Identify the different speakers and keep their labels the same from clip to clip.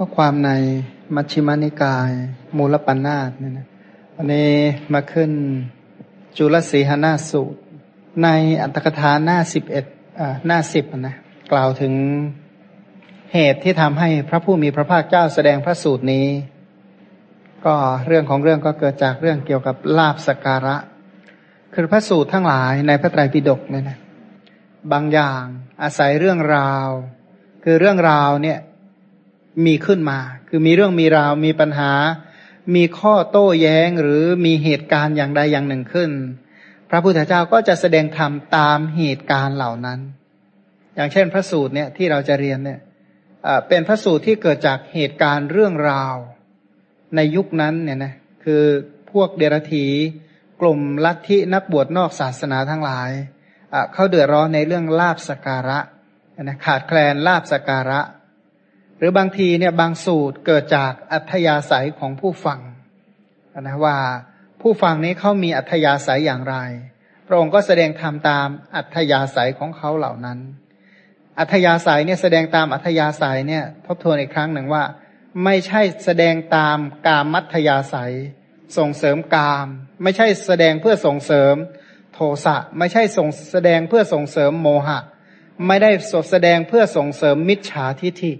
Speaker 1: ก็ความในมัชฌิมานิกาย มูลปัญนาตเนี่ยนะวันนี้มาขึ้นจุลสีหนาสูตร ในอัตถกถาหน้าสิบเอ็ดหน้าสิบนะกล่าวถึงเหตุที่ทำให้พระผู้มีพระภาคเจ้าแสดงพระสูตรนี้ ก็เรื่องของเรื่องก็เกิดจากเรื่องเกี่ยวกับลาบสการะ คือพระสูตรทั้งหลายในพระไตรปิฎกเนี่ยนะบางอย่างอาศัยเรื่องราว คือเรื่องราวเนี่ย มีขึ้นมา คือมีเรื่องมีราวมีปัญหา มีข้อโต้แย้งหรือมีเหตุการณ์อย่างใดอย่างหนึ่งขึ้น พระพุทธเจ้าก็จะแสดงธรรมตามเหตุการณ์เหล่านั้น อย่างเช่นพระสูตรเนี่ยที่เราจะเรียนเนี่ยเป็นพระสูตรที่เกิดจากเหตุการณ์เรื่องราวในยุคนั้นเนี่ยนะคือพวกเดรัจฉีกลุ่มลัทธินักบวชนอกศาสนาทั้งหลาย เขาเดือดร้อนในเรื่องลาบสการะนะขาดแคลนลาบสการะ หรือบางทีเนี่ยบางสูตรเกิดจากอัธยาศัยของผู้ฟังนะว่าผู้ฟังนี้เขามีอัธยาศัยอย่างไร พระองค์ก็แสดงธรรมตามอัธยาศัยของเขาเหล่านั้น อัธยาศัยเนี่ยแสดงตามอัธยาศัยเนี่ยทบทวนอีกครั้งหนึ่งว่า ไม่ใช่แสดงตามกามมัธยาศัย ส่งเสริมกาม ไม่ใช่แสดงเพื่อส่งเสริม โทสะไม่ใช่ส่งแสดงเพื่อส่งเสริมโมหะ ไม่ได้สดแสดงเพื่อส่งเสริมมิจฉาทิฐิ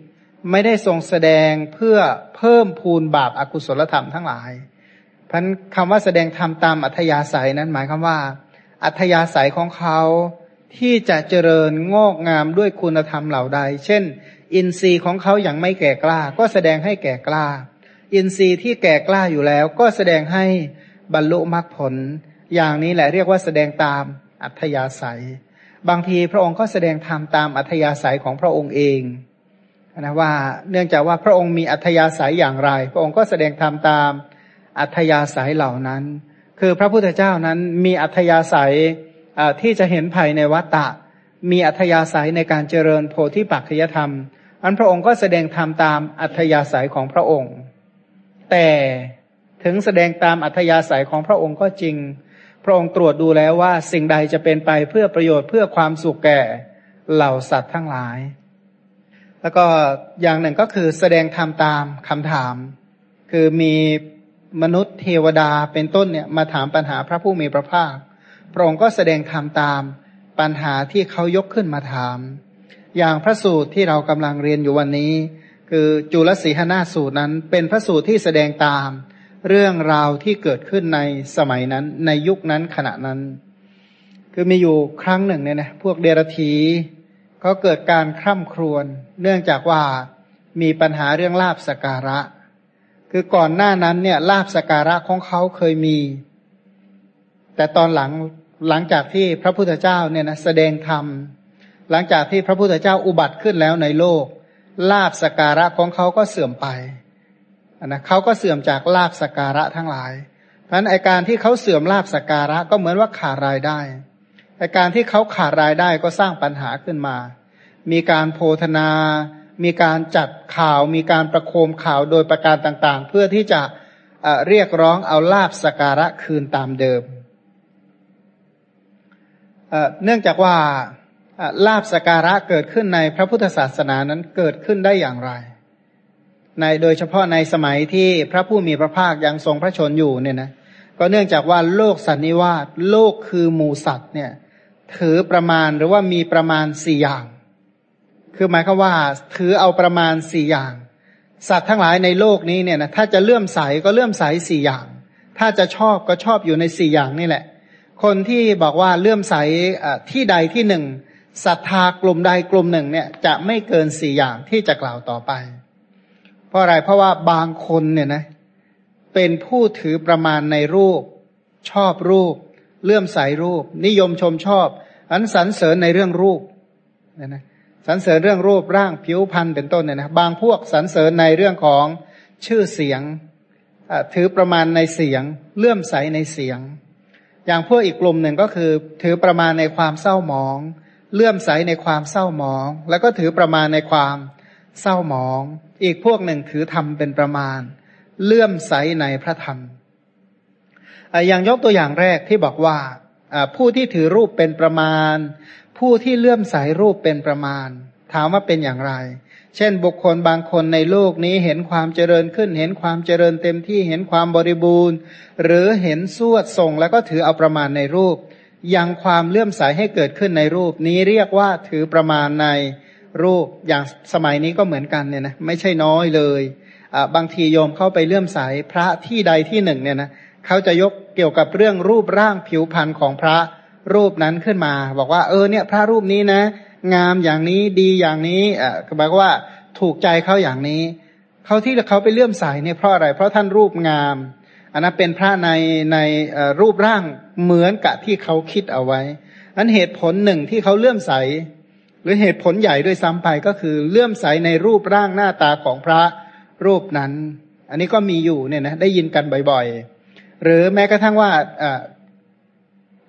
Speaker 1: ไม่ได้ส่งแสดงเพื่อเพิ่มพูนบาปอากุศลธรรมทั้งหลายพันคำว่าแสดงธรรมตามอัธยาศัยนั้นหมายคำว่า อัธยาศัยของเขาที่จะเจริญงอกงามด้วยคุณธรรมเหล่าใด เช่น อินทรีย์ของเขาอย่างไม่แก่กล้า ก็แสดงให้แก่กล้า อินทรีย์ที่แก่กล้าอยู่แล้ว ก็แสดงให้บรรลุมรรคผล อย่างนี้แหละเรียกว่าแสดงตามอัธยาศัย บางทีพระองค์ก็แสดงธรรมตามอัธยาศัยของพระองค์เอง นะว่าเนื่องจากว่าพระองค์มีอัธยาศัยอย่างไร พระองค์ก็แสดงธรรมตามอัธยาศัยเหล่านั้น คือพระพุทธเจ้านั้นมีอัธยาศัยที่จะเห็นภัยในวัตตะ มีอัธยาศัยในการเจริญโพธิปัจจยธรรม อันพระองค์ก็แสดงธรรมตามอัธยาศัยของพระองค์ แต่ถึงแสดงตามอัธยาศัยของพระองค์ก็จริง พระองค์ตรวจดูแล้วว่าสิ่งใดจะเป็นไปเพื่อประโยชน์เพื่อความสุขแก่เหล่าสัตว์ทั้งหลาย แล้วก็อย่างหนึ่งก็คือแสดงธรรมตามคำถาม คือมีมนุษย์เทวดาเป็นต้นเนี่ยมาถามปัญหาพระผู้มีพระภาค พระองค์ก็แสดงธรรมตามปัญหาที่เขายกขึ้นมาถาม อย่างพระสูตรที่เรากำลังเรียนอยู่วันนี้ คือจุลสีหนาสูตรนั้น เป็นพระสูตรที่แสดงตาม เรื่องราวที่เกิดขึ้นในสมัยนั้นในยุคนั้นขณะนั้น คือมีอยู่ครั้งหนึ่งเนี่ยนะพวกเดรธี เขาเกิดการคร่ำครวญเนื่องจากว่ามีปัญหาเรื่องลาบสการะ คือก่อนหน้านั้นเนี่ยลาบสการะของเขาเคยมี แต่ตอนหลังหลังจากที่พระพุทธเจ้าเนี่ยนะแสดงธรรมหลังจากที่พระพุทธเจ้าอุบัติขึ้นแล้วในโลก ลาบสการะของเขาก็เสื่อมไปนะเขาก็เสื่อมจากลาบสการะทั้งหลายเพราะนั้นไอการที่เขาเสื่อมลาบสการะก็เหมือนว่าขาดรายได้ ไอการที่เขาขาดรายได้ก็สร้างปัญหาขึ้นมา มีการโพธนา มีการจัดข่าว มีการประโคมข่าวโดยประการต่างๆ เพื่อที่จะเรียกร้องเอาลาบสการะคืนตามเดิม เนื่องจากว่าลาบสการะเกิดขึ้นในพระพุทธศาสนานั้นเกิดขึ้นได้อย่างไร ในโดยเฉพาะในสมัยที่พระผู้มีพระภาคยังทรงพระชนอยู่เนี่ยนะ ก็เนื่องจากว่าโลกสันนิวาสโลกคือหมูสัตว์เนี่ย ถือประมาณหรือว่ามีประมาณสี่อย่าง คือหมายความว่า ถือเอาประมาณสี่อย่าง สัตว์ทั้งหลายในโลกนี้เนี่ยนะถ้าจะเลื่อมใสก็เลื่อมใสสี่อย่าง ถ้าจะชอบก็ชอบอยู่ในสี่อย่างนี่แหละ คนที่บอกว่าเลื่อมใสที่ใดที่หนึ่งศรัทธากลุ่มใดกลุ่มหนึ่งเนี่ยจะไม่เกินสี่อย่างที่จะกล่าวต่อไป เพราะอะไรเพราะว่าบางคนเนี่ยนะเป็นผู้ถือประมาณในรูป ชอบรูป เลื่อมใสรูป นิยมชมชอบ อันสรรเสริญในเรื่องรูปนี่ยนะสรรเสริญเรื่องรูปร่างผิวพรรณเป็นต้นเนี่ยนะบางพวกสรรเสริญในเรื่องของชื่อเสียงถือประมาณในเสียง เลื่อมใสในเสียง อย่างพวกอีกกลุ่มหนึ่งก็คือ ถือประมาณในความเศร้าหมอง เลื่อมใสในความเศร้าหมอง แล้วก็ถือประมาณในความเศร้าหมอง อีกพวกหนึ่งถือธรรมเป็นประมาณ เลื่อมใสในพระธรรม อย่างยกตัวอย่างแรกที่บอกว่าผู้ที่ถือรูปเป็นประมาณ ผู้ที่เลื่อมใสรูปเป็นประมาณ ถามว่าเป็นอย่างไร เช่นบุคคลบางคนในโลกนี้เห็นความเจริญขึ้น เห็นความเจริญเต็มที่เห็นความบริบูรณ์ หรือเห็นสวดทรงแล้วก็ถือเอาประมาณในรูป ยังความเลื่อมใสให้เกิดขึ้นในรูป นี้เรียกว่าถือประมาณในรูปอย่างสมัยนี้ก็เหมือนกันเนี่ยนะไม่ใช่น้อยเลยบางทีโยมเข้าไปเลื่อมใสพระที่ใดที่หนึ่งเนี่ยนะ เขาจะยกเกี่ยวกับเรื่องรูปร่างผิวพรรณของพระรูปนั้นขึ้นมา บอกว่าเออเนี่ยพระรูปนี้นะ งามอย่างนี้ดีอย่างนี้อ่าบอกว่าถูกใจเขาอย่างนี้เขาที่เขาไปเลื่อมใสเนี่ยเพราะอะไรเพราะท่านรูปงามอันนั้นเป็นพระในในรูปร่างเหมือนกับที่เขาคิดเอาไว้อันเหตุผลหนึ่งที่เขาเลื่อมใส หรือเหตุผลใหญ่ด้วยซ้ำไปก็คือเลื่อมใสในรูปร่างหน้าตาของพระรูปนั้น อันนี้ก็มีอยู่เนี่ยนะได้ยินกันบ่อยๆ หรือแม้กระทั่งว่า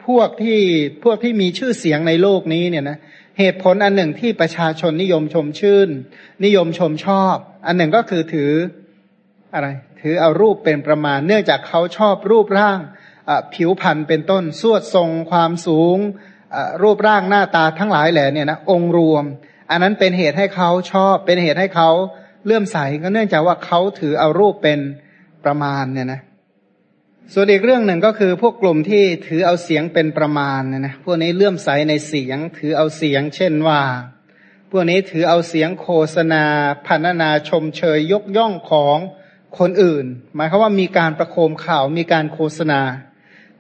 Speaker 1: พวกที่พวกที่มีชื่อเสียงในโลกนี้เนี่ยนะเหตุผลอันหนึ่งที่ประชาชนนิยมชมชื่น นิยมชมชอบ อันหนึ่งก็คือถืออะไร ถือเอารูปเป็นประมาณ เนื่องจากเขาชอบรูปร่างผิวพรรณเป็นต้นสวดทรงความสูงรูปร่างหน้าตาทั้งหลายแหล่เนี่ยนะองรวม อันนั้นเป็นเหตุให้เขาชอบ เป็นเหตุให้เขาเลื่อมใสก็เนื่องจากว่าเขาถือเอารูปเป็นประมาณเนี่ยนะ ส่วนอีกเรื่องหนึ่งก็คือพวกกลุ่มที่ถือเอาเสียงเป็นประมาณนี่ยนะพวกนี้เลื่อมใสในเสียง ถือเอาเสียง เช่นว่า พวกนี้ถือเอาเสียงโฆษณาพันนาชมเชยยกย่องของคนอื่น หมายความว่ามีการประโคมข่าวมีการโฆษณา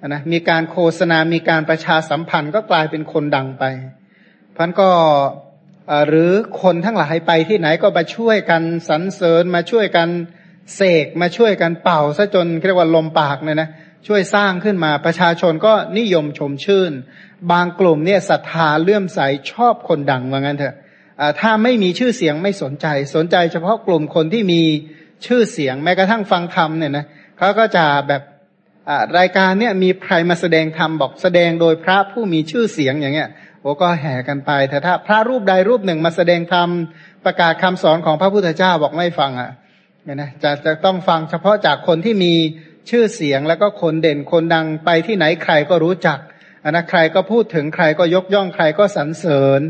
Speaker 1: นะมีการโฆษณา มีการประชาสัมพันธ์ก็กลายเป็นคนดังไปพันก็หรือคนทั้งหลายไปที่ไหนก็มาช่วยกันสรรเสริญมาช่วยกัน เสกมาช่วยกันเป่าซะจนเรียกว่าลมปากเนี่ยนะช่วยสร้างขึ้นมาประชาชนก็นิยมชมชื่น บางกลุ่มเนี่ยศรัทธาเลื่อมใสชอบคนดังว่างั้นเถอะถ้าไม่มีชื่อเสียงไม่สนใจสนใจเฉพาะกลุ่มคนที่มีชื่อเสียงแม้กระทั่งฟังธรรมเนี่ยนะเขาก็จะแบบรายการเนี่ยมีใครมาแสดงธรรมบอกแสดงโดยพระผู้มีชื่อเสียงอย่างเงี้ยโอ้ก็แห่กันไปแต่ถ้าพระรูปใดรูปหนึ่งมาแสดงธรรมประกาศคำสอนของพระพุทธเจ้าบอกไม่ฟังอะ เนี่ยนะจะจะต้องฟังเฉพาะจากคนที่มีชื่อเสียงแล้วก็คนเด่นคนดังไปที่ไหนใครก็รู้จักอันนะใครก็พูดถึงใครก็ยกย่องใครก็สรรเสริญ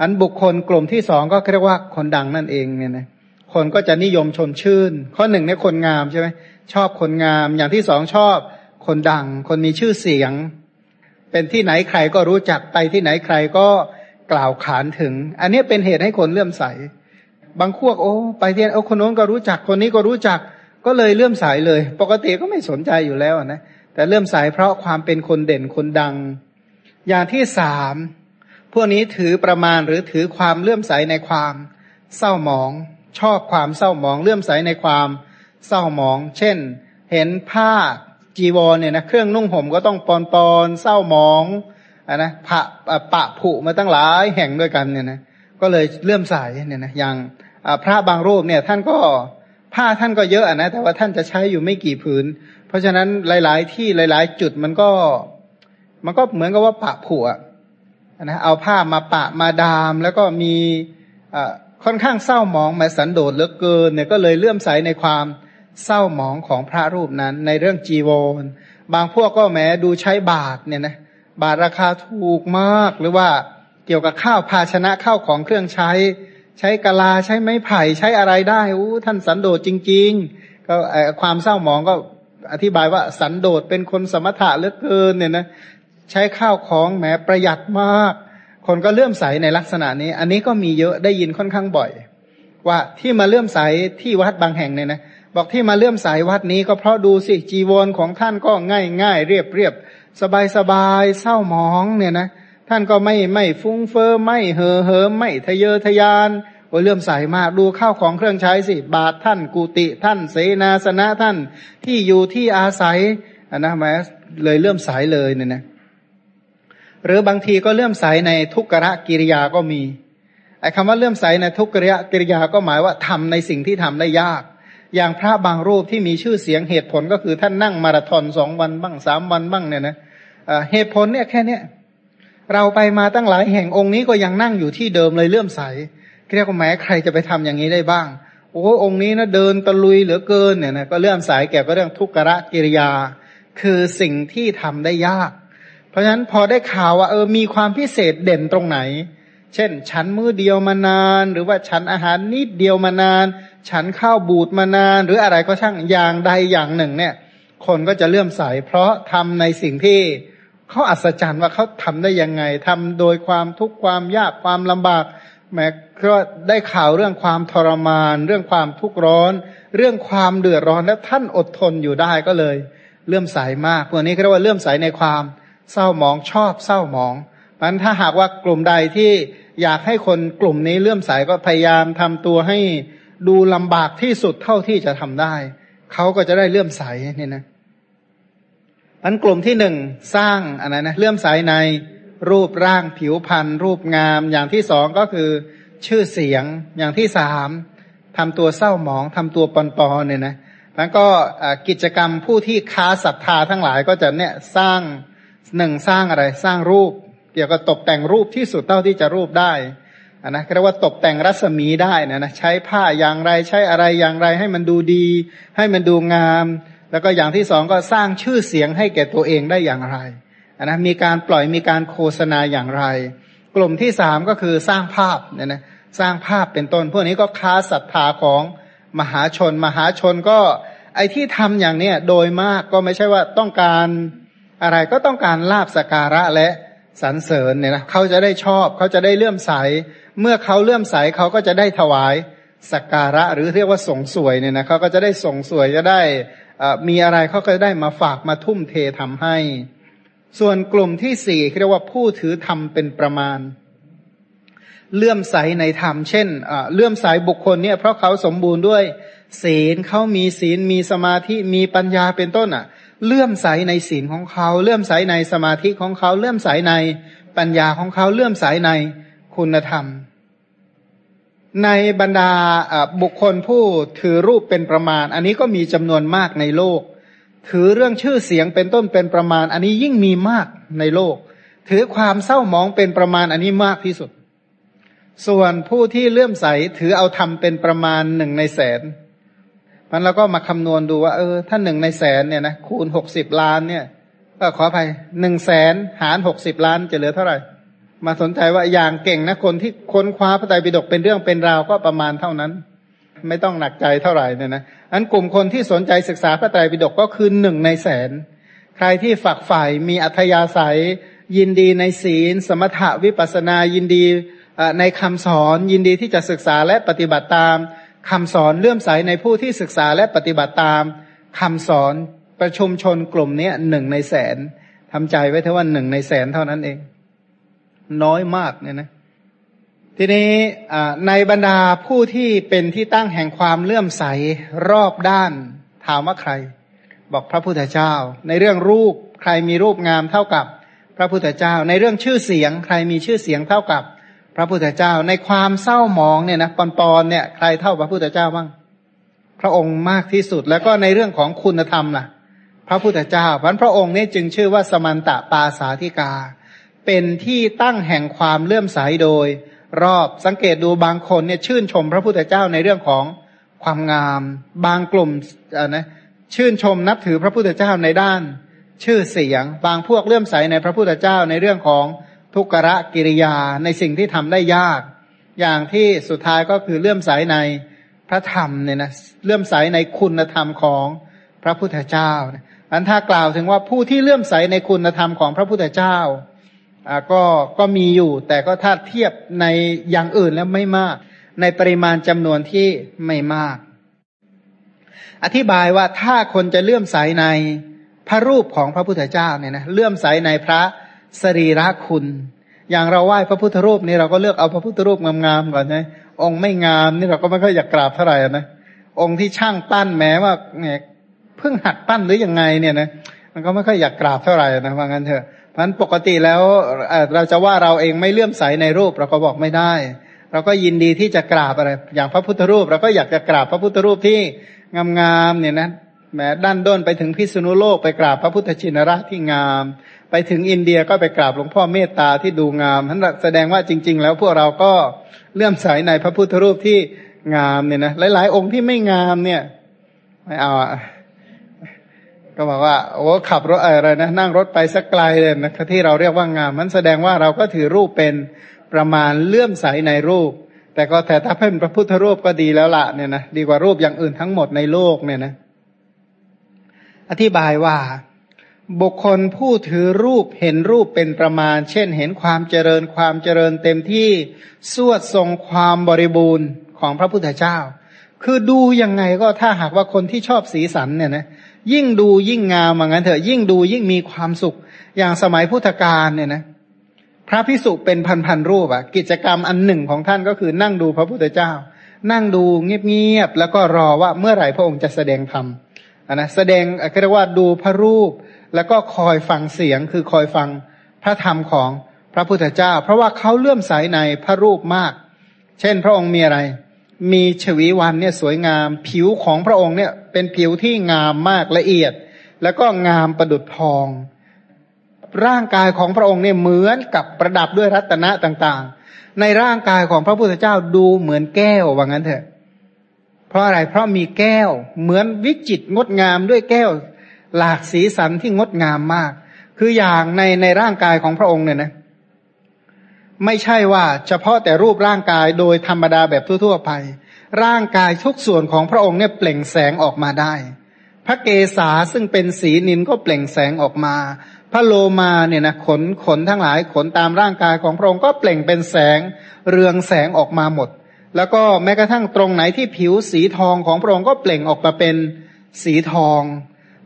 Speaker 1: อันบุคคลกลุ่มที่สองก็เรียกว่าคนดังนั่นเองเนี่ยนะคนก็จะนิยมชมชื่น ข้อหนึ่งเนี่ยคนงามใช่ไหมชอบคนงาม อย่างที่สองชอบคนดัง คนมีชื่อเสียง เป็นที่ไหนใครก็รู้จักไปที่ไหนใครก็กล่าวขานถึง อันนี้เป็นเหตุให้คนเลื่อมใส บางพวกโอ้ไปเทียนเอาคนโน้นก็รู้จักคนนี้ก็รู้จัก ก็เลยเลื่อมสายเลย ปกติก็ไม่สนใจอยู่แล้วนะแต่เลื่อมสายเพราะความเป็นคนเด่นคนดัง อย่างที่สามพวกนี้ถือประมาณหรือถือความเลื่อมใสในความเศร้าหมอง ชอบความเศร้าหมอง เลื่อมใสในความเศร้าหมอง เช่น เห็นผ้าจีวรเนี่ยนะเครื่องนุ่งห่มก็ต้องปอนปอนเศร้าหมองอะนะผะปะผุมาตั้งหลายแห่งด้วยกันเนี่ยนะ ก็เลยเลื่อมใสเนี่ยนะอย่างพระบางรูปเนี่ยท่านก็ผ้าท่านก็เยอะนะแต่ว่าท่านจะใช้อยู่ไม่กี่ผืน เพราะฉะนั้นหลาย ๆ ที่หลาย ๆ จุดมันก็ มันก็เหมือนกับว่าปะผัวนะเอาผ้ามาปะมาดาม แล้วก็มีค่อนข้างเศร้าหมองมาสันโดษเหลือเกินเนี่ยก็เลยเลื่อมใสในความเศร้าหมองของพระรูปนั้น ในเรื่องจีวร บางพวกก็แม้ดูใช้บาทเนี่ยนะบาทราคาถูกมากหรือว่า กี่ยวกับข้าวภาชนะข้าวของเครื่องใช้ ใช้กะลาใช้ไม้ไผ่ใช้อะไรได้อู้ท่านสันโดษจริง ๆ ก็ความเศร้าหมองก็อธิบายว่าสันโดษเป็นคนสมถะเลือเกินเนี่ยนะใช้ข้าวของแหมประหยัดมาก คนก็เลื่อมใสในลักษณะนี้ อันนี้ก็มีเยอะได้ยินค่อนข้างบ่อย ว่าที่มาเลื่อมใสที่วัดบางแห่งเนี่ยนะบอกที่มาเลื่อมใสวัดนี้ก็เพราะดูสิจีวรของท่านก็ง่ายง่ายเรียบเรียบสบายสบายเศร้าหมองเนี่ยนะ ท่านก็ไม่ไม่ฟุ้งเฟอ้อไม่เห่อเหิมไม่ทะเยอทะยานโอ้เลื่อมใสมากดูข้าวของเครื่องใช้สิ บาทท่านกุติท่านเสนาสนะท่านที่อยู่ที่อาศัยอันนะแม้เลยเลื่อมใสเลยเนี่ยนะหรือบางทีก็เลื่อมใสในทุกขะกิริยาก็มีไอ้คำว่าเลื่อมใสในทุกขะกิริยาก็หมายว่าทำในสิ่งที่ทำได้ยาก อย่างพระบางรูปที่มีชื่อเสียงเหตุผลก็คือท่านนั่งมาราธอนสองวันบ้างสามวันบ้างเนี่ยนะเหตุผลเนี่ยแค่เนี้ย เราไปมาตั้งหลายแห่งองค์นี้ก็ยังนั่งอยู่ที่เดิมเลยเลื่อมใสเรียกว่าแม้ใครจะไปทำอย่างนี้ได้บ้าง โอ้องค์นี้นะเดินตะลุยเหลือเกินเนี่ยนะก็เรื่องสายแก่ก็เรื่องทุกขะกิริยา คือสิ่งที่ทำได้ยาก เพราะฉะนั้นพอได้ข่าวว่าเออมีความพิเศษเด่นตรงไหน เช่น ฉันมือเดียวมานาน หรือว่าฉันอาหารนิดเดียวมานาน ฉันข้าวบูดมานาน หรืออะไรก็ช่างอย่างใดอย่างหนึ่งเนี่ย คนก็จะเลื่อมใสเพราะทำในสิ่งที่ เขาอัศจรรย์ว่าเขาทำได้ยังไงทำโดยความทุกข์ความยากความลำบากแม้ก็ได้ข่าวเรื่องความทรมาน เรื่องความทุกข์ร้อน เรื่องความเดือดร้อนแล้วท่านอดทนอยู่ได้ก็เลยเลื่อมใสมากพวกนี้เรียกว่าเลื่อมใสในความเศร้าหมองชอบเศร้าหมองมันถ้าหากว่ากลุ่มใดที่อยากให้คนกลุ่มนี้เลื่อมใสก็พยายามทำตัวให้ดูลำบากที่สุดเท่าที่จะทำได้ เขาก็จะได้เลื่อมใสเนี่ยนะ อันกลุ่มที่หนึ่งสร้างอะไรนะเลื่อมใสในรูปร่างผิวพรรณรูปงาม อย่างที่สองก็คือ ชื่อเสียงอย่างที่สามทำตัวเศร้าหมองทำตัวปอนปอนเนี่ยนะแล้วก็กิจกรรมผู้ที่ค้าศรัทธาทั้งหลายก็จะเนี่ยสร้างหนึ่งสร้างอะไร สร้างรูป เกี่ยวกับตกแต่งรูปที่สุดเท่าที่จะรูปได้นะเรียกว่าตกแต่งรัศมีได้นะนะใช้ผ้าอย่างไรใช้อะไรอย่างไรให้มันดูดี ให้มันดูงาม แล้วก็อย่างที่สองก็สร้างชื่อเสียงให้แก่ตัวเองได้อย่างไรนะมีการปล่อยมีการโฆษณาอย่างไร กลุ่มที่สามก็คือสร้างภาพเนี่ยนะสร้างภาพเป็นต้น พวกนี้ก็ค้าศรัทธาของมหาชน มหาชนก็ไอ้ที่ทำอย่างเนี้ยโดยมากก็ไม่ใช่ว่าต้องการอะไรก็ต้องการลาบสการะและสรรเสริญเนี่ยนะเขาจะได้ชอบเขาจะได้เลื่อมใส เมื่อเขาเลื่อมใสเขาก็จะได้ถวายสการะหรือเรียกว่าส่งสวยเนี่ยนะเขาก็จะได้ส่งสวยจะได้ มีอะไรเขาก็จะได้มาฝากมาทุ่มเททำให้ ส่วนกลุ่มที่สี่เรียกว่าผู้ถือธรรมเป็นประมาณ เลื่อมใสในธรรมเช่นเลื่อมใสบุคคลเนี่ยเพราะเขาสมบูรณ์ด้วย ศีลเขามีศีลมีสมาธิมีปัญญาเป็นต้นอะ เลื่อมใสในศีลของเขาเลื่อมใสในสมาธิของเขาเลื่อมใสในปัญญาของเขาเลื่อมใสในคุณธรรม ในบรรดาบุคคลผู้ถือรูปเป็นประมาณ อันนี้ก็มีจำนวนมากในโลก ถือเรื่องชื่อเสียงเป็นต้นเป็นประมาณ อันนี้ยิ่งมีมากในโลก ถือความเศร้าหมองเป็นประมาณ อันนี้มากที่สุด ส่วนผู้ที่เลื่อมใสถือเอาทำเป็นประมาณหนึ่งในแสนมันเราก็มาคำนวณดูว่า เออ ถ้าหนึ่งในแสนเนี่ยนะคูณหกสิบล้านเนี่ยก็ขออภัยหนึ่งแสนหารหกสิบล้านจะเหลือเท่าไหร่ มาสนใจว่าอย่างเก่งนะคนที่ค้นคว้าพระไตรปิฎกเป็นเรื่องเป็นราวก็ประมาณเท่านั้น ไม่ต้องหนักใจเท่าไหร่เนี่ยนะอันกลุ่มคนที่สนใจศึกษาพระไตรปิฎกก็คือหนึ่งในแสน ใครที่ฝักใฝ่มีอัธยาศัย ยินดีในศีล สมถะวิปัสนายินดีในคำสอนยินดีที่จะศึกษาและปฏิบัติตามคำสอนเลื่อมใสในผู้ที่ศึกษาและปฏิบัติตามคำสอนประชุมชนกลุ่มนี้หนึ่งในแสนทำใจไว้เท่าว่าหนึ่งในแสนเท่านั้นเอง น้อยมากเนี่ยนะ ทีนี้ในบรรดาผู้ที่เป็นที่ตั้งแห่งความเลื่อมใสรอบด้านถามว่าใคร บอกพระพุทธเจ้า ในเรื่องรูปใครมีรูปงามเท่ากับพระพุทธเจ้า ในเรื่องชื่อเสียง ใครมีชื่อเสียงเท่ากับ พระพุทธเจ้า ในความเศร้าหมองเนี่ยนะปอนปอนเนี่ยใครเท่าพระพุทธเจ้าบ้างพระองค์มากที่สุดแล้วก็ในเรื่องของคุณธรรมล่ะ พระพุทธเจ้าพันพระองค์นี้จึงชื่อว่าสมันตะปาสาธิกา เป็นที่ตั้งแห่งความเลื่อมใสโดย รอบสังเกตดูบางคนเนี่ยชื่นชมพระพุทธเจ้าในเรื่องของความงาม บางกลุ่มนะชื่นชมนับถือพระพุทธเจ้าในด้าน ชื่อเสียง บางพวกเลื่อมใสในพระพุทธเจ้าในเรื่องของทุกขะกิริยาในสิ่งที่ทำได้ยาก อย่างที่สุดท้ายก็คือเลื่อมใสในพระธรรมเนี่ยนะเลื่อมใสในคุณธรรมของพระพุทธเจ้าอันถ้ากล่าวถึงว่าผู้ที่เลื่อมใสในคุณธรรมของพระพุทธเจ้า อ่าก็ก็มีอยู่ แต่ก็ถ้าเทียบในอย่างอื่นแล้วไม่มาก ในปริมาณจำนวนที่ไม่มาก อธิบายว่าถ้าคนจะเลื่อมใสในพระรูปของพระพุทธเจ้าเนี่ยนะเลื่อมใสในพระสรีระคุณ อย่างเราไหว้พระพุทธรูปนี่เราก็เลือกเอาพระพุทธรูปงามๆก่อนใช่องค์ไม่งามนี่เราก็ไม่ค่อยอยากกราบเท่าไหร่นะองค์ที่ช่างปั้นแม้ว่าเนี่ยเพิ่งหัดปั้นหรือยังไงเนี่ยนะมันก็ไม่ค่อยอยากกราบเท่าไหร่นะว่างั้นเถอะ พราะนั้นปกติแล้วเราจะว่าเราเองไม่เลื่อมใสในรูปเราก็บอกไม่ได้ เราก็ยินดีที่จะกราบอะไร อย่างพระพุทธรูปเราก็อยากจะกราบพระพุทธรูปที่งามๆเนี่ยนะแม้ด้านด้นไปถึงพิษณุโลกไปกราบพระพุทธชินราชที่งาม ไปถึงอินเดียก็ไปกราบหลวงพ่อเมตตาที่ดูงามท่านแสดงว่าจริง ๆ แล้วพวกเราก็เลื่อมใสในพระพุทธรูปที่งามเนี่ยนะหลาย ๆ องค์ที่ไม่งามเนี่ยไม่เอาอะ ก็บอกว่าโอ้ขับรถอะไรนะนั่งรถไปสักไกลเลยนะที่เราเรียกว่างามมันแสดงว่าเราก็ถือรูปเป็นประมาณเลื่อมใสในรูป แต่ก็แต่ถ้าเป็นพระพุทธรูปก็ดีแล้วละเนี่ยนะดีกว่ารูปอย่างอื่นทั้งหมดในโลกเนี่ยนะอธิบายว่าบุคคลผู้ถือรูปเห็นรูปเป็นประมาณ เช่น เห็นความเจริญความเจริญเต็มที่สวดทรงความบริบูรณ์ของพระพุทธเจ้า คือดูยังไงก็ถ้าหากว่าคนที่ชอบสีสันเนี่ยนะ ยิ่งดูยิ่งงามเหมือนกันเถอะยิ่งดูยิ่งมีความสุข อย่างสมัยพุทธกาลเนี่ยนะพระพิสุเป็นพันๆรูปอะกิจกรรมอันหนึ่งของท่านก็คือนั่งดูพระพุทธเจ้า นั่งดูเงียบๆแล้วก็รอว่าเมื่อไหร่พระองค์จะแสดงธรรมนะแสดงเรียกว่าดูพระรูป แล้วก็คอยฟังเสียงคือคอยฟังพระธรรมของพระพุทธเจ้า เพราะว่าเขาเลื่อมใสในพระรูปมาก เช่นพระองค์มีอะไร มีชวีวันเนี่ยสวยงาม ผิวของพระองค์เนี่ย เป็นผิวที่งามมากละเอียด แล้วก็งามประดุดทอง ร่างกายของพระองค์เนี่ยเหมือนกับประดับด้วยรัตนะต่างๆ ในร่างกายของพระพุทธเจ้าดูเหมือนแก้วว่างั้นเถอะ เพราะอะไรเพราะมีแก้ว เหมือนวิจิตงดงามด้วยแก้ว หลากสีสันที่งดงามมาก คืออย่างในในร่างกายของพระองค์เนี่ยนะ ไม่ใช่ว่าเฉพาะแต่รูปร่างกายโดยธรรมดาแบบทั่วๆไป ร่างกายทุกส่วนของพระองค์เนี่ยเปล่งแสงออกมาได้ พระเกศาซึ่งเป็นสีนินก็เปล่งแสงออกมา พระโลมาเนี่ยนะขนขนทั้งหลายขนตามร่างกายของพระองค์ก็เปล่งเป็นแสงเรืองแสงออกมาหมด แล้วก็แม้กระทั่งตรงไหนที่ผิวสีทองของพระองค์ก็เปล่งออกมาเป็นสีทอง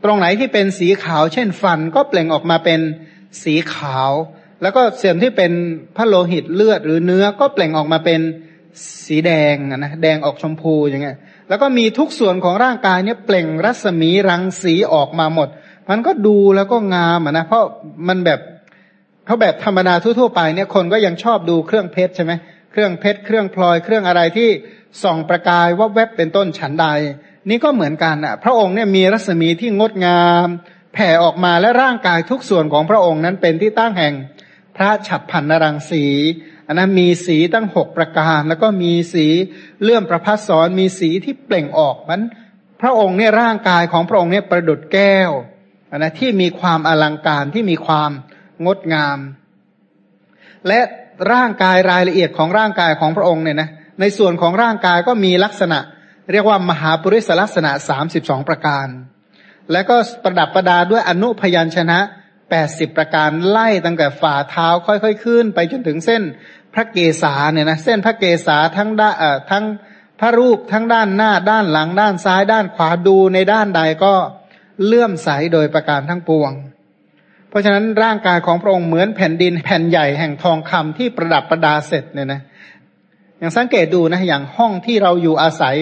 Speaker 1: ตรงไหนที่เป็นสีขาว เช่น ฟันก็เปล่งออกมาเป็นสีขาว แล้วก็ส่วนที่เป็นพระโลหิตเลือดหรือเนื้อก็เปล่งออกมาเป็นสีแดงนะแดงออกชมพูอย่างเงี้ย แล้วก็มีทุกส่วนของร่างกายเนี่ยเปล่งรัศมีรังสีออกมาหมด มันก็ดูแล้วก็งามอะนะเพราะมันแบบเขาแบบธรรมดาทั่วๆไปเนี่ยคนก็ยังชอบดูเครื่องเพชรใช่ไหมเครื่องเพชรเครื่องพลอยเครื่องอะไรที่ส่องประกายว่าแวบเป็นต้นฉันใด นี่ก็เหมือนกันอะ พระองค์เนี่ยมีรัศมีที่งดงาม แผ่ออกมาและร่างกายทุกส่วนของพระองค์นั้นเป็นที่ตั้งแห่ง พระฉับพันนรังสีอันนั้นมีสีตั้งหกประการ แล้วก็มีสีเลื่อมประพัสสอนมีสีที่เปล่งออกมัน พระองค์เนี่ยร่างกายของพระองค์เนี่ยประดุดแก้วอันะที่มีความอลังการที่มีความงดงาม และร่างกายรายละเอียดของร่างกายของพระองค์เนี่ยนะในส่วนของร่างกายก็มีลักษณะ เรียกว่ามหาปริศลักษณะสามสิบสองประการ และก็ประดับประดาด้วยอนุพยัญชนะ แปดสิบประการไล่ตั้งแต่ฝ่าเท้าค่อยๆขึ้น ไปจนถึงเส้นพระเกศาเนี่ยนะเส้นพระเกศาทั้งด้าทั้งพระรูปทั้งด้านหน้าด้านหลังด้านซ้ายด้านขวาดูในด้านใดก็เลื่อมใสโดยประการทั้งปวง เพราะฉะนั้นร่างกายของพระองค์เหมือนแผ่นดินแผ่นใหญ่แห่งทองคำที่ประดับประดาเสร็จเนี่ยนะอย่างสังเกตดูนะอย่างห้องที่เราอยู่อาศัย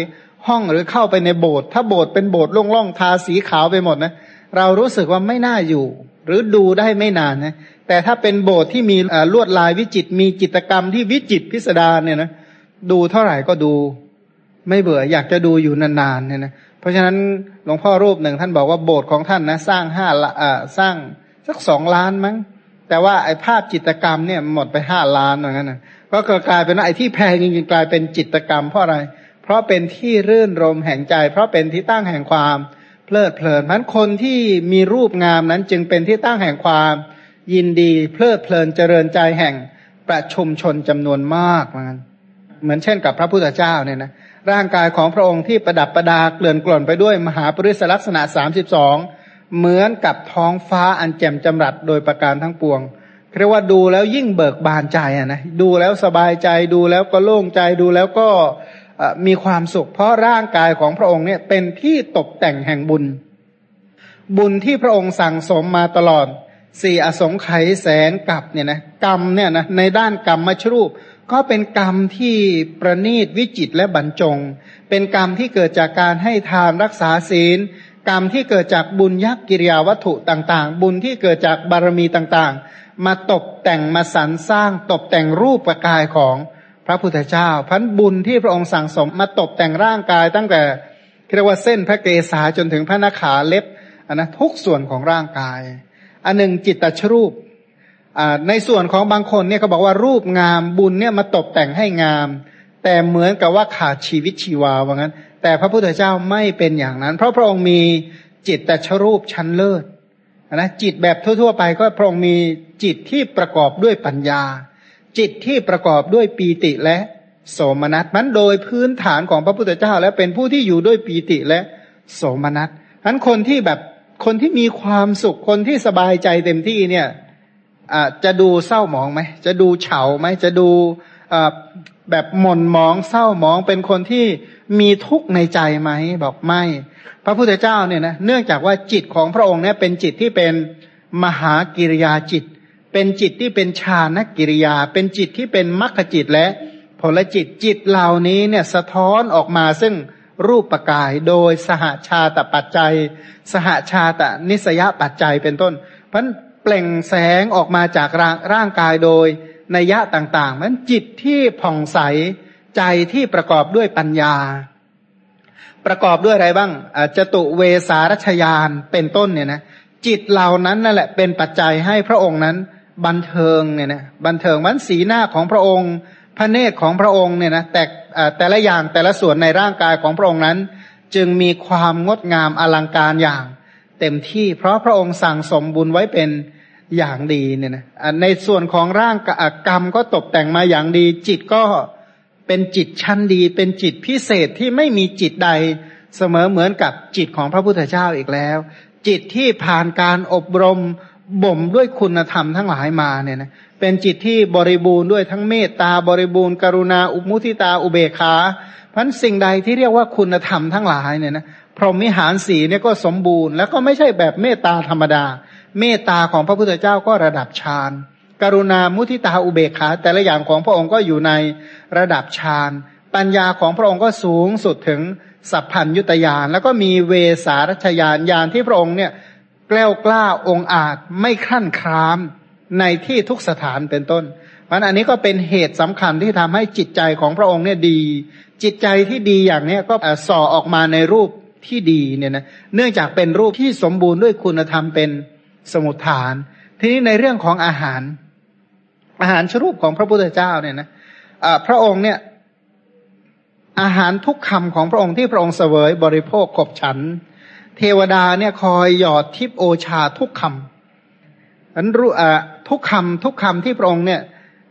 Speaker 1: ห้องหรือเข้าไปในโบสถ์ถ้าโบสถ์เป็นโบสถ์โล่งๆทาสีขาวไปหมดนะเรารู้สึกว่าไม่น่าอยู่ หรือดูได้ไม่นานนะแต่ถ้าเป็นโบสถ์ที่มีลวดลายวิจิตมีจิตกรรมที่วิจิตพิสดารเนี่ยนะดูเท่าไหร่ก็ดู ไม่เบื่ออยากจะดูอยู่นานๆเนี่ยนะเพราะฉะนั้นหลวงพ่อรูปหนึ่งท่านบอกว่าโบสถ์ของท่านนะสร้างห้าละอ่าสร้างสักสองล้านมั้ง แต่ว่าไอ้ภาพจิตกรรมเนี่ยหมดไปห้าล้านอย่างนั้นนะก็กลายเป็นว่าไอ้ที่แพงจริงๆกลายเป็นจิตกรรมเพราะอะไร เพราะเป็นที่รื่นรมแห่งใจ เพราะเป็นที่ตั้งแห่งความ เพลิดเพลินมันคนที่มีรูปงามนั้นจึงเป็นที่ตั้งแห่งความยินดี เพลิดเพลินเจริญใจแห่งประชุมชนจำนวนมากเหมือนเหมือนเช่นกับพระพุทธเจ้าเนี่ยนะร่างกายของพระองค์ที่ประดับประดาเกลื่อนกล่นไปด้วยมหาปริศลักษณะสามสิบสองเหมือนกับท้องฟ้าอันแจ่มจำรัดโดยประการทั้งปวงเรียกว่าดูแล้วยิ่งเบิกบานใจอะนะดูแล้วสบายใจดูแล้วก็โล่งใจดูแล้วก็ มีความสุข เพราะร่างกายของพระองค์เนี่ยเป็นที่ตกแต่งแห่งบุญ บุญที่พระองค์สั่งสมมาตลอดสี่อสงไขยแสนกับเนี่ยนะกรรมเนี่ยนะในด้านกรรมมชรูป ก็เป็นกรรมที่ประณีตวิจิตและบรรจง เป็นกรรมที่เกิดจากการให้ทานรักษาศีล กรรมที่เกิดจากบุญยักกิริยาวัตถุต่างๆ บุญที่เกิดจากบารมีต่างๆ มาตกแต่งมาสรรสร้างตกแต่งรูปประกายของ พระพุทธเจ้าพันบุญที่พระองค์สั่งสมมาตกแต่งร่างกายตั้งแต่เรียกว่าเส้นพระเกศาจนถึงพระนาขาเล็บนนะทุกส่วนของร่างกาย อันหนึ่งจิตตชรูปในส่วนของบางคนเนี่ยเขาบอกว่ารูปงามบุญเนี่ยมาตกแต่งให้งาม แต่เหมือนกับว่าขาดชีวิตชีวาว่างั้น แต่พระพุทธเจ้าไม่เป็นอย่างนั้น เพราะพระองค์มีจิตแต่ชรูปชั้นเลิศนะจิตแบบทั่ว ๆ ไปก็พระองค์มีจิตที่ประกอบด้วยปัญญา จิตที่ประกอบด้วยปีติและโสมนัสมันโดยพื้นฐานของพระพุทธเจ้า แล้วเป็นผู้ที่อยู่ด้วยปีติและโสมนัสนั้นคนที่แบบคนที่มีความสุขคนที่สบายใจเต็มที่เนี่ยจะดูเศร้าหมองไหมจะดูเฉาไหมจะดูแบบหม่นหมองเศร้าหมองเป็นคนที่มีทุกข์ในใจไหมบอกไม่ พระพุทธเจ้าเนี่ยนะเนื่องจากว่าจิตของพระองค์เนี่ยเป็นจิตที่เป็นมหากิริยาจิต เป็นจิตที่เป็นฌานกิริยา เป็นจิตที่เป็นมรรคจิตและผลจิตจิตเหล่านี้เนี่ยสะท้อนออกมาซึ่งรูปปกายโดยสหาชาตปัจจัย สหาชาตนิสยปัจจัยเป็นต้น เพราะเปล่งแสงออกมาจากร่างางกายโดยนัยยะต่างๆมันจิตที่ผ่องใสใจที่ประกอบด้วยปัญญา ประกอบด้วยอะไรบ้างจตุเวสารชยานเป็นต้นเนี่ยนะจิตเหล่านั้นนั่นแหละเป็นปัจจัยให้พระองค์นั้น บันเทิงเนี่ยนะบันเทิงมันสีหน้าของพระองค์ พระเนตรของพระองค์เนี่ยนะแต่แต่ละอย่างแต่ละส่วนในร่างกายของพระองค์นั้น จึงมีความงดงามอลังการอย่าง เต็มที่ เพราะพระองค์สั่งสมบุญไว้เป็นอย่างดีเนี่ยนะในส่วนของร่างกรรมก็ตกแต่งมาอย่างดี จิตก็เป็นจิตชั้นดี เป็นจิตพิเศษที่ไม่มีจิตใดเสมอเหมือนกับจิตของพระพุทธเจ้าอีกแล้ว จิตที่ผ่านการอบรม บ่มด้วยคุณธรรมทั้งหลายมาเนี่ยนะเป็นจิตที่บริบูรณ์ด้วยทั้งเมตตาบริบูรณ์กรุณาอุมุทิตาอุเบกขาพันสิ่งใดที่เรียกว่าคุณธรรมทั้งหลายเนี่ยนะพรหมิหารสีเนี่ยก็สมบูรณ์ แล้วก็ไม่ใช่แบบเมตตาธรรมดา เมตตาของพระพุทธเจ้าก็ระดับฌานกรุณามุทิตาอุเบกขา แต่ละอย่างของพระองค์ก็อยู่ในระดับฌานปัญญาของพระองค์ก็สูงสุดถึงสัพพัญยุตยานแล้วก็มีเวสารัชยานยานที่พระองค์เนี่ย กล้วกล้าองอาจไม่ขั้นครามในที่ทุกสถานเป็นต้นเพราะอันนี้ก็เป็นเหตุสำคัญที่ทำให้จิตใจของพระองค์เนี่ยดี จิตใจที่ดีอย่างเนี้ยก็ส่อออกมาในรูปที่ดีเนี่ยนะเนื่องจากเป็นรูปที่สมบูรณ์ด้วยคุณธรรมเป็นสมุทฐาน ทีนี้ในเรื่องของอาหาร อาหารชรูปของพระพุทธเจ้าเนี่ยนะะพระองค์เนี่ย อาหารทุกคำของพระองค์ที่พระองค์เสวยบริโภคขบฉัน เทวดาเนี่ยคอยหยอดทิพโอชาทุกคำนั้นรู้อ่าทุกคำทุกคำที่พระองค์เนี่ย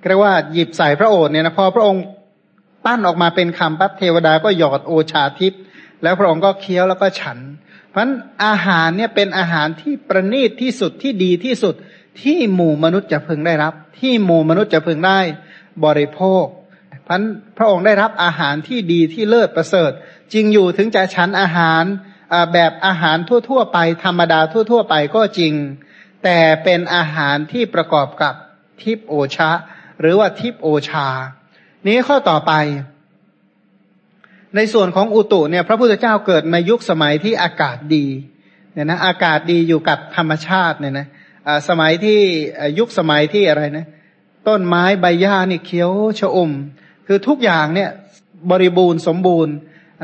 Speaker 1: เรียกว่าหยิบใส่พระโอษฐ์เนี่ยนะพอพระองค์ปั้นออกมาเป็นคำปั๊บเทวดาก็หยอดโอชาทิพแล้วพระองค์ก็เคี้ยวแล้วก็ฉัน เพราะอาหารเนี่ยเป็นอาหารที่ประณีตที่สุดที่ดีที่สุดที่หมู่มนุษย์จะพึงได้รับ ที่หมู่มนุษย์จะพึงได้บริโภคพันพระองค์ได้รับอาหารที่ดีที่เลิศประเสริฐ จริงอยู่ถึงจะฉันอาหาร แบบอาหารทั่ว ๆ ไป ธรรมดาทั่ว ๆ ไปก็จริง แต่เป็นอาหารที่ประกอบกับทิพโอชะ หรือว่าทิพโอชา นี้ข้อต่อไป ในส่วนของอุตุเนี่ยพระพุทธเจ้าเกิดในยุคสมัยที่อากาศดีเนี่ยนะอากาศดีอยู่กับธรรมชาติเนี่ยนะสมัยที่ยุคสมัยที่อะไรนะต้นไม้ใบหญ้านี่เขียวชอุ่มคือทุกอย่างเนี่ยบริบูรณ์สมบูรณ์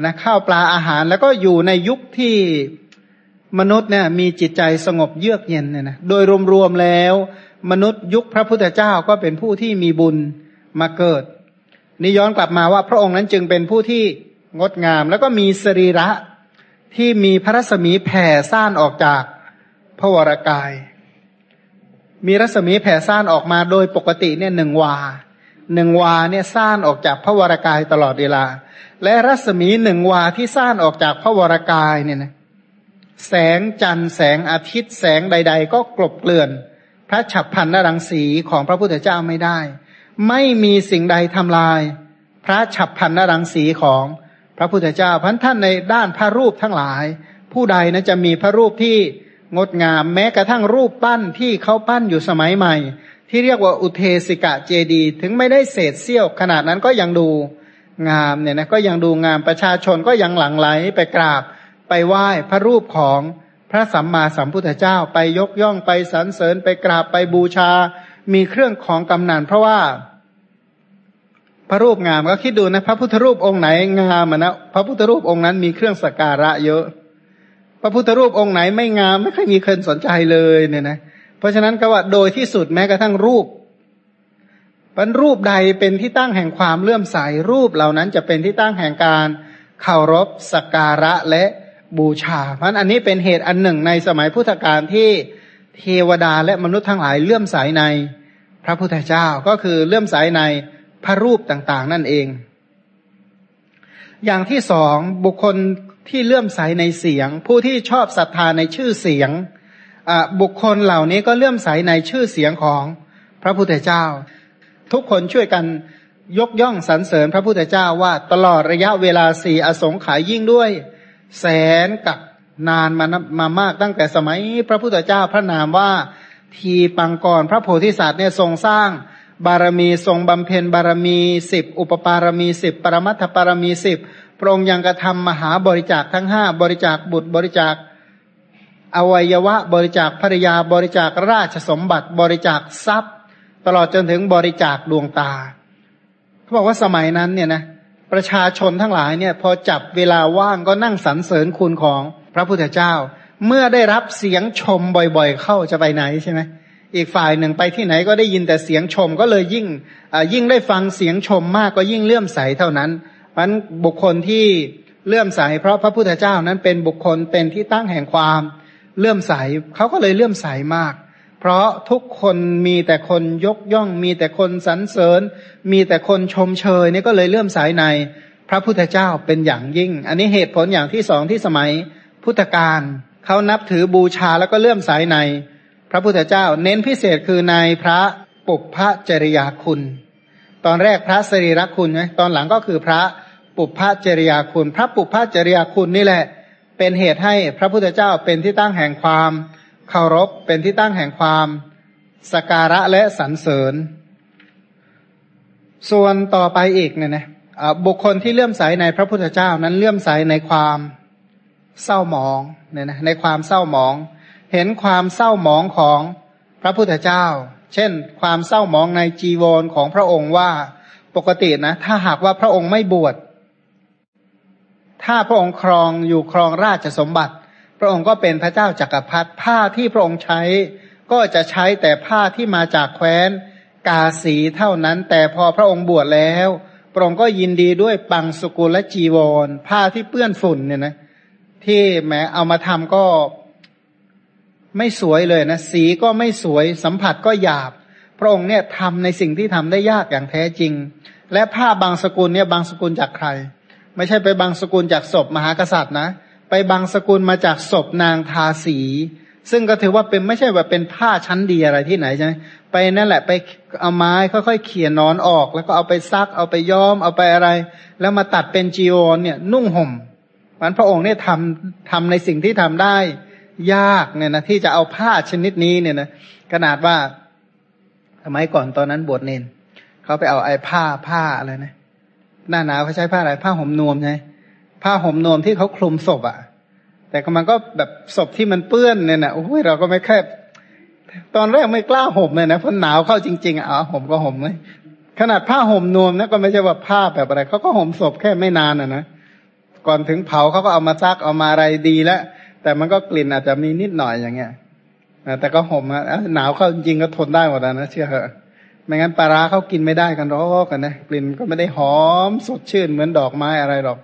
Speaker 1: นะข้าวปลาอาหารแล้วก็อยู่ในยุคที่มนุษย์เนี่ยมีจิตใจสงบเยือกเย็นเนี่ยนะโดยรวมๆแล้ว มนุษย์ยุคพระพุทธเจ้าก็เป็นผู้ที่มีบุญมาเกิดนี่ย้อนกลับมาว่าพระองค์นั้นจึงเป็นผู้ที่งดงาม แล้วก็มีสรีระที่มีพระรัศมีแผ่ซ่านออกจากพระวรากาย มีรัศมีแผ่ซ่านออกมาโดยปกติเนี่ยหนึ่งวา หนึ่งวาเนี่ยซ่านออกจากพระวรากายตลอดเวลา และรัศมีหนึ่งวาที่ซ่านออกจากพระวรากายเนี่ยนะแสงจันทร์แสงอาทิตย์ แสงใด ๆ ก็กลบเกลื่อน พระฉับพันนรังสีของพระพุทธเจ้าไม่ได้ ไม่มีสิ่งใดทำลาย พระฉับพันนรังสีของพระพุทธเจ้าพันท่านในด้านพระรูปทั้งหลาย ผู้ใดนะจะมีพระรูปที่งดงาม แม้กระทั่งรูปปั้นที่เขาปั้นอยู่สมัยใหม่ ที่เรียกว่าอุเทสิกะเจดี ถึงไม่ได้เศษเสี้ยวขนาดนั้นก็ยังดูงามเนี่ยนะก็ยังดูงามประชาชนก็ยังหลั่งไหลไปกราบไปไหว้พระรูปของพระสัมมาสัมพุทธเจ้าไปยกย่องไปสรรเสริญไปกราบไปบูชา มีเครื่องของกำนันเพราะว่า พระรูปงามก็คิดดูนะพระพุทธรูปองค์ไหนงามนะพระพุทธรูปองค์นั้นมีเครื่องสักการะเยอะ พระพุทธรูปองค์ไหนไม่งามไม่เคยมีคนสนใจเลยเนี่ยนะ เพราะฉะนั้นก็ว่าโดยที่สุดแม้กระทั่งรูปปันรูปใดเป็นที่ตั้งแห่งความเลื่อมใสรูปเหล่านั้นจะเป็นที่ตั้งแห่งการเคารพสักการะและบูชา เพราะอันนี้เป็นเหตุอันหนึ่งในสมัยพุทธกาลที่เทวดาและมนุษย์ทั้งหลายเลื่อมใสในพระพุทธเจ้าก็คือเลื่อมใสในพระรูปต่างๆ นั่นเอง อย่างที่สองบุคคลที่เลื่อมใสในเสียง ผู้ที่ชอบศรัทธาในชื่อเสียง บุคคลเหล่านี้ก็เลื่อมใสในชื่อเสียงของพระพุทธเจ้า ทุกคนช่วยกันยกย่องสรรเสริญพระพุทธเจ้าว่าตลอดระยะเวลาสี่อสงไขยยิ่งด้วย แสนกับนานมามามากตั้งแต่สมัยพระพุทธเจ้าพระนามว่าทีปังกรพระโพธิสัตว์เนี่ยทรงสร้างบารมีทรงบำเพ็ญบารมีสิบอุปปารมีสิบปรมัตถปารมีสิบพระองค์ยังกระทำมหาบริจาคทั้งห้าบริจาคบุตรบริจาค อวัยวะบริจาคภริยาบริจาคราชสมบัติบริจาคทรัพย์ ตลอดจนถึงบริจาคดวงตาเขาบอกว่าสมัยนั้นเนี่ยนะประชาชนทั้งหลายเนี่ยพอจับเวลาว่างก็นั่งสรรเสริญคุณของพระพุทธเจ้า เมื่อได้รับเสียงชมบ่อยๆ เข้าจะไปไหนใช่ไหมอีกฝ่ายหนึ่งไปที่ไหนก็ได้ยินแต่เสียงชมก็เลยยิ่งยิ่งได้ฟังเสียงชมมากก็ยิ่งเลื่อมใสเท่านั้นมันบุคคลที่เลื่อมใสเพราะพระพุทธเจ้านั้นเป็นบุคคลเป็นที่ตั้งแห่งความ เลื่อมใสเขาก็เลยเลื่อมใสมาก เพราะทุกคนมีแต่คนยกย่อง มีแต่คนสรรเสริญ มีแต่คนชมเชยนี่ก็เลยเลื่อมใสในพระพุทธเจ้าเป็นอย่างยิ่ง อันนี้เหตุผลอย่างที่สองที่สมัยพุทธกาลเขานับถือบูชาแล้วก็เลื่อมใสใน พระพุทธเจ้า เน้นพิเศษคือในพระปุพพจริยาคุณ ตอนแรกพระสรีรคุณไงตอนหลังก็คือพระปุพพจริยาคุณ พระปุพพจริยาคุณนี่แหละ เป็นเหตุให้พระพุทธเจ้าเป็นที่ตั้งแห่งความเคารพเป็นที่ตั้งแห่งความสการะและสรรเสริญ ส่วนต่อไปอีกเนี่ยนะบุคคลที่เลื่อมใสในพระพุทธเจ้านั้นเลื่อมใสในความเศร้าหมองเนี่ยนะในความเศร้าหมอง เห็นความเศร้าหมองของพระพุทธเจ้า เช่น ความเศร้าหมองในจีวรของพระองค์ว่าปกตินะถ้าหากว่าพระองค์ไม่บวช ถ้าพระองค์ครองอยู่ครองราชสมบัติ พระองค์ก็เป็นพระเจ้าจักรพรรดิผ้าที่พระองค์ใช้ก็จะใช้แต่ผ้าที่มาจากแคว้น กาสีเท่านั้น แต่พอพระองค์บวชแล้ว พระองค์ก็ยินดีด้วยปังสกุลและจีวร ผ้าที่เปื้อนฝุ่นเนี่ยนะที่แม้เอามาทำก็ไม่สวยเลยนะ สีก็ไม่สวยสัมผัสก็หยาบ พระองค์เนี่ยทำในสิ่งที่ทำได้ยากอย่างแท้จริง และผ้าบางสกุลเนี่ยบางสกุลจากใคร ไม่ใช่ไปบางสกุลจากศพมหากษัตริย์นะ ไปบางสกุลมาจากศพนางทาสี ซึ่งก็ถือว่าเป็นไม่ใช่ว่าเป็นผ้าชั้นดีอะไรที่ไหนใช่ไหมไปนั่นแหละไปเอาไม้ค่อยๆเขี่ยนอนออก แล้วก็เอาไปซักเอาไปย้อมเอาไปอะไร แล้วมาตัดเป็นจีวรเนี่ยนุ่งห่มมันพระองค์เนี่ยทำทำในสิ่งที่ทำได้ ยากเนี่ยนะที่จะเอาผ้าชนิดนี้เนี่ยนะขนาดว่าสมัยก่อนตอนนั้นบวชเนนเขาไปเอาไอ้ผ้าผ้าอะไรนะ หน้าหนาวเขาใช้ผ้าอะไรผ้าห่มนวมใช่ผ้าห่มนวมที่เขาคลุมศพอะ่ะ แต่มันก็แบบศพที่มันเปื้อนเนี่ยนะโอ้ยเราก็ไม่แค่ตอนแรกไม่กล้าห่มเลยนะเพราะหนาวเข้าจริงๆอะห่มก็ห่มเลยขนาดผ้าห่มนวมนะก็ไม่ใช่ว่าผ้าแบบอะไรเขาก็ห่มศพแค่ไม่นานอะนะก่อนถึงเผาเขาก็เอามาซักเอามาอะไรดีแล้วแต่มันก็กลิ่นอาจจะมีนิดหน่อยอย่างเงี้ยแต่ก็ห่มอะหนาวเข้าจริงก็ทนได้หมดนะเชื่อเหอะ ไม่งั้นปลาร้าเขากินไม่ได้กันหรอกกันนะกลิ่นก็ไม่ได้หอมสดชื่นเหมือนดอกไม้อะไรหรอก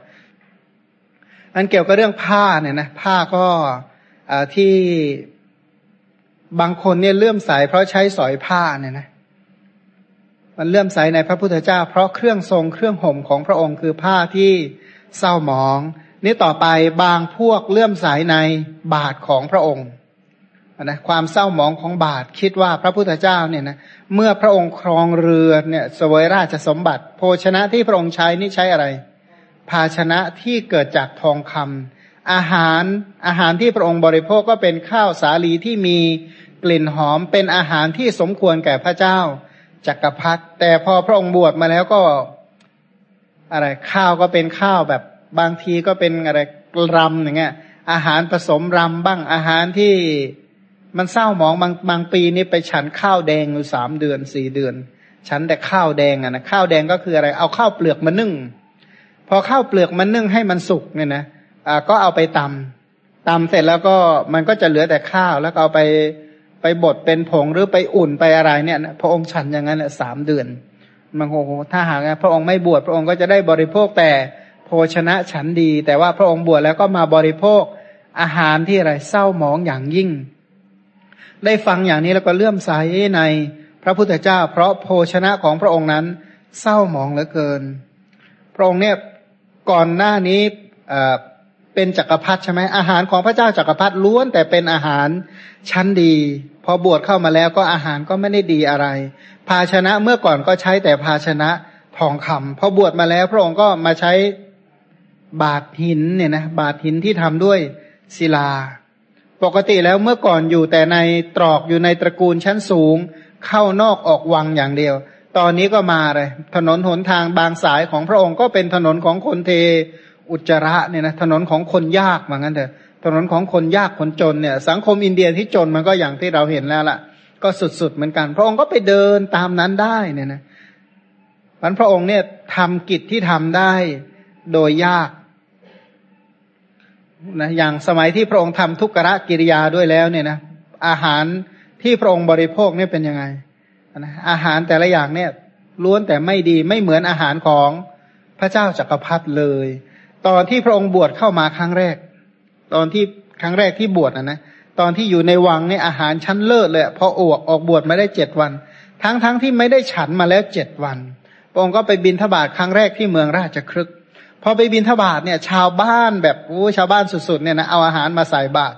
Speaker 1: อันเกี่ยวกับเรื่องผ้าเนี่ยนะผ้าก็ที่บางคนเนี่ยเลื่อมใสเพราะใช้สอยผ้าเนี่ยนะมันเลื่อมใสในพระพุทธเจ้า เพราะเครื่องทรงเครื่องห่มของพระองค์คือผ้าที่เศร้าหมอง นี่ต่อไปบางพวกเลื่อมใสในบาทของพระองค์นะความเศร้าหมองของบาทคิดว่าพระพุทธเจ้าเนี่ยนะ เมื่อพระองค์ครองเรือเนี่ยสวยราชสมบัติ โภชนะที่พระองค์ใช้นี่ใช้อะไร ภาชนะที่เกิดจากทองคำอาหารอาหารที่พระองค์บริโภคก็เป็นข้าวสาลีที่มีกลิ่นหอมเป็นอาหารที่สมควรแก่พระเจ้าจักรพรรดิแต่พอพระองค์บวชมาแล้วก็อะไรข้าวก็เป็นข้าวแบบบางทีก็เป็นอะไรรำอย่างเงี้ยอาหารผสมรำบ้างอาหารที่ มันเศร้าหมองบางบางปีนี่ไปฉันข้าวแดงอยู่สามเดือนสี่เดือน ฉันแต่ข้าวแดงอะนะข้าวแดงก็คืออะไร เอาข้าวเปลือกมานึ่ง พอข้าวเปลือกมันนึ่งให้มันสุกเนี่ยนะอ่าก็เอาไปตำตำเสร็จแล้วก็มันก็จะเหลือแต่ข้าวแล้วก็เอาไปไปบดเป็นผงหรือไปอุ่นไปอะไรเนี่ยนะพระองค์ฉันอย่างนั้นแหละสามเดือนมันโอ้โหถ้าหากพระองค์ไม่บวชพระองค์ก็จะได้บริโภคแต่โภชนะฉันดี แต่ว่าพระองค์บวชแล้วก็มาบริโภคอาหารที่อะไรเศร้าหมองอย่างยิ่ง ได้ฟังอย่างนี้แล้วก็เลื่อมใสในพระพุทธเจ้า เพราะโภชนะของพระองค์นั้นเศร้าหมองเหลือเกิน พระองค์เนี่ยก่อนหน้านี้เป็นจักรพรรดิใช่ไหมอาหารของพระเจ้าจักรพรรดิล้วนแต่เป็นอาหารชั้นดี พอบวชเข้ามาแล้วก็อาหารก็ไม่ได้ดีอะไร ภาชนะเมื่อก่อนก็ใช้แต่ภาชนะทองคำพอบวชมาแล้วพระองค์ก็มาใช้บาดหินเนี่ยนะบาดหินที่ทำด้วยศิลา ปกติแล้วเมื่อก่อนอยู่แต่ในตรอกอยู่ในตระกูลชั้นสูง เข้านอกออกวังอย่างเดียว ตอนนี้ก็มาเลยถนนหนทางบางสายของพระองค์ก็เป็นถนนของคนเทอุจจาระเนี่ยนะถนนของคนยากเหมือนกันเถอะถนนของคนยากคนจนเนี่ยสังคมอินเดียที่จนมันก็อย่างที่เราเห็นแล้วล่ะ ก็สุดๆเหมือนกัน พระองค์ก็ไปเดินตามนั้นได้เนี่ยนะมันพระองค์เนี่ยทำกิจที่ทำได้โดยยาก นะอย่างสมัยที่พระองค์ทำทุกขะกิริยาด้วยแล้วเนี่ยนะอาหารที่พระองค์บริโภคเนี่ยเป็นยังไงนะอาหารแต่ละอย่างเนี่ยล้วนแต่ไม่ดีไม่เหมือนอาหารของพระเจ้าจักรพรรดิเลย ตอนที่พระองค์บวชเข้ามาครั้งแรก ตอนที่ครั้งแรกที่บวชนะนะตอนที่อยู่ในวังเนี่ยอาหารชั้นเลิศเลยพออวกออกบวชมาได้เจ็ดวัน ทั้งๆทที่ไม่ได้ฉันมาแล้วเจ็ดวันพระองค์ก็ไปบินทบาทครั้งแรกที่เมืองราชครึก พอไปบินทบาทเนี่ย ชาวบ้านแบบโอ้ชาวบ้านสุดๆเนี่ยนะเอาอาหารมาใส่บาตร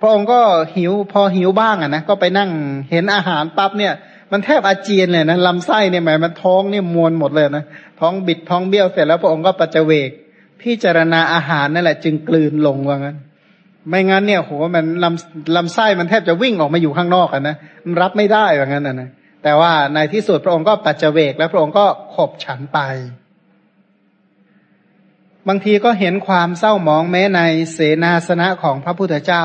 Speaker 1: พระองค์ก็หิวพอหิวบ้างอะนะก็ไปนั่งเห็นอาหารปั๊บเนี่ย มันแทบอาเจียนเลยนะลำไส้เนี่ยหมายมันท้องเนี่ยมวนหมดเลยนะท้องบิดท้องเบี้ยวเสร็จแล้วพระองค์ก็ปัจเจเวกพิจารณาอาหารนั่นแหละ จึงกลืนลงว่างั้น ไม่งั้นเนี่ยโหมันลำลำไส้มันแทบจะวิ่งออกมาอยู่ข้างนอกอะนะมันรับไม่ได้ว่างั้นนะแต่ว่าในที่สุดพระองค์ก็ปัจเจเวกแล้วพระองค์ก็ขบฉันไป บางทีก็เห็นความเศร้าหมองแม้ในเสนาสนะของพระพุทธเจ้า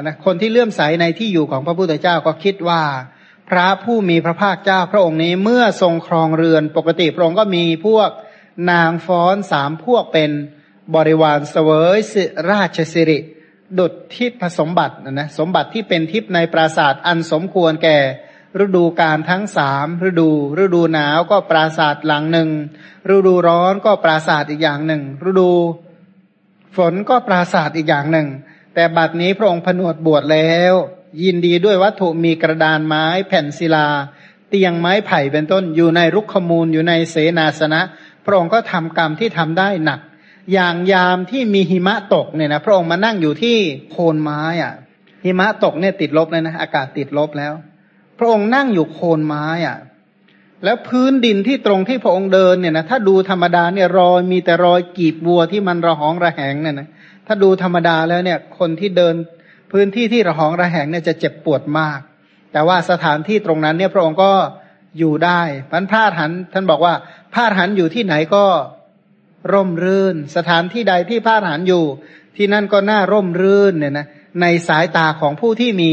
Speaker 1: นะคนที่เลื่อมใสในที่อยู่ของพระพุทธเจ้าก็คิดว่า พระผู้มีพระภาคเจ้าพระองค์นี้เมื่อทรงครองเรือนปกติพระองค์ก็มีพวกนางฟ้อนสามพวกเป็นบริวารเสวยราชสิริ ดุดทิพสมบัตินะสมบัติที่เป็นทิพในปราศาสตร์อันสมควรแก่ ฤดูการทั้งสามฤดู ฤดูหนาวก็ปราศาสตร์หลังหนึ่ง ฤดูร้อนก็ปราศาสตร์อีกอย่างหนึ่ง ฤดูฝนก็ปราศาสตร์อีกอย่างหนึ่ง แต่บัดนี้พระองค์ผนวดบวชแล้ว ยินดีด้วยวัตถุมีกระดานไม้แผ่นศิลา เตียงไม้ไผ่เป็นต้นอยู่ในรุกขมูลอยู่ในเสนาสนะ พระองค์ก็ทำกรรมที่ทำได้หนัก อย่างยามที่มีหิมะตกเนี่ยนะพระองค์มานั่งอยู่ที่โคนไม้อะหิมะตกเนี่ยติดลบเลยนะอากาศติดลบแล้ว พระองค์นั่งอยู่โคนไม้อะ แล้วพื้นดินที่ตรงที่พระองค์เดินเนี่ยนะถ้าดูธรรมดาเนี่ยรอยมีแต่รอยกีบวัวที่มันระหองระแหงเนี่ยนะถ้าดูธรรมดาแล้วเนี่ย คนที่เดินพื้นที่ที่ระหองระแหงเนี่ยจะเจ็บปวดมาก แต่ว่าสถานที่ตรงนั้นเนี่ยพระองค์ก็อยู่ได้พันพาดหันท่านบอกว่าพาดหันอยู่ที่ไหนก็ร่มรื่น สถานที่ใดที่พาดหันอยู่ ที่นั่นก็น่าร่มรื่นเนี่ยนะในสายตาของผู้ที่มี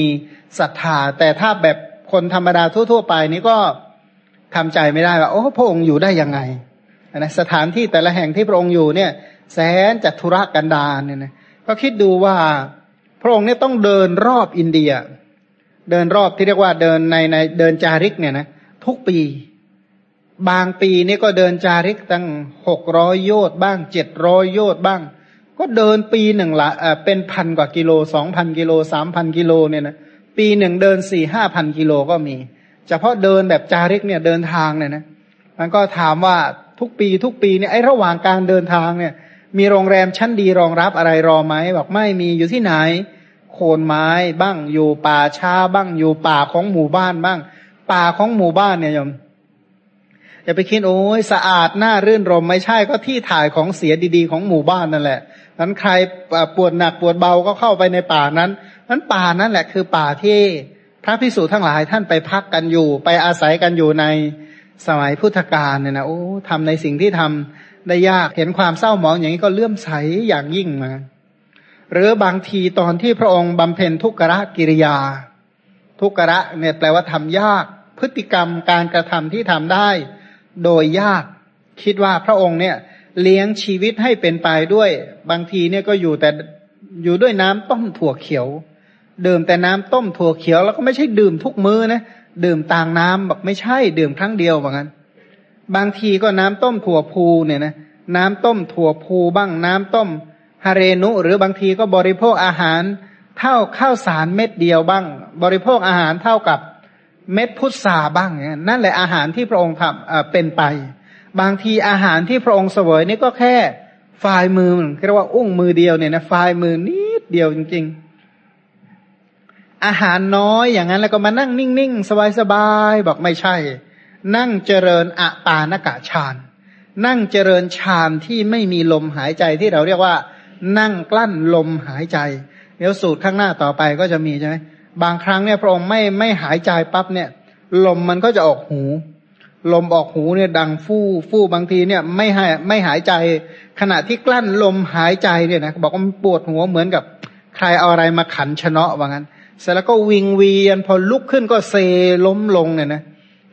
Speaker 1: ศรัทธาแต่ถ้าแบบ คนธรรมดาทั่ว ๆ ไปนี่ก็ทำใจไม่ได้ว่าโอ้พระองค์อยู่ได้ยังไงนะสถานที่แต่ละแห่งที่พระองค์อยู่เนี่ย แสนจัตุรกันดารเนี่ยนะก็คิดดูว่าพระองค์เนี่ยต้องเดินรอบอินเดีย เดินรอบที่เรียกว่าเดินในในเดินจาริกเนี่ยนะทุกปี บางปีนี่ก็เดินจาริกตั้งหกร้อยโยชน์บ้างเจ็ดร้อยโยชน์บ้าง ก็เดินปีหนึ่งละเป็นพันกว่ากิโลสองพันกิโลสามพันกิโลเนี่ยนะ ปีหนึ่งเดินสี่ห้าพันกิโลก็มีเฉพาะเดินแบบจาริกเนี่ยเดินทางเนี่ยนะมันก็ถามว่าทุกปีทุกปีเนี่ยไอ้ระหว่างการเดินทางเนี่ย มีโรงแรมชั้นดีรองรับอะไรรอไหมบอกไม่มีอยู่ที่ไหน โคนไม้บ้างอยู่ป่าช้าบ้างอยู่ป่าของหมู่บ้านบ้าง ป่าของหมู่บ้านเนี่ยโยมอย่าไปคิดโอ้ยสะอาดน่ารื่นรมไม่ใช่ก็ที่ถ่ายของเสียดีๆของหมู่บ้านนั่นแหละนั้นใครปวดหนักปวดเบาก็เข้าไปในป่านั้น นั้นป่านั่นแหละคือป่าที่พระพิสุทั้งหลายท่านไปพักกันอยู่ ไปอาศัยกันอยู่ในสมัยพุทธกาลเนี่ยนะโอ้ทำในสิ่งที่ทำได้ยากเห็นความเศร้าหมองอย่างนี้ก็เลื่อมใสอย่างยิ่งมาหรือบางทีตอนที่พระองค์บำเพ็ญทุกขะกิริยา ทุกขะเนี่ยแปลว่าทำยาก พฤติกรรมการกระทำที่ทำได้ โดยยากคิดว่าพระองค์เนี่ย เลี้ยงชีวิตให้เป็นไปด้วย บางทีเนี่ยก็อยู่แต่อยู่ด้วยน้ำต้มถั่วเขียว ดื่มแต่น้ำต้มถั่วเขียวแล้วก็ไม่ใช่ดื่มทุกมื้อนะดื่มต่างน้ำบอกไม่ใช่ ดื่มครั้งเดียวเหมือนกันบางทีก็น้ำต้มถั่วพูเนี่ยนะน้ำต้มถั่วพูบ้างน้ำต้มฮาเรนุ หรือบางทีก็บริโภคอาหาร เท่าข้าวสารเม็ดเดียวบ้าง บริโภคอาหารเท่ากับเม็ดพุทราบ้างเนี่ยนั่นแหละอาหารที่พระองค์ทำเป็นไป บางทีอาหารที่พระองค์เสวยนี่ก็แค่ฝ่ายมือเรียกว่าอุ้งมือเดียวเนี่ยนะฝ่ายมือนิดเดียวจริง ๆ อาหารน้อยอย่างนั้นแล้วก็มานั่งนิ่งๆ สบายๆ บอกไม่ใช่ นั่งเจริญอะปานกะฌานนั่งเจริญฌานที่ไม่มีลมหายใจที่เราเรียกว่า นั่งกลั้นลมหายใจ เดี๋ยวสูตรข้างหน้าต่อไปก็จะมีใช่ไหมบางครั้งเนี่ยพระองค์ไม่ไม่หายใจปั๊บเนี่ย ลมมันก็จะออกหู ลมออกหูเนี่ยดังฟู่ฟู่บางทีเนี่ยไม่หายไม่หายใจขณะที่กลั้นลมหายใจเนี่ยนะบอกว่าปวดหัวเหมือนกับใครเอาอะไรมาขันชนะว่างั้น เสร็จแล้วก็วิงเวียน พอลุกขึ้นก็เซล้มลงเนี่ยนะ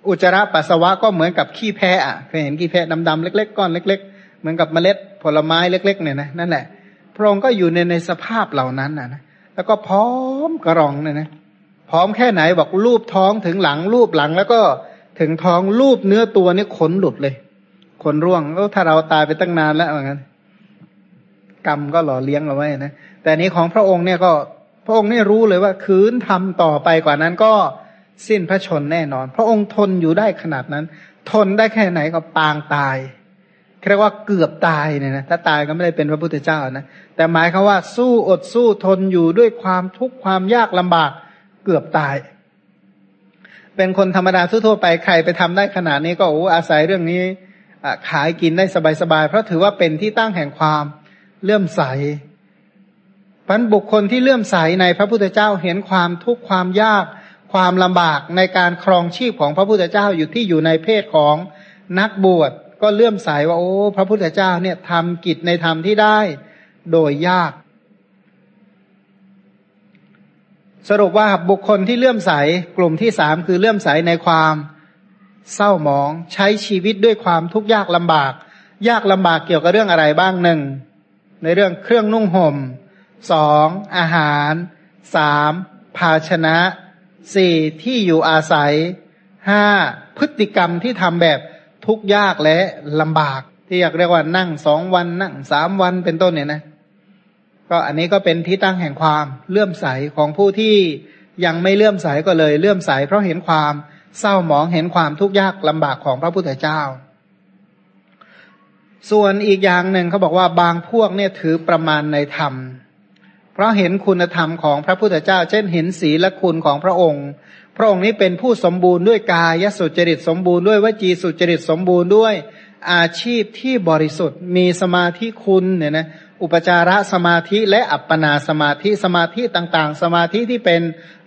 Speaker 1: อุจจาระปัสสาวะก็เหมือนกับขี้แพะอะเคยเห็นขี้แพะดำๆเล็ก ๆก้อนเล็ก ๆ เหมือนกับเมล็ดผลไม้เล็ก ๆ เนี่ยนะนั่นแหละพระองค์ก็อยู่ในในสภาพเหล่านั้นนะนะแล้วก็พร้อมกระรองเนี่ยนะพร้อมแค่ไหนบอกรูปท้องถึงหลังรูปหลัง แล้วก็ถึงท้องรูปเนื้อตัวนี่ขนหลุดเลยขนร่วงก็ถ้าเราตายไปตั้งนานแล้วเหมือนกันกรรมก็หล่อเลี้ยงเอาไว้นะแต่นี้ของพระองค์เนี่ยก็ พระองค์นี่รู้เลยว่าคืนทำต่อไปกว่านั้นก็สิ้นพระชนแน่นอน พระองค์ทนอยู่ได้ขนาดนั้น ทนได้แค่ไหนก็ปางตายเรียกว่าเกือบตายเนี่ยนะถ้าตายก็ไม่ได้เป็นพระพุทธเจ้านะแต่หมายคือว่าสู้อดสู้ทนอยู่ด้วยความทุกข์ความยากลำบากเกือบตาย เป็นคนธรรมดาทั่วไปใครไปทำได้ขนาดนี้ก็โอ้อาศัยเรื่องนี้ขายกินได้สบายๆเพราะถือว่าเป็นที่ตั้งแห่งความเลื่อมใส พันบุคคลที่เลื่อมใสในพระพุทธเจ้าเห็นความทุกข์ความยาก ความลำบากในการครองชีพของพระพุทธเจ้าอยู่ที่อยู่ในเพศของนักบวชก็เลื่อมใสว่าโอ้ พระพุทธเจ้าเนี่ยทำกิจในธรรมที่ได้โดยยาก สรุปว่าบุคคลที่เลื่อมใสกลุ่มที่สามคือเลื่อมใสในความเศร้าหมองใช้ชีวิตด้วยความทุกข์ยากลำบาก ยากลำบากเกี่ยวกับเรื่องอะไรบ้างหนึ่งในเรื่องเครื่องนุ่งห่ม สองอาหารสามภาชนะสี่ที่อยู่อาศัยห้าพฤติกรรมที่ทำแบบทุกยากและลำบาก ที่อยากเรียกว่านั่งสองวันนั่งสามวันเป็นต้นเนี่ยนะ ก็อันนี้ก็เป็นที่ตั้งแห่งความเลื่อมใสของผู้ที่ยังไม่เลื่อมใสก็เลยเลื่อมใสเพราะเห็นความเศร้าหมองเห็นความทุกข์ยากลำบากของพระพุทธเจ้า ส่วนอีกอย่างหนึ่งเขาบอกว่าบางพวกเนี่ยถือประมาณในธรรม เพราะเห็นคุณธรรมของพระพุทธเจ้า เช่นเห็นศีลคุณของพระองค์ พระองค์นี้เป็นผู้สมบูรณ์ด้วยกายสุจริตสมบูรณ์ด้วยวจีสุจริตสมบูรณ์ด้วยอาชีพที่บริสุทธิ์มีสมาธิคุณเนี่ยนะอุปจาระสมาธิและอัปปนาสมาธิสมาธิต่างๆ สมาธิที่เป็น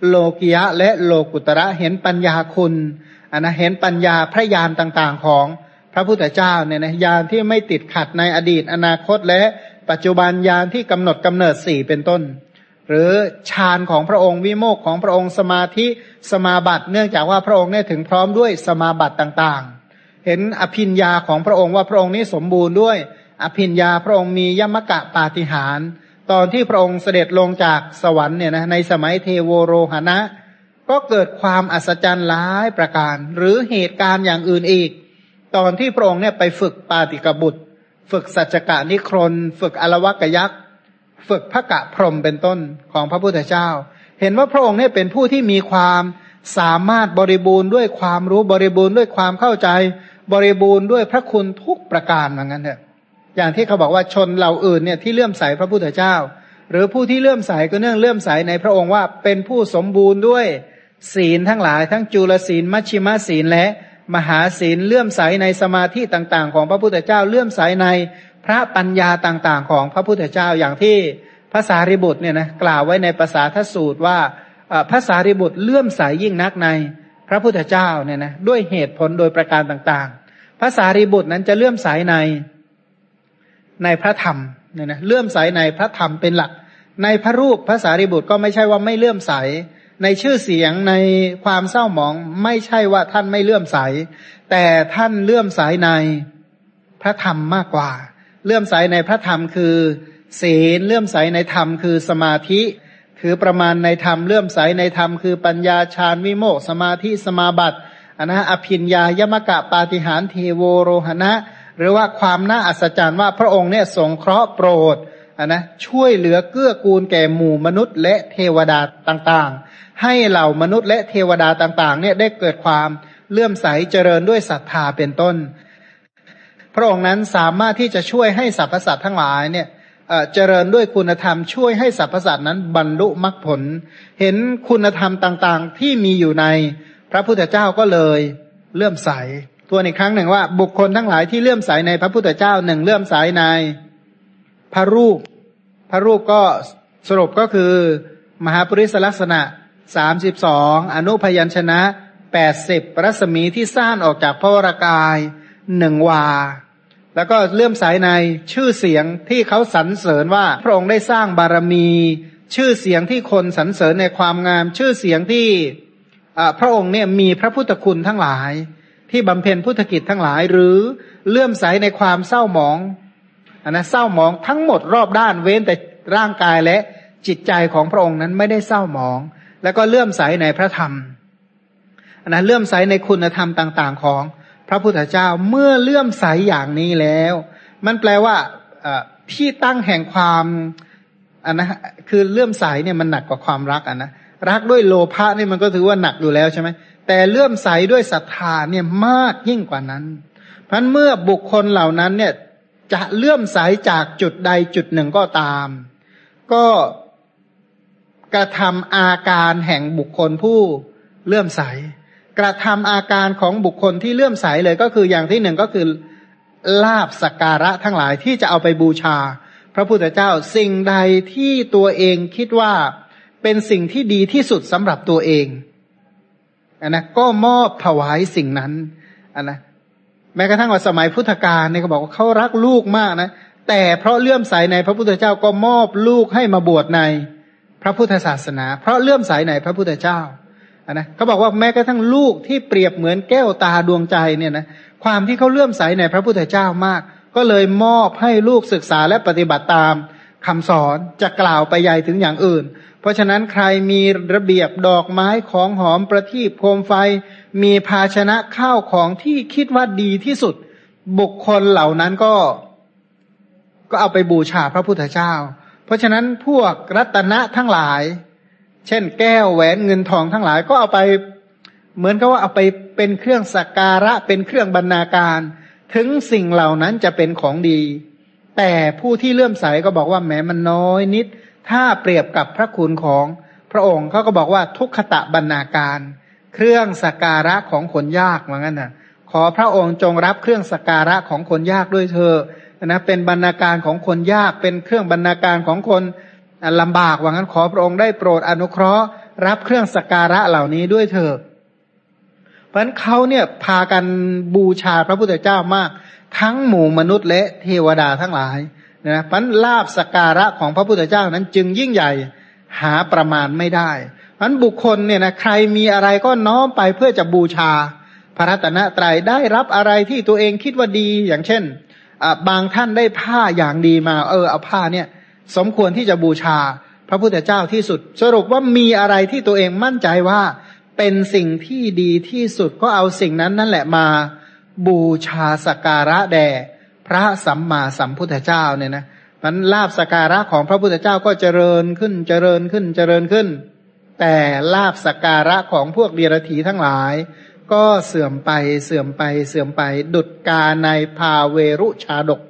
Speaker 1: โลกิยะและโลกุตระเห็นปัญญาคุณอันนะเห็นปัญญาพระญาณต่างๆของพระพุทธเจ้าเนี่ยนะญาณที่ไม่ติดขัดในอดีตอนาคตและ ปัจจุบันญาณที่กำหนดกำเนิดสี่เป็นต้น หรือฌานของพระองค์วิโมกของพระองค์สมาธิสมาบัติเนื่องจากว่าพระองค์เนี่ยถึงพร้อมด้วยสมาบัติต่างๆ เห็นอภินยาของพระองค์ว่าพระองค์นี้สมบูรณ์ด้วย อภินยาพระองค์มียมกะปาฏิหารตอนที่พระองค์เสด็จลงจากสวรรค์เนี่ยนะในสมัยเทโวโรหณะ ก็เกิดความอัศจรรย์หลายประการ หรือเหตุการณ์อย่างอื่นอีก ตอนที่พระองค์เนี่ยไปฝึกปาติกบุตร ฝึกสัจกะนิครน ฝึกอลวกยักษ์ ฝึกพระกะพรมเป็นต้นของพระพุทธเจ้า เห็นว่าพระองค์เนี่ยเป็นผู้ที่มีความสามารถบริบูรณ์ด้วยความรู้บริบูรณ์ด้วยความเข้าใจ บริบูรณ์ด้วยพระคุณทุกประการเหมือนกันเถอะอย่างที่เขาบอกว่าชนเหล่าอื่นเนี่ยที่เลื่อมใสพระพุทธเจ้า หรือผู้ที่เลื่อมใสก็เนื่องเลื่อมใสในพระองค์ว่าเป็นผู้สมบูรณ์ด้วยศีลทั้งหลายทั้งจุลศีลมัชชิมศีลและ มหาศีลเลื่อมใสในสมาธิต่าง ๆ ของพระพุทธเจ้าเลื่อมใสในพระปัญญาต่างๆ ของพระพุทธเจ้าอย่างที่ภาษาริบุตรเนี่ยนะกล่าวไว้ในภาษาทสูตรว่าภาษาริบุตรเลื่อมใสยยิ่งนักในพระพุทธเจ้าเนี่ยนะด้วยเหตุผลโดยประการต่างๆภาษาริบุตรนั้นจะเลื่อมใสในในพระธรรมเนี่ยนะเลื่อมใสในพระธรรมเป็นหลัก ในพระรูปภาษาริบุตรก็ไม่ใช่ว่าไม่เลื่อมใส ในชื่อเสียงในความเศร้าหมองไม่ใช่ว่าท่านไม่เลื่อมใส แต่ท่านเลื่อมใสในพระธรรมมากกว่า เลื่อมใสในพระธรรมคือศีลเลื่อมใสในธรรมคือสมาธิ คือประมาณในธรรมเลื่อมใสในธรรมคือปัญญาฌานวิโมกสมาธิสมาบัติอนนะอภินญายมกะปาฏิหารเทโวโรหณะ หรือว่าความน่าอัศจรรย์ว่าพระองค์เนี่ยสงเคราะห์โปรดอะนะช่วยเหลือเกื้อกูลแก่หมู่มนุษย์และเทวดาต่างๆ ให้เหล่ามนุษย์และเทวดาต่างๆ เนี่ยได้เกิดความเลื่อมใสเจริญด้วยศรัทธาเป็นต้น พระองค์นั้นสามารถที่จะช่วยให้สรรพสัตว์ทั้งหลายเนี่ยเจริญด้วยคุณธรรมช่วยให้สรรพสัตว์นั้นบรรลุมรรคผล เห็นคุณธรรมต่างๆ ที่มีอยู่ในพระพุทธเจ้าก็เลยเลื่อมใสตัวอีกครั้งหนึ่งว่า บุคคลทั้งหลายที่เลื่อมใสในพระพุทธเจ้าหนึ่งเลื่อมใสในพระรูป พระรูปก็สรุปก็คือ มหาปริศลักษณะ สามสิบสองอนุพยัญชนะแปดสิบรัศมีที่สร้างออกจากพระวรากายหนึ่งวา แล้วก็เลื่อมใสในชื่อเสียงที่เขาสรรเสริญว่าพระองค์ได้สร้างบารมี ชื่อเสียงที่คนสรรเสริญในความงาม ชื่อเสียงที่พระองค์เนี่ยมีพระพุทธคุณทั้งหลาย ที่บำเพ็ญพุทธกิจทั้งหลาย หรือเลื่อมใสในความเศร้าหมองอันนะเศร้าหมองทั้งหมดรอบด้านเว้นแต่ร่างกายและจิตใจของพระองค์นั้นไม่ได้เศร้าหมอง แล้วก็เลื่อมใสในพระธรรมอันนะเลื่อมใสในคุณธรรมต่าง ๆ ของพระพุทธเจ้าเมื่อเลื่อมใสอย่างนี้แล้ว มันแปลว่าที่ตั้งแห่งความอันนะคือเลื่อมใสเนี่ยมันหนักกว่าความรักอะนะรักด้วยโลภะนี่มันก็ถือว่าหนักอยู่แล้วใช่ไหมแต่เลื่อมใสด้วยศรัทธาเนี่ยมากยิ่งกว่านั้นเพราะเมื่อบุคคลเหล่านั้นเนี่ยจะเลื่อมใสจากจุดใดจุดหนึ่งก็ตาม ก็ กระทำอาการแห่งบุคคลผู้เลื่อมใส กระทำอาการของบุคคลที่เลื่อมใสเลยก็คืออย่างที่หนึ่งก็คือลาบสักการะทั้งหลายที่จะเอาไปบูชา พระพุทธเจ้าสิ่งใดที่ตัวเองคิดว่าเป็นสิ่งที่ดีที่สุดสำหรับตัวเองอันนะก็มอบถวายสิ่งนั้นอันนะแม้กระทั่งว่าสมัยพุทธกาลเนี่ยเขาบอกว่าเขารักลูกมากนะ แต่เพราะเลื่อมใสในพระพุทธเจ้าก็มอบลูกให้มาบวชใน พระพุทธศาสนา เพราะเลื่อมใสในพระพุทธเจ้าอันนะเขาบอกว่าแม้กระทั่งลูกที่เปรียบเหมือนแก้วตาดวงใจเนี่ยนะความที่เขาเลื่อมใสในพระพุทธเจ้ามาก ก็เลยมอบให้ลูกศึกษาและปฏิบัติตามคำสอนจะกล่าวไปใหญ่ถึงอย่างอื่น เพราะฉะนั้นใครมีระเบียบดอกไม้ของหอมประทีปโคมไฟ มีภาชนะข้าวของที่คิดว่าดีที่สุด บุคคลเหล่านั้นก็ ก็เอาไปบูชาพระพุทธเจ้า เพราะฉะนั้นพวกรัตนะทั้งหลาย เช่น แก้วแหวนเงินทองทั้งหลายก็เอาไปเหมือนกับว่าเอาไปเป็นเครื่องสักการะเป็นเครื่องบรรณาการ ถึงสิ่งเหล่านั้นจะเป็นของดี แต่ผู้ที่เลื่อมใสก็บอกว่าแม้มันน้อยนิด ถ้าเปรียบกับพระคุณของพระองค์เขาก็บอกว่าทุกขตะบรรณาการ เครื่องสักการะของคนยากว่างั้นนะขอพระองค์จงรับเครื่องสักการะของคนยากด้วยเธอ นะเป็นบรรณาการของคนยากเป็นเครื่องบรรณาการของคนลำบากว่างั้นขอพระองค์ได้โปรดอนุเคราะห์ รับเครื่องสักการะเหล่านี้ด้วยเถอเพราะฉะนั้นเขาเนี่ยพากันบูชาพระพุทธเจ้ามาก ทั้งหมู่มนุษย์และเทวดาทั้งหลายนะพันลาบสการะของพระพุทธเจ้านั้นจึงยิ่งใหญ่หาประมาณไม่ได้พันบุคคลเนี่ยนะใครมีอะไรก็น้อมไปเพื่อจะบูชาพระรัตนตรัยได้รับอะไรที่ตัวเองคิดว่าดีอย่างเช่น บางท่านได้ผ้าอย่างดีมา เออเอาผ้าเนี่ย สมควรที่จะบูชา พระพุทธเจ้าที่สุด สรุปว่ามีอะไรที่ตัวเองมั่นใจว่า เป็นสิ่งที่ดีที่สุดก็เอาสิ่งนั้นนั่นแหละมา บูชาสการะแด่พระสัมมาสัมพุทธเจ้าเนี่ยนะมันลาบสการะของพระพุทธเจ้าก็เจริญขึ้นเจริญขึ้นเจริญขึ้น แต่ลาบสการะของพวกเดียรถีทั้งหลาย ก็เสื่อมไปเสื่อมไปเสื่อมไป ดุดกาในภาเวรุชาดก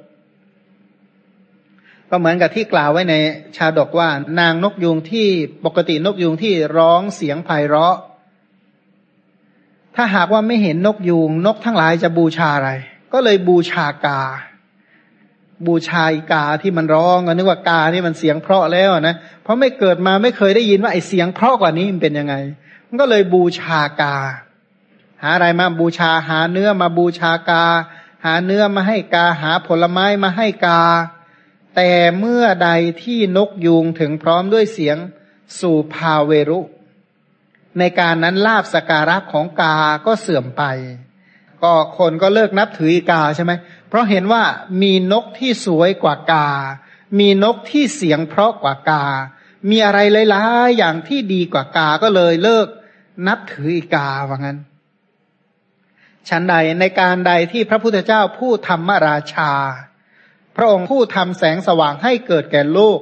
Speaker 1: ก็เหมือนกับที่กล่าวไว้ในชาดกว่านางนกยูงที่ปกตินกยูงที่ร้องเสียงไพเราะ ถ้าหากว่าไม่เห็นนกยูงนกทั้งหลายจะบูชาอะไร ก็เลยบูชากา บูชาอีกาที่มันร้องก็นึกว่ากานี่มันเสียงเพราะแล้วนะเพราะไม่เกิดมาไม่เคยได้ยินว่าไอเสียงเพราะกว่านี้มันเป็นยังไง มันก็เลยบูชากา หาอะไรมาบูชาหาเนื้อมาบูชากา หาเนื้อมาให้กาหาผลไม้มาให้กา แต่เมื่อใดที่นกยูงถึงพร้อมด้วยเสียงสู่พาเวรุ ในการนั้นลาบสการะของกาก็เสื่อมไป ก็คนก็เลิกนับถืออีกาใช่ไหมเพราะเห็นว่ามีนกที่สวยกว่ากา มีนกที่เสียงเพราะกว่ากา มีอะไรหลายๆอย่างที่ดีกว่ากาก็เลยเลิกนับถืออีกาว่างั้น ฉันใดในการใดที่พระพุทธเจ้าผู้ธรรมราชา พระองค์ผู้ทำแสงสว่างให้เกิดแก่โลก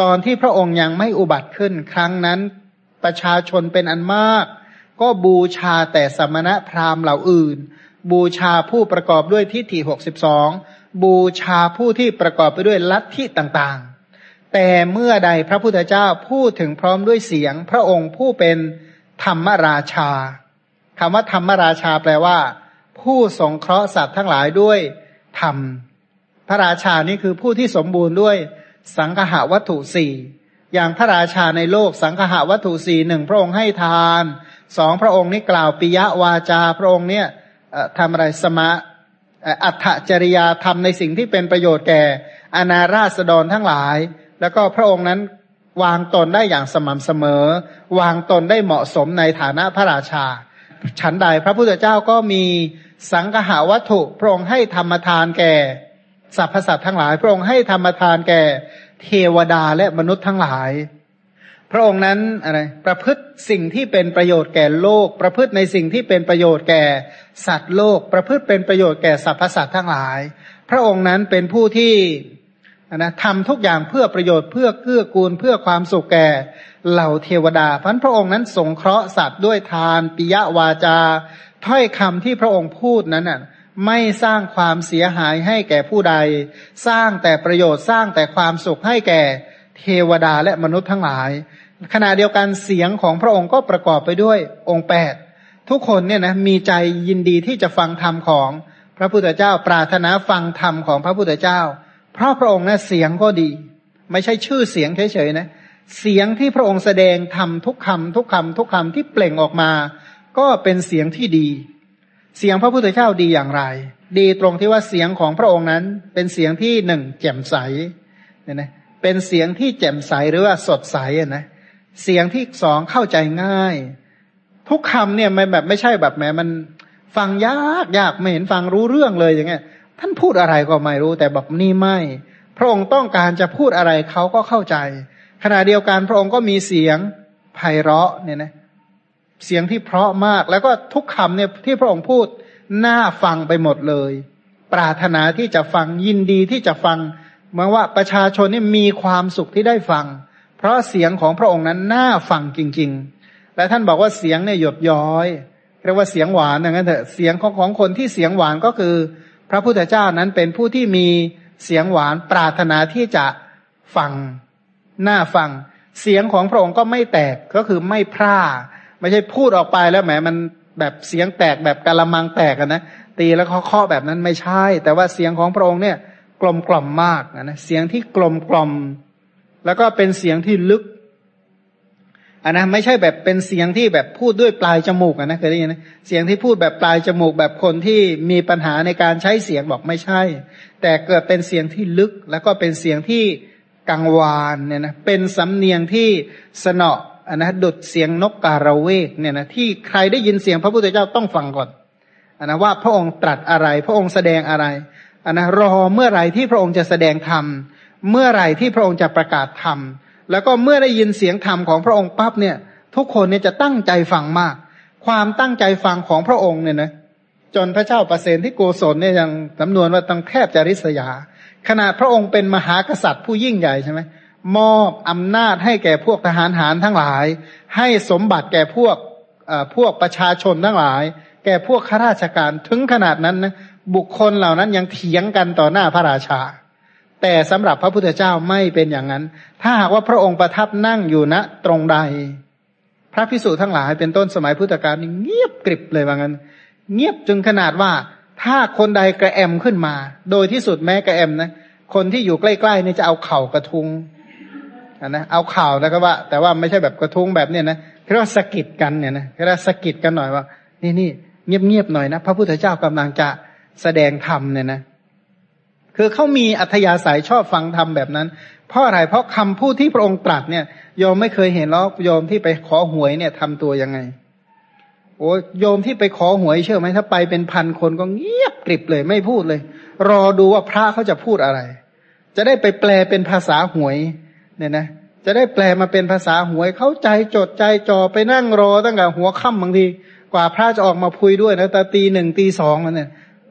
Speaker 1: ตอนที่พระองค์ยังไม่อุบัติขึ้นครั้งนั้น ประชาชนเป็นอันมาก ก็บูชาแต่สมณะพราหมณ์เหล่าอื่น บูชาผู้ประกอบด้วยทิฏฐิหกสิบสองบูชาผู้ที่ประกอบไปด้วยลัทธิต่างๆ แต่เมื่อใดพระพุทธเจ้าพูดถึงพร้อมด้วยเสียง พระองค์ผู้เป็นธรรมราชา คำว่าธรรมราชาแปลว่า ผู้สงเคราะห์สัตว์ทั้งหลายด้วยธรรม พระราชานี่คือผู้ที่สมบูรณ์ด้วยสังหาวัตถุสี่อย่างพระราชาในโลกสังหาวัตถุสี่หนึ่งพระองค์ให้ทานสองพระองค์นี้กล่าวปิยวาจา พระองค์เนี่ยทำอะไรสมาอัตจริยาทำในสิ่งที่เป็นประโยชน์แก่อนาราษฎรทั้งหลาย แล้วก็พระองค์นั้นวางตนได้อย่างสม่ำเสมอ วางตนได้เหมาะสมในฐานะพระราชา ฉันใดพระพุทธเจ้าก็มีสังหาวัตถุพระองค์ให้ธรรมทานแก่สรรพสัตว์ทั้งหลาย พระองค์ให้ธรรมทานแก่เทวดาและมนุษย์ทั้งหลาย พระองค์นั้นอะไรประพฤติสิ่งที่เป็นประโยชน์แก่โลก ประพฤติในสิ่งที่เป็นประโยชน์แก่สัตว์โลก ประพฤติเป็นประโยชน์แก่สรรพสัตว์ทั้งหลาย พระองค์นั้นเป็นผู้ที่นะทำทุกอย่างเพื่อประโยชน์เพื่อเกื้อกูลเพื่อความสุขแก่ เหล่าเทวดาพันพระองค์นั้นสงเคราะห์สัตว์ด้วยทาน ปิยวาจา ถ้อยคำที่พระองค์พูดนั้นน่ะไม่สร้างความเสียหายให้แก่ผู้ใด สร้างแต่ประโยชน์สร้างแต่ความสุขให้แก่เทวดาและมนุษย์ทั้งหลาย ขณะเดียวกันเสียงของพระองค์ก็ประกอบไปด้วยองค์แปดทุกคนเนี่ยนะมีใจยินดีที่จะฟังธรรมของพระพุทธเจ้าปรารถนาฟังธรรมของพระพุทธเจ้า เพราะพระองค์นะเสียงก็ดี ไม่ใช่ชื่อเสียงเฉยๆนะเเสียงที่พระองค์แสดงทำทุกคำทุกคำทุกคำที่เปล่งออกมา ก็เป็นเสียงที่ดี เสียงพระพุทธเจ้าดีอย่างไร ดีตรงที่ว่าเสียงของพระองค์นั้น เป็นเสียงที่หนึ่งแจ่มใสเนี่ยนะเป็นเสียงที่แจ่มใสหรือว่าสดใสนะเสียงที่สองเข้าใจง่าย ทุกคำเนี่ยมันแบบไม่ใช่แบบแม้มันฟังยากยากไม่เห็นฟังรู้เรื่องเลยอย่างเงี้ยท่านพูดอะไรก็ไม่รู้แต่แบบนี่ไม่ พระองค์ต้องการจะพูดอะไรเขาก็เข้าใจ ขณะเดียวกันพระองค์ก็มีเสียงไพเราะเนี่ยนะเสียงที่เพราะมาก แล้วก็ทุกคำเนี่ยที่พระองค์พูดน่าฟังไปหมดเลย ปรารถนาที่จะฟังยินดีที่จะฟังเหมือว่าประชาชนนี่มีความสุขที่ได้ฟัง เพราะเสียงของพระองค์นั้นน่าฟังจริง ๆ และท่านบอกว่าเสียงเนี่ยหยดย้อยเรียกว่าเสียงหวานอย่างนั้นเถอะเสียงของของคนที่เสียงหวานก็คือ พระพุทธเจ้านั้นเป็นผู้ที่มีเสียงหวานปรารถนาที่จะฟัง น่าฟัง เสียงของพระองค์ก็ไม่แตกก็คือไม่พร่า ไม่ใช่พูดออกไปแล้วแหมมันแบบเสียงแตกแบบกะละมังแตกนะตีแล้วเคาะแบบนั้นไม่ใช่ แต่ว่าเสียงของพระองค์เนี่ยกลมกล่อมมากนะเสียงที่กลมกล่อม แล้วก็เป็นเสียงที่ลึกอันนะไม่ใช่แบบเป็นเสียงที่แบบพูดด้วยปลายจมูกนะเคยได้ยินไหมเสียงที่พูดแบบปลายจมูกแบบคนที่มีปัญหาในการใช้เสียงบอกไม่ใช่ แต่เกิดเป็นเสียงที่ลึกแล้วก็เป็นเสียงที่ กังวานเนี่ยนะเป็นสำเนียงที่สนออันนะดุดเสียงนกกาเระเวกเนี่ยนะที่ใครได้ยินเสียงพระพุทธเจ้าต้องฟังก่อนอันนะว่าพระองค์ตรัสอะไร พระองค์แสดงอะไรอันนะรอเมื่อไหร่ที่พระองค์จะแสดงธรรมเมื่อไหร่ที่พระองค์จะประกาศธรรมแล้วก็เมื่อได้ยินเสียงธรรมของพระองค์ปั๊บเนี่ย ทุกคนเนี่ยจะตั้งใจฟังมาก ความตั้งใจฟังของพระองค์เนี่ยนะจนพระเจ้าประเสนที่โกศลเนี่ยยังจำนวนว่าตั้งแทบจะริษยา ขนาดพระองค์เป็นมหากษัตริย์ผู้ยิ่งใหญ่ใช่ไหมมอบอำนาจให้แก่พวกทหารหารทั้งหลาย ให้สมบัติแก่พวกพวกประชาชนทั้งหลาย แก่พวกข้าราชการถึงขนาดนั้นนะบุคคลเหล่านั้นยังเถียงกันต่อหน้าพระราชา แต่สำหรับพระพุทธเจ้าไม่เป็นอย่างนั้น ถ้าหากว่าพระองค์ประทับนั่งอยู่ณตรงใด พระพิสุทั้งหลายเป็นต้นสมัยพุทธกาลนี่เงียบกริบเลยว่างั้น เงียบจนขนาดว่า ถ้าคนใดกระแอมขึ้นมา โดยที่สุดแม้กระแอมนะ คนที่อยู่ใกล้ๆนี่จะเอาเข่ากระทุงนะเอาข่าวแล้วก็ว่า แต่ว่าไม่ใช่แบบกระทุ้งแบบเนี้ยนะเรียกว่าสกิดกันเนี่ยนะเรียกว่าสกิดกันหน่อยว่า นี่นี่เงียบเงียบหน่อยนะ พระพุทธเจ้ากำลังจะแสดงธรรมเนี่ยนะ คือเขามีอัธยาศัยชอบฟังธรรมแบบนั้น เพราะอะไรเพราะคำพูดที่พระองค์ตรัสเนี่ยโยมไม่เคยเห็นหรอกโยมที่ไปขอหวยเนี่ยทำตัวยังไง อ้โยมที่ไปขอหวยเชื่อไหมถ้าไปเป็นพันคนก็เงียบกริบเลยไม่พูดเลย รอดูว่าพระเขาจะพูดอะไร จะได้ไปแปลเป็นภาษาหวยเนี่ยนะ จะได้แปลมาเป็นภาษาหวยเข้าใจจดใจจ่อไปนั่งรอตั้งแต่หัวค่ำบางทีกว่าพระจะออกมาพุยด้วยนะตาตีหนึ่งตีสองนั่นเนี่ย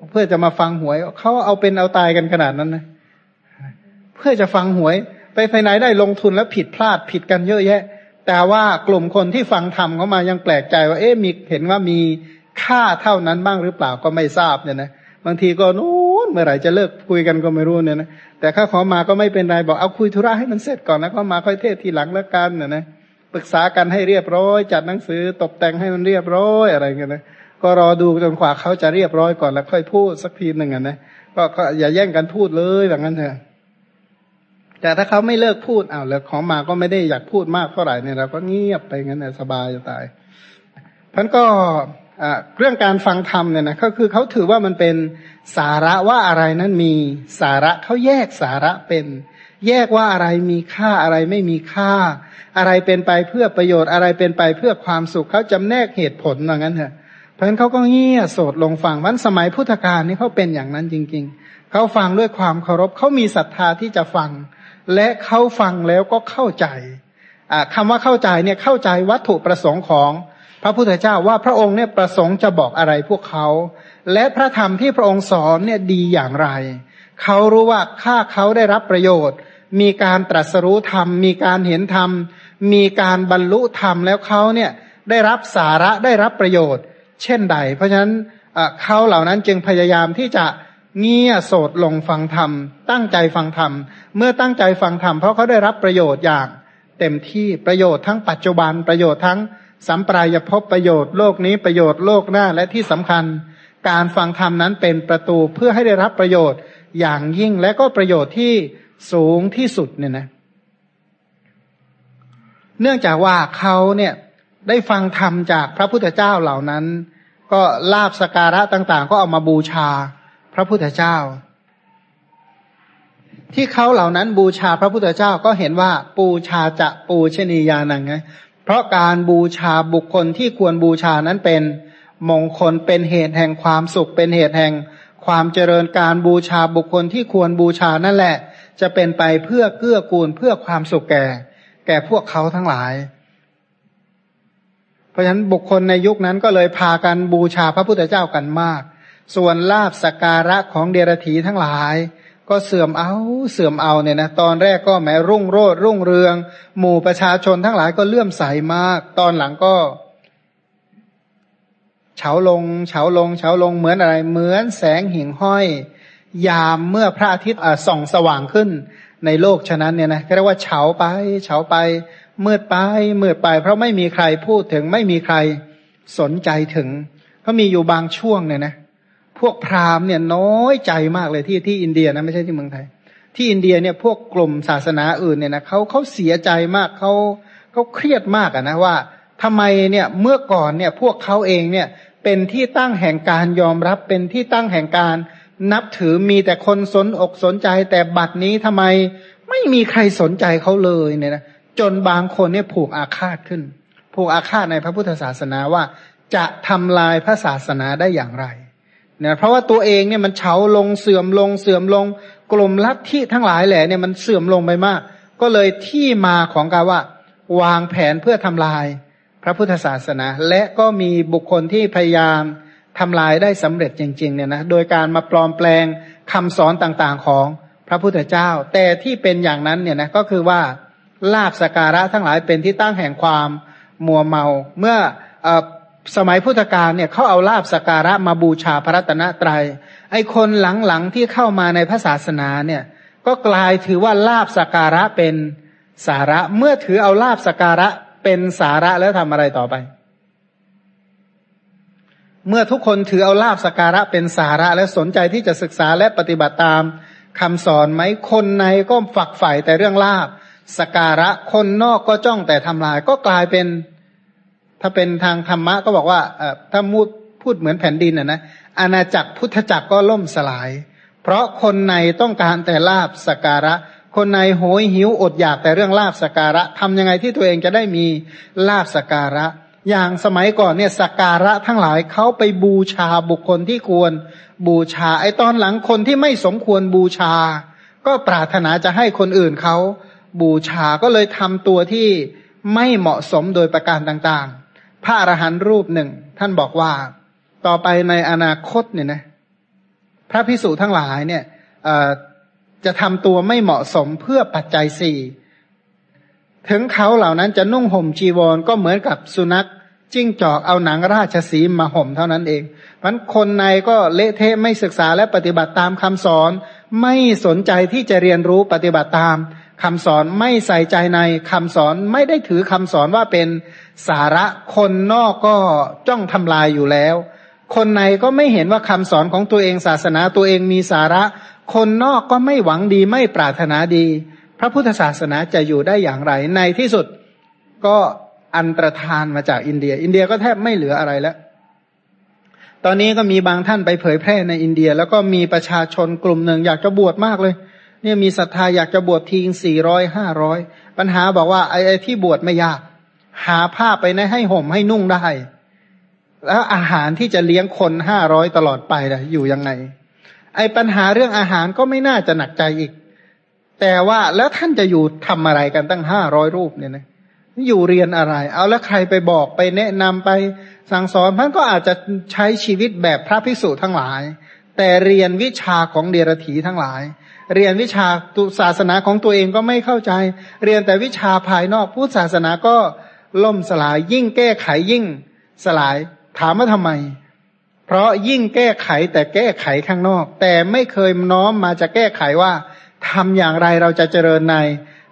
Speaker 1: เพื่อจะมาฟังหวยเขาเอาเป็นเอาตายกันขนาดนั้นนะเพื่อจะฟังหวย ไปไหนได้ลงทุนแล้วผิดพลาดผิดกันเยอะแยะ แต่ว่ากลุ่มคนที่ฟังธรรมเขามายังแปลกใจว่า เอ๊ะมีเห็นว่ามีค่าเท่านั้นบ้างหรือเปล่าก็ไม่ทราบเนี่ยนะบางทีก็นู้นเมื่อไหร่จะเลิกคุยกันก็ไม่รู้เนี่ยนะแต่ข้าขอมาก็ไม่เป็นไรบอกเอาคุยธุระให้มันเสร็จก่อนแล้วก็มาค่อยเทศทีหลังแล้วกันเนี่ยนะปรึกษากันให้เรียบร้อย จัดหนังสือตกแต่งให้มันเรียบร้อยอะไรเงี้ยนะก็รอดูจนกว่าเขาจะเรียบร้อยก่อนแล้วค่อยพูดสักทีหนึ่งอะนะก็ก็อย่าแย่งกันพูดเลยแบบนั้นเถอะ แต่ถ้าเขาไม่เลิกพูดอ้าวแล้วของมาก็ไม่ได้อยากพูดมากเท่าไหร่เนี่ยเราก็เงียบไปงั้นนะสบายจะตายท่านก็เรื่องการฟังธรรมเนี่ยนะก็คือเขาถือว่ามันเป็นสาระว่าอะไรนั้นมีสาระเขาแยกสาระเป็น แยกว่าอะไรมีค่าอะไรไม่มีค่า อะไรเป็นไปเพื่อประโยชน์อะไรเป็นไปเพื่อความสุขเขาจำแนกเหตุผลอย่างนั้นเถอะเพราะฉะนั้นเขาก็เงียบโสดลงฟังวันสมัยพุทธกาลนี่เขาเป็นอย่างนั้นจริง ๆเขาฟังด้วยความเคารพเขามีศรัทธาที่จะฟัง และเขาฟังแล้วก็เข้าใจคำว่าเข้าใจเนี่ยเข้าใจวัตถุประสงค์ของพระพุทธเจ้าว่าพระองค์เนี่ยประสงค์จะบอกอะไรพวกเขา และพระธรรมที่พระองค์สอนเนี่ยดีอย่างไร เขารู้ว่าข้าเขาได้รับประโยชน์ มีการตรัสรู้ธรรม มีการเห็นธรรม มีการบรรลุธรรมแล้วเขาเนี่ยได้รับสาระได้รับประโยชน์ เช่นใด เพราะฉะนั้นเขาเหล่านั้นจึงพยายามที่จะ เงี่ยโสดลงฟังธรรม ตั้งใจฟังธรรม เมื่อตั้งใจฟังธรรมเพราะเขาได้รับประโยชน์อย่างเต็มที่ประโยชน์ทั้งปัจจุบันประโยชน์ทั้งสัมปรายภพประโยชน์โลกนี้ประโยชน์โลกหน้าและที่สำคัญ การฟังธรรมนั้นเป็นประตูเพื่อให้ได้รับประโยชน์อย่างยิ่งและก็ประโยชน์ที่สูงที่สุดเนี่ยนะเนื่องจากว่าเขาเนี่ยได้ฟังธรรมจากพระพุทธเจ้าเหล่านั้น ก็ลาบสการะต่าง ๆ ก็เอามาบูชา พระพุทธเจ้า ที่เขาเหล่านั้นบูชาพระพุทธเจ้าก็เห็นว่าปูชาจะปูชนียานังไงเพราะการบูชาบุคคลที่ควรบูชานั้นเป็นมงคลเป็นเหตุแห่งความสุข เป็นเหตุแห่งความเจริญการบูชาบุคคลที่ควรบูชานั่นแหละ จะเป็นไปเพื่อเกื้อกูลเพื่อความสุขแก่ แก่พวกเขาทั้งหลาย เพราะฉะนั้นบุคคลในยุคนั้นก็เลยพากันบูชาพระพุทธเจ้ากันมาก ส่วนลาบสการะของเดรธีทั้งหลาย ก็เสื่อมเอาเสื่อมเอาเนี่ยนะ ตอนแรกก็แม้รุ่งโรดรุ่งเรือง หมู่ประชาชนทั้งหลายก็เลื่อมใสมาก ตอนหลังก็เฉาลงเฉาลงเฉาลงเหมือนอะไร เหมือนแสงหิ่งห้อย ยามเมื่อพระอาทิตย์ส่องสว่างขึ้นในโลกฉะนั้นเนี่ยนะเรียกว่าเฉาไปเฉาไปมืดไปมืดไป เพราะไม่มีใครพูดถึงไม่มีใครสนใจถึง เพราะมีอยู่บางช่วงเนี่ยนะ พวกพราหมณ์เนี่ยน้อยใจมากเลยที่ที่อินเดียนะไม่ใช่ที่เมืองไทย ที่อินเดียเนี่ยพวกกลุ่มศาสนาอื่นเนี่ยนะเขาเขาเสียใจมากเขาเขาเครียดมากอะนะว่าทำไมเนี่ยเมื่อก่อนเนี่ยพวกเขาเองเนี่ยเป็นที่ตั้งแห่งการยอมรับเป็นที่ตั้งแห่งการนับถือมีแต่คนสนอกสนใจแต่บัดนี้ทำไมไม่มีใครสนใจเขาเลยเนี่ยนะจนบางคนเนี่ยผูกอาฆาตขึ้น ผูกอาฆาตในพระพุทธศาสนาว่าจะทำลายพระศาสนาได้อย่างไร เนี่ยเพราะว่าตัวเองเนี่ยมันเฉาลงเสื่อมลงเสื่อมลง กลุ่มลัทธิทั้งหลายแหละเนี่ยมันเสื่อมลงไปมาก ก็เลยที่มาของการว่า วางแผนเพื่อทำลาย พระพุทธศาสนา และก็มีบุคคลที่พยายามทำลายได้สำเร็จจริงๆเนี่ยนะโดยการมาปลอมแปลงคำสอนต่างๆของพระพุทธเจ้า แต่ที่เป็นอย่างนั้นเนี่ยนะก็คือว่าลาบสการะทั้งหลายเป็นที่ตั้งแห่งความมัวเมา เมื่อ สมัยพุทธกาลเนี่ยเขาเอาลาบสการะมาบูชาพระรัตนตรยัย ไอคนหลังๆที่เข้ามาในพระศาสนาเนี่ย ก็กลายถือว่าลาบสการะเป็นสาระ เมื่อถือเอาลาบสการะเป็นสาระแล้วทำอะไรต่อไป เมื่อทุกคนถือเอาลาบสการะเป็นสาระและสนใจที่จะศึกษาและปฏิบัติตามคำสอนไหมคนในก็ฝักใฝ่แต่เรื่องลาบสการะคนนอกก็จ้องแต่ทำลาย ก็กลายเป็น ถ้าเป็นทางธรรมะก็บอกว่าเออถ้ามูดพูดเหมือนแผ่นดินอะนะอาณาจักรพุทธจักรก็ล่มสลาย เพราะคนในต้องการแต่ลาบสการะ คนในโหยหิวอดอยากแต่เรื่องลาบสการะทำยังไงที่ตัวเองจะได้มีลาบสการะ อย่างสมัยก่อนเนี่ยสการะทั้งหลายเขาไปบูชาบุคคลที่ควรบูชา ไอ้ตอนหลังคนที่ไม่สมควรบูชา ก็ปรารถนาจะให้คนอื่นเขาบูชาก็เลยทำตัวที่ไม่เหมาะสมโดยประการต่างๆ พระอรหันต์รูปหนึ่ง ท่านบอกว่าต่อไปในอนาคตเนี่ยนะพระพิสุทั้งหลายเนี่ยจะทำตัวไม่เหมาะสมเพื่อปัจจัยสี่ถึงเขาเหล่านั้นจะนุ่งห่มจีวรก็เหมือนกับสุนัขจิ้งจอกเอาหนังราชสีมาห่มเท่านั้นเองมันคนในก็เละเทะไม่ศึกษาและปฏิบัติตามคำสอน ไม่สนใจที่จะเรียนรู้ปฏิบัติตาม คำสอนไม่ใส่ใจในคำสอนไม่ได้ถือคำสอนว่าเป็นสาระคนนอกก็จ้องทำลายอยู่แล้ว คนในก็ไม่เห็นว่าคำสอนของตัวเองศาสนาตัวเองมีสาระ คนนอกก็ไม่หวังดีไม่ปรารถนาดี พระพุทธศาสนาจะอยู่ได้อย่างไร ในที่สุดก็อันตรธานมาจากอินเดีย อินเดียก็แทบไม่เหลืออะไรแล้ว ตอนนี้ก็มีบางท่านไปเผยแพร่ในอินเดีย แล้วก็มีประชาชนกลุ่มหนึ่งอยากจะบวชมากเลย เนี่ยมีศรัทธาอยากจะบวชทีงสี่ร้อยห้าร้อยปัญหาบอกว่าไอ้ที่บวชไม่ยาก หาผ้าไปในให้ห่มให้นุ่งได้ แล้วอาหารที่จะเลี้ยงคนห้าร้อยตลอดไปล่ะอยู่ยังไง ไอ้ปัญหาเรื่องอาหารก็ไม่น่าจะหนักใจอีก แต่ว่าแล้วท่านจะอยู่ทำอะไรกันตั้งห้าร้อยรูปเนี่ยนะอยู่เรียนอะไร เอาแล้วใครไปบอกไปแนะนำไปสั่งสอนท่านก็อาจจะใช้ชีวิตแบบพระภิกษุทั้งหลาย แต่เรียนวิชาของเดรถีทั้งหลาย เรียนวิชาศาสนาของตัวเองก็ไม่เข้าใจ เรียนแต่วิชาภายนอกพุทธศาสนาก็ล่มสลาย ยิ่งแก้ไขยิ่งสลาย ถามว่าทำไม เพราะยิ่งแก้ไขแต่แก้ไขข้างนอก แต่ไม่เคยน้อมมาจะแก้ไขว่าทำอย่างไรเราจะเจริญใน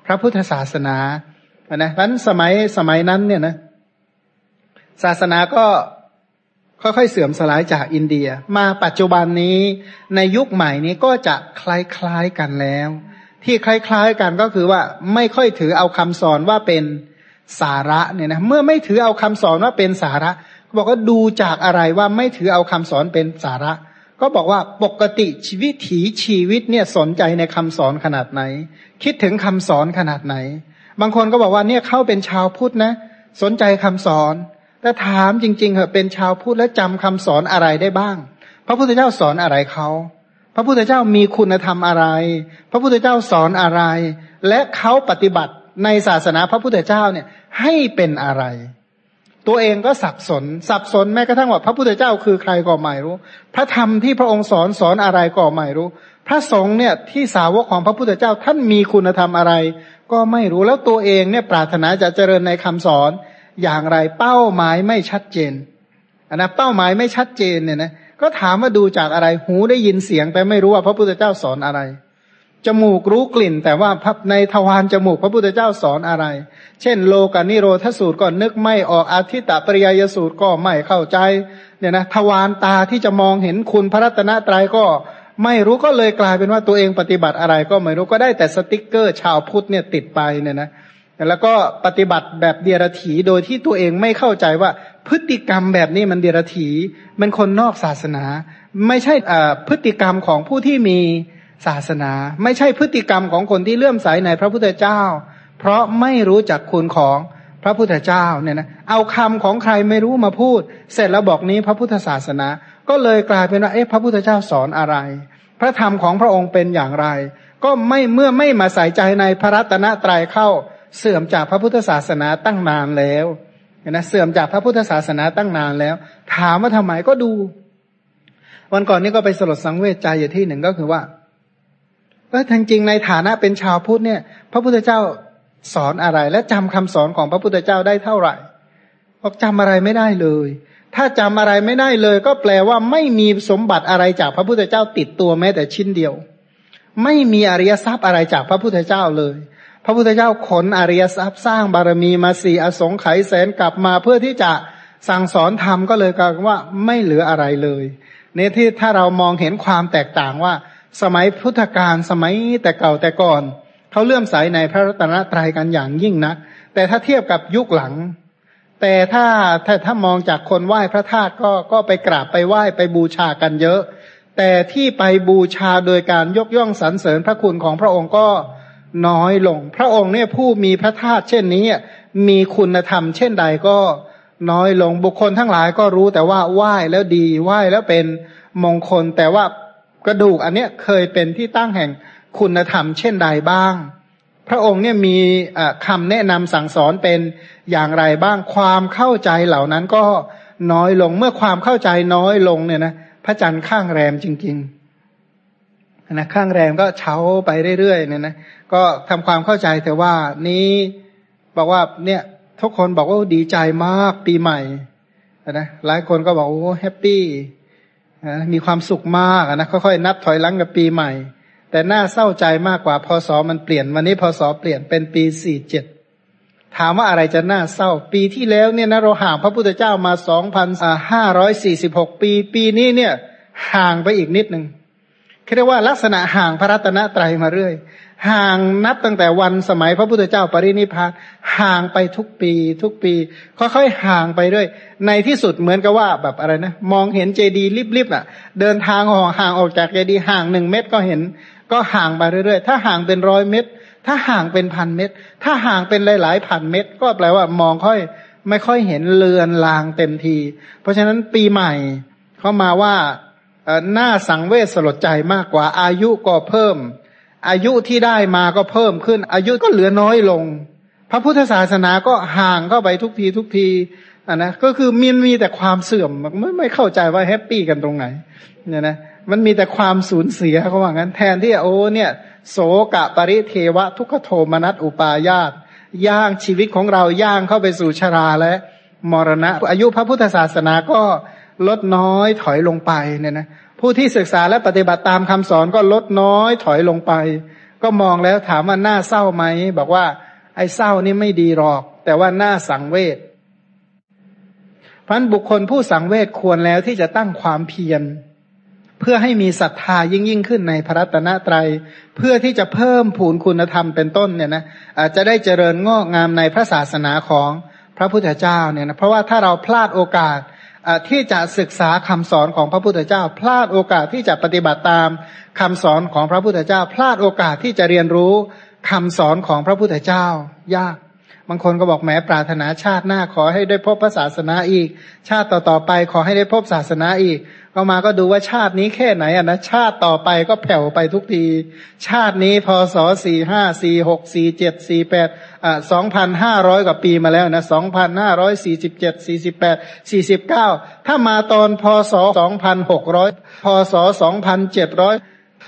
Speaker 1: พระพุทธศาสนานะเพราะนั้นสมัยสมัยนั้นเนี่ยนะศาสนาก็ ค่อยๆเสื่อมสลายจากอินเดีย มาปัจจุบันนี้ในยุคใหม่นี้ก็จะคล้ายๆกันแล้ว ที่คล้ายๆกันก็คือว่าไม่ค่อยถือเอาคำสอนว่าเป็นสาระเนี่ยนะเมื่อไม่ถือเอาคำสอนว่าเป็นสาระบอกว่าดูจากอะไรว่าไม่ถือเอาคำสอนเป็นสาระ ก็บอกว่าปกติชีวิตถีชีวิตเนี่ยสนใจในคำสอนขนาดไหน คิดถึงคำสอนขนาดไหน บางคนก็บอกว่าเนี่ยเข้าเป็นชาวพุทธนะ สนใจคำสอน แต่ถามจริงๆเหรอเป็นชาวพุทธแล้วจำคำสอนอะไรได้บ้าง พระพุทธเจ้าสอนอะไรเขา พระพุทธเจ้ามีคุณธรรมอะไร พระพุทธเจ้าสอนอะไร และเขาปฏิบัติในศาสนาพระพุทธเจ้าเนี่ยให้เป็นอะไร ตัวเองก็สับสน สับสนแม้กระทั่งว่าพระพุทธเจ้าคือใครก็ไม่รู้ พระธรรมที่พระองค์สอนสอนอะไรก็ไม่รู้ พระสงฆ์เนี่ยที่สาวกของพระพุทธเจ้าท่านมีคุณธรรมอะไร ก็ไม่รู้แล้วตัวเองเนี่ยปรารถนาจะเจริญในคำสอน อย่างไรเป้าหมายไม่ชัดเจนอันนะเป้าหมายไม่ชัดเจนเนี่ยนะก็ถามว่าดูจากอะไรหูได้ยินเสียง แต่ไม่รู้ว่าพระพุทธเจ้าสอนอะไรจมูกรู้กลิ่น แต่ว่าในทวารจมูกพระพุทธเจ้าสอนอะไร เช่น โลกานิโรธสูตรก็นึกไม่ออกอาทิตตปริยยสูตรก็ไม่เข้าใจเนี่ยนะทวารตาที่จะมองเห็นคุณพระรัตนตรัยก็ไม่รู้ก็เลยกลายเป็นว่าตัวเองปฏิบัติอะไรก็ไม่รู้ก็ได้แต่สติกเกอร์ชาวพุทธเนี่ยติดไปเนี่ยนะ แล้วก็ปฏิบัติแบบเดียรถีโดยที่ตัวเองไม่เข้าใจว่าพฤติกรรมแบบนี้มันเดียรถีมันคนนอกศาสนา ไม่ใช่พฤติกรรมของผู้ที่มีศาสนา ไม่ใช่พฤติกรรมของคนที่เลื่อมใสในพระพุทธเจ้า เพราะไม่รู้จักคุณของพระพุทธเจ้าเนี่ยนะเอาคำของใครไม่รู้มาพูด เสร็จแล้วบอกนี้พระพุทธศาสนา ก็เลยกลายเป็นว่าเอ๊ะพระพุทธเจ้าสอนอะไร พระธรรมของพระองค์เป็นอย่างไร ก็ไม่เมื่อไม่มาใส่ใจในพระรัตนตรัยเข้า เสื่อมจากพระพุทธศาสนาตั้งนานแล้วนะเสื่อมจากพระพุทธศาสนาตั้งนานแล้ว ถามว่าทำไมก็ดู วันก่อนนี้ก็ไปสลดสังเวชใจอยู่ที่หนึ่งก็คือว่าเออจริงในฐานะเป็นชาวพุทธเนี่ย พระพุทธเจ้าสอนอะไร และจำคำสอนของพระพุทธเจ้าได้เท่าไหร่บอกจำอะไรไม่ได้เลย ถ้าจำอะไรไม่ได้เลย ก็แปลว่าไม่มีสมบัติอะไรจากพระพุทธเจ้าติดตัวแม้แต่ชิ้นเดียว ไม่มีอริยทรัพย์อะไรจากพระพุทธเจ้าเลย พระพุทธเจ้าขนอริยทรัพย์สร้างบารมีมาสี่อสงไขยแสนกลับมาเพื่อที่จะสั่งสอนธรรมก็เลยกลายว่าไม่เหลืออะไรเลยเนี่ยที่ถ้าเรามองเห็นความแตกต่างว่า สมัยพุทธกาลสมัยแต่เก่าแต่ก่อนเขาเลื่อมใสในพระรัตนตรัยกันอย่างยิ่งนักแต่ถ้าเทียบกับยุคหลัง แต่ถ้าถ้าถ้ามองจากคนไหว้พระธาตุก็ก็ไปกราบไปไหว้ไปบูชากันเยอะ แต่ที่ไปบูชาโดยการยกย่องสรรเสริญพระคุณของพระองค์ก็ น้อยลง พระองค์เนี่ยผู้มีพระธาตุเช่นนี้มีคุณธรรม เช่นใดก็น้อยลงบุคคลทั้งหลายก็รู้แต่ว่าไหว้แล้วดีไหว้แล้วเป็นมงคล แต่ว่ากระดูกอันเนี้ยเคยเป็นที่ตั้งแห่งคุณธรรม เช่นใดบ้าง พระองค์เนี่ยมีคำแนะนำสั่งสอนเป็นอย่างไรบ้างความเข้าใจเหล่านั้นก็น้อยลงเมื่อความเข้าใจน้อยลงเนี่ยนะพระจันทร์ข้างแรมจริง ๆ นะข้างแรมก็เช้าไปเรื่อยๆเนี่ยนะก็ทำความเข้าใจแต่ว่านี้บอกว่าเนี่ยทุกคนบอกว่าดีใจมากปีใหม่นะหลายคนก็บอกโอ้แฮปปี้มีความสุขมากนะค่อยๆนับถอยหลังกับปีใหม่ แต่น่าเศร้าใจมากกว่าพศมันเปลี่ยนวันนี้พศเปลี่ยนเป็นปีสี่เจ็ดถามว่าอะไรจะน่าเศร้า ปีที่แล้วเนี่ยนะเราห่างพระพุทธเจ้ามาสองพันห้าร้อยสี่สิบหกปี ปีนี้เนี่ย ห่างไปอีกนิดหนึ่ง เรียกว่าลักษณะห่างพระรัตนตรัยมาเรื่อย ห่างนับตั้งแต่วันสมัยพระพุทธเจ้าปรินิพานห่างไปทุกปี ทุกปี ค่อยๆห่างไปเรื่อย ในที่สุดเหมือนกับว่าแบบอะไรนะ มองเห็นเจดีย์ลิบๆอะ เดินทางออกห่างออกจากเจดีย์ห่างหนึ่งเมตรก็เห็น ก็ห่างไปเรื่อยๆ ถ้าห่างเป็นร้อยเมตร ถ้าห่างเป็นพันเมตร ถ้าห่างเป็นหลายๆพันเมตร ก็แปลว่ามองค่อย ไม่ค่อยเห็นเลือนลางเต็มที เพราะฉะนั้นปีใหม่เขามาว่า หน้าสังเวชสลดใจมากกว่า อายุก็เพิ่ม อายุที่ได้มาก็เพิ่มขึ้น อายุก็เหลือน้อยลง พระพุทธศาสนาก็ห่างเข้าไปทุกทีทุกทีอะนะก็คือมีมีแต่ความเสื่อมไม่ไม่เข้าใจว่าแฮปปี้กันตรงไหนเนี่ยนะมันมีแต่ความสูญเสียเขาว่างั้น แทนที่โอ้เนี่ย โสกะปริเทวะ ทุกขโทมนัสอุปายาตย่างชีวิตของเราย่างเข้าไปสู่ชราและมรณะ อายุพระพุทธศาสนาก็ ลดน้อยถอยลงไปเนี่ยนะผู้ที่ศึกษาและปฏิบัติตามคำสอนก็ลดน้อยถอยลงไป ก็มองแล้วถามว่าน่าเศร้าไหมบอกว่า ไอ้เศร้านี่ไม่ดีหรอก แต่ว่าน่าสังเวชพันบุคคลผู้สังเวชควรแล้วที่จะตั้งความเพียรเพื่อให้มีศรัทธายิ่งยิ่งขึ้นในพระรัตนตรัย เพื่อที่จะเพิ่มผูนคุณธรรมเป็นต้นเนี่ยนะอาจจะได้เจริญงอกงามในพระศาสนาของพระพุทธเจ้าเนี่ยนะเพราะว่าถ้าเราพลาดโอกาส ที่จะศึกษาคำสอนของพระพุทธเจ้า พลาดโอกาสที่จะปฏิบัติตามคำสอนของพระพุทธเจ้า พลาดโอกาสที่จะเรียนรู้คำสอนของพระพุทธเจ้ายาก บางคนก็บอกแม้ปรารถนาชาติหน้าขอให้ได้พบพระศาสนาอีก ชาติต่อๆไปขอให้ได้พบศาสนาอีกก็มาก็ดูว่าชาตินี้แค่ไหนอะนะชาติต่อไปก็แผ่วไปทุกที ชาตินี้พศสี่ห้าสี่หกสี่เจ็ดสี่แปดอ่าสองพันห้าร้อยกว่าปีมาแล้วนะสองพันห้าร้อยสี่สิบเจ็ดสี่สิบแปดสี่สิบเก้าถ้ามาตอนพศสองพันหกร้อยพศสองพันเจ็ดร้อย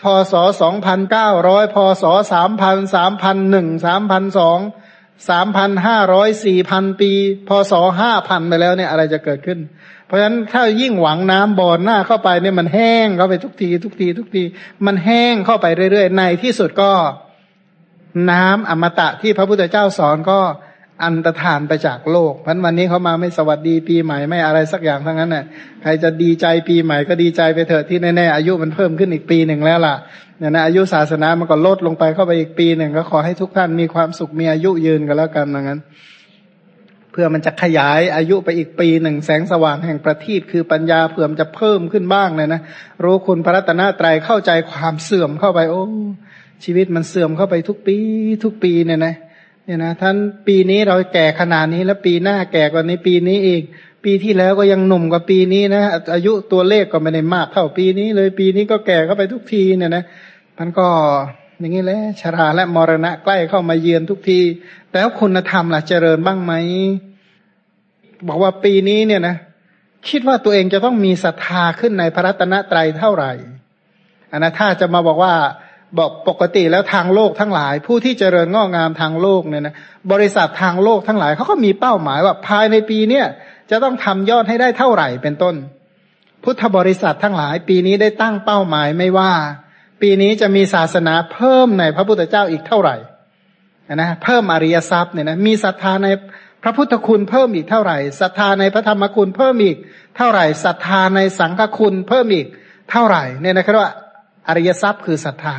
Speaker 1: พศสองพันเก้าร้อยพศสามพันสามพันหนึ่งสามพันสอง สามพันห้าร้อยสี่พันปี พศห้าพันไปแล้วเนี่ยอะไรจะเกิดขึ้น เพราะฉะนั้นถ้ายิ่งหวังน้ำบ่อนหน้าเข้าไปเนี่ยมันแห้งเข้าไปทุกที ทุกที ทุกที มันแห้งเข้าไปเรื่อยๆ ในที่สุดก็ น้ำอมตะที่พระพุทธเจ้าสอนก็ อันตรธานไปจากโลกพันวันนี้เขามาไม่สวัสดีปีใหม่ไม่อะไรสักอย่างทั้งนั้นน่ะใครจะดีใจปีใหม่ก็ดีใจไปเถอะที่แน่ๆอายุมันเพิ่มขึ้นอีกปีหนึ่งแล้วล่ะเนี่ยนะอายุศาสนามันก็ลดลงไปเข้าไปอีกปีหนึ่งก็ขอให้ทุกท่านมีความสุขมีอายุยืนกันแล้วกันอย่างนั้น เพื่อมันจะขยายอายุไปอีกปีหนึ่งแสงสว่างแห่งประทีปคือปัญญาเผื่อมจะเพิ่มขึ้นบ้างเลยนะรู้คุณพระรัตนตรัยเข้าใจความเสื่อมเข้าไป โอ้ชีวิตมันเสื่อมเข้าไปทุกปี ทุกปีเนี่ยนะ เนี่ยนะท่านปีนี้เราแก่ขนาดนี้แล้วปีหน้าแก่กว่านี้ปีนี้อีก ปีที่แล้วก็ยังหนุ่มกว่าปีนี้นะอายุตัวเลขก็ไม่ได้มากเท่าปีนี้เลยปีนี้ก็แก่เข้าไปทุกทีเนี่ยนะมันก็อย่างนี้แหละชราและมรณะใกล้เข้ามาเยือนทุกที แล้วคุณธรรมล่ะเจริญบ้างไหมบอกว่าปีนี้เนี่ยนะคิดว่าตัวเองจะต้องมีศรัทธาขึ้นในพระรัตนตรัยเท่าไหร่อันนะถ้าจะมาบอกว่า บอกปกติแล้วทางโลกทั้งหลาย ผู้ที่เจริญงอกงามทางโลกเนี่ยนะบริษัททางโลกทั้งหลายเขาก็มีเป้าหมายว่าภายในปีเนี้ยจะต้องทำยอดให้ได้เท่าไหร่เป็นต้น พุทธบริษัททั้งหลาย ปีนี้ได้ตั้งเป้าหมายไม่ว่า ปีนี้จะมีศาสนาเพิ่มในพระพุทธเจ้าอีกเท่าไหร่นะเพิ่มอริยทรัพย์เนี่ยนะมีศรัทธาในพระพุทธคุณเพิ่มอีกเท่าไหร่ศรัทธาในพระธรรมคุณเพิ่มอีกเท่าไหร่ศรัทธาในสังฆคุณเพิ่มอีกเท่าไหร่เนี่ยนะครับว่าอริยทรัพย์คือศรัทธา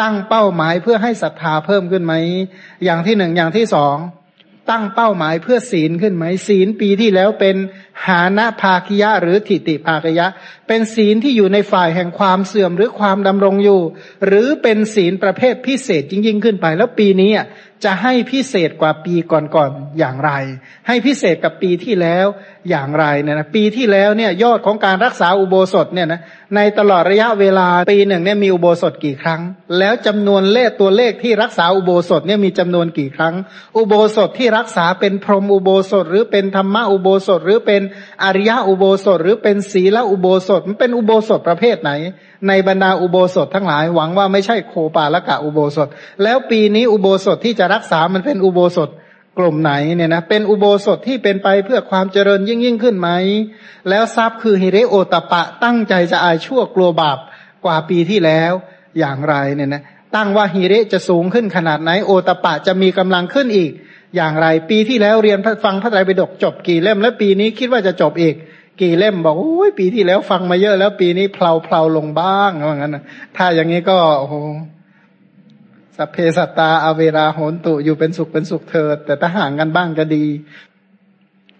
Speaker 1: ตั้งเป้าหมายเพื่อให้ศรัทธาเพิ่มขึ้นไหม อย่างที่หนึ่งอย่างที่สองตั้งเป้าหมายเพื่อศีลขึ้นไหม ศีลปีที่แล้วเป็นหานะภาคิยะหรือทิติภาคยะ เป็นศีลที่อยู่ในฝ่ายแห่งความเสื่อมหรือความดำรงอยู่ หรือเป็นศีลประเภทพิเศษจริง ๆ ขึ้นไป แล้วปีนี้ จะให้พิเศษกว่าปีก่อนๆอย่างไร ให้พิเศษกับปีที่แล้วอย่างไรเนี่ยนะปีที่แล้วเนี่ยยอดของการรักษาอุโบสถเนี่ยนะในตลอดระยะเวลาปีหนึ่งเนี่ยมีอุโบสถกี่ครั้ง แล้วจำนวนเลขตัวเลขที่รักษาอุโบสถเนี่ยมีจำนวนกี่ครั้ง อุโบสถที่รักษาเป็นพรหมอุโบสถ หรือเป็นธรรมะอุโบสถ หรือเป็นอริยะอุโบสถ หรือเป็นศีละอุโบสถมันเป็นอุโบสถประเภทไหน ในบรรดาอุโบสถทั้งหลายหวังว่าไม่ใช่โคปาละกะอุโบสถ แล้วปีนี้อุโบสถที่จะรักษามันเป็นอุโบสถกลุ่มไหนเนี่ยนะเป็นอุโบสถที่เป็นไปเพื่อความเจริญยิ่งยิ่งขึ้นไหม แล้วทรัพย์คือฮิเรโอตปะตั้งใจจะอายชั่วกลัวบาปกว่าปีที่แล้วอย่างไรเนี่ยนะตั้งว่าฮิเรจะสูงขึ้นขนาดไหนโอตปะจะมีกำลังขึ้นอีกอย่างไร ปีที่แล้วเรียนฟังพระไตรปิฎกจบกี่เล่ม แล้วปีนี้คิดว่าจะจบอีก กี่เล่มบอกโอ้ยปีที่แล้วฟังมาเยอะแล้วปีนี้เพลาเพลาลงบ้างว่างั้นนะถ้าอย่างนี้ก็โอ้โหสัพเพสัตตาอเวราโหนตุอยู่เป็นสุขเป็นสุขเถิด แต่ถ้าห่างกันบ้างก็ดี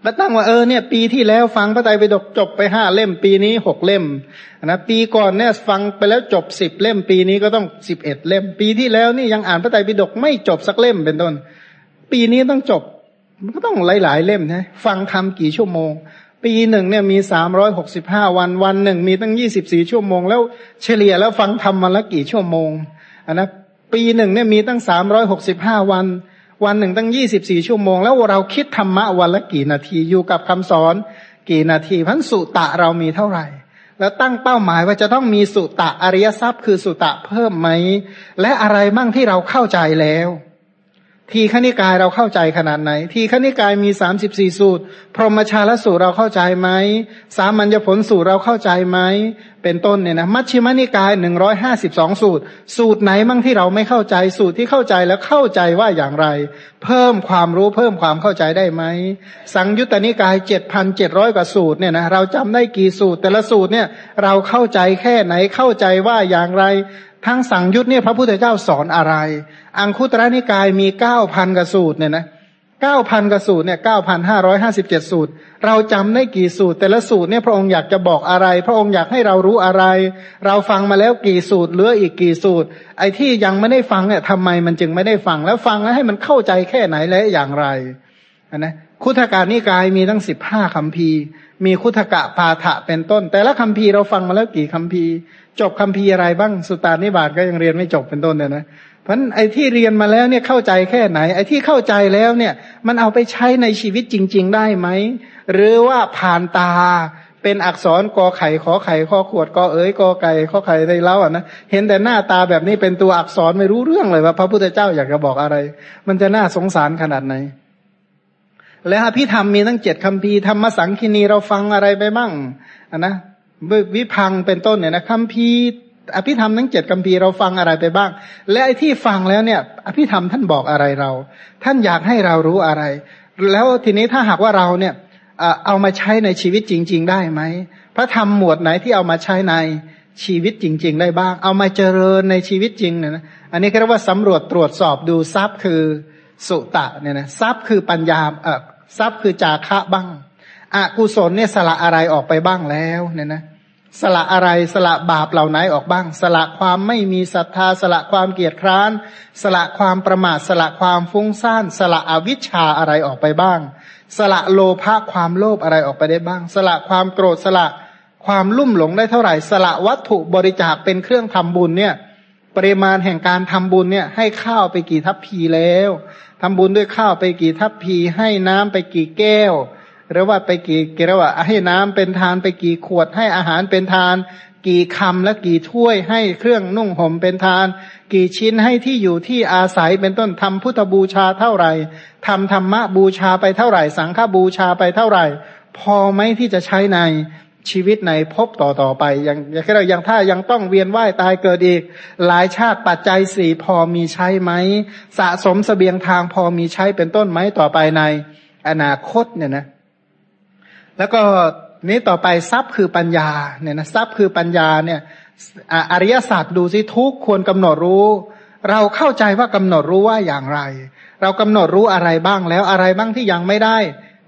Speaker 1: มาตั้งว่าเออเนี่ยปีที่แล้วฟังพระไตรปิฎกจบไปห้าเล่ม ปีนี้หกเล่มนะปีก่อนเนี่ยฟังไปแล้วจบสิบเล่ม ปีนี้ก็ต้องสิบเอ็ดเล่ม ปีที่แล้วนี่ยังอ่านพระไตรปิฎกไม่จบสักเล่มเป็นต้น ปีนี้ต้องจบมันก็ต้องหลายๆเล่มนะฟังทำกี่ชั่วโมง ปีหนึ่งเนี่ยมีสามร้อยหกสิบห้าวันวันหนึ่งมีตั้งยี่สิบสี่ชั่วโมง แล้วเฉลี่ยแล้วฟังทำมาละกี่ชั่วโมงอันนะปีหนึ่งเนี่ยมีตั้งสามร้อยหกสิบห้าวัน วันหนึ่งตั้งยี่สิบสี่ชั่วโมง แล้วเราคิดธรรมะวันละกี่นาทีอยู่กับคำสอนกี่นาทีพันสุตะเรามีเท่าไหร่ แล้วตั้งเป้าหมายว่าจะต้องมีสุตะอริยทรัพย์ คือสุตะเพิ่มไหมและอะไรมั่งที่เราเข้าใจแล้ว ทีขณิกายเราเข้าใจขนาดไหน ทีขณิกายมีสามสิบสี่สูตร พรหมชาลสูตรเราเข้าใจไหม สามัญญผลสูตรเราเข้าใจไหม เป็นต้นเนี่ยนะ มัชฌิมนิกายหนึ่งร้อยห้าสิบสองสูตร สูตรไหนมั่งที่เราไม่เข้าใจ สูตรที่เข้าใจแล้วเข้าใจว่าอย่างไร เพิ่มความรู้เพิ่มความเข้าใจได้ไหม สังยุตตนิกายเจ็ดพันเจ็ดร้อยกว่าสูตรเนี่ยนะ เราจำได้กี่สูตร แต่ละสูตรเนี่ยเราเข้าใจแค่ไหน เข้าใจว่าอย่างไร ทั้งสังยุตเนี่ยพระพุทธเจ้าสอนอะไร อังคุตระนิกายมีเก้าพันกสูตรเนี่ยนะเก้าพันกสูตรเนี่ยเก้าพันห้าร้อยห้าสิบเจ็ดสูตร เราจำได้กี่สูตร แต่ละสูตรเนี่ยพระองค์อยากจะบอกอะไร พระองค์อยากให้เรารู้อะไร เราฟังมาแล้วกี่สูตรเหลืออีกกี่สูตร ไอ้ที่ยังไม่ได้ฟังเนี่ยทำไมมันจึงไม่ได้ฟังแล้วฟังแล้วให้มันเข้าใจแค่ไหนและอย่างไรนะคุถการนิกายมีทั้งสิบห้าคำพีมีคุถกะพาถะเป็นต้น แต่ละคำพีเราฟังมาแล้วกี่คำพี จบคำพีอะไรบ้างสุตานิบาตก็ยังเรียนไม่จบเป็นต้นเนี่ยนะเพราะไอ้ที่เรียนมาแล้วเนี่ยเข้าใจแค่ไหน ไอ้ที่เข้าใจแล้วเนี่ย มันเอาไปใช้ในชีวิตจริง ๆ ได้ไหมหรือว่าผ่านตาเป็นอักษรกอไข่ขอไข่ข้อขวดกอเอ๋ยกอไก่ข้อไข่ในเล้าอะนะเห็นแต่หน้าตาแบบนี้เป็นตัวอักษรไม่รู้เรื่องเลยว่า พระพุทธเจ้าอยากจะบอกอะไร มันจะน่าสงสารขนาดไหน แล้วอภิธรรมมีตั้งเจ็ดคำพีธรรมสังคีนีเราฟังอะไรไปบ้างอะนะ วิพังเป็นต้นเนี่ยนะคำพีอภิธรรมทั้งเจ็ดคำพีเราฟังอะไรไปบ้าง และไอ้ที่ฟังแล้วเนี่ย อภิธรรมท่านบอกอะไรเรา ท่านอยากให้เรารู้อะไร แล้วทีนี้ถ้าหากว่าเราเนี่ยเอามาใช้ในชีวิตจริง ๆ ได้ไหมพระธรรมหมวดไหนที่เอามาใช้ในชีวิตจริง ๆ ได้บ้าง เอามาเจริญในชีวิตจริงเนี่ยนะอันนี้เรียกว่าสำรวจตรวจสอบดูทรัพย์คือสุตะเนี่ยนะทรัพย์คือปัญญาเออทรัพย์คือจาคะบ้างอกุศลเนี่ยสละอะไรออกไปบ้างแล้วเนี่ยนะ สละอะไรสละบาปเหล่าไหนออกบ้าง สละความไม่มีศรัทธา สละความเกียจคร้าน สละความประมาทสละความฟุ้งซ่าน สละอวิชชาอะไรออกไปบ้าง สละโลภะความโลภอะไรออกไปได้บ้าง สละความโกรธสละความลุ่มหลงได้เท่าไหร่ สละวัตถุบริจาคเป็นเครื่องทำบุญเนี่ยปริมาณแห่งการทำบุญเนี่ยให้ข้าวไปกี่ทัพพีแล้วทำบุญด้วยข้าวไปกี่ทัพพีให้น้ำไปกี่แก้ว หรือว่าไปกี่กี่ระว่าให้น้ำเป็นทานไปกี่ขวดให้อาหารเป็นทาน กี่คำและกี่ถ้วยให้เครื่องนุ่งห่มเป็นทาน กี่ชิ้นให้ที่อยู่ที่อาศัยเป็นต้นทำพุทธบูชาเท่าไหร่ทำธรรมะบูชาไปเท่าไหร่ สังฆบูชาไปเท่าไหร่ พอไหมที่จะใช้ในชีวิตในภพต่อต่อไปอย่างอย่างเราอย่างถ้ายังต้องเวียนว่ายตายเกิดอีก หลายชาติปัจจัยสี่พอมีใช้ไหม สะสมสเสบียงทางพอมีใช้เป็นต้นไหมต่อไปในอนาคตเนี่ยนะ แล้วก็นี้ต่อไปทรัพย์คือปัญญาเนี่ยนะทรัพย์คือปัญญาเนี่ยอริยศาสตร์ดูสิทุกควรกำหนดรู้ เราเข้าใจว่ากำหนดรู้ว่าอย่างไร เรากำหนดรู้อะไรบ้างแล้วอะไรบ้างที่ยังไม่ได้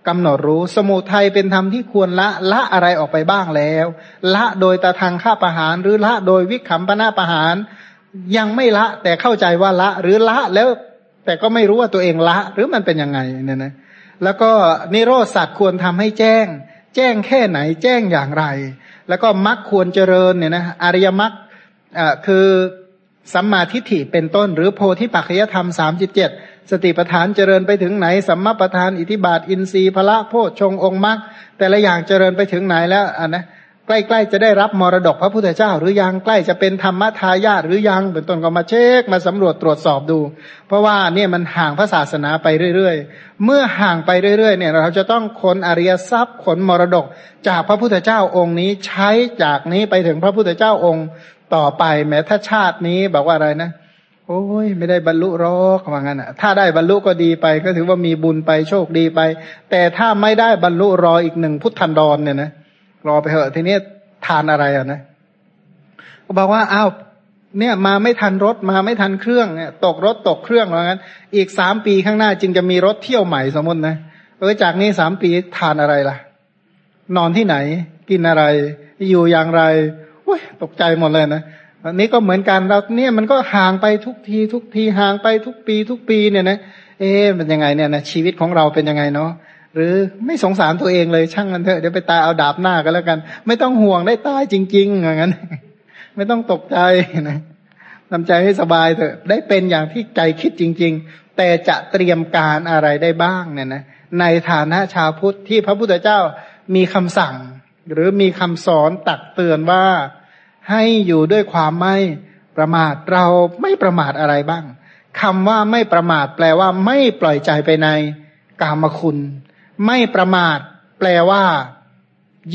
Speaker 1: กำหนดรู้สมุทัยเป็นธรรมที่ควรละละอะไรออกไปบ้างแล้ว ละโดยตาทางฆ่าประหาร หรือละโดยวิขำปนาประหาร ยังไม่ละแต่เข้าใจว่าละ หรือละแล้วแต่ก็ไม่รู้ว่าตัวเองละ หรือมันเป็นยังไงเนี่ยนะ แล้วก็นิโรธสัตว์ควรทำให้แจ้ง แจ้งแค่ไหนแจ้งอย่างไร แล้วก็มรรคควรเจริญเนี่ยนะอริยมรรคคือสัมมาทิฏฐิเป็นต้น หรือโพธิปัจจยธรรมสามจิตเจ็ดสติปัฏฐานเจริญไปถึงไหน สัมมาปัฏฐานอิทิบาท อินทรีย์พละโพชฌงองค์มรรคแต่ละอย่างเจริญไปถึงไหนแล้วอะนะ ล้ ๆ จะได้รับมรดกพระพุทธเจ้า หรือยังใกล้จะเป็นธรรมทายาทหรือยังเป็นต้นก็มาเช็คมาสำรวจตรวจสอบดู เพราะว่าเนี่ยมันห่างพระศาสนาไปเรื่อยๆ เมื่อห่างไปเรื่อยๆ เนี่ยเราจะต้องขนอริยทรัพย์ขนมรดก จากพระพุทธเจ้าองค์นี้ใช้จากนี้ไปถึงพระพุทธเจ้าองค์ต่อไปแม้ถ้าชาตินี้บอกว่าอะไรนะโอ้ยไม่ได้บรรลุรอกว่างั้นอะ ถ้าได้บรรลุก็ดีไป ก็ถือว่ามีบุญไปโชคดีไป แต่ถ้าไม่ได้บรรลุรออีกหนึ่งพุทธันดรเนี่ยนะ รอไปเถอะ ทีนี้ทานอะไรอะนะก็บอกว่าอ้าวเนี่ยมาไม่ทันรถมาไม่ทันเครื่องเนี่ยตกรถตกเครื่องว่างั้น อีกสามปีข้างหน้าจึงจะมีรถเที่ยวใหม่สมมตินะเออจากนี้สามปีทานอะไรล่ะ นอนที่ไหน กินอะไร อยู่อย่างไรอุ้ยตกใจหมดเลยนะอันนี้ก็เหมือนกันเราเนี่ยมันก็ห่างไปทุกทีทุกทีห่างไปทุกปีทุกปีเนี่ยนะเอ๊ะมันยังไงเนี่ยนะชีวิตของเราเป็นยังไงเนาะ หรือไม่สงสารตัวเองเลยช่างมันเถอะเดี๋ยวไปตายเอาดาบหน้ากันแล้วกัน ไม่ต้องห่วงได้ตายจริงๆอย่างนั้น ไม่ต้องตกใจนะทำใจให้สบายเถอะ ได้เป็นอย่างที่ใจคิดจริง ๆ แต่จะเตรียมการอะไรได้บ้างเนี่ยนะในฐานะชาวพุทธที่พระพุทธเจ้ามีคำสั่ง หรือมีคำสอนตักเตือนว่าให้อยู่ด้วยความไม่ประมาทเราไม่ประมาทอะไรบ้างคำว่าไม่ประมาทแปลว่าไม่ปล่อยใจไปในกามคุณ ไม่ประมาท แปลว่า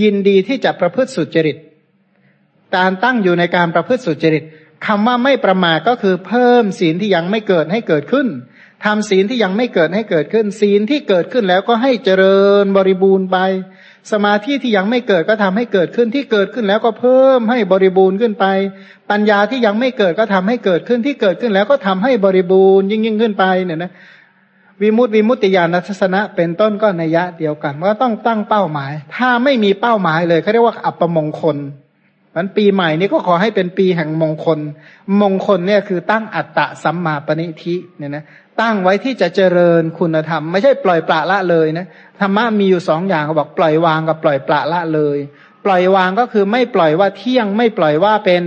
Speaker 1: ยินดีที่จะประพฤติสุจริต การตั้งอยู่ในการประพฤติสุจริตคำว่าไม่ประมาทก็คือเพิ่มศีลที่ยังไม่เกิดให้เกิดขึ้นทำศีลที่ยังไม่เกิดให้เกิดขึ้น ศีลที่เกิดขึ้นแล้วก็ให้เจริญบริบูรณ์ไป สมาธิที่ยังไม่เกิดก็ทำให้เกิดขึ้นที่เกิดขึ้นแล้วก็เพิ่มให้บริบูรณ์ขึ้นไป ปัญญาที่ยังไม่เกิดก็ทำให้เกิดขึ้นที่เกิดขึ้นแล้วก็ทำให้บริบูรณ์ยิ่งยิ่งขึ้นไปเนี่ยนะ วิมุตติวิมุตติญาณทัศนะเป็นต้นก็ในยะเดียวกันว่าต้องตั้งเป้าหมาย ถ้าไม่มีเป้าหมายเลยเขาเรียกว่าอัปมงคลมันปีใหม่นี้ก็ขอให้เป็นปีแห่งมงคล มงคลเนี่ยคือตั้งอัตตะสัมมาปณิทิเนี่ยนะตั้งไว้ที่จะเจริญคุณธรรม ไม่ใช่ปล่อยปละละเลยนะธรรมะมีอยู่สองอย่างเขาบอกปล่อยวางกับปล่อยปละละเลย ปล่อยวางก็คือไม่ปล่อยว่าเที่ยงไม่ปล่อยว่าเป็น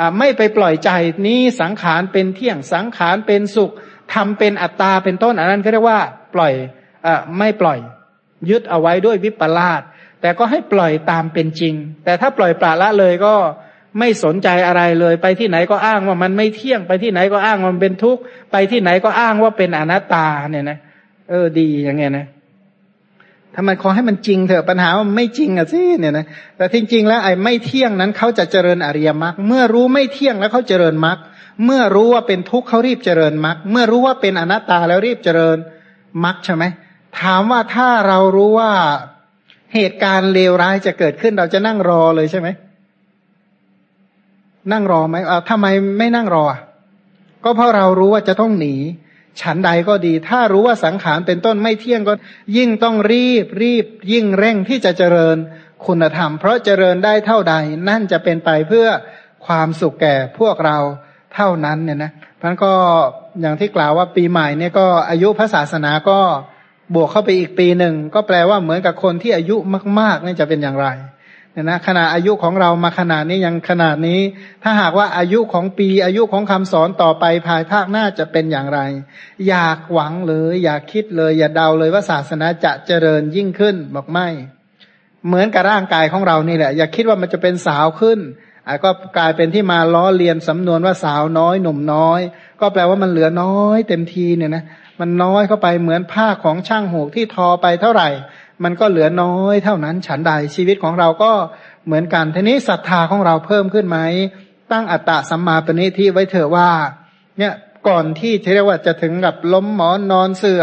Speaker 1: อ่าไม่ไปปล่อยใจนี้สังขารเป็นเที่ยงสังขารเป็นสุข ทำเป็นอัตตาเป็นต้นอันนั้นก็เรียกว่า ปล่อยอไม่ปล่อย ยึดเอาไว้ด้วยวิปลาสแต่ก็ให้ปล่อยตามเป็นจริง แต่ถ้าปล่อยปละละเลยก็ไม่สนใจอะไรเลย ไปที่ไหนก็อ้างว่ามันไม่เที่ยงไปที่ไหนก็อ้างว่ามันเป็นทุกข์ไปที่ไหนก็อ้างว่าเป็นอนัตตาเนี่ยนะเออดีอย่างเงี้ยนะทำไมขอให้มันจริงเถอะปัญหาว่าไม่จริงอะสิเนี่ยนะแต่จริงๆแล้วไอ้ไม่เที่ยงนั้นเขาจะเจริญอริยมรรคเมื่อรู้ไม่เที่ยงแล้วเขาเจริญมรรค เมื่อรู้ว่าเป็นทุกข์เขารีบเจริญมรรคเมื่อรู้ว่าเป็นอนัตตาแล้วรีบเจริญมรรคใช่ไหมถามว่าถ้าเรารู้ว่าเหตุการณ์เลวร้ายจะเกิดขึ้นเราจะนั่งรอเลยใช่ไหมนั่งรอไหมเอาทำไมไม่นั่งรอ ก็เพราะเรารู้ว่าจะต้องหนี ฉันใดก็ดี ถ้ารู้ว่าสังขารเป็นต้นไม่เที่ยงก็ ยิ่งต้องรีบรีบ ยิ่งเร่งที่จะเจริญคุณธรรม เพราะเจริญได้เท่าใด นั่นจะเป็นไปเพื่อความสุขแก่พวกเรา เท่านั้นเนี่ยนะท่านก็อย่างที่กล่าวว่าปีใหม่เนี่ยก็อายุพระศาสนาก็บวกเข้าไปอีกปีหนึ่งก็แปลว่าเหมือนกับคนที่อายุมากๆนี่จะเป็นอย่างไรเนี่ยนะขณะอายุของเรามาขนาดนี้ยังขนาดนี้ ถ้าหากว่าอายุของปีอายุของคำสอนต่อไปภายภาคหน้าจะเป็นอย่างไร อยากหวังเลยอยากคิดเลย อย่าเดาเลยว่าศาสนาจะเจริญยิ่งขึ้นบอกไม่ เหมือนกับร่างกายของเรานี่แหละ อย่าคิดว่ามันจะเป็นสาวขึ้น ก็กลายเป็นที่มาล้อเลียนสำนวนว่าสาวน้อยหนุ่มน้อย ก็แปลว่ามันเหลือน้อยเต็มทีเนี่ยนะมันน้อยเข้าไปเหมือนผ้าของช่างหูกที่ทอไปเท่าไหร่ มันก็เหลือน้อยเท่านั้นฉันใดชีวิตของเราก็เหมือนกันทีนี้ศรัทธาของเราเพิ่มขึ้นไหมตั้งอัตตะสัมมาปณิทิไว้เถอะว่า เนี่ยก่อนที่เรียกว่าจะถึงกับล้มหมอนนอนเสือ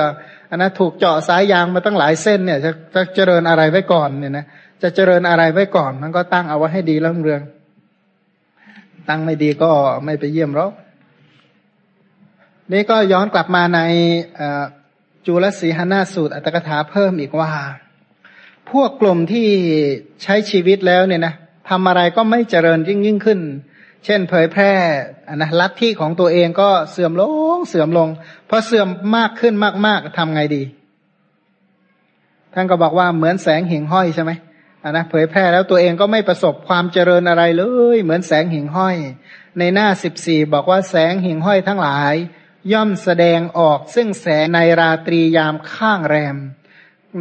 Speaker 1: อันนะถูกเจาะสายยางมาตั้งหลายเส้นเนี่ยจะจะเจริญอะไรไว้ก่อนเนี่ยนะจะเจริญอะไรไว้ก่อนมันก็ตั้งเอาไว้ให้ดีแล้วเรือง ตั้งไม่ดีก็ไม่ไปเยี่ยมหรอกนี่ก็ย้อนกลับมาในจุลสีหนาสูตรอัตถกถาเพิ่มอีกว่า พวกกลุ่มที่ใช้ชีวิตแล้วเนี่ยนะทำอะไรก็ไม่เจริญยิ่งยิ่งขึ้น เช่นเผยแพร่นะลัทธิของตัวเองก็เสื่อมลงเสื่อมลงพอเสื่อมมากขึ้นมากๆทำไงดี ท่านก็บอกว่าเหมือนแสงเหิ่งห้อยใช่ไหม นะเผยแพร่แล้วตัวเองก็ไม่ประสบความเจริญอะไรเลย เหมือนแสงหิ่งห้อย ในหน้าสิบสี่บอกว่าแสงหิ่งห้อยทั้งหลาย ย่อมแสดงออกซึ่งแสงในราตรียามข้างแรม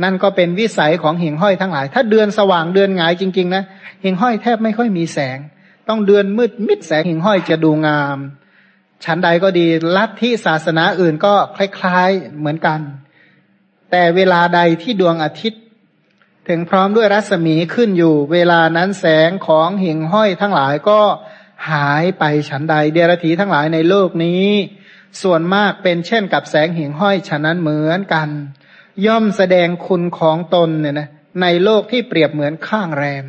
Speaker 1: นั่นก็เป็นวิสัยของหิ่งห้อยทั้งหลาย ถ้าเดือนสว่างเดือนหงายจริง ๆ นะหิ่งห้อยแทบไม่ค่อยมีแสง ต้องเดือนมืดมิดแสงหิ่งห้อยจะดูงาม ชั้นใดก็ดีลัทธิศาสนาอื่นก็คล้าย ๆเหมือนกัน แต่เวลาใดที่ดวงอาทิตย์ ถึงพร้อมด้วยรัศมีขึ้นอยู่ เวลานั้นแสงของหิ่งห้อยทั้งหลายก็หายไปฉันใด เดรธีทั้งหลายในโลกนี้ ส่วนมากเป็นเช่นกับแสงหิ่งห้อยฉะนั้นเหมือนกัน ย่อมแสดงคุณของตนเนี่ยนะในโลกที่เปรียบเหมือนข้างแรม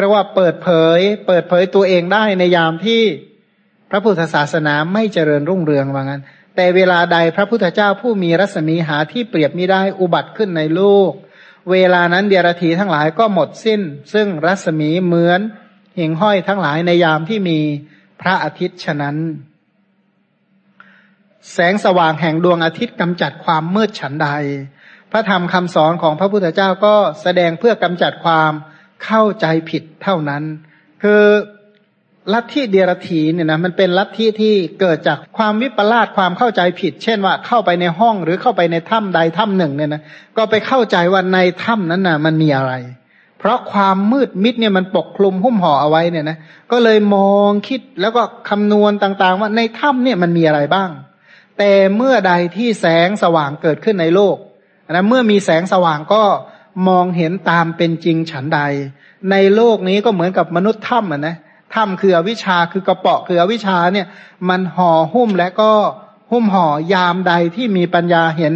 Speaker 1: เรียกว่าเปิดเผย เปิดเผยตัวเองได้ในยามที่พระพุทธศาสนาไม่เจริญรุ่งเรืองว่างั้น แต่เวลาใดพระพุทธเจ้าผู้มีรัศมีหาที่เปรียบไม่ได้อุบัติขึ้นในโลก เวลานั้นเดียรถีทั้งหลายก็หมดสิ้น ซึ่งรัศมีเหมือนหิ่งห้อยทั้งหลายในยามที่มีพระอาทิตย์ฉะนั้น แสงสว่างแห่งดวงอาทิตย์กำจัดความมืดฉันใด พระธรรมคำสอนของพระพุทธเจ้าก็แสดงเพื่อกำจัดความเข้าใจผิดเท่านั้น คือ ลัทธิเดียรถีเนี่ยนะมันเป็นลัทธิที่เกิดจากความวิปลาสความเข้าใจผิด เช่นว่าเข้าไปในห้องหรือเข้าไปในถ้ำใดถ้ำหนึ่งเนี่ยนะก็ไปเข้าใจว่าในถ้ำนั้นน่ะ มันมีอะไร เพราะความมืดมิดเนี่ยมันปกคลุมหุ้มห่อเอาไว้เนี่ยนะก็เลยมองคิดแล้วก็คำนวณต่างๆ ว่าในถ้ำเนี่ยมันมีอะไรบ้าง แต่เมื่อใดที่แสงสว่างเกิดขึ้นในโลกนะเมื่อมีแสงสว่างก็มองเห็นตามเป็นจริงฉันใด ในโลกนี้ก็เหมือนกับมนุษย์ถ้ำอะนะ ถ้ำคืออวิชชาคือกระเปาะคืออวิชชาเนี่ย มันห่อหุ้มและก็หุ้มห่อยามใดที่มีปัญญาเห็น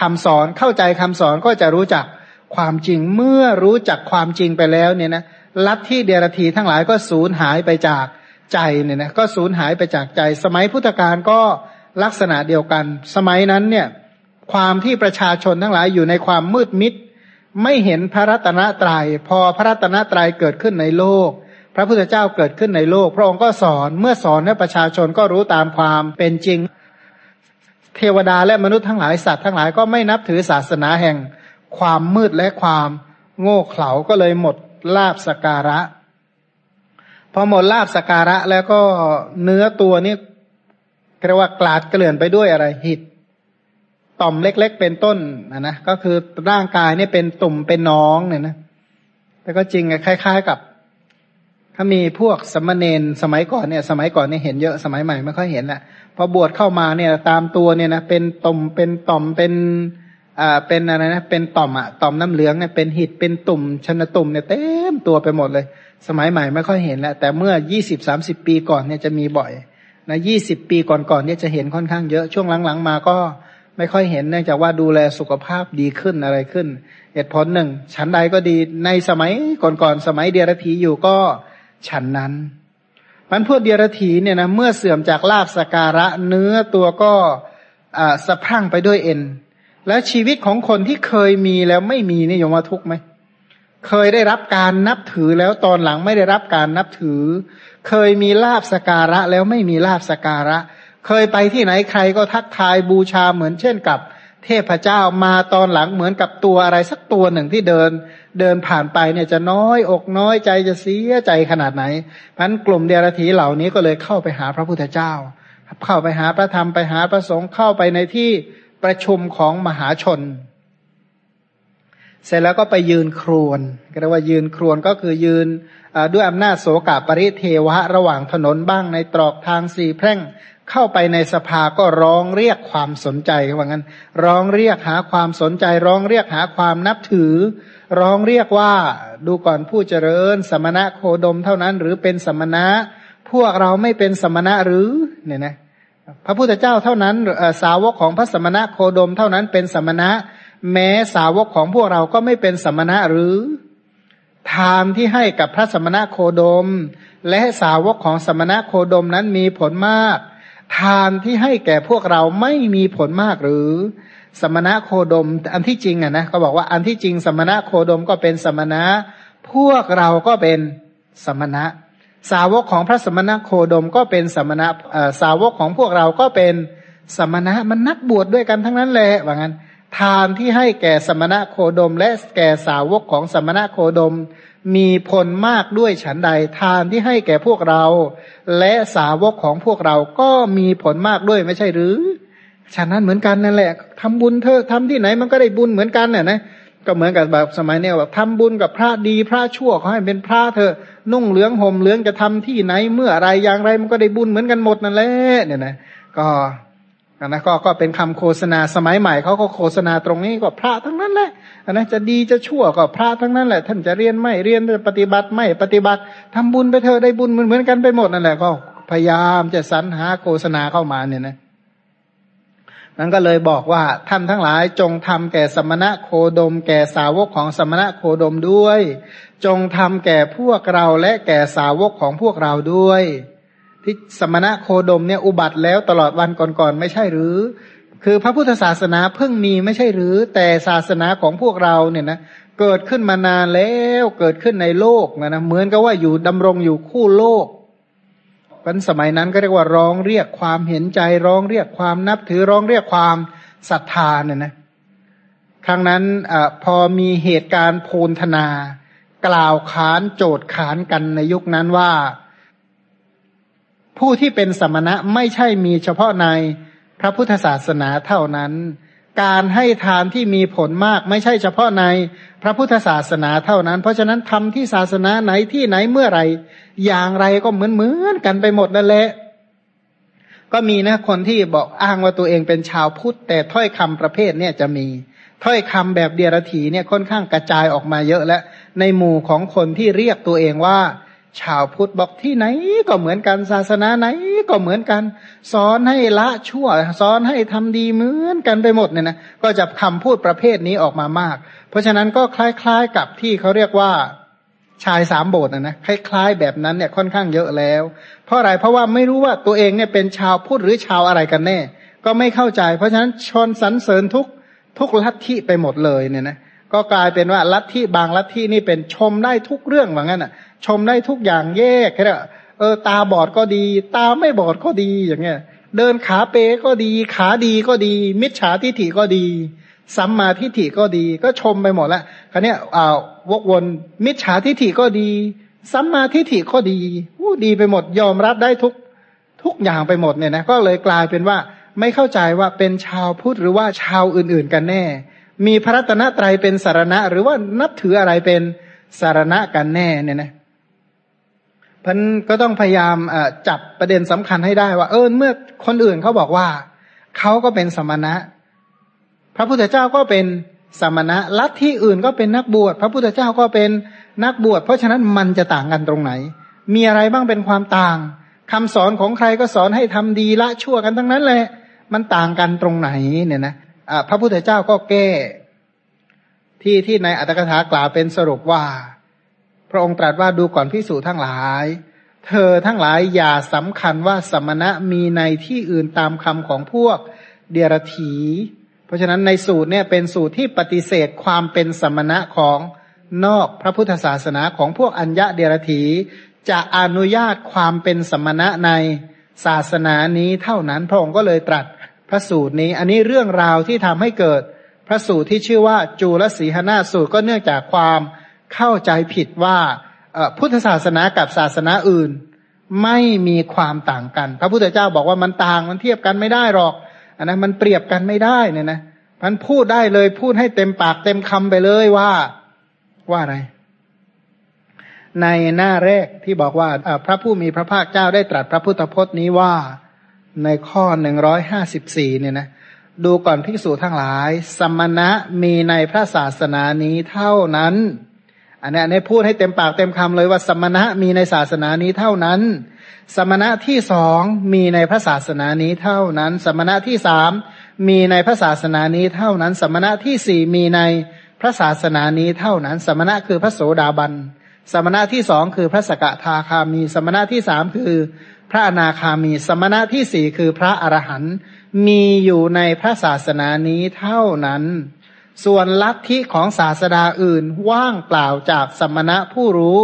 Speaker 1: คำสอนเข้าใจคำสอนก็จะรู้จักความจริงเมื่อรู้จักความจริงไปแล้วเนี่ยนะลัทธิเดรธีทั้งหลายก็สูญหายไปจากใจเนี่ยนะก็สูญหายไปจากใจ สมัยพุทธกาลก็ลักษณะเดียวกัน สมัยนั้นเนี่ยความที่ประชาชนทั้งหลายอยู่ในความมืดมิด ไม่เห็นพระรัตนตรยัยพอพระรัตนตรัยเกิดขึ้นในโลก พระพุทธเจ้าเกิดขึ้นในโลก พระองค์ก็สอนเมื่อสอนให้ประชาชนก็รู้ตามความเป็นจริง เทวดาและมนุษย์ทั้งหลายสัตว์ทั้งหลายก็ไม่นับถือศาสนาแห่งความมืดและความโง่เขลาก็เลยหมดลาบสการะ พอหมดลาบสการะแล้วก็เนื้อตัวนี้เรียกว่ากลาดเกลื่อนไปด้วยอะไรหิดต่อมเล็ก ๆ เป็นต้นนะนะก็คือร่างกายนี่เป็นตุ่มเป็นน้องเนี่ยนะแต่ก็จริงคล้าย ๆ กับ ถ้ามีพวกสมณเณรสมัยก่อนเนี่ย สมัยก่อนเนี่ยเห็นเยอะสมัยใหม่ไม่ค่อยเห็นแหละพอบวชเข้ามาเนี่ยตามตัวเนี่ยนะเป็นต่มเป็นต่อมเป็นอ่าเป็นอะไรนะเป็นต่อมอะต่อมน้ำเหลืองเนี่ยเป็นหิดเป็นตุ่มชนตุ่มเนี่ยเต็มตัวไปหมดเลย สมัยใหม่ไม่ค่อยเห็นแล้วแต่เมื่อยี่สิบสามสิบปีก่อนเนี่ยจะมีบ่อยนะยี่สิบปีก่อนๆเนี่ยจะเห็นค่อนข้างเยอะช่วงหลังๆมาก็ไม่ค่อยเห็นเนื่องจากว่าดูแลสุขภาพดีขึ้นอะไรขึ้นเหตุผลหนึ่งชั้นใดก็ดีในสมัยก่อนๆสมัยเดียรถีอยู่ก็ ฉันนั้นมันพวกเดียรถีเนี่ยนะเมื่อเสื่อมจากลาบสการะเนื้อตัวก็สะพังไปด้วยเอ็น แล้วชีวิตของคนที่เคยมีแล้วไม่มีนี่ยมว่าทุกไหม เคยได้รับการนับถือแล้วตอนหลังไม่ได้รับการนับถือ เคยมีลาบสการะแล้วไม่มีลาบสการะ เคยไปที่ไหนใครก็ทักทายบูชาเหมือนเช่นกับ เทพเจ้ามาตอนหลังเหมือนกับตัวอะไรสักตัวหนึ่งที่เดิน เดินผ่านไปเนี่ยจะน้อยอกน้อยใจจะเสียใจขนาดไหนพันกลุ่มเดรัจฉีเหล่านี้ก็เลยเข้าไปหาพระพุทธเจ้า เข้าไปหาพระธรรมไปหาพระสงฆ์เข้าไปในที่ประชุมของมหาชน เสร็จแล้วก็ไปยืนครวนเรียกว่ายืนครวนก็คือยืนด้วยอำนาจโสกาปริเทวะระหว่างถนนบ้างในตรอกทางสี่แพร่งเข้าไปในสภาก็ร้องเรียกความสนใจว่างั้น ร้องเรียกหาความสนใจ ร้องเรียกหาความนับถือ ร้องเรียกว่าดูก่อนผู้เจริญ สมณะโคดมเท่านั้น หรือเป็นสมณะ พวกเราไม่เป็นสมณะหรือเนี่ยนะพระพุทธเจ้าเท่านั้นสาวกของพระสมณะโคดมเท่านั้นเป็นสมณะ แม้สาวกของพวกเราก็ไม่เป็นสมณะหรือ ทานที่ให้กับพระสมณะโคดม และสาวกของสมณะโคดมนั้นมีผลมาก ทานที่ให้แก่พวกเราไม่มีผลมากหรือ สมณะโคดม อันที่จริงอะนะเขาบอกว่าอันที่จริง สมณะโคดมก็เป็นสมณะ พวกเราก็เป็นสมณะ สาวกของพระสมณะโคดมก็เป็นสมณะสาวกของพวกเราก็เป็นสมณะมันนักบวชดด้วยกันทั้งนั้นแหละว่างั้น ทานที่ให้แก่สมณะโคดม และแก่สาวกของสมณะโคดม มีผลมากด้วยฉันใด ทานที่ให้แก่พวกเรา และสาวกของพวกเราก็มีผลมากด้วยไม่ใช่หรือ ฉะนั้นเหมือนกันนั่นแหละทำบุญเธอทำที่ไหนมันก็ได้บุญเหมือนกันน่ะนะก็เหมือนกับแบบสมัยเนี้ยแบบทำบุญกับพระดีพระชั่วเขาให้เป็นพระเธอนุ่งเหลืองห่มเหลืองจะทำที่ไหนเมื่ออะไรอย่างไรมันก็ได้บุญเหมือนกันหมดนั่นแหละเนี่ยนะก็นะก็ก็เป็นคำโฆษณาสมัยใหม่เขาก็โฆษณาตรงนี้ก็พระทั้งนั้นแหละนะจะดีจะชั่วก็พระทั้งนั้นแหละ ท่านจะเรียนไม่เรียนจะปฏิบัติไม่ปฏิบัติทำบุญไปเธอได้บุญเหมือนกันไปหมดนั่นแหละก็พยายามจะสรรหาโฆษณาเข้ามาเนี่ยนะ นั้นก็เลยบอกว่าท่านทั้งหลายจงทำแก่สมณะโคดม แก่สาวกของสมณะโคดมด้วย จงทำแก่พวกเราและแก่สาวกของพวกเราด้วย ที่สมณะโคดมเนี่ยอุบัติแล้วตลอดวันก่อนๆไม่ใช่หรือ คือพระพุทธศาสนาเพิ่งมีไม่ใช่หรือ แต่ศาสนาของพวกเราเนี่ยนะเกิดขึ้นมานานแล้วเกิดขึ้นในโลกนะนะเหมือนกับว่าอยู่ดำรงอยู่คู่โลก พันสมัยนั้นก็เรียกว่าร้องเรียกความเห็นใจร้องเรียกความนับถือร้องเรียกความศรัทธาเนี่ยนะครั้งนั้นอพอมีเหตุการณ์โพลธนา กล่าวขานโจดขานกันในยุคนั้นว่า ผู้ที่เป็นสมณะไม่ใช่มีเฉพาะในพระพุทธศาสนาเท่านั้น การให้ทานที่มีผลมากไม่ใช่เฉพาะในพระพุทธศาสนาเท่านั้น เพราะฉะนั้นทำที่ศาสนาไหนที่ไหนเมื่อไรอย่างไรก็เหมือนเหมือนกันไปหมดนั่นแหละก็มีนะคนที่บอกอ้างว่าตัวเองเป็นชาวพุทธ แต่ถ้อยคำประเภทเนี่ยจะมี ถ้อยคำแบบเดียรถีเนี่ยค่อนข้างกระจายออกมาเยอะแล้วในหมู่ของคนที่เรียกตัวเองว่า ชาวพุทธบอกที่ไหนก็เหมือนกันศาสนาไหนก็เหมือนกัน สอนให้ละชั่ว สอนให้ทำดีเหมือนกันไปหมดเนี่ยนะก็จะคำพูดประเภทนี้ออกมามาก เพราะฉะนั้นก็คล้ายๆกับที่เขาเรียกว่าชายสามโบสถ์นะนะคล้ายๆแบบนั้นเนี่ยค่อนข้างเยอะแล้ว เพราะอะไรเพราะว่าไม่รู้ว่าตัวเองเนี่ยเป็นชาวพุทธหรือชาวอะไรกันแน่ ก็ไม่เข้าใจ เพราะฉะนั้นชนสรรเสริญทุกทุกลัทธิไปหมดเลยเนี่ยนะ ก็กลายเป็นว่าลัทธิบางลัทธินี่เป็นชมได้ทุกเรื่องว่างั้นอะ ชมได้ทุกอย่างแยกแค่เออตาบอดก็ดี ตาไม่บอดก็ดีอย่างเงี้ย เดินขาเปก็ดี ขาดีก็ดี มิจฉาทิฐิก็ดีสัมมาทิฐิก็ดีก็ชมไปหมดละคราวนี้อ่าวกวนมิจฉาทิฐิก็ดีสัมมาทิฐิก็ดีอู้ดีไปหมดยอมรับได้ทุกทุกอย่างไปหมดเนี่ยนะก็เลยกลายเป็นว่าไม่เข้าใจว่าเป็นชาวพุทธหรือว่าชาวอื่นๆกันแน่ มีพระรัตนตรัยเป็นสารณะ หรือว่านับถืออะไรเป็นสารณะกันแน่เนี่ยนะพันก็ต้องพยายามจับประเด็นสำคัญให้ได้ว่า เออเมื่อคนอื่นเขาบอกว่าเขาก็เป็นสมณะ พระพุทธเจ้าก็เป็นสมณะลัทธิอื่นก็เป็นนักบวช พระพุทธเจ้าก็เป็นนักบวช เพราะฉะนั้นมันจะต่างกันตรงไหน มีอะไรบ้างเป็นความต่างคำสอนของใครก็สอนให้ทำดีละชั่วกันทั้งนั้นแหละมันต่างกันตรงไหนเนี่ยนะะ พระพุทธเจ้าก็แก้ที่ที่ในอัตถกถากล่าวเป็นสรุปว่า พระองค์ตรัสว่าดูก่อนพิสูจทั้งหลาย เธอทั้งหลายอย่าสำคัญว่าสมณะมีในที่อื่นตามคำของพวกเดียรถี เพราะฉะนั้นในสูตรเนี่ยเป็นสูตรที่ปฏิเสธความเป็นสมณะของนอกพระพุทธศาสนาของพวกอัญญะเดียรถีจะอนุญาตความเป็นสมณะในศาสนานี้เท่านั้น พระองค์ก็เลยตรัส พระสูตรนี้ อันนี้เรื่องราวที่ทำให้เกิด พระสูตรที่ชื่อว่าจูลสีหนาสูตรก็เนื่องจากความเข้าใจผิดว่าพุทธศาสนากับศาสนาอื่น ไม่มีความต่างกัน พระพุทธเจ้าบอกว่ามันต่างมันเทียบกันไม่ได้หรอกอันนั้นมันเปรียบกันไม่ได้เนี่ยนะมันพูดได้เลยพูดให้เต็มปากเต็มคำไปเลยว่าว่าอะไรในหน้าแรกที่บอกว่าพระผู้มีพระภาคเจ้าได้ตรัสพระพุทธพจน์นี้ว่า ในข้อหนึ่งร้อยห้าสิบสี่เนี่ยนะดูก่อนภิกษุทั้งหลาย สมณะมีในพระศาสนานี้เท่านั้น อันนี้อันนี้พูดให้เต็มปากเต็มคำเลยว่า สมณะมีในศาสนานี้เท่านั้น สมณะที่สองมีในพระศาสนานี้เท่านั้น สมณะที่สามมีในพระศาสนานี้เท่านั้น สมณะที่สี่มีในพระศาสนานี้เท่านั้น สมณะคือพระโสดาบัน สมณะที่สองคือพระสกทาคามี สมณะที่สามคือ พระอนาคามี สมณะที่สี่คือพระอรหันต์มีอยู่ในพระศาสนานี้เท่านั้น ส่วนลัทธิของศาสดาอื่นว่างเปล่าจากสมณะผู้รู้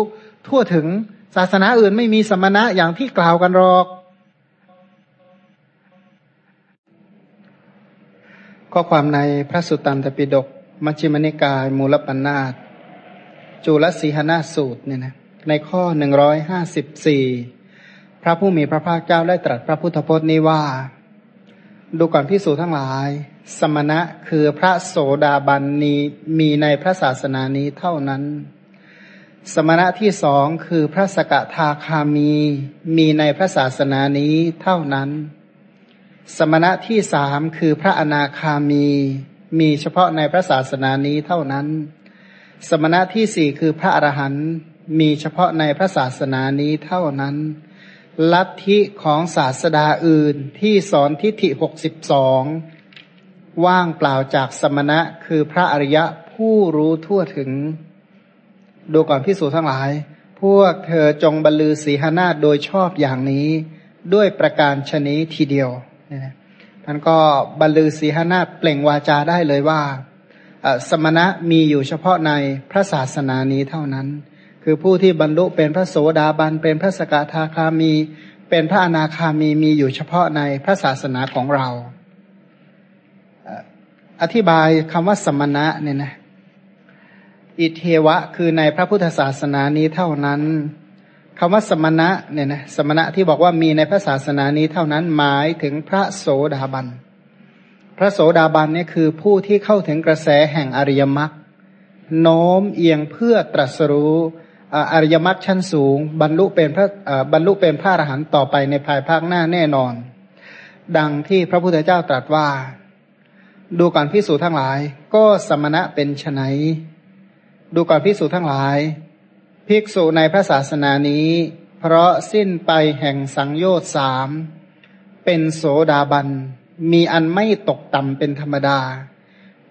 Speaker 1: ทั่วถึงศาสนาอื่นไม่มีสมณะอย่างที่กล่าวกันหรอกข้อความในพระสุตตันตปิฎกมัชฌิมนิกายมูลปัญนาตจุลสีหนาสูตรเนี่ยนะในข้อหนึ่งร้อยห้าสิบสี่ พระผู้มีพระภาคเจ้าได้ตรัสพระพุทธพจน์นี้ว่า ดูก่อนพิสูจทั้งหลาย สมณะคือพระโสดาบันนีมีในพระศาสนานี้เท่านั้น สมณะที่สองคือพระสกทาคามีมีในพระศาสนานี้เท่านั้น สมณะที่สามคือพระอนาคามีมีเฉพาะในพระศาสนานี้เท่านั้น สมณะที่สี่คือพระอรหันต์มีเฉพาะในพระศาสนานี้เท่านั้น ลัทธิของศาสดาอื่นที่สอนทิฏฐิหกสิบสองว่างเปล่าจากสมณะคือพระอริยะผู้รู้ทั่วถึง ดูก่อนพิสูจทั้งหลาย พวกเธอจงบรรลือสีหนาโดยชอบอย่างนี้ ด้วยประการชนี้ทีเดียวท่านก็บรรลือสีหนาเปล่งวาจาได้เลยว่า สมณะมีอยู่เฉพาะในพระศาสนานี้เท่านั้น คือผู้ที่บรรลุเป็นพระโสดาบันเป็นพระสกทาคามี เป็นพระอนาคามีมีอยู่เฉพาะในพระศาสนาของเรา อธิบายคำว่าสมณะเนี่ยนะอิเทวะคือในพระพุทธศาสนานี้เท่านั้นคำว่าสมณะเนี่ยนะสมณะที่บอกว่ามีในพระศาสนานี้เท่านั้นหมายถึงพระโสดาบัน พระโสดาบันเนี่ยคือผู้ที่เข้าถึงกระแสแห่งอริยมรรคโน้มเอียงเพื่อตรัสรู้ อริยมรรคชั้นสูง บรรลุเป็นพระบรรลุเป็นพระอรหันต์ต่อไปในภายภาคหน้าแน่นอน ดังที่พระพุทธเจ้าตรัสว่า ดูก่อนพิสูจทั้งหลาย ก็สมณะเป็นไฉนดูก่อนพิสูจทั้งหลาย ภิกษุในพระศาสนานี้ เพราะสิ้นไปแห่งสังโยชน์สามเป็นโสดาบัน มีอันไม่ตกต่ำเป็นธรรมดา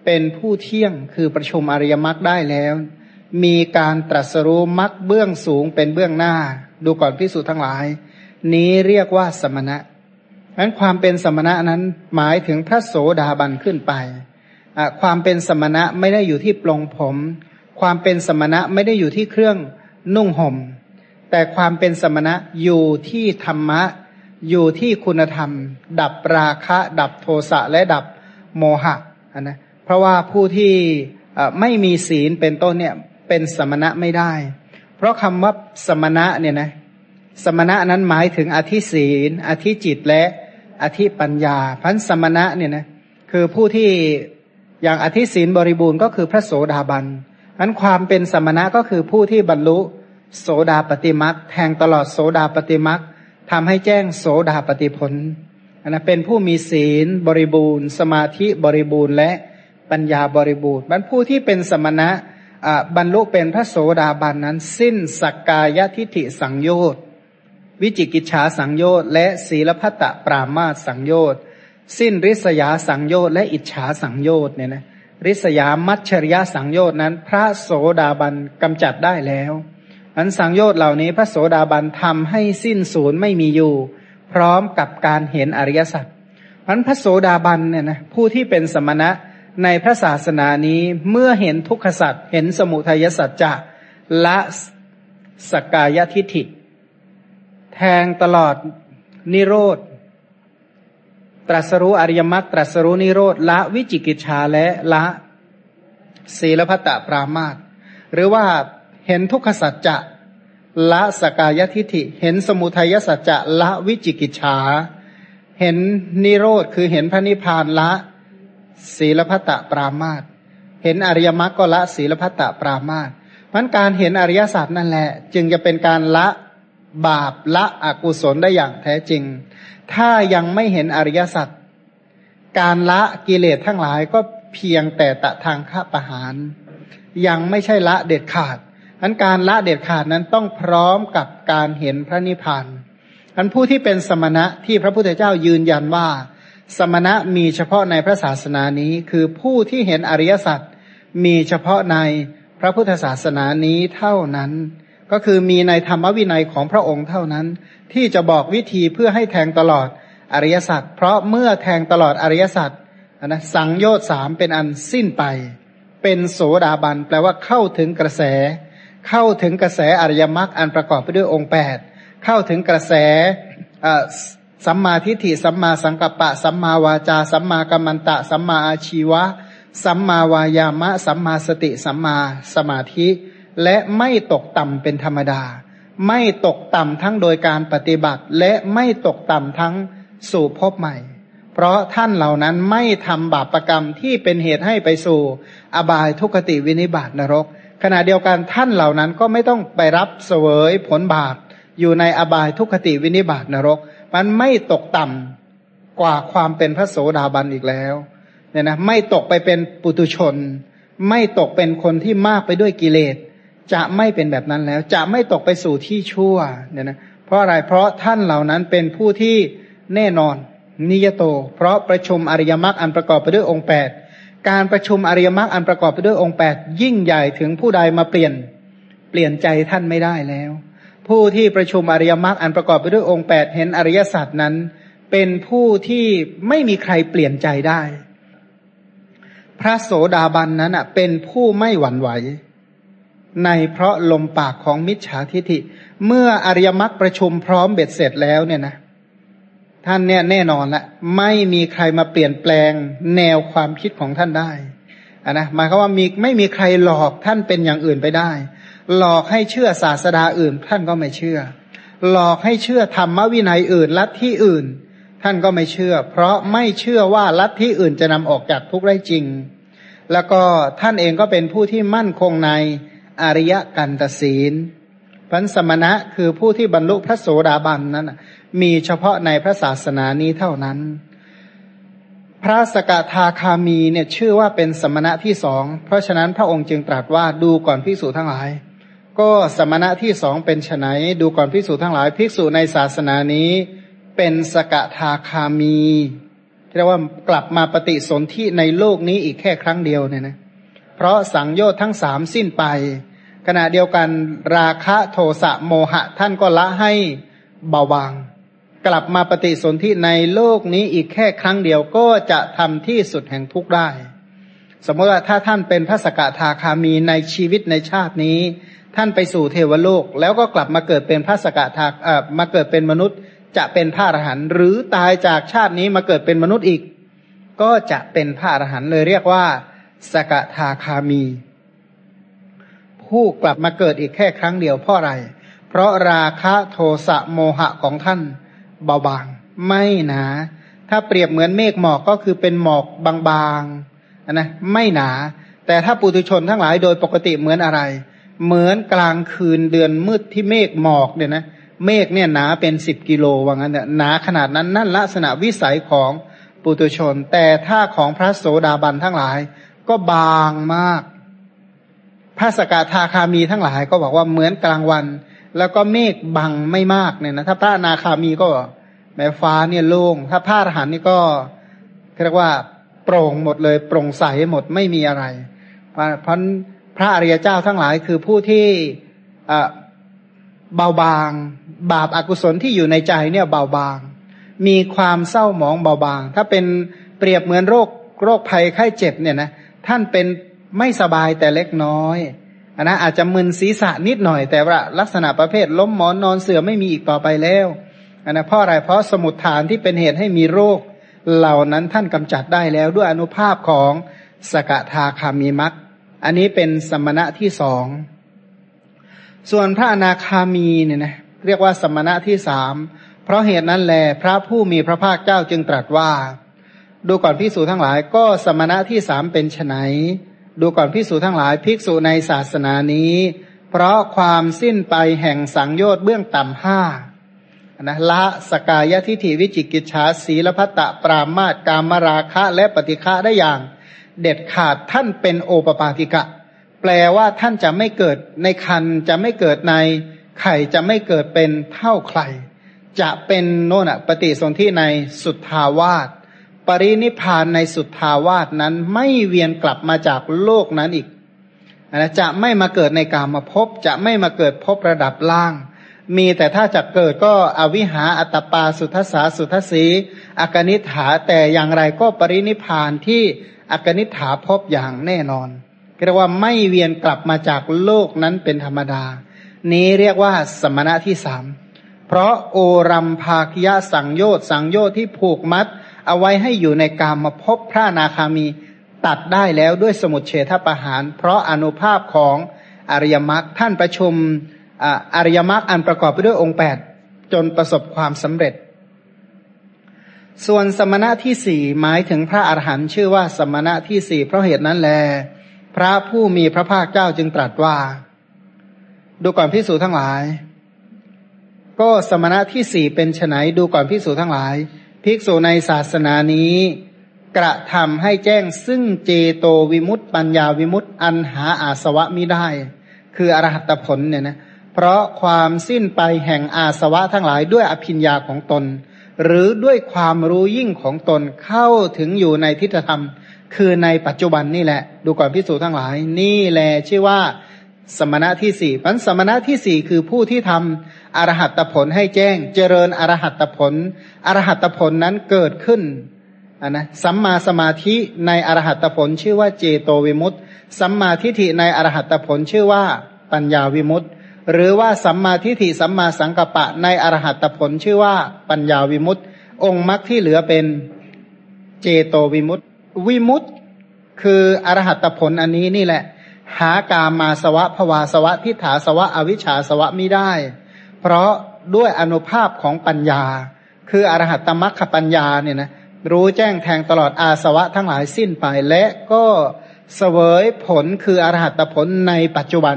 Speaker 1: เป็นผู้เที่ยงคือประชุมอริยมรรคได้แล้ว มีการตรัสรู้มรรคเบื้องสูงเป็นเบื้องหน้า ดูก่อนพิสูจน์ทั้งหลาย นี้เรียกว่าสมณะนั้นความเป็นสมณะนั้นหมายถึงพระโสดาบันขึ้นไปความเป็นสมณะไม่ได้อยู่ที่ปลงผม ความเป็นสมณะไม่ได้อยู่ที่เครื่องนุ่งหม่ม แต่ความเป็นสมณะอยู่ที่ธรรมะ อยู่ที่คุณธรรม ดับราคะ ดับโทสะและดับโมหะนะเพราะว่าผู้ที่ไม่มีศีลเป็นต้นเนี่ย เป็นสมณะไม่ได้ เพราะคำว่าสมณะเนี่ยนะ สมณะนั้นหมายถึงอธิศีล อธิจิตและอธิปัญญา พันสมณะเนี่ยนะคือผู้ที่อย่างอธิศีลบริบูรณ์ก็คือพระโสดาบันอันความเป็นสมณะก็คือผู้ที่บรรลุโสดาปฏิมักแทงตลอดโสดาปฏิมักทำให้แจ้งโสดาปฏิผลอันนะเป็นผู้มีศีลบริบูรณ์ สมาธิบริบูรณ์และปัญญาบริบูรณ์มันผู้ที่เป็นสมณะ บรรลุเป็นพระโสดาบันนั้น สิ้นสักกายทิฏฐิสังโยชน์วิจิกิจฉาสังโยชน์และศีลพัตตปรามาสสังโยชน์สิ้นริษยาสังโยชน์และอิจฉาสังโยชน์เนี่ยนะริษยามัชชริยสังโยชน์นั้น พระโสดาบันกำจัดได้แล้วอันสังโยชน์เหล่านี้พระโสดาบันทำให้สิ้นศูนย์ไม่มีอยู่ พร้อมกับการเห็นอริยสัจอันพระโสดาบันเนี่ยนะผู้ที่เป็นสมณะ ในพระศาสนานี้เมื่อเห็นทุกขสัจเห็นสมุทัยสัจจะละสกายทิฐิ แทงตลอดนิโรธ ตรัสรู้อริยมรรคตรัสรู้นิโรธ ละวิจิกิจชาและละศีลพัตตปรามาตหรือว่าเห็นทุกขสัจจะละสกายทิฐิ เห็นสมุทัยสัจจะละวิจิกิจฉาเห็นนิโรธคือเห็นพระนิพพานละ ศีลพัตตปรามาตเห็นอริยมรรคก็ละศีลพัตตปรามาตมันการเห็นอริยสัจนั่นแหละ จึงจะเป็นการละบาปละอกุศลได้อย่างแท้จริง ถ้ายังไม่เห็นอริยสัจการละกิเลสทั้งหลายก็เพียงแต่ตะทางฆประหาร ยังไม่ใช่ละเด็ดขาดอันการละเด็ดขาดนั้นต้องพร้อมกับการเห็นพระนิพพานอันผู้ที่เป็นสมณะที่พระพุทธเจ้ายืนยันว่า สมณะมีเฉพาะในพระศาสนานี้คือผู้ที่เห็นอริยสัจมีเฉพาะในพระพุทธศาสนานี้เท่านั้น ก็คือมีในธรรมวินัยของพระองค์เท่านั้น ที่จะบอกวิธีเพื่อให้แทงตลอดอริยสัจเพราะเมื่อแทงตลอดอริยสัจนะสังโยชน์สามเป็นอันสิ้นไป เป็นโสดาบันแปลว่าเข้าถึงกระแส เข้าถึงกระแสอริยมรรคอันประกอบไปด้วยองค์แปดเข้าถึงกระแส สัมมาทิฏฐิสัมมาสังกัปปะ สัมมาวาจา สัมมากัมมันตะ สัมมาอาชีวะ สัมมาวายามะ สัมมาสติ สัมมาสมาธิ และไม่ตกต่ำเป็นธรรมดา ไม่ตกต่ำทั้งโดยการปฏิบัติ และไม่ตกต่ำทั้งสู่พบใหม่ เพราะท่านเหล่านั้นไม่ทำบาปรกรรมที่เป็นเหตุให้ไปสู่ อบายทุกติวินิบาตนรก ขณะเดียวกันท่านเหล่านั้นก็ไม่ต้องไปรับเสวยผลบาปอยู่ในอบายทุกขติวินิบาตนรก มันไม่ตกต่ำกว่าความเป็นพระโสดาบันอีกแล้วเนี่ยนะไม่ตกไปเป็นปุตุชน ไม่ตกเป็นคนที่มากไปด้วยกิเลส จะไม่เป็นแบบนั้นแล้ว จะไม่ตกไปสู่ที่ชั่วเนี่ยนะเพราะอะไรเพราะท่านเหล่านั้นเป็นผู้ที่แน่นอนนิยโต เพราะประชุมอริยมรรคอันประกอบไปด้วยองค์แปดการประชุมอริยมรรคอันประกอบไปด้วยองค์แปดยิ่งใหญ่ถึงผู้ใดมาเปลี่ยน เปลี่ยนใจท่านไม่ได้แล้ว ผู้ที่ประชุมอริยมรรคอันประกอบไปด้วยองค์แปดเห็นอริยสัจนั้น เป็นผู้ที่ไม่มีใครเปลี่ยนใจได้ พระโสดาบันนั้นเป็นผู้ไม่หวั่นไหว ในเพราะลมปากของมิจฉาทิฐิ เมื่ออริยมรรคประชุมพร้อมเบ็ดเสร็จแล้วเนี่ยนะท่านเนี่ยแน่นอนละไม่มีใครมาเปลี่ยนแปลงแนวความคิดของท่านได้อะนะหมายความว่ามีไม่มีใครหลอกท่านเป็นอย่างอื่นไปได้ หลอกให้เชื่อศาสดาอื่น ท่านก็ไม่เชื่อ หลอกให้เชื่อธรรมวินัยอื่นลัทธิอื่น ท่านก็ไม่เชื่อ เพราะไม่เชื่อว่าลัทธิอื่นจะนำออกจากทุกข์ได้จริง แล้วก็ท่านเองก็เป็นผู้ที่มั่นคงในอริยกันตศีลพันสมณะคือผู้ที่บรรลุพระโสดาบันนั้นมีเฉพาะในพระศาสนานี้เท่านั้น พระสกทาคามีเนี่ยชื่อว่าเป็นสมณะที่สอง เพราะฉะนั้นพระองค์จึงตรัสว่าดูก่อนภิกษุทั้งหลาย ก็สมณะที่สองเป็นไฉนดูก่อนภิกษุทั้งหลายภิกษุในศาสนานี้ เป็นสกทาคามีเรียกว่ากลับมาปฏิสนธิในโลกนี้อีกแค่ครั้งเดียวเนี่ยนะเพราะสังโยชน์ทั้งสามสิ้นไป ขณะเดียวกันราคะโทสะโมหะท่านก็ละให้เบาบาง กลับมาปฏิสนธิในโลกนี้อีกแค่ครั้งเดียวก็จะทำที่สุดแห่งทุกข์ได้ สมมติว่าถ้าท่านเป็นพระสกทาคามีในชีวิตในชาตินี้ ท่านไปสู่เทวโลก แล้วก็กลับมาเกิดเป็นพระสกทาเอ่อมาเกิดเป็นมนุษย์ จะเป็นพระอรหันต์หรือตายจากชาตินี้มาเกิดเป็นมนุษย์อีก ก็จะเป็นพระอรหันต์เลยเรียกว่า สกทาคามี ผู้กลับมาเกิดอีกแค่ครั้งเดียวเพราะอะไร เพราะราคะโทสะโมหะของท่านเบาบาง ไม่หนา ถ้าเปรียบเหมือนเมฆหมอกก็คือเป็นหมอกบางๆนะไม่หนา แต่ถ้าปุถุชนทั้งหลายโดยปกติเหมือนอะไรเเหมือนกลางคืนเดือนมืดที่เมฆหมอกเนี่ยนะเมฆเนี่ยหนาเป็นสิบกิโลว่างั้นเนี่ยหนาขนาดนั้นนั่นลักษณะวิสัยของปุตุชน แต่ถ้าของพระโสดาบันทั้งหลาย ก็บางมาก พระสกทาคามีทั้งหลายก็บอกว่าเหมือนกลางวัน แล้วก็เมฆบังไม่มากเนี่ยนะถ้าพระนาคามีก็แม้ฟ้าเนี่ยโล่งถ้าพระอรหันต์นี่ก็เรียกว่าโปร่งหมดเลยโปร่งใสหมดไม่มีอะไร เพราะ พระอริยเจ้าทั้งหลายคือผู้ที่เบาบาง บาปอากุศลที่อยู่ในใจเนี่ยเบาบาง มีความเศร้าหมองเบาบาง ถ้าเป็นเปรียบเหมือนโรคโรคภัยไข้เจ็บเนี่ยนะท่านเป็นไม่สบายแต่เล็กน้อยอันนะอาจจะมึนศีรษะนิดหน่อยแต่ว่าลักษณะประเภทล้มหมอนนอนเสือไม่มีอีกต่อไปแล้วอันนะเพราะอะไรเพราะสมุดฐานที่เป็นเหตุให้มีโรคเหล่านั้นท่านกำจัดได้แล้วด้วยอนุภาพของสกทาคามีมัก อันนี้เป็นสมณะที่สอง ส่วนพระอนาคามีเนี่ยนะเรียกว่าสมณะที่สามเพราะเหตุนั้นแหลพระผู้มีพระภาคเจ้าจึงตรัสว่า ดูก่อนพิสูจทั้งหลาย ก็สมณะที่สามเป็นไฉนดูก่อนพิสูจทั้งหลายภิกษุในศาสนานี้ เพราะความสิ้นไปแห่งสังโยชน์เบื้องต่ำห้านะละสกายทิฐิวิจิกิจฉาสีลพัตตะปรามาตกามราคะและปฏิฆะได้อย่าง เด็ดขาดท่านเป็นโอปปาติกะ แปลว่าท่านจะไม่เกิดในคันจะไม่เกิดในไข่จะไม่เกิดเป็นเท่าใคร จะเป็นโน่นปฏิสนธิในสุทธาวาสปรินิพานในสุทธาวาสนั้นไม่เวียนกลับมาจากโลกนั้นอีกนะจะไม่มาเกิดในกามาพบจะไม่มาเกิดพบระดับล่าง มีแต่ถ้าจะเกิดก็อวิหาอัตปาสุทัสาสุทัสสีอกนิฐาแต่อย่างไรก็ปรินิพานที่อกนิฐาพบอย่างแน่นอนเรียกว่าไม่เวียนกลับมาจากโลกนั้นเป็นธรรมดา นี้เรียกว่าสมณะที่สามเพราะโอรัมภาคยะสังโยชน์สังโยชน์ที่ผูกมัด เอาไว้ให้อยู่ในกามมาพบพระนาคามีตัดได้แล้วด้วยสมุดเฉทประหาร เพราะอนุภาพของอริยมรรคท่านประชุมอริยมรรคอันประกอบไปด้วยองค์แปดจนประสบความสำเร็จ ส่วนสมณะที่สี่หมายถึงพระอรหันต์ชื่อว่าสมณะที่สี่เพราะเหตุนั้นแล พระผู้มีพระภาคเจ้าจึงตรัสว่า ดูก่อนพิสูจทั้งหลาย ก็สมณะที่สี่เป็นไฉนดูก่อนพิสูจทั้งหลาย ภิกษุในศาสนานี้ กระทำให้แจ้งซึ่งเจโตวิมุตต์ปัญญาวิมุตต์อันหาอาสวะมิได้ คืออรหัตผลเนี่ยนะเพราะความสิ้นไปแห่งอาสวะทั้งหลายด้วยอภิญญาของตน หรือด้วยความรู้ยิ่งของตนเข้าถึงอยู่ในทิฏฐธรรม คือในปัจจุบันนี่แหละ ดูก่อนพิสูจทั้งหลาย นี่แหละชื่อว่า สมณะที่สี่พันสมณะที่สี่คือผู้ที่ทำอรหัตผลให้แจ้ง เจริญอรหัตผลอรหัตผลนั้นเกิดขึ้นนนะสัมมาสมาธิในอรหัตผลชื่อว่าเจโตวิมุตต์สัมมาทิฏฐิในอรหัตผลชื่อว่าปัญญาวิมุตต์ หรือว่าสัมมาทิฏฐิสัมมาสังกัปปะในอรหัตผลชื่อว่าปัญญาวิมุตต์องค์มรรคที่เหลือเป็นเจโตวิมุตต์วิมุตต์คืออรหัตผลอันนี้นี่แหละ หากามาสวะภวาสวะทิฏฐาสวะอวิชชาสวะไม่ได้ เพราะด้วยอนุภาพของปัญญา คืออรหัตตมรรคปัญญาเนี่ยนะรู้แจ้งแทงตลอดอาสวะทั้งหลายสิ้นไปและก็เสวยผลคืออรหัตผลในปัจจุบัน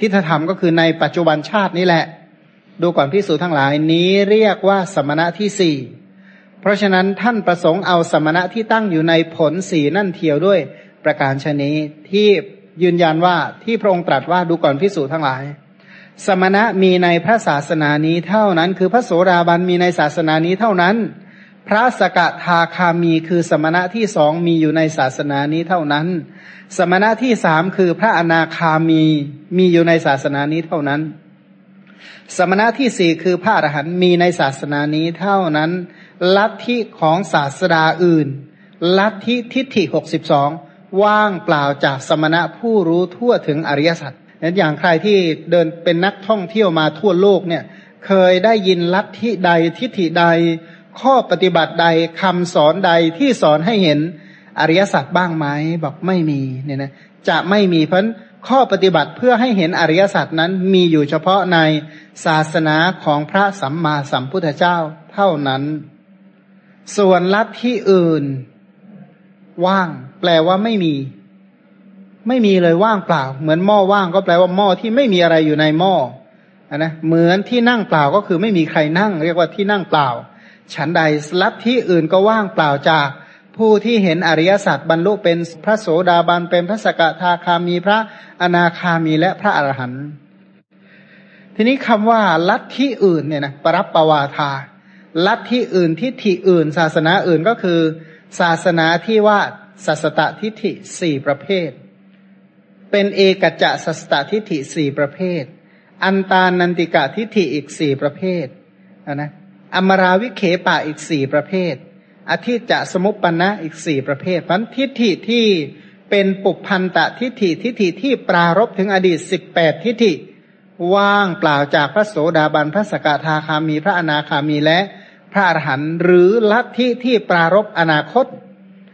Speaker 1: ทิฏฐธรรมก็คือในปัจจุบันชาตินี้แหละ ดูก่อนพิสูจทั้งหลายนี้เรียกว่าสมณะที่สี่เพราะฉะนั้นท่านประสงค์เอาสมณะที่ตั้งอยู่ในผลสี่นั่นเทียวด้วยประการชนีที่ยืนยันว่าที่พระองค์ตรัสว่าดูก่อนพิสูจทั้งหลาย สมณะมีในพระศาสนานี้เท่านั้น คือพระโสดาบันมีในศาสนานี้เท่านั้น พระสกทาคามีคือสมณะที่สองมีอยู่ในศาสนานี้เท่านั้น สมณะที่สามคือพระอนาคามีมีอยู่ในศาสนานี้เท่านั้น สมณะที่สี่คือพระอรหันต์มีในศาสนานี้เท่านั้น ลัทธิของศาสดาอื่น ลัทธิทิฏฐิหกสิบสองว่างเปล่าจากสมณะผู้รู้ทั่วถึงอริยสัจนั้นอย่างใครที่เดินเป็นนักท่องเที่ยวมาทั่วโลกเนี่ย เคยได้ยินลัทธิใดทิฏฐิใด ข้อปฏิบัติใดคำสอนใดที่สอนให้เห็นอริยสัจบ้างไหมบอกไม่มีเนี่ยนะจะไม่มีเพราะข้อปฏิบัติเพื่อให้เห็นอริยสัจนั้นมีอยู่เฉพาะในศาสนาของพระสัมมาสัมพุทธเจ้าเท่านั้น ส่วนลัทธิอื่น ว่าง แปลว่าไม่มี ไม่มีเลยว่างเปล่า เหมือนหม้อว่างก็แปลว่าหม้อที่ไม่มีอะไรอยู่ในหม้อนะเหมือนที่นั่งเปล่าก็คือไม่มีใครนั่ง เรียกว่าที่นั่งเปล่า ฉันใดลัทธิอื่นก็ว่างเปล่าจากผู้ที่เห็นอริยสัจบรรลุเป็นพระโสดาบันเป็นพระสกทาคามีพระอนาคามีและพระอรหันต์ทีนี้คำว่าลัทธิอื่นเนี่ยนะปรับปวาทา ลัทธิอื่นทิฏฐิอื่น ศาสนาอื่นก็คือ ศาสนาที่ว่าสัสตทิฏฐิสี่ประเภท เป็นเอกจะสัสตทิฏฐิสี่ประเภท อันตานันติกะทิฏฐิอีกสี่ประเภทนะ อมราวิเคปะอีกสี่ประเภทอธิจะสมุปปนะอีกสี่ประเภทพันทิฏฐิที่เป็นปุพันตะทิฏฐิทิฏฐิที่ปรารบถึงอดีตสิบแปดทิฏฐิว่างเปล่าจากพระโสดาบันพระสกทาคามีพระอนาคามีและพระอรหันต์หรือลัทธิที่ปรารบอนาคต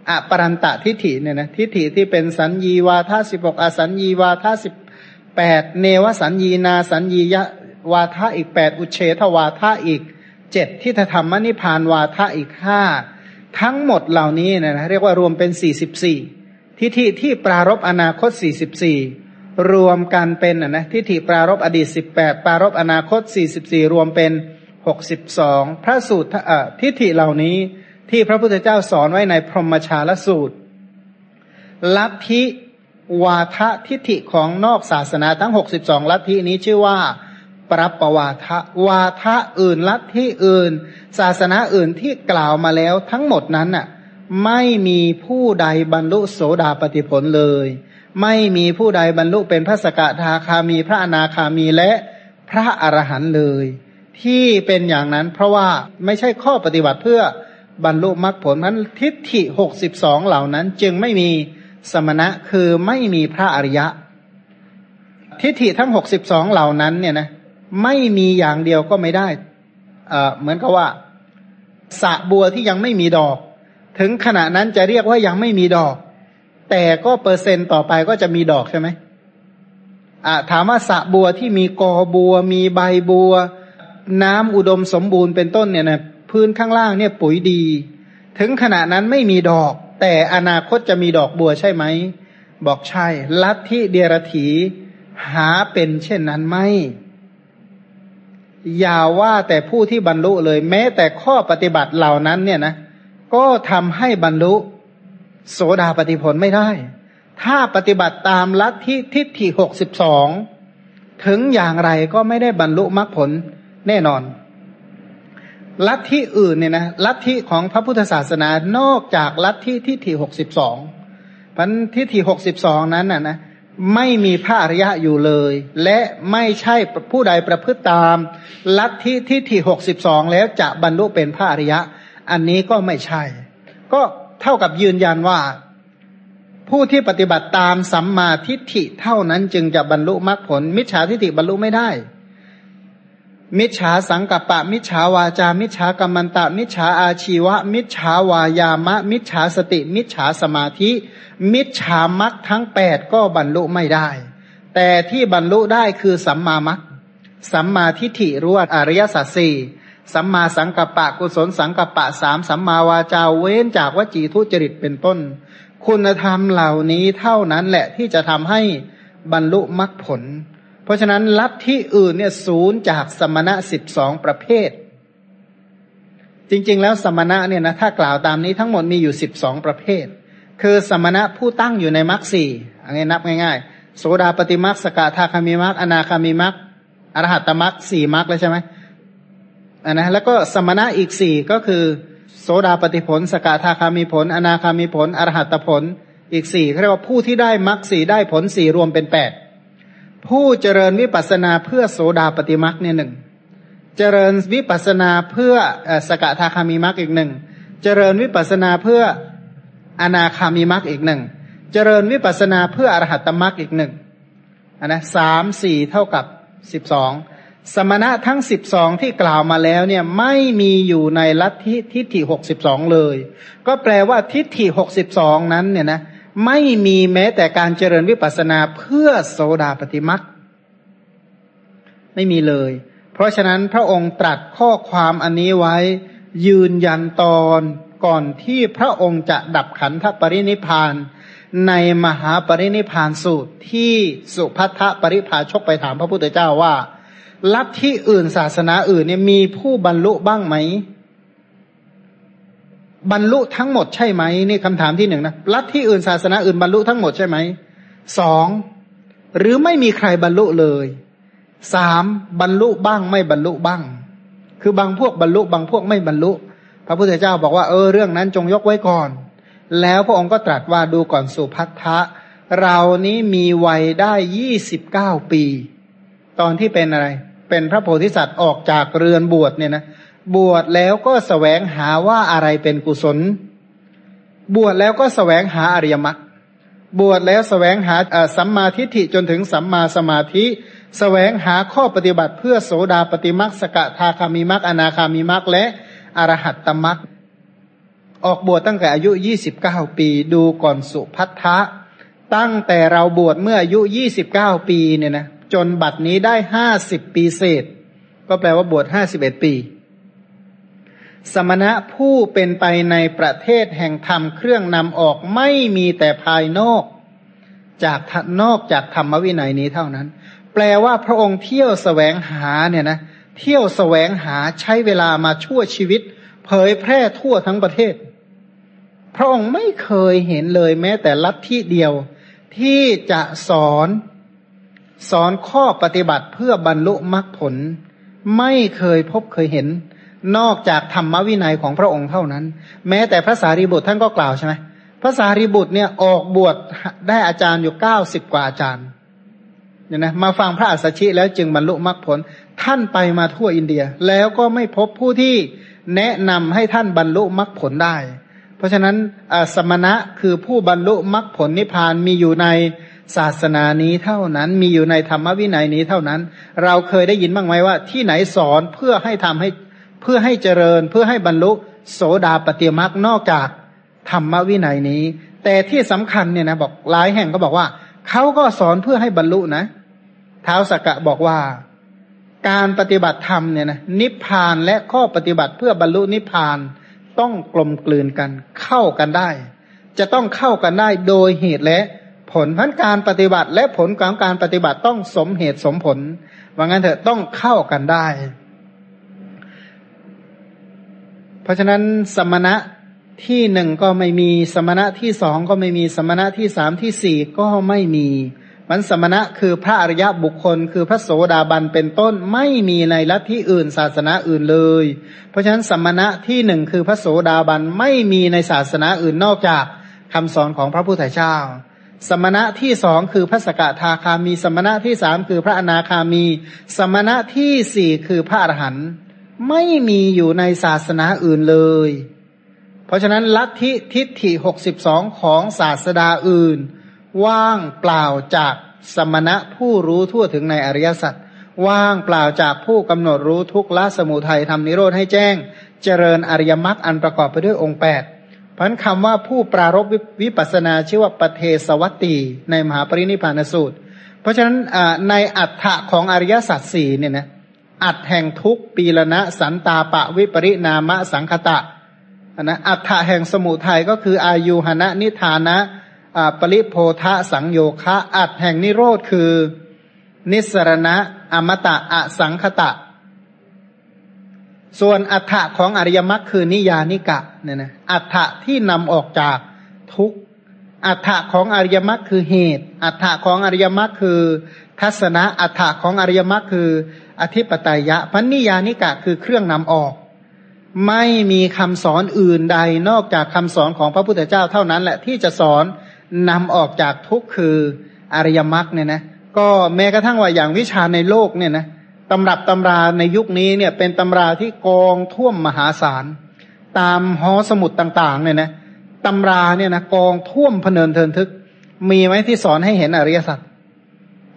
Speaker 1: อปรันตะทิฏฐิเนี่ยนะทิฏฐิที่เป็นสัญญีวาทาสิบหกอสัญญีวาทาสิบแปดเนวสัญญีนาสัญญียะวาทาอีกแปดอุเฉทวาทาอีก เจ็ดที่ธรรมนิพานวาทะอีกห้าทั้งหมดเหล่านี้นะเรียกว่ารวมเป็นสี่สิบสี่ทิฏฐิที่ปรารบอนาคตสี่สิบสี่รวมกันเป็นนะทิฏฐิปรารบอดีตสิบแปดปรารบอนาคตสี่สิบสี่รวมเป็นหกสิบสองพระสูตรทิฏฐิเหล่านี้ที่พระพุทธเจ้าสอนไว้ในพรหมชาลสูตร ลัทธิวาทะทิฏฐิของนอกศาสนาทั้งหกสิบสองลัทธินี้ชื่อว่า ปรับประวาทะวาทะอื่นลัทธิอื่น ศาสนาอื่นที่กล่าวมาแล้วทั้งหมดนั้นน่ะไม่มีผู้ใดบรรลุโสดาปติผลเลย ไม่มีผู้ใดบรรลุเป็นพระสกทาคามีพระอนาคามีและพระอรหันต์เลย ที่เป็นอย่างนั้นเพราะว่าไม่ใช่ข้อปฏิบัติเพื่อบรรลุมรรคผลนั้นทิฏฐิหกสิบสองเหล่านั้นจึงไม่มีสมณะคือไม่มีพระอริยะ ทิฏฐิทั้งหกสิบสองเหล่านั้นเนี่ยนะ ไม่มีอย่างเดียวก็ไม่ได้เอเหมือนกับว่าสะบัวที่ยังไม่มีดอก ถึงขณะนั้นจะเรียกว่ายังไม่มีดอก แต่ก็เปอร์เซ็นต์ต่อไปก็จะมีดอกใช่ไหมถามว่าสะบัวที่มีกอบัว มีใบบัว น้ำอุดมสมบูรณ์เป็นต้นเนี่ยนะพื้นข้างล่างเนี่ยปุ๋ยดี ถึงขณะนั้นไม่มีดอก แต่อนาคตจะมีดอกบัวใช่ไหม บอกใช่ ลัทธิเดียรถีหาเป็นเช่นนั้นไม่ อย่าว่าแต่ผู้ที่บรรลุเลย แม้แต่ข้อปฏิบัติเหล่านั้นเนี่ยนะ ก็ทำให้บรรลุ โสดาปฏิผลไม่ได้ ถ้าปฏิบัติตามลัทธิทิฏฐิหกสิบสองถึงอย่างไรก็ไม่ได้บรรลุมรรคผลแน่นอน ลัทธิอื่นเนี่ยนะลัทธิของพระพุทธศาสนานอกจากลัทธิทิฏฐิหกสิบสองพันทิฏฐิหกสิบสองนั้นน่ะนะ ไม่มีพระอริยะอยู่เลย และไม่ใช่ผู้ใดประพฤติตาม ลัทธิทิฏฐิหกสิบสองแล้วจะบรรลุเป็นพระอริยะ อันนี้ก็ไม่ใช่ ก็เท่ากับยืนยันว่า ผู้ที่ปฏิบัติตามสัมมาทิฏฐิเท่านั้นจึงจะบรรลุมรรคผล มิจฉาทิฏฐิบรรลุไม่ได้ มิจฉาสังกัปปะ มิจฉาวาจา มิจฉากรรมันตะ มิจฉาอาชีวะ มิจฉาวายามะ มิจฉาสติ มิจฉาสมาธิ มิจฉามัคทั้งแปดก็บรรลุไม่ได้ แต่ที่บรรลุได้คือสัมมามัคสัมมาทิฏฐิรู้อริยสัจสี่สัมมาสังกัปปะกุศลสังกัปปะสามสัมมาวาจาเว้นจากวจีทุจริตเป็นต้น คุณธรรมเหล่านี้เท่านั้นแหละที่จะทำให้บรรลุมรรคผล เพราะฉะนั้นลัทธิอื่นเนี่ยศูนย์จากสมณะสิบสองประเภท จริง ๆ แล้วสมณะเนี่ยนะถ้ากล่าวตามนี้ทั้งหมดมีอยู่สิบสองประเภท คือสมณะผู้ตั้งอยู่ในมรรคสี่อันนี้นับง่ายๆ โสดาปฏิมรรคสกทาคามิมรรคอนาคามิมรรคอรหัตตมรรคสี่มรรคแล้วใช่ไหมอันนะแล้วก็สมณะอีกสี่ก็คือ โสดาปฏิผล สกทาคามีผล อนาคามีผลอรหัตผลอีกสี่เรียกว่าผู้ที่ได้มรรคสี่ได้ผลสี่รวมเป็นแปด ผู้เจริญวิปัสนาเพื่อโสดาปฏิมรรคเนี่ยหนึ่งเจริญวิปัสนาเพื่อสกทาคามีมรรคอีกหนึ่งเจริญวิปัสนาเพื่ออนาคามีมรรคอีกหนึ่งเจริญวิปัสนาเพื่ออรหัตตมรรคอีกหนึ่งอันนะสามสี่เท่ากับสิบสองสมณะทั้งสิบสองที่กล่าวมาแล้วเนี่ยไม่มีอยู่ในลัทธิทิฏฐิหกสิบสองเลย ก็แปลว่าทิฏฐิหกสิบสองนั้นเนี่ยนะ ไม่มีแม้แต่การเจริญวิปัสนาเพื่อโสดาปฏิมักไม่มีเลย เพราะฉะนั้นพระองค์ตรัสข้อความอันนี้ไว้ ยืนยันตอนก่อนที่พระองค์จะดับขันธปรินิพานในมหาปรินิพานสูตรที่สุพัทธปริภาชกไปถามพระพุทธเจ้าว่า ลัทธิอื่นศาสนาอื่นเนี่ยมีผู้บรรลุบ้างไหม บรรลุทั้งหมดใช่ไหมนี่คำถามที่หนึ่งนะลัทธิอื่นศาสนาอื่นบรรลุทั้งหมดใช่ไหมสองหรือไม่มีใครบรรลุเลยสามบรรลุบ้างไม่บรรลุบ้าง คือบางพวกบรรลุบางพวกไม่บรรลุ พระพุทธเจ้าบอกว่าเออเรื่องนั้นจงยกไว้ก่อน แล้วพระองค์ก็ตรัสว่าดูก่อนสุพัทธะเรานี้มีวัยได้ยี่สิบเก้าปี ตอนที่เป็นอะไร เป็นพระโพธิสัตว์ออกจากเรือนบวชเนี่ยนะ บวชแล้วก็สแสวงหาว่าอะไรเป็นกุศล บวชแล้วก็สแสวงหาอริยมรรคบวชแล้วสแสวงหาสัมมาทิฏฐิจนถึงสัมมาสมาธิสแสวงหาข้อปฏิบัติเพื่อโสดาปฏิมรรคสกทาคามิมรรคอนาคามิมรรคและอรหัตตมรรคออกบวชตั้งแต่อายุยี่สิบเก้าปีดูก่อนสุพัทธะ ตั้งแต่เราบวชเมื่ออายุยี่สิบเก้าปีเนี่ยนะจนบัดนี้ได้ห้าสิบปีเศษ ก็แปลว่าบวชห้าสิบเอ็ดปี สมณะผู้เป็นไปในประเทศแห่งธรรมเครื่องนำออกไม่มีแต่ภายนอก จากนอกจากธรรมวินัยนี้เท่านั้น แปลว่าพระองค์เที่ยวสแสวงหาเนี่ยนะเที่ยวสแสวงหาใช้เวลามาชั่วชีวิต เผยแพร่ทั่วทั้งประเทศ พระองค์ไม่เคยเห็นเลยแม้แต่ลัทธิเดียว ที่จะสอนสอนข้อปฏิบัติเพื่อบรรลุมรรคผล ไม่เคยพบเคยเห็น นอกจากธรรมวินัยของพระองค์เท่านั้น แม้แต่พระสารีบุตรท่านก็กล่าวใช่ไหมพระสารีบุตรเนี่ยออกบวชได้อาจารย์อยู่เก้าสิบกว่าอาจารย์เนี่ยนะมาฟังพระอัสสชิแล้วจึงบรรลุมรรคผล ท่านไปมาทั่วอินเดีย แล้วก็ไม่พบผู้ที่แนะนำให้ท่านบรรลุมรรคผลได้ เพราะฉะนั้นสมณะคือผู้บรรลุมรรคผลนิพพานมีอยู่ในศาสนานี้เท่านั้น มีอยู่ในธรรมวินัยนี้เท่านั้น เราเคยได้ยินบ้างไหมว่า ที่ไหนสอนเพื่อให้ทำให้ พื่อให้เจริญเพื่อให้บรรลุโสดาปฏิมรรคนอกจากธรรมวินัยนี้ แต่ที่สำคัญเนี่ยนะบอกหลายแห่งก็บอกว่าเขาก็สอนเพื่อให้บรรลุนะเท้าสกกะบอกว่า การปฏิบัติธรรมเนี่ยนะนิพพานและข้อปฏิบัติเพื่อบรรลุนิพพานต้องกลมกลืนกันเข้ากันได้ จะต้องเข้ากันได้โดยเหตุและผลพันการปฏิบัติและผลของการปฏิบัติต้องสมเหตุสมผลว่างั้นเถอะต้องเข้ากันได้ เพราะฉะนั้นสมณะที่หนึ่งก็ไม่มีสมณะที่สองก็ไม่มีสมณะที่สามที่สี่ก็ไม่มีมันสมณะคือพระอริยบุคคล คือพระโสดาบันเป็นต้นไม่มีในลัทธิอื่น ศาสนาอื่นเลย เพราะฉะนั้นสมณะที่หนึ่งคือพระโสดาบันไม่มีในศาสนาอื่นนอกจากคำสอนของพระพุทธเจ้า สมณะที่สองคือพระสกทาคามี สมณะที่สามคือพระอนาคามี สมณะที่สี่คือพระอรหันต์ ไม่มีอยู่ในศาสนาอื่นเลย เพราะฉะนั้นลัทธิทิฏฐิหกสิบสองของศาสดาอื่น ว่างเปล่าจากสมณะผู้รู้ทั่วถึงในอริยสัจว่างเปล่าจากผู้กำหนดรู้ทุกละสมุทัยทำนิโรธให้แจ้ง เจริญอริยมรรคอันประกอบไปด้วยองค์แปดพันคำว่าผู้ปรารบวิปัสนาชื่อว่าปเทสวัตตีในมหาปรินิพานสูตร เพราะฉะนั้นในอัฏฐะของอริยสัจสี่เนี่ยนะ อัฏแห่งทุกปีละนะสันตาปะวิปริณามะสังคตะนะอัฏฐะแห่งสมุทัยก็คืออายุหณะนิธานะปริโพธะสังโยคะอัดแห่งนิโรธคือ นิสรณะอมตะอสังคตะ ส่วนอัฏฐะของอริยมรรคคือนิยานิกะเนี่ยนะอัฏฐะที่นำออกจากทุกอัฏฐะของอริยมรรคคือเหตุ อัฏฐะของอริยมรรคคือ ทัศนะอัฏฐะของอริยมรรคคือ อธิปไตยะพันนิยานิกะคือเครื่องนำออก ไม่มีคำสอนอื่นใดนอกจากคำสอนของพระพุทธเจ้าเท่านั้นแหละที่จะสอนนำออกจากทุกข์คืออริยมรรคเนี่ยนะก็แม้กระทั่งว่าอย่างวิชาในโลกเนี่ยนะตำรับตำราในยุคนี้เนี่ยเป็นตำราที่กองท่วมมหาศาล ตามหอสมุดต่างๆเนี่ยนะตำราเนี่ยนะกองท่วมพเนินเทินทึก มีไหมที่สอนให้เห็นอริยสัจ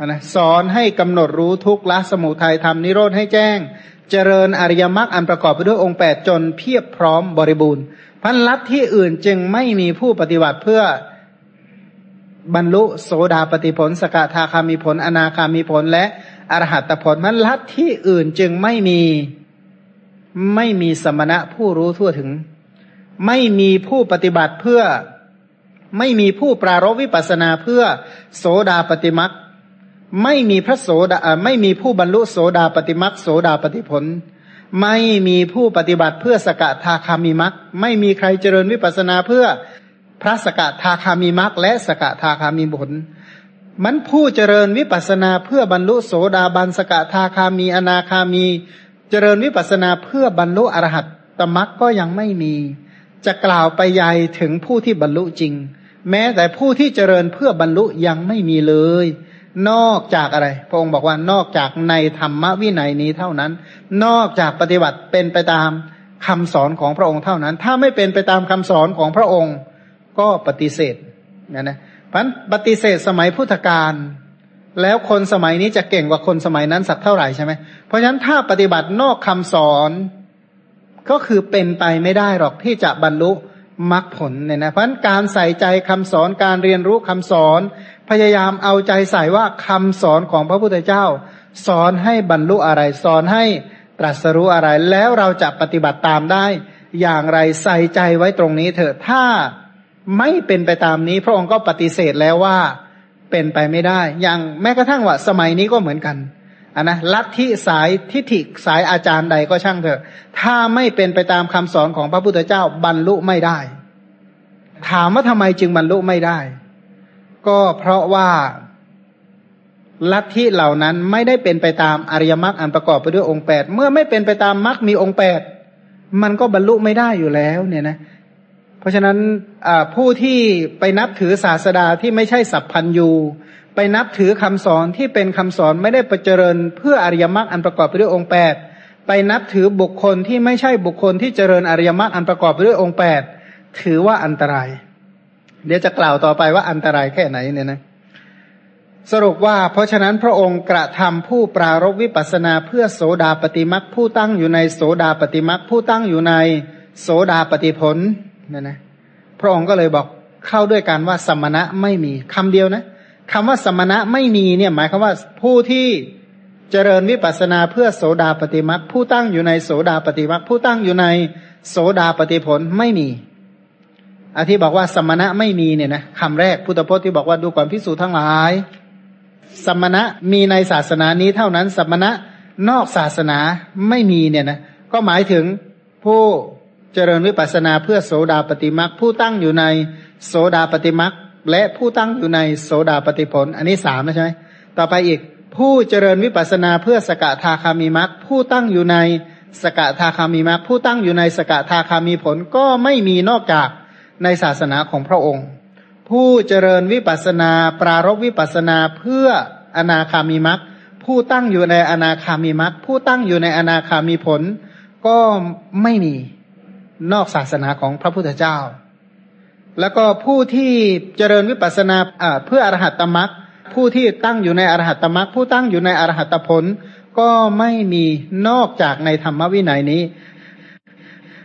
Speaker 1: นะสอนให้กำหนดรู้ทุกละสมุทัยทำนิโรธให้แจ้ง เจริญอริยมรรคอันประกอบไปด้วยองค์แปดจนเพียบพร้อมบริบูรณ์พันลัทที่อื่นจึงไม่มีผู้ปฏิบัติเพื่อบรรลุโสดาปฏิผล สกทาคามีผล อนาคามีผลและอรหัตผลมันลัทที่อื่นจึงไม่มีไม่มีสมณะผู้รู้ทั่วถึง ไม่มีผู้ปฏิบัติเพื่อ ไม่มีผู้ปรารบวิปัสนาเพื่อ โสดาปฏิมัก ไม่มีพระโสดาไม่มีผู้บรรลุโสดาปฏิมักโสดาปฏิผล ไม่มีผู้ปฏิบัติเพื่อสกทาคามีมักไม่มีใครเจริญวิปัสนาเพื่อพระสกทาคามีมรรคและสกทาคามีผล มันผู้เจริญวิปัสนาเพื่อบรรลุโสดาบันสกทาคามีอนาคามี เจริญวิปัสนาเพื่อบรรลุอรหัตตมรรคก็ยังไม่มี จะกล่าวไปใหญ่ถึงผู้ที่บรรลุจริง แม้แต่ผู้ที่เจริญเพื่อบรรลุยังไม่มีเลย นอกจากอะไร พระองค์บอกว่านอกจากในธรรมวินัยนี้เท่านั้น นอกจากปฏิบัติเป็นไปตามคำสอนของพระองค์เท่านั้น ถ้าไม่เป็นไปตามคำสอนของพระองค์ก็ปฏิเสธนะนะพันปฏิเสธสมัยพุทธกาลแล้วคนสมัยนี้จะเก่งกว่าคนสมัยนั้นสักเท่าไหร่ใช่ไหมเพราะฉะนั้นถ้าปฏิบัตินอกคำสอนก็คือเป็นไปไม่ได้หรอกที่จะบรรลุมรรคผลเนี่ยนะเพราะะการใส่ใจคำสอนการเรียนรู้คำสอน พยายามเอาใจใส่ว่าคำสอนของพระพุทธเจ้า สอนให้บรรลุอะไร สอนให้ตรัสรู้อะไร แล้วเราจะปฏิบัติตามได้ อย่างไรใส่ใจไว้ตรงนี้เถอะถ้าไม่เป็นไปตามนี้ พระองค์ก็ปฏิเสธแล้วว่าเป็นไปไม่ได้ อย่างแม้กระทั่งว่าสมัยนี้ก็เหมือนกันอันนะลัทธิสายทิฏฐิสายอาจารย์ใดก็ช่างเถอะ ถ้าไม่เป็นไปตามคำสอนของพระพุทธเจ้าบรรลุไม่ได้ ถามว่าทำไมจึงบรรลุไม่ได้ ก็เพราะว่าลัทธิเหล่านั้นไม่ได้เป็นไปตามอริยมรรคอันประกอบไปด้วยองค์แปดเมื่อไม่เป็นไปตามมรรคมีองค์แปดมันก็บรรลุไม่ได้อยู่แล้วเนี่ยนะ เพราะฉะนั้นผู้ที่ไปนับถือศาสดาที่ไม่ใช่สัพพันยูไปนับถือคำสอนที่เป็นคำสอนไม่ได้ประเจริญ เพื่ออริยมรรคอันประกอบไปด้วยองค์แปดไปนับถือบุคคลที่ไม่ใช่บุคคลที่เจริญอริยมรรคอันประกอบไปด้วยองค์แปดถือว่าอันตราย เดี๋ยวจะกล่าวต่อไปว่าอันตรายแค่ไหนเนี่ยนะสรุปว่าเพราะฉะนั้นพระองค์กระทำผู้ปรารบวิปัสนาเพื่อโสดาปฏิมักผู้ตั้งอยู่ในโสดาปฏิมักผู้ตั้งอยู่ในโสดาปฏิผลเนี่ยนะพระองค์ก็เลยบอกเข้าด้วยการว่าสมณะไม่มีคำเดียวนะคำว่าสมณะไม่มีเนี่ยหมายความว่าผู้ที่เจริญวิปัสนาเพื่อโสดาปฏิมักผู้ตั้งอยู่ในโสดาปฏิมักผู้ตั้งอยู่ในโสดาปฏิผลไม่มี อธิบอกว่าสมณะไม่มีเนี่ยนะคำแรกพุทธพจน์ที่บอกว่าดูก่อนพิสูจทั้งหลาย สมณะมีในศาสนานี้เท่านั้น สมณะนอกศาสนาไม่มีเนี่ยนะก็หมายถึงผู้เจริญวิปัสนาเพื่อโสดาปฏิมักผู้ตั้งอยู่ในโสดาปฏิมักและผู้ตั้งอยู่ในโสดาปฏิผล อันนี้สามนะใช่ไหมต่อไปอีกผู้เจริญวิปัสนาเพื่อสกทาคามีมักผู้ตั้งอยู่ในสกทาคามีมักผู้ตั้งอยู่ในสกทาคามีผลก็ไม่มีนอกจาก ในศาสนาของพระองค์ ผู้เจริญวิปัสนา ปรารบวิปัสนาเพื่ออนาคามีมักผู้ตั้งอยู่ในอนาคามีมักผู้ตั้งอยู่ในอนาคามีผล ก็ไม่มีนอกศาสนาของพระพุทธเจ้า แล้วก็ผู้ที่เจริญวิปัสนาเพื่ออรหัตตมักผู้ที่ตั้งอยู่ในอรหัตตมักผู้ตั้งอยู่ในอรหัตผล ก็ไม่มีนอกจากในธรรมวินัยนี้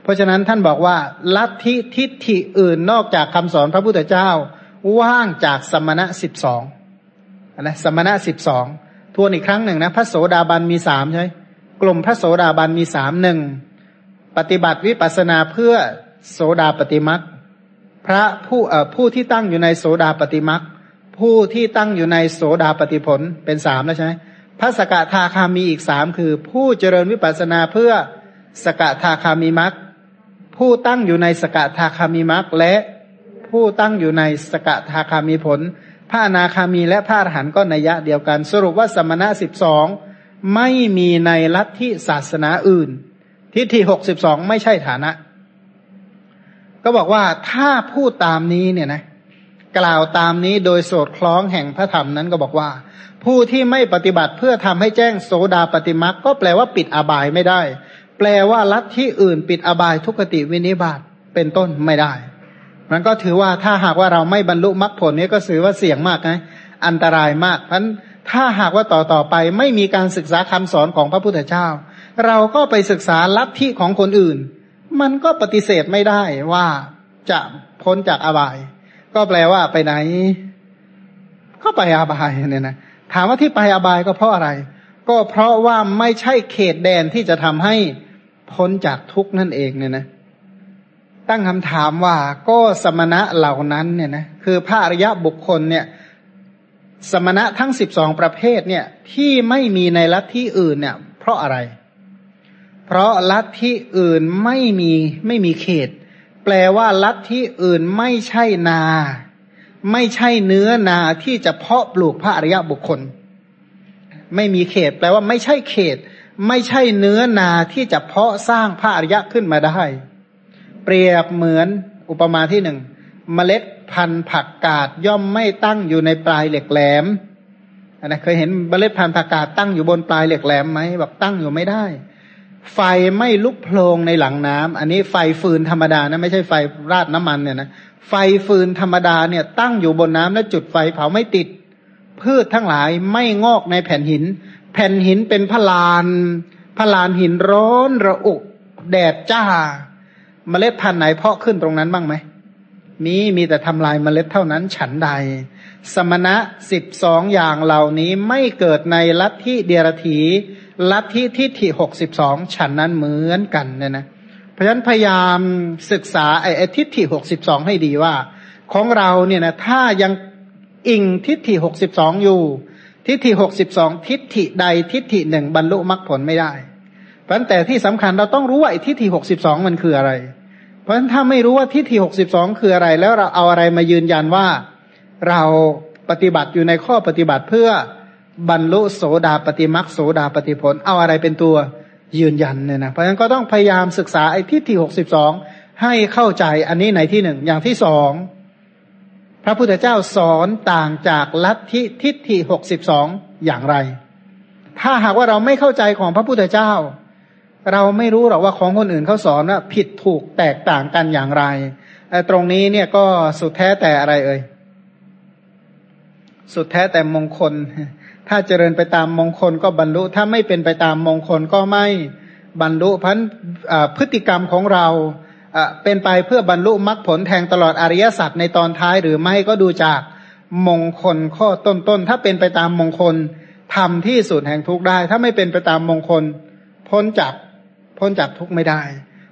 Speaker 1: เพราะฉะนั้นท่านบอกว่าลัทธิทิฏฐิอื่นนอกจากคำสอนพระพุทธเจ้า ว่างจากสมณะสิบสองนะสมณะสิบสองทวนอีกครั้งหนึ่งนะพระโสดาบันมีสามใช่ กลุ่มพระโสดาบันมีสามหนึ่งปฏิบัติวิปัสนาเพื่อโสดาปฏิมักพระผู้เอ่อผู้ที่ตั้งอยู่ในโสดาปฏิมักผู้ที่ตั้งอยู่ในโสดาปฏิผลเป็นสามแล้วใช่ไหมพระสกทาคามีอีกสามคือ ผู้เจริญวิปัสนาเพื่อสกทาคามีมัก ผู้ตั้งอยู่ในสกทาคามีมรรคและผู้ตั้งอยู่ในสกทาคามีผล พระนาคามีและพระอรหันต์ก็นัยยะเดียวกัน สรุปว่าสมณะสิบสองไม่มีในลัทธิศาสนาอื่น ทิฏฐิหกสิบสองไม่ใช่ฐานะ ก็บอกว่าถ้าพูดตามนี้เนี่ยนะ กล่าวตามนี้โดยโสดคล้องแห่งพระธรรมนั้นก็บอกว่า ผู้ที่ไม่ปฏิบัติเพื่อทำให้แจ้งโสดาปฏิมักก็แปลว่าปิดอบายไม่ได้ แปลว่าลัทธิอื่นปิดอบายทุกติวินิบาตเป็นต้นไม่ได้ มันก็ถือว่าถ้าหากว่าเราไม่บรรลุมรรคผลนี้ก็ถือว่าเสี่ยงมากนะอันตรายมากเพราะถ้าหากว่าต่อต่อไปไม่มีการศึกษาคำสอนของพระพุทธเจ้า เราก็ไปศึกษาลัทธิของคนอื่น มันก็ปฏิเสธไม่ได้ว่าจะพ้นจากอบาย ก็แปลว่าไปไหน ก็ไปอบายเนี่ยนะถามว่าที่ไปอบายก็เพราะอะไร ก็เพราะว่าไม่ใช่เขตแดนที่จะทำให้พ้นจากทุกนั่นเองเนี่ยนะตั้งคำถามว่าก็สมณะเหล่านั้นเนี่ยนะคือพระอริยะบุคคลเนี่ย สมณะทั้งสิบสองประเภทเนี่ยที่ไม่มีในลัทธิอื่นเนี่ย เพราะอะไร เพราะลัทธิอื่นไม่มีไม่มีเขต แปลว่าลัทธิอื่นไม่ใช่นา ไม่ใช่เนื้อนาที่จะเพาะปลูกพระอริยะบุคคล ไม่มีเขต แปลว่าไม่ใช่เขต ไม่ใช่เนื้อนาที่จะเพาะสร้างพระอริยะขึ้นมาได้ เปรียบเหมือนอุปมาที่หนึ่งเมล็ดพันธุ์ผักกาดย่อมไม่ตั้งอยู่ในปลายเหล็กแหลมนะเคยเห็นเมล็ดพันธุ์ผักกาดตั้งอยู่บนปลายเหล็กแหลมไหมบอกตั้งอยู่ไม่ได้ ไฟไม่ลุกโพลงในหลังน้ำอันนี้ไฟฟืนธรรมดานะไม่ใช่ไฟราดน้ำมันเนี่ยนะไฟฟืนธรรมดาเนี่ยตั้งอยู่บนน้ำแล้วจุดไฟเผาไม่ติด พืชทั้งหลายไม่งอกในแผ่นหิน แผ่นหินเป็นพลานพลานหินร้อนระอุแดดจ้า เมล็ดพันธุ์ไหนเพาะขึ้นตรงนั้นบ้างไหมมีมีแต่ทำลายเมล็ดเท่านั้นฉันใด สมณะสิบสองอย่างเหล่านี้ไม่เกิดในลัทธิเดียรถีลัทธิทิฏฐิหกสิบสองฉันนั้นเหมือนกันเนี่ยนะ เพราะฉะนั้นพยายามศึกษาไอ้ทิฏฐิหกสิบสองให้ดีว่า ของเราเนี่ยนะถ้ายัง อิงทิฏฐิหกสิบสองอยู่ ทิฏฐิหกสิบสองทิฏฐิใดทิฏฐิหนึ่งบรรลุมรรคผลไม่ได้ เพราะแต่ที่สำคัญเราต้องรู้ว่าทิฏฐิหกสิบสองมันคืออะไร เพราะฉะนั้นถ้าไม่รู้ว่าทิฏฐิหกสิบสองคืออะไร แล้วเราเอาอะไรมายืนยันว่า เราปฏิบัติอยู่ในข้อปฏิบัติเพื่อบรรลุโสดาปฏิมักโสดาปฏิผลเอาอะไรเป็นตัวยืนยันเนี่ยนะเพราะฉะนั้นก็ต้องพยายามศึกษาไอ้ทิฏฐิหกสิบสองให้เข้าใจอันนี้ในที่หนึ่งอย่างที่สอง พระพุทธเจ้าสอนต่างจากลัทธิทิฏฐิหกสิบสองอย่างไร ถ้าหากว่าเราไม่เข้าใจของพระพุทธเจ้า เราไม่รู้หรอกว่าของคนอื่นเขาสอนว่าผิดถูกแตกต่างกันอย่างไรตรงนี้เนี่ยก็สุดแท้แต่อะไรเอ่ย สุดแท้แต่มงคล ถ้าเจริญไปตามมงคลก็บรรลุ ถ้าไม่เป็นไปตามมงคลก็ไม่บรรลุพันพฤติกรรมของเรา เป็นไปเพื่อบรรลุมรรคผลแทงตลอดอริยสัจในตอนท้ายหรือไม่ก็ดูจากมงคลข้อต้นๆถ้าเป็นไปตามมงคลทำที่สุดแห่งทุกได้ ถ้าไม่เป็นไปตามมงคล พ้นจากพ้นจากทุกไม่ได้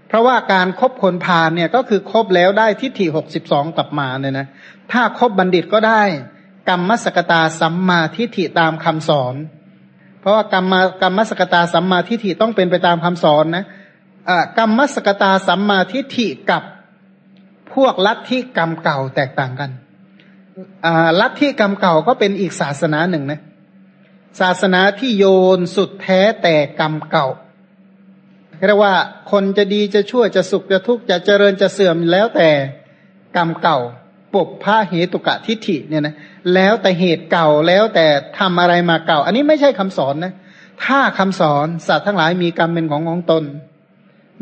Speaker 1: เพราะว่าการครบคนพาลเนี่ยก็คือครบแล้วได้ทิฏฐิหกสิบสองกลับมาเนี่ยนะถ้าครบบัณฑิตก็ได้ กรรมมสกตาสัมมาทิฏฐิตามคำสอน เพราะว่ากรรมกรรมมสกตาสัมมาทิฏฐิต้องเป็นไปตามคำสอนนะ กรรมมสกตาสัมมาทิฏฐิกับพวกลัทธิกรรมเก่าแตกต่างกันลัทธิกรรมเก่าก็เป็นอีกศาสนาหนึ่งนะ ศาสนาที่โยนสุดแท้แต่กรรมเก่าเรียกว่าคนจะดีจะชั่วจะสุขจะทุกข์จะเจริญจะเสื่อมแล้วแต่กรรมเก่าปกผ้าเหตุกะทิฏฐิเนี่ยนะแล้วแต่เหตุเก่าแล้วแต่ทำอะไรมาเก่า อันนี้ไม่ใช่คำสอนนะ ถ้าคำสอนสัตว์ทั้งหลายมีกรรมเป็นของของตน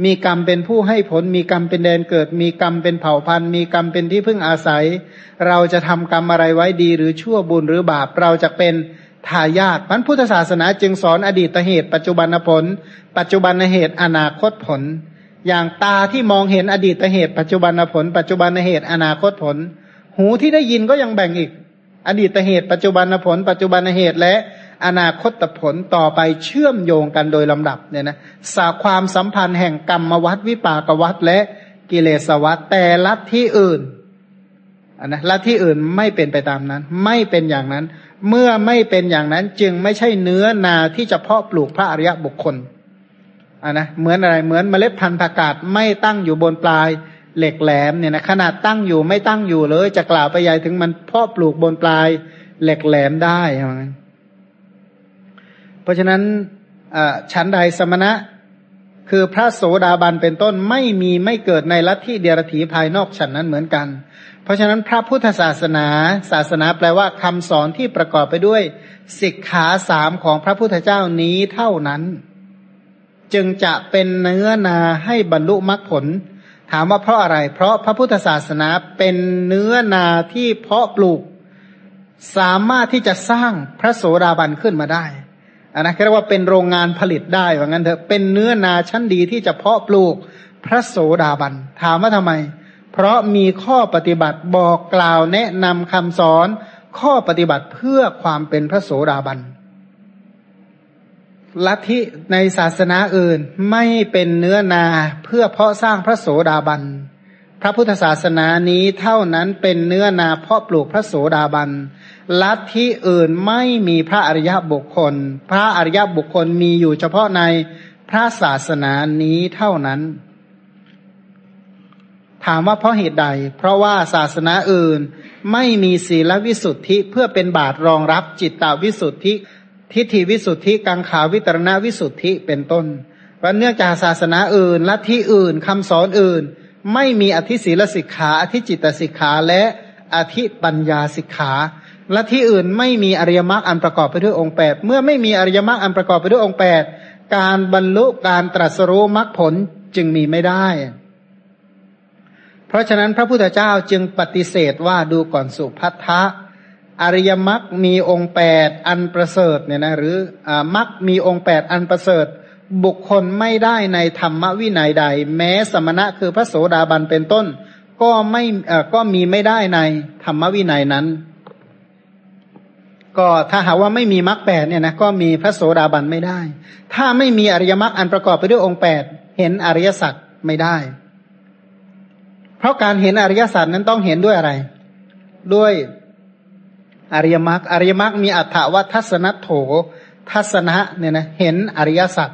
Speaker 1: มีกรรมเป็นผู้ให้ผล มีกรรมเป็นแดนเกิด มีกรรมเป็นเผ่าพันธุ์ มีกรรมเป็นที่พึ่งอาศัย เราจะทำกรรมอะไรไว้ดีหรือชั่วบุญหรือบาป เราจะเป็นทายาทพันพุทธศาสนาจึงสอนอดีตเหตุ ปัจจุบันผล ปัจจุบันเหตุอนาคตผล อย่างตาที่มองเห็นอดีตเหตุ ปัจจุบันผล ปัจจุบันเหตุอนาคตผล หูที่ได้ยินก็ยังแบ่งอีก อดีตเหตุ ปัจจุบันผล ปัจจุบันเหตุและ อนาคตผลต่อไปเชื่อมโยงกันโดยลำดับเนี่ยนะสาความสัมพันธ์แห่งกรรมวัฏวิปากวัฏและกิเลสวัฏแต่ลัทธิอื่นอันนะลัทธิอื่นไม่เป็นไปตามนั้น ไม่เป็นอย่างนั้น เมื่อไม่เป็นอย่างนั้นจึงไม่ใช่เนื้อนาที่จะเพาะปลูกพระอริยบุคคลอ่านะเหมือนอะไรเหมือนเมล็ดพันธุ์ผักกาดไม่ตั้งอยู่บนปลายเหล็กแหลมเนี่ยนะขนาดตั้งอยู่ไม่ตั้งอยู่เลย จะกล่าวไปใหญ่ถึงมันเพาะปลูกบนปลายเหล็กแหลมได้ เพราะฉะนั้นชั้นใดสมณะ คือพระโสดาบันเป็นต้นไม่มีไม่เกิดในลัทธิเดียรถีภายนอกฉันนั้นเหมือนกัน เพราะฉะนั้นพระพุทธศาสนา ศาสนาแปลว่าคำสอนที่ประกอบไปด้วยสิกขาสามของพระพุทธเจ้านี้เท่านั้น จึงจะเป็นเนื้อนาให้บรรลุมรรคผล ถามว่าเพราะอะไร เพราะพระพุทธศาสนาเป็นเนื้อนาที่เพาะปลูก สามารถที่จะสร้างพระโสดาบันขึ้นมาได้ อันนั้นเรียกว่าเป็นโรงงานผลิตได้ว่างั้นเถอะเป็นเนื้อนาชั้นดีที่จะเพาะปลูกพระโสดาบัน ถามว่าทำไม เพราะมีข้อปฏิบัติบอกกล่าวแนะนำคำสอน ข้อปฏิบัติเพื่อความเป็นพระโสดาบันลัทธิในศาสนาอื่นไม่เป็นเนื้อนาเพื่อเพาะสร้างพระโสดาบัน พระพุทธศาสนานี้เท่านั้นเป็นเนื้อนาเพาะปลูกพระโสดาบัน ลัทธิอื่นไม่มีพระอริยบุคคล พระอริยบุคคลมีอยู่เฉพาะในพระศาสนานี้เท่านั้น ถามว่าเพราะเหตุใด เพราะว่าศาสนาอื่นไม่มีศีลวิสุทธิเพื่อเป็นบาตรรองรับจิตตวิสุทธิ ทิฏฐิวิสุทธิกังขาวิตรณวิสุทธิเป็นต้นเพราะเนื่องจากศาสนาอื่นลัทธิอื่นคำสอนอื่น ไม่มีอธิศีลสิกขาอธิจิตสิกขาและอธิปัญญาสิกขาแลัทธิอื่นไม่มีอริยมรรคอันประกอบไปด้วยองค์แปดเมื่อไม่มีอริยมรรคอันประกอบไปด้วยองค์แปดการบรรลุการตรัสรู้มรรคผลจึงมีไม่ได้ เพราะฉะนั้นพระพุทธเจ้าจึงปฏิเสธว่าดูก่อนสุพัทธะอริยมรรคมีองค์แปดอันประเสริฐเนี่ยนะหรืออมรรคมีองค์แปดอันประเสริฐ บุคคลไม่ได้ในธรรมวินัยใด แม้สมณะคือพระโสดาบันเป็นต้น ก็ไม่ก็มีไม่ได้ในธรรมวินัยนั้น ก็ถ้าหาว่าไม่มีมรรคแปดเนี่ยนะก็มีพระโสดาบันไม่ได้ ถ้าไม่มีอริยมรรคอันประกอบไปด้วยองค์แปดเห็นอริยสัจไม่ได้ เพราะการเห็นอริยสัจนั้นต้องเห็นด้วยอะไร ด้วยอริยมรรคอริยมรรคมีอัฏฐวัทัศนโถทัศนะเนี่ยนะเห็นอริยสัจ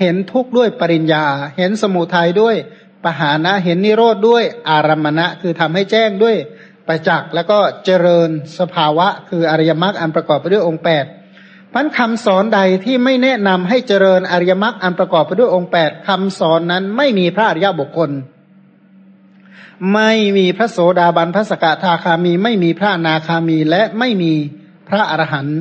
Speaker 1: เห็นทุกข์ด้วยปริญญา เห็นสมุทัยด้วยปหานะเห็นนิโรธด้วยอารมณะ คือทำให้แจ้งด้วยประจักษ์แล้วก็เจริญสภาวะ คืออริยมรรคอันประกอบไปด้วยองค์แปดพันคำสอนใดที่ไม่แนะนำให้เจริญอริยมรรคอันประกอบไปด้วยองค์แปดคำสอนนั้นไม่มีพระอริยบุคคล ไม่มีพระโสดาบันพระสกทาคามี ไม่มีพระนาคามีและไม่มีพระอรหันต์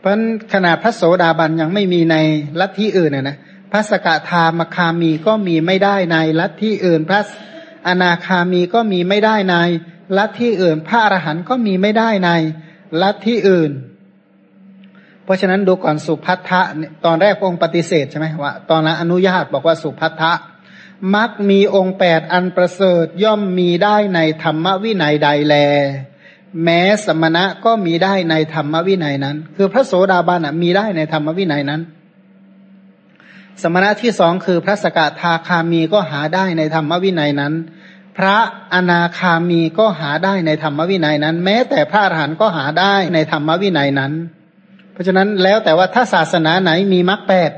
Speaker 1: เพราะขนาดพระโสดาบันยังไม่มีในลัทธิอื่นนะนะพระสกทามคามีก็มีไม่ได้ในลัทธิอื่น พระอนาคามีก็มีไม่ได้ในลัทธิอื่น พระอรหันต์ก็มีไม่ได้ในลัทธิอื่น เพราะฉะนั้นดูก่อนสุพัทธะตอนแรกองค์ปฏิเสธใช่ไหมว่าตอนนั้นอนุญาตบอกว่าสุพัทธะมักมีองค์แปดอันประเสริฐย่อมมีได้ในธรรมวินัยใดแล แม้สมณะก็มีได้ในธรรมวินัยนั้น คือพระโสดาบันมีได้ในธรรมวินัยนั้น สมณะที่สองคือพระสกทาคามีก็หาได้ในธรรมวินัยนั้น พระอนาคามีก็หาได้ในธรรมวินัยนั้น แม้แต่พระอรหันต์ก็หาได้ในธรรมวินัยนั้น เพราะฉะนั้นแล้วแต่ว่าถ้าศาสนาไหนมีมรรคแปด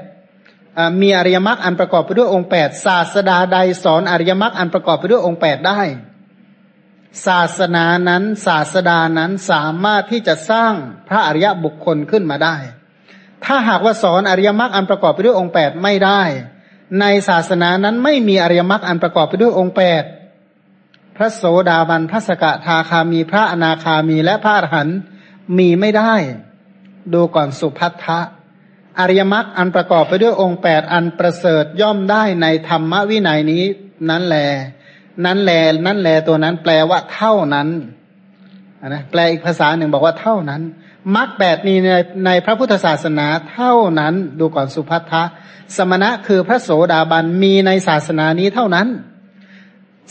Speaker 1: มีอริยมรรคอันประกอบไปด้วยองค์แปดศาสดาใดสอนอริยมรรคอันประกอบไปด้วยองค์แปดได้ ศาสนานั้น ศาสดานั้นสามารถที่จะสร้างพระอริยบุคคลขึ้นมาได้ ถ้าหากว่าสอนอริยมรรคอันประกอบไปด้วยองค์แปดไม่ได้ ในศาสนานั้นไม่มีอริยมรรคอันประกอบไปด้วยองค์แปดพระโสดาบันพระสกทาคามีพระอนาคามีและพระอรหันต์มีไม่ได้ ดูก่อนสุพัทธะอริยมรรคอันประกอบไปด้วยองค์แปดอันประเสริฐย่อมได้ในธรรมวินัยนี้นั้นแหละ นั้นแลนั้นแลตัวนั้น แปลว่าเท่านั้นนะแปลอีกภาษาหนึ่งบอกว่าเท่านั้นมรรคแปดนี้ในในพระพุทธศาสนาเท่านั้นดูก่อนสุภัททะสมณะคือพระโสดาบันมีในศาสนานี้เท่านั้น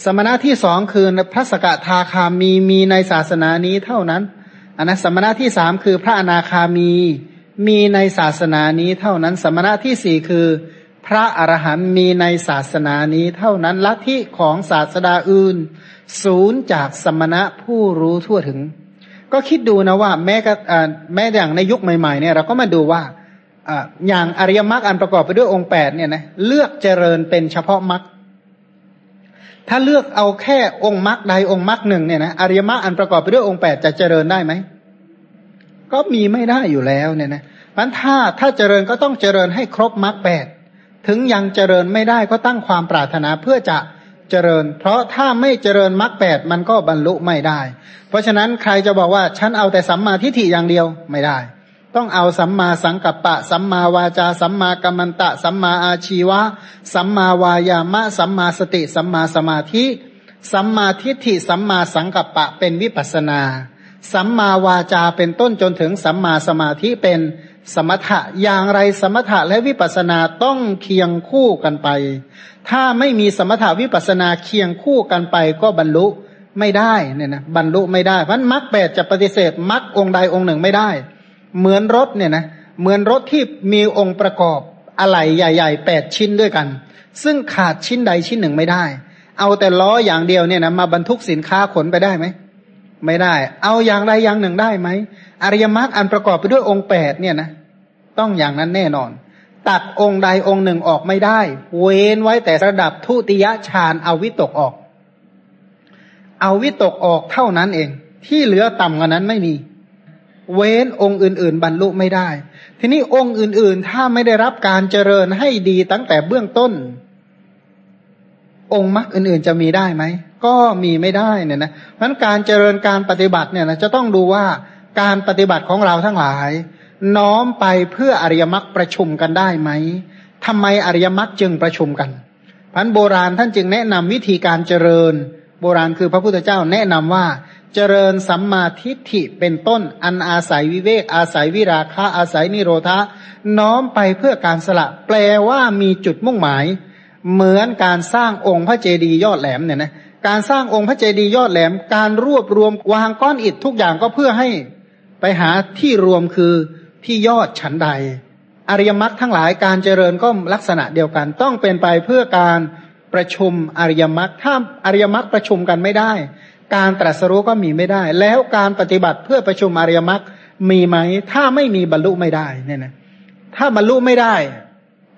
Speaker 1: สมณะที่สองคือพระสกทาคามีมีในศาสนานี้เท่านั้นอันนะสมณะที่สามคือพระอนาคามีมีในศาสนานี้เท่านั้น สมณะที่สี่คือ พระอรหันต์มีในศาสนานี้เท่านั้นลัทธิของศาสดาอื่น ศูนย์จากสมณะผู้รู้ทั่วถึง ก็คิดดูนะว่าแม้กแม้อย่างในยุคใหม่ๆเนี่ยเราก็มาดูว่าอย่างอริยมรรคอันประกอบไปด้วยองค์แปดเนี่ยนะเลือกเจริญเป็นเฉพาะมรรคถ้าเลือกเอาแค่องค์มรรคใดองค์มรรคหนึ่งเนี่ยนะอริยมรรคอันประกอบไปด้วยองค์แปดจะเจริญได้ไหมก็มีไม่ได้อยู่แล้วเนี่ยนะมันถ้าถ้าเจริญก็ต้องเจริญให้ครบมรรคแปด ถึงยังเจริญไม่ได้ก็ตั้งความปรารถนาเพื่อจะเจริญ เพราะถ้าไม่เจริญมรรคแปดมันก็บรรลุไม่ได้ เพราะฉะนั้นใครจะบอกว่าฉันเอาแต่สัมมาทิฏฐิอย่างเดียวไม่ได้ ต้องเอาสัมมาสังกัปปะ สัมมาวาจา สัมมากัมมันตะ สัมมาอาชีวะ สัมมาวายามะ สัมมาสติ สัมมาสมาธิ สัมมาทิฏฐิ สัมมาสังกัปปะเป็นวิปัสนา สัมมาวาจาเป็นต้นจนถึงสัมมาสมาธิเป็น สมถะอย่างไรสมถะและวิปัสนาต้องเคียงคู่กันไป ถ้าไม่มีสมถะวิปัสนาเคียงคู่กันไปก็บรรลุไม่ได้เนี่ยนะบรรลุไม่ได้เพราะมรรคแปดจะปฏิเสธมรรคองใดองค์หนึ่งไม่ได้ เหมือนรถเนี่ยนะเหมือนรถที่มีองค์ประกอบอะไหล่ใหญ่ๆแปดชิ้นด้วยกัน ซึ่งขาดชิ้นใดชิ้นหนึ่งไม่ได้ เอาแต่ล้ออย่างเดียวเนี่ยนะมาบรรทุกสินค้าขนไปได้ไหมไม่ได้ เอาอย่างใดอย่างหนึ่งได้ไหมอริยมรรคอันประกอบไปด้วยองค์แปดเนี่ยนะ ต้องอย่างนั้นแน่นอน ตัดองค์ใดองค์หนึ่งออกไม่ได้ เว้นไว้แต่ระดับทุติยฌานเอาวิตกออก เอาวิตกออกเท่านั้นเอง ที่เหลือต่ำกว่านั้นไม่มี เว้นองค์อื่น ๆ บรรลุไม่ได้ ทีนี้องค์อื่น ๆ ถ้าไม่ได้รับการเจริญให้ดีตั้งแต่เบื้องต้น องค์มรรคอื่น ๆ จะมีได้ไหมก็มีไม่ได้เนี่ยนะเพราะการเจริญการปฏิบัติเนี่ยนะจะต้องดูว่าการปฏิบัติของเราทั้งหลาย น้อมไปเพื่ออริยมรรคประชุมกันได้ไหมทำไมอริยมรรคจึงประชุมกันพันโบราณท่านจึงแนะนำวิธีการเจริญ โบราณคือพระพุทธเจ้าแนะนำว่าเจริญสัมมาทิฏฐิเป็นต้นอันอาศัยวิเวกอาศัยวิราคะอาศัยนิโรธะน้อมไปเพื่อการสละ แปลว่ามีจุดมุ่งหมาย เหมือนการสร้างองค์พระเจดีย์ยอดแหลมเนี่ยนะการสร้างองค์พระเจดีย์ยอดแหลม การรวบรวมวางก้อนอิฐทุกอย่างก็เพื่อให้ไปหาที่รวมคือ ที่ยอดชั้นใด อริยมรรคทั้งหลายการเจริญก็ลักษณะเดียวกัน ต้องเป็นไปเพื่อการประชุมอริยมรรคถ้าอริยมรรคประชุมกันไม่ได้ การตรัสรู้ก็มีไม่ได้ แล้วการปฏิบัติเพื่อประชุมอริยมรรคมีไหม ถ้าไม่มีบรรลุไม่ได้เนี่ยนะถ้าบรรลุไม่ได้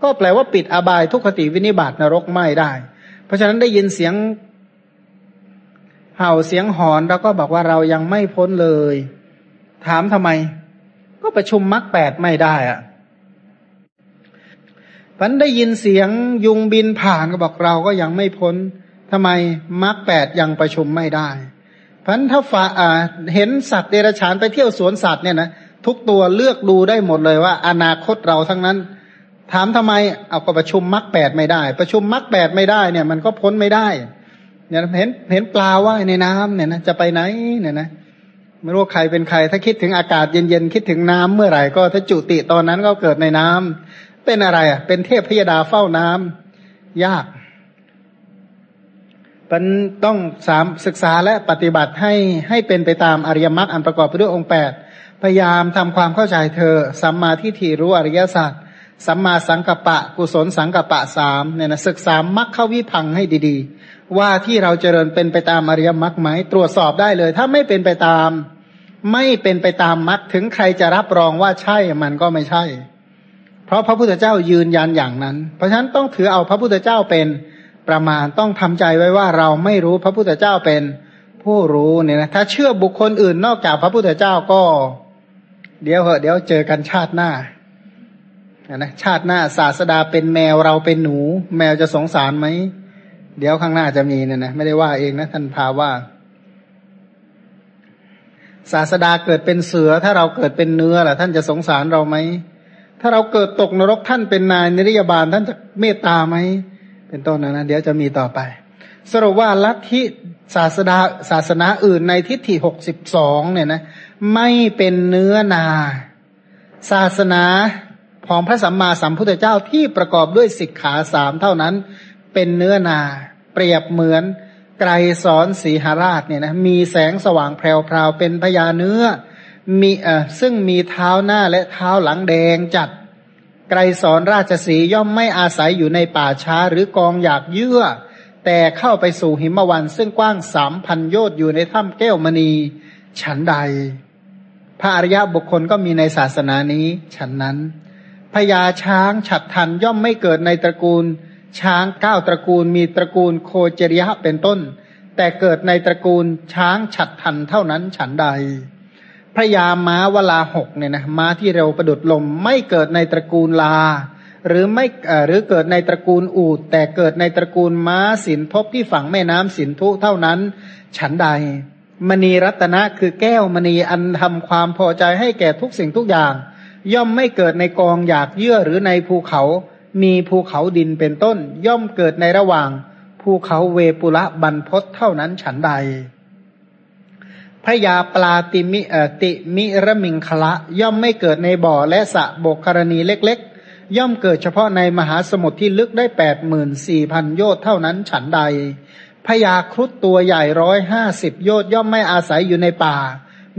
Speaker 1: ก็แปลว่าปิดอบายทุกขติวินิบาตนรกไม่ได้ เพราะฉะนั้นได้ยินเสียงเห่าเสียงหอนแล้วก็บอกว่าเรายังไม่พ้นเลย ถามทำไม ก็ประชุมมรรคแปดไม่ได้อะพันได้ยินเสียงยุงบินผ่านก็บอกเราก็ยังไม่พ้นทำไมมรรคแปดยังประชุมไม่ได้พันถ้าฝ่าเห็นสัตว์เดรัจฉานไปเที่ยวสวนสัตว์เนี่ยนะทุกตัวเลือกดูได้หมดเลยว่า อนาคตเราทั้งนั้น ถามทำไมเอาก็ประชุมมรรคแปดไม่ได้ ประชุมมรรคแปดไม่ได้เนี่ย มันก็พ้นไม่ได้เนี่ยเห็นเห็นปลาว่ายในน้ำเนี่ยนะจะไปไหนเนี่ยนะ ไม่รู้ใครเป็นใคร ถ้าคิดถึงอากาศเย็นๆคิดถึงน้ำเมื่อไหร่ก็ถ้าจุติตอนนั้นก็เกิดในน้ำเป็นอะไรอะ เป็นเทพพยดาเฝ้าน้ำยากมันต้องสามศึกษาและปฏิบัติให้ให้เป็นไปตามอริยมรรคอันประกอบไปด้วยองค์แปดพยายามทำความเข้าใจเธอสัมมาทิฏฐิรู้อริยสัจ สัมมาสังกัปปะ กุศลสังกัปปะสามเนี่ยนะศึกษามรรคเข้าวิพังให้ดีๆ ว่าที่เราเจริญเป็นไปตามอริยมรรคไหมตรวจสอบได้เลย ถ้าไม่เป็นไปตาม ไม่เป็นไปตามมรรคถึงใครจะรับรองว่าใช่มันก็ไม่ใช่ เพราะพระพุทธเจ้ายืนยันอย่างนั้น เพราะฉะนั้นต้องถือเอาพระพุทธเจ้าเป็นประมาณต้องทำใจไว้ว่าเราไม่รู้พระพุทธเจ้าเป็นผู้รู้เนี่ยนะถ้าเชื่อบุคคลอื่นนอกจากพระพุทธเจ้าก็ เดี๋ยวเหอะเดี๋ยวเจอกันชาติหน้า นะชาติหน้าศาสดาเป็นแมวเราเป็นหนู แมวจะสงสารไหม เดี๋ยวข้างหน้าจะมีเนี่ยนะไม่ได้ว่าเองนะท่านพาว่าศาสดาเกิดเป็นเสือ ถ้าเราเกิดเป็นเนื้อล่ะ ท่านจะสงสารเราไหม ถ้าเราเกิดตกนรกท่านเป็นนายนิริยบาลท่านจะเมตตาไหม เป็นต้นนะนะเดี๋ยวจะมีต่อไป สรุปว่าลัทธิศาสนาศาสนาอื่นในทิฏฐิหกสิบสองเนี่ยนะ ไม่เป็นเนื้อนา ศาสนา ของพระสัมมาสัมพุทธเจ้าที่ประกอบด้วยสิกขาสามเท่านั้น เป็นเนื้อนา เปรียบเหมือนไกรสอนสีหราชเนี่ยนะมีแสงสว่างแพรวๆเป็นพญาเนื้อมีเอ่อซึ่งมีเท้าหน้าและเท้าหลังแดงจัด ไกรสอนราชสีย่อมไม่อาศัยอยู่ในป่าช้าหรือกองอยากเยื่อ แต่เข้าไปสู่หิมวันซึ่งกว้างสามพันโยชน์อยู่ในถ้ำแก้วมณีฉันใด พระอริยบุคคลก็มีในศาสนานี้ฉันนั้น พญาช้างฉัดทันย่อมไม่เกิดในตระกูล ช้างเก้าตระกูล มีตระกูลโคเจริยะเป็นต้น แต่เกิดในตระกูลช้างฉัดทันเท่านั้นฉันใดพระยาม้าวลาหกเนี่ยนะม้าที่เร็วประดุดลมไม่เกิดในตระกูลลา หรือไม่หรือเกิดในตระกูลอูดแต่เกิดในตระกูลม้าสินทบที่ฝั่งแม่น้ำสินทุเท่านั้น ฉันใด มณีรัตนะคือแก้วมณีอันทำความพอใจให้แก่ทุกสิ่งทุกอย่าง ย่อมไม่เกิดในกองอยากเยื่อหรือในภูเขา มีภูเขาดินเป็นต้น ย่อมเกิดในระหว่าง ภูเขาเวปุระบรรพศเท่านั้นฉันใดพระยาปลาติมิติมิระมิงคละ ย่อมไม่เกิดในบ่อและสะบกกรณีเล็กๆ ย่อมเกิดเฉพาะในมหาสมุทรที่ลึกได้แปดหมื่นสี่พันโยชน์เท่านั้นฉันใดพญาครุฑตัวใหญ่ร้อยห้าสิบโยชน์ย่อมไม่อาศัยอยู่ในป่า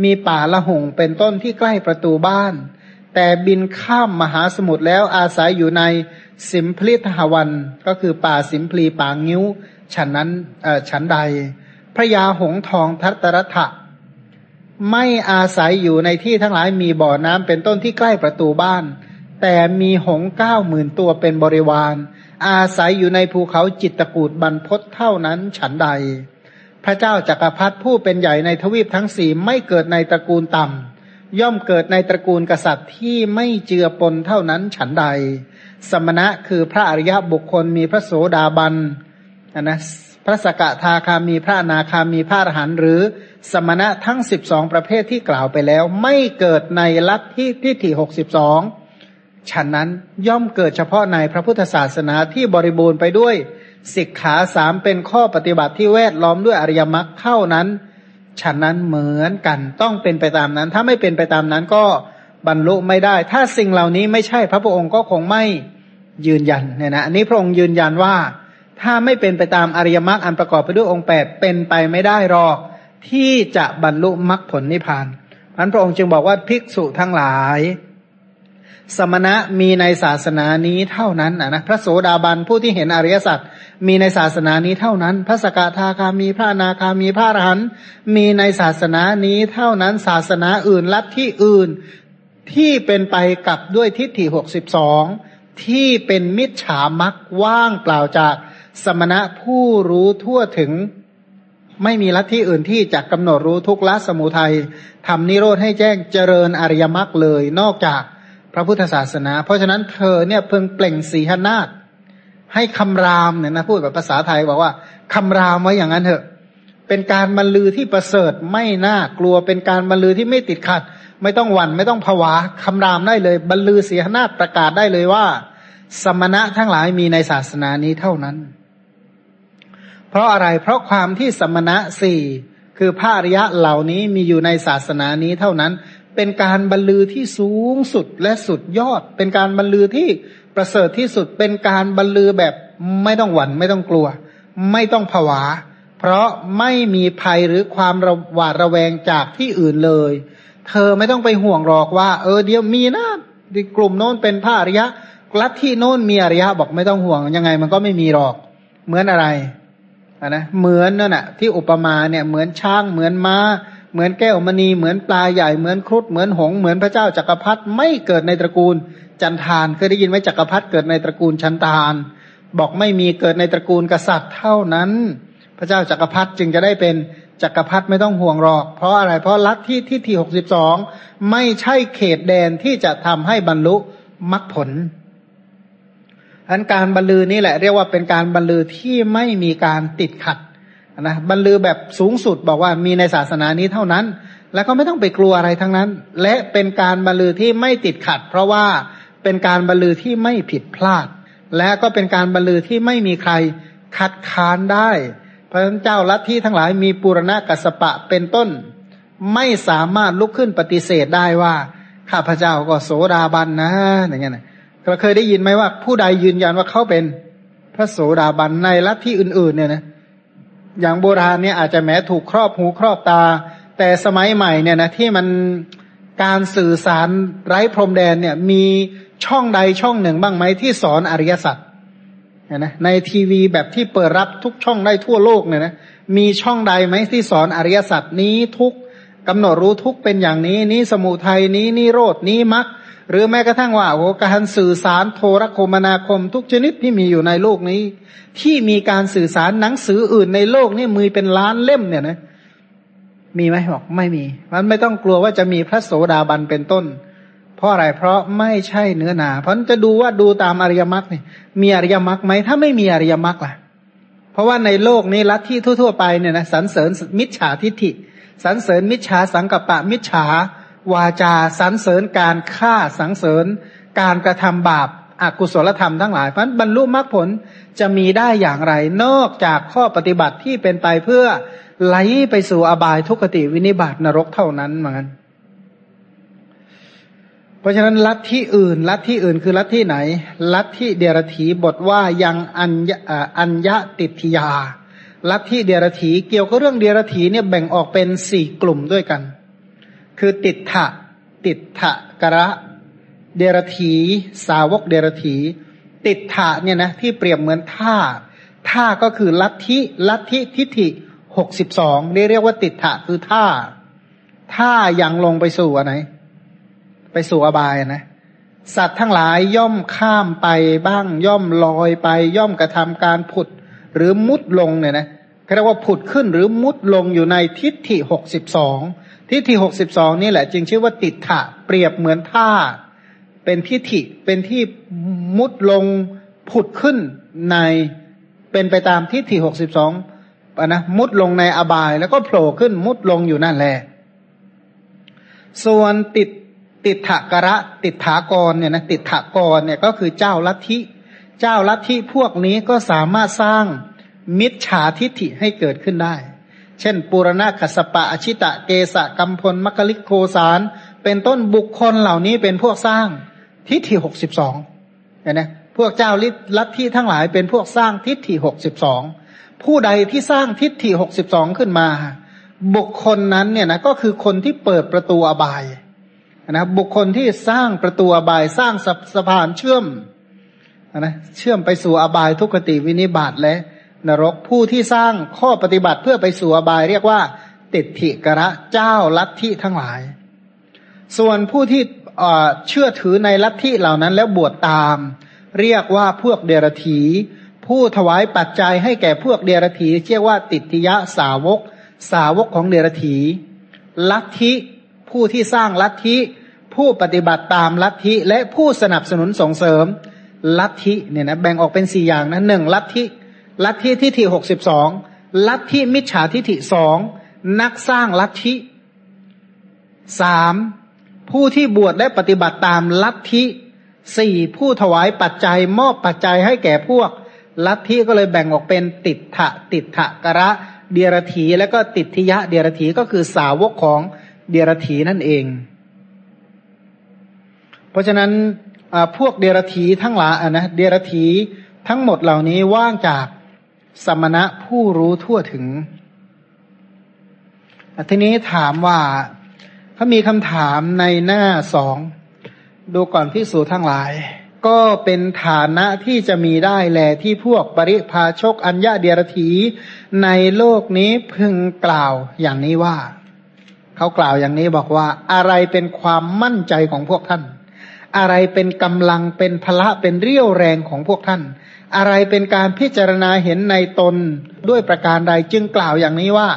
Speaker 1: มีป่าละหงเป็นต้นที่ใกล้ประตูบ้าน แต่บินข้ามมหาสมุทรแล้วอาศัยอยู่ในสิมพลิทหวันก็คือป่าสิมพลีป่างิ้ว ฉันนั้นฉันใด พระยาหงทองทัตรถะไม่อาศัยอยู่ในที่ทั้งหลายมีบ่อน้ำเป็นต้นที่ใกล้ประตูบ้าน แต่มีหงเก้าหมื่นตัวเป็นบริวาร อาศัยอยู่ในภูเขาจิตตกูดบรรพศเท่านั้นฉันใด พระเจ้าจักรพรรดิผู้เป็นใหญ่ในทวีปทั้งสี่ไม่เกิดในตระกูลต่ำ ย่อมเกิดในตระกูลกษัตริย์ที่ไม่เจือปนเท่านั้นฉันใด สมณะคือพระอริยบุคคลมีพระโสดาบันนะพระสกทาคามีพระนาคามีพระอรหันต์หรือสมณะทั้งสิบสองประเภทที่กล่าวไปแล้ว ไม่เกิดในลัทธิทิฏฐิหกสิบสองฉะนั้นย่อมเกิดเฉพาะในพระพุทธศาสนาที่บริบูรณ์ไปด้วยสิกขาสามเป็นข้อปฏิบัติที่แวดล้อมด้วยอริยมรรคเท่านั้น ฉะนั้นเหมือนกันต้องเป็นไปตามนั้น ถ้าไม่เป็นไปตามนั้นก็บรรลุไม่ได้ ถ้าสิ่งเหล่านี้ไม่ใช่พระพุทธองค์ก็คงไม่ยืนยันเนี่ยนะอันนี้พระองค์ยืนยันว่า ถ้าไม่เป็นไปตามอริยมรรคอันประกอบไปด้วยองค์แปดเป็นไปไม่ได้หรอก ที่จะบรรลุมรรคผลนิพพานพันพระองค์จึงบอกว่าภิกษุทั้งหลาย สมณะมีในศาสนานี้เท่านั้นนะพระโสดาบันผู้ที่เห็นอริยสัจมีในศาสนานี้เท่านั้น พระสกทาคามีพระนาคามีพระอรหันต์มีในศาสนานี้เท่านั้น ศาสนาอื่นลัทธิอื่นที่เป็นไปกับด้วยทิฏฐิหกสิบสองที่เป็นมิจฉามักว่างเปล่าจากสมณะผู้รู้ทั่วถึงไม่มีลัทธิอื่นที่จะกำหนดรู้ทุกละสมุทัยทำนิโรธให้แจ้งเจริญอริยมรรคเลยนอกจาก พระพุทธศาสนา เพราะฉะนั้นเธอเนี่ยเพิ่งเปล่งสีหนาฏให้คำรามเนี่ยนะพูดแบบภาษาไทยบอกว่าคำรามไว้อย่างนั้นเถอะ เป็นการบรรลือที่ประเสริฐไม่น่ากลัวเป็นการบรรลือที่ไม่ติดขัด ไม่ต้องหวั่นไม่ต้องผวาคำรามได้เลย บรรลือสีหนาฏประกาศได้เลยว่า สมณะทั้งหลายมีในศาสนานี้เท่านั้น เพราะอะไรเพราะความที่สมณะสี่คือพระอริยะเหล่านี้มีอยู่ในศาสนานี้เท่านั้น เป็นการบรรลือที่สูงสุดและสุดยอด เป็นการบรรลือที่ประเสริฐที่สุด เป็นการบรรลือแบบไม่ต้องหวั่นไม่ต้องกลัว ไม่ต้องผวา เพราะไม่มีภัยหรือความระหวาดระแวงจากที่อื่นเลย เธอไม่ต้องไปห่วงหรอกว่า เออเดี๋ยวมีนะกลุ่มโน้นเป็นพระอริยะลัทธิโน้นมีอริยะบอกไม่ต้องห่วงยังไง มันก็ไม่มีหรอก เหมือนอะไรนะเหมือนนั่นแหะที่อุปมาเนี่ยเหมือนช้างเหมือนม้า เหมือนแก้วมณีเหมือนปลาใหญ่เหมือนครุฑเหมือนหงเหมือนพระเจ้าจักรพรรดิไม่เกิดในตระกูลจันทานเคยได้ยินไหมจักรพรรดิเกิดในตระกูลชันทาน บอกไม่มีเกิดในตระกูลกษัตริย์เท่านั้น พระเจ้าจักรพรรดิจึงจะได้เป็นจักรพรรดิไม่ต้องห่วงหรอก เพราะอะไรเพราะลัทธิที่ที่หกสิบสองไม่ใช่เขตแดนที่จะทำให้บรรลุมรรคผลอันการบรรลือนี่แหละเรียกว่าเป็นการบรรลือที่ไม่มีการติดขัด นะบรรลือแบบสูงสุดบอกว่ามีในศาสนานี้เท่านั้น แล้วก็ไม่ต้องไปกลัวอะไรทั้งนั้น และเป็นการบรรลือที่ไม่ติดขัด เพราะว่าเป็นการบรรลือที่ไม่ผิดพลาด และก็เป็นการบรรลือที่ไม่มีใครคัดค้านได้พระเจ้าลัทธิทั้งหลายมีปุรณะกัสปะเป็นต้น ไม่สามารถลุกขึ้นปฏิเสธได้ว่า ข้าพเจ้าก็โสดาบันนะอย่างเงี้ยเราเคยได้ยินไหมว่าผู้ใดยืนยันว่าเขาเป็นพระโสดาบันในลัทธิอื่นๆเนี่ยนะ อย่างโบราณเนี่ยอาจจะแม้ถูกครอบหูครอบตา แต่สมัยใหม่เนี่ยนะที่มันการสื่อสารไร้พรมแดนเนี่ยมีช่องใดช่องหนึ่งบ้างไหมที่สอนอริยสัจนะในทีวีแบบที่เปิดรับทุกช่องได้ทั่วโลกเนี่ยนะมีช่องใดไหมที่สอนอริยสัจนี้ทุกกำหนดรู้ทุกเป็นอย่างนี้ นี้สมุทัยนี้นิโรดนี้มรรค หรือแม้กระทั่งว่าโอ้การสื่อสารโทรคมนาคม ทุกชนิดที่มีอยู่ในโลกนี้ ที่มีการสื่อสารหนังสืออื่นในโลกนี่มือเป็นล้านเล่มเนี่ยนะมีไหมบอกไม่มีมันไม่ต้องกลัวว่าจะมีพระโสดาบันเป็นต้น เพราะอะไรเพราะไม่ใช่เนื้อหนา เพราะจะดูว่าดูตามอริยมรรคเนี่ยมีอริยมรรคไหมถ้าไม่มีอริยมรรคล่ะ เพราะว่าในโลกนี้ลัทธิทั่ว ๆ ไปเนี่ยนะสรรเสริญมิจฉาทิฏฐิสรรเสริญมิจฉาสังกัปปะมิจฉา วาจาสรรเสริญการฆ่าสังเสริญ การกระทำบาปอากุศลธรรมทั้งหลายเพราะบรรลุมรรคผลจะมีได้อย่างไร นอกจากข้อปฏิบัติที่เป็นไปเพื่อไหลไปสู่อบายทุกติวินิบาตนรกเท่านั้นเหมือนกันเพราะฉะนั้นลัทธิอื่น ลัทธิอื่นคือลัทธิไหน ลัทธิเดรถีบทว่ายังอัญอัญญติทยา ลัทธิเดรถีเกี่ยวกับเรื่องเดรถีเนี่ยแบ่งออกเป็นสี่กลุ่มด้วยกัน คือติดถะติดถะกระเดรถีสาวกเดรถีติดถะเนี่ยนะที่เปรียบเหมือนท่าท่าก็คือลัทธิลัทธิทิฏฐิหกสิบสองเรียกว่าติดถะคือท่าท่ายังลงไปสู่อะไรไปสู่อบายนะสัตว์ทั้งหลายย่อมข้ามไปบ้างย่อมลอยไป ย่อมกระทำการผุดหรือมุดลงเนี่ยนะเรียกว่าผุดขึ้นหรือมุดลงอยู่ในทิฏฐิหกสิบสอง ทิฏฐิหกสิบสองนี่แหละ จึงชื่อว่าติดถะเปรียบเหมือนท่า เป็นทิฏฐิเป็นที่มุดลงผุดขึ้นในเป็นไปตามทิฏฐิหกสิบสองนะมุดลงในอบายแล้วก็โผล่ขึ้นมุดลงอยู่นั่นแหละส่วนติดติดถกระติดถากรเนี่ยนะติดถากรเนี่ยก็คือเจ้าลัทธิ เจ้าลัทธิพวกนี้ก็สามารถสร้างมิจฉาทิฏฐิให้เกิดขึ้นได้ เช่น ปุรณะขสปะอชิตะเกสะกัมพลมัคลิกโคสาร เป็นต้นบุคคลเหล่านี้เป็นพวกสร้างทิฏฐิหกสิบสองเห็นไหมพวกเจ้าลัทธิทั้งหลายเป็นพวกสร้างทิฏฐิหกสิบสองผู้ใดที่สร้างทิฏฐิหกสิบสองขึ้นมา บุคคลนั้นเนี่ยนะก็คือคนที่เปิดประตูอบายนะบุคคลที่สร้างประตูอบายสร้างสะพานเชื่อมนะเชื่อมไปสู่อบายทุกขติวินิบาตและ นรกผู้ที่สร้างข้อปฏิบัติเพื่อไปสู่อบายเรียกว่าติดถิกระเจ้าลัทธิทั้งหลาย ส่วนผู้ที่เชื่อถือในลัทธิเหล่านั้นแล้วบวชตาม เรียกว่าพวกเดรธีผู้ถวายปัจจัยให้แก่พวกเดรธีเรียกว่าติทยะสาวก สาวกของเดรธีลัทธิผู้ที่สร้างลัทธิผู้ปฏิบัติตามลัทธิและผู้สนับสนุนส่งเสริมลัทธิเนี่ยนะแบ่งออกเป็นสี่อย่างนะหนึ่งลัทธิ ลัทธิทิฏฐิหกสิบสองลัทธิมิจฉาทิฏฐิสองนักสร้างลัทธิสามผู้ที่บวชและปฏิบัติตามลัทธิสี่ผู้ถวายปัจจัยมอบปัจจัยให้แก่พวก ลัทธิก็เลยแบ่งออกเป็นติดถะติดถะกระเดียรถีแล้วก็ติดทิยะเดียรถีก็คือสาวกของเดียรถีนั่นเอง เพราะฉะนั้นพวกเดียรถีทั้งหลายนะเดียรถีทั้งหมดเหล่านี้ว่างจาก สมณะผู้รู้ทั่วถึง ทีนี้ถามว่าเขามีคำถามในหน้าสอง ดูก่อนพิสูจทั้งหลาย ก็เป็นฐานะที่จะมีได้แลที่พวกปริพาชกอัญญาเดียรถีในโลกนี้พึงกล่าวอย่างนี้ว่า เขากล่าวอย่างนี้บอกว่า อะไรเป็นความมั่นใจของพวกท่าน อะไรเป็นกำลังเป็นพละเป็นเรี่ยวแรงของพวกท่าน อะไรเป็นการพิจารณาเห็นในตนด้วยประการใดจึงกล่าวอย่างนี้ว่า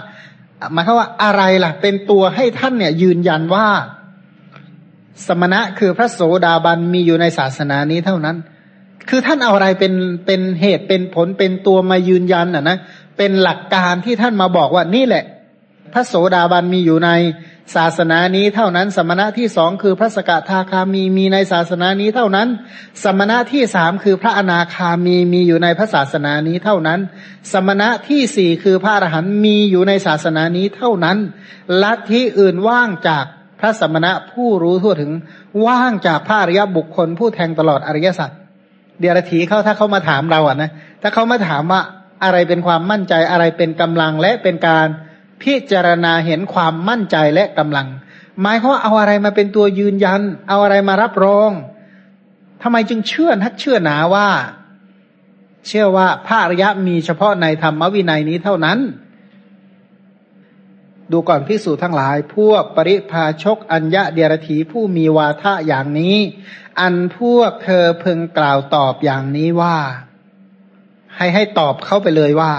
Speaker 1: หมายความว่าอะไรล่ะ เป็นตัวให้ท่านเนี่ยยืนยันว่า สมณะคือพระโสดาบันมีอยู่ในศาสนานี้เท่านั้น คือท่านเอาอะไรเป็นเป็นเหตุเป็นผลเป็นตัวมายืนยันอะนะเป็นหลักการที่ท่านมาบอกว่านี่แหละ พระโสดาบันมีอยู่ใน ศาสนานี้เท่านั้น สมณะที่สองคือพระสกทาคามีมีในศาสนานี้เท่านั้น สมณะที่สามคือพระอนาคามีมีอยู่ในพระศาสนานี้เท่านั้น สมณะที่สี่คือพระอรหันต์มีอยู่ในศาสนานี้เท่านั้นลัทธิอื่นว่างจากพระสมณะผู้รู้ทั่วถึงว่างจากพระอริยบุคคล ผู้แทงตลอดอริยสัจเดียรถีเขาถ้าเขามาถามเราอะนะถ้าเขามาถามว่าอะไรเป็นความมั่นใจอะไรเป็นกำลังและเป็นการ พิจารณาเห็นความมั่นใจและกำลัง หมายเขาเอาอะไรมาเป็นตัวยืนยัน เอาอะไรมารับรองทำไมจึงเชื่อนักเชื่อหนาว่า เชื่อว่าพระอริยะมีเฉพาะในธรรมวินัยนี้เท่านั้น ดูก่อนพิสูจทั้งหลาย พวกปริพาชกอัญญะเดียรถีผู้มีวาทะอย่างนี้ อันพวกเธอพึงกล่าวตอบอย่างนี้ว่า ให้ให้ตอบเข้าไปเลยว่า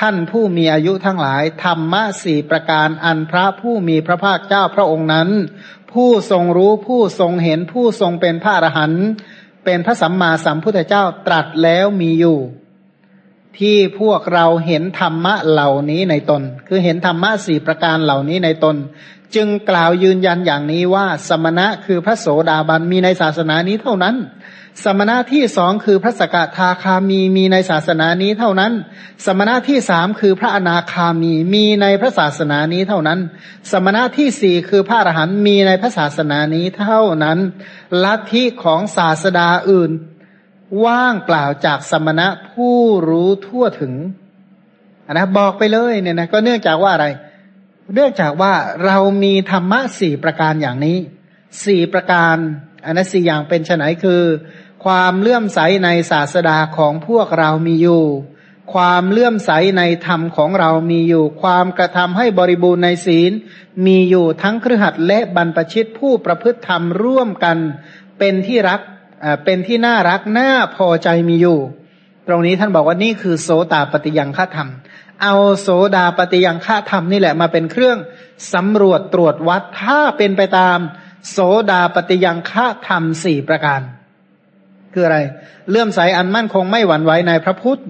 Speaker 1: ท่านผู้มีอายุทั้งหลาย ธรรมะสี่ประการอันพระผู้มีพระภาคเจ้าพระองค์นั้น ผู้ทรงรู้ผู้ทรงเห็นผู้ทรงเป็นพระอรหันต์เป็นพระสัมมาสัมพุทธเจ้าตรัสแล้วมีอยู่ ที่พวกเราเห็นธรรมะเหล่านี้ในตน คือเห็นธรรมะสี่ประการเหล่านี้ในตน จึงกล่าวยืนยันอย่างนี้ว่าสมณะคือพระโสดาบันมีในศาสนานี้เท่านั้น สมณะที่สองคือพระสกทาคามีมีในศาสนานี้เท่านั้น สมณะที่สามคือพระอนาคามีมีในพระศาสนานี้เท่านั้น สมณะที่สี่คือพระอรหันต์มีในพระศาสนานี้เท่านั้น ลัทธิของศาสดาอื่น ว่างเปล่าจากสมณะผู้รู้ทั่วถึงนะบอกไปเลยเนี่ยนะก็เนื่องจากว่าอะไร เนื่องจากว่าเรามีธรรมะสี่ประการอย่างนี้สี่ประการอันนั้นสี่อย่างเป็นไนคือ ความเลื่อมใสในศาสดาของพวกเรามีอยู่ ความเลื่อมใสในธรรมของเรามีอยู่ ความกระทำให้บริบูรณ์ในศีล มีอยู่ทั้งครือขัดและบรรพชิตผู้ประพฤติธรรมร่วมกัน เป็นที่รักเป็นที่น่ารักน่าพอใจมีอยู่ ตรงนี้ท่านบอกว่านี่คือโสตาปฏิยังฆาธรรม เอาโสดาปฏิยังฆาธรรมนี่แหละมาเป็นเครื่องสำรวจตรวจวัดถ้าเป็นไปตาม โสดาปฏิยังฆาธรรมสี่ประการ คืออะไร เลื่อมใสอันมั่นคงไม่หวั่นไหวในพระพุทธ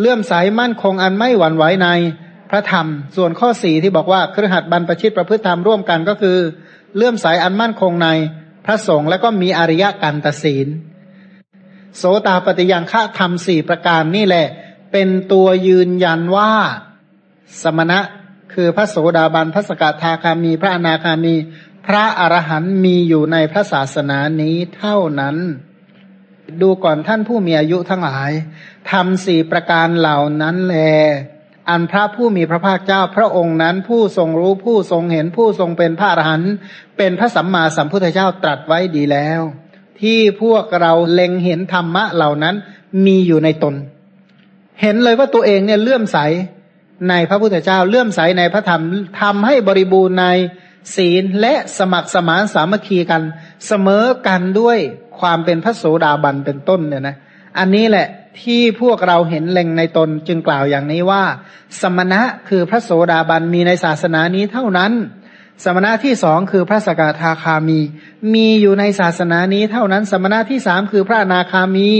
Speaker 1: เลื่อมใสมั่นคงอันไม่หวั่นไหวในพระธรรม ส่วนข้อสี่ที่บอกว่าครหัสบรรพชิตประพฤติธรรมร่วมกันก็คือ เลื่อมใสอันมั่นคงในพระสงฆ์แล้วก็มีอริยกันตศีล โสตาปฏิยังฆะธรรมสี่ประการนี่แหละ เป็นตัวยืนยันว่าสมณะคือพระโสดาบันพระสกทาคามี พระอนาคามี พระอรหันต์มีอยู่ในพระศาสนานี้เท่านั้น ดูก่อนท่านผู้มีอายุทั้งหลายทำสี่ประการเหล่านั้นแล อันพระผู้มีพระภาคเจ้าพระองค์นั้นผู้ทรงรู้ผู้ทรงเห็นผู้ทรงเป็นพระอรหันต์เป็นพระสัมมาสัมพุทธเจ้าตรัสไว้ดีแล้ว ที่พวกเราเล็งเห็นธรรมะเหล่านั้นมีอยู่ในตน เห็นเลยว่าตัวเองเนี่ยเลื่อมใสในพระพุทธเจ้าเลื่อมใสในพระธรรมทำให้บริบูรณ์ในศีลและสมัครสมานสามัคคีกัน เสมอกันด้วย ความเป็นพระโสดาบันเป็นต้นเนี่ยนะอันนี้แหละที่พวกเราเห็นเล็งในตนจึงกล่าวอย่างนี้ว่า สมณะคือพระโสดาบันมีในศาสนานี้เท่านั้น สมณะที่สองคือพระสกทาคามี มีอยู่ในศาสนานี้เท่านั้น สมณะที่สามคือพระนาคามี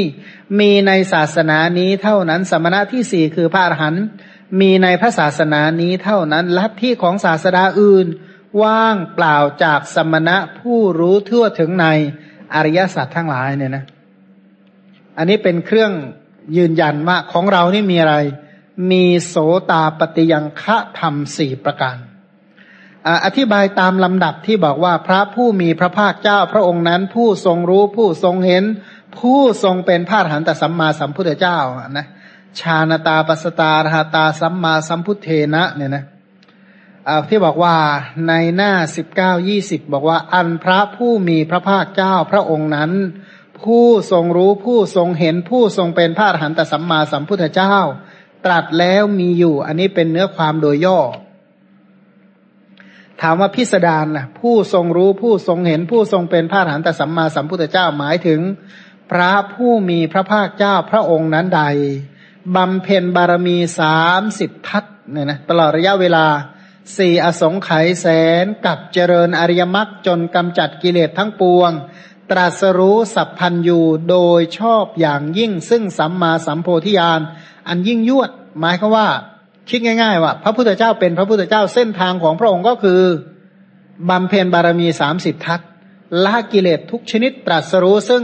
Speaker 1: มีในศาสนานี้เท่านั้น สมณะที่สี่คือพระอรหันต์มีในพระศาสนานี้เท่านั้นลัทธิของศาสดาอื่น ว่างเปล่าจากสมณะผู้รู้ทั่วถึงใน อริยสัจทั้งหลายเนี่ยนะ อันนี้เป็นเครื่องยืนยันว่าของเรานี่มีอะไร มีโสตาปฏิยังคะธรรมสี่ประการ อธิบายตามลำดับที่บอกว่าพระผู้มีพระภาคเจ้าพระองค์นั้น ผู้ทรงรู้ผู้ทรงเห็น ผู้ทรงเป็นพระหันตสัมมาสัมพุทธเจ้านะ ชาณตาปัสตารหาตาสัมมาสัมพุทเทนะเนี่ยนะ ที่บอกว่าในหน้าสิบเก้ายี่สิบบอกว่า อันพระผู้มีพระภาคเจ้าพระองค์นั้น ผู้ทรงรู้ผู้ทรงเห็นผู้ทรงเป็นพระอรหันตสัมมาสัมพุทธเจ้า ตรัสแล้วมีอยู่ อันนี้เป็นเนื้อความโดยย่อ ถามว่าพิสดารนะผู้ทรงรู้ผู้ทรงเห็นผู้ทรงเป็นพระอรหันตสัมมาสัมพุทธเจ้าหมายถึง พระผู้มีพระภาคเจ้าพระองค์นั้นใดบำเพ็ญบารมีสามสิบทัศเนี่ยนะตลอดระยะเวลา สี่อสงไขยแสนกับเจริญอริยมรรคจนกำจัดกิเลสทั้งปวง ตรัสรู้สัพพันยูโดยชอบอย่างยิ่งซึ่งสัมมาสัมโพธิญาณอันยิ่งยวด หมายคือว่า คิดง่าย ๆ ว่า พระพุทธเจ้าเป็นพระพุทธเจ้าเส้นทางของพระองค์ก็คือบำเพ็ญบารมีสามสิบทัศละกิเลสทุกชนิดตรัสรู้ซึ่ง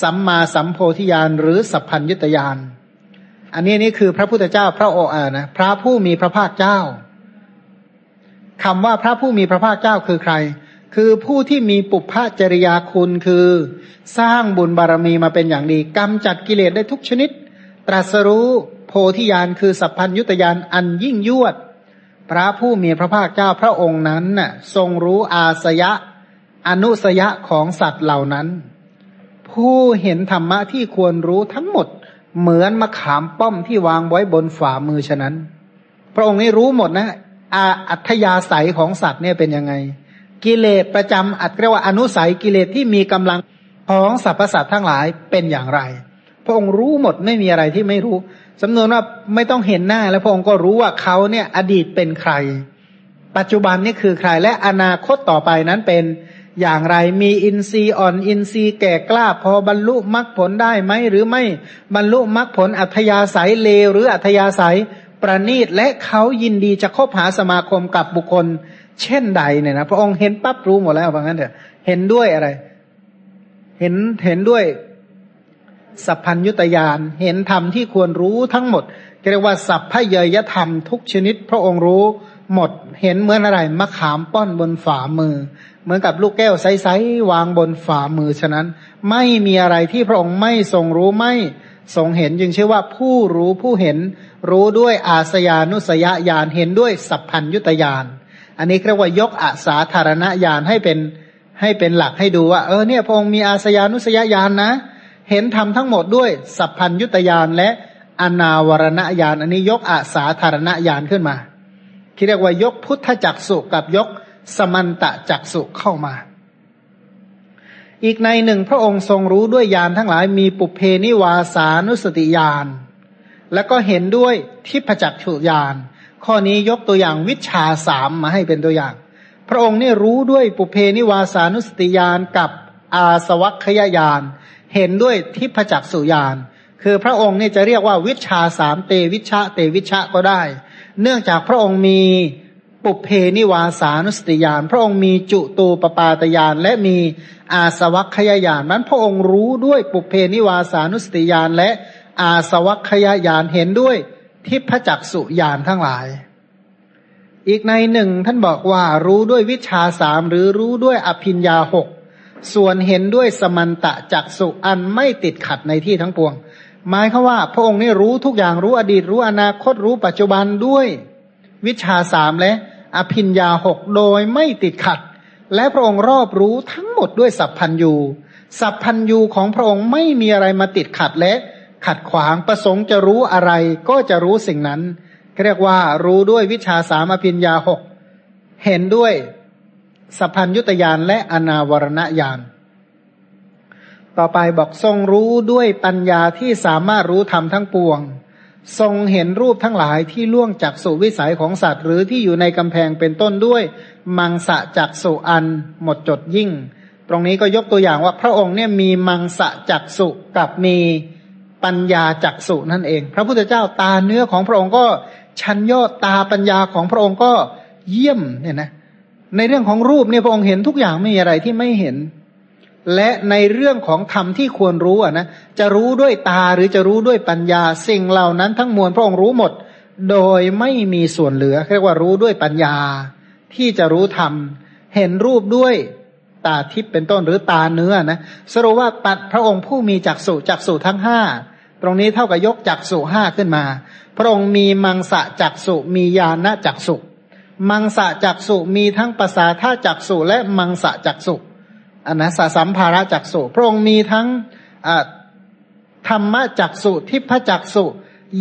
Speaker 1: สัมมาสัมโพธิญาณหรือสัพพัญยุตยานอันนี้นี่คือพระพุทธเจ้าพระโออานะพระผู้มีพระภาคเจ้า คำว่าพระผู้มีพระภาคเจ้าคือใคร คือผู้ที่มีปุพพจริยาคุณคือสร้างบุญบารมีมาเป็นอย่างดีกำจัดกิเลสได้ทุกชนิด ตรัสรู้โพธิญาณคือสัพพัญยุตยานอันยิ่งยวด พระผู้มีพระภาคเจ้าพระองค์นั้นน่ะทรงรู้อาสยะ อนุสยะของสัตว์เหล่านั้น ผู้เห็นธรรมะที่ควรรู้ทั้งหมดเหมือนมะขามป้อมที่วางไว้บนฝ่ามือฉะนั้น พระองค์นี้รู้หมดนะ อาอัธยาศัยของสัตว์เนี่ยเป็นยังไง กิเลสประจำอัตเรียกว่าอนุสัยกิเลสที่มีกำลังของสรรพสัตว์ทั้งหลายเป็นอย่างไร พระองค์รู้หมดไม่มีอะไรที่ไม่รู้สำนวนว่าไม่ต้องเห็นหน้าแล้วพระองค์ก็รู้ว่าเขาเนี่ยอดีตเป็นใคร ปัจจุบันนี่คือใครและอนาคตต่อไปนั้นเป็นอย่างไรมีอินทรีย์อ่อนอินทรีย์แก่กล้าพอบรรลุมรรคผลได้ไหมหรือไม่บรรลุมรรคผลอัธยาศัยเลวหรืออัธยาศัย ประณีตและเขายินดีจะคบหาสมาคมกับบุคคล เช่นใดเนี่ยนะพระองค์เห็นปั๊บรู้หมดแล้วว่างั้นเถอะเห็นด้วยอะไร เห็นเห็นด้วยสัพพัญยุตยานเห็นธรรมที่ควรรู้ทั้งหมดเรียกว่าสัพพเยยธรรมทุกชนิด พระองค์รู้หมดเห็นเหมือนอะไรมะขามป้อนบนฝ่ามือ เหมือนกับลูกแก้วใสๆวางบนฝ่ามือฉะนั้น ไม่มีอะไรที่พระองค์ไม่ทรงรู้ไม่ ทรงเห็นจึงชื่อว่าผู้รู้ผู้เห็นรู้ด้วยอาสยานุสยญาณเห็นด้วยสัพพัญยุตญาณอันนี้เรียกว่ายกอาสาธารณญาณให้เป็นให้เป็นหลักให้ดูว่าเออเนี่ยพระองค์มีอาสยานุสยญาณนะ เห็นธรรมทั้งหมดด้วยสัพพัญยุตยานและอนาวรณญาณอันนี้ยกอาสาธารณญาณขึ้นมาที่เรียกว่ายกพุทธจักสุกับยกสมันตะจักสุเข้ามา อีกในหนึ่งพระองค์ทรงรู้ด้วยญาณทั้งหลายมีปุเพนิวาสานุสติญาณแล้วก็เห็นด้วยทิพจักสุญาณข้อนี้ยกตัวอย่างวิชาสามมาให้เป็นตัวอย่าง พระองค์นี่รู้ด้วยปุเพนิวาสานุสติญาณกับอาสวัคยญาณเห็นด้วยทิพจักสุญานคือพระองค์นี่จะเรียกว่าวิชาสามเตวิชะเตวิชะก็ได้ เนื่องจากพระองค์มีปุเพนิวาสานุสติยานพระองค์มีจุตูปปาตยานและมี อาสวัคยายานนั้นพระองค์รู้ด้วยปุเพนิวาสานุสติยานและอาสวัคยายานเห็นด้วยทิพจักสุญานทั้งหลาย อีกในหนึ่งท่านบอกว่ารู้ด้วยวิชาสามหรือรู้ด้วยอภิญญาหกส่วนเห็นด้วยสมันตะจักสุอันไม่ติดขัดในที่ทั้งปวง หมายคือว่า พระองค์นี่รู้ทุกอย่างรู้อดีตรู้อนาคตรู้ปัจจุบันด้วย วิชาสามและ อภินยาหกโดยไม่ติดขัด และพระองค์รอบรู้ทั้งหมดด้วยสัพพัญยูสัพพัญยูของพระองค์ไม่มีอะไรมาติดขัดและขัดขวางประสงค์จะรู้อะไรก็จะรู้สิ่งนั้นเรียกว่ารู้ด้วยวิชาสามอภินยาหกเห็นด้วยสัพพัญยุตยานและอนาวรณญาณต่อไปบอกทรงรู้ด้วยปัญญาที่สามารถรู้ธรรมทั้งปวง ทรงเห็นรูปทั้งหลายที่ล่วงจากสุวิสัยของสัตว์ หรือที่อยู่ในกำแพงเป็นต้นด้วย มังสะจักสุอันหมดจดยิ่ง ตรงนี้ก็ยกตัวอย่างว่าพระองค์เนี่ยมีมังสะจักสุกับมีปัญญาจักสุนั่นเอง พระพุทธเจ้าตาเนื้อของพระองค์ก็ชั้นยอดตาปัญญาของพระองค์ก็เยี่ยมเนี่ยนะในเรื่องของรูปเนี่ยพระองค์เห็นทุกอย่างไม่มีอะไรที่ไม่เห็น และในเรื่องของธรรมที่ควรรู้อะนะจะรู้ด้วยตาหรือจะรู้ด้วยปัญญา สิ่งเหล่านั้นทั้งมวลพระองค์รู้หมด โดยไม่มีส่วนเหลือเรียกว่ารู้ด้วยปัญญา ที่จะรู้ธรรมเห็นรูปด้วยตาทิพย์เป็นต้นหรือตาเนื้อนะสรุปว่าปัดพระองค์ผู้มีจักษุจักษุทั้งห้าตรงนี้เท่ากับยกจักษุห้าขึ้นมา พระองค์มีมังสะจักษุมีญาณจักษุมังสะจักษุมีทั้งภาษาท่าจักษุและมังสะจักษุ อันนะสสัมภาระจักษุพระองค์มีทั้งธรรมจักษุทิพจักษุ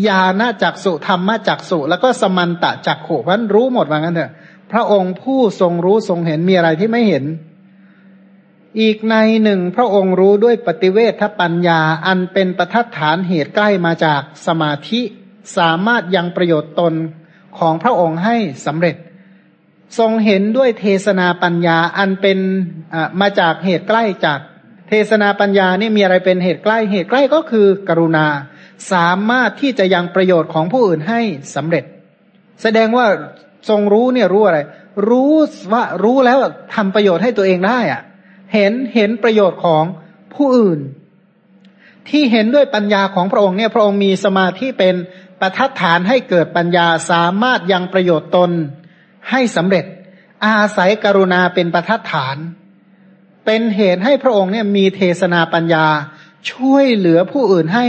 Speaker 1: ญาณจักษุธรรมจักษุแล้วก็สมันตะจักขุพันรู้หมดว่างั้นเถอะ พระองค์ผู้ทรงรู้ทรงเห็นมีอะไรที่ไม่เห็น อีกในหนึ่งพระองค์รู้ด้วยปฏิเวทปัญญาอันเป็นประทัดฐานเหตุใกล้มาจากสมาธิสามารถยังประโยชน์ตนของพระองค์ให้สำเร็จ ทรงเห็นด้วยเทศนาปัญญาอันเป็นมาจากเหตุใกล้จาก เทศนาปัญญานี่มีอะไรเป็นเหตุใกล้เหตุใกล้ก็คือกรุณา สามารถที่จะยังประโยชน์ของผู้อื่นให้สำเร็จ แสดงว่าทรงรู้เนี่ยรู้อะไร รู้ว่ารู้แล้วทำประโยชน์ให้ตัวเองได้อะเห็นเห็นประโยชน์ของผู้อื่น ที่เห็นด้วยปัญญาของพระองค์เนี่ยพระองค์มีสมาธิเป็นประทัดฐานให้เกิดปัญญาสามารถยังประโยชน์ตน ให้สำเร็จ อาศัยกรุณาเป็นประทัดฐาน เป็นเหตุให้พระองค์เนี่ยมีเทศนาปัญญาช่วยเหลือผู้อื่นให้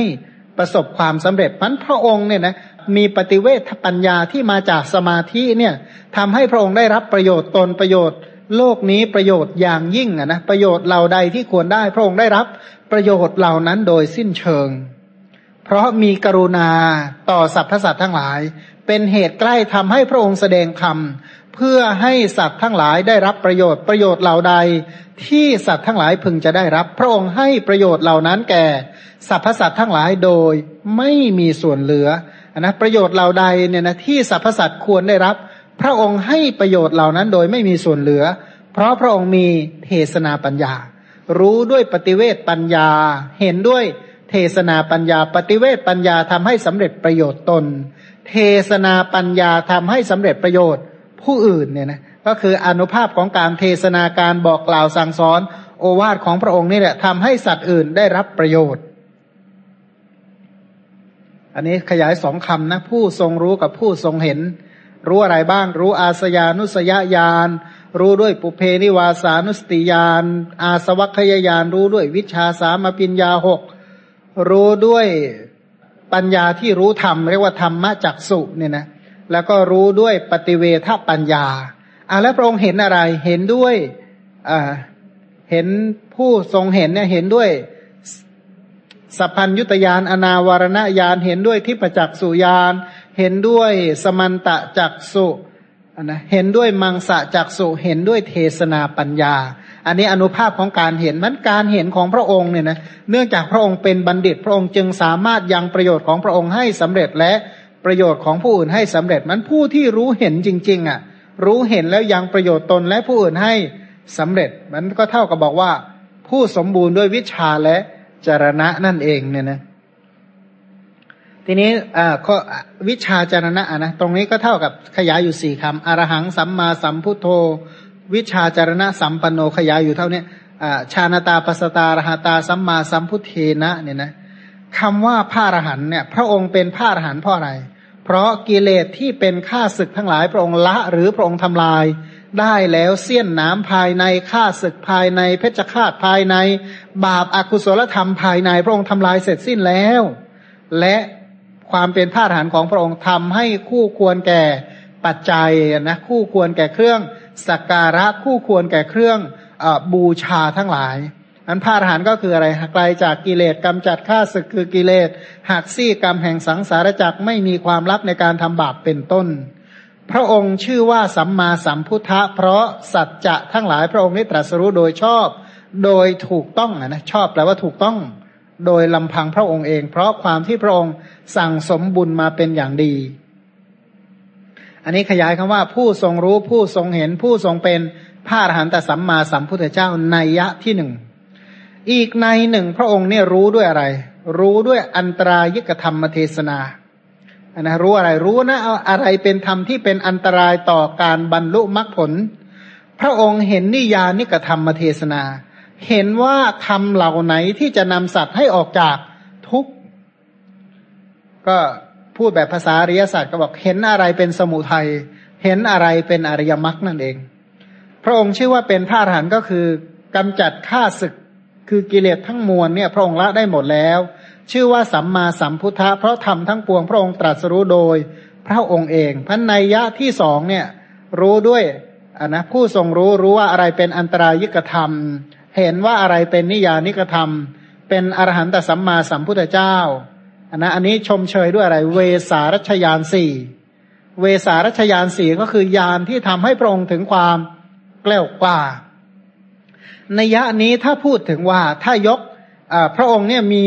Speaker 1: ประสบความสำเร็จมันพระองค์เนี่ยนะมีปฏิเวทปัญญาที่มาจากสมาธิเนี่ยทำให้พระองค์ได้รับประโยชน์ตนประโยชน์ โลกนี้ประโยชน์อย่างยิ่งอะนะประโยชน์เหล่าใดที่ควรได้ พระองค์ได้รับประโยชน์เหล่านั้นโดยสิ้นเชิง เพราะมีกรุณาต่อสรรพสัตว์ทั้งหลาย เป็นเหตุใกล้ทำให้พระองค์แสดงธรรมเพื่อให้สัตว์ทั้งหลายได้รับประโยชน์ประโยชน์เหล่าใด ที่สัตว์ทั้งหลายพึงจะได้รับ พระองค์ให้ประโยชน์เหล่านั้นแก่สรรพสัตว์ทั้งหลายโดยไม่มีส่วนเหลือนะประโยชน์เหล่าใดเนี่ยนะที่สรรพสัตว์ควรได้รับ พระองค์ให้ประโยชน์เหล่านั้นโดยไม่มีส่วนเหลือ เพราะพระองค์มีเทศนาปัญญา รู้ด้วยปฏิเวทปัญญา เห็นด้วยเทศนาปัญญา ปฏิเวทปัญญาทำให้สำเร็จประโยชน์ตน เทศนาปัญญาทำให้สำเร็จประโยชน์ผู้อื่นเนี่ยนะก็คืออนุภาพของการเทศนาการบอกกล่าวสั่งสอน โอวาทของพระองค์นี่แหละทำให้สัตว์อื่นได้รับประโยชน์ อันนี้ขยายสองคำนะผู้ทรงรู้กับผู้ทรงเห็น รู้อะไรบ้าง รู้อาสยานุสยญาณรู้ด้วยปุเพนิวาสานุสติญาณอาสวัคยญาณรู้ด้วยวิชาสามปิญญาหกรู้ด้วย ปัญญาที่รู้ธรรมเรียกว่าธรรมจักสุเนี่ยนะแล้วก็รู้ด้วยปฏิเวทปัญญาอ่าแล้วพระองค์เห็นอะไรเห็นด้วยอ่าเห็นผู้ทรงเห็นเนี่ยเห็นด้วยสัพพัญยุตยานอนาวารณญาณเห็นด้วยทิพจักสุยานเห็นด้วยสมันตะจักสุนะเห็นด้วยมังสะจักสุเห็นด้วยเทศนาปัญญา อันนี้อนุภาพของการเห็นมันการเห็นของพระองค์เนี่ยนะเนื่องจากพระองค์เป็นบัณฑิต พระองค์จึงสามารถยังประโยชน์ของพระองค์ให้สำเร็จและประโยชน์ของผู้อื่นให้สำเร็จมันผู้ที่รู้เห็นจริง ๆ อะ รู้เห็นแล้วยังประโยชน์ตนและผู้อื่นให้สำเร็จ มันก็เท่ากับบอกว่า ผู้สมบูรณ์ด้วยวิชาและจรณะนั่นเองเนี่ยนะทีนี้อ่าข้อวิชาจรณะนะตรงนี้ก็เท่ากับขยายอยู่สี่คำอรหังสัมมาสัมพุทโธ วิชาจารณะสัมปันโนขยายอยู่เท่านี้ชาณตาปัสตารหตาสัมมาสัมพุทเทนะเนี่ยนะคำว่าพระอรหันเนี่ย พระองค์เป็นพระอรหันเพราะอะไร เพราะกิเลสที่เป็นข้าศึกทั้งหลายพระองค์ละหรือพระองค์ทำลายได้แล้วเสี้ยนน้ำภายในข้าศึกภายใน เพชฌฆาตภายใน บาปอากุศลธรรมภายใน พระองค์ทำลายเสร็จสิ้นแล้ว และความเป็นพระอรหันต์ของพระองค์ทำให้คู่ควรแก่ปัจจัยนะคู่ควรแก่เครื่อง สักการะคู่ควรแก่เครื่องอบูชาทั้งหลาย อันพระอรหันต์ก็คืออะไรไกลจากกิเลสกำจัดข้าศึกคือกิเลสหักซี่กรรมแห่งสังสารจักไม่มีความลับในการทำบาปเป็นต้น พระองค์ชื่อว่าสัมมาสัมพุทธะ เพราะสัจจะทั้งหลายพระองค์นี้ตรัสรู้โดยชอบ โดยถูกต้องนะชอบแปลว่าถูกต้องโดยลำพังพระองค์เอง เพราะความที่พระองค์สั่งสมบุญมาเป็นอย่างดี อันนี้ขยายคำว่าผู้ทรงรู้ผู้ทรงเห็นผู้ทรงเป็นพระอรหันตสัมมาสัมพุทธเจ้าในยะที่หนึ่งอีกในหนึ่งพระองค์เนี่ยรู้ด้วยอะไร รู้ด้วยอันตรายิกธรรมเทศนาอันนะรู้อะไรรู้นะเอาอะไรเป็นธรรมที่เป็นอันตรายต่อการบรรลุมรรคผล พระองค์เห็นนิยานิกธรรมเทศนา เห็นว่าทำเหล่าไหนที่จะนำสัตว์ให้ออกจากทุกข์ก็ พูดแบบภาษาอริยศาสตร์ก็บอกเห็นอะไรเป็นสมุทัยเห็นอะไรเป็นอริยมรรคนั่นเอง พระองค์ชื่อว่าเป็นพระอรหันต์ก็คือกำจัดฆ่าศึกคือกิเลสทั้งมวลเนี่ยพระองค์ละได้หมดแล้ว ชื่อว่าสัมมาสัมพุทธะเพราะทำทั้งปวงพระองค์ตรัสรู้โดย พระองค์เองพันในยะที่สองเนี่ยรู้ด้วยอ่านะผู้ทรงรู้รู้ว่าอะไรเป็นอันตรายิกธรรม เห็นว่าอะไรเป็นนิยานิกธรรม เป็นอรหันตสัมมาสัมพุทธเจ้า นะอันนี้ชมเชยด้วยอะไร เวสารัชยานสี่เวสารัชยานสี่ก็คือยานที่ทำให้พระองค์ถึงความแกล้วกล้าในยะนี้ถ้าพูดถึงว่าถ้ายกพระองค์เนี่ยมี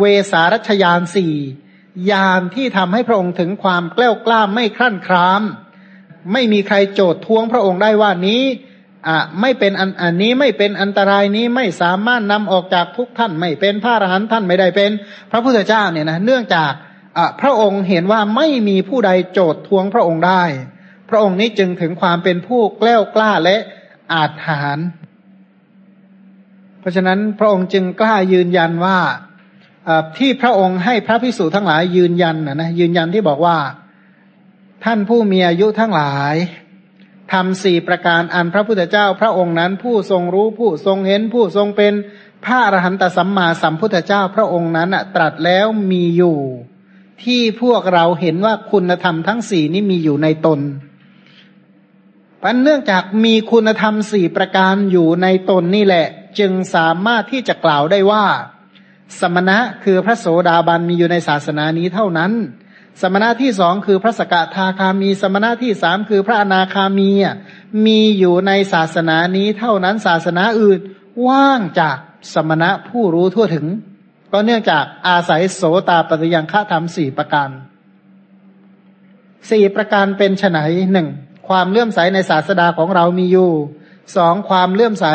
Speaker 1: เวสารัชยานสี่ยานที่ทำให้พระองค์ถึงความแกล้วกล้าไม่ครั่นคราม ไม่มีใครโจทย์ท้วงพระองค์ได้ว่านี้ อ่าไม่เป็นอันอันนี้ไม่เป็นอันตรายนี้ไม่สามารถนำออกจากทุกท่าน ไม่เป็นพระอรหันต์ท่านไม่ได้เป็น พระพุทธเจ้าเนี่ยนะเนื่องจากอ่าพระองค์เห็นว่าไม่มีผู้ใดโจทย์ทวงพระองค์ได้ พระองค์นี้จึงถึงความเป็นผู้แกล้วกล้าและอาจหารเพราะฉะนั้นพระองค์จึงกล้ายืนยันว่าที่พระองค์ให้พระพิสุทั้งหลายยืนยันนะนะยืนยันที่บอกว่า ท่านผู้มีอายุทั้งหลาย ทำสี่ประการอันพระพุทธเจ้าพระองค์นั้น ผู้ทรงรู้ผู้ทรงเห็นผู้ทรงเป็นพระอรหันตสัมมาสัมพุทธเจ้าพระองค์นั้นตรัสแล้วมีอยู่ ที่พวกเราเห็นว่าคุณธรรมทั้งสี่นี้มีอยู่ในตนปันเนื่องจากมีคุณธรรมสี่ประการอยู่ในตนนี่แหละ จึงสามารถที่จะกล่าวได้ว่า สมณะคือพระโสดาบันมีอยู่ในศาสนานี้เท่านั้น สมณะที่สองคือพระสกทาคามี สมณะที่สามคือพระอนาคามีมีอยู่ในศาสนานี้เท่านั้นศาสนาอื่นว่างจากสมณะผู้รู้ทั่วถึง ก็เนื่องจากอาศัยโสตาปฏิยังฆธรรมสี่ประการสี่ประการเป็นไนหนึ่งความเลื่อมใสในศาสดาของเรามีอยู่สองความเลื่อมใส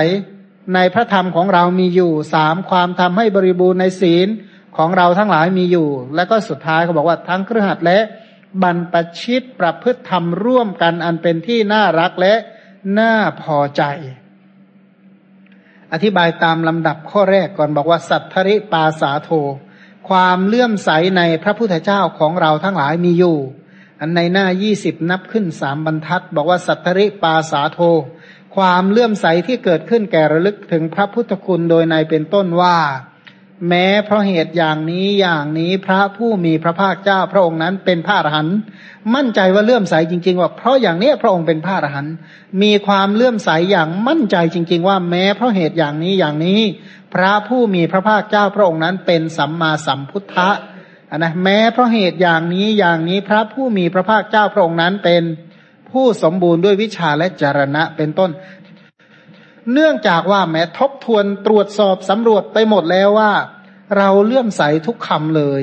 Speaker 1: ในพระธรรมของเรามีอยู่สามความทำให้บริบูรณ์ในศีล ของเราทั้งหลายมีอยู่ แล้วก็สุดท้ายเขาบอกว่าทั้งเครือขัดและบรรปชิตประพฤติธรรมร่วมกันอันเป็นที่น่ารักและน่าพอใจ อธิบายตามลำดับข้อแรกก่อนบอกว่า สัทธริปาสาโท ความเลื่อมใสในพระพุทธเจ้าของเราทั้งหลายมีอยู่ อันในหน้ายี่สิบนับขึ้นสามบรรทัด บอกว่าสัทธริปาสาโท ความเลื่อมใสที่เกิดขึ้นแก่ระลึกถึงพระพุทธคุณโดยในเป็นต้นว่า แม้เพราะเหตุอย่างนี้อย่างนี้พระผู้มีพระภาคเจ้าพระองค์นั้นเป็นพระอรหันต์มั่นใจว่าเลื่อมใสจริง ๆ ว่าเพราะอย่างนี้พระองค์เป็นพระอรหันต์มีความเลื่อมใสอย่างมั่นใจจริง ๆ ว่าแม้เพราะเหตุอย่างนี้อย่างนี้ พระผู้มีพระภาคเจ้าพระองค์นั้นเป็นสัมมาสัมพุทธะนะแม้เพราะเหตุอย่างนี้อย่างนี้พระผู้มีพระภาคเจ้าพระองค์นั้นเป็นผู้สมบูรณ์ด้วยวิชาและจารณะเป็นต้น เนื่องจากว่าแม้ทบทวนตรวจสอบสำรวจไปหมดแล้วว่า เราเลื่อมใสทุกคำเลย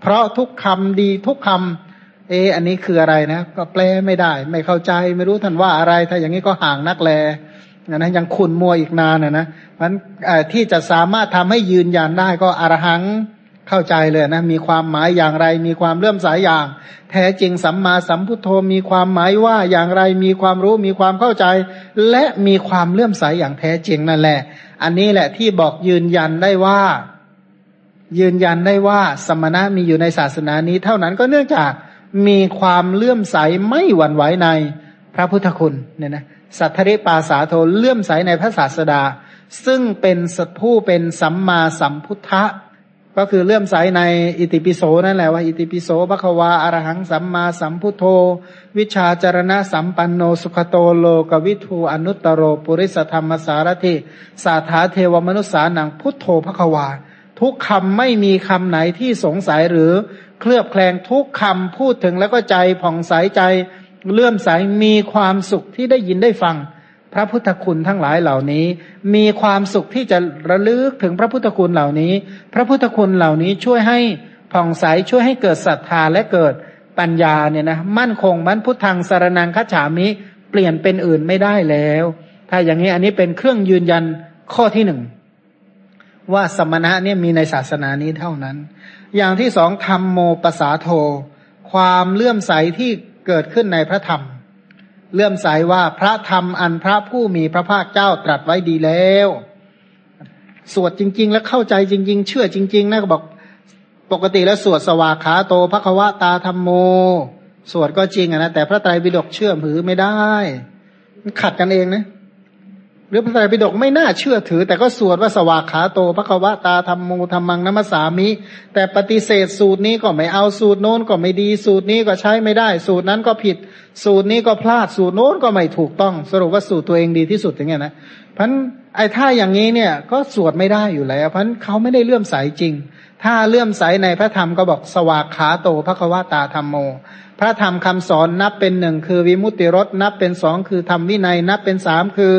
Speaker 1: เพราะทุกคำดีทุกคำเอออันนี้คืออะไรนะ ก็แปลไม่ได้ ไม่เข้าใจไม่รู้ท่านว่าอะไร ถ้าอย่างนี้ก็ห่างนักแลนะยังคุณมัวอีกนานนะนะมันที่จะสามารถทำให้ยืนยันได้ก็อรหัง เข้าใจเลยนะ มีความหมายอย่างไร มีความเลื่อมสายอย่าง แท้จริงสัมมาสัมพุทโธมีความหมายว่าอย่างไร มีความรู้มีความเข้าใจ และมีความเลื่อมสายอย่างแท้จริงนั่นแหละ อันนี้แหละที่บอกยืนยันได้ว่า ยืนยันได้ว่า สมณะมีอยู่ในศาสนานี้ เท่านั้นก็เนื่องจากมีความเลื่อมใสไม่หวั่นไหวในพระพุทธคุณเนี่ยนะสัทธริปาสาโทเลื่อมใสในพระศาสดา ซึ่งเป็นสัผู้เป็นสัมมาสัมพุทธะ ก็คือเลื่อมใสในอิติปิโสนั่นแหละว่าอิติปิโสภควาอารหังสัมมาสัมพุทโธ วิชาจารณะสัมปันโนสุขโตโลกวิทูอนุตตโรปุริสธรรมสารถิสาธาเทวมนุษสานังพุทโธภควา ทุกคำไม่มีคำไหนที่สงสัยหรือเคลือบแคลงทุกคำพูดถึงแล้วก็ใจผ่องใสใจ เลื่อมใสมีความสุขที่ได้ยินได้ฟัง พระพุทธคุณทั้งหลายเหล่านี้ มีความสุขที่จะระลึกถึงพระพุทธคุณเหล่านี้ พระพุทธคุณเหล่านี้ช่วยให้ผ่องใสช่วยให้เกิดศรัทธาและเกิดปัญญาเนี่ยนะมั่นคงมันพุทธังสารนังคัจฉามิ เปลี่ยนเป็นอื่นไม่ได้แล้ว ถ้าอย่างนี้อันนี้เป็นเครื่องยืนยันข้อที่หนึ่งว่าสมณะเนี่ยมีในศาสนานี้เท่านั้น อย่างที่สองธรรมโมปสาโท ความเลื่อมใสที่เกิดขึ้นในพระธรรม เลื่อมใสว่าพระธรรมอันพระผู้มีพระภาคเจ้าตรัสไว้ดีแล้ว สวดจริง ๆ แล้วเข้าใจจริง ๆ เชื่อจริง ๆนะก็บอกปกติแล้วสวดสวากขาโตภควะตาธรรมโม สวดก็จริงอะนะแต่พระไตรปิฎกเชื่อมือไม่ได้มันขัดกันเองนะ หรือพระไตรปิฎกไม่น่าเชื่อถือ แต่ก็สวดว่าสวากขาโตพระควตาธรรมโมธรรมังนัมสามิ แต่ปฏิเสธสูตรนี้ก็ไม่เอาสูตรโน้นก็ไม่ดีสูตรนี้ก็ใช้ไม่ได้ สูตรนั้นก็ผิด สูตรนี้ก็พลาดสูตรโน้นก็ไม่ถูกต้อง สรุปว่าสูตรตัวเองดีที่สุดอย่างเงี้ยนะพันไอ้ท่าอย่างนี้เนี่ยก็สวดไม่ได้อยู่แล้วพันเขาไม่ได้เลื่อมใสจริง ถ้าเลื่อมใสในพระธรรมก็บอกสวากขาโตพระควตาธรรมโมพระธรรมคำสอนนับเป็นหนึ่งคือวิมุตติรสนับเป็นสองคือธรรมวินัยนับเป็นสามคือ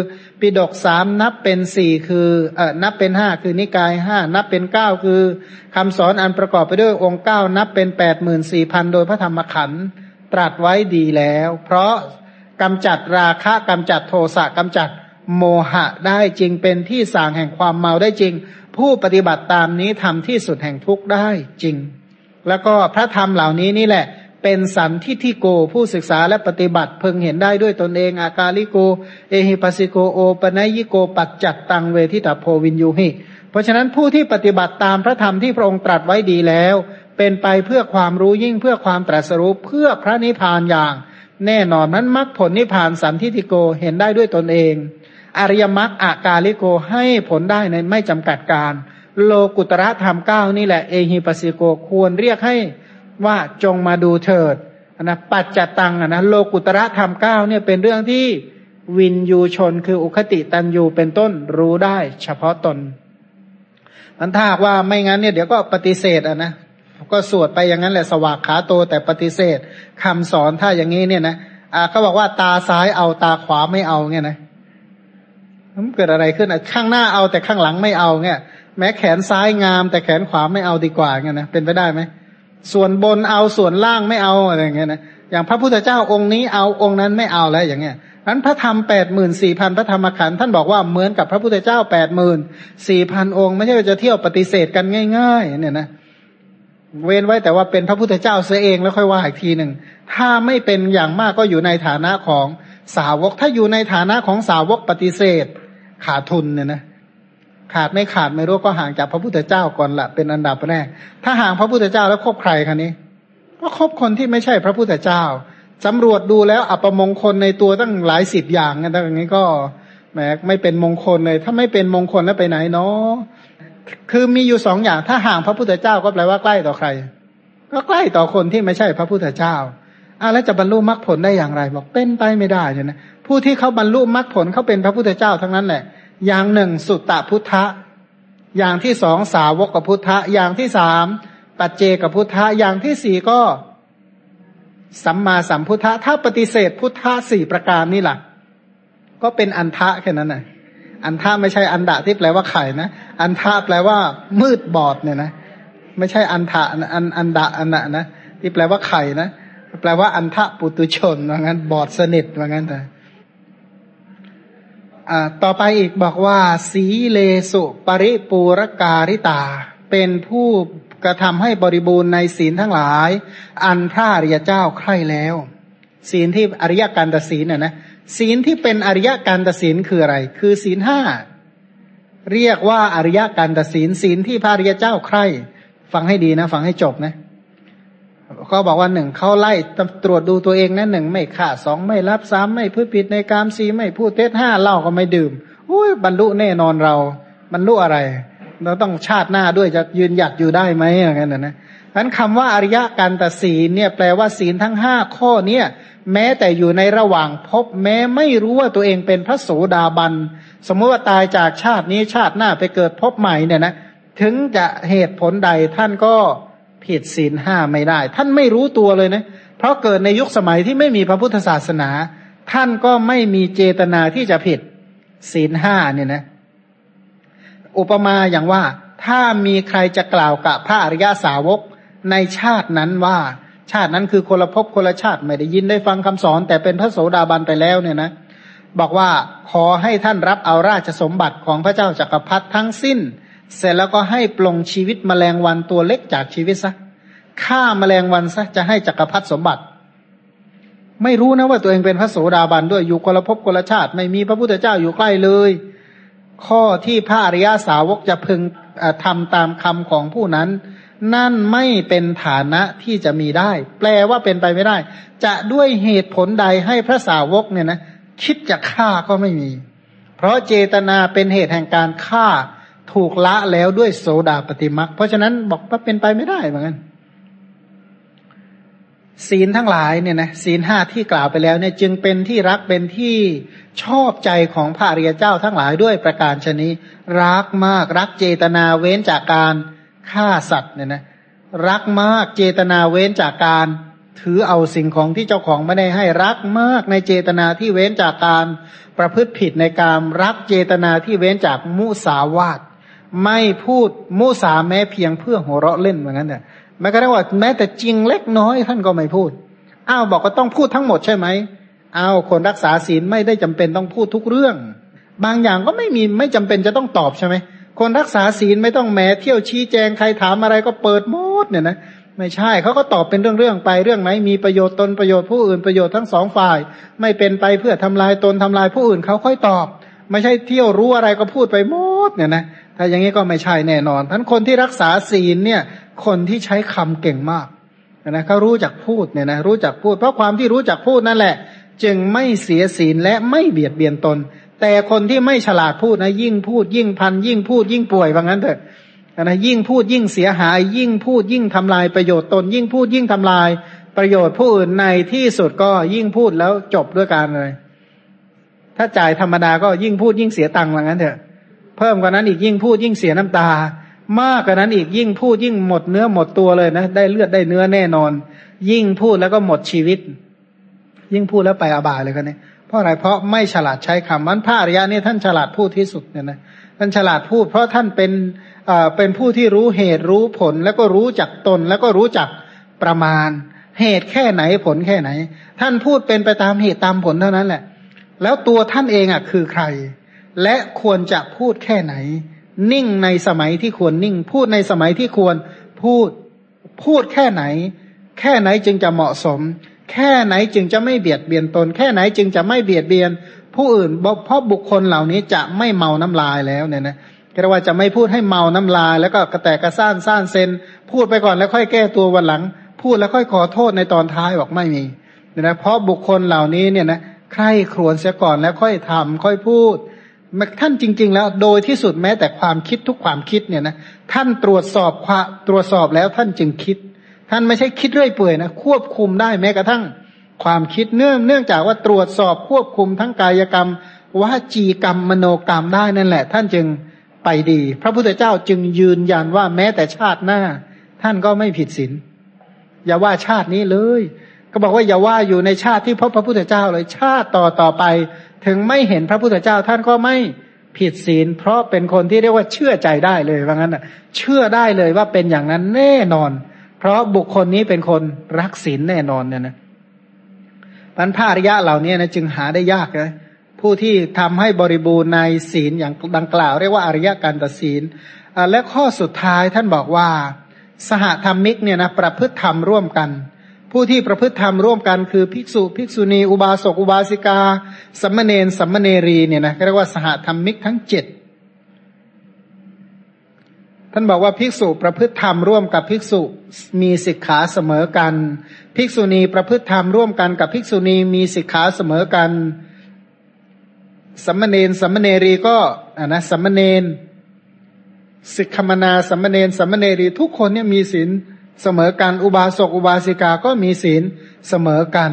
Speaker 1: ปิดกสามนับเป็นสี่คือเอ่อนับเป็นห้าคือนิกายห้านับเป็นเก้าคือคำสอนอันประกอบไปด้วยองค์เก้านับเป็นแปดหมื่นสี่พันโดยพระธรรมขันธ์ตรัสไว้ดีแล้ว เพราะกำจัดราคะกำจัดโทสะกำจัดโมหะได้จริงเป็นที่สางแห่งความเมาได้จริง ผู้ปฏิบัติตามนี้ทำที่สุดแห่งทุกข์ได้จริง แล้วก็พระธรรมเหล่านี้นี่แหละ เป็นสันทิทิโกผู้ศึกษาและปฏิบัติเพึงเห็นได้ด้วยตนเองอากาลิโก เอหิปัสิโกโอปนัยิโกปัจจัตตังเวทิตาโพวินยูหิเพราะฉะนั้นผู้ที่ปฏิบัติตามพระธรรมที่พระองค์ตรัสไว้ดีแล้ว เป็นไปเพื่อความรู้ยิ่งเพื่อความตรัสรู้เพื่อพระนิพพานอย่าง แน่นอนนั้นมรรคผลนิพพานสันทิทิโกเห็นได้ด้วยตนเอง อริยมรรคอากาลิโกให้ผลได้ในไม่จำกัดการ โลกุตระธรรมเก้านี่แหละเอหิปัสิโกควรเรียกให้ ว่าจงมาดูเถิดนะปัจจตังนะโลกุตระธรรมเก้าเนี่ยเป็นเรื่องที่วินยูชนคืออุคติตันยูเป็นต้นรู้ได้ เฉพาะตนมันถ้าว่าไม่งั้นเนี่ยเดี๋ยวก็ปฏิเสธอะนะก็สวดไปอย่างนั้นแหละสวากขาโตแต่ปฏิเสธคำสอนถ้าอย่างนี้เนี่ยนะอ่าเขาบอกว่าตาซ้ายเอาตาขวาไม่เอาเงี้ยนะมันเกิดอะไรขึ้นอะข้างหน้าเอาแต่ข้างหลังไม่เอาเงี้ยแม้แขนซ้ายงาม แต่แขนขวาไม่เอาดีกว่าเงี้ยนะเป็นไปได้ไหม ส่วนบนเอาส่วนล่างไม่เอาอะไรอย่างเงี้ยนะอย่างพระพุทธเจ้าองค์นี้เอาองค์นั้นไม่เอาแล้วอย่างเงี้ยนั้นพระธรรมแปดหมื่นสี่พันพระธรรมขันธ์ท่านบอกว่าเหมือนกับพระพุทธเจ้าแปดหมื่นสี่พันองค์ ไม่ใช่จะเที่ยวปฏิเสธกันง่าย ๆ เนี่ยนะเว้นไว้แต่ว่าเป็นพระพุทธเจ้าเสียเองแล้วค่อยว่าอีกทีหนึ่งถ้าไม่เป็นอย่างมากก็อยู่ในฐานะของสาวก ถ้าอยู่ในฐานะของสาวกปฏิเสธขาดทุนเนี่ยนะ ขาดไม่ขาดไม่รู้ก็ห่างจากพระพุทธเจ้าก่อนละเป็นอันดับแรก ถ้าห่างพระพุทธเจ้าแล้วคบใครคะนี้ ก็คบคนที่ไม่ใช่พระพุทธเจ้าสำรวจดูแล้วอัปมงคลในตัวตั้งหลายสิบอย่างนะอย่างนี้ก็แหมไม่เป็นมงคลเลย ถ้าไม่เป็นมงคลแล้วไปไหนเนาะคือมีอยู่สองอย่าง ถ้าห่างพระพุทธเจ้าก็แปลว่าใกล้ต่อใคร ก็ใกล้ต่อคนที่ไม่ใช่พระพุทธเจ้าอะแล้วจะบรรลุมรรคผลได้อย่างไร บอกเป็นไปไม่ได้เนี่ยนะผู้ที่เขาบรรลุมรรคผลเขาเป็นพระพุทธเจ้าทั้งนั้นแหละ อย่างหนึ่งสุตตะพุทธะ อย่างที่สองสาวกกับพุทธะ อย่างที่สามปัจเจกับพุทธะ อย่างที่สี่ก็ สัมมาสัมพุทธะ ถ้าปฏิเสธพุทธะสี่ประการนี่แหละก็เป็นอันทะแค่นั้นนะอันทะไม่ใช่อันดะที่แปลว่าไข่นะ อันทะแปลว่า มืดบอดเนี่ยนะ ไม่ใช่อันทะอันอันดะอันนะนะที่แปลว่าไข่นะ แปลว่าอันทะปุตุชนว่างั้น บอดสนิทว่างั้นแต่ ต่อไปอีกบอกว่า สีเลสุปริปูรการิตา เป็นผู้กระทำให้บริบูรณ์ในศีลทั้งหลาย อันพระอริยเจ้าใคร่แล้ว ศีลที่อริยการตศีลน่ะนะศีลที่เป็นอริยการตศีลคืออะไร คือศีลห้าเรียกว่าอริยการตศีลศีลที่พระอริยเจ้าใคร่ ฟังให้ดีนะ ฟังให้จบนะ เขาบอกว่าหนึ่งเขาไล่ตรวจดูตัวเองนะหนึ่งไม่ฆ่าสองไม่รับสามไม่พูดผิดในกามสีไม่พูดเท็จห้าเล่าก็ไม่ดื่มอุ้ยบรรลุแน่นอนเราบรรลุอะไร เราต้องชาติหน้าด้วยจะยืนหยัดอยู่ได้ไหมอย่างนั้นนะนั้นคำว่าอริยการตัดศีลเนี่ยแปลว่าศีลทั้งห้าข้อเนี่ยแม้แต่อยู่ในระหว่างพบแม้ไม่รู้ว่าตัวเองเป็นพระโสดาบัน สมมติว่าตายจากชาตินี้ชาติหน้าไปเกิดพบใหม่เนี่ยนะถึงจะเหตุผลใดท่านก็ ผิดศีลห้าไม่ได้ ท่านไม่รู้ตัวเลยนะ เพราะเกิดในยุคสมัยที่ไม่มีพระพุทธศาสนา ท่านก็ไม่มีเจตนาที่จะผิดศีลห้าเนี่ยนะ อุปมาอย่างว่า ถ้ามีใครจะกล่าวกับพระอริยาสาวกในชาตินั้นว่า ชาตินั้นคือคนละภพคนละชาติไม่ได้ยินได้ฟังคำสอน แต่เป็นพระโสดาบันไปแล้วเนี่ยนะ บอกว่าขอให้ท่านรับเอาราชสมบัติของพระเจ้าจากักรพรรดิทั้งสิ้น เสร็จแล้วก็ให้ปลงชีวิตมแมลงวันตัวเล็กจากชีวิตซะฆ่ามาแมลงวันซะจะให้จักรพรรดิสมบัติ ไม่รู้นะว่าตัวเองเป็นพระโสดาบันด้วยอยู่คนลภพคนลชาติ ไม่มีพระพุทธเจ้าอยู่ใกล้เลยขข้อที่พระอริยาสาวกจะพึงทำตามคำของผู้นั้น นั่นไม่เป็นฐานะที่จะมีได้ แปลว่าเป็นไปไม่ได้ จะด้วยเหตุผลใดให้พระสาวกเนี่ยนะคิดจะฆ่าก็ไม่มี เพราะเจตนาเป็นเหตุแห่งการฆ่า ถูกละแล้วด้วยโสดาปฏิมักเพราะฉะนั้นบอกว่าเป็นไปไม่ได้เหมือนกันศีลทั้งหลายเนี่ยนะศีลห้าที่กล่าวไปแล้วเนี่ยจึงเป็นที่รักเป็นที่ชอบใจของพระอริยเจ้าทั้งหลายด้วยประการชนิรักมากรักเจตนาเว้นจากการฆ่าสัตว์เนี่ยนะรักมากเจตนาเว้นจากการถือเอาสิ่งของที่เจ้าของไม่ได้ให้รักมากในเจตนาที่เว้นจากการประพฤติผิดในการรักเจตนาที่เว้นจากมุสาวาท ไม่พูดมุสาแม้เพียงเพื่อหัวเราะเล่นเหมือนกันเนี่ยแม้กระทั่งว่าแม้แต่จริงเล็กน้อยท่านก็ไม่พูดอ้าวบอกว่าต้องพูดทั้งหมดใช่ไหมอ้าวคนรักษาศีลไม่ได้จำเป็นต้องพูดทุกเรื่อง บางอย่างก็ไม่มีไม่จำเป็นจะต้องตอบใช่ไหมคนรักษาศีลไม่ต้องแม้เที่ยวชี้แจงใครถามอะไรก็เปิดหมดเนี่ยนะไม่ใช่เขาก็ตอบเป็นเรื่องๆไปเรื่องไหนมีประโยชน์ตนประโยชน์ผู้อื่นประโยชน์ทั้งสองฝ่าย ไม่เป็นไปเพื่อทำลายตนทำลายผู้อื่นเขาค่อยตอบ ไม่ใช่เที่ยวรู้อะไรก็พูดไปหมดเนี่ยนะ ถ้าอย่างนี้ก็ไม่ใช่แน่นอนท่านคนที่รักษาศีลเนี่ย คนที่ใช้คำเก่งมากนะเขารู้จักพูดเนี่ยนะรู้จักพูด เพราะความที่รู้จักพูดนั่นแหละ จึงไม่เสียศีลและไม่เบียดเบียนตน แต่คนที่ไม่ฉลาดพูดนะยิ่งพูด ยิ่งพัน ยิ่งพูดยิ่งป่วยว่างั้นเถอะนะยิ่งพูดยิ่งเสียหาย ยิ่งพูดยิ่งทำลายประโยชน์ตน ยิ่งพูดยิ่งทำลาย ประโยชน์ผู้อื่นในที่สุดก็ยิ่งพูดแล้วจบด้วยการเลย ถ้าจ่ายธรรมดาก็ยิ่งพูดยิ่งเสียตังค์ว่างั้นเถอะ เพิ่มกว่านั้นอีกยิ่งพูดยิ่งเสียน้ำตา มากกว่านั้นอีกยิ่งพูดยิ่งหมดเนื้อหมดตัวเลยนะ ได้เลือดได้เนื้อแน่นอน ยิ่งพูดแล้วก็หมดชีวิต ยิ่งพูดแล้วไปอบายเลยกันเนี่ยเพราะอะไรเพราะไม่ฉลาดใช้คำมันพระอริยะนี่ท่านฉลาดพูดที่สุดเนี่ยนะท่านฉลาดพูด เพราะท่านเป็นอ่าเป็นผู้ที่รู้เหตุรู้ผล แล้วก็รู้จักตน แล้วก็รู้จักประมาณ เหตุแค่ไหนผลแค่ไหน ท่านพูดเป็นไปตามเหตุตามผลเท่านั้นแหละ แล้วตัวท่านเองอะคือใคร และควรจะพูดแค่ไหน นิ่งในสมัยที่ควรนิ่ง พูดในสมัยที่ควรพูดพูดแค่ไหน แค่ไหนจึงจะเหมาะสม แค่ไหนจึงจะไม่เบียดเบียนตน แค่ไหนจึงจะไม่เบียดเบียน ผู้อื่นเพราะบุคคลเหล่านี้จะไม่เมาน้ำลายแล้วเนี่ยนะก็ว่าจะไม่พูดให้เมาน้ำลาย แล้วก็กระแตกกระซ่านซ่านเซนพูดไปก่อนแล้วค่อยแก้ตัววันหลัง พูดแล้วค่อยขอโทษในตอนท้ายบอกไม่มีเนี่ยนะเพราะบุคคลเหล่านี้เนี่ยนะใครครวญเสียก่อนแล้วค่อยทำค่อยพูด ท่านจริง ๆ แล้วโดยที่สุดแม้แต่ความคิดทุกความคิดเนี่ยนะท่านตรวจสอบตรวจสอบแล้วท่านจึงคิด ท่านไม่ใช่คิดเรื่อยเปื่อยนะควบคุมได้แม้กระทั่งความคิดเนื่องเนื่องจากว่าตรวจสอบควบคุมทั้งกายกรรมวาจีกรรมมโนกรรมได้นั่นแหละ ท่านจึงไปดี พระพุทธเจ้าจึงยืนยันว่าแม้แต่ชาติหน้า ท่านก็ไม่ผิดศีลอย่าว่าชาตินี้เลย ก็บอกว่าอย่าว่าอยู่ในชาติที่พบพระพุทธเจ้าเลยชาติต่อต่อไป ถึงไม่เห็นพระพุทธเจ้าท่านก็ไม่ผิดศีล เพราะเป็นคนที่เรียกว่าเชื่อใจได้เลยว่างั้นอะเชื่อได้เลยว่าเป็นอย่างนั้นแน่นอน เพราะบุคคลนี้เป็นคนรักศีลแน่นอนเนี่ยนะพันพาริยะเหล่านี้นะจึงหาได้ยากนะผู้ที่ทำให้บริบูรณ์ในศีลอย่างดังกล่าว เรียกว่าอริยการตัดศีลและข้อสุดท้ายท่านบอกว่า สหธรรมิกเนี่ยนะประพฤติธรรมร่วมกัน ผู้ที่ประพฤติธรรมร่วมกันคือภิกษุ ภิกษุณี อุบาสก อุบาสิกา สัมมเนนสัมมเนรีเนี่ยนะเรียกว่าสหธรรมิกทั้งเจ็ดท่านบอกว่าภิกษุประพฤติธรรมร่วมกับภิกษุมีสิกขาเสมอกัน ภิกษุณีประพฤติธรรมร่วมกันกับภิกษุณีมีสิกขาเสมอกันสัมมเนนสัมมเนรีก็อ่านะสัมมเนนสิกขมนาสัมมเนนสัมมเนรีทุกคนเนี่ยมีศีล เสมอกันอุบาสกอุบาสิกาก็มีศีลเสมอกัน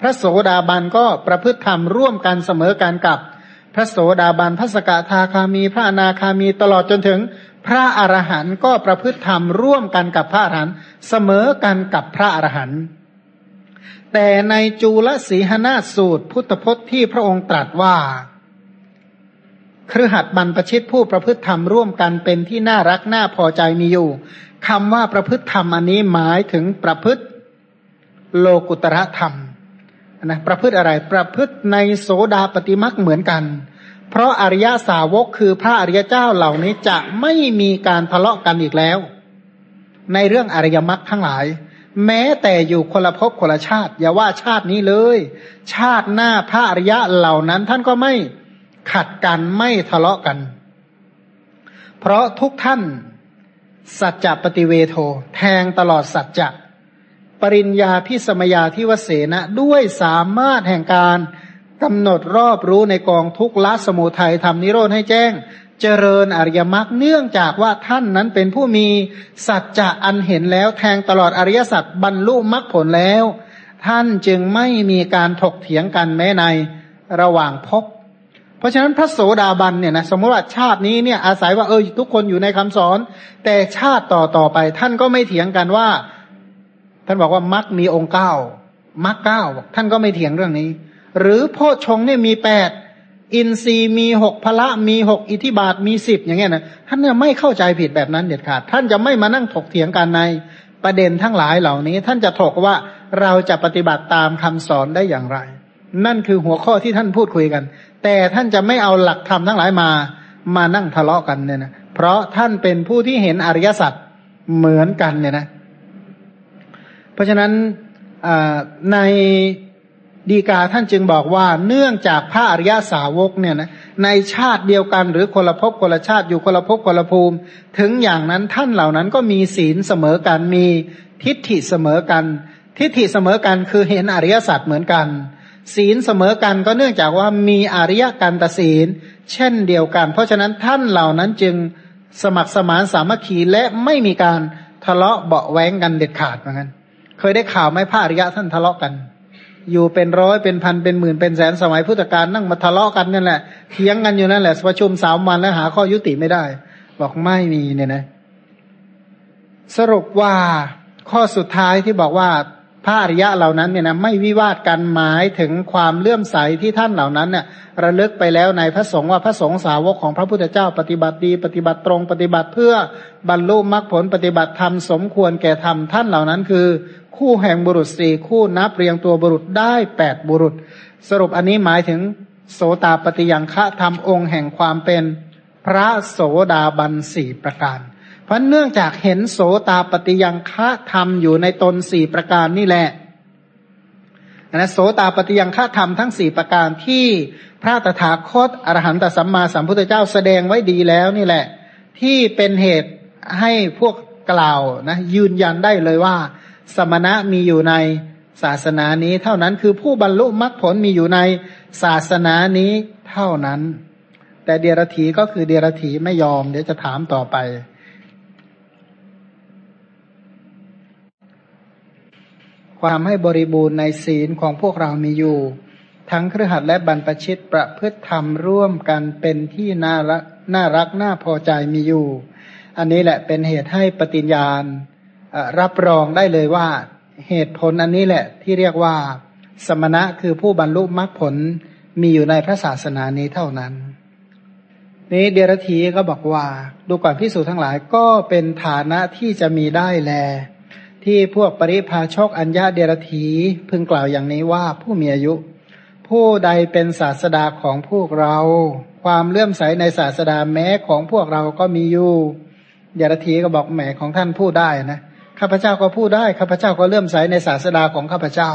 Speaker 1: พระโสดาบันก็ประพฤติธรรมร่วมกันเสมอกันกับ พระโสดาบันพระสกทาคามี พระอนาคามีตลอดจนถึง พระอรหันต์ก็ประพฤติธรรมร่วมกันกับพระอรหันต์เสมอกันกับพระอรหันต์แต่ในจูลสีหนาสูตรพุทธพจน์ที่พระองค์ตรัสว่าครือหัดบรรพชิตผู้ประพฤติธรรมร่วมกันเป็นที่น่ารักน่าพอใจมีอยู่ คำว่าประพฤติธรรมอันนี้หมายถึงประพฤติโลกุตระธรรมนะประพฤติอะไรประพฤติในโสดาปฏิมักเหมือนกัน เพราะอริยสาวกคือพระอริยเจ้าเหล่านี้จะไม่มีการทะเลาะกันอีกแล้ว ในเรื่องอริยมรรคทั้งหลาย แม้แต่อยู่คนละภพคนละชาติ อย่าว่าชาตินี้เลย ชาติหน้าพระอริยะเหล่านั้นท่านก็ไม่ขัดกันไม่ทะเลาะกัน เพราะทุกท่าน สัจจะปฏิเวโท แทงตลอดสัจจะ ปริญญาพิสมยาที่วเสนะด้วยสามารถแห่งการกำหนดรอบรู้ในกองทุกละสมุทัยทำนิโรธให้แจ้ง เจริญอริยมรรคเนื่องจากว่าท่านนั้นเป็นผู้มีสัจจะอันเห็นแล้วแทงตลอดอริยสัจบรรลุมรรคผลแล้ว ท่านจึงไม่มีการถกเถียงกันแม้ในระหว่างพบ เพราะฉะนั้นพระโสดาบันเนี่ยนะสมมติว่าชาตินี้เนี่ยอาศัยว่าเออทุกคนอยู่ในคำสอน แต่ชาติต่อต่อไป ท่านก็ไม่เถียงกันว่า ท่านบอกว่ามักมีองค์เก้ามักเก้าท่านก็ไม่เถียงเรื่องนี้ หรือโพชงเนี่ยมีแปดอินทรีย์มีหกพละมีหกอิทิบาทมีสิบอย่างเงี้ยนะท่านเนี่ยไม่เข้าใจผิดแบบนั้นเด็ดขาด ท่านจะไม่มานั่งถกเถียงกันในประเด็นทั้งหลายเหล่านี้ ท่านจะถกว่าเราจะปฏิบัติตามคำสอนได้อย่างไร นั่นคือหัวข้อที่ท่านพูดคุยกัน แต่ท่านจะไม่เอาหลักธรรมทั้งหลายมา มานั่งทะเลาะกันเนี่ยนะเพราะท่านเป็นผู้ที่เห็นอริยสัจเหมือนกันเนี่ยนะ เพราะฉะนั้นในดีกาท่านจึงบอกว่าเนื่องจากพระอริยสาวกเนี่ยนะในชาติเดียวกันหรือคนละภพคนละชาติอยู่คนละภพคนละภูมิ ถึงอย่างนั้นท่านเหล่านั้นก็มีศีลเสมอกันมีทิฏฐิเสมอกัน ทิฏฐิเสมอกันคือเห็นอริยสัจเหมือนกัน ศีลเสมอกันก็เนื่องจากว่ามีอริยกันตศีล เช่นเดียวกัน เพราะฉะนั้นท่านเหล่านั้นจึงสมัครสมานสามัคคีและไม่มีการทะเลาะเบาแหวงกันเด็ดขาดเหมือนกันเคยได้ข่าวไหมพระอริยะท่านทะเลาะกัน อยู่เป็นร้อยเป็นพันเป็นหมื่นเป็นแสนสมัยพุทธกาลนั่งมาทะเลาะกันนั่นแหละเถียงกันอยู่นั่นแหละประชุมสามวันแล้วหาข้อยุติไม่ได้ บอกไม่มีเนี่ยนะ สรุปว่าข้อสุดท้ายที่บอกว่า พระอริยะเหล่านั้นเนี่ยนะไม่วิวาทกันหมายถึงความเลื่อมใสที่ท่านเหล่านั้นเนี่ยระลึกไปแล้วในพระสงฆ์ว่าพระสงฆ์สาวกของพระพุทธเจ้าปฏิบัติดี ปฏิบัติตรงปฏิบัติเพื่อบรรลุมรรคผลปฏิบัติธรรมสมควรแก่ธรรมท่านเหล่านั้นคือ คู่แห่งบุรุษสี่คู่นับเรียงตัวบุรุษได้แปดบุรุษ สรุปอันนี้หมายถึงโสตาปฏิยังฆะธรรมองค์แห่งความเป็นพระโสดาบันสี่ประการ ราะเนื่องจากเห็นโสตาปฏิยังฆะธรรมอยู่ในตนสี่ประการนี่แหละนะโสตาปฏิยังฆะธรรมทั้งสี่ประการที่พระตถาคตอรหันตสัมมาสัมพุทธเจ้าแสดงไว้ดีแล้วนี่แหละ ที่เป็นเหตุให้พวกกล่าวนะยืนยันได้เลยว่า สมณะมีอยู่ในศาสนานี้เท่านั้นคือผู้บรรลุมรรคผลมีอยู่ในศาสนานี้เท่านั้น แต่เดียรถีก็คือเดียรถีไม่ยอม เดี๋ยวจะถามต่อไป ความให้บริบูรณ์ในศีลของพวกเรามีอยู่ ทั้งเครือขัดและบรรพชิตประพฤติธรรมร่วมกันเป็นที่น่ารักน่ารักน่าพอใจมีอยู่ อันนี้แหละเป็นเหตุให้ปฏิญญาณรับรองได้เลยว่า เหตุผลอันนี้แหละที่เรียกว่า สมณะคือผู้บรรลุมรรคผลมีอยู่ในพระศาสนานี้เท่านั้น นี้เดรธีก็บอกว่า ดูก่อนพิสูจน์ทั้งหลายก็เป็นฐานะที่จะมีได้แล ที่พวกปริพาชกอัญญาเดรธีพึงกล่าวอย่างนี้ว่าผู้มีอายุ ผู้ใดเป็นศาสดาของพวกเรา ความเลื่อมใสในศาสดาแม้ของพวกเราก็มีอยู่เดรธีก็บอกแหมของท่านพูดได้นะข้าพเจ้าก็พูดได้ข้าพเจ้าก็เลื่อมใสในศาสดาของข้าพเจ้า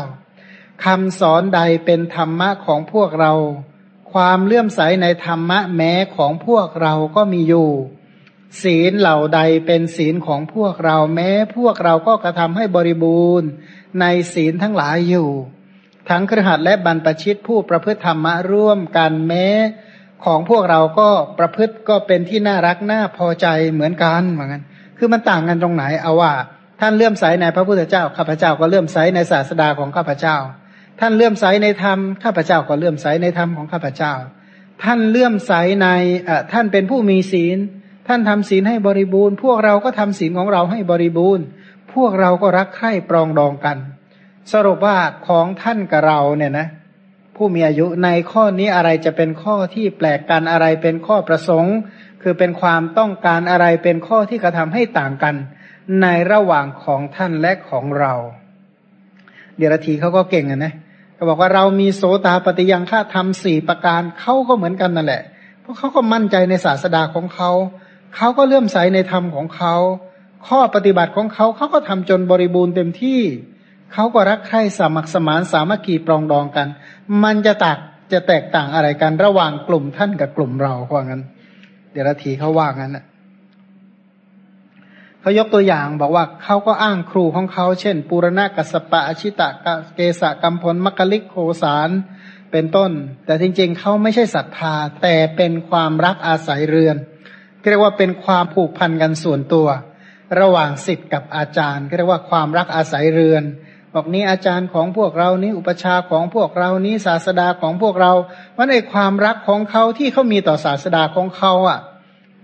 Speaker 1: คำสอนใดเป็นธรรมะของพวกเรา ความเลื่อมใสในธรรมะแม้ของพวกเราก็มีอยู่ ศีลเหล่าใดเป็นศีลของพวกเราแม้ พวกเราก็กระทำให้บริบูรณ์ ในศีลทั้งหลายอยู่ ทั้งครหัสและบรรปชิตผู้ประพฤติธรรมะร่วมกันแม้ ของพวกเราก็ประพฤติก็เป็นที่น่ารักน่าพอใจเหมือนกันเหมือนกันคือมันต่างกันตรงไหนเอาว่า ท่านเลื่อมใสในพระพุทธเจ้าข้าพเจ้าก็เลื่อมใสในศาสดาของข้าพเจ้า ท่านเลื่อมใสในธรรมข้าพเจ้าก็เลื่อมใสในธรรมของข้าพเจ้า ท่านเลื่อมใสในท่านเป็นผู้มีศีล ท่านทำศีลให้บริบูรณ์ พวกเราก็ทำศีลของเราให้บริบูรณ์ พวกเราก็รักใคร่ปรองดองกัน สรุปว่าของท่านกับเราเนี่ยนะ ผู้มีอายุในข้อนี้อะไรจะเป็นข้อที่แปลกกันอะไรเป็นข้อประสงค์ คือเป็นความต้องการอะไรเป็นข้อที่กระทำให้ต่างกัน ในระหว่างของท่านและของเรา เดี๋ยวทีเขาก็เก่งอะนะเขาบอกว่าเรามีโสตาปฏิยังฆาทำสี่ประการเขาก็เหมือนกันนั่นแหละ เพราะเขาก็มั่นใจในศาสดาของเขา เขาก็เลื่อมใสในธรรมของเขา ข้อปฏิบัติของเขาเขาก็ทำจนบริบูรณ์เต็มที่ เขาก็รักใคร่สมัครสมานสามัคคีปรองดองกัน มันจะตักจะแตกต่างอะไรกันระหว่างกลุ่มท่านกับกลุ่มเราว่างั้น เดี๋ยวทีเขาว่างั้นนะเขายกตัวอย่างบอกว่าเขาก็อ้างครูของเขา เช่นปุรณะกัสปะอชิตะเกสะกัมพลมัคคลิกโคสารเป็นต้น แต่จริงๆเขาไม่ใช่ศรัทธาแต่เป็นความรักอาศัยเรือน เรียกว่าเป็นความผูกพันกันส่วนตัว ระหว่างสิทธิ์กับอาจารย์เรียกว่าความรักอาศัยเรือนบอกนี้อาจารย์ของพวกเรานี้อุปชาของพวกเรานี้ศาสดาของพวกเรามันในความรักของเขาที่เขามีต่อศาสดาของเขาอะ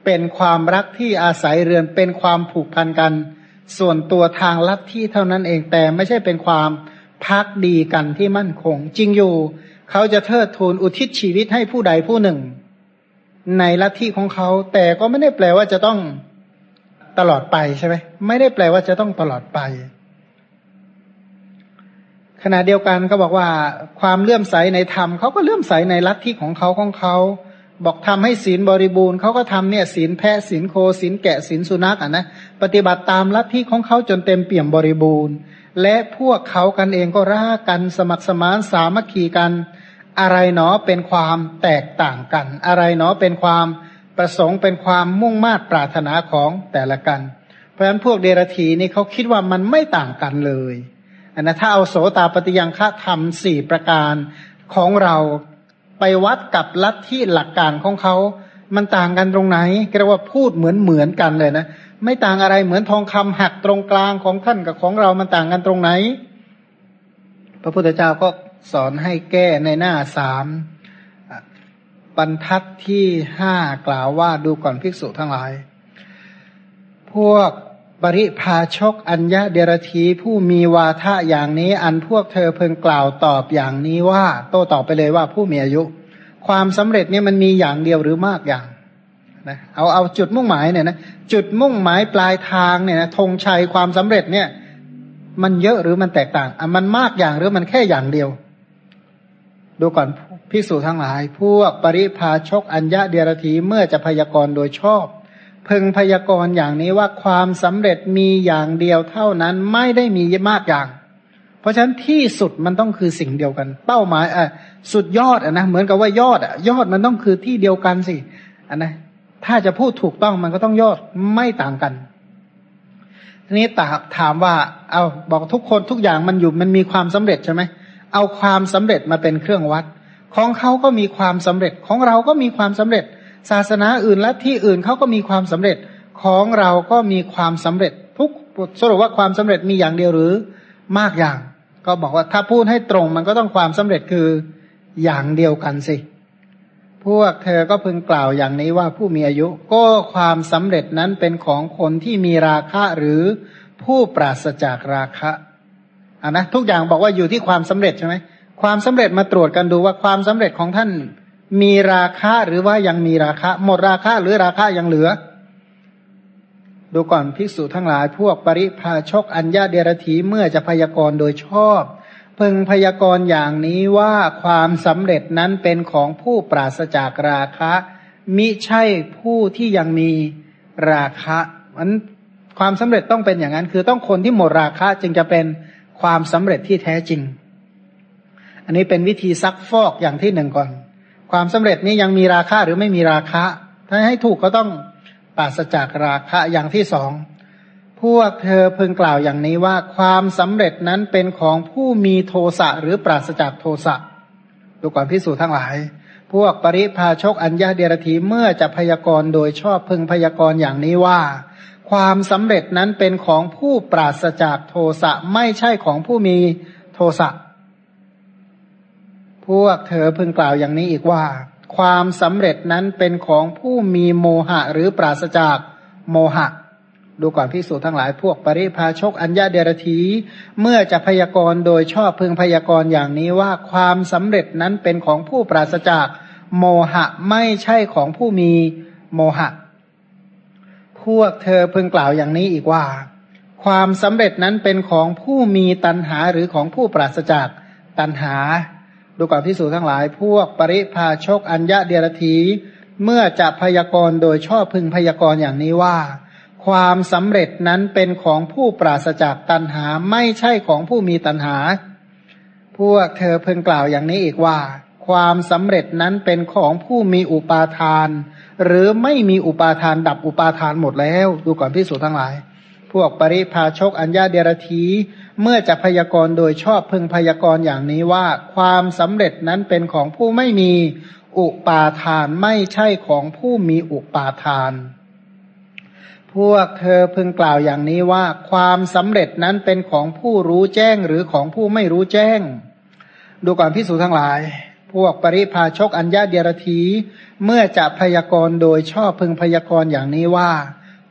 Speaker 1: เป็นความรักที่อาศัยเรือนเป็นความผูกพันกัน ส่วนตัวทางลัทธิเท่านั้นเองแต่ไม่ใช่เป็นความพักดีกันที่มั่นคง จริงอยู่ เขาจะเทิดทูนอุทิศชีวิตให้ผู้ใดผู้หนึ่ง ในลัทธิของเขา แต่ก็ไม่ได้แปลว่าจะต้องตลอดไปใช่ไหมไม่ได้แปลว่าจะต้องตลอดไป ขณะเดียวกันก็บอกว่า ความเลื่อมใสในธรรมเขาก็เลื่อมใสในลัทธิของเขาของเขาบอกทำให้ศีลบริบูรณ์เขาก็ทำเนี่ยศีลแพะศีลโคศีลแกะศีลสุนัขอะนะปฏิบัติตามลัทธิของเขาจนเต็มเปี่ยมบริบูรณ์ และพวกเขากันเองก็รักกันสมัครสมานสามัคคีกัน อะไรเนาะเป็นความแตกต่างกัน อะไรเนาะเป็นความประสงค์เป็นความมุ่งมา่ปรารถนาของแต่ละกัน เพราะฉะนั้นพวกเดรธีนี่เขาคิดว่ามันไม่ต่างกันเลยอันนะถ้าเอาโสตาปฏิยังฆะธรรมสี่ประการของเราไปวัดกับลัทธิหลักการของเขา มันต่างกันตรงไหนเรียกว่าพูดเหมือนเหมือนกันเลยนะ ไม่ต่างอะไรเหมือนทองคำหักตรงกลางของท่านกับของเรา มันต่างกันตรงไหน พระพุทธเจ้าก็ สอนให้แก้ในหน้าสามบรรทัดที่ห้ากล่าวว่าดูก่อนภิกษุทั้งหลาย พวกบริพาชกอัญญาเดรธีผู้มีวาทะอย่างนี้ อันพวกเธอเพิ่งกล่าวตอบอย่างนี้ว่า โต้ตอบไปเลยว่าผู้มีอายุ ความสำเร็จเนี่ยมันมีอย่างเดียวหรือมากอย่างนะเอาเอาจุดมุ่งหมายเนี่ยนะจุดมุ่งหมายปลายทางเนี่ยนะธงชัยความสำเร็จเนี่ย มันเยอะหรือมันแตกต่างอะมันมากอย่างหรือมันแค่อย่างเดียว ดูก่อนพิสูจทั้งหลาย พวกปริพาชกอัญญาเดียรถีเมื่อจะพยากรณ์โดยชอบ พึงพยากรณ์อย่างนี้ว่าความสำเร็จมีอย่างเดียวเท่านั้นไม่ได้มีมากอย่าง เพราะฉะนั้นที่สุดมันต้องคือสิ่งเดียวกัน เป้าหมายอะสุดยอดอะนะเหมือนกับว่ายอดอะยอดมันต้องคือที่เดียวกันสิอันนะถ้าจะพูดถูกต้องมันก็ต้องยอดไม่ต่างกันทีนี้ตาถามว่า เอาบอกทุกคนทุกอย่างมันอยู่มันมีความสำเร็จใช่ไหม เอาความสำเร็จมาเป็นเครื่องวัด ของเขาก็มีความสำเร็จของเราก็มีความสำเร็จ ศาสนาอื่นและที่อื่นเขาก็มีความสำเร็จของเราก็มีความสำเร็จ ทุกสรุปว่าความสำเร็จมีอย่างเดียวหรือมากอย่าง ก็บอกว่าถ้าพูดให้ตรงมันก็ต้องความสำเร็จคืออย่างเดียวกันสิพวกเธอก็พึงกล่าวอย่างนี้ว่าผู้มีอายุ ก็ความสำเร็จนั้นเป็นของคนที่มีราคะหรือผู้ปราศจากราคะ อ่านะทุกอย่างบอกว่าอยู่ที่ความสำเร็จใช่ไหมความสำเร็จมาตรวจกันดูว่าความสำเร็จของท่านมีราคะหรือว่ายังมีราคะหมดราคะหรือราคะยังเหลือ ดูก่อนภิกษุทั้งหลายพวกปริพาชกอัญญาเดรธีเมื่อจะพยากรณ์โดยชอบ พึงพยากรณ์อย่างนี้ว่าความสำเร็จนั้นเป็นของผู้ปราศจากราคะ มิใช่ผู้ที่ยังมีราคะมันความสำเร็จต้องเป็นอย่างนั้น คือต้องคนที่หมดราคะจึงจะเป็น ความสำเร็จที่แท้จริง อันนี้เป็นวิธีซักฟอกอย่างที่หนึ่งก่อน ความสำเร็จนี้ยังมีราคะหรือไม่มีราคะถ้าให้ถูกก็ต้องปราศจากราคะอย่างที่สอง พวกเธอพึงกล่าวอย่างนี้ว่าความสำเร็จนั้นเป็นของผู้มีโทสะหรือปราศจากโทสะดูก่อนพิสูจน์ทั้งหลาย พวกปริพาชกอัญญาเดรธีเมื่อจะพยากรณ์โดยชอบพึงพยากรณ์อย่างนี้ว่า ความสำเร็จนั้นเป็นของผู้ปราศจากโทสะไม่ใช่ของผู้มีโทสะพวกเธอพึงกล่าวอย่างนี้อีกว่า ความสำเร็จนั้นเป็นของผู้มีโมหะหรือปราศจากโมหะ ดูก่อนพิสูจทั้งหลายพวกปริพาชกอัญญาเดรธีเมื่อจะพยากรณ์โดยชอบพึงพยากรณ์อย่างนี้ว่าความสำเร็จนั้นเป็นของผู้ปราศจากโมหะไม่ใช่ของผู้มีโมหะ พวกเธอพึงกล่าวอย่างนี้อีกว่า ความสำเร็จนั้นเป็นของผู้มีตัณหาหรือของผู้ปราศจากตัณหา ดูก่อนพิสูจทั้งหลาย พวกปริพาชกอัญญาเดรธีเมื่อจะพยากรณ์โดยชอบพึงพยากรณ์อย่างนี้ว่า ความสำเร็จนั้นเป็นของผู้ปราศจากตัณหาไม่ใช่ของผู้มีตัณหา พวกเธอพิ่งกล่าวอย่างนี้อีกว่า ความสำเร็จนั้นเป็นของผู้มีอุปาทาน หรือไม่มีอุปาทานดับอุปาทานหมดแล้ว ดูก่อนพิสูจทั้งหลาย พวกปริพาชกอัญญาเดรธีเมื่อจะพยากรณ์โดยชอบพึงพยากรณ์อย่างนี้ว่า ความสำเร็จนั้นเป็นของผู้ไม่มีอุปาทานไม่ใช่ของผู้มีอุปาทาน พวกเธอพึงกล่าวอย่างนี้ว่า ความสำเร็จนั้นเป็นของผู้รู้แจ้งหรือของผู้ไม่รู้แจ้ง ดูก่อนพิสูจทั้งหลาย พวกปริพาชกอัญญาเดียรถีเมื่อจะพยากรณ์โดยชอบพึงพยากรณ์อย่างนี้ว่า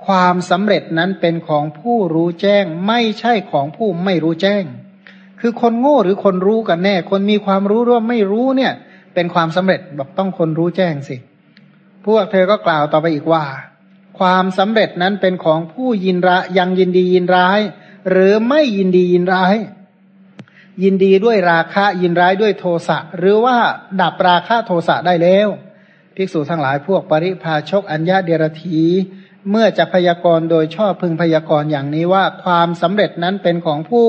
Speaker 1: ความสำเร็จนั้นเป็นของผู้รู้แจ้งไม่ใช่ของผู้ไม่รู้แจ้ง คือคนโง่หรือคนรู้กันแน่ คนมีความรู้รือว่าไม่รู้เนี่ย เป็นความสำเร็จบอกต้องคนรู้แจ้งสิ พวกเธอก็กล่าวต่อไปอีกว่า ความสำเร็จนั้นเป็นของผู้ยินระยังยินดียินร้าย หรือไม่ยินดียินร้าย ยินดีด้วยราคะยินร้ายด้วยโทสะหรือว่าดับราคะโทสะได้แล้ว ภิกษุทั้งหลายพวกปริพาชกอัญญาเดรธีเมื่อจะพยากรณ์โดยชอบพึงพยากรณ์อย่างนี้ว่าความสำเร็จนั้นเป็นของผู้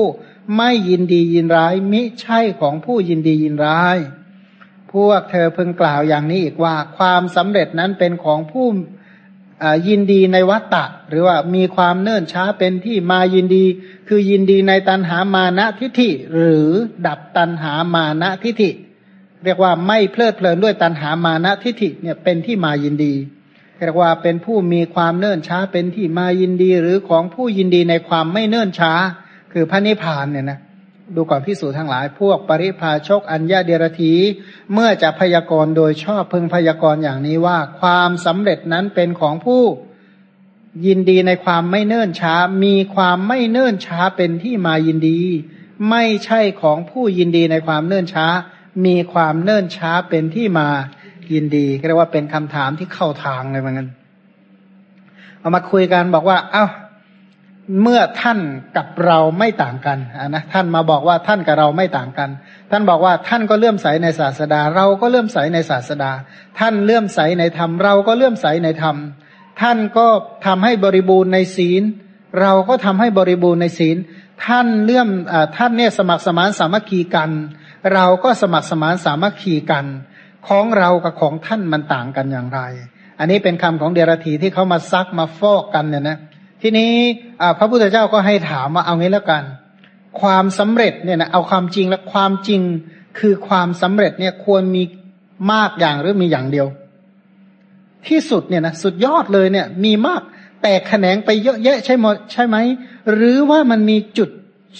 Speaker 1: ไม่ยินดียินร้ายมิใช่ของผู้ยินดียินร้าย พวกเธอพึงกล่าวอย่างนี้อีกว่าความสำเร็จนั้นเป็นของผู้ยินดีในวัตตะ หรือว่ามีความเนิ่นช้าเป็นที่มายินดี คือยินดีในตันหามานะทิฏฐิ หรือดับตันหามานะทิฏฐิ เรียกว่าไม่เพลิดเพลินด้วยตันหามานะทิฏฐิเนี่ยเป็นที่มายินดีเรียกว่าเป็นผู้มีความเนิ่นช้าเป็นที่มายินดีหรือของผู้ยินดีในความไม่เนิ่นช้า คือพระนิพพานเนี่ยนะดูก่อนพิสูจทั้งหลาย พวกปริพาชกอัญญาเดรธีเมื่อจะพยากรณ์โดยชอบพึงพยากรณ์อย่างนี้ว่า ความสำเร็จนั้นเป็นของผู้ ยินดีในความไม่เนิ่นช้า มีความไม่เนิ่นช้าเป็นที่มายินดี ไม่ใช่ของผู้ยินดีในความเนิ่นช้า มีความเนิ่นช้าเป็นที่มายินดีเรียกว่าเป็นคำถามที่เข้าทางเลยเหมือนกันเอามาคุยกันบอกว่า เอา้า เมื่อท่านกับเราไม่ต่างกันนะท่านมาบอกว่าท่านกับเราไม่ต่างกัน ท่านบอกว่าท่านก็เลื่อมใสในศาสดา เราก็เลื่อมใสในศาสดา ท่านเลื่อมใสในธรรมเราก็เลื่อมใสในธรรม ท่านก็ทำให้บริบูรณ์ในศีล เราก็ทำให้บริบูรณ์ในศีล ท่านเลื่อมอท่านเนี่ยสมัครสมานสามัคคีกัน เราก็สมัครสมานสามัคคีกัน ของเรากับของท่านมันต่างกันอย่างไร อันนี้เป็นคำของเดรธีที่เขามาซักมาฟอกกันเนี่ยนะทีนี้พระพุทธเจ้าก็ให้ถามว่าเอางี้แล้วกัน ความสำเร็จเนี่ยนะเอาความจริงและความจริงคือความสำเร็จเนี่ยควรมีมากอย่างหรือมีอย่างเดียว ที่สุดเนี่ยนะสุดยอดเลยเนี่ย มีมากแตกแขนงไปเยอะแยะใช่ไหมใช่ไหมหรือว่ามันมีจุด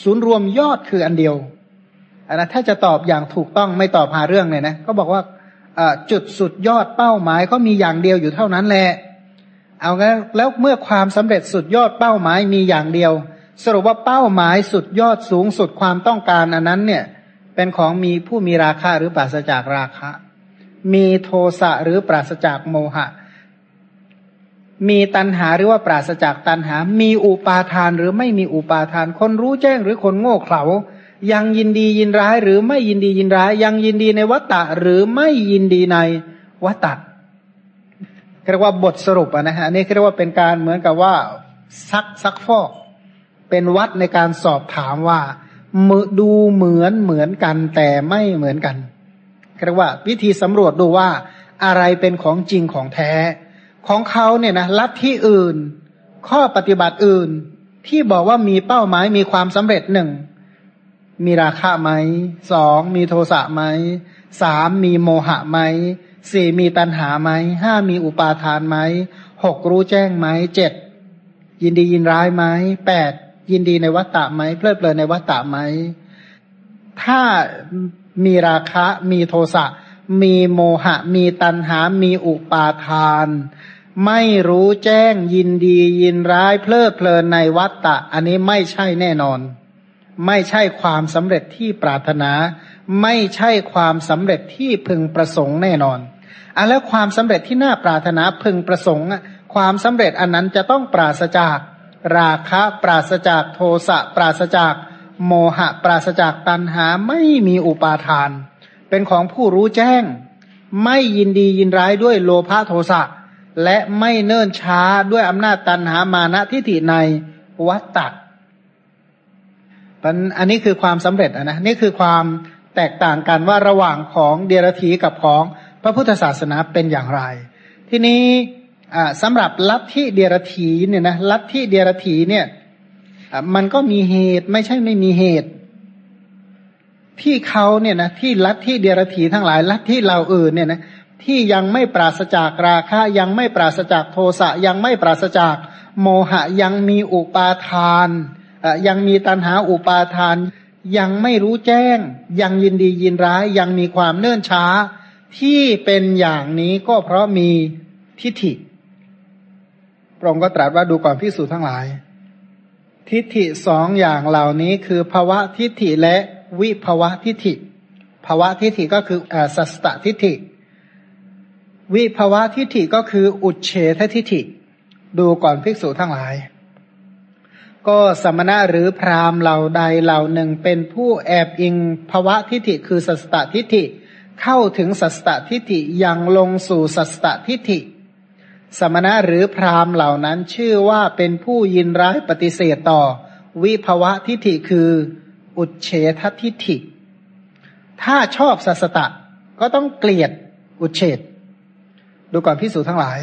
Speaker 1: ศูนย์รวมยอดคืออันเดียวอันนะถ้าจะตอบอย่างถูกต้องไม่ตอบหาเรื่องเนี่ยนะก็บอกว่าจุดสุดยอดเป้าหมายก็มีอย่างเดียวอยู่เท่านั้นแหละเอางั้นแล้วเมื่อความสำเร็จสุดยอดเป้าหมายมีอย่างเดียว สรุปว่าเป้าหมายสุดยอดสูงสุดความต้องการอันนั้นเนี่ย เป็นของมีผู้มีราคาหรือปราศจากราคะ มีโทสะหรือปราศจากโมหะ มีตัณหาหรือว่าปราศจากตัณหา มีอุปาทานหรือไม่มีอุปาทาน คนรู้แจ้งหรือคนโง่เขลายังยินดียินร้ายหรือไม่ยินดียินร้าย ยังยินดีในวัตตะหรือไม่ยินดีในวัตตะเรียกว่าบทสรุปนะฮะอันี่เรียกว่าเป็นการเหมือนกับว่า ซักซักฟอก เป็นวัดในการสอบถามว่ามือดูเหมือนเหมือนกันแต่ไม่เหมือนกัน เรียกว่า วิธีสำรวจดูว่าอะไรเป็นของจริงของแท้ ของเขาเนี่ยนะลัทธิอื่น ข้อปฏิบัติอื่น ที่บอกว่ามีเป้าหมายมีความสำเร็จหนึ่งมีราคาไหมสองมีโทสะไหมสามมีโมหะไหมสี่มีตัณหาไหมห้ามีอุปาทานไหมหกรู้แจ้งไหมเจ็ดยินดียินร้ายไหมแปดยินดีในวัตตะไหมเพลิดเพลินในวัตตะไหมถ้า มีราคะ มีโทสะ มีโมหะ มีตัณหา มีอุปาทาน ไม่รู้แจ้งยินดียินร้ายเพลิดเพลินในวัตตะ อันนี้ไม่ใช่แน่นอน ไม่ใช่ความสำเร็จที่ปรารถนา ไม่ใช่ความสำเร็จที่พึงประสงค์แน่นอนอะแล้วความสำเร็จที่น่าปรารถนาพึงประสงค์ความสำเร็จอันนั้นจะต้องปราศจาก ราคะ ปราศจากโทสะ ปราศจาก โมหะปราศจากตัณหาไม่มีอุปาทาน เป็นของผู้รู้แจ้ง ไม่ยินดียินร้ายด้วยโลภะโทสะและไม่เนิ่นช้าด้วยอำนาจตัณหามานะทิฏฐิในวัตตะอันนี้คือความสำเร็จนะ นี่คือความแตกต่างกันว่าระหว่างของเดียรถีกับของพระพุทธศาสนาเป็นอย่างไร ทีนี้สำหรับลัทธิเดียรถีเนี่ยนะ ลัทธิเดียรถีเนี่ย มันก็มีเหตุไม่ใช่ไม่มีเหตุ ที่เขาเนี่ยนะที่ลัทธิเดียรถีทั้งหลายลัทธิเราอื่นเนี่ยนะที่ยังไม่ปราศจากราคะยังไม่ปราศจากโทสะยังไม่ปราศจากโมหะยังมีอุปาทานยังมีตัณหาอุปาทาน ยังไม่รู้แจ้ง ยังยินดียินร้ายยังมีความเนื่นช้า ที่เป็นอย่างนี้ก็เพราะมีทิฏฐิพระองค์ก็ตรัสว่าดูก่อนพิสูจน์ทั้งหลาย ทิฏฐิสองอย่างเหล่านี้คือภาวะทิฏฐิและวิภาวะทิฏฐิภาวะทิฏฐิก็คืออสัสตทิฏฐิ วิภาวะทิฏฐิก็คืออุเฉททิฏฐิ ดูก่อนภิกษุทั้งหลาย ก็สมณะหรือพราหมณ์เหล่าใดเหล่าหนึ่งเป็นผู้แอบอิงภาวะทิฏฐิคือสัสตทิฏฐิ เข้าถึงสัสตทิฏฐิยังลงสู่สัสตทิฏฐิ สมณะหรือพราหมณ์เหล่านั้นชื่อว่าเป็นผู้ยินร้ายปฏิเสธต่อ วิภาวะทิฏฐิคืออุเฉททิฏฐิ ถ้าชอบสัสตะก็ต้องเกลียดอุเฉทดูก่อนพิสูจทั้งหลาย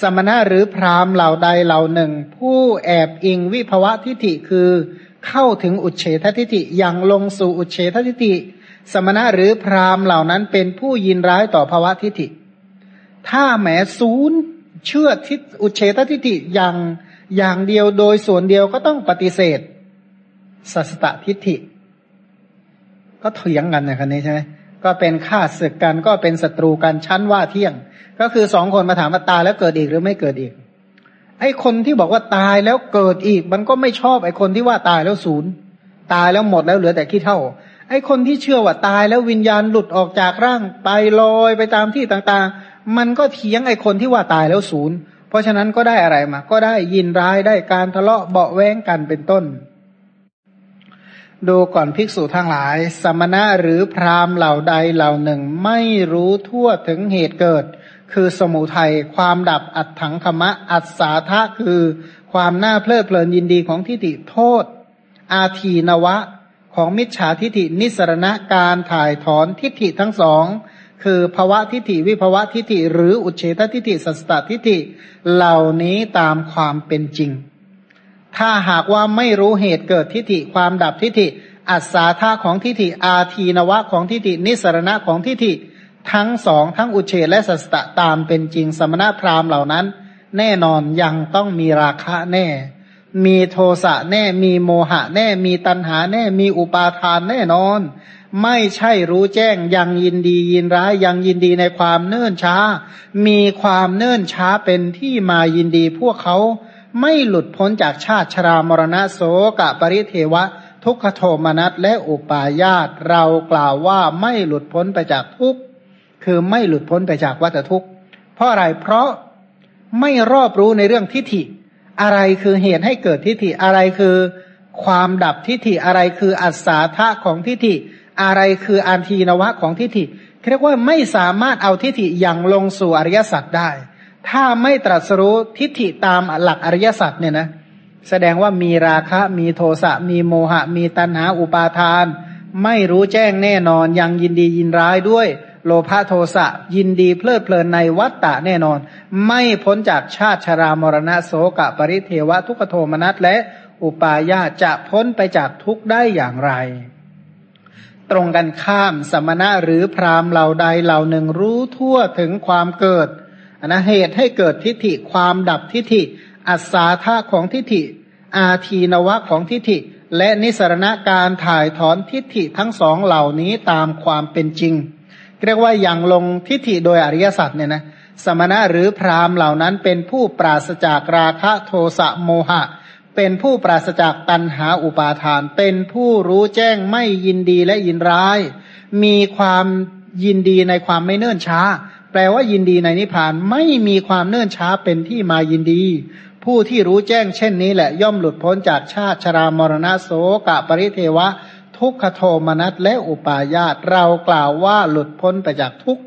Speaker 1: สมณะหรือพราหมณ์เหล่าใดเหล่าหนึ่ง ผู้แอบอิงวิภวะทิฏฐิคือเข้าถึงอุเฉททิฏฐิยังลงสู่อุเฉททิฏฐิ สมณะหรือพราหมณ์เหล่านั้นเป็นผู้ยินร้ายต่อภาวะทิฏฐิ ถ้าแหมศูนย์ เชื่อทิฏอุเฉททิฏฐิอย่างอย่างเดียวโดยส่วนเดียวก็ต้องปฏิเสธสัสตทิฏฐิ ก็เถียงกันในคันนี้ใช่ไหมก็เป็นข้าศึกกันก็เป็นศัตรูกันชั้นว่าเที่ยง ก็คือสองคนมาถามว่าตายแล้วเกิดอีกหรือไม่เกิดอีก ไอ้คนที่บอกว่าตายแล้วเกิดอีก มันก็ไม่ชอบไอ้คนที่ว่าตายแล้วศูนย์ตายแล้วหมดแล้วเหลือแต่ขี้เท่า ไอ้คนที่เชื่อว่าตายแล้ววิญญาณหลุดออกจากร่างไปลอยไปตามที่ต่างๆ มันก็เถียงไอ้คนที่ว่าตายแล้วศูนย์ เพราะฉะนั้นก็ได้อะไรมา ก็ได้ยินร้ายได้การทะเลาะเบาแวงกันเป็นต้น ดูก่อนภิกษุทั้งหลาย สมณะหรือพราหมณ์เหล่าใดเหล่าหนึ่ง ไม่รู้ทั่วถึงเหตุเกิด คือสมุทัยความดับอัดถังคมะ อัศาทะคือ ความน่าเพลิดเพลินยินดีของทิฏฐิโทษ อาทีนวะของมิจฉาทิฏฐินิสรณะการถ่ายถอนทิฏฐิทั้งสอง คือภวะทิฏฐิวิภวะทิฏฐิหรืออุเฉตทิฏฐิสัสตทิฏฐิเหล่านี้ตามความเป็นจริง ถ้าหากว่าไม่รู้เหตุเกิดทิฏฐิความดับทิฏฐิ อัศาธาของทิฏฐิอาทีนวะของทิฏฐินิสรณะของทิฏฐิทั้งสองทั้งอุเฉและสัสตะตามเป็นจริง สมณพราหมณ์เหล่านั้น แน่นอนยังต้องมีราคะแน่ มีโทสะแน่ มีโมหะแน่ มีตัณหาแน่ มีอุปาทานแน่นอน ไม่ใช่รู้แจ้งยังยินดียินร้ายยังยินดีในความเนิ่นช้า มีความเนิ่นช้าเป็นที่มายินดีพวกเขาไม่หลุดพ้นจากชาติชรามรณะโสกะปริเทวะ ทุกขโทมนัสและอุปาญาตเรากล่าวว่าไม่หลุดพ้นไปจากทุกข์คือไม่หลุดพ้นไปจากวัฏทุกข์ เพราะอะไรเพราะไม่รอบรู้ในเรื่องทิฏฐิ อะไรคือเหตุให้เกิดทิฏฐิอะไรคือ ความดับทิฏฐิอะไรคืออัศาธาของทิฏฐิ อะไรคืออันทีนวะของทิฏฐิเรียกว่าไม่สามารถเอาทิฏฐิอย่างลงสู่อริยสัจได้ ถ้าไม่ตรัสรู้ทิฏฐิตามหลักอริยสัจเนี่ยนะแสดงว่ามีราคะมีโทสะมีโมหะ มีตัณหาอุปาทาน ไม่รู้แจ้งแน่นอนยังยินดียินร้ายด้วย โลภะโทสะยินดีเพลิดเพลินในวัฏฏะแน่นอน ไม่พ้นจากชาติชรามรณะโสกะปริเทวะทุกโทมนัสและอุปาญาจะพ้นไปจากทุกได้อย่างไร ตรงกันข้ามสมณะหรือพรามเหล่าใดเหล่าหนึ่งรู้ทั่วถึงความเกิดนะเหตุให้เกิดทิฏฐิความดับทิฏฐิ อัศาธาของทิฏฐิ อาทีนวะของทิฏฐิ และนิสรณการถ่ายถอนทิฏฐิทั้งสองเหล่านี้ตามความเป็นจริง เรียกว่าอย่างลงทิฏฐิโดยอริยสัจเนี่ยนะสมณะหรือพราหมณ์เหล่านั้นเป็นผู้ปราศจากราคะโทสะโมหะ เป็นผู้ปราศจากตัณหาอุปาทาน เป็นผู้รู้แจ้งไม่ยินดีและยินร้าย มีความยินดีในความไม่เนื่นช้า แปลว่ายินดีในนิพพานไม่มีความเนื่นช้าเป็นที่มายินดี ผู้ที่รู้แจ้งเช่นนี้แหละย่อมหลุดพ้นจากชาติชรามรณะโสกะปริเทวะ ทุกขโทมนัสและอุปาญาตเรากล่าวว่าหลุดพ้นไปจากทุกข์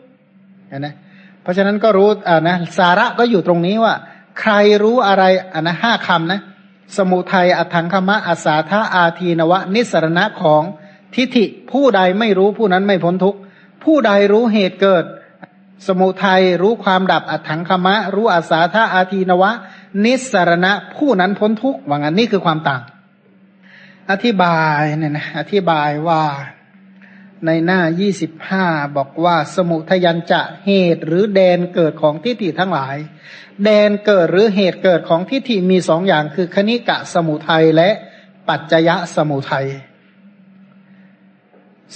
Speaker 1: นะเพราะฉะนั้นก็รู้อ่านะสาระก็อยู่ตรงนี้ว่า ใครรู้อะไรอ่านะห้าคำนะ สมุทัยอัถังคมะอาสาธาอาทีนวะ นิสรณะของทิฏฐิผู้ใดไม่รู้ผู้นั้นไม่พ้นทุกข์ผู้ใดรู้เหตุเกิด สมุทัยรู้ความดับอัถังคมะ รู้อาสาธาอาทีนวะ นิสรณะผู้นั้นพ้นทุกข์ว่างั้นนี่คือความต่าง อธิบายเนี่ยนะอธิบายว่า ในหน้ายี่สิบห้าบอกว่าสมุทยันจะเหตุหรือแดนเกิดของทิฏฐิทั้งหลาย แดนเกิดหรือเหตุเกิดของทิฏฐิมีสองอย่างคือคณิกะสมุทัยและปัจจยะสมุทัย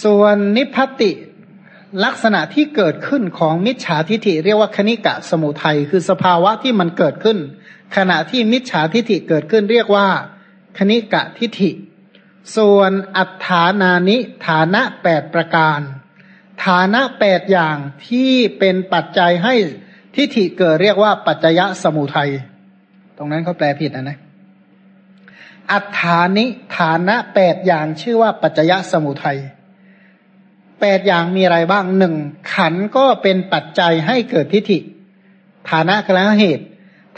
Speaker 1: ส่วนนิพพติลักษณะที่เกิดขึ้นของมิจฉาทิฏฐิเรียกว่าคณิกะสมุทัยคือสภาวะที่มันเกิดขึ้น ขณะที่มิจฉาทิฏฐิเกิดขึ้นเรียกว่า คณิกะทิฏฐิ ส่วนอัฏฐานานิฐานะแปดประการ ฐานะแปดอย่างที่เป็นปัจจัยให้ทิฏฐิเกิดเรียกว่าปัจจยสมุทัย ตรงนั้นเขาแปลผิดนะนะ อัฏฐานิฐานะแปดอย่างชื่อว่าปัจจยสมุทัยแปดอย่างมีอะไรบ้างหนึ่งขันก็เป็นปัจจัยให้เกิดทิฏฐิ ฐานะคือเหตุ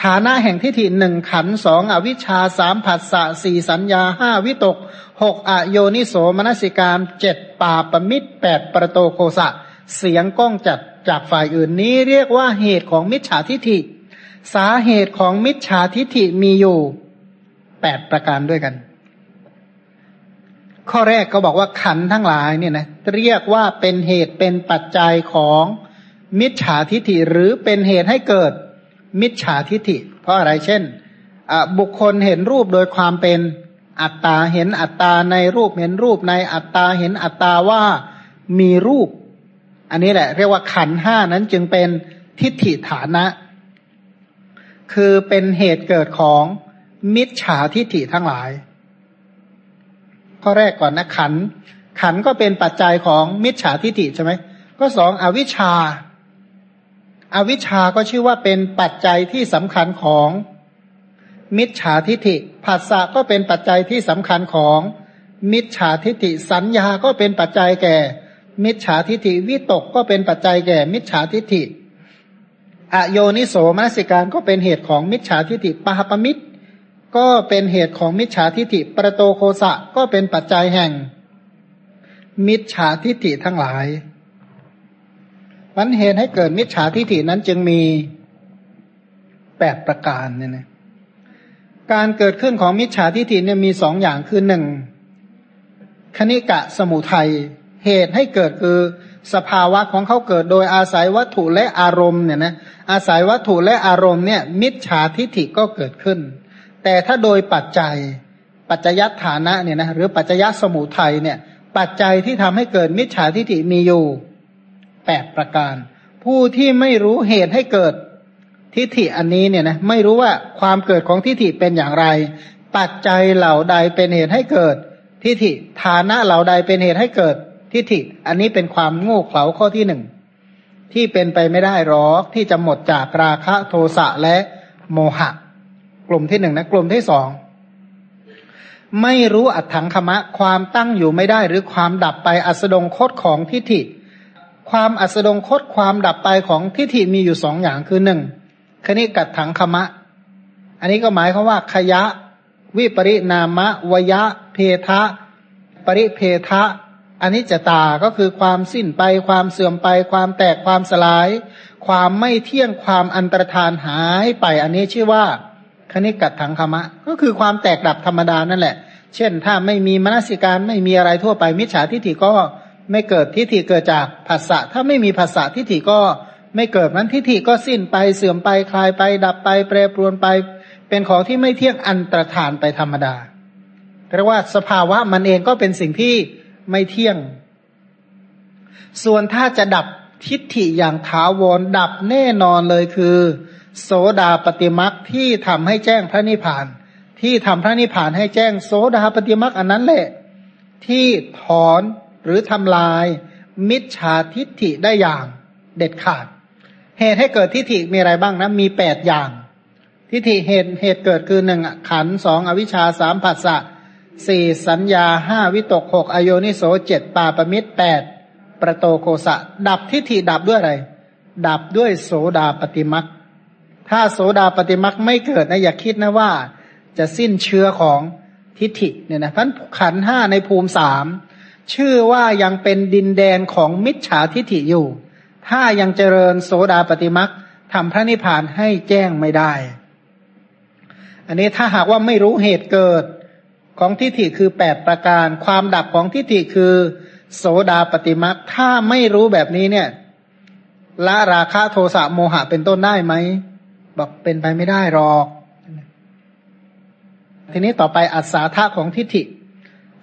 Speaker 1: ฐานะแห่งทิฏฐิหนึ่งขันสองอวิชชาสามผัสสะสี่สัญญาห้าวิตกหกอโยนิโสมนสิการเจ็ดป่าปมิตรแปดประโตโคสะ เสียงก้องจัดจากฝ่ายอื่นนี้เรียกว่าเหตุของมิจฉาทิฏฐิ สาเหตุของมิจฉาทิฏฐิมีอยู่แปดประการด้วยกัน ข้อแรกก็บอกว่าขันทั้งหลายเนี่ยนะเรียกว่าเป็นเหตุเป็นปัจจัยของมิจฉาทิฏฐิหรือเป็นเหตุให้เกิด มิจฉาทิฏฐิ เพราะอะไรเช่นบุคคลเห็นรูปโดยความเป็นอัตตาเห็นอัตตาในรูปเห็นรูปในอัตตาเห็นอัตตาว่ามีรูป อันนี้แหละ เรียกว่าขันห้านั้นจึงเป็นทิฏฐิฐานะ คือเป็นเหตุเกิดของมิจฉาทิฏฐิทั้งหลาย ข้อแรกก่อนนะขัน ขันก็เป็นปัจจัยของมิจฉาทิฏฐิใช่ไหมก็สองอวิชชา อวิชชาก็ชื่อว่าเป็นปัจจัยที่สำคัญของมิจฉาทิฏฐิผัสสะก็เป็นปัจจัยที่สำคัญของมิจฉาทิฏฐิสัญญาก็เป็นปัจจัยแก่ มิจฉาทิฏฐิวิตกก็เป็นปัจจัยแก่ มิจฉาทิฏฐิอโยนิโสมนสิการก็เป็นเหตุของมิจฉาทิฏฐิปาปมิตร ก็เป็นเหตุของมิจฉาทิฏฐิประโตโคสะก็เป็นปัจจัยแห่ง มิจฉาทิฏฐิทั้งหลาย มันเหตุให้เกิดมิจฉาทิฏฐินั้นจึงมีแปดประการเนี่ยนะการเกิดขึ้นของมิจฉาทิฏฐิเนี่ยมีสองอย่างคือหนึ่งคณิกะสมุทัยเหตุให้เกิดคือสภาวะของเขาเกิดโดยอาศัยวัตถุและอารมณ์เนี่ยนะอาศัยวัตถุและอารมณ์เนี่ย มิจฉาทิฏฐิก็เกิดขึ้น แต่ถ้าโดยปัจจัย ปัจจยฐานะเนี่ยนะหรือปัจจยสมุทัยเนี่ย ปัจจัยที่ทำให้เกิดมิจฉาทิฏฐิมีอยู่ แปดประการ ผู้ที่ไม่รู้เหตุให้เกิดทิฏฐิอันนี้เนี่ยนะไม่รู้ว่าความเกิดของทิฏฐิเป็นอย่างไร ปัจจัยเหล่าใดเป็นเหตุให้เกิดทิฏฐิฐานะเหล่าใดเป็นเหตุให้เกิดทิฏฐิ อันนี้เป็นความโง่เขลาข้อที่หนึ่งที่เป็นไปไม่ได้หรอกที่จะหมดจากราคะโทสะและโมหะ กลุ่มที่หนึ่งนะกลุ่มที่สองไม่รู้อัตถังคมะความตั้งอยู่ไม่ได้หรือความดับไปอัสดงคตของทิฏฐิ ความอัสดงคตความดับไปของทิฏฐิมีอยู่สองอย่างคือหนึ่งคณิกัดถังคมะ อันนี้ก็หมายความว่าขยะ วิปริณามะวยะ เพทะ ปริเพทะอันนี้จะตาก็คือความสิ้นไป ความเสื่อมไป ความแตกความสลาย ความไม่เที่ยงความอันตรธานหายไป อันนี้ชื่อว่าคณิกัดถังคมะ ก็คือความแตกดับธรรมดานั่นแหละ เช่น ถ้าไม่มีมนสิการไม่มีอะไรทั่วไปมิจฉาทิฏฐิก็ ไม่เกิดทิฏฐิเกิดจากภาษะถ้าไม่มีภาษะทิฏฐิก็ไม่เกิดนั้นทิฏฐิก็สิ้นไปเสื่อมไปคลายไป ดับไป แปรปรวนไป เป็นของที่ไม่เที่ยงอันตรธานไปธรรมดาเรียกว่าสภาวะมันเองก็เป็นสิ่งที่ไม่เที่ยง ส่วนถ้าจะดับทิฏฐิอย่างถาวรดับแน่นอนเลยคือ โสดาปฏิมักที่ทำให้แจ้งพระนิพพาน ที่ทำพระนิพพานให้แจ้งโสดาปฏิมักอันนั้นแหละ ที่ถอน หรือทำลาย มิจฉาทิฏฐิได้อย่างเด็ดขาด เหตุให้เกิดทิฏฐิมีอะไรบ้างนะ มีแปดอย่าง ทิฏฐิเหตุเหตุเกิดคือหนึ่งขันสองอวิชชาสามผัสสะสี่สัญญาห้าวิตกหกอโยนิโสเจ็ดปาปมิตรแปดประโตโคสะ ดับทิฏฐิดับด้วยอะไร ดับด้วยโสดาปฏิมักถ้าโสดาปฏิมักไม่เกิดนะอย่าคิดนะว่า จะสิ้นเชื้อของทิฏฐิเนี่ยนะพันขันห้าในภูมิสาม ชื่อว่ายังเป็นดินแดนของมิจฉาทิฐิอยู่ ถ้ายังเจริญโสดาปฏิมักทำพระนิพพานให้แจ้งไม่ได้ อันนี้ถ้าหากว่าไม่รู้เหตุเกิดของทิฏฐิคือแปดประการ ความดับของทิฏฐิคือ โสดาปฏิมักถ้าไม่รู้แบบนี้เนี่ยละราคะโทสะโมหะเป็นต้นได้ไหมบอกเป็นไปไม่ได้หรอก ทีนี้ต่อไปอัศาธาของทิฏฐิ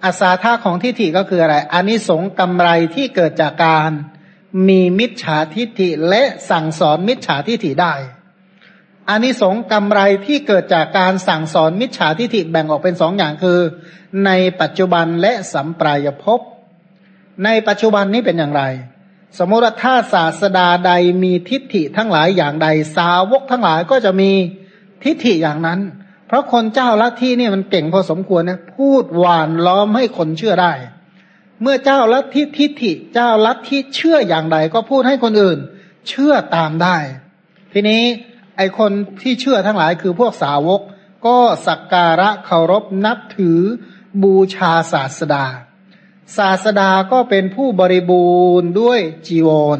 Speaker 1: อัศาธาของทิฏฐิก็คืออะไรอานิสงส์กำไรที่เกิดจากการมีมิจฉาทิฏฐิและสั่งสอนมิจฉาทิฏฐิได้อานิสงส์กำไรที่เกิดจากการสั่งสอนมิจฉาทิฏฐิแบ่งออกเป็นสองอย่างคือ ในปัจจุบันและสัมปรายภพในปัจจุบันนี้เป็นอย่างไร สมมติถ้าศาสดาใดมีทิฏฐิทั้งหลายอย่างใด สาวกทั้งหลายก็จะมีทิฏฐิอย่างนั้น เพราะคนเจ้าลัทธินี่มันเก่งพอสมควรนะพูดหวานล้อมให้คนเชื่อได้ เมื่อเจ้าลัทธิทิฏฐิเจ้าลัทธิเชื่ออย่างใดก็พูดให้คนอื่น เชื่อตามได้ ทีนี้ไอคนที่เชื่อทั้งหลายคือพวกสาวก ก็สักการะเคารพนับถือบูชาศาสดา ศาสดาก็เป็นผู้บริบูรณ์ด้วยจีวร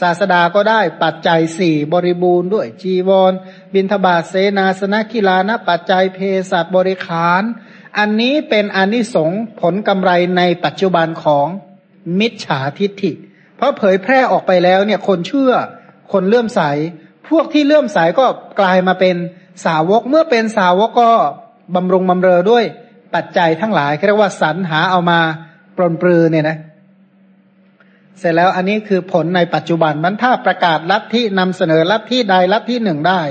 Speaker 1: ศาสดาก็ได้ปัจจัยสี่บริบูรณ์ด้วยจีวร บินทบาทเสนาสนะกีฬานะปัจจัยเพศัตบริขาร อันนี้เป็นอนิสงผลกำไรในปัจจุบันของมิจฉาทิฏฐิ เพราะเผยแพร่ออกไปแล้วเนี่ยคนเชื่อคนเลื่อมใส พวกที่เลื่อมใสก็กลายมาเป็นสาวกเมื่อเป็นสาวกก็บำรุงบำเรอด้วยปัจจัยทั้งหลายเรียกว่าสรรหาเอามาปลนปลือเนี่ยนะ เสร็จแล้วอันนี้คือผลในปัจจุบันมันถ้าประกาศลัทธินำเสนอลัทธิใดลัทธิหนึ่งได้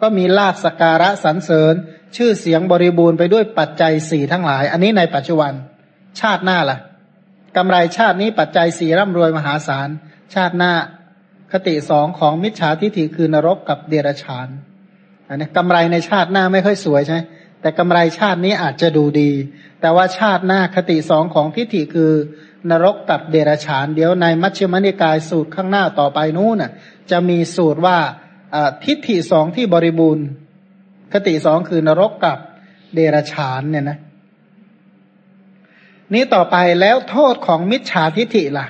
Speaker 1: ก็มีลาบสการะสรรเสริญ ชื่อเสียงบริบูรณ์ไปด้วยปัจจัยสี่ทั้งหลาย อันนี้ในปัจจุบัน ชาติหน้าล่ะกำไรชาตินี้ปัจจัยสี่ร่ำรวยมหาศาล ชาติหน้าคติสองของมิจฉาทิฏฐิคือนรกกับเดรัจฉานอันนี้กำไรในชาติหน้าไม่ค่อยสวยใช่ไหมแต่กำไรชาตินี้อาจจะดูดี แต่ว่าชาติหน้าคติสองของทิฏฐิคือ นรกกับเดรัจฉาน เดี๋ยวในมัชฌิมนิกายสูตรข้างหน้าต่อไปนู้นน่ะ จะมีสูตรว่าทิฏฐิสองที่บริบูรณ์ คติสองคือนรกกับเดรัจฉานเนี่ยนะนี้ต่อไปแล้วโทษของมิจฉาทิฏฐิล่ะ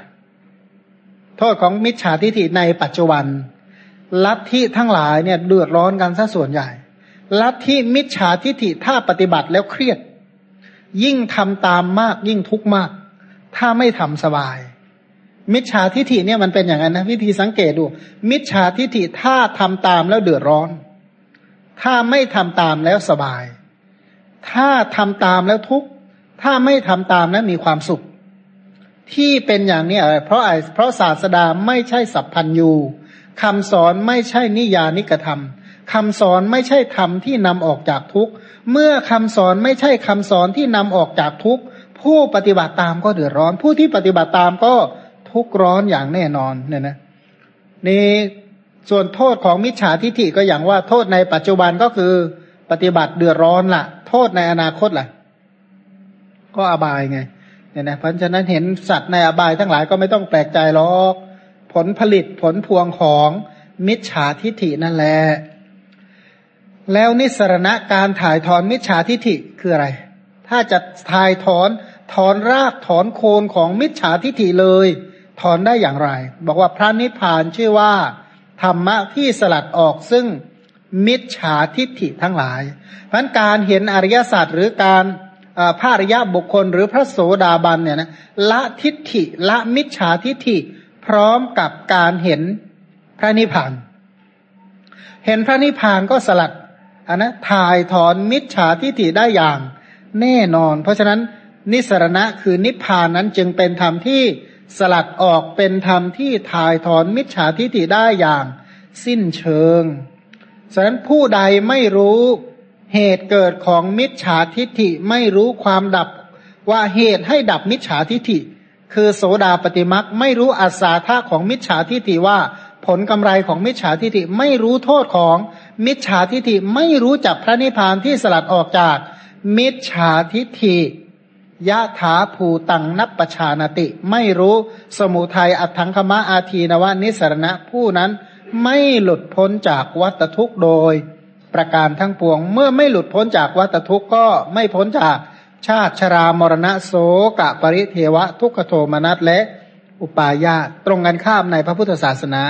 Speaker 1: โทษของมิจฉาทิฏฐิในปัจจุบัน ลัทธิทั้งหลายเนี่ยเดือดร้อนกันซะส่วนใหญ่ ลัทธิมิจฉาทิฏฐิถ้าปฏิบัติแล้วเครียด ยิ่งทำตามมากยิ่งทุกข์มาก ถ้าไม่ทำสบาย มิจฉาทิฏฐิเนี่ยมันเป็นอย่างนั้นนะวิธีสังเกตดู มิจฉาทิฏฐิถ้าทำตามแล้วเดือดร้อน ถ้าไม่ทำตามแล้วสบาย ถ้าทำตามแล้วทุกข์ถ้าไม่ทำตามแล้วมีความสุข ที่เป็นอย่างนี้อะไรเพราะอะไรเพราะศาสดาไม่ใช่สัพพัญยูคำสอนไม่ใช่นิยานิกธรรมคำสอนไม่ใช่ธรรมที่นำออกจากทุกข์ เมื่อคำสอนไม่ใช่คำสอนที่นำออกจากทุกข์ ผู้ปฏิบัติตามก็เดือดร้อน ผู้ที่ปฏิบัติตามก็ทุกข์ร้อนอย่างแน่นอนเนี่ยนะนี่ส่วนโทษของมิจฉาทิฏฐิก็อย่างว่าโทษในปัจจุบันก็คือ ปฏิบัติเดือดร้อนละ่ะ โทษในอนาคตล่ะ ก็อบายไงเนี่ยนะเพราะฉะนั้นเห็นสัตว์ในอบายทั้งหลายก็ไม่ต้องแปลกใจหรอก ผลผลิตผลพวงของมิจฉาทิฏฐินั่นแหละแล้วนิสรณะการถ่ายถอนมิจฉาทิฐิคืออะไร ถ้าจะถ่ายถอนถอนรากถอนโคนของมิจฉาทิฐิเลย ถอนได้อย่างไร บอกว่าพระนิพพานชื่อว่า ธรรมะที่สลัดออกซึ่งมิจฉาทิฐิทั้งหลาย เพราะการเห็นอริยศาสัจหรือการพระอริยบุคคลหรือพระโสดาบันเนี่ยนะละทิฏฐิละมิจฉาทิฏฐิ พร้อมกับการเห็นพระนิพพาน เห็นพระนิพพานก็สลัดอันนะถ่ายถอนมิจฉาทิฏฐิได้อย่าง แน่นอน เพราะฉะนั้น นิสรณะคือนิพพานนั้นจึงเป็นธรรมที่สลัดออกเป็นธรรมที่ถ่ายถอนมิจฉาทิฏฐิได้อย่างสิ้นเชิงฉะนั้นผู้ใดไม่รู้เหตุเกิดของมิจฉาทิฏฐิไม่รู้ความดับว่าเหตุให้ดับมิจฉาทิฏฐิ คือโสดาปฏิมักไม่รู้อัศาธาของมิจฉาทิฏฐิว่าผลกำไรของมิจฉาทิฏฐิไม่รู้โทษของมิจฉาทิฏฐิไม่รู้จักพระนิพพานที่สลัดออกจาก มิจฉาทิฏฐิยะถาภูตังนับประชานติ ไม่รู้สมุทัยอัตถังคมะอาทีนวานิสรณะผู้นั้นไม่หลุดพ้นจากวัตทุกโดย ประการทั้งปวง เมื่อไม่หลุดพ้นจากวัตทุกก็ไม่พ้นจากชาติชรามรณะโสกะปริเทวะ ทุกขโทมนัสและอุปาญาตตรงกันข้ามในพระพุทธศาสนา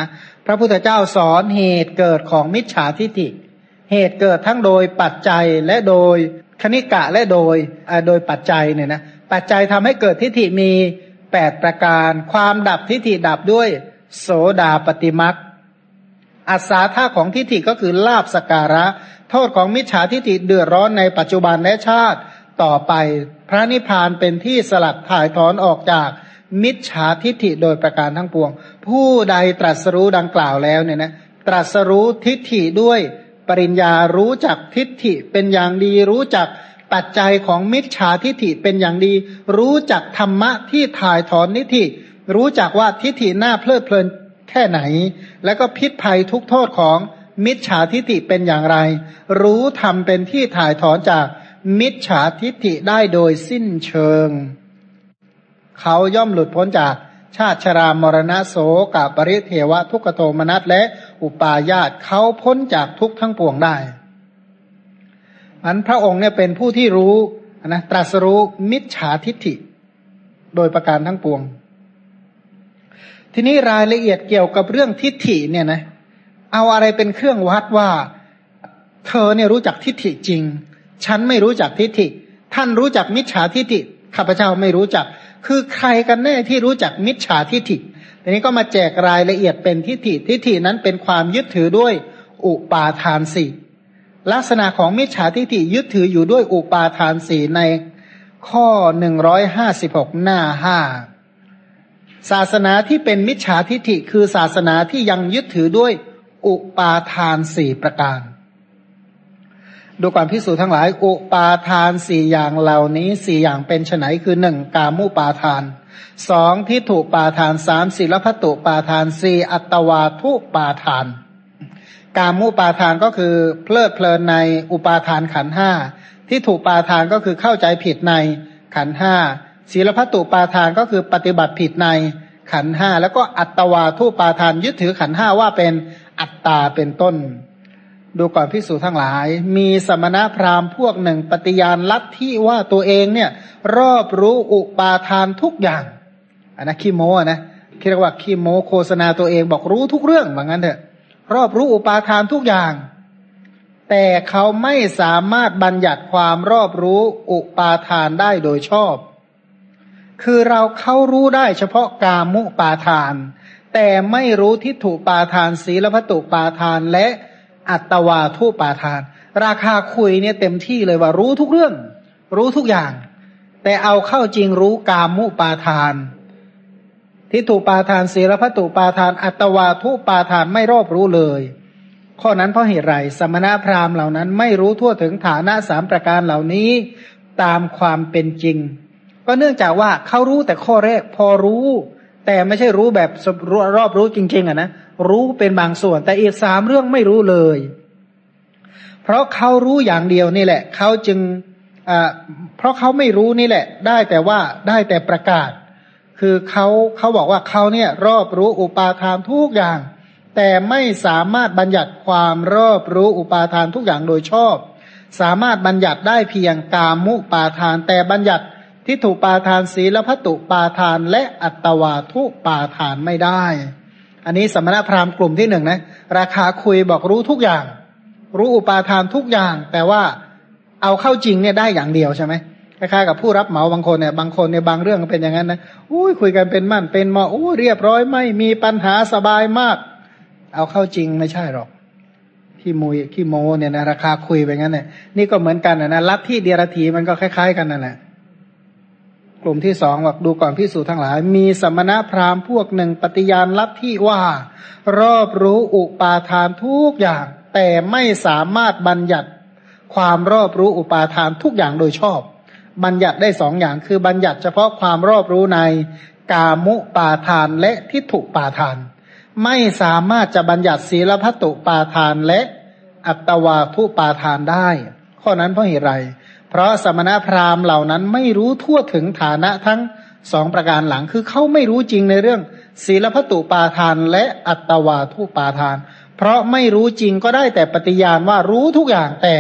Speaker 1: พระพุทธเจ้าสอนเหตุเกิดของมิจฉาทิฏฐิ เหตุเกิดทั้งโดยปัจจัยและโดย คณิกะและโดยโดยปัจจัยเนี่ยนะปัจจัยทำให้เกิดทิฏฐิมีแปดประการ ความดับทิฏฐิดับด้วยโสดาปฏิมักอัศาธาของทิฏฐิก็คือลาบสการะ โทษของมิจฉาทิฏฐิเดือดร้อนในปัจจุบันและชาติต่อไป พระนิพพานเป็นที่สลัดถ่ายถอนออกจากมิจฉาทิฏฐิโดยประการทั้งปวง ผู้ใดตรัสรู้ดังกล่าวแล้วเนี่ยนะตรัสรู้ทิฏฐิด้วย ปริญญารู้จักทิฏฐิเป็นอย่างดี รู้จักปัจจัยของมิจฉาทิฏฐิเป็นอย่างดี รู้จักธรรมะที่ถ่ายถอนนิฏฐิรู้จักว่าทิฏฐิหน้าเพลิดเพลินแค่ไหน แล้วก็พิษภัยทุกโทษของมิจฉาทิฏฐิเป็นอย่างไร รู้ทำเป็นที่ถ่ายถอนจากมิจฉาทิฏฐิได้โดยสิ้นเชิง เขาย่อมหลุดพ้นจาก ชาติชรามรณะโสกาปริเทวะทุกโทมนัสและอุปาญาตเขาพ้นจากทุกทั้งปวงได้อันพระองค์เนี่ยเป็นผู้ที่รู้นะตรัสรู้มิจฉาทิฏฐิ โดยประการทั้งปวง ทีนี้รายละเอียดเกี่ยวกับเรื่องทิฏฐิเนี่ยนะเอาอะไรเป็นเครื่องวัดว่า เธอเนี่ยรู้จักทิฏฐิจริง ฉันไม่รู้จักทิฏฐิ ท่านรู้จักมิจฉาทิฏฐิข้าพเจ้าไม่รู้จักคือใครกันแน่ที่รู้จักมิจฉาทิฏฐิทีนี้ก็มาแจกรายละเอียดเป็นทิฏฐิทิฏฐินั้นเป็นความยึดถือด้วยอุปาทานสี่ลักษณะของมิจฉาทิฏฐิยึดถืออยู่ด้วยอุปาทานสี่ในข้อหนึ่งร้อยห้าสิบหกหน้าห้าศาสนาที่เป็นมิจฉาทิฏฐิคือศาสนาที่ยังยึดถือด้วยอุปาทานสี่ประการ ดูความพิสูจน์ทั้งหลาย อุปาทานสี่อย่างเหล่านี้สี่อย่างเป็นไนคือหนึ่งกามุปาทานสองทิฏฐุปาทานสามศิลพัตุปาทานสี่อัตวาทุปาทาน กามุปาทานก็คือเพลิดเพลินในอุปาทานขันห้าที่ถูกปาทานก็คือเข้าใจผิดในขันห้าศีลพัตุปาทานก็คือปฏิบัติผิดในขันห้าแล้วก็อัตวาทุปาทานยึดถือขันห้าว่าเป็นอัตตาเป็นต้น ดูก่อนพิสูจทั้งหลาย มีสมณพราหมณ์พวกหนึ่งปฏิญาณลัทธิว่าตัวเองเนี่ย รอบรู้อุปาทานทุกอย่างอันนะขี้โมนะเรียกว่าขี้โมโฆษณาตัวเองบอกรู้ทุกเรื่องแบบนั้นเถอะ รอบรู้อุปาทานทุกอย่าง แต่เขาไม่สามารถบัญญัติความรอบรู้อุปาทานได้โดยชอบ คือเราเข้ารู้ได้เฉพาะกามุปาทาน แต่ไม่รู้ทิฏฐุปาทานศีลพัตุปาทานและ อัตวาทุปาทาน ราคาคุยเนี่ยเต็มที่เลยว่ารู้ทุกเรื่อง รู้ทุกอย่าง แต่เอาเข้าจริงรู้กามุปาทานทิฏฐุปาทานศีลพัตุปาทาน อัตวาทุปาทานไม่รอบรู้เลย ข้อนั้นเพราะเหตุไรสมณพราหมณ์เหล่านั้นไม่รู้ทั่วถึงฐานะสามประการเหล่านี้ตามความเป็นจริง ก็เนื่องจากว่าเขารู้แต่ข้อแรกพอรู้ แต่ไม่ใช่รู้แบบรอบรู้จริง ๆอะนะ รู้เป็นบางส่วน แต่อีกสามเรื่องไม่รู้เลย เพราะเขารู้อย่างเดียวนี่แหละ เขาจึงเพราะเขาไม่รู้นี่แหละ ได้แต่ว่าได้แต่ประกาศ คือเขาเขาบอกว่าเขาเนี่ย รอบรู้อุปาทานทุกอย่าง แต่ไม่สามารถบัญญัติความรอบรู้อุปาทานทุกอย่างโดยชอบ สามารถบัญญัติได้เพียงกามุปาทาน แต่บัญญัติที่ถูกปาทานศีลพัตุปาทานและอัตวาทุปาทานไม่ได้ อันนี้สมณพราหมณ์กลุ่มที่หนึ่งนะ ราคาคุยบอกรู้ทุกอย่าง รู้อุปาทานทุกอย่าง แต่ว่าเอาเข้าจริงเนี่ยได้อย่างเดียวใช่ไหมคล้ายๆกับผู้รับเหมาบางคนเนี่ยบางคนในบางเรื่องเป็นอย่างนั้นนะอุ้ยคุยกันเป็นมั่นเป็นมออู้เรียบร้อยไม่มีปัญหาสบายมาก เอาเข้าจริงไม่ใช่หรอกขี้มุยขี้โมเนี่ยนะราคาคุยไปงั้นเนี่ยนี่ก็เหมือนกันนะลัทธิเดียรถีมันก็คล้าย ๆ กันนั่นแหละ กลุ่มที่สองบอกดูก่อนพิสูจทั้งหลาย มีสมณะพราหมณ์พวกหนึ่งปฏิญาณลับทธิว่า รอบรู้อุปาทานทุกอย่าง แต่ไม่สามารถบัญญัติความรอบรู้อุปาทานทุกอย่างโดยชอบ บัญญัติได้สองอย่างคือบัญญัติเฉพาะความรอบรู้ในกามุปาทานและทิฏฐุปาทาน ไม่สามารถจะบัญญัติศีลพัตุปาทานและอัตวาทุปาทานได้ ข้อนั้นเพราะเหตุไร เพราะสมณพราหมณ์เหล่านั้นไม่รู้ทั่วถึงฐานะทั้งสองประการหลังคือเขาไม่รู้จริงในเรื่อง ศีลพัตุปาทานและอัตวาทุปาทาน เพราะไม่รู้จริงก็ได้แต่ปฏิญาณว่ารู้ทุกอย่างแต่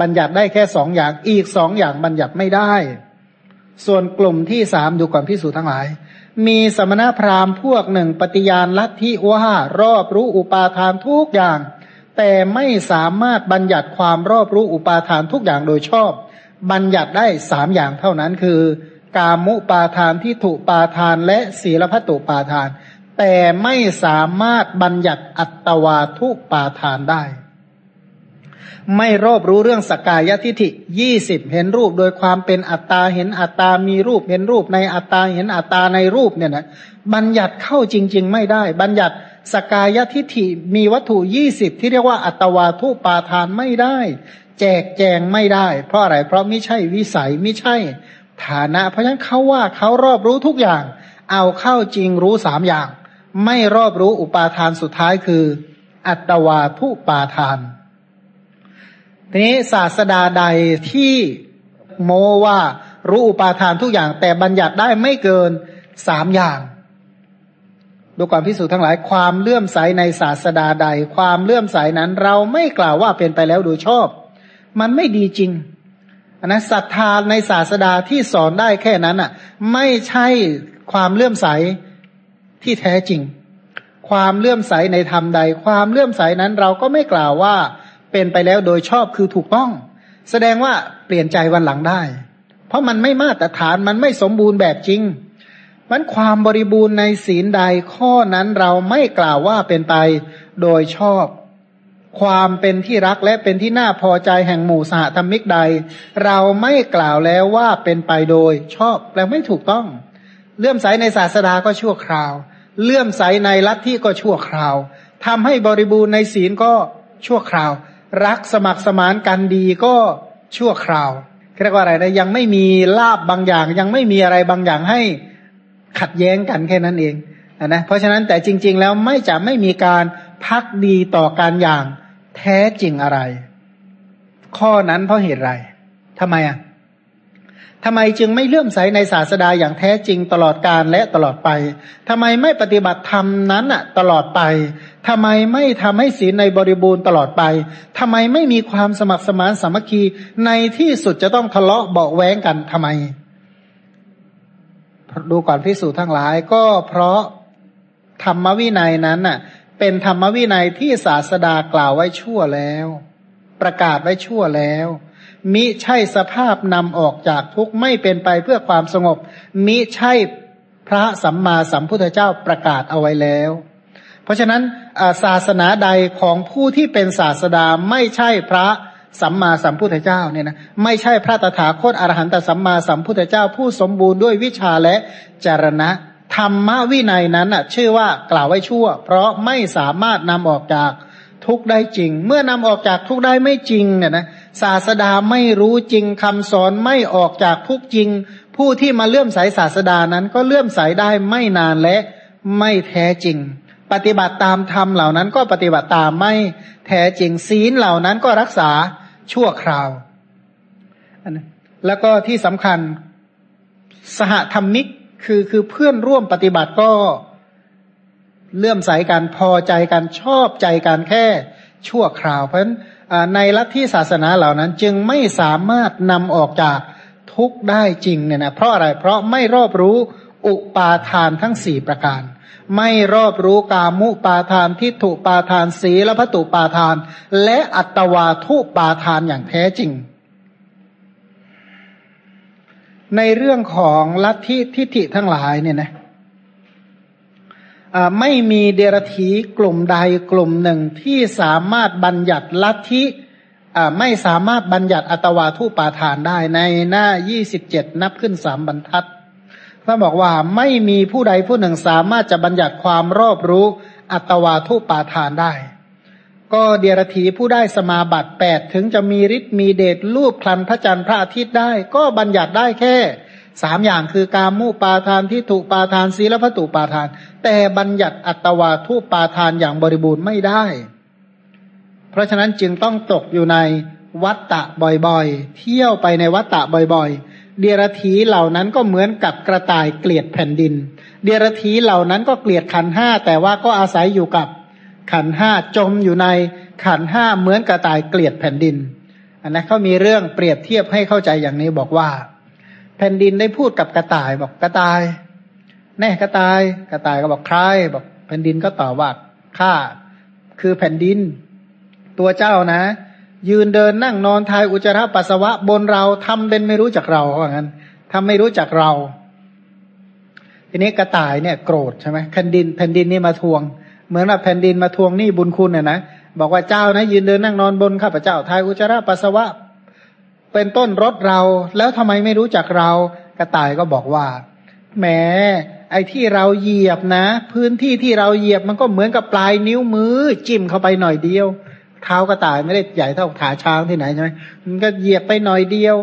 Speaker 1: บัญญัติได้แค่สองอย่างอีกสองอย่างบัญญัติไม่ได้ ส่วนกลุ่มที่สามดูก่อนพิสูจทั้งหลาย มีสมณพราหมณ์พวกหนึ่งปฏิญาณลัทธิว่ารอบรู้อุปาทานทุกอย่าง แต่ไม่สามารถบัญญัติความรอบรู้อุปาทานทุกอย่างโดยชอบ บัญญัติได้สามอย่างเท่านั้นคือ กามุปาทานที่ถูกปาทานและศีลพัตุปาทาน แต่ไม่สามารถบัญญัติอัตวาทุปาทานได้ ไม่รอบรู้เรื่องสกายทิฐิยี่สิบเห็นรูปโดยความเป็นอัตตาเห็นอัตตามีรูปเห็นรูปในอัตตาเห็นอัตตาในรูปเนี่ยนะบัญญัติเข้าจริง ๆ ไม่ได้ บัญญัติสกายทิฐิมีวัตถุยี่สิบที่เรียกว่าอัตวาทุปาทานไม่ได้ แจกแจงไม่ได้ เพราะอะไร เพราะไม่ใช่วิสัยไม่ใช่ ฐานะ เพราะฉะนั้นเขาว่าเขารอบรู้ทุกอย่าง เอาเข้าจริงรู้สามอย่าง ไม่รอบรู้อุปาทานสุดท้ายคือ อัตวาทุปาทาน ทีนี้ศาสดาใดที่โมว่ารู้อุปาทานทุกอย่าง แต่บัญญัติได้ไม่เกินสามอย่างดูก่อนพิสูจน์ทั้งหลายความเลื่อมใสในศาสดาใด ความเลื่อมใสนั้นเราไม่กล่าวว่าเป็นไปแล้วโดยชอบ มันไม่ดีจริงนะศรัทธาในศาสดาที่สอนได้แค่นั้นอะ ไม่ใช่ความเลื่อมใสที่แท้จริง ความเลื่อมใสในธรรมใด ความเลื่อมใสนั้นเราก็ไม่กล่าวว่า เป็นไปแล้วโดยชอบคือถูกต้อง แสดงว่าเปลี่ยนใจวันหลังได้ เพราะมันไม่มาตรฐานมันไม่สมบูรณ์แบบจริงมันความบริบูรณ์ในศีลใดข้อนั้นเราไม่กล่าวว่าเป็นไปโดยชอบ ความเป็นที่รักและเป็นที่น่าพอใจแห่งหมู่สหธรรมิกใด เราไม่กล่าวแล้วว่าเป็นไปโดยชอบแปลไม่ถูกต้อง เลื่อมใสในศาสดาก็ชั่วคราว เลื่อมใสในลัทธิก็ชั่วคราวทำให้บริบูรณ์ในศีลก็ชั่วคราว รักสมัครสมานกันดีก็ชั่วคราวเรียกว่าอะไรนะยังไม่มีลาบบางอย่าง ยังไม่มีอะไรบางอย่างให้ขัดแย้งกันแค่นั้นเองนะเพราะฉะนั้นแต่จริง ๆ แล้วไม่จะไม่มีการพักดีต่อการอย่าง แท้จริงอะไร ข้อนั้นเพราะเหตุไรทำไมอะทำไมจึงไม่เลื่อมใสในศาสดาอย่างแท้จริงตลอดการและตลอดไป ทำไมไม่ปฏิบัติธรรมนั้นอะตลอดไป ทำไมไม่ทำให้ศีลในบริบูรณ์ตลอดไป ทำไมไม่มีความสมัครสมานสามัคคีในที่สุดจะต้องทะเลาะเบาแว้งกันทำไม ดูก่อนพิสูจน์ทั้งหลายก็เพราะธรรมวินัยนั้นน่ะ เป็นธรรมวินัยที่ศาสดากล่าวไว้ชั่วแล้ว ประกาศไว้ชั่วแล้ว มิใช่สภาพนำออกจากทุกข์ไม่เป็นไปเพื่อความสงบ มิใช่พระสัมมาสัมพุทธเจ้าประกาศเอาไว้แล้ว เพราะฉะนั้นศาสนาใดของผู้ที่เป็นศาสดาไม่ใช่พระสัมมาสัมพุทธเจ้าเนี่ยนะไม่ใช่พระตถาคตอรหันตสัมมาสัมพุทธเจ้าผู้สมบูรณ์ด้วยวิชาและจารณะ ธรรมวินัยนั้นอะ ชื่อว่ากล่าวไว้ชั่ว เพราะไม่สามารถนำออกจากทุกได้จริง เมื่อนำออกจากทุกได้ไม่จริงเนี่ยนะศาสดาไม่รู้จริงคำสอนไม่ออกจากทุกจริง ผู้ที่มาเลื่อมใสศาสดานั้นก็เลื่อมใสได้ไม่นานและไม่แท้จริง ปฏิบัติตามธรรมเหล่านั้นก็ปฏิบัติตามไม่แท้จริงศีลเหล่านั้นก็รักษาชั่วคราวอันนี้แล้วก็ที่สำคัญสหธรรมิก คือคือเพื่อนร่วมปฏิบัติก็เลื่อมใสกันพอใจกันชอบใจกันแค่ชั่วคราว เพราะฉะนั้นในลัทธิศาสนาเหล่านั้นจึงไม่สามารถนำออกจากทุกได้จริงเนี่ยนะเพราะอะไรเพราะไม่รอบรู้อุปาทานทั้งสี่ประการ ไม่รอบรู้กามุปาทานทิฏฐุปาทานสีและพัตุปาทาน และอัตวาทุปาทานอย่างแท้จริง ในเรื่องของลัทธิทิฏฐิทั้งหลายเนี่ยนะไม่มีเดรธีกลุ่มใดกลุ่มหนึ่งที่สามารถบัญญัติลัทธิไม่สามารถบัญญัติอัตวาทุปาทานได้ในหน้ายี่สิบเจ็ดนับขึ้นสามบรรทัดถ้าบอกว่าไม่มีผู้ใดผู้หนึ่งสามารถจะบัญญัติความรอบรู้อัตวาทุปาทานได้ ก็เดียรถีผู้ได้สมาบัติแปดถึงจะมีฤทธิ์มีเดชรูปคลันพระจันทร์พระอาทิตย์ได้ ก็บัญญัติได้แค่สามอย่างคือการมุปาทานที่ถูกปาทานศีลพัตุปาทาน แต่บัญญัติอัตวาทุปาทานอย่างบริบูรณ์ไม่ได้ เพราะฉะนั้นจึงต้องตกอยู่ในวัตตะบ่อยๆ เที่ยวไปในวัตตะบ่อยๆ เดียรถีเหล่านั้นก็เหมือนกับกระต่ายเกลียดแผ่นดิน เดียรถีเหล่านั้นก็เกลียดขันห้าแต่ว่าก็อาศัยอยู่กับ ขันห้าจมอยู่ในขันห้าเหมือนกระต่ายเกลียดแผ่นดิน อันนะเขามีเรื่องเปรียบเทียบให้เข้าใจอย่างนี้บอกว่า แผ่นดินได้พูดกับกระต่ายบอกกระต่าย แน่กระต่าย กระต่ายก็บอกใครบอกแผ่นดินก็ตอบว่าข้าคือแผ่นดิน ตัวเจ้านะ ยืนเดินนั่งนอนทายอุจจาระปัสสาวะบนเราทำเป็นไม่รู้จักเราว่างั้นทำไม่รู้จักเรา ทีนี้กระต่ายเนี่ยโกรธใช่ไหมแผ่นดินแผ่นดินนี่มาทวง เหมือนว่าแผ่นดินมาทวงหนี้บุญคุณเนี่ยนะบอกว่าเจ้านะยืนเดินนั่งนอนบนข้าพเจ้าทายอุจจาระปัสสาวะ เป็นต้นรถเรา แล้วทำไมไม่รู้จักเรากระต่ายก็บอกว่าแหมไอ้ที่เราเหยียบนะ พื้นที่ที่เราเหยียบมันก็เหมือนกับปลายนิ้วมือ จิ้มเข้าไปหน่อยเดียวเท้ากระต่ายไม่ได้ใหญ่เท่าขาช้างที่ไหนใช่ไหมมันก็เหยียบไปหน่อยเดียว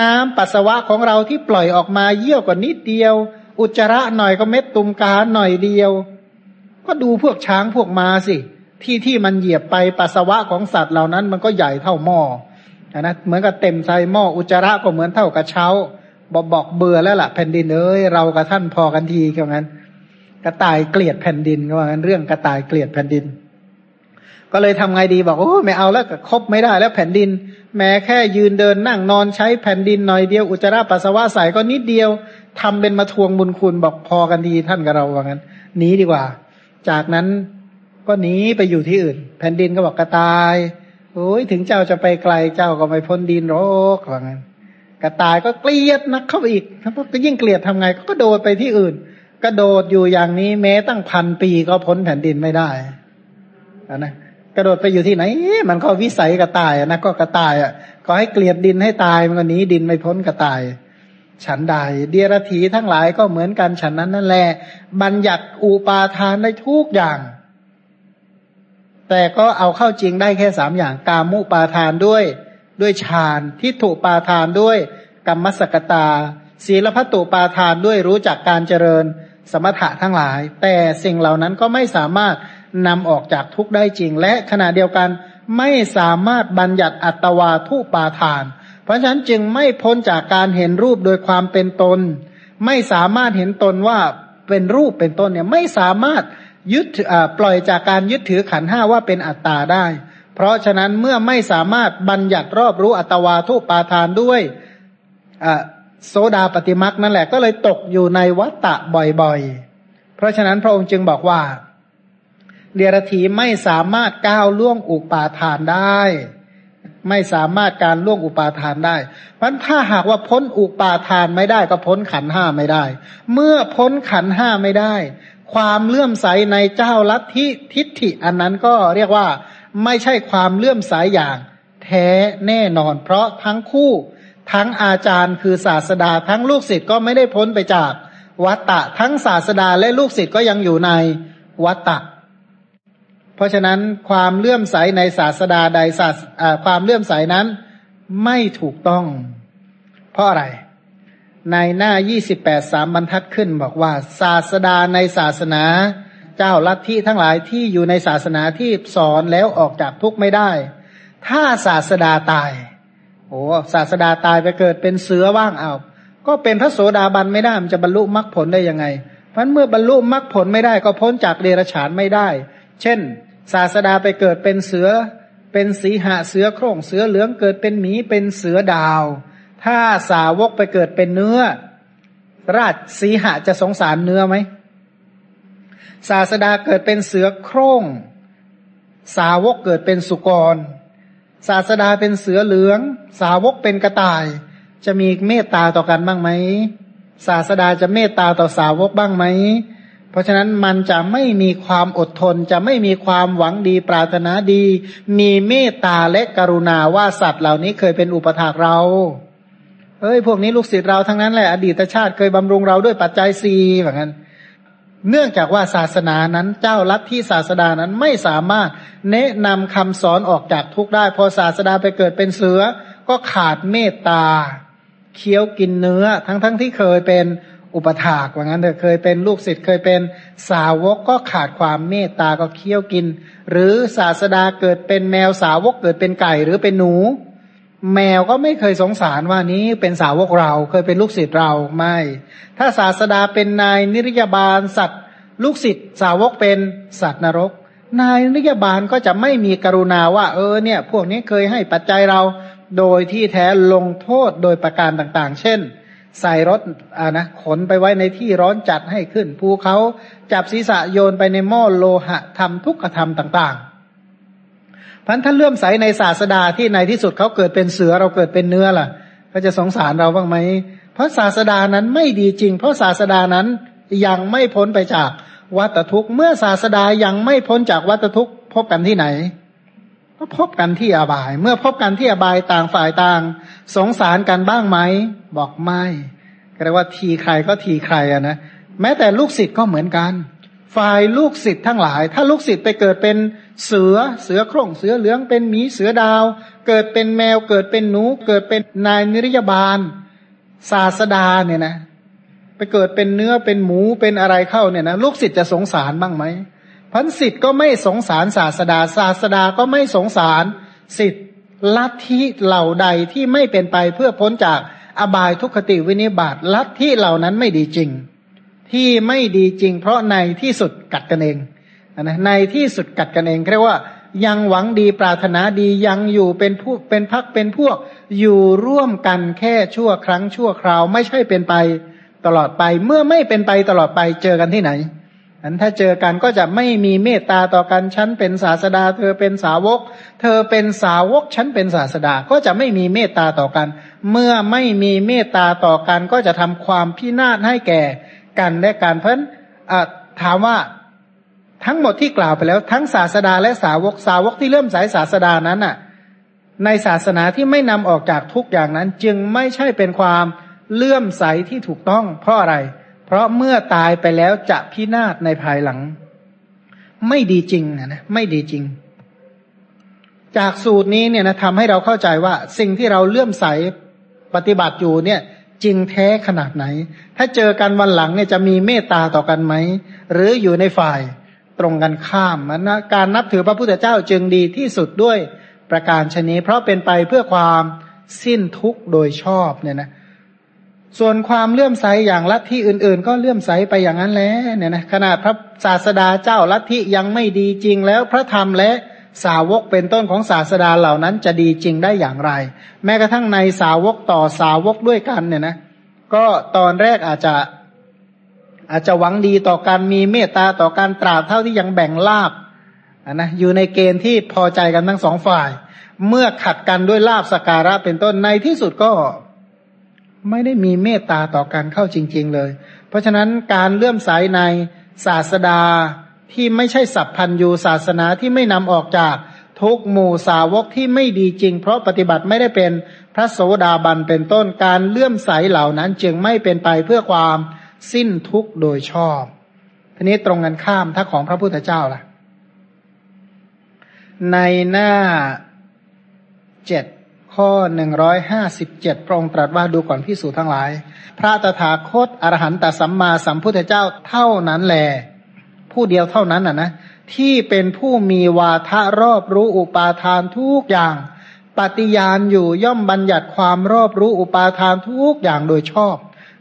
Speaker 1: น้ำปัสสาวะของเราที่ปล่อยออกมาเยี่ยวกว่านิดเดียว อุจจาระหน่อยก็เม็ดตุ่มกาหน่อยเดียว ก็ดูพวกช้างพวกมาสิ ที่ที่มันเหยียบไปปัสสาวะของสัตว์เหล่านั้น มันก็ใหญ่เท่าหม้อนะเหมือนกับเต็มใจหม้ออุจจาระก็เหมือนเท่ากับเช้าบอกบอกเบื่อแล้วล่ะแผ่นดินเอ้ยเรากับท่านพอกันทีเท่านั้น กระต่ายเกลียดแผ่นดินก็ว่างั้นเรื่องกระต่ายเกลียดแผ่นดิน ก็เลยทำไงดีบอกโอ้ไม่เอาแล้วก็คบไม่ได้แล้วแผ่นดิน แม้แค่ยืนเดินนั่งนอนใช้แผ่นดินหน่อยเดียวอุจจาระปัสสาวะใส่ก็นิดเดียวทำเป็นมาทวงบุญคุณบอกพอกันดีท่านกับเราว่างั้นหนีดีกว่า จากนั้นก็หนีไปอยู่ที่อื่น แผ่นดินก็บอกกระต่ายโอ้ยถึงเจ้าจะไปไกลเจ้าก็ไม่พ้นดินหรอกว่างั้นกระต่ายก็เกลียดนักเข้าไปอีกถ้าก็ยิ่งเกลียดทำไงก็โดดไปที่อื่น กระโดดอยู่อย่างนี้แม้ตั้งพันปีก็พ้นแผ่นดินไม่ได้นะกระโดดไปอยู่ที่ไหน มันก็วิสัยกระต่ายนะก็กระต่ายอะก็ให้เกลียดดินให้ตายมันก็หนีดินไม่พ้นกระต่าย ฉันใดเดียรถีทั้งหลายก็เหมือนกันฉันนั้นนั่นแหละบัญญัติอุปาทานได้ทุกอย่าง แต่ก็เอาเข้าจริงได้แค่สามอย่างกามุปาทานด้วย ด้วยฌานทิฏฐุปาทานด้วยกรรมสกตา ศีลพัตุปาทานด้วยรู้จักการเจริญสมถะทั้งหลาย แต่สิ่งเหล่านั้นก็ไม่สามารถนำออกจากทุกได้จริง และขณะเดียวกันไม่สามารถบัญญัติอัตวาทุปาทาน เพราะฉะนั้นจึงไม่พ้นจากการเห็นรูปโดยความเป็นตน ไม่สามารถเห็นตนว่าเป็นรูปเป็นต้นเนี่ยไม่สามารถยึดปล่อยจากการยึดถือขันห้าว่าเป็นอัตตาได้ เพราะฉะนั้นเมื่อไม่สามารถบัญญัติรอบรู้อัตวาทุปาทานด้วยโซดาปฏิมักนั่นแหละก็เลยตกอยู่ในวัตตะบ่อยๆ เพราะฉะนั้นพระองค์จึงบอกว่า เดียรถีไม่สามารถก้าวล่วงอุปาทานได้ ไม่สามารถการล่วงอุปาทานได้เพราะถ้าหากว่าพ้นอุปาทานไม่ได้ก็พ้นขันห้าไม่ได้ เมื่อพ้นขันห้าไม่ได้ ความเลื่อมใสในเจ้าลัทธิทิฏฐิอันนั้นก็เรียกว่าไม่ใช่ความเลื่อมใสอย่างแท้แน่นอน เพราะทั้งคู่ทั้งอาจารย์คือศาสดาทั้งลูกศิษย์ก็ไม่ได้พ้นไปจากวัตตะทั้งศาสดาและลูกศิษย์ก็ยังอยู่ในวัตตะ เพราะฉะนั้นความเลื่อมใสในศาสดาใดศาสความเลื่อมใสนั้นไม่ถูกต้อง เพราะอะไร ในหน้ายี่สิบแปดสามบรรทัดขึ้นบอกว่า ศาสดาในศาสนา เจ้าลัทธิทั้งหลายที่อยู่ในศาสนาที่สอนแล้วออกจากทุกข์ไม่ได้ ถ้าศาสดาตาย โอ้ศาสดาตายไปเกิดเป็นเสือว่างเอาก็เป็นพระโสดาบันไม่ได้มันจะบรรลุมรรคผลได้ยังไง เพราะเมื่อบรรลุมรรคผลไม่ได้ก็พ้นจากเดรัจฉานไม่ได้ เช่น ศาสดาไปเกิดเป็นเสือ เป็นสีหะเสือโคร่งเสือเหลืองเกิดเป็นหมีเป็นเสือดาว ถ้าสาวกไปเกิดเป็นเนื้อ ราชสีหะจะสงสารเนื้อไหมศาสดาเกิดเป็นเสือโคร่ง สาวกเกิดเป็นสุกร ศาสดาเป็นเสือเหลือง สาวกเป็นกระต่าย จะมีเมตตาต่อกันบ้างไหมศาสดาจะเมตตาต่อสาวกบ้างไหม ราะฉะนั้นมันจะไม่มีความอดทน จะไม่มีความหวังดีปรารถนาดี มีเมตตาและกรุณาว่าสัตว์เหล่านี้เคยเป็นอุปถากเราเอ้ยพวกนี้ลูกศิษย์เราทั้งนั้นแหละอดีตชาติเคยบำรุงเราด้วยปัจจัยสี่แบบนั้น เนื่องจากว่าศาสนานั้นเจ้าลัทธิศาสดานั้นไม่สามารถแนะนำคำสอนออกจากทุกได้ พอศาสดาไปเกิดเป็นเสือก็ขาดเมตตาเคี้ยวกินเนื้อ ทั้งทั้งที่เคยเป็น อุปถากว่างั้นเถอะเคยเป็นลูกศิษย์เคยเป็นสาวกก็ขาดความเมตตาก็เคี้ยวกิน หรือศาสดาเกิดเป็นแมวสาวกเกิดเป็นไก่หรือเป็นหนู แมวก็ไม่เคยสงสารว่านี้เป็นสาวกเราเคยเป็นลูกศิษย์เราไม่ ถ้าศาสดาเป็นนายนิรยาบาลสัตว์ ลูกศิษย์สาวกเป็นสัตว์นรก นายนิรยาบาลก็จะไม่มีกรุณาว่าเออเนี่ย พวกนี้เคยให้ปัจจัยเราโดยที่แท้ลงโทษโดยประการต่างๆ เช่น ใส่รถอ่านะขนไปไว้ในที่ร้อนจัดให้ขึ้นภูเขาจับศีรษะโยนไปในหม้อโลหะทำทุกขธรรมต่าง ๆ พันท่านเลื่อมใสในศาสดาที่ในที่สุดเขาเกิดเป็นเสือเราเกิดเป็นเนื้อล่ะก็จะสงสารเราบ้างไหมเพราะศาสดานั้นไม่ดีจริง เพราะศาสดานั้นยังไม่พ้นไปจากวัตทุกข์เมื่อศาสดายังไม่พ้นจากวัตทุกข์พบกันที่ไหน ก็พบกันที่อบาย เมื่อพบกันที่อบายต่างฝ่ายต่าง สงสารกันบ้างไหม บอกไม่ก็เรียกว่าทีใครก็ทีใครอะนะแม้แต่ลูกศิษย์ก็เหมือนกัน ฝ่ายลูกศิษย์ทั้งหลาย ถ้าลูกศิษย์ไปเกิดเป็นเสือเสือโคร่งเสือเหลืองเป็นหมีเสือดาว เกิดเป็นแมวเกิดเป็นหนู เกิดเป็นนายนิรยาบาล ศาสดาเนี่ยนะ ไปเกิดเป็นเนื้อเป็นหมูเป็นอะไรเข้าเนี่ยนะลูกศิษย์จะสงสารบ้างไหม พันสิทธ์ก็ไม่สงสารศาสดาศาสดาก็ไม่สงสารสิทธิ์ลัทธิเหล่าใดที่ไม่เป็นไปเพื่อพ้นจากอบายทุกขติวินิบาตลัทธิเหล่านั้นไม่ดีจริง ที่ไม่ดีจริง เพราะในที่สุดกัดกันเองนะในที่สุดกัดกันเองเรียกว่ายังหวังดีปรารถนาดียังอยู่เป็นผู้เป็นพักเป็นพวก อยู่ร่วมกันแค่ชั่วครั้งชั่วคราว ไม่ใช่เป็นไปตลอดไป เมื่อไม่เป็นไปตลอดไปเจอกันที่ไหน อันถ้าเจอกันก็จะไม่มีเมตตาต่อกันฉันเป็นศาสดา เธอเป็นสาวก เธอเป็นสาวกฉันเป็นศาสดา ก็จะไม่มีเมตตาต่อกัน เมื่อไม่มีเมตตาต่อกันก็จะทำความพินาศให้แก่กันและกันเพราะถามว่าทั้งหมดที่กล่าวไปแล้วทั้งศาสดาและสาวกสาวกที่เริ่มสายศาสดานั้นน่ะ ในศาสนาที่ไม่นำออกจากทุกอย่างนั้น จึงไม่ใช่เป็นความเลื่อมใสที่ถูกต้องเพราะอะไรเพราะเมื่อตายไปแล้วจะพินาศในภายหลัง ไม่ดีจริงนะนะไม่ดีจริง จากสูตรนี้เนี่ยนะทำให้เราเข้าใจว่า สิ่งที่เราเลื่อมใสปฏิบัติอยู่เนี่ย จริงแท้ขนาดไหน ถ้าเจอกันวันหลังเนี่ยจะมีเมตตาต่อกันไหม หรืออยู่ในฝ่ายตรงกันข้ามนะการนับถือพระพุทธเจ้าจึงดีที่สุดด้วยประการชนีเพราะเป็นไปเพื่อความสิ้นทุกข์โดยชอบเนี่ยนะ ส่วนความเลื่อมใสอย่างลัทธิอื่น ๆ ก็เลื่อมใสไปอย่างนั้นแล้วเนี่ยนะขนาดพระศาสดาเจ้าลัทธิยังไม่ดีจริงแล้วพระธรรมและสาวกเป็นต้นของศาสดาเหล่านั้นจะดีจริงได้อย่างไร แม้กระทั่งในสาวกต่อสาวกด้วยกันเนี่ยนะ ก็ตอนแรกอาจจะอาจจะหวังดีต่อการมีเมตตาต่อการตราบเท่าที่ยังแบ่งลาบนะอยู่ในเกณฑ์ที่พอใจกันทั้งสองฝ่าย เมื่อขัดกันด้วยลาบสการะเป็นต้นในที่สุดก็ ไม่ได้มีเมตตาต่อกันเข้าจริง ๆ เลย เพราะฉะนั้นการเลื่อมใสในศาสดาที่ไม่ใช่สัพพันยูศาสนาที่ไม่นำออกจากทุกหมู่สาวกที่ไม่ดีจริง เพราะปฏิบัติไม่ได้เป็นพระโสดาบันเป็นต้นการเลื่อมใสเหล่านั้นจึงไม่เป็นไปเพื่อความสิ้นทุกโดยชอบทีนี้ตรงกันข้ามถ้าของพระพุทธเจ้าล่ะ ในหน้าเจ็ด ข้อหนึ่งร้อยห้าสิบเจ็ดพระองค์ตรัสว่าดูก่อนพิสูจทั้งหลาย พระตถาคตอรหันตสัมมาสัมพุทธเจ้าเท่านั้นแหลผู้เดียวเท่านั้นอะนะที่เป็นผู้มีวาทะรอบรู้อุปาทานทุกอย่าง ปฏิญาณอยู่ย่อมบัญญัติความรอบรู้อุปาทานทุกอย่างโดยชอบ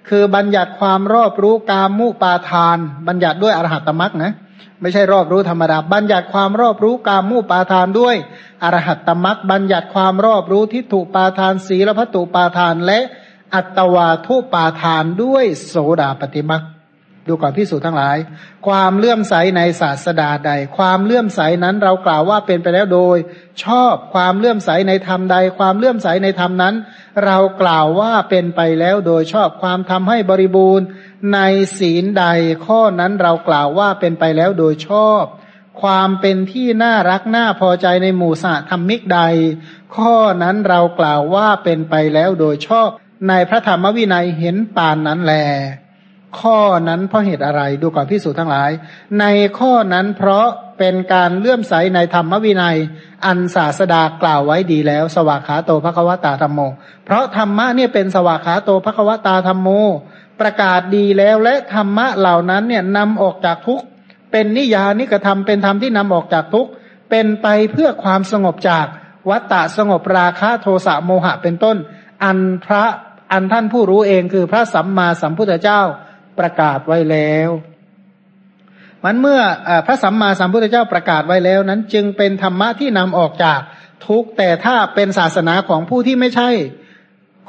Speaker 1: คือบัญญัติความรอบรู้กามุปาทาน บัญญัติด้วยอรหัตตมรักนะ ไม่ใช่รอบรู้ธรรมดา บัญญัติความรอบรู้กามูปาทานด้วยอรหัตตมักบัญญัติความรอบรู้ทิฏฐุปาทานศีลพัตุปาทานและอัตวาทุปาทานด้วยโสดาปฏิมัก ดูก่อนพิสูจน์ทั้งหลาย ความเลื่อมใสในศาสดาใด ความเลื่อมใสนั้นเรากล่าวว่าเป็นไปแล้วโดย ชอบความเลื่อมใสในธรรมใด ความเลื่อมใสในธรรมนั้น เรากล่าวว่าเป็นไปแล้วโดยชอบความทำให้บริบูรณ์ในศีลใด ข้อนั้นเรากล่าวว่าเป็นไปแล้วโดยชอบ ความเป็นที่น่ารักน่าพอใจในหมู่สะธรรมิกใด ข้อนั้นเรากล่าวว่าเป็นไปแล้วโดยชอบ ในพระธรรมวินัยเห็นปานนั้นแล ข้อนั้นเพราะเหตุอะไรดูก่อนพิสูจน์ทั้งหลาย ในข้อนั้นเพราะเป็นการเลื่อมใสในธรรมวินัย อันศาสดากล่าวไว้ดีแล้ว สวากขาโตภควตาธรรมโม เพราะธรรมะเนี่ยเป็นสวากขาโตภควตาธรรมโม ประกาศดีแล้วและธรรมะเหล่านั้นเนี่ยนำออกจากทุกข์เป็นนิยานิกระทำเป็นธรรมที่นำออกจากทุกข์เป็นไปเพื่อความสงบจากวัตตะสงบราคะโทสะโมหะเป็นต้น อันพระอันท่านผู้รู้เองคือพระสัมมาสัมพุทธเจ้า ประกาศไว้แล้วมันเมื่อพระสัมมาสัมพุทธเจ้าประกาศไว้แล้วนั้น จึงเป็นธรรมะที่นำออกจากทุกแต่ถ้าเป็นศาสนาของผู้ที่ไม่ใช่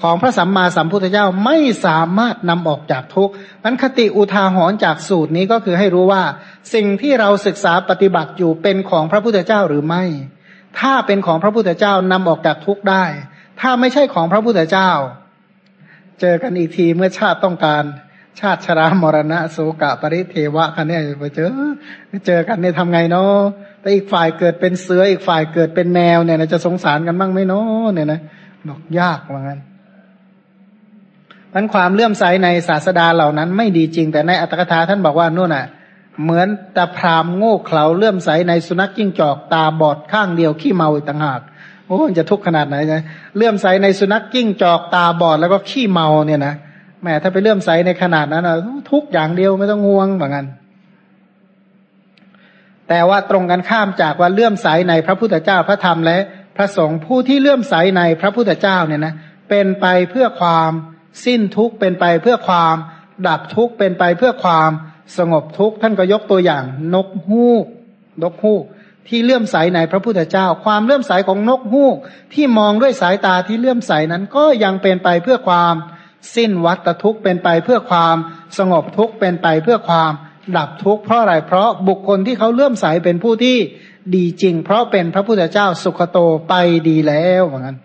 Speaker 1: ของพระสัมมาสัมพุทธเจ้าไม่สามารถนำออกจากทุกข์นั้นคติอุทาหรณ์จากสูตรนี้ก็คือให้รู้ว่า สิ่งที่เราศึกษาปฏิบัติอยู่เป็นของพระพุทธเจ้าหรือไม่ ถ้าเป็นของพระพุทธเจ้านำออกจากทุกข์ได้ ถ้าไม่ใช่ของพระพุทธเจ้า เจอกันอีกทีเมื่อชาติต้องการ ชาติชรามรณะโสกะปริเทวะกันเนี่ยไปเจอเจอกันเนี่ยทำไงเนาะแต่อีกฝ่ายเกิดเป็นเสืออีกฝ่ายเกิดเป็นแมวเนี่ยจะสงสารกันบ้างไหมเนาะเนี่ยนะบอกยากว่างั้นนั้นความเลื่อมใสในศาสดาเหล่านั้นไม่ดีจริง แต่ในอัตถกถาท่านบอกว่านู่นน่ะ เหมือนตาพรามโง่เขลาเลื่อมใสในสุนัขจิ้งจอกตาบอดข้างเดียวขี้เมาอีกต่างหากโอ้จะทุกข์ขนาดไหนนะเลื่อมใสในสุนัขจิ้งจอกตาบอดแล้วก็ขี้เมาเนี่ยนะ แม่ถ้าไปเลื่อมใสในขนาดนั้นนะทุกอย่างเดียวไม่ต้องง่วงเหมือนกันแต่ว่าตรงกันข้ามจากว่าเลื่อมใสในพระพุทธเจ้าพระธรรมและพระสงฆ์ผู้ที่เลื่อมใสในพระพุทธเจ้าเนี่ยนะเป็นไปเพื่อความสิ้นทุกข์เป็นไปเพื่อความ ดับทุกข์เป็นไปเพื่อความสงบทุกข์ท่านก็ยกตัวอย่าง นกฮูกนกฮูกที่เลื่อมใสในพระพุทธเจ้า ความเลื่อมใสของนกฮูกที่มองด้วยสายตาที่เลื่อมใสนั้นก็ยังเป็นไปเพื่อความ สิ้นวัตทุกข์เป็นไปเพื่อความสงบทุกข์เป็นไปเพื่อความดับทุกข์เพราะอะไรเพราะบุคคลที่เขาเลื่อมใสเป็นผู้ที่ดีจริง เพราะเป็นพระพุทธเจ้าสุขโตไปดีแล้วเหมือนกัน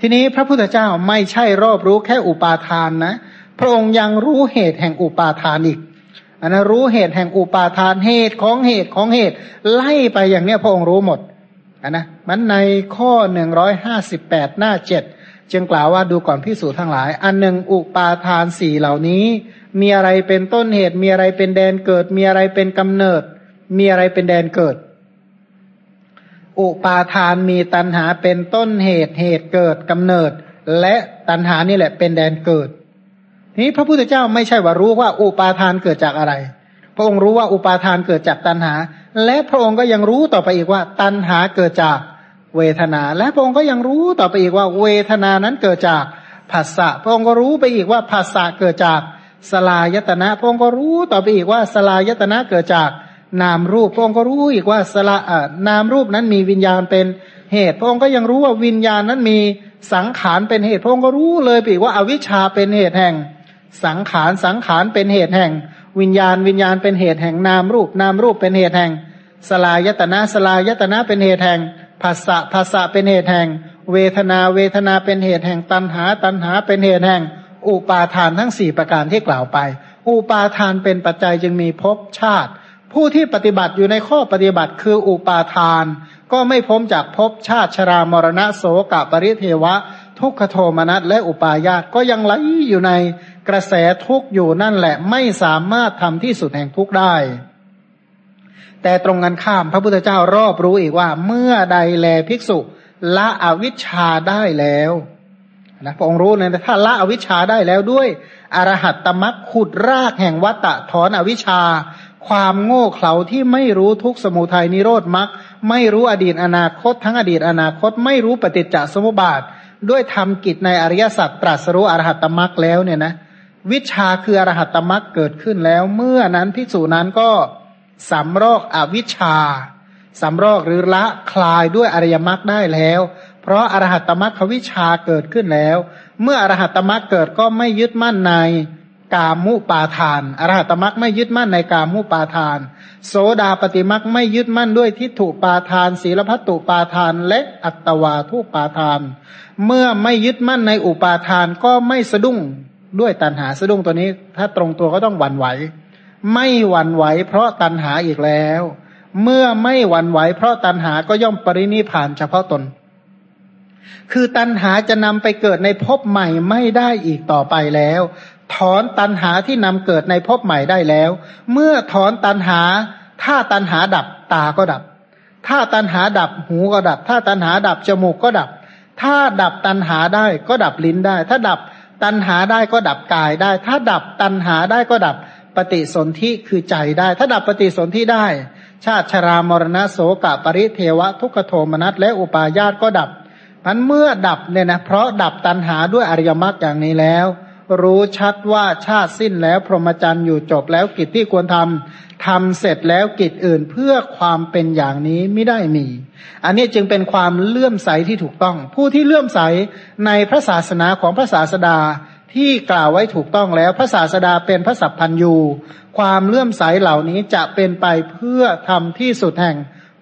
Speaker 1: ทีนี้พระพุทธเจ้าไม่ใช่รอบรู้แค่อุปาทานนะ พระองค์ยังรู้เหตุแห่งอุปาทานอีกอันนั้นรู้เหตุแห่งอุปาทานเหตุของเหตุของเหตุ ไล่ไปอย่างเนี้ยพระองค์รู้หมดอันนะมันในข้อหนึ่งร้อยห้าสิบแปดหน้าเจ็ด จึงกล่าวว่าดูก่อนพิสูจน์ทั้งหลาย อันหนึ่งอุปาทานสี่เหล่านี้ มีอะไรเป็นต้นเหตุ มีอะไรเป็นแดนเกิด มีอะไรเป็นกำเนิด มีอะไรเป็นแดนเกิด อุปาทานมีตัณหาเป็นต้นเหตุเหตุเกิดกำเนิด และตัณหานี่แหละเป็นแดนเกิด นี้พระพุทธเจ้าไม่ใช่ว่ารู้ว่าอุปาทานเกิดจากอะไร พระองค์รู้ว่าอุปาทานเกิดจากตัณหา และพระองค์ก็ยังรู้ต่อไปอีกว่า ตัณหาเกิดจาก เวทนา และพระองค์ก็ยังรู้ต่อไปอีกว่าเวทนานั้นเกิดจากผัสสะพระองค์ก็รู้ไปอีกว่าผัสสะเกิดจากสลายตนะพระองค์ก็รู้ต่อไปอีกว่าสลายตนะเกิดจากนามรูปพระองค์ก็รู้อีกว่าสละนามรูปนั้นมีวิญญาณเป็นเหตุ พระองค์ก็ยังรู้ว่าวิญญาณนั้นมีสังขารเป็นเหตุ พระองค์ก็รู้เลยปีว่าอาวิชชาเป็นเหตุแห่ง สังขารสังขารเป็นเหตุแห่ง วิญญาณวิญญาณเป็นเหตุแห่งนามรูป นามรูปเป็นเหตุแห่ง สลายตนะสลายตนะเป็นเหตุแห่ง ภาษะภาษะเป็นเหตุแห่ง เวทนาเวทนาเป็นเหตุแห่งตัณหา ตัณหาเป็นเหตุแห่ง อุปาทานทั้งสี่ประการที่กล่าวไป อุปาทานเป็นปัจจัยจึงมีภพชาติ ผู้ที่ปฏิบัติอยู่ในข้อปฏิบัติคืออุปาทาน ก็ไม่พ้นจากภพชาติชรามรณะโสกปริเทวะ ทุกขโทมนัสและอุปาญาตก็ยังไหลอยู่ในกระแสทุกข์อยู่นั่นแหละไม่สามารถทำที่สุดแห่งทุกข์ได้ แต่ตรงกันข้ามพระพุทธเจ้ารอบรู้อีกว่า เมื่อใดแลภิกษุละอวิชชาได้แล้วนะพระองค์รู้เนี่ยถ้าละอวิชชาได้แล้วด้วยอรหัตตมักขุดรากแห่งวัตะถอนอวิชชา ความโง่เขลาที่ไม่รู้ทุกสมุทัยนิโรธมรรคไม่รู้อดีตอนาคต ทั้งอดีตอนาคต ไม่รู้ปฏิจจสมุปบาท ด้วยทำกิจในอริยสัจตรัสรู้อรหัตตมรรคแล้วเนี่ยนะ วิชาคืออรหัตตมรรคเกิดขึ้นแล้ว เมื่อนั้นพิสูจนั้นก็ สำรอกอวิชาสำรอกหรือละคลายด้วยอริยมรรคได้แล้ว เพราะอรหัตตมรรควิชาเกิดขึ้นแล้ว เมื่ออรหัตตมรรคเกิดก็ไม่ยึดมั่นในกามุปาทาน อรหัตมรักไม่ยึดมั่นในกามุปาทาน โสดาปฏิมรักไม่ยึดมั่นด้วยทิฏฐุปาทาน ศีลพัตตุปาทานและอัตวาทุปาทาน เมื่อไม่ยึดมั่นในอุปาทานก็ไม่สะดุ้งด้วยตัณหาสะดุ้งตัวนี้ ถ้าตรงตัวก็ต้องหวั่นไหว ไม่หวั่นไหวเพราะตัณหาอีกแล้ว เมื่อไม่หวั่นไหวเพราะตัณหาก็ย่อมปรินิพานเฉพาะตน คือตัณหาจะนำไปเกิดในภพใหม่ไม่ได้อีกต่อไปแล้ว ถอนตันหาที่นำเกิดในภพใหม่ได้แล้ว เมื่อถอนตันหา ถ้าตันหาดับตาก็ดับ ถ้าตันหาดับหูก็ดับ ถ้าตันหาดับจมูกก็ดับ ถ้าดับตันหาได้ก็ดับลิ้นได้ ถ้าดับตันหาได้ก็ดับกายได้ ถ้าดับตันหาได้ก็ดับ ปฏิสนธิคือใจได้ ถ้าดับปฏิสนธิได้ ชาติชรามรณะโสกะปริเทวะ ทุกขโทมนัสและอุปาญาตก็ดับมันเมื่อดับเนี่ยนะเพราะดับตันหาด้วยอริยมรรคอย่างนี้แล้ว รู้ชัดว่าชาติสิ้นแล้วพรหมจรรย์อยู่จบแล้วกิจที่ควรทำทำเสร็จแล้วกิจอื่นเพื่อความเป็นอย่างนี้ไม่ได้มี อันนี้จึงเป็นความเลื่อมใสที่ถูกต้อง ผู้ที่เลื่อมใสในพระศาสนาของพระศาสดา ที่กล่าวไว้ถูกต้องแล้ว พระศาสดาเป็นพระสัพพันยูความเลื่อมใสเหล่านี้จะเป็นไปเพื่อทำที่สุดแห่ง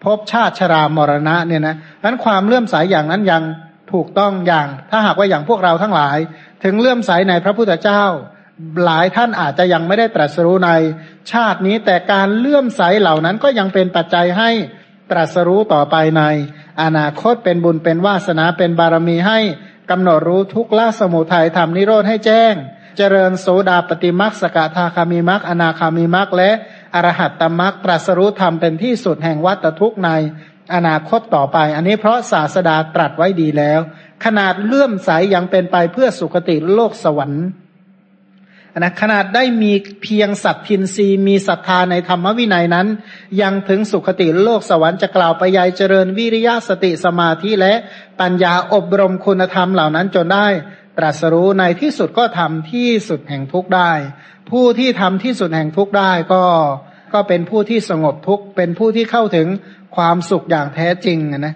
Speaker 1: ภพชาติชรามรณะเนี่ยนะนั้นความเลื่อมใสอย่างนั้นยังถูกต้องอย่าง ถ้าหากว่าอย่างพวกเราทั้งหลาย ถึงเลื่อมใสในพระพุทธเจ้า หลายท่านอาจจะยังไม่ได้ตรัสรู้ในชาตินี้แต่การเลื่อมใสเหล่านั้นก็ยังเป็นปัจจัยให้ตรัสรู้ต่อไปใน อนาคตเป็นบุญเป็นวาสนาเป็นบารมีให้ กำหนดรู้ทุกละสมุทัยทำนิโรธให้แจ้ง เจริญโสดาปฏิมักสกทาคามีมักอนาคามีมักและอรหัตตมักตรัสรู้ธรรมเป็นที่สุดแห่งวัตทุกในอนาคตต่อไป อันนี้เพราะศาสดาตรัสไว้ดีแล้ว ขนาดเลื่อมใสยังเป็นไปเพื่อสุคติโลกสวรรค์ นะขนาดได้มีเพียงสัตทินรีมีศรัทธาในธรรมวินัยนั้น ยังถึงสุคติโลกสวรรค์จะกล่าวไปยายเจริญวิริยะสติสมาธิและปัญญาอบรมคุณธรรมเหล่านั้นจนได้ตรัสรู้ในที่สุดก็ทำที่สุดแห่งทุกได้ ผู้ที่ทำที่สุดแห่งทุกได้ก็ก็เป็นผู้ที่สงบทุกเป็นผู้ที่เข้าถึงความสุขอย่างแท้จริงนะ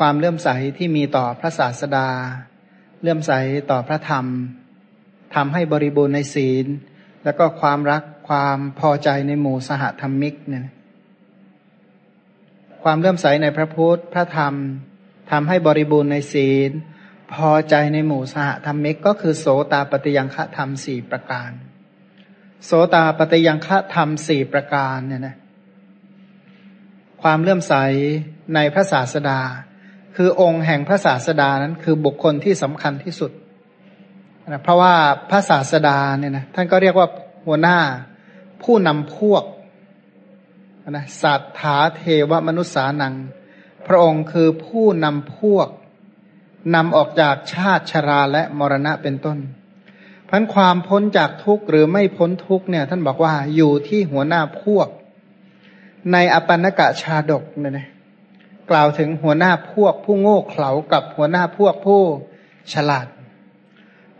Speaker 1: ความเลื่อมใสที่มีต่อพระศาสดา เลื่อมใสต่อพระธรรมทำให้บริบูรณ์ในศีล แล้วก็ความรักความพอใจในหมู่สหธรรมิกเนี่ยความเลื่อมใสในพระพุทธพระธรรมทำให้บริบูรณ์ในศีล พอใจในหมู่สหธรรมิกก็คือโสตาปฏิยังฆธรรมสี่ประการ โสตาปฏิยังฆธรรมสี่ประการเนี่ยนะความเลื่อมใสในพระศาสดา คือองค์แห่งพระศาสดานั้น คือบุคคลที่สำคัญที่สุดนะเพราะว่าพระศาสดาเนี่ยนะท่านก็เรียกว่าหัวหน้าผู้นำพวกนะสัตถาเทวมนุษย์สานัง พระองค์คือผู้นำพวกนำออกจากชาติชราและมรณะเป็นต้นพันความพ้นจากทุกข์หรือไม่พ้นทุกข์เนี่ย ท่านบอกว่าอยู่ที่หัวหน้าพวก ในอปันนกะชาดกเนี่ยนะ กล่าวถึงหัวหน้าพวกผู้โง่เขลากับหัวหน้าพวกผู้ฉลาด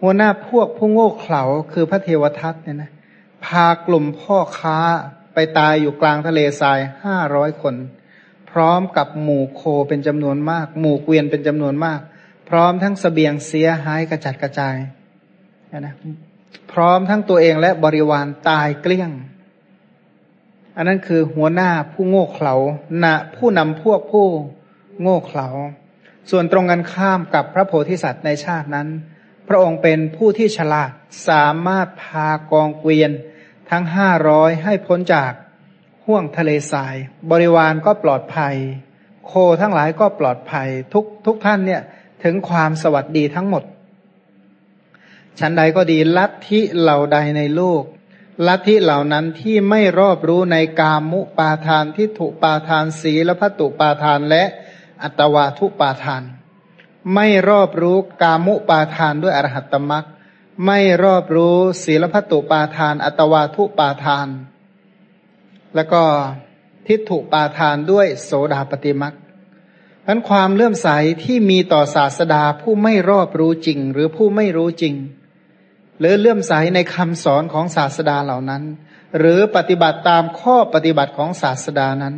Speaker 1: หัวหน้าพวกผู้โง่เขลาคือพระเทวทัตเนี่ยนะพากลุ่มพ่อค้าไปตายอยู่กลางทะเลทรายห้าร้อยคน พร้อมกับหมู่โคเป็นจำนวนมาก หมู่เกวียนเป็นจำนวนมาก พร้อมทั้งสเสบียงเสียหายกระจัดกระจายนะพร้อมทั้งตัวเองและบริวารตายเกลี้ยง อันนั้นคือหัวหน้าผู้โง่เขลาณผู้นำพวกผู้โง่เขลา ส่วนตรงกันข้ามกับพระโพธิสัตว์ในชาตินั้น พระองค์เป็นผู้ที่ฉลาดสามารถพากองเกวียนทั้งห้าร้อยให้พ้นจากห่วงทะเลทราย บริวารก็ปลอดภัย โคทั้งหลายก็ปลอดภัย ทุกทุกท่านเนี่ยถึงความสวัสดีทั้งหมด ชั้นใดก็ดีลัทธิเหล่าใดในโลก ลัทธิเหล่านั้นที่ไม่รอบรู้ในกามุปาทานทิฏฐุปาทานสีและพัตุปาทานและอัตวาทุปาทาน ไม่รอบรู้กามุปาทานด้วยอรหัตตมักไม่รอบรู้ศีลพัตุปาทาน อัตวาทุปาทาน แล้วก็ทิฏฐุปาทานด้วยโสดาปฏิมักนั้นความเลื่อมใสที่มีต่อศาสดาผู้ไม่รอบรู้จริง หรือผู้ไม่รู้จริง หรือเลื่อมใสในคำสอนของศาสดาเหล่านั้น หรือปฏิบัติตามข้อปฏิบัติของศาสดานั้น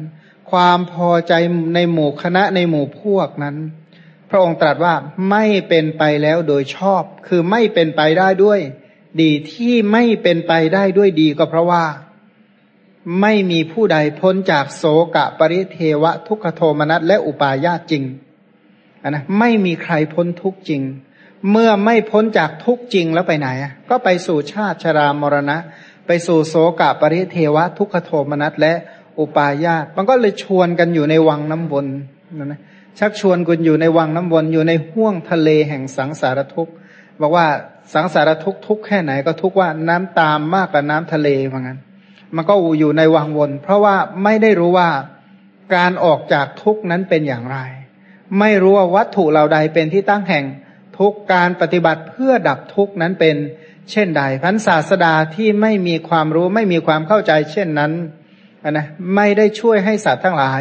Speaker 1: ความพอใจในหมู่คณะในหมู่พวกนั้น พระองค์ตรัสว่าไม่เป็นไปแล้วโดยชอบ คือไม่เป็นไปได้ด้วย ดีที่ไม่เป็นไปได้ด้วยดีก็เพราะว่า ไม่มีผู้ใดพ้นจากโสกะปริเทวะทุกขโทมนัสและอุปาญาตจริงนะไม่มีใครพ้นทุกจริง เมื่อไม่พ้นจากทุกจริงแล้วไปไหน ก็ไปสู่ชาติชรามรณะ ไปสู่โสกะปริเทวะ ทุกขโทมนัสและอุปาญาตมันก็เลยชวนกันอยู่ในวังน้ำวนนะชักชวนกันอยู่ในวังน้ำวนอยู่ในห้วงทะเลแห่งสังสารทุกข์บอกว่าสังสารทุกข์ทุกแค่ไหนก็ทุกว่าน้ำตามมากกว่าน้ำทะเลเหมือนกันมันก็อยู่ในวังวน เพราะว่าไม่ได้รู้ว่าการออกจากทุกนั้นเป็นอย่างไร ไม่รู้ว่าวัตถุเหล่าใดเป็นที่ตั้งแห่ง ทุกการปฏิบัติเพื่อดับทุกนั้นเป็นเช่นใดพันศาสดาที่ไม่มีความรู้ไม่มีความเข้าใจ เช่นนั้นนะไม่ได้ช่วยให้สัตว์ทั้งหลาย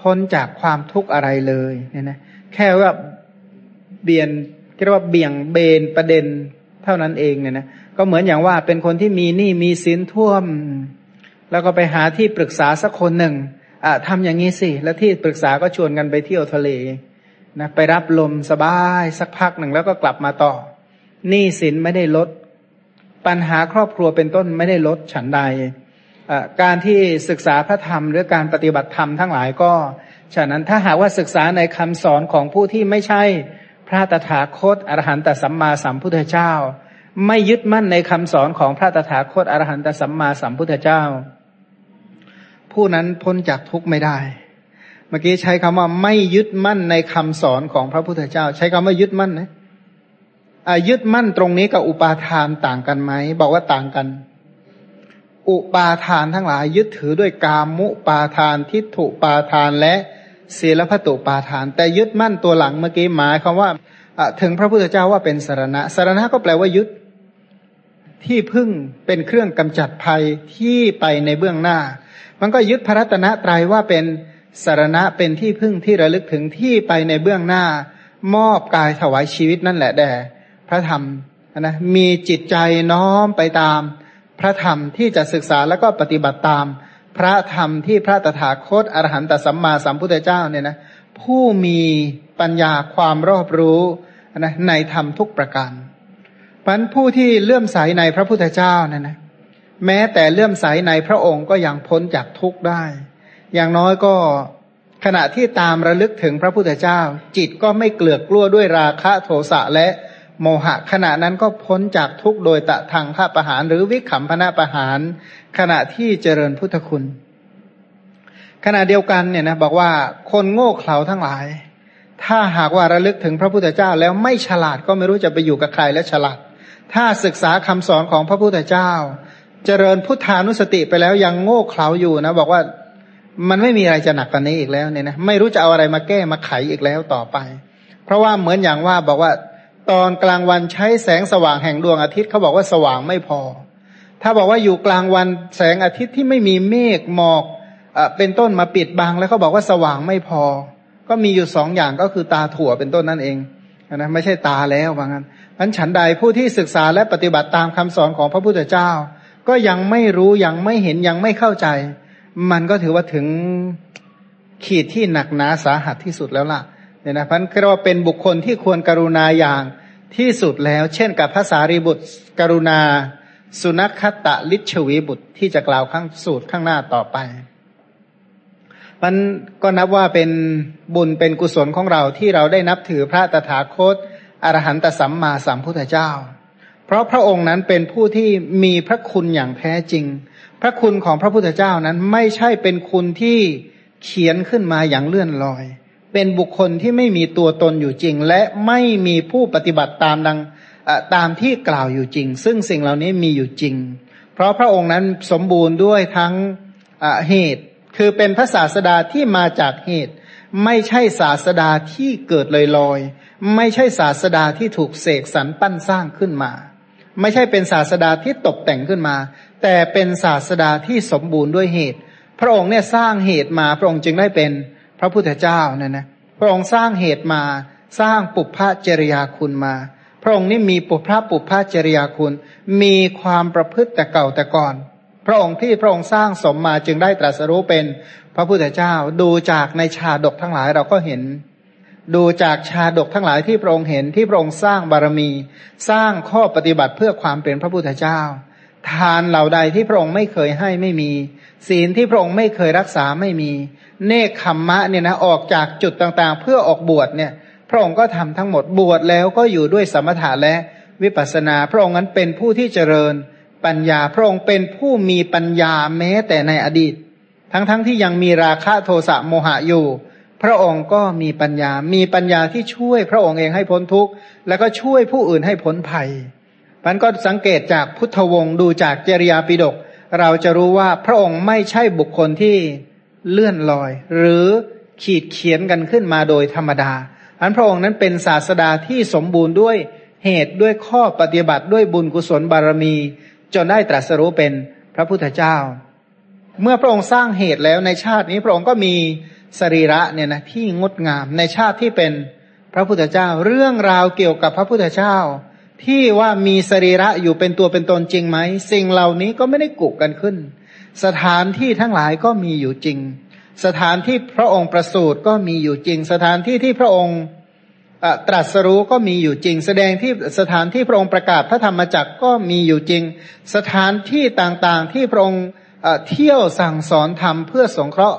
Speaker 1: พ้นจากความทุกข์อะไรเลยเนี่ยนะแค่ว่าเบียนเรียกว่าเบี่ยงเบนประเด็นถ้าท่านั้นเองเนี่ยนะก็เหมือนอย่างว่าเป็นคนที่มีหนี้มีสินท่วม แล้วก็ไปหาที่ปรึกษาสักคนหนึ่งอะทำอย่างนี้สิ แล้วที่ปรึกษาก็ชวนกันไปเที่ยวทะเล นะไปรับลมสบายสักพักหนึ่งแล้วก็กลับมาต่อหนี้สินไม่ได้ลด ปัญหาครอบครัวเป็นต้นไม่ได้ลดฉันใด การที่ศึกษาพระธรรมหรือการปฏิบัติธรรมทั้งหลายก็ ฉะนั้นถ้าหากว่าศึกษาในคำสอนของผู้ที่ไม่ใช่พระตถาคตอรหันตสัมมาสัมพุทธเจ้า ไม่ยึดมั่นในคำสอนของพระตถาคตอรหันตสัมมาสัมพุทธเจ้า ผู้นั้นพ้นจากทุกข์ไม่ได้ เมื่อกี้ใช้คำว่าไม่ยึดมั่นในคำสอนของพระพุทธเจ้า ใช้คำว่ายึดมั่นนะยึดมั่นตรงนี้กับอุปาทานต่างกันไหมบอกว่าต่างกัน อุปาทานทั้งหลายยึดถือด้วยกามุปาทานทิฏฐุปาทานและศีลพัตุปาทาน แต่ยึดมั่นตัวหลังเมื่อกี้หมายคำว่าถึงพระพุทธเจ้าว่าเป็นสารณะสารณะก็แปลว่ายึด ที่พึ่งเป็นเครื่องกำจัดภัยที่ไปในเบื้องหน้า มันก็ยึดพระรัตนตรัยว่าเป็น สารณะเป็นที่พึ่งที่ระลึกถึงที่ไปในเบื้องหน้า มอบกายถวายชีวิตนั่นแหละแด่พระธรรมนะมีจิตใจน้อมไปตาม พระธรรมที่จะศึกษาแล้วก็ปฏิบัติตาม พระธรรมที่พระตถาคตอรหันตสัมมาสัมพุทธเจ้าเนี่ยนะผู้มีปัญญาความรอบรู้นะในธรรมทุกประการพันผู้ที่เลื่อมใสในพระพุทธเจ้าเนี่ยนะแม้แต่เลื่อมใสในพระองค์ก็ยังพ้นจากทุกข์ได้ อย่างน้อยก็ขณะที่ตามระลึกถึงพระพุทธเจ้า จิตก็ไม่เกลือกกลัวด้วยราคะโทสะและโมหะ ขณะนั้นก็พ้นจากทุกโดยตะทางข้าประหารหรือวิขำพนะประหาร ขณะที่เจริญพุทธคุณ ขณะเดียวกันเนี่ยนะบอกว่าคนโง่เขลาทั้งหลาย ถ้าหากว่าระลึกถึงพระพุทธเจ้าแล้วไม่ฉลาดก็ไม่รู้จะไปอยู่กับใครและฉลาด ถ้าศึกษาคำสอนของพระพุทธเจ้า เจริญพุทธานุสติไปแล้วยังโง่เขลาอยู่นะบอกว่า มันไม่มีอะไรจะหนักกว่านี้อีกแล้วเนี่ยนะไม่รู้จะเอาอะไรมาแก้มาไขอีกแล้วต่อไป เพราะว่าเหมือนอย่างว่าบอกว่าตอนกลางวันใช้แสงสว่างแห่งดวงอาทิตย์เขาบอกว่าสว่างไม่พอ ถ้าบอกว่าอยู่กลางวันแสงอาทิตย์ที่ไม่มีเมฆหมอกเป็นต้นมาปิดบังแล้วเขาบอกว่าสว่างไม่พอ ก็มีอยู่สองอย่างก็คือตาถั่วเป็นต้นนั่นเองนะไม่ใช่ตาแล้วว่างั้นพันฉันใดผู้ที่ศึกษาและปฏิบัติตามคำสอนของพระพุทธเจ้า ก็ยังไม่รู้ยังไม่เห็นยังไม่เข้าใจ มันก็ถือว่าถึงขีดที่หนักหนาสาหัสที่สุดแล้วล่ะเนี่ยนะพันก็ว่าเป็นบุคคลที่ควรกรุณาอย่างที่สุดแล้ว เช่นกับภาษารีบุตรกรุณา สุนัขตะลิชวีบุตรที่จะกล่าวข้างสูตรข้างหน้าต่อไปมันก็นับว่าเป็นบุญเป็นกุศลของเราที่เราได้นับถือพระตถาคตอรหันตสัมมาสัมพุทธเจ้า เพราะพระองค์นั้นเป็นผู้ที่มีพระคุณอย่างแท้จริง พระคุณของพระพุทธเจ้านั้นไม่ใช่เป็นคุณที่เขียนขึ้นมาอย่างเลื่อนลอย เป็นบุคคลที่ไม่มีตัวตนอยู่จริง และไม่มีผู้ปฏิบัติตามดังตามที่กล่าวอยู่จริง ซึ่งสิ่งเหล่านี้มีอยู่จริง เพราะพระองค์นั้นสมบูรณ์ด้วยทั้งเหตุ คือเป็นพระศาสดาที่มาจากเหตุ ไม่ใช่ศาสดาที่เกิดลอยลอยไม่ใช่ศาสดาที่ถูกเสกสรรปั้นสร้างขึ้นมา ไม่ใช่เป็นศาสดาที่ตกแต่งขึ้นมา แต่เป็นศาสดาที่สมบูรณ์ด้วยเหตุ พระองค์เนี่ยสร้างเหตุมาพระองค์จึงได้เป็นพระพุทธเจ้าเนี่ยนะพระองค์สร้างเหตุมาสร้างปุพพจริยาคุณมา พระองค์นี่มีปุพพะปุพพจริยาคุณ มีความประพฤติแต่เก่าแต่ก่อน พระองค์ที่พระองค์สร้างสมมาจึงได้ตรัสรู้เป็นพระพุทธเจ้าดูจากในชาดกทั้งหลายเราก็เห็น ดูจากชาดกทั้งหลายที่พระองค์เห็นที่พระองค์สร้างบารมี สร้างข้อปฏิบัติเพื่อความเป็นพระพุทธเจ้า ทานเหล่าใดที่พระองค์ไม่เคยให้ไม่มี ศีลที่พระองค์ไม่เคยรักษาไม่มี เนคขมมะเนี่ยนะออกจากจุดต่างๆ เพื่อออกบวชเนี่ยพระองค์ก็ทำทั้งหมดบวชแล้วก็อยู่ด้วยสมถะและวิปัสสนา พระองค์นั้นเป็นผู้ที่เจริญปัญญาพระองค์เป็นผู้มีปัญญาแม้แต่ในอดีต ทั้งๆทที่ยังมีราคะโทสะโมหะอยู่ พระองค์ก็มีปัญญา มีปัญญาที่ช่วยพระองค์เองให้พ้นทุกข์ แล้วก็ช่วยผู้อื่นให้พ้นภัย มันก็สังเกตจากพุทธวงศ์ดูจากเจริยาปิฎกเราจะรู้ว่าพระองค์ไม่ใช่บุคคลที่เลื่อนลอย หรือขีดเขียนกันขึ้นมาโดยธรรมดาอันพระองค์นั้นเป็นศาสดาที่สมบูรณ์ด้วยเหตุด้วยข้อปฏิบัติด้วยบุญกุศลบารมี จนได้ตรัสรู้เป็นพระพุทธเจ้า เมื่อพระองค์สร้างเหตุแล้วในชาตินี้พระองค์ก็มีสรีระเนี่ยนะที่งดงามในชาติที่เป็นพระพุทธเจ้า เรื่องราวเกี่ยวกับพระพุทธเจ้า ที่ว่ามีสรีระอยู่เป็นตัวเป็นตนจริงไหม สิ่งเหล่านี้ก็ไม่ได้กุกันขึ้น สถานที่ทั้งหลายก็มีอยู่จริง สถานที่พระองค์ประสูติก็มีอยู่จริง สถานที่ที่พระองค์ตรัสรู้ก็มีอยู่จริง แสดงที่สถานที่พระองค์ประกาศพระธรรมจักรก็มีอยู่จริง สถานที่ต่างๆที่พระองค์เที่ยวสั่งสอนธรรมเพื่อสงเคราะห์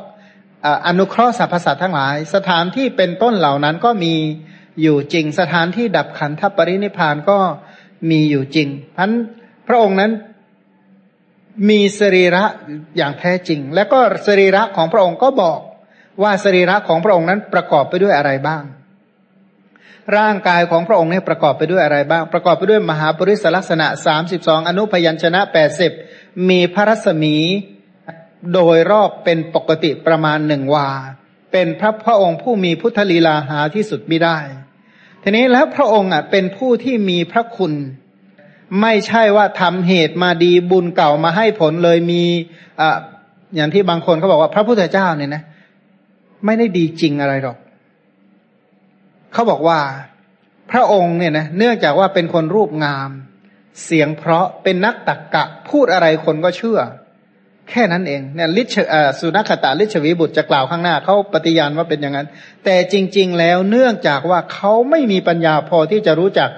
Speaker 1: อนุเคราะห์สรรพสัตว์ทั้งหลาย สถานที่เป็นต้นเหล่านั้นก็มี อยู่จริง สถานที่ดับขันธปรินิพานก็มีอยู่จริงพันพระองค์นั้นมีสรีระอย่างแท้จริง และก็สรีระของพระองค์ก็บอกว่าสรีระของพระองค์นั้นประกอบไปด้วยอะไรบ้าง ร่างกายของพระองค์เนี่ยประกอบไปด้วยอะไรบ้าง ประกอบไปด้วยมหาปริศลักษณะสามสิบสองอนุพยัญชนะแปดสิบมีพระรัศมีโดยรอบเป็นปกติประมาณหนึ่งวา เป็นพระพระองค์ผู้มีพุทธลีลาหาที่สุดไม่ได้ ทีนี้แล้วพระองค์อะเป็นผู้ที่มีพระคุณ ไม่ใช่ว่าทำเหตุมาดีบุญเก่ามาให้ผลเลยมีอ่าอย่างที่บางคนเขาบอกว่าพระพุทธเจ้าเนี่ยนะ ไม่ได้ดีจริงอะไรหรอกเขาบอกว่าพระองค์เนี่ยนะเนื่องจากว่าเป็นคนรูปงาม เสียงเพราะเป็นนักตักกะพูดอะไรคนก็เชื่อ แค่นั้นเองเนี่ยลิชสุนัขตาลิชวีบุตรจะกล่าวข้างหน้าเขาปฏิญาณว่าเป็นอย่างนั้น แต่จริง ๆ แล้วเนื่องจากว่าเขาไม่มีปัญญาพอที่จะรู้จัก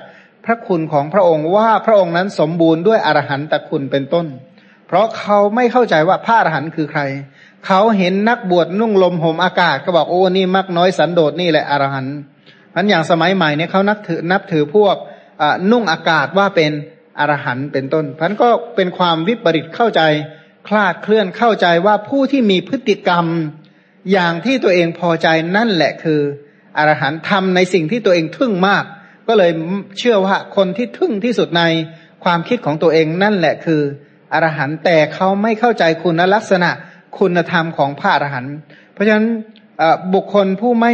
Speaker 1: พระคุณของพระองค์ว่าพระองค์นั้นสมบูรณ์ด้วยอรหันตคุณเป็นต้น เพราะเขาไม่เข้าใจว่าพระอรหันต์คือใคร เขาเห็นนักบวชนุ่งลมห่มอากาศก็บอกโอ้นี่มักน้อยสันโดษนี่แหละอรหันต์พันอย่างสมัยใหม่เนี่ยเขานับถือนับถือพวกนุ่งอากาศว่าเป็นอรหันต์เป็นต้นพันก็เป็นความวิปริตเข้าใจ คลาดเคลื่อนเข้าใจว่าผู้ที่มีพฤติกรรมอย่างที่ตัวเองพอใจนั่นแหละคืออรหันต์ทำในสิ่งที่ตัวเองทึ่งมาก ก็เลยเชื่อว่าคนที่ทึ่งที่สุดในความคิดของตัวเองนั่นแหละคืออรหันต์แต่เขาไม่เข้าใจคุณลักษณะคุณธรรมของพระอรหันต์เพราะฉะนั้นบุคคลผู้ไม่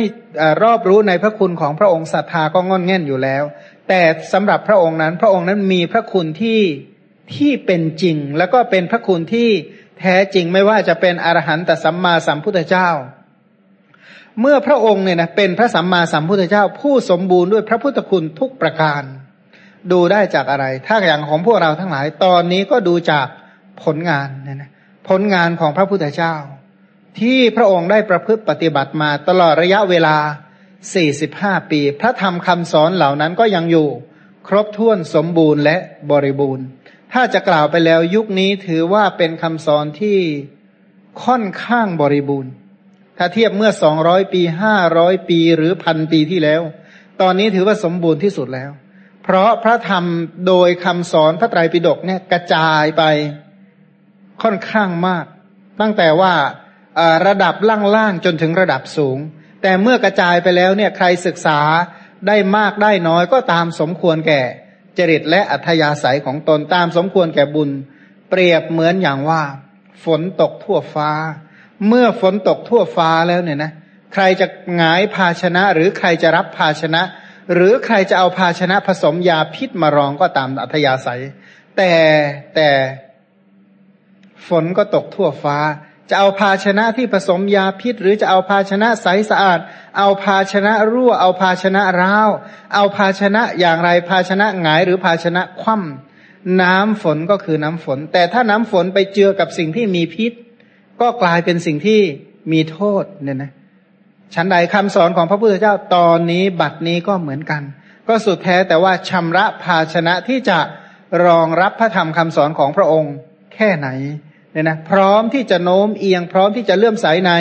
Speaker 1: รอบรู้ในพระคุณของพระองค์ศรัทธาก็งอนแง่นอยู่แล้ว แต่สำหรับพระองค์นั้น พระองค์นั้นมีพระคุณที่ ที่เป็นจริง แล้วก็เป็นพระคุณที่แท้จริงไม่ว่าจะเป็นอรหันตสัมมาสัมพุทธเจ้า เมื่อพระองค์เนี่ยนะเป็นพระสัมมาสัมพุทธเจ้า ผู้สมบูรณ์ด้วยพระพุทธคุณทุกประการ ดูได้จากอะไร ถ้าอย่างของพวกเราทั้งหลายตอนนี้ก็ดูจากผลงานเนี่ยนะผลงานของพระพุทธเจ้า ที่พระองค์ได้ประพฤติปฏิบัติมาตลอดระยะเวลา 45 ปี พระธรรมคำสอนเหล่านั้นก็ยังอยู่ ครบถ้วนสมบูรณ์และบริบูรณ์ ถ้าจะกล่าวไปแล้วยุคนี้ถือว่าเป็นคำสอนที่ค่อนข้างบริบูรณ์ ถ้าเทียบเมื่อสองร้อยปีห้าร้อยปีหรือพันปีที่แล้ว ตอนนี้ถือว่าสมบูรณ์ที่สุดแล้ว เพราะพระธรรมโดยคำสอนพระไตรปิฎกเนี่ยกระจายไปค่อนข้างมาก ตั้งแต่ว่าระดับล่างๆจนถึงระดับสูง แต่เมื่อกระจายไปแล้วเนี่ยใครศึกษาได้มากได้น้อยก็ตามสมควรแก่ จริตและอัธยาศัยของตนตามสมควรแก่บุญ เปรียบเหมือนอย่างว่า ฝนตกทั่วฟ้า เมื่อฝนตกทั่วฟ้าแล้วเนี่ยนะใครจะหงายภาชนะ หรือใครจะรับภาชนะ หรือใครจะเอาภาชนะผสมยาพิษมารองก็ตามอัธยาศัย แต่แต่ฝนก็ตกทั่วฟ้า จะเอาภาชนะที่ผสมยาพิษ หรือจะเอาภาชนะใสสะอาด เอาภาชนะรั่ว เอาภาชนะร้าว เอาภาชนะอย่างไรภาชนะหงายหรือภาชนะคว่ำน้ำฝนก็คือน้ำฝน แต่ถ้าน้ำฝนไปเจือกับสิ่งที่มีพิษ ก็กลายเป็นสิ่งที่มีโทษเนี่ยนะชั้นใดคำสอนของพระพุทธเจ้าตอนนี้บัดนี้ก็เหมือนกัน ก็สุดแท้แต่ว่าชำระภาชนะที่จะรองรับพระธรรมคำสอนของพระองค์แค่ไหน เนี่ยนะพร้อมที่จะโน้มเอียง พร้อมที่จะเลื่อมใสใน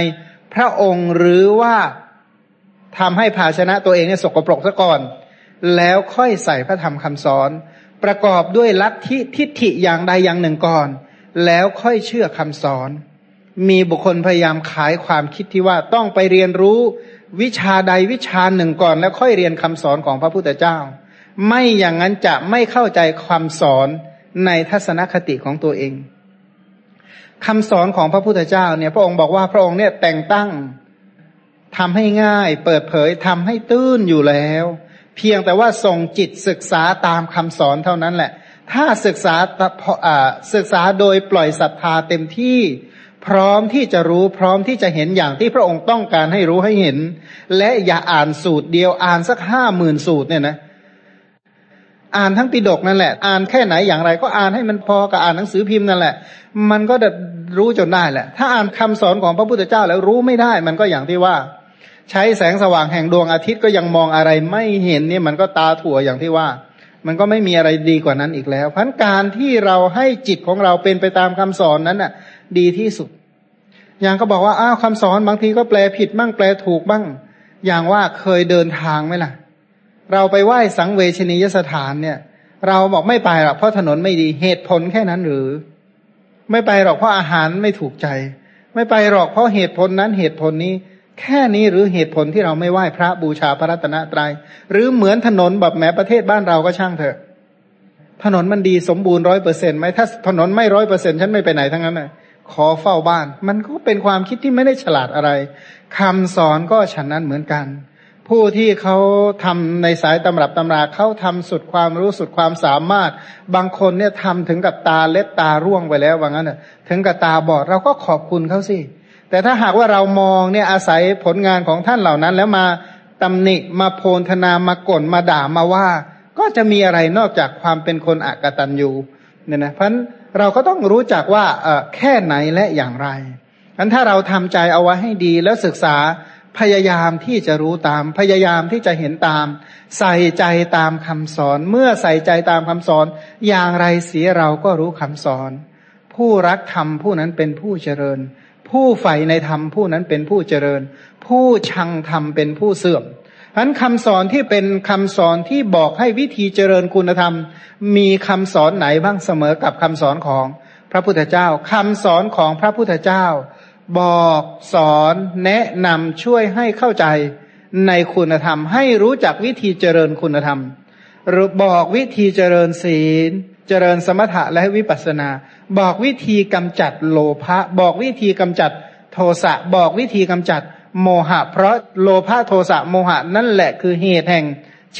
Speaker 1: พระองค์หรือว่าทำให้ภาชนะตัวเองเนี่ยสกปรกซะก่อน แล้วค่อยใส่พระธรรมคำสอน ประกอบด้วยลัทธิทิฏฐิอย่างใดอย่างหนึ่งก่อน แล้วค่อยเชื่อคำสอน มีบุคคลพยายามขายความคิดที่ว่าต้องไปเรียนรู้วิชาใดวิชาหนึ่งก่อน แล้วค่อยเรียนคำสอนของพระพุทธเจ้า ไม่อย่างนั้นจะไม่เข้าใจความสอนในทัศนคติของตัวเอง คำสอนของพระพุทธเจ้าเนี่ย พระองค์บอกว่าพระองค์เนี่ยแต่งตั้งทำให้ง่าย เปิดเผยทำให้ตื้นอยู่แล้ว เพียงแต่ว่าส่งจิตศึกษาตามคำสอนเท่านั้นแหละ ถ้าศึกษาศึกษาโดยปล่อยศรัทธาเต็มที่พร้อมที่จะรู้พร้อมที่จะเห็นอย่างที่พระองค์ต้องการให้รู้ให้เห็น และอย่าอ่านสูตรเดียวอ่านสักห้าหมื่นสูตรเนี่ยนะ อ่านทั้งปิดกนั่นแหละ อ่านแค่ไหนอย่างไร ก็อ่านให้มันพอกับอ่านหนังสือพิมพ์นั่นแหละ มันก็จะรู้จนได้แหละ ถ้าอ่านคำสอนของพระพุทธเจ้าแล้วรู้ไม่ได้ มันก็อย่างที่ว่า ใช้แสงสว่างแห่งดวงอาทิตย์ก็ยังมองอะไรไม่เห็นนี่มันก็ตาถั่วอย่างที่ว่า มันก็ไม่มีอะไรดีกว่านั้นอีกแล้วพันการที่เราให้จิตของเราเป็นไปตามคำสอนนั้นน่ะ ดีที่สุด อย่างก็บอกว่าอ้าวคำสอนบางทีก็แปลผิดบ้างแปลถูกบ้าง อย่างว่าเคยเดินทางไหมล่ะ เราไปไหว้สังเวชนียสถานเนี่ย เราบอกไม่ไปหรอกเพราะถนนไม่ดีเหตุผลแค่นั้นหรือ ไม่ไปหรอกเพราะอาหารไม่ถูกใจ ไม่ไปหรอกเพราะเหตุผลนั้นเหตุผลนี้ แค่นี้หรือเหตุผลที่เราไม่ไหว้พระบูชาพระรัตนตรยัย หรือเหมือนถนนแบบแม้ประเทศบ้านเราก็ช่างเถอะ ถนนมันดีสมบูรณ์ร้อยเปอร์เซ็นต์ไหมถ้าถนนไม่ร้อยเปอร์เซ็นฉันไม่ไปไหนทั้งนั้นเลยขอเฝ้าบ้าน มันก็เป็นความคิดที่ไม่ได้ฉลาดอะไรคำสอนก็ฉันนั้นเหมือนกัน ผู้ที่เขาทำในสายตำรับตำราเขาทำสุดความรู้สุดความสามารถ บางคนเนี่ยทำถึงกับตาเล็ดตาร่วงไปแล้วว่างั้นถึงกับตาบอดเราก็ขอบคุณเขาสิแต่ถ้าหากว่าเรามองเนี่ยอาศัยผลงานของท่านเหล่านั้น แล้วมาตำหนิมาโพลธนามากล่นมาด่ามาว่า ก็จะมีอะไรนอกจากความเป็นคนอักตันยูเนี่ยนะเพราะเราก็ต้องรู้จักว่าเออแค่ไหนและอย่างไรอันถ้าเราทำใจเอาไว้ให้ดีแล้วศึกษา พยายามที่จะรู้ตาม พยายามที่จะเห็นตาม ใส่ใจตามคำสอน เมื่อใส่ใจตามคำสอน อย่างไรเสียเราก็รู้คำสอน ผู้รักธรรมผู้นั้นเป็นผู้เจริญ ผู้ใฝ่ในธรรมผู้นั้นเป็นผู้เจริญ ผู้ชังธรรมเป็นผู้เสื่อมฉะนั้นคำสอนที่เป็นคำสอนที่บอกให้วิธีเจริญคุณธรรม มีคำสอนไหนบ้างเสมอกับคำสอนของพระพุทธเจ้าคำสอนของพระพุทธเจ้า บอกสอนแนะนำช่วยให้เข้าใจในคุณธรรม ให้รู้จักวิธีเจริญคุณธรรม หรือบอกวิธีเจริญศีล เจริญสมถะและวิปัสสนา บอกวิธีกำจัดโลภะบอกวิธีกำจัดโทสะบอกวิธีกำจัดโมหะ เพราะโลภะโทสะโมหะนั่นแหละคือเหตุแห่ง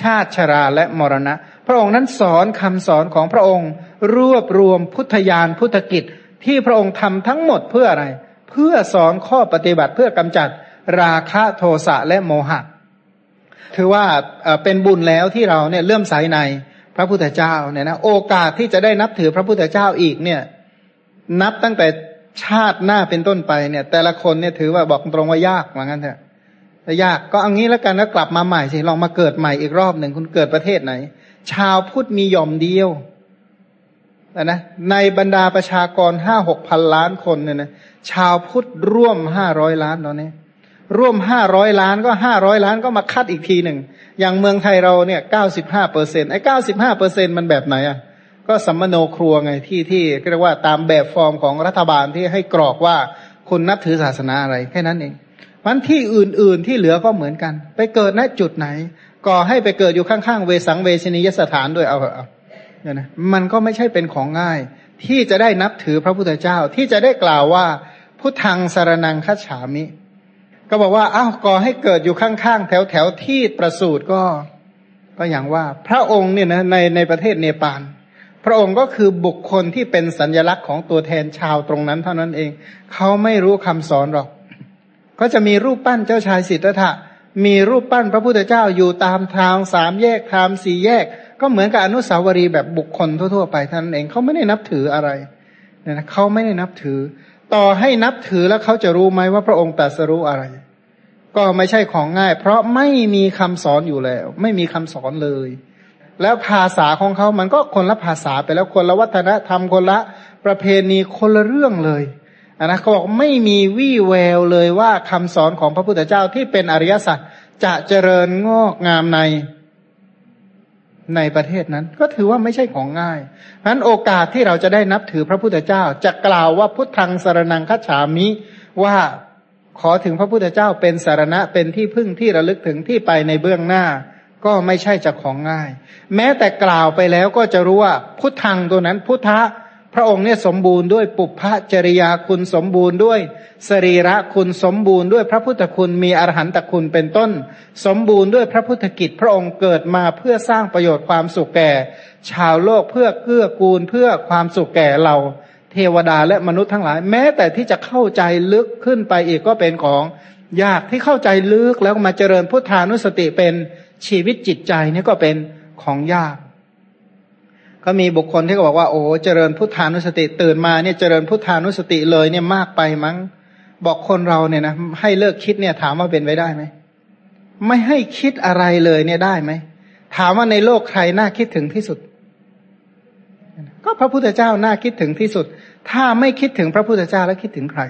Speaker 1: ชาติชราและมรณะ พระองค์นั้นสอนคำสอนของพระองค์ รวบรวมพุทธญาณพุทธกิจที่พระองค์ทำทั้งหมดเพื่ออะไรเเพื่อสอนข้อปฏิบัติเพื่อกำจัดราคะโทสะและโมหะ ถือว่าเป็นบุญแล้วที่เราเนี่ยเลื่อมใสในพระพุทธเจ้าเนี่ยนะโอกาสที่จะได้นับถือพระพุทธเจ้าอีกเนี่ยนับตั้งแต่ชาติหน้าเป็นต้นไปเนี่ย แต่ละคนเนี่ยถือว่าบอกตรงว่ายากเหมือนกันเถอะแต่ยากก็เอางี้แล้วกันแล้วกลับมาใหม่สิลองมาเกิดใหม่อีกรอบหนึ่งคุณเกิดประเทศไหน ชาวพุทธมียอมเดียว นะในบรรดาประชากรห้าหกพันล้านคนเนี่ยนะชาวพุทธร่วมห้าร้อยล้านตอนนี้ร่วมห้าร้อยล้านก็ห้าร้อยล้านก็มาคัดอีกทีหนึ่ง อย่างเมืองไทยเราเนี่ยเก้าสิบห้าเปอร์เซ็นไอ้เก้าสิบห้าเปอร์เซ็นมันแบบไหนอะก็สัมมโนครัวไงที่ที่เรียกว่าตามแบบฟอร์มของรัฐบาลที่ให้กรอกว่าคุณนับถือศาสนาอะไรแค่นั้นเองมันที่อื่นๆที่เหลือก็เหมือนกัน ไปเกิดณจุดไหนก็ให้ไปเกิดอยู่ข้างๆเวสังเวชนียสถานด้วยเอาเอา เนี่ยนะมันก็ไม่ใช่เป็นของง่าย ที่จะได้นับถือพระพุทธเจ้าที่จะได้กล่าวว่า พุทธังสารนังคัจฉามิ ก็บอกว่าอ้าวก่อให้เกิดอยู่ข้างๆแถวแถวที่ประสูตรก็ก็อย่างว่า พระองค์เนี่ยนะในในประเทศเนปาลพระองค์ก็คือบุคคลที่เป็นสัญญลักษณ์ของตัวแทนชาวตรงนั้นเท่านั้นเอง เขาไม่รู้คำสอนหรอก ก็จะมีรูปปั้นเจ้าชายสิทธัตถะมีรูปปั้นพระพุทธเจ้าอยู่ตามทางสามแยกทางสี่แยก ก็เหมือนกับอนุสาวรีย์แบบบุคคลทั่วๆไปท่านเองเขาไม่ได้นับถืออะไรนะเขาไม่ได้นับถือ ต่อให้นับถือแล้วเขาจะรู้ไหมว่าพระองค์ตรัสรู้อะไร ก็ไม่ใช่ของง่าย เพราะไม่มีคำสอนอยู่แล้ว ไม่มีคำสอนเลย แล้วภาษาของเขามันก็คนละภาษาไปแล้วคนละวัฒนธรรมคนละประเพณีคนละเรื่องเลยนนะเขาบอกไม่มีวี่แววเลยว่าคำสอนของพระพุทธเจ้าที่เป็นอริยสัจจะเจริญงอกงามใน ในประเทศนั้น ก็ถือว่าไม่ใช่ของง่ายเพราะนั้นโอกาสที่เราจะได้นับถือพระพุทธเจ้าจะกล่าวว่าพุทธังสารนังคัจฉามิว่าขอถึงพระพุทธเจ้าเป็นสารณะเป็นที่พึ่งที่ระลึกถึงที่ไปในเบื้องหน้า ก็ไม่ใช่จะของง่าย แม้แต่กล่าวไปแล้วก็จะรู้ว่าพุทธังตัวนั้นพุทธะ พระองค์เนี่ยสมบูรณ์ด้วยปุพพจริยาคุณสมบูรณ์ด้วย สรีระคุณสมบูรณ์ด้วยพระพุทธคุณมีอรหันตคุณเป็นต้น สมบูรณ์ด้วยพระพุทธกิจพระองค์เกิดมาเพื่อสร้างประโยชน์ความสุขแก่ ชาวโลกเพื่อเกื้อกูลเพื่อความสุขแก่เราเทวดาและมนุษย์ทั้งหลาย แม้แต่ที่จะเข้าใจลึกขึ้นไปอีกก็เป็นของยากที่เข้าใจลึกแล้วมาเจริญพุทธานุสติเป็นชีวิตจิตใจนี่ก็เป็นของยาก ก็มีบุคคลที่ก็บอกว่าโอ้เจริญพุทธานุสติตื่นมาเนี่ยเจริญพุทธานุสติเลยเนี่ยมากไปมั้ง บอกคนเราเนี่ยนะให้เลิกคิดเนี่ยถามว่าเป็นไปได้ไหมไม่ให้คิดอะไรเลยเนี่ยได้ไหมถามว่าในโลกใครน่าคิดถึงที่สุด ก็พระพุทธเจ้าน่าคิดถึงที่สุด ถ้าไม่คิดถึงพระพุทธเจ้าแล้วคิดถึงใคร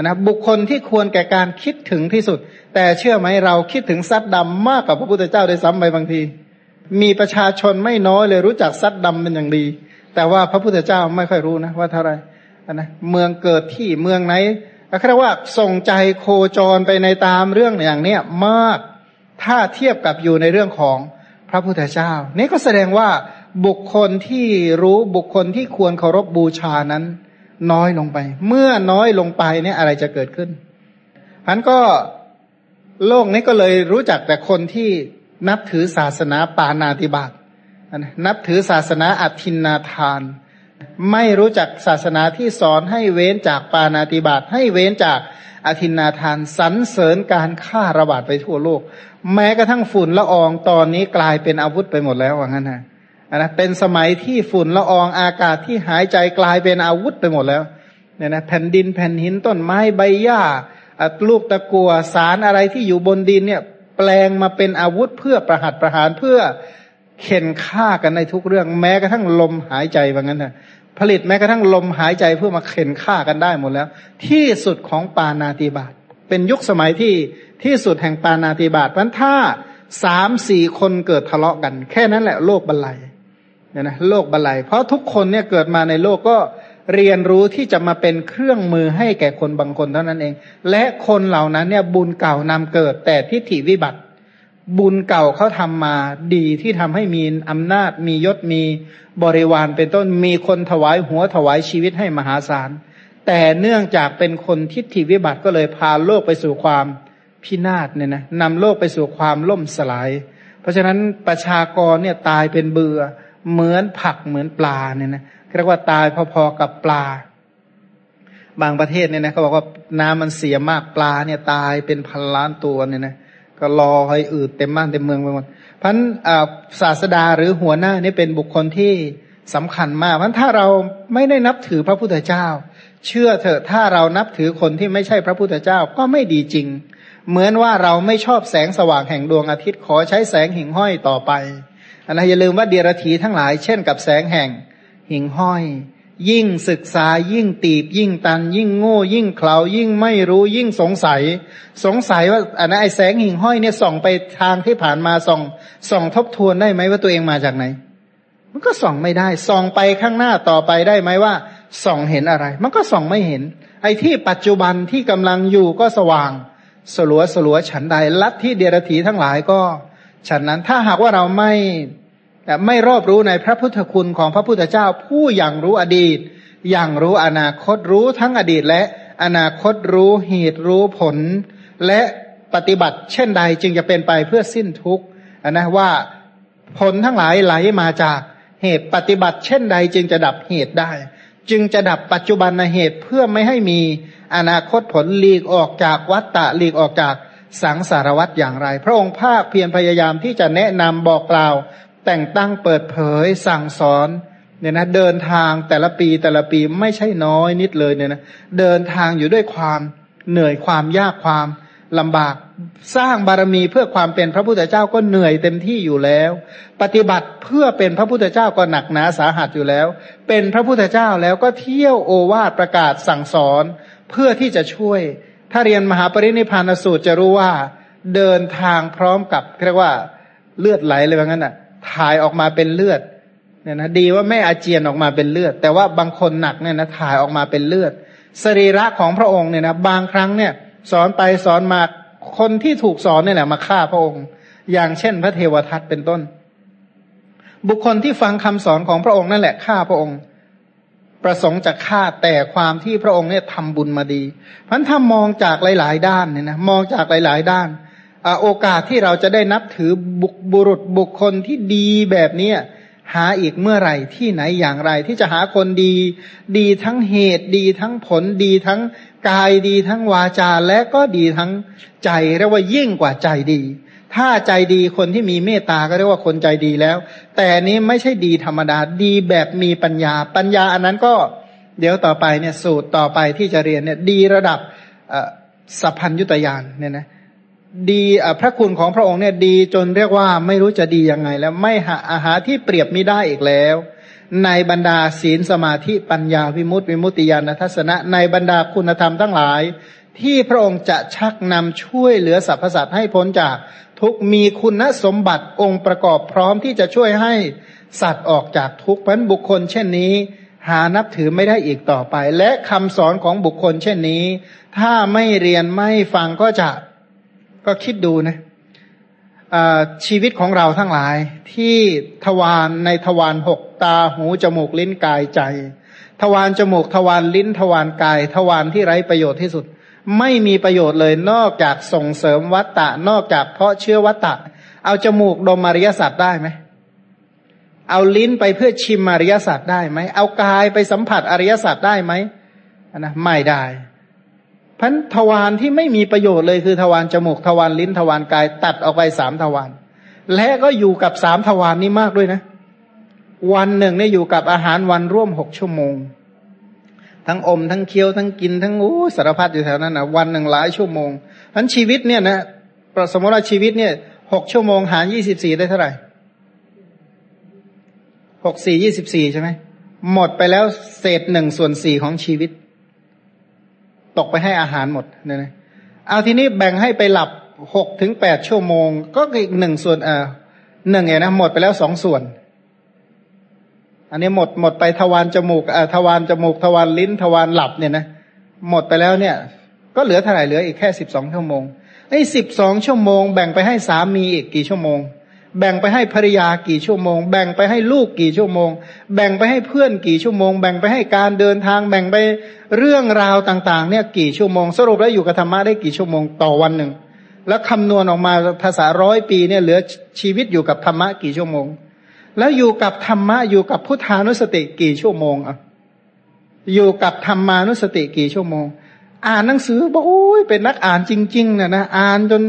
Speaker 1: นะบุคคลที่ควรแก่การคิดถึงที่สุด แต่เชื่อไหมเราคิดถึงซัดดำมากกว่าพระพุทธเจ้าได้ซ้ำไปบางที มีประชาชนไม่น้อยเลยรู้จักซัดดำเป็นอย่างดี แต่ว่าพระพุทธเจ้าไม่ค่อยรู้นะว่าเท่าไรนะเมืองเกิดที่เมืองไหนก็เรียกว่าส่งใจโคจรไปในตามเรื่องอย่างเนี้ยมากถ้าเทียบกับอยู่ในเรื่องของพระพุทธเจ้า นี่ก็แสดงว่าบุคคลที่รู้บุคคลที่ควรเคารพบบูชานั้น น้อยลงไป เมื่อน้อยลงไปเนี่ยอะไรจะเกิดขึ้นพันก็โลกนี้ก็เลยรู้จักแต่คนที่ นับถือศาสนาปานาติบาตนับถือศาสนาอัตินนาทาน ไม่รู้จักศาสนาที่สอนให้เว้นจากปานาติบาตให้เว้นจากอธินาทานสรรเสริญการฆ่าระบาดไปทั่วโลก แม้กระทั่งฝุ่นละอองตอนนี้กลายเป็นอาวุธไปหมดแล้วว่างั้นนะนะเป็นสมัยที่ฝุ่นละอองอากาศที่หายใจกลายเป็นอาวุธไปหมดแล้วเนี่ยนะแผ่นดินแผ่นหินต้นไม้ใบหญ้าลูกตะกัวสารอะไรที่อยู่บนดินเนี่ย แปลงมาเป็นอาวุธเพื่อประหัตประหารเพื่อเข็นฆ่ากันในทุกเรื่อง แม้กระทั่งลมหายใจว่างั้นนะผลิตแม้กระทั่งลมหายใจเพื่อมาเข็นฆ่ากันได้หมดแล้ว ที่สุดของปานาติบาตเป็นยุคสมัยที่ที่สุดแห่งปานาติบาตเพราะถ้าสามสี่คนเกิดทะเลาะกัน แค่นั้นแหละโลกบรรลัยเนี่ยนะโลกบรรลัยเพราะทุกคนเนี่ยเกิดมาในโลกก็ เรียนรู้ที่จะมาเป็นเครื่องมือให้แก่คนบางคนเท่านั้นเอง และคนเหล่านั้นเนี่ยบุญเก่านำเกิดแต่ทิฏฐิวิบัติ บุญเก่าเขาทำมาดีที่ทำให้มีอำนาจมียศมีบริวารเป็นต้นมีคนถวายหัวถวายชีวิตให้มหาศาล แต่เนื่องจากเป็นคนทิฏฐิวิบัติก็เลยพาโลกไปสู่ความพินาศเนี่ยนะนำโลกไปสู่ความล่มสลาย เพราะฉะนั้นประชากรเนี่ยตายเป็นเบื่อเหมือนผักเหมือนปลาเนี่ยนะ เรียกว่าตายพอๆกับปลา บางประเทศเนี่ยนะเขาบอกว่าน้ำมันเสียมากปลาเนี่ยตายเป็นพันล้านตัวเนี่ยนะก็รอให้อืดเต็มบ้านเต็มเมืองไปหมดพันศาสดาหรือหัวหน้านี่เป็นบุคคลที่สำคัญมากพันถ้าเราไม่ได้นับถือพระพุทธเจ้า เชื่อเถอะถ้าเรานับถือคนที่ไม่ใช่พระพุทธเจ้าก็ไม่ดีจริง เหมือนว่าเราไม่ชอบแสงสว่างแห่งดวงอาทิตย์ขอใช้แสงหิ่งห้อยต่อไปอันนะอย่าลืมว่าเดียรถีทั้งหลายเช่นกับแสงแห่ง หิ่งห้อย ยิ่งศึกษายิ่งตีบ ยิ่งตัน ยิ่งโง่ ยิ่งเขลายิ่งไม่รู้ยิ่งสงสัย สงสัยว่าอันนั้นไอแสงหิ่งห้อยเนี่ยส่องไปทางที่ผ่านมาส่องส่องทบทวนได้ไหมว่าตัวเองมาจากไหน มันก็ส่องไม่ได้ส่องไปข้างหน้าต่อไปได้ไหมว่าส่องเห็นอะไร มันก็ส่องไม่เห็น ไอ้ที่ปัจจุบันที่กำลังอยู่ก็สว่าง สลัวสลัวฉันใดลัทธิเดียรถีทั้งหลายก็ ฉันนั้นถ้าหากว่าเราไม่ ไม่รอบรู้ในพระพุทธคุณของพระพุทธเจ้า ผู้อย่างรู้อดีต อย่างรู้อนาคตรู้ทั้งอดีตและอนาคตรู้เหตุรู้ผล และปฏิบัติเช่นใดจึงจะเป็นไปเพื่อสิ้นทุกข์นะว่าผลทั้งหลายไหลมาจากเหตุปฏิบัติเช่นใดจึงจะดับเหตุได้ จึงจะดับปัจจุบันเหตุเพื่อไม่ให้มีอนาคตผลหลีกออกจากวัฏฏะหลีกออกจากสังสารวัฏอย่างไร พระองค์ภาคเพียรพยายามที่จะแนะนำบอกกล่าว แต่งตั้งเปิดเผยสั่งสอนเนี่ยนะเดินทางแต่ละปีแต่ละปีไม่ใช่น้อยนิดเลยเนี่ยนะเดินทางอยู่ด้วยความเหนื่อยความยากความลำบากสร้างบารมีเพื่อความเป็นพระพุทธเจ้าก็เหนื่อยเต็มที่อยู่แล้ว ปฏิบัติเพื่อเป็นพระพุทธเจ้าก็หนักหนาสาหัสอยู่แล้ว เป็นพระพุทธเจ้าแล้วก็เที่ยวโอวาทประกาศสั่งสอนเพื่อที่จะช่วย ถ้าเรียนมหาปรินิพานสูตรจะรู้ว่า เดินทางพร้อมกับเรียกว่าเลือดไหลเลยว่างั้นอะ ถ่ายออกมาเป็นเลือดเนี่ยนะดีว่าไม่อาเจียนออกมาเป็นเลือด แต่ว่าบางคนหนักเนี่ยนะถ่ายออกมาเป็นเลือด สรีระของพระองค์เนี่ยนะบางครั้งเนี่ย สอนไปสอนมาคนที่ถูกสอนนี่แหละมาฆ่าพระองค์ อย่างเช่น พระเทวทัตเป็นต้น บุคคลที่ฟังคำสอนของพระองค์นั่นแหละฆ่าพระองค์ ประสงค์จะฆ่าแต่ความที่พระองค์เนี่ยทำบุญมาดี เพราะถ้ามองจากหลาย ๆ ด้านเนี่ยนะมองจากหลาย ๆ ด้าน โอกาสที่เราจะได้นับถือบุบุรุษบุคคลที่ดีแบบนี้หาอีกเมื่อไหร่ที่ไหนอย่างไร ที่จะหาคนดี ดีทั้งเหตุดีทั้งผลดีทั้งกายดีทั้งวาจาและก็ดีทั้งใจเรียกว่ายิ่งกว่าใจดี ถ้าใจดีคนที่มีเมตตาก็เรียกว่าคนใจดีแล้ว แต่นี้ไม่ใช่ดีธรรมดาดีแบบมีปัญญา ปัญญาอันนั้นก็ เดี๋ยวต่อไปเนี่ยสูตรต่อไปที่จะเรียนเนี่ยดีระดับสัพพัญยุตยานเนี่ยนะ ดีพระคุณของพระองค์เนี่ยดีจนเรียกว่าไม่รู้จะดียังไง แล้วไม่หาอาหารที่เปรียบไม่ได้อีกแล้ว ในบรรดาศีลสมาธิปัญญาวิมุตติวิมุตติญาณทัศนะ ในบรรดาคุณธรรมทั้งหลาย ที่พระองค์จะชักนำช่วยเหลือสรรพสัตว์ให้พ้นจากทุกมีคุณสมบัติองค์ประกอบพร้อมที่จะช่วยให้สัตว์ออกจากทุกข์เพราะบุคคลเช่นนี้ หานับถือไม่ได้อีกต่อไป และคำสอนของบุคคลเช่นนี้ ถ้าไม่เรียนไม่ฟังก็จะ ก็คิดดูนะชีวิตของเราทั้งหลายที่ทวารในทวารหกตาหูจมูกลิ้นกายใจ ทวารจมูกทวารลิ้นทวารกาย ทวารที่ไร้ประโยชน์ที่สุด ไม่มีประโยชน์เลยนอกจากส่งเสริมวัตตะ นอกจากเพาะเชื้อวัตตะ เอาจมูกดมอริยสัตว์ได้ไหมเอาลิ้นไปเพื่อชิมอริยสัตว์ได้ไหมเอากายไปสัมผัสอริยสัตว์ได้ไหมนะไม่ได้ พันทวารที่ไม่มีประโยชน์เลยคือทวารจมูกทวารลิ้นทวารกายตัดออกไปสามทวารและก็อยู่กับสามทวารนนี้มากด้วยนะ วันหนึ่งเนี่ยอยู่กับอาหารวันร่วมหกชั่วโมง ทั้งอมทั้งเคี้ยวทั้งกินทั้งโอ้สารพัดอยู่แถวนั้นนะวันหนึ่งหลายชั่วโมงพันชีวิตเนี่ยนะสมมติว่าชีวิตเนี่ยหกชั่วโมงหารยี่สิบสี่ได้เท่าไหร่หกสี่ยี่สิบสี่ใช่ไหมหมดไปแล้วเศษหนึ่งส่วนสี่ของชีวิต ตกไปให้อาหารหมดเนี่ยนะเอาทีนี้แบ่งให้ไปหลับหกถึงแปดชั่วโมง ก็อีกหนึ่งส่วนเออหนึ่งเนี่ยนะหมดไปแล้วสองส่วน อันนี้หมดหมดไปทวารจมูกเอ่อทวารจมูกทวารลิ้นทวารหลับเนี่ยนะหมดไปแล้วเนี่ย ก็เหลือเท่าไหร่เหลืออีกแค่สิบสองชั่วโมงไอ้สิบสองชั่วโมง แบ่งไปให้สามีอีกกี่ชั่วโมง แบ่งไปให้ภรรยากี่ชั่วโมง แบ่งไปให้ลูกกี่ชั่วโมง แบ่งไปให้เพื่อนกี่ชั่วโมง แบ่งไปให้การเดินทาง แบ่งไปเรื่องราวต่าง ๆ เนี่ยกี่ชั่วโมง สรุปแล้วอยู่กับธรรมะได้กี่ชั่วโมงต่อวันหนึ่ง แล้วคำนวณออกมาภาษาร้อยปีเนี่ยเหลือชีวิตอยู่กับธรรมะกี่ชั่วโมง แล้วอยู่กับธรรมะอยู่กับพุทธานุสติกี่ชั่วโมงอะอยู่กับธรรมานุสติกี่ชั่วโมง อ่านหนังสือบอกโอ้ยเป็นนักอ่านจริง ๆนะนะอ่านจน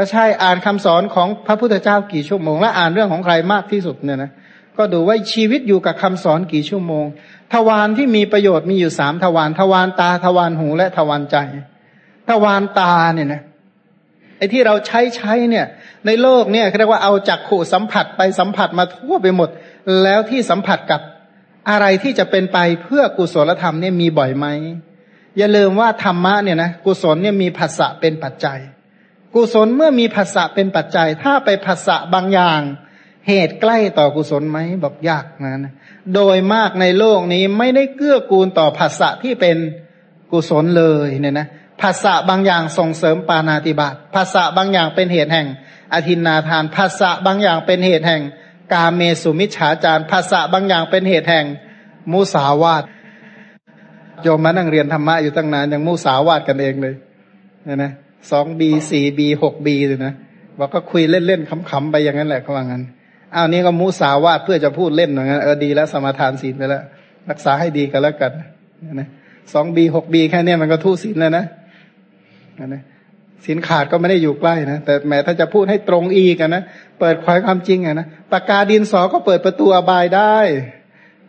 Speaker 1: ก็ใช่อ่านคำสอนของพระพุทธเจ้ากี่ชั่วโมง และอ่านเรื่องของใครมากที่สุดเนี่ยนะก็ดูว่าชีวิตอยู่กับคำสอนกี่ชั่วโมง ทวารที่มีประโยชน์มีอยู่สามทวารทวารตาทวารหูและทวารใจ ทวารตาเนี่ยนะไอ้ที่เราใช้ใช้เนี่ย ในโลกเนี่ยเรียกว่าเอาจักขู่สัมผัสไปสัมผัสมาทั่วไปหมด แล้วที่สัมผัสกับอะไรที่จะเป็นไปเพื่อกุศลธรรมเนี่ยมีบ่อยไหมอย่าลืมว่าธรรมะเนี่ยนะกุศลเนี่ยมีภาษะเป็นปัจจัย กุศลเมื่อมีภาษะเป็นปัจจัย ถ้าไปภาษะบางอย่าง เหตุใกล้ต่อกุศลไหมบอกยากนะโดยมากในโลกนี้ไม่ได้เกื้อกูลต่อภาษะที่เป็นกุศลเลยเนี่ยนะภาษะบางอย่างส่งเสริมปานาติบาตภาษะบางอย่างเป็นเหตุแห่ง อธินาทานภาษะบางอย่างเป็นเหตุแห่ง กาเมสุมิชฉาจารภาษะบางอย่างเป็นเหตุแห่ง มุสาวาตโยมมานั่งเรียนธรรมะอยู่ตั้งนานยังมุสาวาตกันเองเลยเนี่ยนะ สองบีสี่บีหกบีเลยนะบอกก็คุยเล่นๆขำๆไปอย่างนั้นแหละเขาว่างั้นอ้าวนี้ก็มุสาวาทเพื่อจะพูดเล่นอย่างนั้นเออดีแล้วสมาทานศีลไปแล้ว รักษาให้ดีกันแล้วกันนะสองบีหกบีแค่นี้มันก็ทุศีลแล้วนะนะศีลขาดก็ไม่ได้อยู่ใกล้นะแต่แม้ถ้าจะพูดให้ตรงอีกนะเปิดควายความจริงอะนะปากกาดินสอก็เปิดประตูอบายได้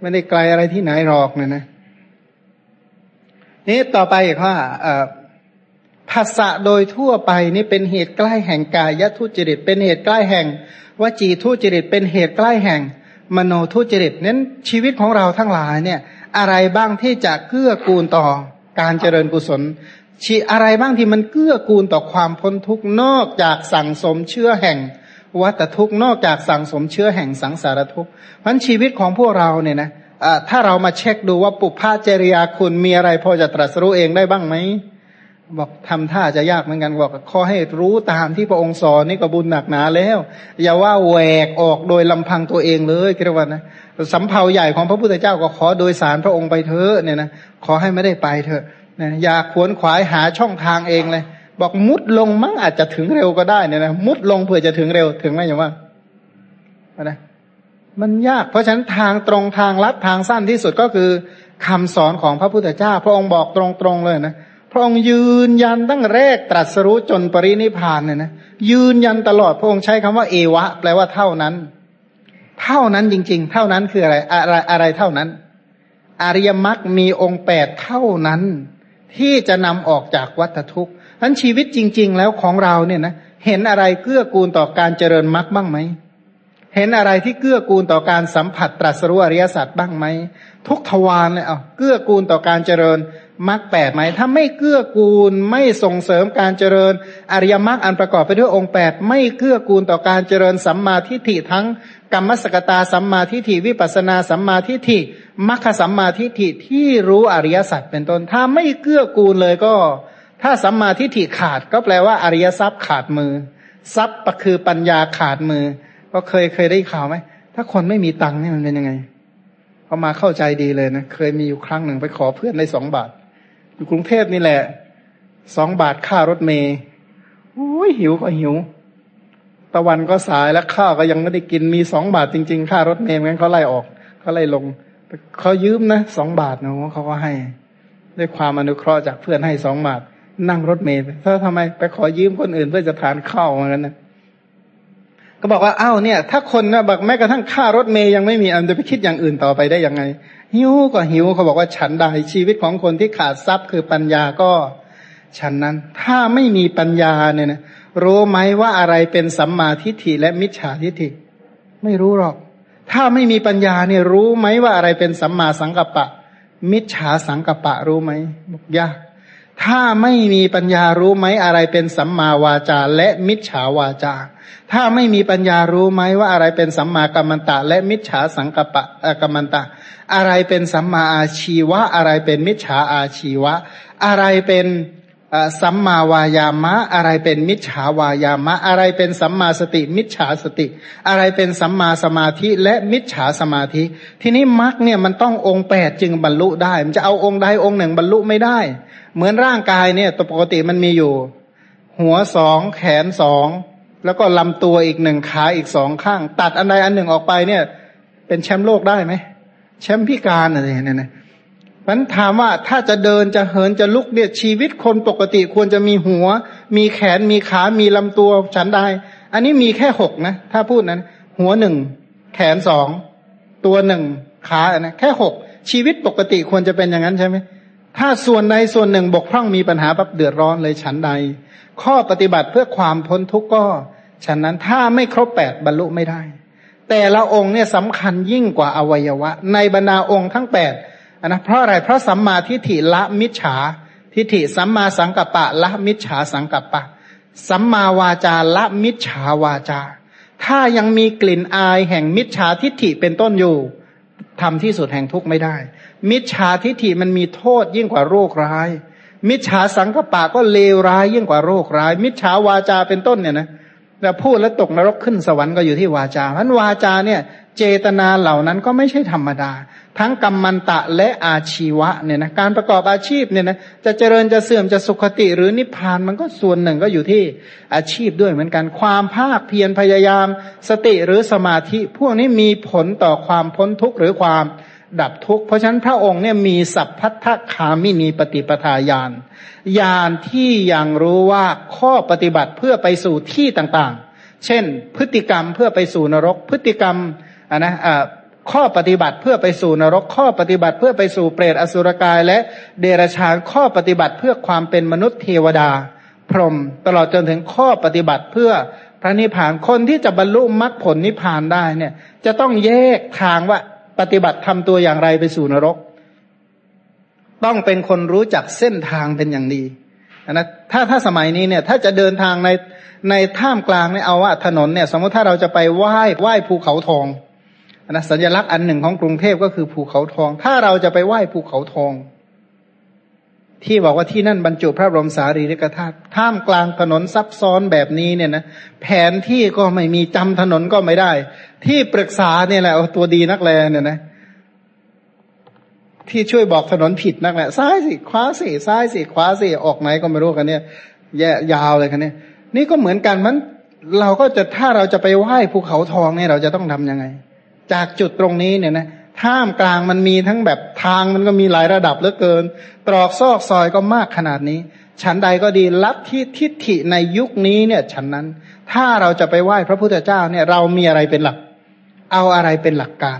Speaker 1: ไม่ได้ไกลอะไรที่ไหนหรอกนะนะนี่ต่อไปอีกว่า ภาษะโดยทั่วไปนี่เป็นเหตุใกล้แห่งกายทุจริต เป็นเหตุใกล้แห่งวจีทุจริต เป็นเหตุใกล้แห่งมโนทุจริต นั้นชีวิตของเราทั้งหลายเนี่ยอะไรบ้างที่จะเกื้อกูลต่อการเจริญกุศลชีอะไรบ้างที่มันเกื้อกูลต่อความพ้นทุกข์นอกจากสั่งสมเชื้อแห่งวัตทุกข์นอกจากสั่งสมเชื้อแห่งสังสารทุกข์เพราะชีวิตของพวกเราเนี่ยนะถ้าเรามาเช็คดูว่าปุพพะเจริยาคุณมีอะไรพอจะตรัสรู้เองได้บ้างไหม บอกทำท่าจะยากเหมือนกันบอกขอให้รู้ตามที่พระองค์สอนนี่ก็บุญหนักหนาแล้ว อย่าว่าแหวกออกโดยลำพังตัวเองเลยคิดว่านะสำเภาใหญ่ของพระพุทธเจ้าก็ขอโดยสารพระองค์ไปเถอะเนี่ยนะขอให้ไม่ได้ไปเถอะนะอย่าขวนขวายหาช่องทางเองเลย บอกมุดลงมั้งอาจจะถึงเร็วก็ได้เนี่ยนะมุดลงเพื่อจะถึงเร็วถึงไหมอย่างว่านะมันยาก เพราะฉะนั้นทางตรงทางลัดทางสั้นที่สุดก็คือคำสอนของพระพุทธเจ้า พระองค์บอกตรงๆเลยนะ พระองค์ยืนยันตั้งแรกตรัสรู้จนปรินิพานเนี่ยนะยืนยันตลอดพระองค์ใช้คำว่าเอวะ แปลว่าเท่านั้น เท่านั้นจริง ๆ เท่านั้นคืออะไร อะไรอะไรเท่านั้น อริยมรรคมีองค์แปดเท่านั้น ที่จะนำออกจากวัฏทุกข์นั้นชีวิตจริง ๆ แล้วของเราเนี่ยนะเห็นอะไรเกื้อกูลต่อการเจริญมรรคบ้างไหมเห็นอะไรที่เกื้อกูลต่อการสัมผัสตรัสรู้อริยสัจบ้างไหมทุกทวารเนี่ยเอาเกื้อกูลต่อการเจริญ มรรคแปดไหม ถ้าไม่เกื้อกูลไม่ส่งเสริมการเจริญ อริยมรรคอันประกอบไปด้วยองค์แปดไม่เกื้อกูลต่อการเจริญสัมมาทิฏฐิทั้งกรรมสกตาสัมมาทิฏฐิวิปัสนาสัมมาทิฏฐิมรรคสัมมาทิฏฐิที่รู้อริยสัจเป็นต้น ถ้าไม่เกื้อกูลเลยก็ ถ้าสัมมาทิฏฐิขาดก็แปลว่าอริยทรัพย์ขาดมือ ทรัพย์คือปัญญาขาดมือ ก็เคยเคยได้ข่าวไหมถ้าคนไม่มีตังค์นี่มันเป็นยังไงพอมาเข้าใจดีเลยนะ เคยมีอยู่ครั้งหนึ่งไปขอเพื่อนในสองบาท อยู่กรุงเทพนี่แหละสองบาทค่ารถเมย์โอ้ยหิวก็หิว ตะวันก็สายแล้วข้าวก็ยังไม่ได้กินมีสองบาทจริง ๆ ค่ารถเมย์งั้นเขาไล่ออกเขาไล่ลงเขายืมนะสองบาทเนาะเขาก็ให้ ด้วยความอนุเคราะห์จากเพื่อนให้สองบาท นั่งรถเมย์ไปถ้าทำไมไปขอยืมคนอื่นเพื่อจะทานข้าวเหมือนกันนะ ก็บอกว่าอ้าวเนี่ย ถ้าคนนะบอกแม้กระทั่งค่ารถเมย์ยังไม่มีอันจะไปคิดอย่างอื่นต่อไปได้ยังไง หิวก็หิวเขาบอกว่าฉันใดชีวิตของคนที่ขาดทรัพย์คือปัญญาก็ฉันนั้น ถ้าไม่มีปัญญาเนี่ยนะรู้ไหมว่าอะไรเป็นสัมมาทิฏฐิและมิจฉาทิฏฐิ ไม่รู้หรอก ถ้าไม่มีปัญญาเนี่ยรู้ไหมว่าอะไรเป็นสัมมาสังกัปปะ มิจฉาสังกัปปะรู้ไหมบอกยาก ถ้าไม่มีปัญญารู้ไหมอะไรเป็นสัมมาวาจาและมิจฉาวาจา ถ้าไม่มีปัญญารู้ไหมว่าอะไรเป็นสัมมากัมมันตะ และมิจฉาสังกัปปะกัมมันตะ อะไรเป็นสัมมาอาชีวะ อะไรเป็นมิจฉาอาชีวะ อะไรเป็นสัมมาวายามะ อะไรเป็นมิจฉาวายามะ อะไรเป็นสัมมาสติ มิจฉาสติ อะไรเป็นสัมมาสมาธิ และมิจฉาสมาธิ ทีนี้มรรคเนี่ยมันต้ององค์แปดจึงบรรลุได้ มันจะเอาองค์ใดองค์หนึ่งบรรลุไม่ได้ เหมือนร่างกายเนี่ยตัวปกติมันมีอยู่ หัวสองแขนสองแล้วก็ลำตัวอีกหนึ่งขาอีกสองข้าง ตัดอันใดอันหนึ่งออกไปเนี่ย เป็นแชมป์โลกได้ไหมแชมป์พิการอะไรเนี่ยนะมันถามว่าถ้าจะเดินจะเหินจะลุกเนี่ยชีวิตคนปกติควรจะมีหัว มีแขนมีขา มีลำตัวฉันได้ อันนี้มีแค่หกนะ ถ้าพูดนั้นหัวหนึ่งแขนสองตัวหนึ่งขาอนะแค่หกชีวิตปกติควรจะเป็นอย่างนั้นใช่ไหม ถ้าส่วนใดส่วนหนึ่งบกพร่องมีปัญหาปั๊บเดือดร้อนเลยฉันใด ข้อปฏิบัติเพื่อความพ้นทุกข์ก็ฉันนั้นถ้าไม่ครบแปดบรรลุไม่ได้ แต่ละองค์เนี่ยสำคัญยิ่งกว่าอวัยวะ ในบรรดาองค์ทั้งแปดนะเพราะอะไรเพราะสัมมาทิฏฐิละมิจฉาทิฏฐิสัมมาสังกัปปะละมิจฉาสังกัปปะ สัมมาวาจาละมิจฉาวาจา ถ้ายังมีกลิ่นอายแห่งมิจฉาทิฏฐิเป็นต้นอยู่ทำที่สุดแห่งทุกข์ไม่ได้ มิจฉาทิฏฐิมันมีโทษยิ่งกว่าโรคร้าย มิจฉาสังกปะก็เลวร้ายยิ่งกว่าโรคร้าย มิจฉาวาจาเป็นต้นเนี่ยนะแล้วพูดแล้วตกนรกขึ้นสวรรค์ก็อยู่ที่วาจาเพราะวาจาเนี่ยเจตนาเหล่านั้นก็ไม่ใช่ธรรมดา ทั้งกรรมันตะและอาชีวะเนี่ยนะการประกอบอาชีพเนี่ยนะจะเจริญจะเสื่อมจะสุขติหรือนิพพานมันก็ส่วนหนึ่งก็อยู่ที่อาชีพด้วยเหมือนกันความภาคเพียรพยายาม สติหรือสมาธิ พวกนี้มีผลต่อความพ้นทุกข์หรือความ ดับทุกข์ เพราะฉะนั้นพระองค์เนี่ยมีสัพพัทธคามินีปฏิปทาญาณญาณที่ยังรู้ว่าข้อปฏิบัติเพื่อไปสู่ที่ต่างๆ เช่น พฤติกรรมเพื่อไปสู่นรก พฤติกรรมอะนะอ่าข้อปฏิบัติเพื่อไปสู่นรก ข้อปฏิบัติเพื่อไปสู่เปรตอสุรกาย และเดรัจฉานข้อปฏิบัติเพื่อความเป็นมนุษย์เทวดา พรหมตลอดจนถึงข้อปฏิบัติเพื่อพระนิพพานคนที่จะบรรลุมรรคผลนิพพานได้เนี่ย จะต้องแยกทางว่า ปฏิบัติทำตัวอย่างไรไปสู่นรก ต้องเป็นคนรู้จักเส้นทางเป็นอย่างดีนะถ้าถ้าสมัยนี้เนี่ย ถ้าจะเดินทางในในท่ามกลางเนี่ยเอาว่าถนนเนี่ย สมมติถ้าเราจะไปไหว้ไหว้ภูเขาทองนะสัญลักษณ์อันหนึ่งของกรุงเทพก็คือภูเขาทอง ถ้าเราจะไปไหว้ภูเขาทอง ที่บอกว่าที่นั่นบรรจุพระบรมสารีริกธาตุท่ามกลางถนนซับซ้อนแบบนี้เนี่ยนะแผนที่ก็ไม่มีจำถนนก็ไม่ได้ ที่ปรึกษาเนี่ยแหละตัวดีนักแลเนี่ยนะที่ช่วยบอกถนนผิดนักแหละซ้ายสิขวาสิซ้ายสิขวาสิออกไหนก็ไม่รู้กันเนี่ยแย่ยาวเลยกันเนี่ย นี่ก็เหมือนกันมันเราก็จะถ้าเราจะไปไหว้ภูเขาทองเนี่ยเราจะต้องทํำยังไง จากจุดตรงนี้เนี่ยนะ ท่ามกลางมันมีทั้งแบบทางมันก็มีหลายระดับเหลือเกิน ตรอกซอกซอยก็มากขนาดนี้ ฉันใดก็ดีลัทธิทิฏฐิในยุคนี้เนี่ยฉันนั้น ถ้าเราจะไปไหว้พระพุทธเจ้าเนี่ยเรามีอะไรเป็นหลัก เอาอะไรเป็นหลักการ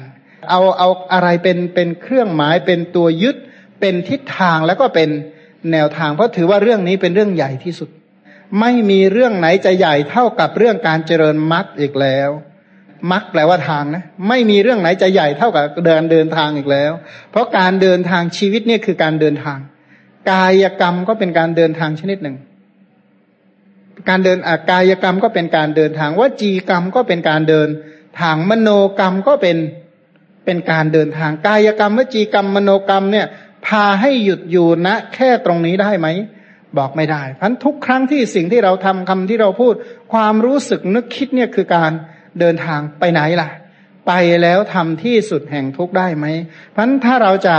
Speaker 1: เอาเอาอะไรเป็นเป็นเครื่องหมายเป็นตัวยึด เป็นทิศทางแล้วก็เป็นแนวทางเพราะถือว่าเรื่องนี้เป็นเรื่องใหญ่ที่สุด ไม่มีเรื่องไหนจะใหญ่เท่ากับเรื่องการเจริญมรรคอีกแล้ว มรรคแปลว่าทางนะ ไม่มีเรื่องไหนจะใหญ่เท่ากับเดินเดินทางอีกแล้ว เพราะการเดินทางชีวิตเนี่ยคือการเดินทาง กายกรรมก็เป็นการเดินทางชนิดหนึ่ง การเดินอากายกรรมก็เป็นการเดินทางวจีกรรมก็เป็นการเดินทางมโนกรรมก็เป็นเป็นการเดินทางกายกรรมวจีกรรมมโนกรรมเนี่ย พาให้หยุดอยู่ณแค่ตรงนี้ได้ไหมบอกไม่ได้เพันทุกครั้งที่สิ่งที่เราทำคำที่เราพูด ความรู้สึกนึกคิดเนี่ยคือการเเดินทางไปไหนล่ะ ไปแล้วทำที่สุดแห่งทุกได้ไหมเพราะถ้าเราจะ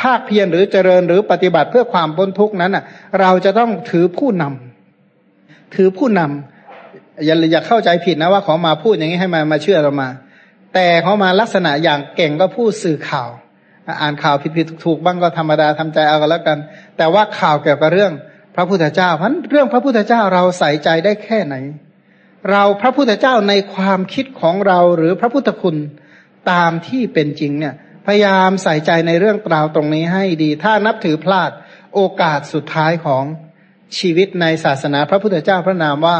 Speaker 1: ภาคเพียรหรือเจริญหรือปฏิบัติเพื่อความพ้นทุกนั้นอะ เราจะต้องถือผู้นำถือผู้นำอย่าอย่าเข้าใจผิดนะว่าขอมาพูดอย่างนี้ให้มามาเชื่อเรามา แต่เขามาลักษณะอย่างเก่งก็พูดสื่อข่าว อ่านข่าวผิดผิดถูกบ้างก็ธรรมดาทำใจเอากันแล้วกัน แต่ว่าข่าวเกี่ยวกับเรื่อง พระพุทธเจ้าเพราะเรื่องพระพุทธเจ้าเราใส่ใจได้แค่ไหน เราพระพุทธเจ้าในความคิดของเราหรือพระพุทธคุณตามที่เป็นจริงเนี่ย พยายามใส่ใจในเรื่องราวตรงนี้ให้ดี ถ้านับถือพลาดโอกาสสุดท้ายของชีวิตในศาสนาพระพุทธเจ้าพระนามว่า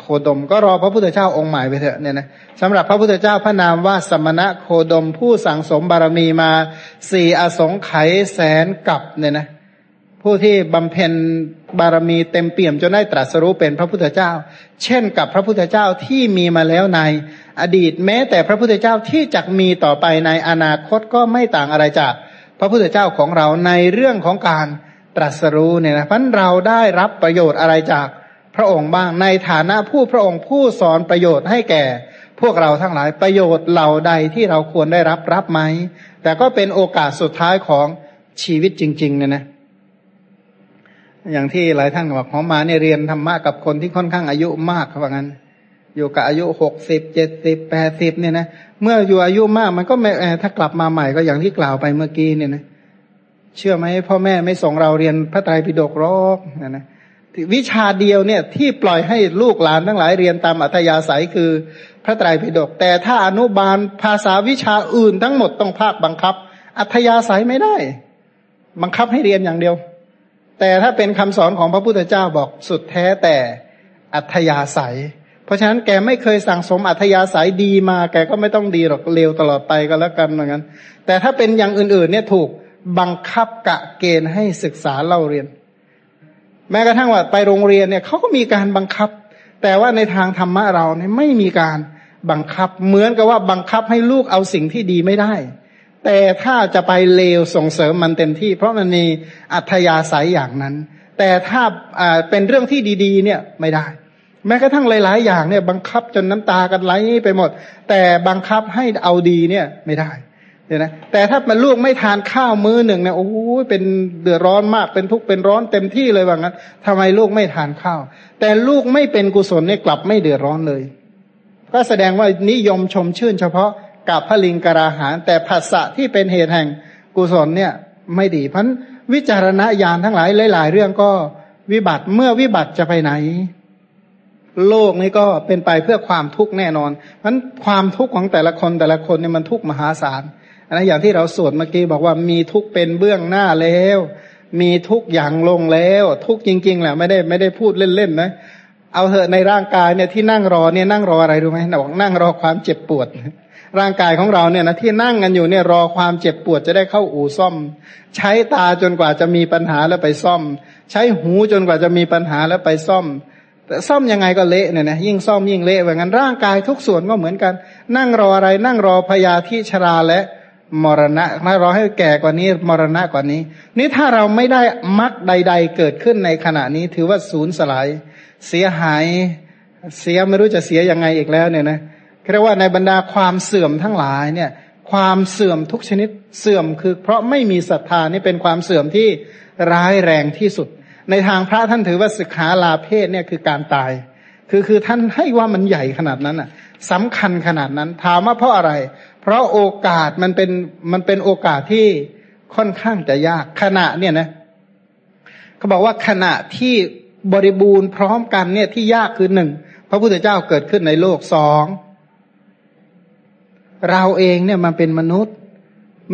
Speaker 1: โคดมก็รอพระพุทธเจ้าองค์ใหม่ไปเถอะเนี่ยนะสำหรับพระพุทธเจ้าพระนามว่าสมณะโคดมผู้สั่งสมบารมีมาสี่อสงไขยแสนกับเนี่ยนะ ผู้ที่บำเพ็ญบารมีเต็มเปี่ยมจนได้ตรัสรู้เป็นพระพุทธเจ้า เช่นกับพระพุทธเจ้าที่มีมาแล้วใน อดีตแม้แต่พระพุทธเจ้าที่จะมีต่อไปในอนาคตก็ไม่ต่างอะไรจาก พระพุทธเจ้าของเราในเรื่องของการตรัสรู้เนี่ยนะพราะเราได้รับประโยชน์อะไรจากพระองค์บ้างในฐานะผู้พระองค์ผู้สอนประโยชน์ให้แก่ พวกเราทั้งหลายประโยชน์เหล่าใดที่เราควรได้รับรับไหมแต่ก็เป็นโอกาสสุดท้ายของชีวิตจริงๆเนี่ยนะ อย่างที่หลายท่านบอกผมมาเนี่ยเรียนธรรมะกับคนที่ค่อนข้างอายุมากเขาบอกงั้น อยู่กับอายุหกสิบเจ็ดสิบแปดสิบเนี่ยนะเมื่ออยู่อายุมากมันก็ไม่ถ้ากลับมาใหม่ก็อย่างที่กล่าวไปเมื่อกี้เนี่ยนะเชื่อไหมพ่อแม่ไม่ส่งเราเรียนพระไตรปิฎกรอกนะนะวิชาเดียวเนี่ยที่ปล่อยให้ลูกหลานทั้งหลายเรียนตามอัธยาศัยคือพระไตรปิฎกแต่ถ้าอนุบาลภาษาวิชาอื่นทั้งหมดต้องภาคบังคับ อัธยาศัยไม่ได้ บังคับให้เรียนอย่างเดียว แต่ถ้าเป็นคำสอนของพระพุทธเจ้าบอกสุดแท้แต่อัธยาศัย เพราะฉะนั้นแกไม่เคยสั่งสมอัธยาศัยดีมาแกก็ไม่ต้องดีหรอกเลวตลอดไปก็แล้วกันเหมือนกันแต่ถ้าเป็นอย่างอื่นๆ เนี่ยถูกบังคับกะเกณฑ์ให้ศึกษาเล่าเรียน แม้กระทั่งว่าไปโรงเรียนเนี่ยเขาก็มีการบังคับ แต่ว่าในทางธรรมะเราเนี่ยไม่มีการบังคับ เหมือนกับว่าบังคับให้ลูกเอาสิ่งที่ดีไม่ได้ แต่ถ้าจะไปเลวส่งเสริมมันเต็มที่ เพราะมันมีอัธยาศัยอย่างนั้น แต่ถ้าเป็นเรื่องที่ดี ๆ เนี่ยไม่ได้ แม้กระทั่งหลาย ๆ อย่างเนี่ยบังคับจนน้ำตากันไหลไปหมด แต่บังคับให้เอาดีเนี่ยไม่ได้เดี๋ยนะแต่ถ้ามันลูกไม่ทานข้าวมื้อหนึ่งเนี่ยโอ้ยเป็นเดือดร้อนมากเป็นทุกข์เป็นร้อนเต็มที่เลยว่างั้นทำไมลูกไม่ทานข้าว แต่ลูกไม่เป็นกุศลเนี่ยกลับไม่เดือดร้อนเลย ก็แสดงว่านิยมชมชื่นเฉพาะ กับพระลิงกราหารแต่ภาษะที่เป็นเหตุแห่งกุศลเนี่ยไม่ดีพันวิจารณญาณทั้งหลายหลาย ๆ เรื่องก็วิบัติเมื่อวิบัติจะไปไหน โลกนี้ก็เป็นไปเพื่อความทุกข์แน่นอนพันความทุกข์ของแต่ละคนแต่ละคนเนี่ยมันทุกข์มหาศาลอันนั้นอย่างที่เราสวดเมื่อกี้บอกว่ามีทุกข์เป็นเบื้องหน้าแล้ว มีทุกอย่างลงแล้ว ทุกจริง ๆแหละไม่ได้ไม่ได้พูดเล่นๆนะเอาเถอะในร่างกายเนี่ยที่นั่งรอเนี่ยนั่งรออะไรรู้ไหมบอกนั่งรอความเจ็บปวด ร่างกายของเราเนี่ยนะที่นั่งกันอยู่เนี่ยรอความเจ็บปวดจะได้เข้าอู่ซ่อม ใช้ตาจนกว่าจะมีปัญหาแล้วไปซ่อม ใช้หูจนกว่าจะมีปัญหาแล้วไปซ่อม แต่ซ่อมยังไงก็เละเนี่ยนะยิ่งซ่อมยิ่งเละเหมือนกันร่างกายทุกส่วนก็เหมือนกัน นั่งรออะไรนั่งรอพยาธิชราและมรณะถ้ารอให้แก่กว่านี้มรณะกว่านี้ นี่ถ้าเราไม่ได้มรรคใด ๆ เกิดขึ้นในขณะนี้ถือว่าศูนย์สลาย เสียหายเสียไม่รู้จะเสียยังไงอีกแล้วเนี่ยนะเเรียกว่าในบรรดาความเสื่อมทั้งหลายเนี่ย ความเสื่อมทุกชนิดเสื่อมคือ เพราะไม่มีศรัทธานี่เป็นความเสื่อมที่ร้ายแรงที่สุด ในทางพระท่านถือว่าศึกษาลาเพศเนี่ยคือการตาย คือคือท่านให้ว่ามันใหญ่ขนาดนั้นอะสำคัญขนาดนั้น ถามว่าเพราะอะไร เพราะโอกาสมันเป็นมันเป็นโอกาสที่ค่อนข้างจะยากขณะเนี่ยนะเขาบอกว่าขณะที่บริบูรณ์พร้อมกันเนี่ยที่ยากคือหนึ่งพระพุทธเจ้าเกิดขึ้นในโลกสอง เราเองเนี่ยมันเป็นมนุษย์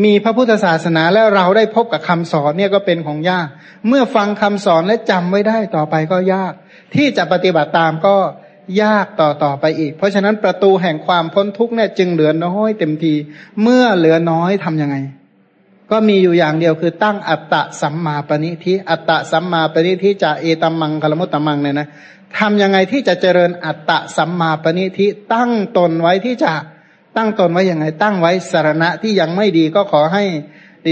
Speaker 1: มีพระพุทธศาสนาแล้วเราได้พบกับคำสอนเนี่ยก็เป็นของยาก เมื่อฟังคำสอนและจำไว้ได้ต่อไปก็ยาก ที่จะปฏิบัติตามก็ยากต่อต่อไปอีก เพราะฉะนั้นประตูแห่งความพ้นทุกข์เนี่ยจึงเหลือน้อยเต็มที เมื่อเหลือน้อยทํำยังไง ก็มีอยู่อย่างเดียวคือตั้งอัตตะสัมมาปณิทิอัตตะสัมมาปณิทิจะเอตัมมังคลมุตตมังเนี่ยนะทำยังไงที่จะเจริญอัตตะสัมมาปณิทิตั้งตนไว้ที่จะ ตั้งตนไว้ยังไง ตั้งไว้สารณะที่ยังไม่ดีก็ขอให้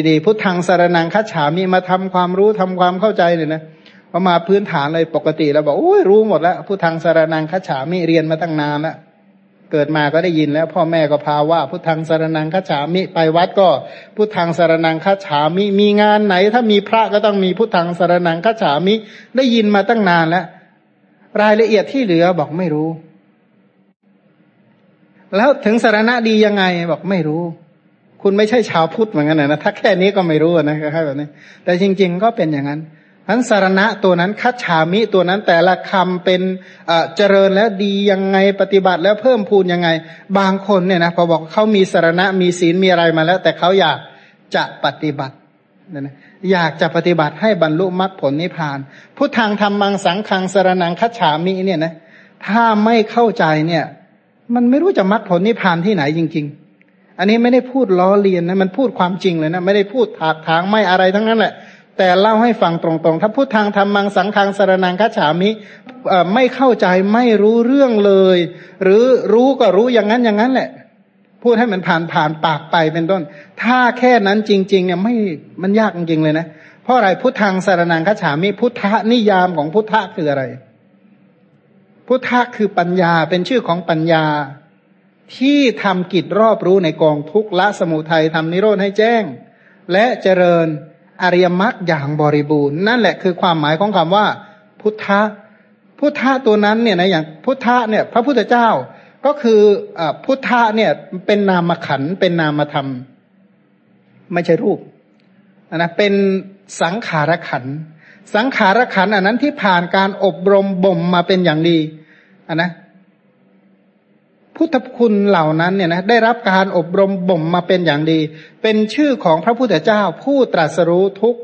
Speaker 1: ดีๆ พุทธังสารนังคัจฉามีมาทำความรู้ทำความเข้าใจเลยนะพอมาพื้นฐานเลยปกติแล้วบอกโอ้ยรู้หมดแล้วพุทธังสารนังคัจฉามีเรียนมาตั้งนานแล้วเกิดมาก็ได้ยินแล้ว พ่อแม่ก็พาว่าพุทธังสารนังคัจฉามิไปวัดก็ พุทธังสารนังคัจฉามิมีงานไหน ถ้ามีพระก็ต้องมีพุทธังสารนังคัจฉามิได้ยินมาตั้งนานแล้วรายละเอียดที่เหลือบอกไม่รู้ แล้วถึงสารณะดียังไงบอกไม่รู้ คุณไม่ใช่ชาวพุทธเหมือนกันนะถ้าแค่นี้ก็ไม่รู้นะคล้ายแบบนี้ แต่จริง ๆ ก็เป็นอย่างนั้นทั้นสารณะตัวนั้นคัจฉามิตัวนั้นแต่ละคำเป็นเจริญแล้วดียังไงปฏิบัติแล้วเพิ่มพูนยังไง บางคนเนี่ยนะพอบอกเขามีสารณะมีศีลมีอะไรมาแล้ว แต่เขาอยากจะปฏิบัตินะอยากจะปฏิบัติให้บรรลุมรรคผลนิพพาน พุทธังธรรมังสังขังสารนังคัจฉามิเนี่ยนะถ้าไม่เข้าใจเนี่ย มันไม่รู้จะมรรคผลนิพพานที่ไหนจริง ๆ อันนี้ไม่ได้พูดล้อเลียนนะมันพูดความจริงเลยนะไม่ได้พูดถากถางไม่อะไรทั้งนั้นแหละ แต่เล่าให้ฟังตรงๆ ถ้าพูดทางธรรมังสังขังสารนังคัจฉามิไม่เข้าใจไม่รู้เรื่องเลย หรือรู้ก็รู้อย่างนั้นอย่างนั้นแหละ พูดให้มันผ่านผ่านปากไปเป็นต้น ถ้าแค่นั้นจริง ๆ เนี่ยไม่มันยากจริงๆเลยนะเพราะอะไรพุทธังสารนังคัจฉามิพุทธนิยามของพุทธะคืออะไร พุทธะคือปัญญาเป็นชื่อของปัญญา ที่ทำกิจรอบรู้ในกองทุกละสมุทัยทำนิโรธให้แจ้ง และเจริญอริยมรรคอย่างบริบูรณ์ นั่นแหละคือความหมายของคำว่า พุทธะพุทธะตัวนั้นเนี่ยนะอย่างพุทธะเนี่ยพระพุทธเจ้าก็คืออพุทธะเนี่ยเป็นนามขันเป็นนามธรรม ไม่ใช่รูปนะเป็นสังขารขัน สังขารขันอันนั้นที่ผ่านการอบรมบ่มมาเป็นอย่างดีอันนะพุทธคุณเหล่านั้นเนี่ยนะได้รับการอบรมบ่มมาเป็นอย่างดี เป็นชื่อของพระพุทธเจ้า ผู้ตรัสรู้ทุก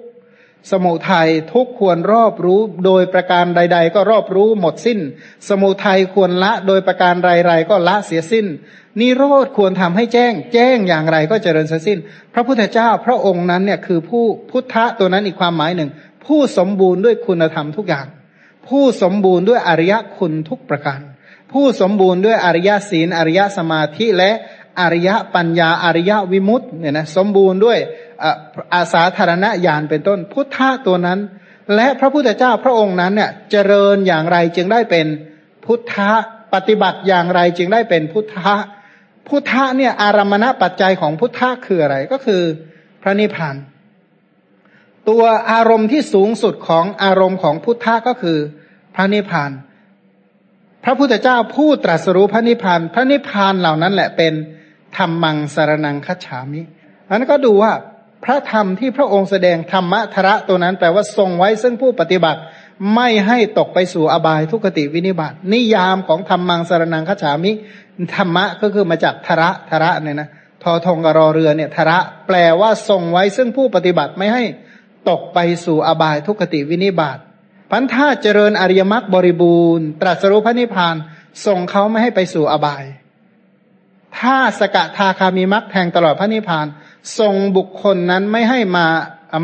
Speaker 1: สมุทัยทุกควรรอบรู้โดยประการใด ๆ ก็รอบรู้หมดสิ้น สมุทัยควรละโดยประการไรๆก็ละเสียสิ้น นิโรธควรทำให้แจ้ง แจ้งอย่างไรก็เจริญเสียสิ้น พระพุทธเจ้าพระองค์นั้นเนี่ยคือผู้พุทธะตัวนั้นอีกความหมายหนึ่ง ผู้สมบูรณ์ด้วยคุณธรรมทุกอย่าง ผู้สมบูรณ์ด้วยอริยคุณทุกประการ ผู้สมบูรณ์ด้วยอริยศีล อริยสมาธิและอริยปัญญาอริยวิมุตต์เนี่ยนะสมบูรณ์ด้วยอาสาธารณญาณเป็นต้น พุทธะตัวนั้น และพระพุทธเจ้าพระองค์นั้นเนี่ยเจริญอย่างไรจึงได้เป็นพุทธะปฏิบัติอย่างไรจึงได้เป็นพุทธะพุทธะเนี่ยอารมณปัจจัยของพุทธะคืออะไรก็คือพระนิพพาน ตัวอารมณ์ที่สูงสุดของอารมณ์ของพุทธะก็คือพระนิพพาน พระพุทธเจ้าผู้ตรัสรู้พระนิพพาน พระนิพพานเหล่านั้นแหละเป็นธรรมังสารนังคัจฉามิอันนั้นก็ดูว่าพระธรรมที่พระองค์แสดงธรรมะทระตัวนั้นแปลว่าทรงไว้ซึ่งผู้ปฏิบัติไม่ให้ตกไปสู่อบายทุกติวินิบัตินิยามของธรรมังสารนังคัจฉามิธรรมะก็คือมาจากทระทระเนี่ยนะทอทงกรอเรือเนี่ยทระแปลว่าทรงไว้ซึ่งผู้ปฏิบัติไม่ให้ ตกไปสู่อบายทุกติวินิบาตพันธาเจริญอริยมรรคบริบูรณ์ ตรัสรู้พระนิพพานส่งเขาไม่ให้ไปสู่อบาย ถ้าสกทาคามีมรรคแทงตลอดพระนิพพานส่งบุคคลนั้นไม่ให้มา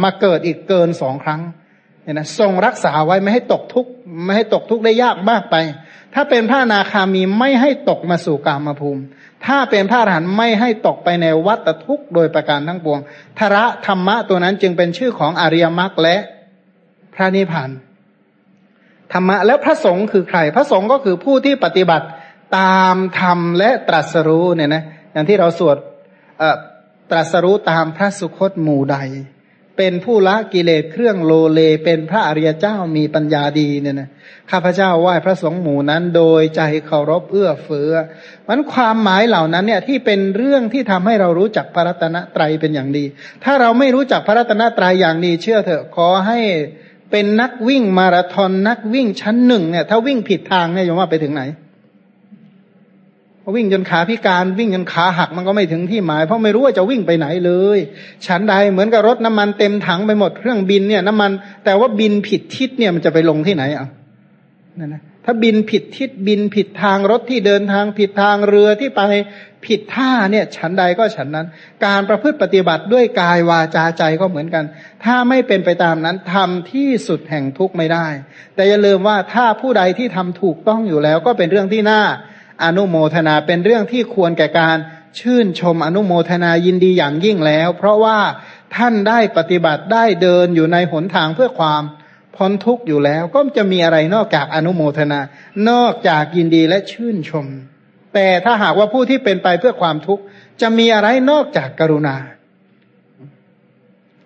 Speaker 1: มาเกิดอีกเกินสองครั้งเนี่ยนะทรงรักษาไว้ไม่ให้ตกทุกข์ไม่ให้ตกทุกข์ได้ยากมากไป ถ้าเป็นพระนาคามีไม่ให้ตกมาสู่กามภูมิ ถ้าเป็นพระอรหันต์ไม่ให้ตกไปในวัฏทุกข์โดยประการทั้งปวงทระธรรมะตัวนั้นจึงเป็นชื่อของอริยมรรคและพระนิพพานธรรมะแล้วพระสงฆ์คือใคร พระสงฆ์ก็คือผู้ที่ปฏิบัติตามธรรมและตรัสรู้เนี่ยนะอย่างที่เราสวดตรัสรู้ตามพระสุคตหมู่ใด เป็นผู้ละกิเลสเครื่องโลเล เป็นพระอริยเจ้ามีปัญญาดีเนี่ยนะข้าพเจ้าไหว้พระสงฆ์หมู่นั้นโดยใจเคารพเอื้อเฟื้อมันความหมายเหล่านั้นเนี่ยที่เป็นเรื่องที่ทำให้เรารู้จักพระรัตนตรัยเป็นอย่างดี ถ้าเราไม่รู้จักพระรัตนตรัยอย่างดีเชื่อเถอะขอให้เป็นนักวิ่งมาราธอนนักวิ่งชั้นหนึ่งเนี่ยถ้าวิ่งผิดทางเนี่ยโยมว่าไปถึงไหน วิ่งจนขาพิการวิ่งจนขาหักมันก็ไม่ถึงที่หมาย เพราะไม่รู้ว่าจะวิ่งไปไหนเลยชั้นใดเหมือนกับรถน้ำมันเต็มถังไปหมดเครื่องบินเนี่ยน้ำมัน แต่ว่าบินผิดทิศเนี่ยมันจะไปลงที่ไหนอะนั่นนะถ้าบินผิดทิศบินผิดทางรถที่เดินทางผิดทางเรือที่ไปผิดท่าเนี่ยฉันใดก็ฉันนั้น การประพฤติปฏิบัติด้วยกายวาจาใจก็เหมือนกัน ถ้าไม่เป็นไปตามนั้นทำที่สุดแห่งทุกข์ไม่ได้ แต่อย่าลืมว่าถ้าผู้ใดที่ทำถูกต้องอยู่แล้วก็เป็นเรื่องที่น่า อนุโมทนาเป็นเรื่องที่ควรแก่การชื่นชมอนุโมทนายินดีอย่างยิ่งแล้ว เพราะว่าท่านได้ปฏิบัติได้เดินอยู่ในหนทางเพื่อความพ้นทุกข์อยู่แล้ว ก็จะมีอะไรนอกจากอนุโมทนา นอกจากยินดีและชื่นชม แต่ถ้าหากว่าผู้ที่เป็นไปเพื่อความทุกข์จะมีอะไรนอกจากกรุณา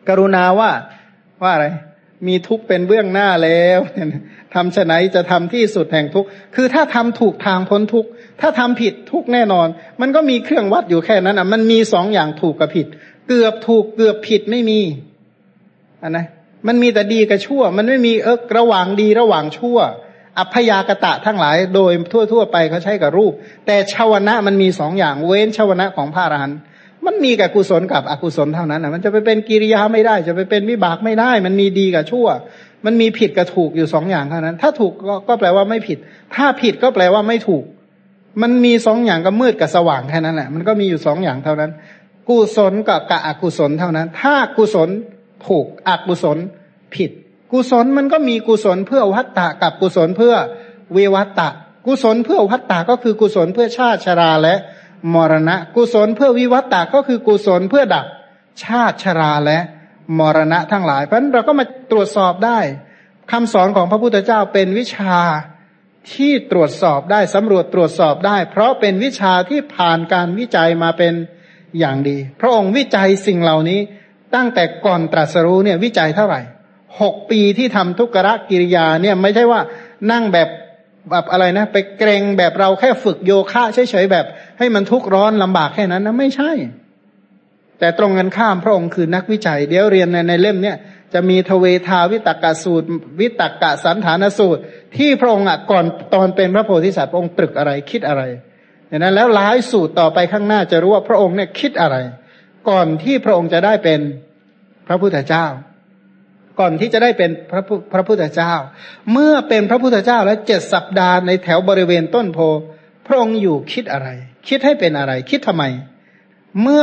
Speaker 1: กรุณาว่าว่าอะไร มีทุกข์เป็นเบื้องหน้าแล้วทำฉไหนจะทำที่สุดแห่งทุกข์คือถ้าทำถูกทางพ้นทุกข์ ถ้าทำผิดทุกแน่นอน มันก็มีเครื่องวัดอยู่แค่นั้นอะ มันมีสองอย่างถูกกับผิด เกือบถูกเกือบผิดไม่มีอันนะมันมีแต่ดีกับชั่ว มันไม่มีเออระหว่างดีระหว่างชั่ว อัพยากตะทั้งหลายโดยทั่ว ๆ ไปเขาใช้กับรูป แต่ชาวนะมันมีสองอย่างเว้นชาวนะของพระอรหันต์มันมีกับกุศลกับอกุศลเท่านั้นอะมันจะไปเป็นกิริยาไม่ได้ จะไปเป็นวิบากไม่ได้ มันมีดีกับชั่ว มันมีผิดกับถูกอยู่สองอย่างเท่านั้น ถ้าถูกก็แปลว่าไม่ผิด ถ้าผิดก็แปลว่าไม่ถูก มันมีสองอย่างก็มืดกับสว่างแค่นั้นแหละ มันก็มีอยู่สองอย่างเท่านั้น กุศลกับอกุศลเท่านั้น ถ้ากุศลถูกอกุศลผิด กุศลมันก็มีกุศลเพื่อวัตตะกับกุศลเพื่อวิวัตตะ กุศลเพื่อวัตตะก็คือกุศลเพื่อชาติชราและมรณะ กุศลเพื่อวิวัตตะก็คือกุศลเพื่อดับชาติชราและมรณะทั้งหลาย เพราะฉะนั้นเราก็มาตรวจสอบได้คำสอนของพระพุทธเจ้าเป็นวิชา ที่ตรวจสอบได้สำรวจตรวจสอบได้ เพราะเป็นวิชาที่ผ่านการวิจัยมาเป็นอย่างดี พระองค์วิจัยสิ่งเหล่านี้ตั้งแต่ก่อนตรัสรู้เนี่ยวิจัยเท่าไหร่หกปีที่ทำทุกขะกิริยาเนี่ยไม่ใช่ว่านั่งแบบแบบอะไรนะ ไปเกรงแบบเราแค่ฝึกโยคะเฉยๆแบบ ให้มันทุกข์ร้อนลำบากแค่นั้นนะไม่ใช่ แต่ตรงกันข้ามพระองค์คือนักวิจัย เดี๋ยวเรียนในในเล่มเนี่ย จะมีทเวทาวิตกะสูตร วิตกะสันฐานสูตร ที่พระองค์อะก่อนตอนเป็นพระโพธิสัตว์พระองค์ตรึกอะไรคิดอะไรอย่างนั้นแล้วหลายสูตรต่อไปข้างหน้าจะรู้ว่าพระองค์เนี่ยคิดอะไร ก่อนที่พระองค์จะได้เป็นพระพุทธเจ้า ก่อนที่จะได้เป็นพระพระพุทธเจ้า เมื่อเป็นพระพุทธเจ้าแล้วเจ็ดสัปดาห์ในแถวบริเวณต้นโพพระองค์อยู่คิดอะไร คิดให้เป็นอะไร คิดทำไม เมื่อ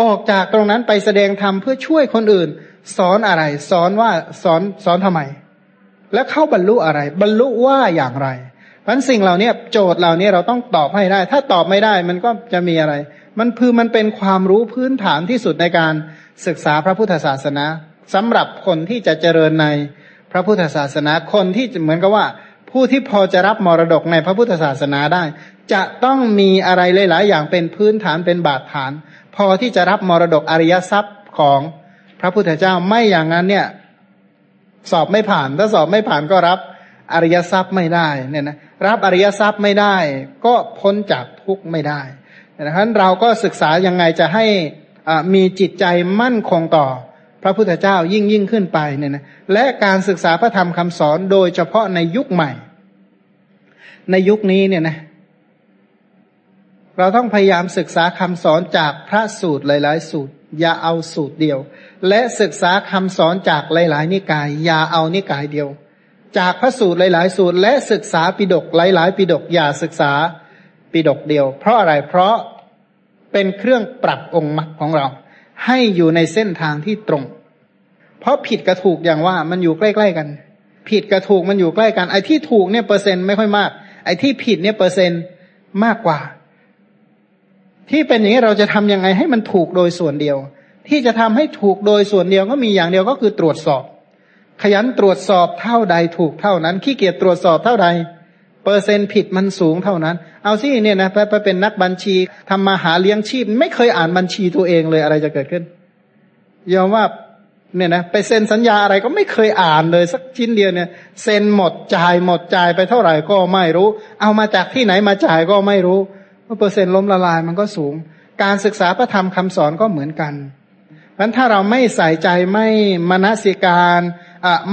Speaker 1: ออกจากตรงนั้นไปแสดงธรรมเพื่อช่วยคนอื่น สอนอะไร สอนว่าสอนสอนทำไม แล้วเข้าบรรลุอะไร บรรลุว่าอย่างไรเพราะสิ่งเหล่านี้โจทย์เหล่านี้เราต้องตอบให้ได้ ถ้าตอบไม่ได้มันก็จะมีอะไร มันคือมันเป็นความรู้พื้นฐานที่สุดในการศึกษาพระพุทธศาสนาสำหรับคนที่จะเจริญในพระพุทธศาสนาคนที่เหมือนกับว่า ผู้ที่พอจะรับมรดกในพระพุทธศาสนาได้ จะต้องมีอะไรหลาย ๆ อย่างเป็นพื้นฐานเป็นบาดฐาน พอที่จะรับมรดกอริยทรัพย์ของ ระพุทธเจ้าไม่อย่างนั้นเนี่ย สอบไม่ผ่าน ถ้าสอบไม่ผ่านก็รับอริยทรัพย์ไม่ได้เนี่ยนะรับอริยทรัพย์ไม่ได้ ก็พ้นจากทุกข์ไม่ได้ดังนั้นเราก็ศึกษายังไงจะให้มีจิตใจมั่นคงต่อพระพุทธเจ้ายิ่งยิ่งขึ้นไปเนี่ยนะและการศึกษาพระธรรมคำสอนโดยเฉพาะในยุคใหม่ ในยุคนี้เนี่ยนะเราต้องพยายามศึกษาคำสอนจากพระสูตรหลาย ๆ สูตร อย่าเอาสูตรเดียว และศึกษาคำสอนจากหลาย ๆ นิกาย อย่าเอานิกายเดียว จากพระสูตรหลาย ๆ สูตร และศึกษาปิดกหลาย ๆ ปิดกอย่าศึกษาปิดกเดียว เพราะอะไรเพราะเป็นเครื่องปรับองค์มรรคของเรา ให้อยู่ในเส้นทางที่ตรง เพราะผิดกับถูกอย่างว่ามันอยู่ใกล้ ๆ กัน ผิดกับถูกมันอยู่ใกล้กันไอ้ที่ถูกเนี่ยเปอร์เซ็นต์ไม่ค่อยมาก ไอ้ที่ผิดเนี่ยเปอร์เซ็นต์มากกว่า ที่เป็นอย่างนี้เราจะทำยังไงให้มันถูกโดยส่วนเดียว ที่จะทำให้ถูกโดยส่วนเดียวก็มีอย่างเดียวก็คือตรวจสอบ ขยันตรวจสอบเท่าใดถูกเท่านั้นขี้เกียจตรวจสอบเท่าใด เปอร์เซ็นต์ผิดมันสูงเท่านั้น เอาสิเนี่ยนะไปเป็นนักบัญชีทำมาหาเลี้ยงชีพ ไม่เคยอ่านบัญชีตัวเองเลยอะไรจะเกิดขึ้นยอมว่าเนี่ยนะไปเซ็นสัญญาอะไรก็ไม่เคยอ่านเลยสักชิ้นเดียวเนี่ยเซ็นหมดจ่ายหมดจ่ายไปเท่าไหร่ก็ไม่รู้ เอามาจากที่ไหนมาจ่ายก็ไม่รู้เปอร์เซ็นต์ล้มละลายมันก็สูง การศึกษาพระธรรมคำสอนก็เหมือนกัน พราะถ้าเราไม่ใส่ใจไม่มนสิการ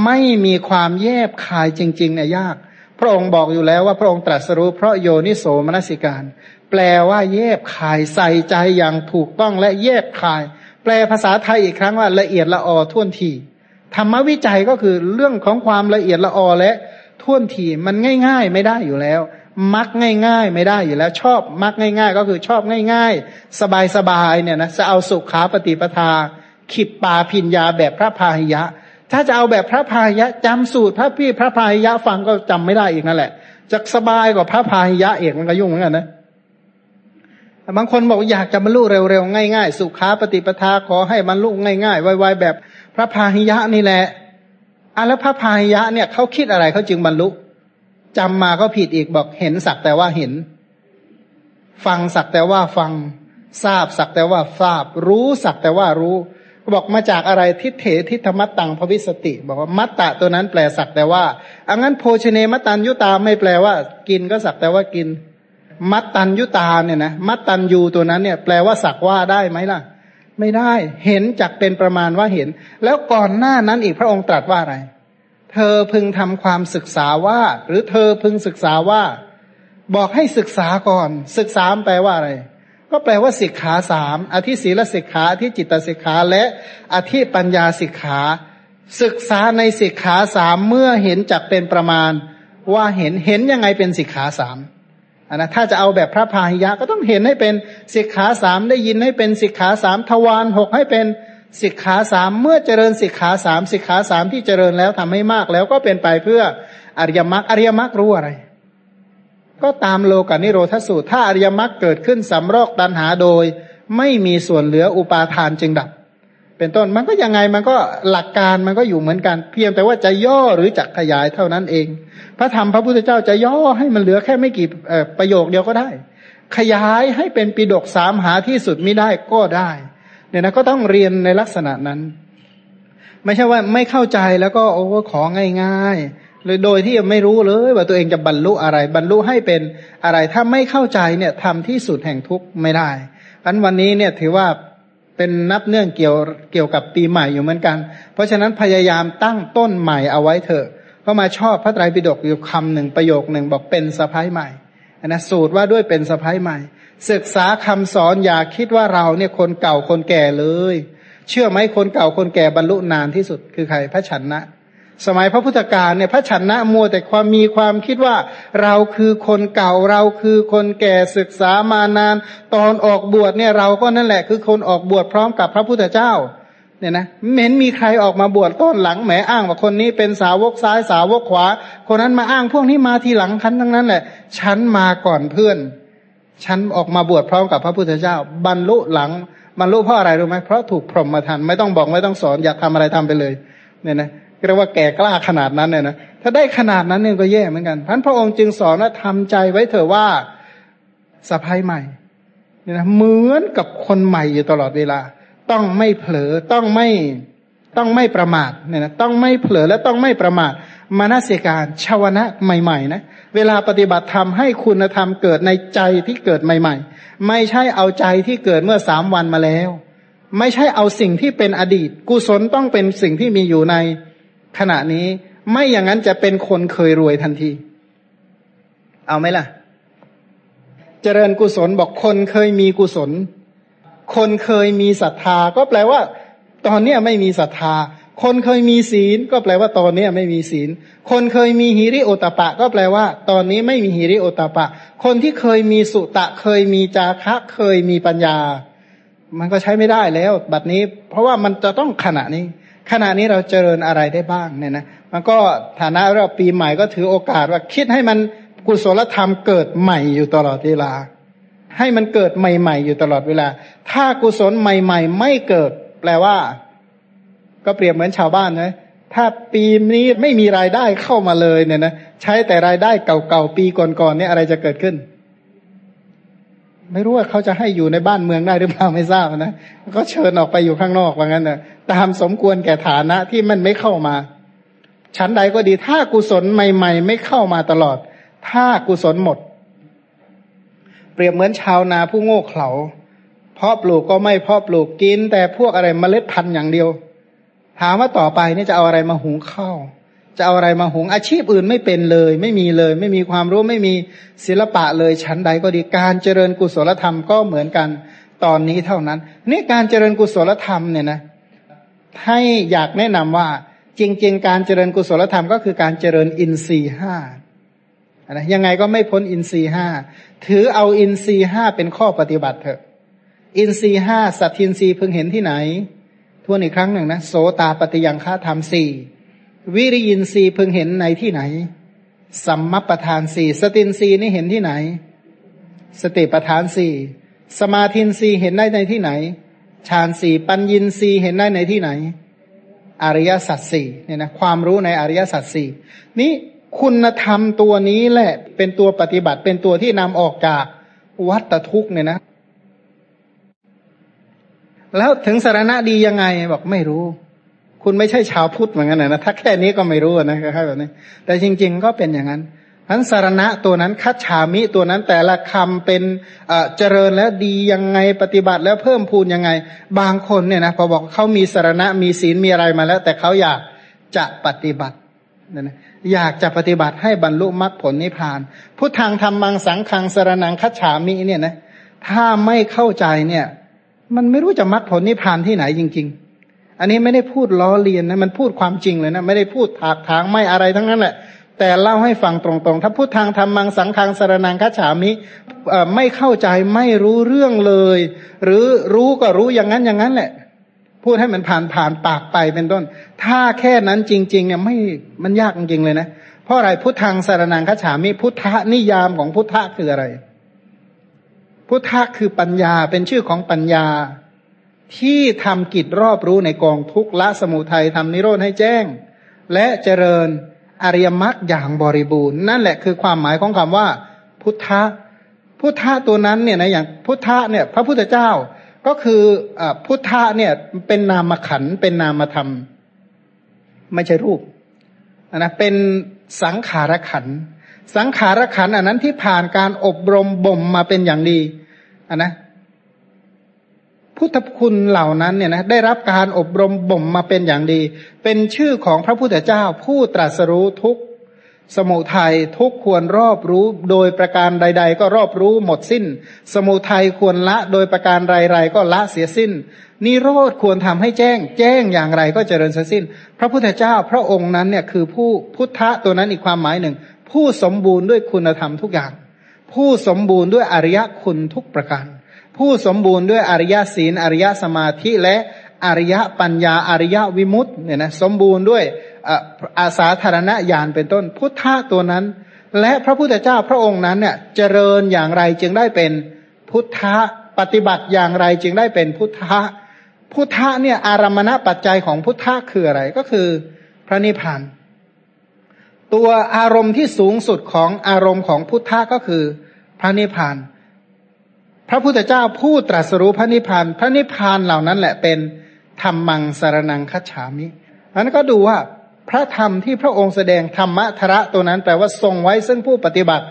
Speaker 1: ไม่มีความแยบคายจริง ๆ เนี่ยยาก พระองค์บอกอยู่แล้วว่าพระองค์ตรัสรู้เพราะโยนิโสมนสิการ แปลว่าแยบคายใส่ใจอย่างถูกต้องและแยบคาย แปลภาษาไทยอีกครั้งว่าละเอียดละออท่วนทีธรรมวิจัยก็คือเรื่องของความละเอียดละออและท่วนทีมันง่าย ๆ ไม่ได้อยู่แล้ว มักง่าย ๆ ไม่ได้อยู่แล้ว ชอบมักง่าย ๆ ก็คือชอบง่าย ๆ สบายๆเนี่ยนะจะเอาสุขาปฏิปทา ขิปปาพิญญาแบบพระพาหิยะ ถ้าจะเอาแบบพระพาหิยะจำสูตรพระพี่พระพาหิยะฟังก็จำไม่ได้อีกนั่นแหละจะสบายกว่าพระพาหิยะเอกมันก็ยุ่งเหมือนกันนะบางคนบอกอยากจะบรรลุเร็วๆง่ายๆ สุขาปฏิปทาขอให้บรรลุง่ายๆไวๆแบบพระพาหิยะนี่แหละอะแล้วพระพาหิยะเนี่ยเขาคิดอะไรเขาจึงบรรลุ จำมาก็ผิดอีกบอกเห็นสักแต่ว่าเห็น ฟังสักแต่ว่าฟังทราบสักแต่ว่าทราบ รู้สักแต่ว่ารู้ บอกมาจากอะไรทิเถทิธมัตตังภวิสติ บอกว่ามัตตะตัวนั้นแปลสักแต่ว่าอังั้นโภชเนมัตตัญยุตาไม่แปลว่า กินก็สักแต่ว่ากิน มัตตัญยุตาเนี่ยนะมัตตัญยูตัวนั้นเนี่ยแปลว่าสักว่าได้ไหมล่ะ ไม่ได้เห็นจักเป็นประมาณว่าเห็น แล้วก่อนหน้านั้นอีกพระองค์ตรัสว่าอะไร เธอพึงทำความศึกษาว่า หรือเธอพึงศึกษาว่า บอกให้ศึกษาก่อน ศึกษาแปลว่าอะไร ก็แปลว่าสิกขาสามอธิศีลสิกขาอธิจิตสิกขาและอธิปัญญาสิกขาศึกษาในสิกขาสามเมื่อเห็นจักเป็นประมาณ ว่าเห็นเห็นยังไงเป็นสิกขาสามนนะถ้าจะเอาแบบพระพาหิยะก็ต้องเห็นให้เป็นสิกขาสามได้ยินให้เป็นสิกขาสามทวารหกให้เป็น สิกขาสามเมื่อเจริญสิกขาสามสิกขาสามที่เจริญแล้วทำให้มากแล้วก็เป็นไปเพื่ออริยมรรคอริยมรรครู้อะไร ก็ตามโลกานิโรธสูตร ถ้าอริยมรรคเกิดขึ้นสำรอกตันหาโดย ไม่มีส่วนเหลืออุปาทานจึงดับ เป็นต้นมันก็ยังไงมันก็หลักการมันก็อยู่เหมือนกัน เพียงแต่ว่าจะย่อหรือจะขยายเท่านั้นเอง พระธรรมพระพุทธเจ้าจะย่อให้มันเหลือแค่ไม่กี่ประโยคเดียวก็ได้ ขยายให้เป็นปิดกสามหาที่สุดไม่ได้ก็ได้ เนี่ยนะก็ต้องเรียนในลักษณะนั้น ไม่ใช่ว่าไม่เข้าใจแล้วก็โอ้ของง่ายๆเลยโดยที่ยังไม่รู้เลยว่าตัวเองจะบรรลุอะไร บรรลุให้เป็นอะไรถ้าไม่เข้าใจเนี่ยทำที่สุดแห่งทุกข์ไม่ได้อันวันนี้เนี่ยถือว่าเป็นนับเนื่องเกี่ยวเกี่ยวกับปีใหม่อยู่เหมือนกัน เพราะฉะนั้นพยายามตั้งต้นใหม่เอาไว้เถอะเขามาชอบพระไตรปิฎกอยู่คำหนึ่งประโยคหนึ่งบอกเป็นสะพ้ายใหม่นะสูตรว่าด้วยเป็นสะพ้ายใหม่ ศึกษาคำสอนอย่าคิดว่าเราเนี่ยคนเก่าคนแก่เลย เชื่อไหมคนเก่าคนแก่บรรลุนานที่สุดคือใครพระฉันนะ สมัยพระพุทธการเนี่ยพระชนะมัวแต่ความมีความคิดว่าเราคือคนเก่าเราคือคนแก่ศึกษามานาน ตอนออกบวชเนี่ยเราก็นั่นแหละคือคนออกบวชพร้อมกับพระพุทธเจ้าเนี่ยนะเม้นมีใครออกมาบวชต้นหลังแหมอ้างว่าคนนี้เป็นสาวกซ้ายสาวกขวา คนนั้นมาอ้างพวกนี้มาทีหลังคันทั้งนั้นแหละ ฉันมาก่อนเพื่อน ฉันออกมาบวชพร้อมกับพระพุทธเจ้า บรรลุหลังบรรลุเพราะอะไรรู้ไหมเพราะถูกพรหมทันไม่ต้องบอกไม่ต้องสอนอยากทำอะไรทำไปเลยเนี่ยนะเรียกว่าแก่กล้าขนาดนั้นเนี่ยนะถ้าได้ขนาดนั้นเนี่ยก็แย่เหมือนกันพันพระองค์จึงสอนว่าทำใจไว้เถอะว่าสะพายใหม่เนี่ยนะเหมือนกับคนใหม่อยู่ตลอดเวลา ต้องไม่เผลอต้องไม่ต้องไม่ประมาทเนี่ยนะต้องไม่เผลอและต้องไม่ประมาทมานาสิการชาวนะใหม่ ๆ นะ เวลาปฏิบัติธรรมให้คุณธรรมเกิดในใจที่เกิดใหม่ ๆ ไม่ใช่เอาใจที่เกิดเมื่อสามวันมาแล้ว ไม่ใช่เอาสิ่งที่เป็นอดีต กุศลต้องเป็นสิ่งที่มีอยู่ในขณะนี้ ไม่อย่างนั้นจะเป็นคนเคยรวยทันที เอาไหมล่ะ เจริญกุศลบอกคนเคยมีกุศล คนเคยมีศรัทธา ก็แปลว่า ตอนเนี้ไม่มีศรัทธา คนเคยมีศีลก็แปลว่าตอนนี้ไม่มีศีล คนเคยมีหิริโอตปะ ก็แปลว่า ตอนนี้ไม่มีหิริโอตปะ คนที่เคยมีสุตะ เคยมีจาคะเคยมีปัญญา มันก็ใช้ไม่ได้แล้ว บัดนี้ เพราะว่ามันจะต้องขณะนี้ ขณะนี้เราเจริญอะไรได้บ้างเนี่ยนะมันก็ฐานะเราปีใหม่ก็ถือโอกาสว่าคิดให้มันกุศลธรรมเกิดใหม่อยู่ตลอดเวลา ให้มันเกิดใหม่ ๆ อยู่ตลอดเวลา ถ้ากุศลใหม่ ๆ ไม่เกิด แปลว่า ก็เปรียบเหมือนชาวบ้านนะถ้าปีนี้ไม่มีรายได้เข้ามาเลยเนี่ยนะใช้แต่รายได้เก่าๆปีก่อนๆเนี่ยอะไรจะเกิดขึ้น ไม่รู้ว่าเขาจะให้อยู่ในบ้านเมืองได้หรือเปล่าไม่ทราบนะก็เชิญออกไปอยู่ข้างนอกว่างั้นนะตามสมควรแก่ฐานะที่มันไม่เข้ามาชั้นใดก็ดีถ้ากุศลใหม่ ๆ ไม่เข้ามาตลอด ถ้ากุศลหมด เปรียบเหมือนชาวนาผู้โง่เขลาเพาะปลูกก็ไม่เพาะปลูกกิน แต่พวกอะไรเมล็ดพันธุ์อย่างเดียว ถามว่าต่อไปนี่จะเอาอะไรมาหุงข้าวจะเอาอะไรมาหุงอาชีพอื่นไม่เป็นเลย ไม่มีเลย ไม่มีความรู้ไม่มีศิลปะเลยชั้นใดก็ดีการเจริญกุศลธรรมก็เหมือนกันตอนนี้เท่านั้นนี่การเจริญกุศลธรรมเนี่ยนะให้อยากแนะนำว่าจริง ๆ การเจริญกุศลธรรมก็คือการเจริญอินทรีห้านะยังไงก็ไม่พ้นอินทรีห้าถือเอาอินทรีห้าเป็นข้อปฏิบัติเถอะ อินทรีห้าสัตทินทรีพึงเห็นที่ไหน วนอีกครั้งหนึ่งนะโสตาปฏิยังฆาธรรมสี่วิริยินทรีพึงเห็นในที่ไหน สัมมปทานสี่สตินทรีนี่เห็นที่ไหน สติปทานสี่สมาธินทรีเห็นได้ในที่ไหนฌานสี่ปัญญินทรีเห็นได้ในที่ไหน อริยสัจสี่เนี่ยนะความรู้ในอริยสัจสี่นี้คุณธรรมตัวนี้แหละเป็นตัวปฏิบัติเป็นตัวที่นำออกจากวัตทุกเนี่ยนะ แล้วถึงสารณะดียังไงบอกไม่รู้ คุณไม่ใช่ชาวพุทธเหมือนกันนะถ้าแค่นี้ก็ไม่รู้นะคล้ายแบบนี้ แต่จริง ๆ ก็เป็นอย่างนั้นทั้นสารณะตัวนั้นคัจฉามิตัวนั้นแต่ละคำเป็นเจริญแล้วดียังไงปฏิบัติแล้วเพิ่มพูนยังไง บางคนเนี่ยนะพอบอกเขามีสารณะมีศีลมีอะไรมาแล้ว แต่เขาอยากจะปฏิบัตินะอยากจะปฏิบัติให้บรรลุมรรคผลนิพพานพุทธังธรรมังสังขังสารนังคัจฉามิเนี่ยนะถ้าไม่เข้าใจเนี่ย มันไม่รู้จะมรรคผลนิพพานที่ไหนจริง ๆ อันนี้ไม่ได้พูดล้อเลียนนะมันพูดความจริงเลยนะไม่ได้พูดถากถางไม่อะไรทั้งนั้นแหละแต่เล่าให้ฟังตรงๆ ถ้าพูดทางธรรมังสังขังสารนังคัจฉามิไม่เข้าใจไม่รู้เรื่องเลย หรือรู้ก็รู้อย่างนั้นอย่างนั้นแหละ พูดให้มันผ่านผ่านปากไปเป็นต้น ถ้าแค่นั้นจริง ๆ เนี่ยไม่มันยากจริงๆเลยนะ เพราะอะไรพุทธังสารนังคัจฉามิพุทธนิยามของพุทธะคืออะไร พุทธะคือปัญญาเป็นชื่อของปัญญา ที่ทำกิจรอบรู้ในกองทุกละสมุทัยทำนิโรธให้แจ้ง และเจริญอริยมรรคอย่างบริบูรณ์ นั่นแหละคือความหมายของคำว่า พุทธะพุทธะตัวนั้นเนี่ยนะอย่างพุทธะเนี่ยพระพุทธเจ้าก็คืออพุทธะเนี่ยเป็นนามขันเป็นนามธรรม ไม่ใช่รูปนะเป็นสังขารขัน สังขารขันอันนั้นที่ผ่านการอบรมบ่มมาเป็นอย่างดีอันนะพุทธคุณเหล่านั้นเนี่ยนะได้รับการอบรมบ่มมาเป็นอย่างดี เป็นชื่อของพระพุทธเจ้า ผู้ตรัสรู้ทุกสมุทัยทุกควรรอบรู้โดยประการใด ๆ ก็รอบรู้หมดสิ้น สมุทัยควรละโดยประการไรๆก็ละเสียสิ้น นิโรธควรทำให้แจ้ง แจ้งอย่างไรก็เจริญเสียสิ้น พระพุทธเจ้าพระองค์นั้นเนี่ยคือผู้พุทธะตัวนั้นอีกความหมายหนึ่ง ผู้สมบูรณ์ด้วยคุณธรรมทุกอย่าง ผู้สมบูรณ์ด้วยอริยคุณทุกประการ ผู้สมบูรณ์ด้วยอริยศีล อริยสมาธิและอริยปัญญาอริยวิมุตต์เนี่ยนะสมบูรณ์ด้วยอาสาธารณญาณเป็นต้น พุทธะตัวนั้น และพระพุทธเจ้าพระองค์นั้นเนี่ยเจริญอย่างไรจึงได้เป็นพุทธะปฏิบัติอย่างไรจึงได้เป็นพุทธะพุทธะเนี่ยอารมณปัจจัยของพุทธะคืออะไรก็คือพระนิพพาน ตัวอารมณ์ที่สูงสุดของอารมณ์ของพุทธะก็คือพระนิพพาน พระพุทธเจ้าผู้ตรัสรู้พระนิพพาน พระนิพพานเหล่านั้นแหละเป็นธรรมังสารนังคัจฉามิอันนั้นก็ดูว่าพระธรรมที่พระองค์แสดงธรรมะทระตัวนั้นแปลว่าทรงไว้ซึ่งผู้ปฏิบัติ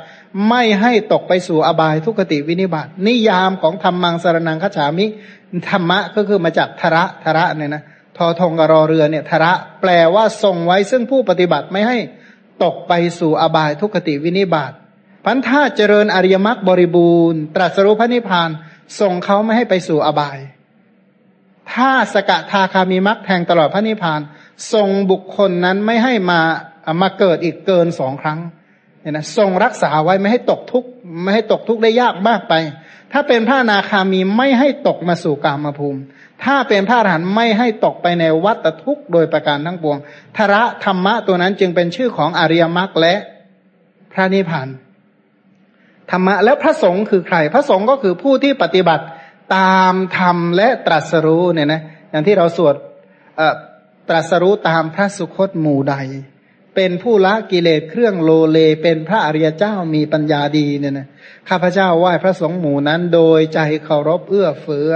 Speaker 1: ไม่ให้ตกไปสู่อบายทุกติวินิบาตนิยามของธรรมังสารนังคัจฉามิธรรมะก็คือมาจากทระทระเนี่ยนะทอทงกรอเรือเนี่ยทระแปลว่าทรงไว้ซึ่งผู้ปฏิบัติไม่ให้ ตกไปสู่อบายทุกติวินิบาตพันธาเจริญอริยมรรคบริบูรณ์ ตรัสรู้พระนิพพานส่งเขาไม่ให้ไปสู่อบาย ถ้าสกทาคามีมรรคแทงตลอดพระนิพพานส่งบุคคลนั้นไม่ให้มามาเกิดอีกเกินสองครั้งเนี่ยนะทรงรักษาไว้ไม่ให้ตกทุกข์ไม่ให้ตกทุกข์ได้ยากมากไป ถ้าเป็นพระนาคามีไม่ให้ตกมาสู่กามภูมิ ถ้าเป็นพระอรหันต์ไม่ให้ตกไปในวัฏทุกข์โดยประการทั้งปวงทระธรรมะตัวนั้นจึงเป็นชื่อของอริยมรรคและพระนิพพานธรรมะแล้วพระสงฆ์คือใคร พระสงฆ์ก็คือผู้ที่ปฏิบัติตามธรรมและตรัสรู้เนี่ยนะอย่างที่เราสวดตรัสรู้ตามพระสุคตหมู่ใด เป็นผู้ละกิเลสเครื่องโลเล เป็นพระอริยเจ้ามีปัญญาดีเนี่ยนะข้าพเจ้าไหว้พระสงฆ์หมู่นั้นโดยใจเคารพเอื้อเฟื้อ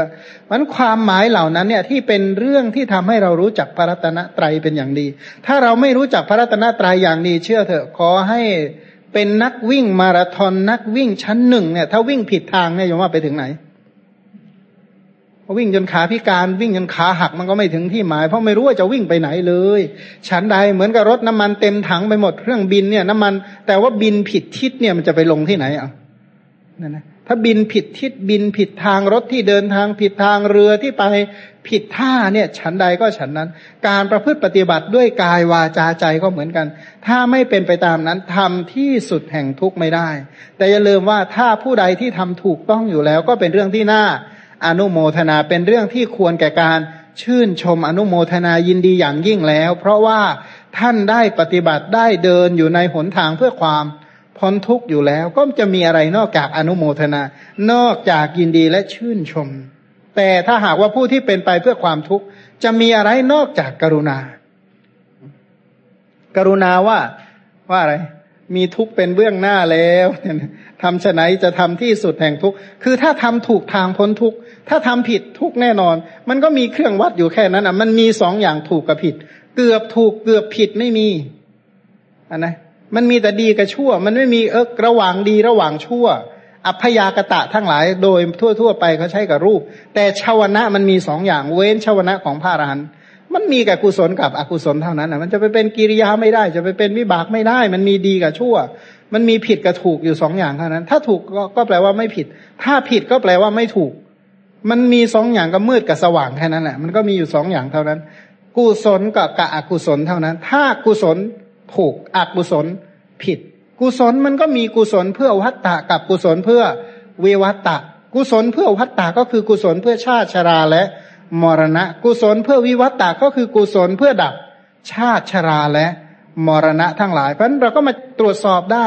Speaker 1: มันความหมายเหล่านั้นเนี่ยที่เป็นเรื่องที่ทำให้เรารู้จักพระรัตนตรัยเป็นอย่างดี ถ้าเราไม่รู้จักพระรัตนตรัยอย่างดีเชื่อเถอะขอให้เป็นนักวิ่งมาราธอนนักวิ่งชั้นหนึ่งเนี่ยถ้าวิ่งผิดทางเนี่ยยมว่าไปถึงไหน วิ่งจนขาพิการวิ่งจนขาหักมันก็ไม่ถึงที่หมาย เพราะไม่รู้ว่าจะวิ่งไปไหนเลย ฉันใดเหมือนกับรถน้ำมันเต็มถังไปหมดเครื่องบินเนี่ยน้ำมัน แต่ว่าบินผิดทิศเนี่ยมันจะไปลงที่ไหนอะนั่นนะถ้าบินผิดทิศบินผิดทางรถที่เดินทางผิดทางเรือที่ไปผิดท่าเนี่ยฉันใดก็ฉันนั้น การประพฤติปฏิบัติด้วยกายวาจาใจก็เหมือนกัน ถ้าไม่เป็นไปตามนั้นทำที่สุดแห่งทุกข์ไม่ได้ แต่อย่าลืมว่าถ้าผู้ใดที่ทำถูกต้องอยู่แล้วก็เป็นเรื่องที่น่า อนุโมทนาเป็นเรื่องที่ควรแก่การชื่นชมอนุโมทนายินดีอย่างยิ่งแล้ว เพราะว่าท่านได้ปฏิบัติได้เดินอยู่ในหนทางเพื่อความพ้นทุกข์อยู่แล้ว ก็จะมีอะไรนอกจากอนุโมทนา นอกจากยินดีและชื่นชม แต่ถ้าหากว่าผู้ที่เป็นไปเพื่อความทุกข์จะมีอะไรนอกจากกรุณา กรุณาว่าว่าอะไร มีทุกข์เป็นเบื้องหน้าแล้วทำฉไหนจะทำที่สุดแห่งทุกข์คือถ้าทำถูกทางพ้นทุกข์ ถ้าทำผิดทุกแน่นอน มันก็มีเครื่องวัดอยู่แค่นั้นอะ มันมีสองอย่างถูกกับผิด เกือบถูกเกือบผิดไม่มีอันนะมันมีแต่ดีกับชั่ว มันไม่มีเออระหว่างดีระหว่างชั่ว อัพยากตะทั้งหลายโดยทั่ว ๆ ไปเขาใช้กับรูป แต่ชาวนะมันมีสองอย่างเว้นชาวนะของพระอรหันต์มันมีกับกุศลกับอกุศลเท่านั้นอะมันจะไปเป็นกิริยาไม่ได้ จะไปเป็นวิบากไม่ได้ มันมีดีกับชั่ว มันมีผิดกับถูกอยู่สองอย่างเท่านั้น ถ้าถูกก็แปลว่าไม่ผิด ถ้าผิดก็แปลว่าไม่ถูก มันมีสองอย่างก็มืดกับสว่างแค่นั้นแหละมันก็มีอยู่สองอย่างเท่านั้น กุศลกับอกุศลเท่านั้น ถ้ากุศลถูกอกุศลผิด กุศลมันก็มีกุศลเพื่อวัตตะกับกุศลเพื่อเววัตตะ กุศลเพื่อวัตตะก็คือกุศลเพื่อชาติชราและมรณะ กุศลเพื่อวิวัตตะก็คือกุศลเพื่อดับชาติชราและมรณะทั้งหลาย เพราะฉะนั้นเราก็มาตรวจสอบได้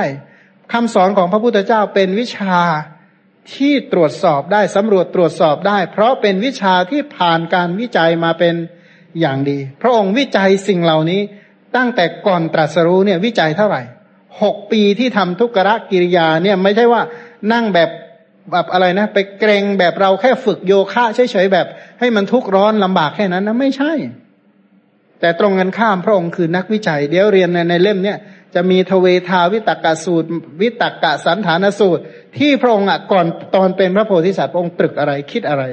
Speaker 1: คำสอนของพระพุทธเจ้าเป็นวิชา ที่ตรวจสอบได้สำรวจตรวจสอบได้ เพราะเป็นวิชาที่ผ่านการวิจัยมาเป็นอย่างดี พระองค์วิจัยสิ่งเหล่านี้ตั้งแต่ก่อนตรัสรู้เนี่ยวิจัยเท่าไหร่หกปีที่ทำทุกขะกิริยาเนี่ยไม่ใช่ว่านั่งแบบแบบอะไรนะ ไปเกรงแบบเราแค่ฝึกโยคะเฉยๆแบบ ให้มันทุกข์ร้อนลำบากแค่นั้นนะไม่ใช่ แต่ตรงกันข้ามพระองค์คือนักวิจัย เดี๋ยวเรียนในในเล่มเนี่ย จะมีทเวทาวิตกะสูตร วิตกะสันฐานสูตร ที่พระองค์อะก่อนตอนเป็นพระโพธิสัตว์พระองค์ตรึกอะไรคิดอะไร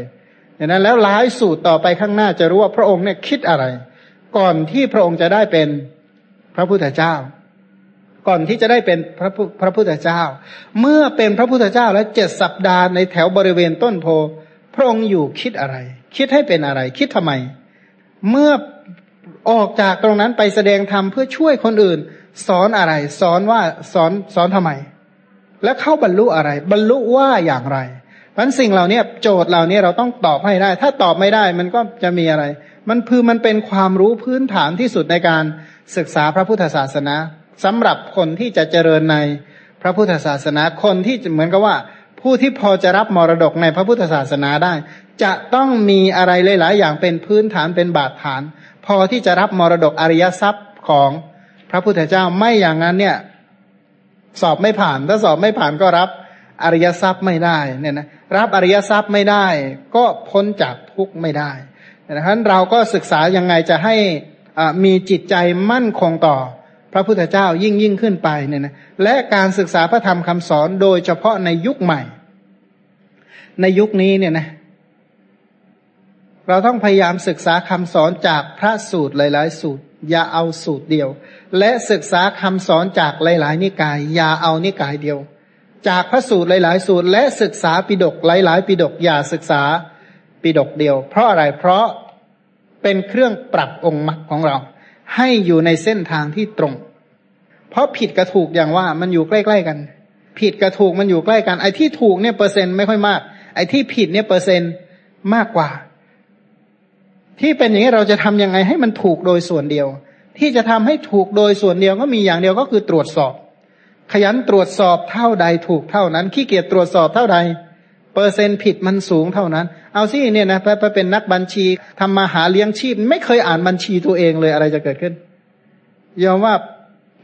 Speaker 1: อย่างนั้นแล้วหลายสูตรต่อไปข้างหน้าจะรู้ว่าพระองค์เนี่ยคิดอะไร ก่อนที่พระองค์จะได้เป็นพระพุทธเจ้า ก่อนที่จะได้เป็นพระพระพุทธเจ้า เมื่อเป็นพระพุทธเจ้าแล้วเจ็ดสัปดาห์ในแถวบริเวณต้นโพพระองค์อยู่คิดอะไร คิดให้เป็นอะไร คิดทำไม เมื่อออกจากตรงนั้นไปแสดงธรรมเพื่อช่วยคนอื่น สอนอะไร สอนว่าสอนสอนทำไม แล้วเข้าบรรลุอะไร บรรลุว่าอย่างไรเพราะสิ่งเหล่านี้โจทย์เหล่านี้เราต้องตอบให้ได้ ถ้าตอบไม่ได้มันก็จะมีอะไร มันคือมันเป็นความรู้พื้นฐานที่สุดในการศึกษาพระพุทธศาสนาสำหรับคนที่จะเจริญในพระพุทธศาสนาคนที่เหมือนกับว่า ผู้ที่พอจะรับมรดกในพระพุทธศาสนาได้ จะต้องมีอะไรหลาย ๆ อย่างเป็นพื้นฐานเป็นบาดฐาน พอที่จะรับมรดกอริยทรัพย์ของ พระพุทธเจ้าไม่อย่างนั้นเนี่ย สอบไม่ผ่านถ้าสอบไม่ผ่านก็รับอริยทรัพย์ไม่ได้เนี่ยนะรับอริยทรัพย์ไม่ได้ ก็พ้นจากทุกข์ไม่ได้ดังนั้นเราก็ศึกษายังไงจะให้มีจิตใจมั่นคงต่อ พระพุทธเจ้ายิ่งยิ่งขึ้นไปเนี่ยนะและการศึกษาพระธรรมคำสอนโดยเฉพาะในยุคใหม่ ในยุคนี้เนี่ยนะเราต้องพยายามศึกษาคำสอนจากพระสูตรหลาย ๆ สูตร อย่าเอาสูตรเดียว และศึกษาคำสอนจากหลาย ๆ นิกาย อย่าเอานิกายเดียว จากพระสูตรหลาย ๆ สูตร และศึกษาปิดกหลาย ๆ ปิดกอย่าศึกษาปิดกเดียว เพราะอะไรเพราะเป็นเครื่องปรับองค์มรรคของเรา ให้อยู่ในเส้นทางที่ตรง เพราะผิดกับถูกอย่างว่ามันอยู่ใกล้ ๆ กัน ผิดกับถูกมันอยู่ใกล้กันไอ้ที่ถูกเนี่ยเปอร์เซ็นต์ไม่ค่อยมาก ไอ้ที่ผิดเนี่ยเปอร์เซ็นต์มากกว่า ที่เป็นอย่างนี้เราจะทำยังไงให้มันถูกโดยส่วนเดียว ที่จะทำให้ถูกโดยส่วนเดียวก็มีอย่างเดียวก็คือตรวจสอบ ขยันตรวจสอบเท่าใดถูกเท่านั้นขี้เกียจตรวจสอบเท่าใด เปอร์เซ็นต์ผิดมันสูงเท่านั้น เอาสิเนี่ยนะไปเป็นนักบัญชีทำมาหาเลี้ยงชีพ ไม่เคยอ่านบัญชีตัวเองเลยอะไรจะเกิดขึ้นยอมว่า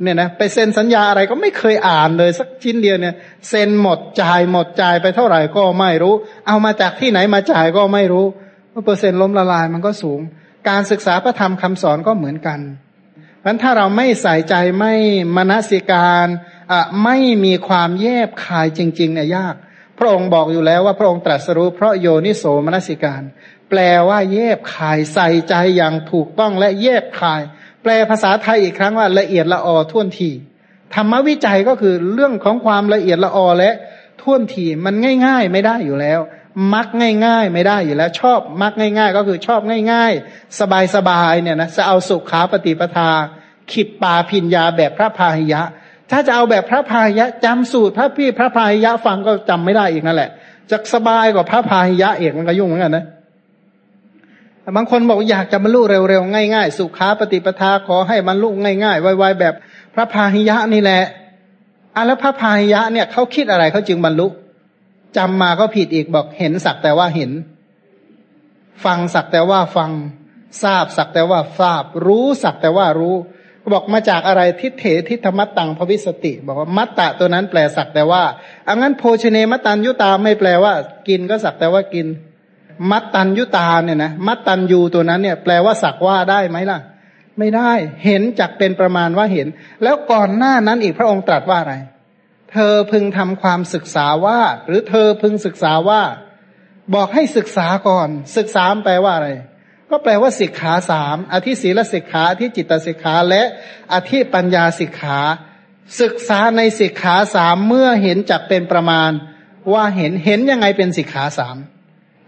Speaker 1: เนี่ยนะไปเซ็นสัญญาอะไรก็ไม่เคยอ่านเลยสักชิ้นเดียวเนี่ยเซ็นหมดจ่ายหมดจ่ายไปเท่าไหร่ก็ไม่รู้ เอามาจากที่ไหนมาจ่ายก็ไม่รู้ เปอร์เซ็นต์ล้มละลายมันก็สูง การศึกษาพระธรรมคำสอนก็เหมือนกันเพราะถ้าเราไม่ใส่ใจไม่มนสิการไม่มีความแยบคายจริงๆเนี่ยยาก พระองค์บอกอยู่แล้วว่าพระองค์ตรัสรู้เพราะโยนิโสมนสิการ แปลว่าแยบคายใส่ใจอย่างถูกต้องและแยบคาย แปลภาษาไทยอีกครั้งว่าละเอียดละออท่วนทีธรรมวิจัยก็คือเรื่องของความละเอียดละออและท่วนทีมันง่าย ๆ ไม่ได้อยู่แล้ว มักง่าย ๆ ไม่ได้อยู่แล้ว ชอบมักง่าย ๆ ก็คือชอบง่าย ๆ สบายๆเนี่ยนะจะเอาสุขาปฏิปทา ขิดปาพิญญาแบบพระพาหิยะ ถ้าจะเอาแบบพระพาหิยะจำสูตรพระพี่พระพาหิยะฟังก็จำไม่ได้อีกนั่นแหละจะสบายกว่าพระพาหิยะเอกมันก็ยุ่งเหมือนกันนะบางคนบอกอยากจะบรรลุเร็วๆง่ายๆ สุขาปฏิปทาขอให้บรรลุง่ายๆไวๆแบบพระพาหิยะนี่แหละอะแล้วพระพาหิยะเนี่ยเขาคิดอะไรเขาจึงบรรลุ จำมาก็ผิดอีกบอกเห็นสักแต่ว่าเห็น ฟังสักแต่ว่าฟัง ทราบสักแต่ว่าทราบ รู้สักแต่ว่ารู้ บอกมาจากอะไรทิเถทิธรรมตังภวิสติ บอกว่ามัตตะตัวนั้นแปลสักแต่ว่าอังั้นโภชเนมัตตัญยุตาไม่แปลว่า กินก็สักแต่ว่ากิน มัตตัญยุตาเนี่ยนะมัตตัญยูตัวนั้นเนี่ยแปลว่าสักว่าได้ไหมล่ะ ไม่ได้ เห็นจักเป็นประมาณว่าเห็น แล้วก่อนหน้านั้นอีกพระองค์ตรัสว่าอะไร เธอพึงทำความศึกษาว่า หรือเธอพึงศึกษาว่า บอกให้ศึกษาก่อน ศึกษาแปลว่าอะไร ก็แปลว่าสิกขาสามอธิศีลสิกขาอธิจิตสิกขาและอธิปัญญาสิกขา ศึกษาในสิกขาสามเมื่อเห็นจักเป็นประมาณ ว่าเห็นเห็นยังไงเป็นสิกขาสาม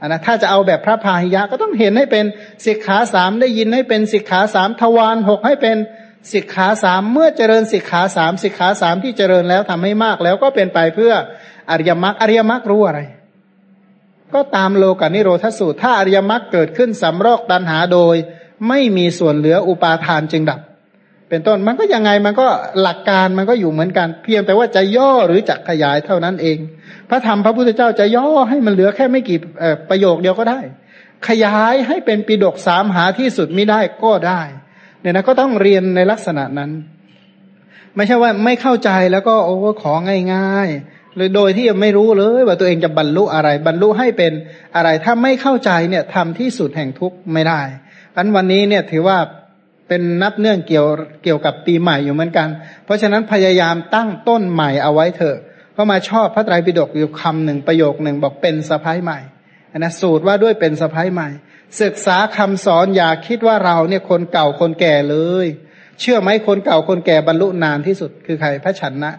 Speaker 1: นนะถ้าจะเอาแบบพระพาหิยะก็ต้องเห็นให้เป็นสิกขาสามได้ยินให้เป็นสิกขาสามทวารหกให้เป็น สิกขาสามเมื่อเจริญสิกขาสามสิกขาสามที่เจริญแล้วทำให้มากแล้วก็เป็นไปเพื่ออริยมรรคอริยมรรครู้อะไร ก็ตามโลกานิโรธสูตร ถ้าอริยมรรคเกิดขึ้นสำรอกตันหาโดย ไม่มีส่วนเหลืออุปาทานจึงดับ เป็นต้นมันก็ยังไงมันก็หลักการมันก็อยู่เหมือนกัน เพียงแต่ว่าจะย่อหรือจะขยายเท่านั้นเอง พระธรรมพระพุทธเจ้าจะย่อให้มันเหลือแค่ไม่กี่ประโยคเดียวก็ได้ ขยายให้เป็นปีดกสามหาที่สุดไม่ได้ก็ได้ เนี่ยนะก็ต้องเรียนในลักษณะนั้น ไม่ใช่ว่าไม่เข้าใจแล้วก็โอ้ของง่ายๆเลยโดยที่ยังไม่รู้เลยว่าตัวเองจะบรรลุอะไร บรรลุให้เป็นอะไรถ้าไม่เข้าใจเนี่ยทำที่สุดแห่งทุกข์ไม่ได้อันวันนี้เนี่ยถือว่าเป็นนับเนื่องเกี่ยวเกี่ยวกับปีใหม่อยู่เหมือนกัน เพราะฉะนั้นพยายามตั้งต้นใหม่เอาไว้เถอะเพราะมาชอบพระไตรปิฎกอยู่คำหนึ่งประโยคหนึ่งบอกเป็นสะพ้ายใหม่นะสูตรว่าด้วยเป็นสะพ้ายใหม่ ศึกษาคำสอนอย่าคิดว่าเราเนี่ยคนเก่าคนแก่เลย เชื่อไหมคนเก่าคนแก่บรรลุนานที่สุดคือใครพระฉันนะ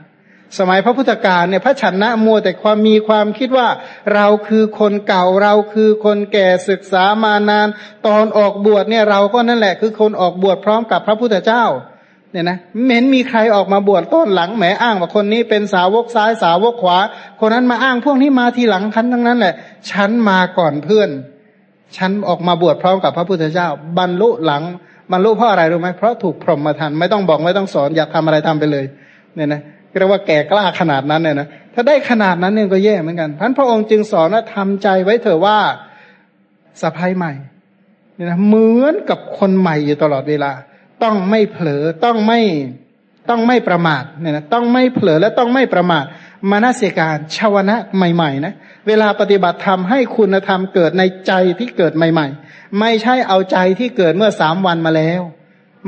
Speaker 1: สมัยพระพุทธการเนี่ยพระชนะมัวแต่ความมีความคิดว่าเราคือคนเก่าเราคือคนแก่ศึกษามานาน ตอนออกบวชเนี่ยเราก็นั่นแหละคือคนออกบวชพร้อมกับพระพุทธเจ้าเนี่ยนะเม้นมีใครออกมาบวชต้นหลังแหมอ้างว่าคนนี้เป็นสาวกซ้ายสาวกขวา คนนั้นมาอ้างพวกนี้มาทีหลังคันทั้งนั้นแหละ ฉันมาก่อนเพื่อน ฉันออกมาบวชพร้อมกับพระพุทธเจ้า บรรลุหลังบรรลุเพราะอะไรรู้ไหมเพราะถูกพรหมทันไม่ต้องบอกไม่ต้องสอนอยากทำอะไรทำไปเลยเนี่ยนะเรียกว่าแก่กล้าขนาดนั้นเนี่ยนะถ้าได้ขนาดนั้นเนี่ยก็แย่เหมือนกันพันพระองค์จึงสอนว่าทำใจไว้เถอะว่าสะพายใหม่เนี่ยนะเหมือนกับคนใหม่อยู่ตลอดเวลา ต้องไม่เผลอต้องไม่ต้องไม่ประมาทเนี่ยนะต้องไม่เผลอและต้องไม่ประมาทมานาเสการชาวนะใหม่ๆนะ เวลาปฏิบัติธรรมให้คุณธรรมเกิดในใจที่เกิดใหม่ ๆ ไม่ใช่เอาใจที่เกิดเมื่อสามวันมาแล้ว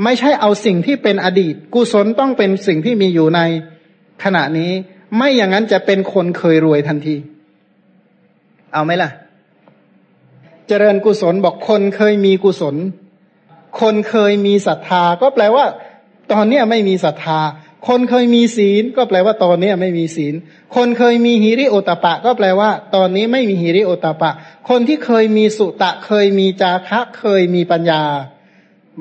Speaker 1: ไม่ใช่เอาสิ่งที่เป็นอดีต กุศลต้องเป็นสิ่งที่มีอยู่ในขณะนี้ ไม่อย่างนั้นจะเป็นคนเคยรวยทันที เอาไหมล่ะ เจริญกุศลบอกคนเคยมีกุศล คนเคยมีศรัทธา ก็แปลว่า ตอนเนี้ไม่มีศรัทธา คนเคยมีศีลก็แปลว่าตอนนี้ไม่มีศีล คนเคยมีหิริโอตปะ ก็แปลว่า ตอนนี้ไม่มีหิริโอตปะ คนที่เคยมีสุตะ เคยมีจาคะเคยมีปัญญา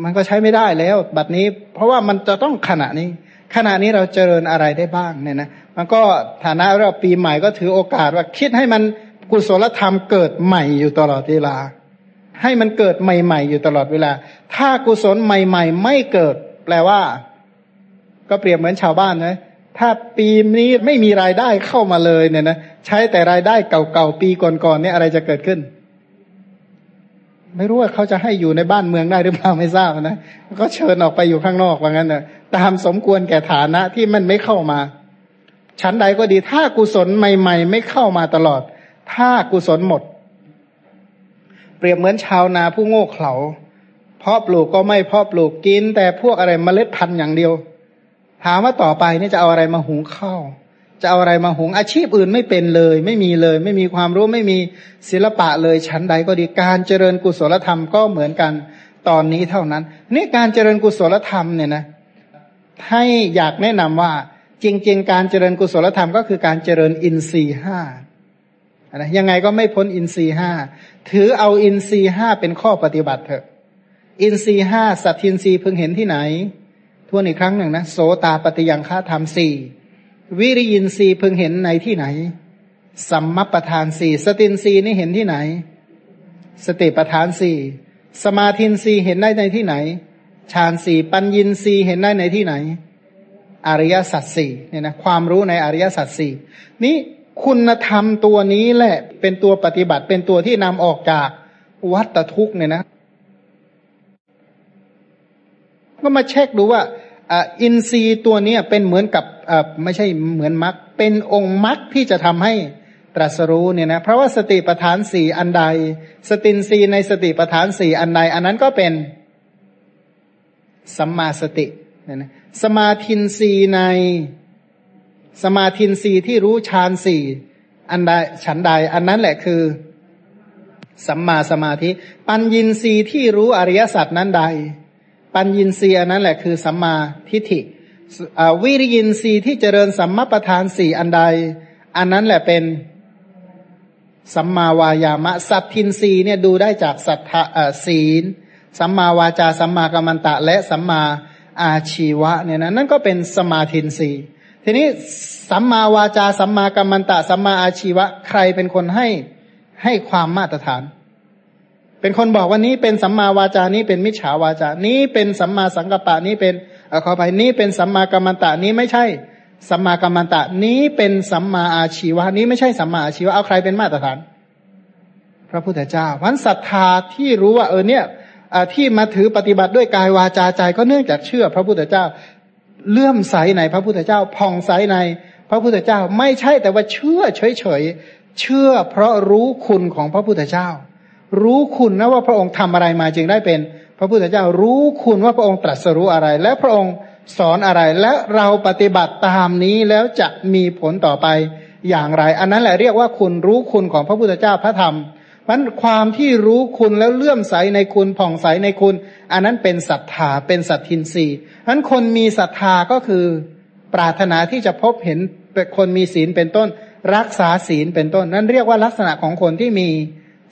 Speaker 1: มันก็ใช้ไม่ได้แล้ว บัดนี้ เพราะว่ามันจะต้องขณะนี้ ขณะนี้เราเจริญอะไรได้บ้างเนี่ยนะมันก็ฐานะเราปีใหม่ก็ถือโอกาสว่าคิดให้มันกุศลธรรมเกิดใหม่อยู่ตลอดเวลา ให้มันเกิดใหม่ ๆ อยู่ตลอดเวลา ถ้ากุศลใหม่ ๆ ไม่เกิด แปลว่า ก็เปรียบเหมือนชาวบ้านนะ ถ้าปีนี้ไม่มีรายได้เข้ามาเลยเนี่ยนะใช้แต่รายได้เก่าๆปีก่อนๆเนี่ยอะไรจะเกิดขึ้น ไม่รู้ว่าเขาจะให้อยู่ในบ้านเมืองได้หรือเปล่าไม่ทราบนะก็เชิญออกไปอยู่ข้างนอกว่างั้นนะตามสมควรแก่ฐานะที่มันไม่เข้ามาชั้นใดก็ดีถ้ากุศลใหม่ ๆ ไม่เข้ามาตลอด ถ้ากุศลหมด เปรียบเหมือนชาวนาผู้โง่เขลาเพาะปลูกก็ไม่เพาะปลูกกิน แต่พวกอะไรเมล็ดพันธุ์อย่างเดียว ถามว่าต่อไปนี่จะเอาอะไรมาหุงข้าวจะเอาอะไรมาหุงอาชีพอื่นไม่เป็นเลย ไม่มีเลย ไม่มีความรู้ไม่มีศิลปะเลยชั้นใดก็ดีการเจริญกุศลธรรมก็เหมือนกันตอนนี้เท่านั้นนี่การเจริญกุศลธรรมเนี่ยนะให้อยากแนะนำว่าจริง ๆ การเจริญกุศลธรรมก็คือการเจริญอินทรีห้านะยังไงก็ไม่พ้นอินทรีห้าถือเอาอินทรีห้าเป็นข้อปฏิบัติเถอะ อินทรีห้าสัตทินทรีพึงเห็นที่ไหน วนอีกครั้งหนึ่งนะโสตาปฏิยังฆาธรรมสี่วิริยินทรีพึงเห็นในที่ไหน สัมมปทานสี่สตินทรีนี่เห็นที่ไหน สติปทานสี่สมาธินทรีเห็นได้ในที่ไหนฌานสี่ปัญญินทรีเห็นได้ในที่ไหน อริยสัจสี่เนี่ยนะความรู้ในอริยสัจสี่นี้คุณธรรมตัวนี้แหละเป็นตัวปฏิบัติเป็นตัวที่นำออกจากวัตทุกเนี่ยนะ ก็มาเช็คดูว่า อินทรีย์ตัวนี้เป็นเหมือนกับไม่ใช่เหมือนมรรคเป็นองค์มรรคที่จะทำให้ตรัสรู้เนี่ยนะเพราะว่าสติปัฏฐานสี่อันใด สตินรีในสติปัฏฐานสี่อันใด อันนั้นก็เป็นสัมมาสติเนี่ยนะสมาธินรีในสมาธินรีที่รู้ฌานสี่อันใดฉันใด อันนั้นแหละคือ สัมมาสมาธิ ปัญญินรีที่รู้อริยสัจนั้นใด ปัญญินรีอันนั้นแหละคือสัมมาทิฏฐิวิริยินรีที่เจริญสัมมาประธานสี่อันใด อันนั้นแหละเป็นสัมมาวายามะ สัตทินรีเนี่ยดูได้จากสัทธศีล สัมมาวาจา สัมมากัมมันตะ และสัมมาอาชีวะเนี่ยนะนั่นก็เป็นสมาธินรีทีนี้สัมมาวาจา สัมมากัมมันตะ สัมมาอาชีวะ ใครเป็นคนให้ให้ความมาตรฐาน เป็นคนบอกว่านี้เป็นสัมมาวาจานี้เป็นมิจฉาวาจานี้เป็นสัมมาสังกัปปะนี้เป็นอขอไปนี้เป็นสัมมากัมมันตะนี้ไม่ใช่สัมมากัมมันตะนี้เป็นสัมมาอาชีวะนี้ไม่ใช่สัมมาอาชีวะเอาใครเป็นมาตรฐาน พระพุทธเจ้าพันศรัทธาที่รู้ว่าเออเนี่ยที่มาถือปฏิบัติด้วยกายวาจาใจก็เนื่องจากเชื่อ พระพุทธเจ้าเลื่อมใสในพระพุทธเจ้าผ่องใสในพระพุทธเจ้าไม่ใช่แต่ว่าเชื่อเฉยเฉยเชื่อเพราะรู้คุณของพระพุทธเจ้า รู้คุณนะว่าพระองค์ทำอะไรมาจึงได้เป็น พระพุทธเจ้ารู้คุณว่าพระองค์ตรัสรู้อะไร และพระองค์สอนอะไร และเราปฏิบัติตามนี้แล้วจะมีผลต่อไปอย่างไร อันนั้นแหละเรียกว่าคุณรู้คุณของพระพุทธเจ้าพระธรรมมันความที่รู้คุณแล้วเลื่อมใสในคุณผ่องใสในคุณ อันนั้นเป็นศรัทธาเป็นสัตทินรีนั้นคนมีศรัทธาก็คือ ปรารถนาที่จะพบเห็นคนมีศีลเป็นต้น รักษาศีลเป็นต้น นั่นเรียกว่าลักษณะของคนที่มี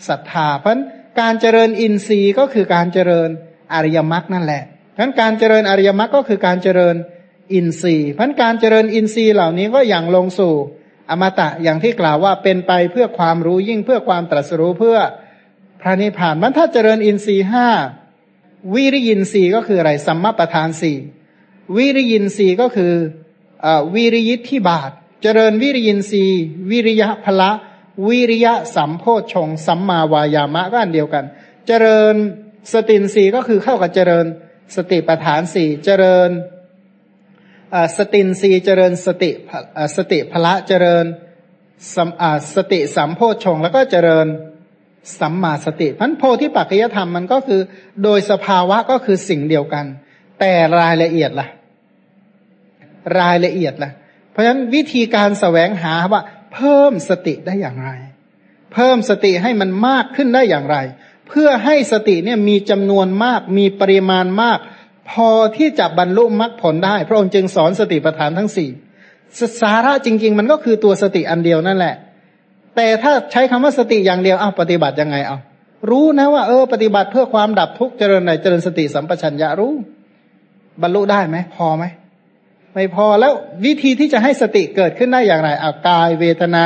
Speaker 1: ศรัทธา เพราะการเจริญอินทรีย์ก็คือการเจริญอริยมรรคนั่นแหละนั้นการเจริญอริยมรรคก็คือการเจริญอินทรีย์เพันการเจริญอินทรีย์เหล่านี้ก็อย่างลงสู่อมตะอย่างที่กล่าวว่าเป็นไปเพื่อความรู้ยิ่งเพื่อความตรัสรู้เพื่อพระนิพพานมันถ้าเจริญอินทรีย์ห้าวิริยินทรีย์ก็คืออะไรสัมมาประธานสี่วิริยินทรีย์ก็คืออวิริยิทธิบาท เจริญวิริยินทรีย์ วิริยะพละ วิริยะสัมโพชงสัมมาวายามะก็อันเดียวกัน เจริญสตินทรีก็คือเข้ากับเจริญสติปัฏฐานสี่เจริญสตินรีเจริญสติสติพละเจริญสติสัมโพชงแล้วก็เจริญสัมมาสติพันโพธิปัจจยธรรมมันก็คือ โดยสภาวะก็คือสิ่งเดียวกัน แต่รายละเอียดล่ะ รายละเอียดล่ะ เพราะฉะนั้นวิธีการแสวงหาว่า เพิ่มสติได้อย่างไร เพิ่มสติให้มันมากขึ้นได้อย่างไร เพื่อให้สติเนี่ยมีจำนวนมากมีปริมาณมาก พอที่จะบรรลุมรรคผลได้ พระองค์จึงสอนสติปัฏฐานทั้งสี่สาระจริง ๆ มันก็คือตัวสติอันเดียวนั่นแหละ แต่ถ้าใช้คำว่าสติอย่างเดียวอ้าวปฏิบัติยังไงเอารู้นะว่าเออปฏิบัติเพื่อความดับทุกข์เจริญในเจริญสติสัมปชัญญะรู้ บรรลุได้ไหมพอไหม ไม่พอแล้ววิธีที่จะให้สติเกิดขึ้นได้อย่างไรอากายเวทนา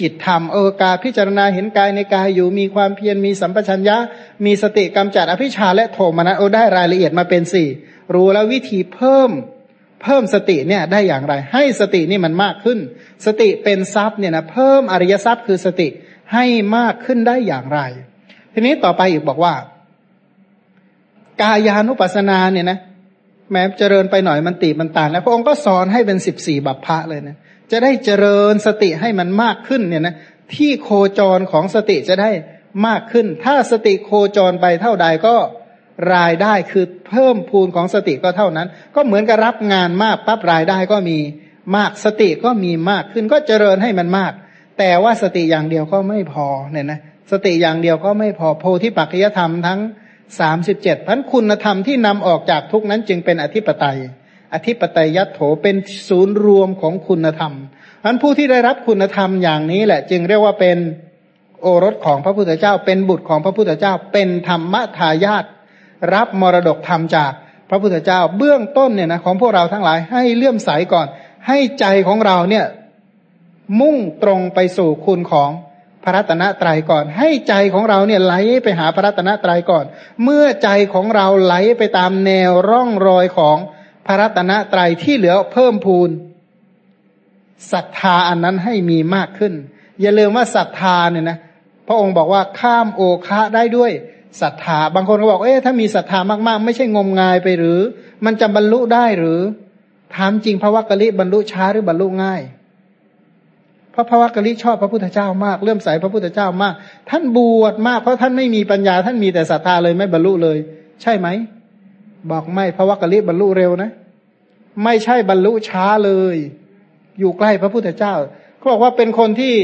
Speaker 1: จิตธรรมเออกาพิจารณาเห็นกายในกายอยู่มีความเพียรมีสัมปชัญญะ มีสติกำจัดอภิชาและโทมนัสโอได้รายละเอียดมาเป็นสี่รู้แล้ววิธีเพิ่มเพิ่มสติเนี่ยได้อย่างไร ให้สตินี่มันมากขึ้น สติเป็นทรัพย์เนี่ยนะเพิ่มอริยทรัพย์คือสติให้มากขึ้นได้อย่างไร ทีนี้ต่อไปอีกบอกว่า กายานุปัสสนาเนี่ยนะ แม้เจริญไปหน่อยมันตีมันตานแล้วพระองค์ก็สอนให้เป็นสิบสี่บัพพะเลยนะจะได้เจริญสติให้มันมากขึ้นเนี่ยนะที่โคจรของสติจะได้มากขึ้น ถ้าสติโคจรไปเท่าใดก็รายได้คือเพิ่มพูนของสติก็เท่านั้น ก็เหมือนกับรับงานมากปั๊บรายได้ก็มีมากสติก็มีมากขึ้นก็เจริญให้มันมาก แต่ว่าสติอย่างเดียวก็ไม่พอเนี่ยนะสติอย่างเดียวก็ไม่พอโพธิปัจจยธรรมทั้ง สามสิบเจ็ดพันคุณธรรมที่นำออกจากทุกนั้นจึงเป็นอธิปไตย อธิปไตยยัตโถเป็นศูนย์รวมของคุณธรรมพันผู้ที่ได้รับคุณธรรมอย่างนี้แหละ จึงเรียกว่าเป็นโอรสของพระพุทธเจ้า เป็นบุตรของพระพุทธเจ้า เป็นธรรมทายาทรับมรดกธรรมจากพระพุทธเจ้า เบื้องต้นเนี่ยนะของพวกเราทั้งหลายให้เลื่อมใสก่อน ให้ใจของเราเนี่ยมุ่งตรงไปสู่คุณของ พระรัตนตรัยก่อน ให้ใจของเราเนี่ยไหลไปหาพระรัตนตรัยก่อน เมื่อใจของเราไหลไปตามแนวร่องรอยของพระรัตนตรัยที่เหลือเพิ่มพูนศรัทธาอันนั้นให้มีมากขึ้น อย่าลืมว่าศรัทธาเนี่ยนะพระองค์บอกว่าข้ามโอคะได้ด้วยศรัทธา บางคนก็บอกเอ๊ะถ้ามีศรัทธามากๆ ไม่ใช่งมงายไปหรือ มันจะบรรลุได้หรือถามจริงพระวักกะลิบรรลุช้าหรือบรรลุง่าย พราะพระวักกะลิชอบพระพุทธเจ้ามากเลื่อมใสพระพุทธเจ้ามาก ท่านบวชมากเพราะท่านไม่มีปัญญาท่านมีแต่ศรัทธาเลยไม่บรรลุเลย ใช่ไหมบอกไม่พระวักกะลิบรรลุเร็วนะ ไม่ใช่บรรลุช้าเลย อยู่ใกล้พระพุทธเจ้าเขาบอกว่าเป็นคนที่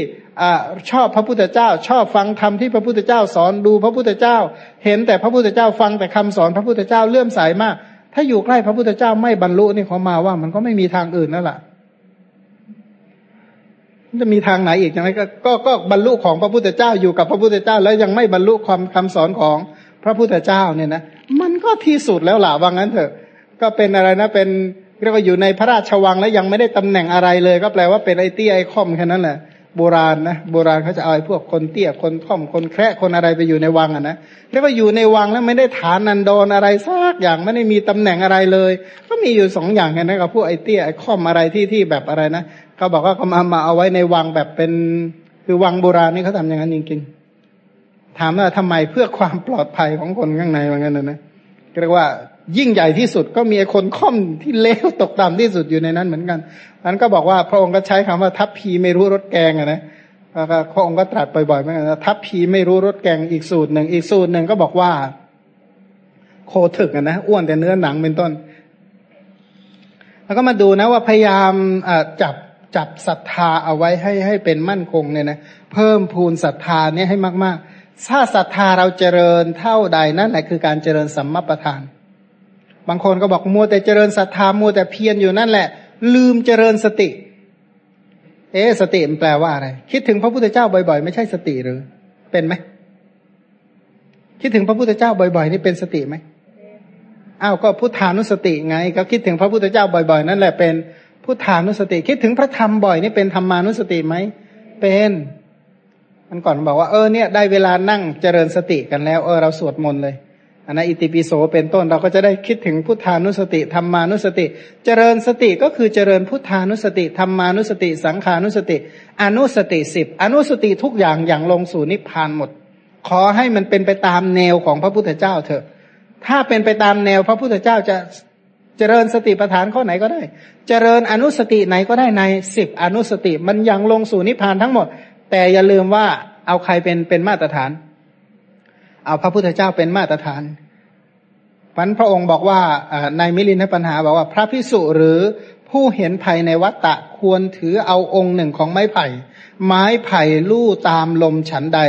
Speaker 1: อชอบพระพุทธเจ้า ชอบฟังธรรมที่พระพุทธเจ้าสอนดูพระพุทธเจ้า เห็นแต่พระพุทธเจ้าฟังแต่คำสอนพระพุทธเจ้าเลื่อมใสมาก ถ้าอยู่ใกล้พระพุทธเจ้าไม่บรรลุนี่เขามาว่ามันก็ไม่มีทางอื่นนั่นแหละ จะมีทางไหนอีกใช่ไหมก็ก็ก็บรรลุของพระพุทธเจ้าอยู่กับพระพุทธเจ้า แล้วยังไม่บรรลุความคำสอนของพระพุทธเจ้าเนี่ยนะมันก็ที่สุดแล้วล่ะว่างั้นเถอะ ก็เป็นอะไรนะเป็นเรียกว่าอยู่ในพระราชวังแล้วยังไม่ได้ตำแหน่งอะไรเลย ก็แปลว่าเป็นไอเตี้ยไอคอมแค่นั้นแหละโบราณนะโบราณเขาจะเอาไอ้พวกคนเตี้ยคนค่อมคนแคระคนอะไรไปอยู่ในวังอะนะเรียกว่าอยู่ในวังแล้วไม่ได้ฐานนันดรอะไรสักอย่างไม่ได้มีตำแหน่งอะไรเลย ก็มีอยู่สองอย่างแค่นั้นกับพวกไอ้เตี้ยไอ้ค่อมอะไรที่ที่แบบอะไรนะ เขาบอกว่าเขามามาเอาไว้ในวังแบบเป็นคือวังโบราณนี่เขาทำอย่างนั้นจริงๆ ถามว่าทำไมเพื่อความปลอดภัยของคนข้างในว่างั้นนะนะเรียกว่ายิ่งใหญ่ที่สุดก็มีคนค่อมที่เลวตกต่ำที่สุดอยู่ในนั้นเหมือนกันนั้นก็บอกว่าพระองค์ก็ใช้คำว่าทัพพีไม่รู้รสแกงอะนะแล้วก็พระองค์ก็ตรัสบ่อยๆเหมือนกันทัพพีไม่รู้รสแกงอีกสูตรหนึ่งอีกสูตรหนึ่งก็บอกว่า โคถึกอะนะอ้วนแต่เนื้อหนังเป็นต้น แล้วก็มาดูนะว่าพยายามจับ จับศรัทธาเอาไว้ให้ให้เป็นมั่นคงเนี่ยนะเพิ่มพูนศรัทธาเนี่ยให้มาก ๆ ถ้าศรัทธาเราเจริญเท่าใดนั่นแหละคือการเจริญสัมมาประธาน บางคนก็บอกมัวแต่เจริญศรัทธามัวแต่เพียรอยู่นั่นแหละ ลืมเจริญสติ เอ๊สติมันแปลว่าอะไร คิดถึงพระพุทธเจ้าบ่อย ๆ ไม่ใช่สติหรือ เป็นไหมคิดถึงพระพุทธเจ้าบ่อย ๆ นี่เป็นสติไหมอ้าวก็พุทธานุสติไง ก็คิดถึงพระพุทธเจ้าบ่อย ๆ นั่นแหละเป็น พุทธานุสติ คิดถึงพระธรรมบ่อยนี่เป็นธรรมานุสติไหมเป็นมันก่อนบอกว่าเออเนี่ยได้เวลานั่งเจริญสติกันแล้วเออเราสวดมนต์เลยอันนั้นอิติปิโสเป็นต้นเราก็จะได้คิดถึงพุทธานุสติธรรมานุสติ เจริญสติก็คือเจริญพุทธานุสติธรรมานุสติ สังขานุสติ อนุสติสิบอนุสติทุกอย่างอย่างลงสู่นิพพานหมด ขอให้มันเป็นไปตามแนวของพระพุทธเจ้าเถอะ ถ้าเป็นไปตามแนวพระพุทธเจ้าจะ เจริญสติปัฏฐานข้อไหนก็ได้ เจริญอนุสติไหนก็ได้ในสิบอนุสติมันยังลงสู่นิพพานทั้งหมด แต่อย่าลืมว่าเอาใครเป็นเป็นมาตรฐาน เอาพระพุทธเจ้าเป็นมาตรฐานพันพระองค์บอกว่าในมิลินทปัญหาบอกว่าพระพิสุหรือผู้เห็นภัยในวัตตะควรถือเอาองค์หนึ่งของไม้ไผ่ ไม้ไผ่ลู่ตามลมฉันใด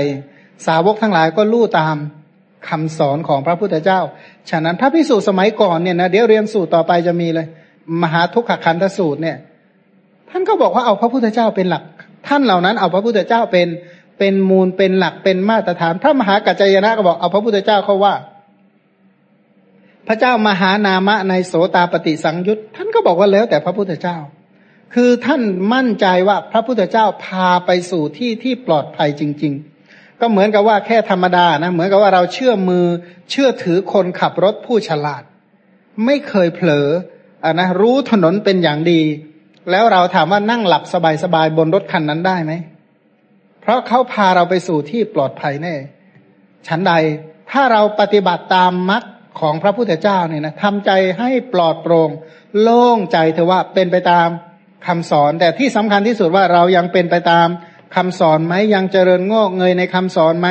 Speaker 1: สาวกทั้งหลายก็ลู่ตาม คำสอนของพระพุทธเจ้า ฉะนั้นพระพิสุสมัยก่อนเนี่ยนะเดี๋ยวเรียนสูตรต่อไปจะมีเลย มหาทุกขคันธสูตรเนี่ย ท่านก็บอกว่าเอาพระพุทธเจ้าเป็นหลัก ท่านเหล่านั้นเอาพระพุทธเจ้าเป็นเป็นมูลเป็นหลักเป็นมาตรฐาน พระมหากัจจยนะก็บอกเอาพระพุทธเจ้าเขาว่า พระเจ้ามหานามะในโสตาปฏิสังยุตท่านก็บอกว่าแล้วแต่พระพุทธเจ้า คือท่านมั่นใจว่าพระพุทธเจ้าพาไปสู่ที่ที่ปลอดภัยจริง ๆ ก็เหมือนกับว่าแค่ธรรมดานะเหมือนกับว่าเราเชื่อมือเชื่อถือคนขับรถผู้ฉลาด ไม่เคยเผลออะนะรู้ถนนเป็นอย่างดี แล้วเราถามว่านั่งหลับสบายๆบนรถคันนั้นได้ไหมเพราะเขาพาเราไปสู่ที่ปลอดภัยแน่ฉันใดถ้าเราปฏิบัติตามมรรคของพระพุทธเจ้าเนี่ยนะทำใจให้ปลอดโปรง่งโล่งใจเถอะว่าเป็นไปตามคำสอน แต่ที่สำคัญที่สุดว่าเรายังเป็นไปตาม คำสอนไหมยังเจริญงอกเงยในคำสอนไหม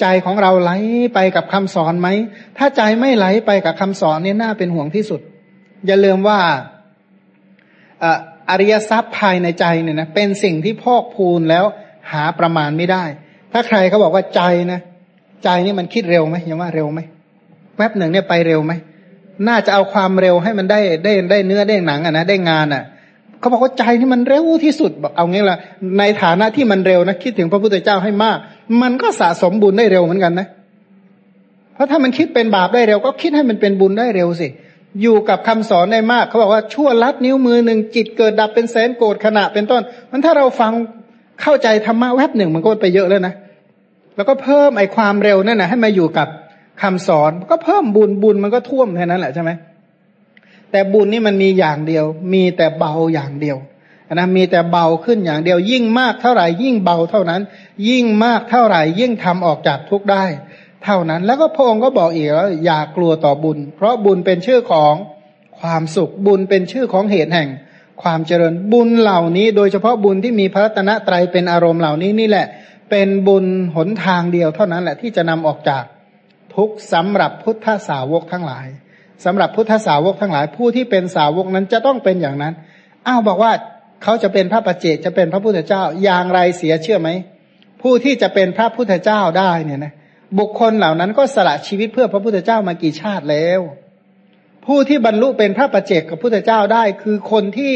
Speaker 1: ใจของเราไหลไปกับคำสอนไหมถ้าใจไม่ไหลไปกับคำสอนนี่น่าเป็นห่วงที่สุด อย่าลืมว่าอริยทรัพย์ภายในใจเนี่ยนะเป็นสิ่งที่พอกพูนแล้วหาประมาณไม่ได้ ถ้าใครเขาบอกว่าใจนะใจนี่มันคิดเร็วไหมยังว่าเร็วไหมแวบหนึ่งเนี่ยไปเร็วไหมน่าจะเอาความเร็วให้มันได้ได้ได้เนื้อได้หนังอะนะได้งานอะ เขาบอกว่าใจนี่มันเร็วที่สุดบอกเอางี้ละในฐานะที่มันเร็วนะ คิดถึงพระพุทธเจ้าให้มาก มันก็สะสมบุญได้เร็วเหมือนกันนะ เพราะถ้ามันคิดเป็นบาปได้เร็ว ก็คิดให้มันเป็นบุญได้เร็วสิ อยู่กับคำสอนได้มาก เขาบอกว่าชั่วลัดนิ้วมือหนึ่งจิตเกิดดับเป็นแสนโกรธขณะเป็นต้น มันถ้าเราฟังเข้าใจธรรมะแวบหนึ่งมันก็ไปเยอะแล้วนะ แล้วก็เพิ่มไอ้ความเร็วนั่นนะให้มาอยู่กับคำสอนก็เพิ่มบุญบุญมันก็ท่วมแค่นั้นแหละใช่ไหม แต่บุญนี่มันมีอย่างเดียว มีแต่เบาอย่างเดียวนะมีแต่เบาขึ้นอย่างเดียว ยิ่งมากเท่าไหร่ยิ่งเบาเท่านั้น ยิ่งมากเท่าไหร่ยิ่งทำออกจากทุกได้ เท่านั้น แล้วก็พระองค์ก็บอกอีกแล้วอย่ากลัวต่อบุญ เพราะบุญเป็นชื่อของความสุขบุญเป็นชื่อของเหตุแห่ง ความเจริญบุญเหล่านี้ โดยเฉพาะบุญที่มีพระตนะไตรเป็นอารมณ์เหล่านี้นี่แหละ เป็นบุญหนทางเดียวเท่านั้นแหละที่จะนำออกจากทุกสำหรับพุทธสาวกทั้งหลาย สำหรับพุทธสาวกทั้งหลายผู้ที่เป็นสาวกนั้นจะต้องเป็นอย่างนั้น อ้าวบอกว่าเขาจะเป็นพระปัจเจกจะเป็นพระพุทธเจ้าอย่างไรเสียเชื่อไหมผู้ที่จะเป็นพระพุทธเจ้าได้เนี่ยนะบุคคลเหล่านั้นก็สละชีวิตเพื่อพระพุทธเจ้ามากี่ชาติแล้ว ผู้ที่บรรลุเป็นพระปัจเจกกับพุทธเจ้าได้คือคนที่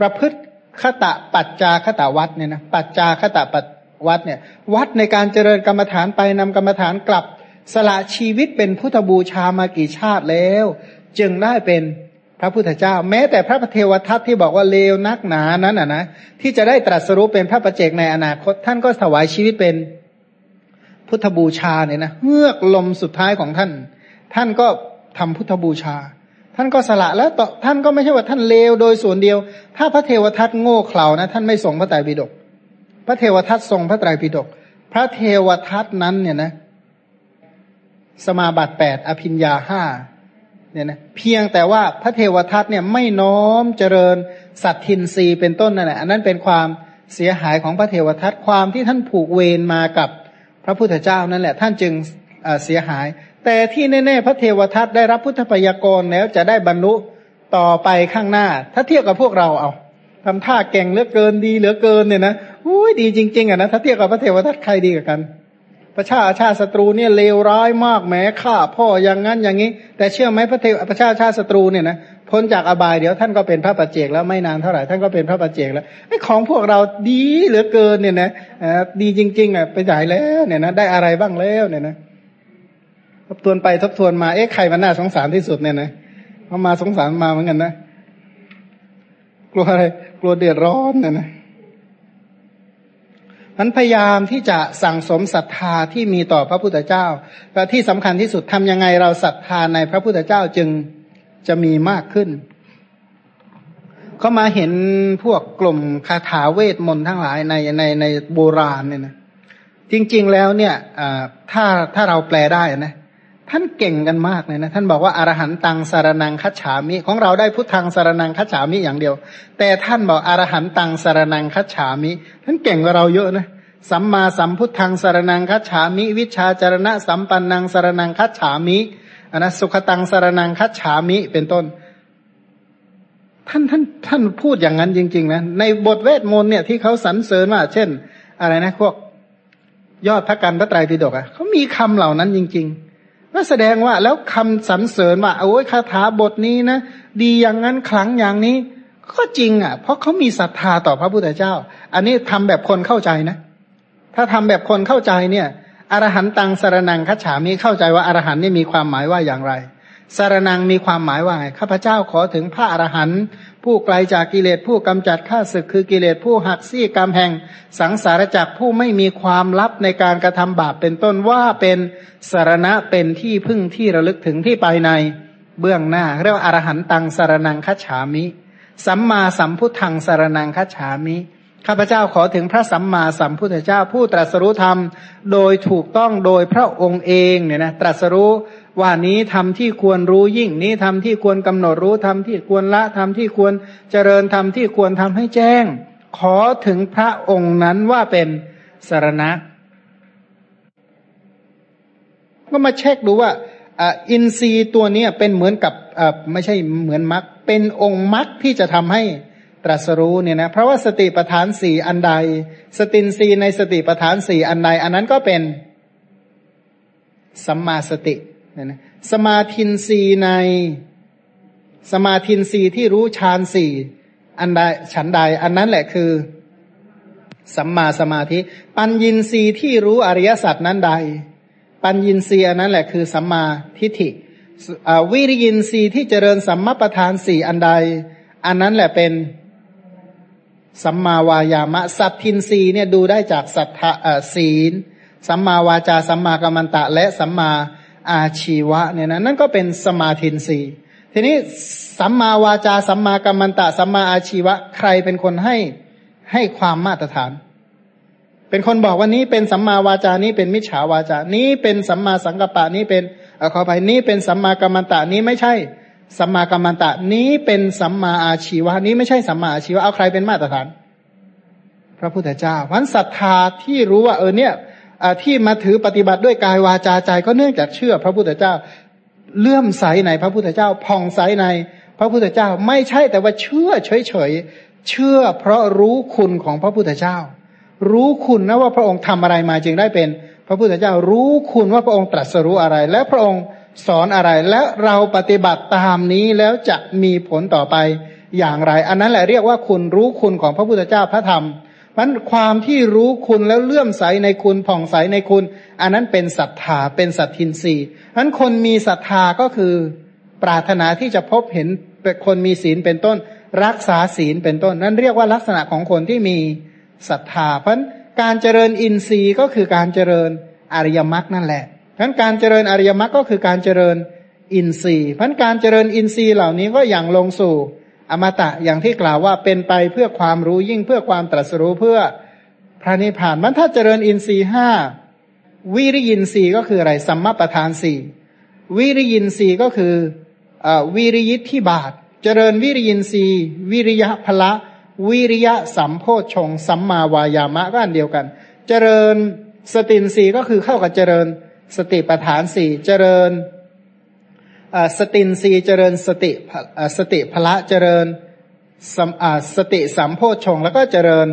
Speaker 1: ประพฤติขตะปัจจาขตะวัดเนี่ยนะปัจจาขตะปัจวัดเนี่ยวัดในการเจริญกรรมฐานไปนำกรรมฐานกลับ สละชีวิตเป็นพุทธบูชามากี่ชาติแล้ว จึงได้เป็นพระพุทธเจ้า แม้แต่พระเทวทัตที่บอกว่าเลวนักหนานั้นอะนะที่จะได้ตรัสรู้เป็นพระประเจกในอนาคต ท่านก็ถวายชีวิตเป็นพุทธบูชาเนี่ยนะเฮือกลมสุดท้ายของท่าน ท่านก็ทำพุทธบูชา ท่านก็สละแล้วต่อท่านก็ไม่ใช่ว่าท่านเลวโดยส่วนเดียว ถ้าพระเทวทัตโง่เขลานะท่านไม่ส่งพระไตรปิฎกพระเทวทัตทรงพระไตรปิฎกพระเทวทัตนั้นเนี่ยนะ สมาบัติแปดอภิญญาห้าเนี่ยนะเพียงแต่ว่าพระเทวทัตเนี่ยไม่น้อมเจริญสัตทินรีเป็นต้นนั่นแหละอันนั้นเป็นความเสียหายของพระเทวทัตความที่ท่านผูกเวรมากับพระพุทธเจ้านั่นแหละ ท่านจึงเสียหาย แต่ที่แน่ๆพระเทวทัตได้รับพุทธปยากรแล้วจะได้บรรลุต่อไปข้างหน้า ถ้าเทียบกับพวกเราเอาทำท่าเก่งเหลือเกินดีเหลือเกินเนี่ยนะอุ้ยดีจริง ๆอะนะถ้าเทียบกับพระเทวทัตใครดีกว่ากัน ประชาชาติศัตรูเนี่ยเลวร้ายมากแม้ฆ่าพ่ออย่างนั้นอย่างนี้ แต่เชื่อไหมพระเทวประชาชาติศัตรูเนี่ยนะพ้นจากอบายเดี๋ยวท่านก็เป็นพระปัจเจกแล้วไม่นานเท่าไหร่ท่านก็เป็นพระปัจเจกแล้วไอ้ของพวกเราดีเหลือเกินเนี่ยนะดีจริงๆอะไปจ่ายแล้วเนี่ยนะได้อะไรบ้างแล้วเนี่ยนะทบทวนไปทบทวนมาเอ๊ะใครมันน่าสงสารที่สุดเนี่ยนะเขามาสงสารมาเหมือนกันนะกลัวอะไรกลัวเดือดร้อนเนี่ยนะ มันพยายามที่จะสั่งสมศรัทธาที่มีต่อพระพุทธเจ้าและที่สำคัญที่สุดทำยังไงเราศรัทธาในพระพุทธเจ้าจึงจะมีมากขึ้นเขามาเห็นพวกกลุ่มคาถาเวทมนต์ทั้งหลายในในในโบราณเนี่ยนะจริง ๆ แล้วเนี่ยถ้าถ้าเราแปลได้นะ ท่านเก่งกันมากเลยนะ ท่านบอกว่าอารหันตังสารนังคัจฉามิ ของเราได้พุทธังสารนังคัจฉามิอย่างเดียว แต่ท่านบอกอารหันตังสารนังคัจฉามิ ท่านเก่งกว่าเราเยอะนะสัมมาสัมพุทธังสารนังคัจฉามิ วิชาจารณะสัมปันนังสารนังคัจฉามิอนะสุขตังสารนังคัจฉามิเป็นต้น ท่านท่านท่านพูดอย่างนั้นจริง ๆ นะ ในบทเวทมนต์เนี่ยที่เขาสรรเสริญว่าเช่น อะไรนะพวกยอดพระกันพระไตรปิฎกอะเขามีคำเหล่านั้นจริง ๆ ก็แสดงว่าแล้วคำสรรเสริญว่าโอ้ยคาถาบทนี้นะดีอย่างนั้นครั้งอย่างนี้ ก็จริงอะ เพราะเขามีศรัทธาต่อพระพุทธเจ้า อันนี้ทำแบบคนเข้าใจนะ ถ้าทำแบบคนเข้าใจเนี่ยอรหันตังสารนังคัจฉามีเข้าใจว่าอรหันนี่มีความหมายว่าอย่างไรสารนังมีความหมายว่าไงข้าพเจ้าขอถึงพระอรหันต์ ผู้ไกลจากกิเลสผู้กำจัดข้าศึกคือกิเลสผู้หักซี่กำแห่ง สังสารจักผู้ไม่มีความลับในการกระทำบาปเป็นต้นว่าเป็นสารณะเป็นที่พึ่งที่ระลึกถึงที่ไปในเบื้องหน้า เรียกว่าอรหันตังสารนังคัจฉามิ สัมมาสัมพุทธังสารนังคัจฉามิข้าพเจ้าขอถึงพระสัมมาสัมพุทธเจ้าผู้ตรัสรู้ธรรม โดยถูกต้องโดยพระองค์เองเนี่ยนะตรัสรู้ ว่านี้ทำที่ควรรู้ยิ่งนี้ทำที่ควรกำหนดรู้ทำที่ควรละทำที่ควรเจริญทำที่ควรทำให้แจ้ง ขอถึงพระองค์นั้นว่าเป็นสารณะ ก็มาเช็คดูว่าอินทรีย์ตัวนี้เป็นเหมือนกับไม่ใช่เหมือนมรรคเป็นองค์มรรคที่จะทำให้ตรัสรู้เนี่ยนะเพราะว่าสติปัฏฐานสี่อันใด สตินรีในสติปัฏฐานสี่อันใด อันนั้นก็เป็นสัมมาสติ นะสมาธินรีใน สมาธินรีที่รู้ฌานสี่อันใดฉันใด อันนั้นแหละคือ สัมมาสมาธิ ปัญญินรีที่รู้อริยสัจนั้นใด ปัญญินรีอันนั้นแหละคือสัมมาทิฏฐิวิริยินรีที่เจริญสัมมาประธานสี่อันใด อันนั้นแหละเป็นสัมมาวายามะ สัตทินรีเนี่ยดูได้จากสัทธะศีล สัมมาวาจาสัมมากัมมันตะ และสัมมา อาชีวะเนี่ยนะนั่นก็เป็นสมาธินรีทีนี้สัมมาวาจาสัมมากัมมันตะสัมมาอาชีวะ ใครเป็นคนให้ให้ความมาตรฐาน เป็นคนบอกว่านี้เป็นสัมมาวาจานี้เป็นมิจฉาวาจานี้เป็นสัมมาสังกัปปะนี้เป็นเอาขอไปนี้เป็นสัมมากัมมันตะนี้ไม่ใช่สัมมากัมมันตะนี้เป็นสัมมาอาชีวะนี้ไม่ใช่สัมมาอาชีวะเอาใครเป็นมาตรฐาน พระพุทธเจ้าพันศรัทธาที่รู้ว่าเออเนี่ย ที่มาถือปฏิบัติด้วยกายวาจาใจก็เนื่องจากเชื่อ พระพุทธเจ้าเลื่อมใสในพระพุทธเจ้าผ่องใสในพระพุทธเจ้าไม่ใช่แต่ว่าเชื่อเฉยเฉยเชื่อเพราะรู้คุณของพระพุทธเจ้า รู้คุณนะว่าพระองค์ทำอะไรมาจึงได้เป็น พระพุทธเจ้ารู้คุณว่าพระองค์ตรัสรู้อะไร และพระองค์สอนอะไรและเราปฏิบัติตามนี้แล้วจะมีผลต่อไปอย่างไร อันนั้นแหละเรียกว่าคุณรู้คุณของพระพุทธเจ้าพระธรรม มันความที่รู้คุณแล้วเลื่อมใสในคุณผ่องใสในคุณ อันนั้นเป็นศรัทธาเป็นสัตทินรีนั้นคนมีศรัทธาก็คือ ปรารถนาที่จะพบเห็นคนมีศีลเป็นต้น รักษาศีลเป็นต้น นั่นเรียกว่าลักษณะของคนที่มีศรัทธา เพราะการเจริญอินทรีย์ก็คือการเจริญอริยมรรคนั่นแหละพราะการเจริญอริยมรรคก็คือการเจริญอินทรีย์เพราะการเจริญอินทรีย์เหล่านี้ก็อย่างลงสู่ อมตะอย่างที่กล่าวว่าเป็นไปเพื่อความรู้ยิ่งเพื่อความตรัสรู้เพื่อพระนิพพานมันถ้าเจริญอินทรีห้าวิริยินทรีก็คืออะไรสัมมาประธานสี่วิริยินทรีก็คืออวิริยิทธิบาท เจริญวิริยินทรีวิริยะพละวิริยะสัมโพชงสัมมาวายามะก็อันเดียวกัน เจริญสตินทรีก็คือเข้ากับเจริญสติปัฏฐานสี่เจริญ สตินสีเจริญสติสติพละเจริญสติสัมโพชงแล้วก็เจริญ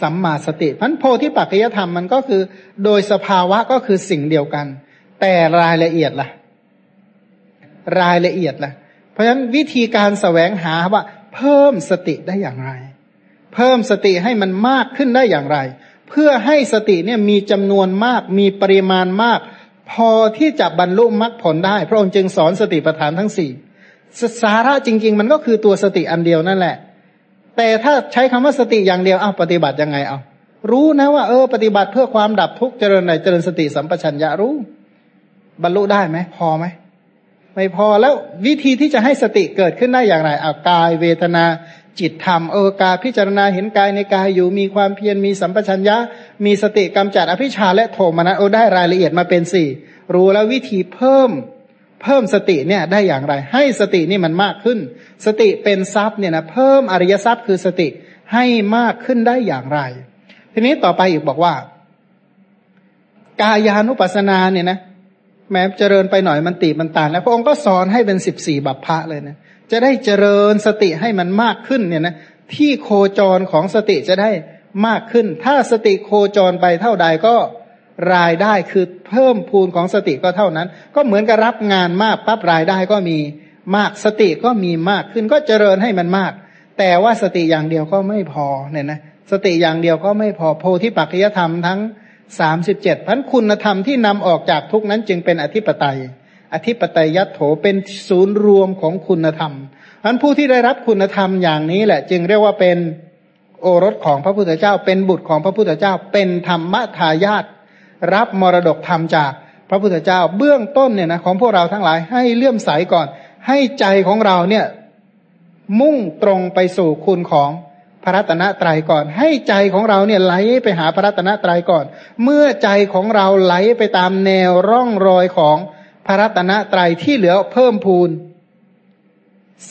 Speaker 1: สัมมาสติพันโพธิปัจจยธรรมมันก็คือ โดยสภาวะก็คือสิ่งเดียวกัน แต่รายละเอียดล่ะ รายละเอียดล่ะ เพราะฉะนั้นวิธีการสแสวงหาว่า เพิ่มสติได้อย่างไร เพิ่มสติให้มันมากขึ้นได้อย่างไร เพื่อให้สติเนี่ยมีจำนวนมากมีปริมาณมาก พอที่จะบรรลุมรรคผลได้ พระองค์จึงสอนสติปัฏฐานทั้งสี่สาระจริง ๆ มันก็คือตัวสติอันเดียวนั่นแหละ แต่ถ้าใช้คำว่าสติอย่างเดียวเอาปฏิบัติยังไงเอารู้นะว่าเออปฏิบัติเพื่อความดับทุกข์เจริญไหนเจริญสติสัมปชัญญะรู้ บรรลุได้ไหมพอไหมไม่พอแล้ววิธีที่จะให้สติเกิดขึ้นได้อย่างไรอากายเวทนา จิตธรรมเออกาพิจารณาเห็นกายในกายอยู่มีความเพียรมีสัมปชัญญะ มีสติกำจัดอภิชาและโทมนัสโอได้รายละเอียดมาเป็นสี่รู้แล้ววิธีเพิ่มเพิ่มสติเนี่ยได้อย่างไร ให้สตินี่มันมากขึ้น สติเป็นทรัพย์เนี่ยนะเพิ่มอริยทรัพย์คือสติให้มากขึ้นได้อย่างไร ทีนี้ต่อไปอีกบอกว่า กายานุปัสสนาเนี่ยนะแม้เจริญไปหน่อยมันตีมันตานแล้วพระองค์ก็สอนให้เป็นสิบสี่บัพพะเลยนะ จะได้เจริญสติให้มันมากขึ้นเนี่ยนะที่โคจรของสติจะได้มากขึ้น ถ้าสติโคจรไปเท่าใดก็รายได้คือเพิ่มพูนของสติก็เท่านั้น ก็เหมือนกับรับงานมากปั๊บรายได้ก็มีมากสติก็มีมากขึ้นก็เจริญให้มันมาก แต่ว่าสติอย่างเดียวก็ไม่พอเนี่ยนะสติอย่างเดียวก็ไม่พอโพธิปัจจยธรรมทั้งสามสิบเจ็ดพันคุณธรรมที่นำออกจากทุกนั้นจึงเป็นอธิปไตย อธิปไตยยัตโถเป็นศูนย์รวมของคุณธรรมอันผู้ที่ได้รับคุณธรรมอย่างนี้แหละ จึงเรียกว่าเป็นโอรสของพระพุทธเจ้า เป็นบุตรของพระพุทธเจ้า เป็นธรรมทายาทรับมรดกธรรมจากพระพุทธเจ้า เบื้องต้นเนี่ยนะของพวกเราทั้งหลายให้เลื่อมใสก่อน ให้ใจของเราเนี่ย มุ่งตรงไปสู่คุณของพระรัตนตรัยก่อน ให้ใจของเราเนี่ยไหลไปหาพระรัตนตรัยก่อน เมื่อใจของเราไหลไปตามแนวร่องรอยของ พระรัตนตรัยที่เหลือเพิ่มพูน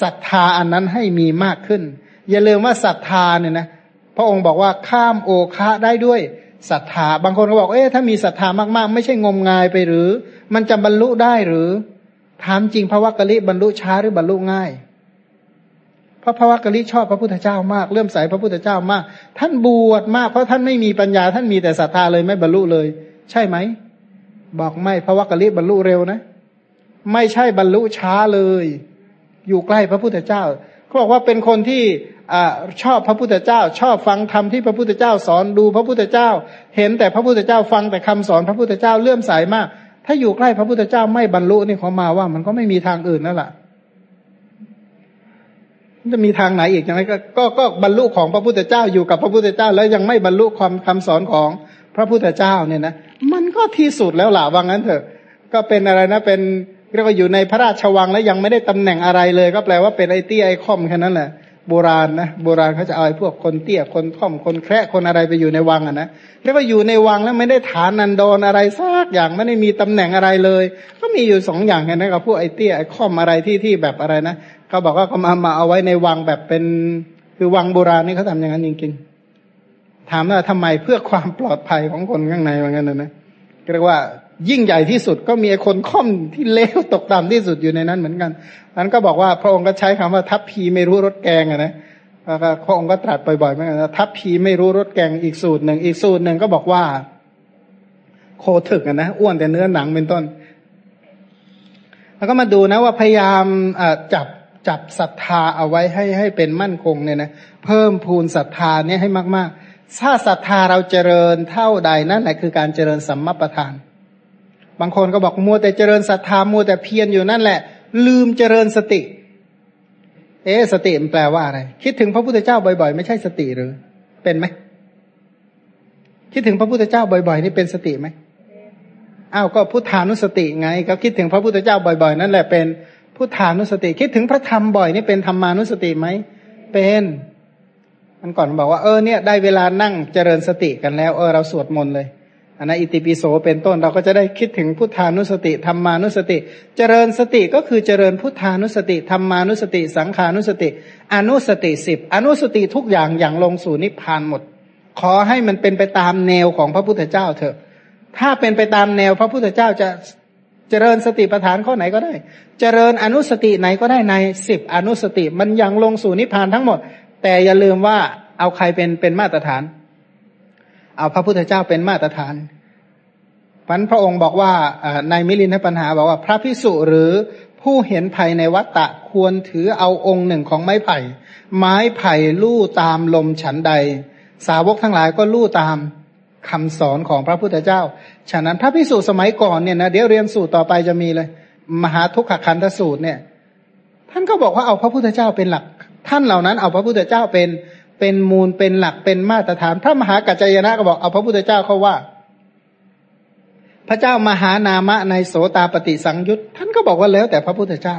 Speaker 1: ศรัทธาอันนั้นให้มีมากขึ้น อย่าลืมว่าศรัทธาเนี่ยนะพระองค์บอกว่าข้ามโอคะได้ด้วยศรัทธา บางคนก็บอกเอ๊ะถ้ามีศรัทธามากๆ ไม่ใช่งมงายไปหรือ มันจะบรรลุได้หรือ ถามจริงพระวักกะลิบรรลุช้าหรือบรรลุง่ายพราะพระวักกะลิชอบพระพุทธเจ้ามากเลื่อมใสพระพุทธเจ้ามาก ท่านบวชมากเพราะท่านไม่มีปัญญาท่านมีแต่ศรัทธาเลยไม่บรรลุเลย ใช่ไหม บอกไม่พระวักกะลิบรรลุเร็วนะ ไม่ใช่บรรลุช้าเลย อยู่ใกล้พระพุทธเจ้าเขาบอกว่าเป็นคนที่อชอบพระพุทธเจ้า ชอบฟังธรรมที่พระพุทธเจ้าสอนดูพระพุทธเจ้า เห็นแต่พระพุทธเจ้าฟังแต่คำสอนพระพุทธเจ้าเลื่อมใสมาก ถ้าอยู่ใกล้พระพุทธเจ้าไม่บรรลุนี่เขามาว่ามันก็ไม่มีทางอื่นนั่นแหละจะมีทางไหนอีกยังไงก็ก็ก็บรรลุของพระพุทธเจ้าอยู่กับพระพุทธเจ้า แล้วยังไม่บรรลุความคำสอนของพระพุทธเจ้าเนี่ยนะ มันก็ที่สุดแล้วล่ะว่างั้นเถอะ ก็เป็นอะไรนะ เป็นเรียกว่าอยู่ในพระราชวังแล้วยังไม่ได้ตำแหน่งอะไรเลย ก็แปลว่าเป็นไอเตี้ยไอคอมแค่นั้นแหละโบราณนะโบราณเขาจะเอาไอ้พวกคนเตี้ยคนค่อมคนแคระคนอะไรไปอยู่ในวังอะนะเรียกว่าอยู่ในวังแล้วไม่ได้ฐานนันดรอะไรสักอย่างไม่ได้มีตำแหน่งอะไรเลย ก็มีอยู่สองอย่างแค่นั้นกับพวกไอ้เตี้ยไอ้ค่อมอะไรที่ที่แบบอะไรนะเขาบอกว่าเขามามาเอาไว้ในวังแบบเป็นคือวังโบราณนี่เขาทำอย่างนั้นจริงๆ ถามว่าทำไมเพื่อความปลอดภัยของคนข้างในว่างั้นนะนะเรียกว่ายิ่งใหญ่ที่สุดก็มีคนค่อมที่เลวตกต่ำที่สุดอยู่ในนั้นเหมือนกันนั้นก็บอกว่าพระองค์ก็ใช้คำว่าทัพพีไม่รู้รสแกงอะนะพระองค์ก็ตรัสบ่อยๆเหมือนกันทัพพีไม่รู้รสแกงอีกสูตรหนึ่งอีกสูตรหนึ่งก็บอกว่า โคถึกอะนะอ้วนแต่เนื้อหนังเป็นต้น แล้วก็มาดูนะว่าพยายามจับจับศรัทธาเอาไว้ให้ให้เป็นมั่นคงเนี่ยนะเพิ่มพูนศรัทธาเนี่ยให้มาก ๆ ถ้าศรัทธาเราเจริญเท่าใดนั่นแหละคือการเจริญสัมมาประธาน บางคนก็บอกมัวแต่เจริญศรัทธามัวแต่เพียรอยู่นั่นแหละ ลืมเจริญสติ เอ๊สติมันแปลว่าอะไร คิดถึงพระพุทธเจ้าบ่อยๆ ไม่ใช่สติหรือ เป็นไหมคิดถึงพระพุทธเจ้าบ่อยๆ นี่เป็นสติไหมอ้าวก็พุทธานุสติไง ก็คิดถึงพระพุทธเจ้าบ่อยๆ นั่นแหละเป็นพุทธานุสติ คิดถึงพระธรรมบ่อยนี่เป็นธรรมานุสติไหมเป็น มันก่อนบอกว่าเออเนี่ยได้เวลานั่งเจริญสติกันแล้วเออเราสวดมนต์เลยอันนั้นอิติปิโสเป็นต้นเราก็จะได้คิดถึงพุทธานุสติธรรมานุสติ เจริญสติก็คือเจริญพุทธานุสติธรรมานุสติ สังขานุสติ อนุสติสิบอนุสติทุกอย่างอย่างลงสู่นิพพานหมด ขอให้มันเป็นไปตามแนวของพระพุทธเจ้าเถอะ ถ้าเป็นไปตามแนวพระพุทธเจ้าจะเจริญสติปัฏฐานข้อไหนก็ได้ เจริญอนุสติไหนก็ได้ในสิบอนุสติมันยังลงสู่นิพพานทั้งหมด แต่อย่าลืมว่าเอาใครเป็นเป็นมาตรฐาน เอาพระพุทธเจ้าเป็นมาตรฐานมันพระองค์บอกว่าในมิลินทปัญหาบอกว่าพระพิสุหรือผู้เห็นภัยในวัตตะควรถือเอาองค์หนึ่งของไม้ไผ่ ไม้ไผ่ลู่ตามลมฉันใด สาวกทั้งหลายก็ลู่ตามคำสอนของพระพุทธเจ้า ฉะนั้นพระพิสุสมัยก่อนเนี่ยนะเดี๋ยวเรียนสูตรต่อไปจะมีเลย มหาทุกขคันธสูตรเนี่ย ท่านก็บอกว่าเอาพระพุทธเจ้าเป็นหลัก ท่านเหล่านั้นเอาพระพุทธเจ้าเป็นเป็นมูลเป็นหลักเป็นมาตรฐาน พระมหากัจจยนะก็บอกเอาพระพุทธเจ้าเขาว่า พระเจ้ามหานามะในโสตาปฏิสังยุตท่านก็บอกว่าแล้วแต่พระพุทธเจ้า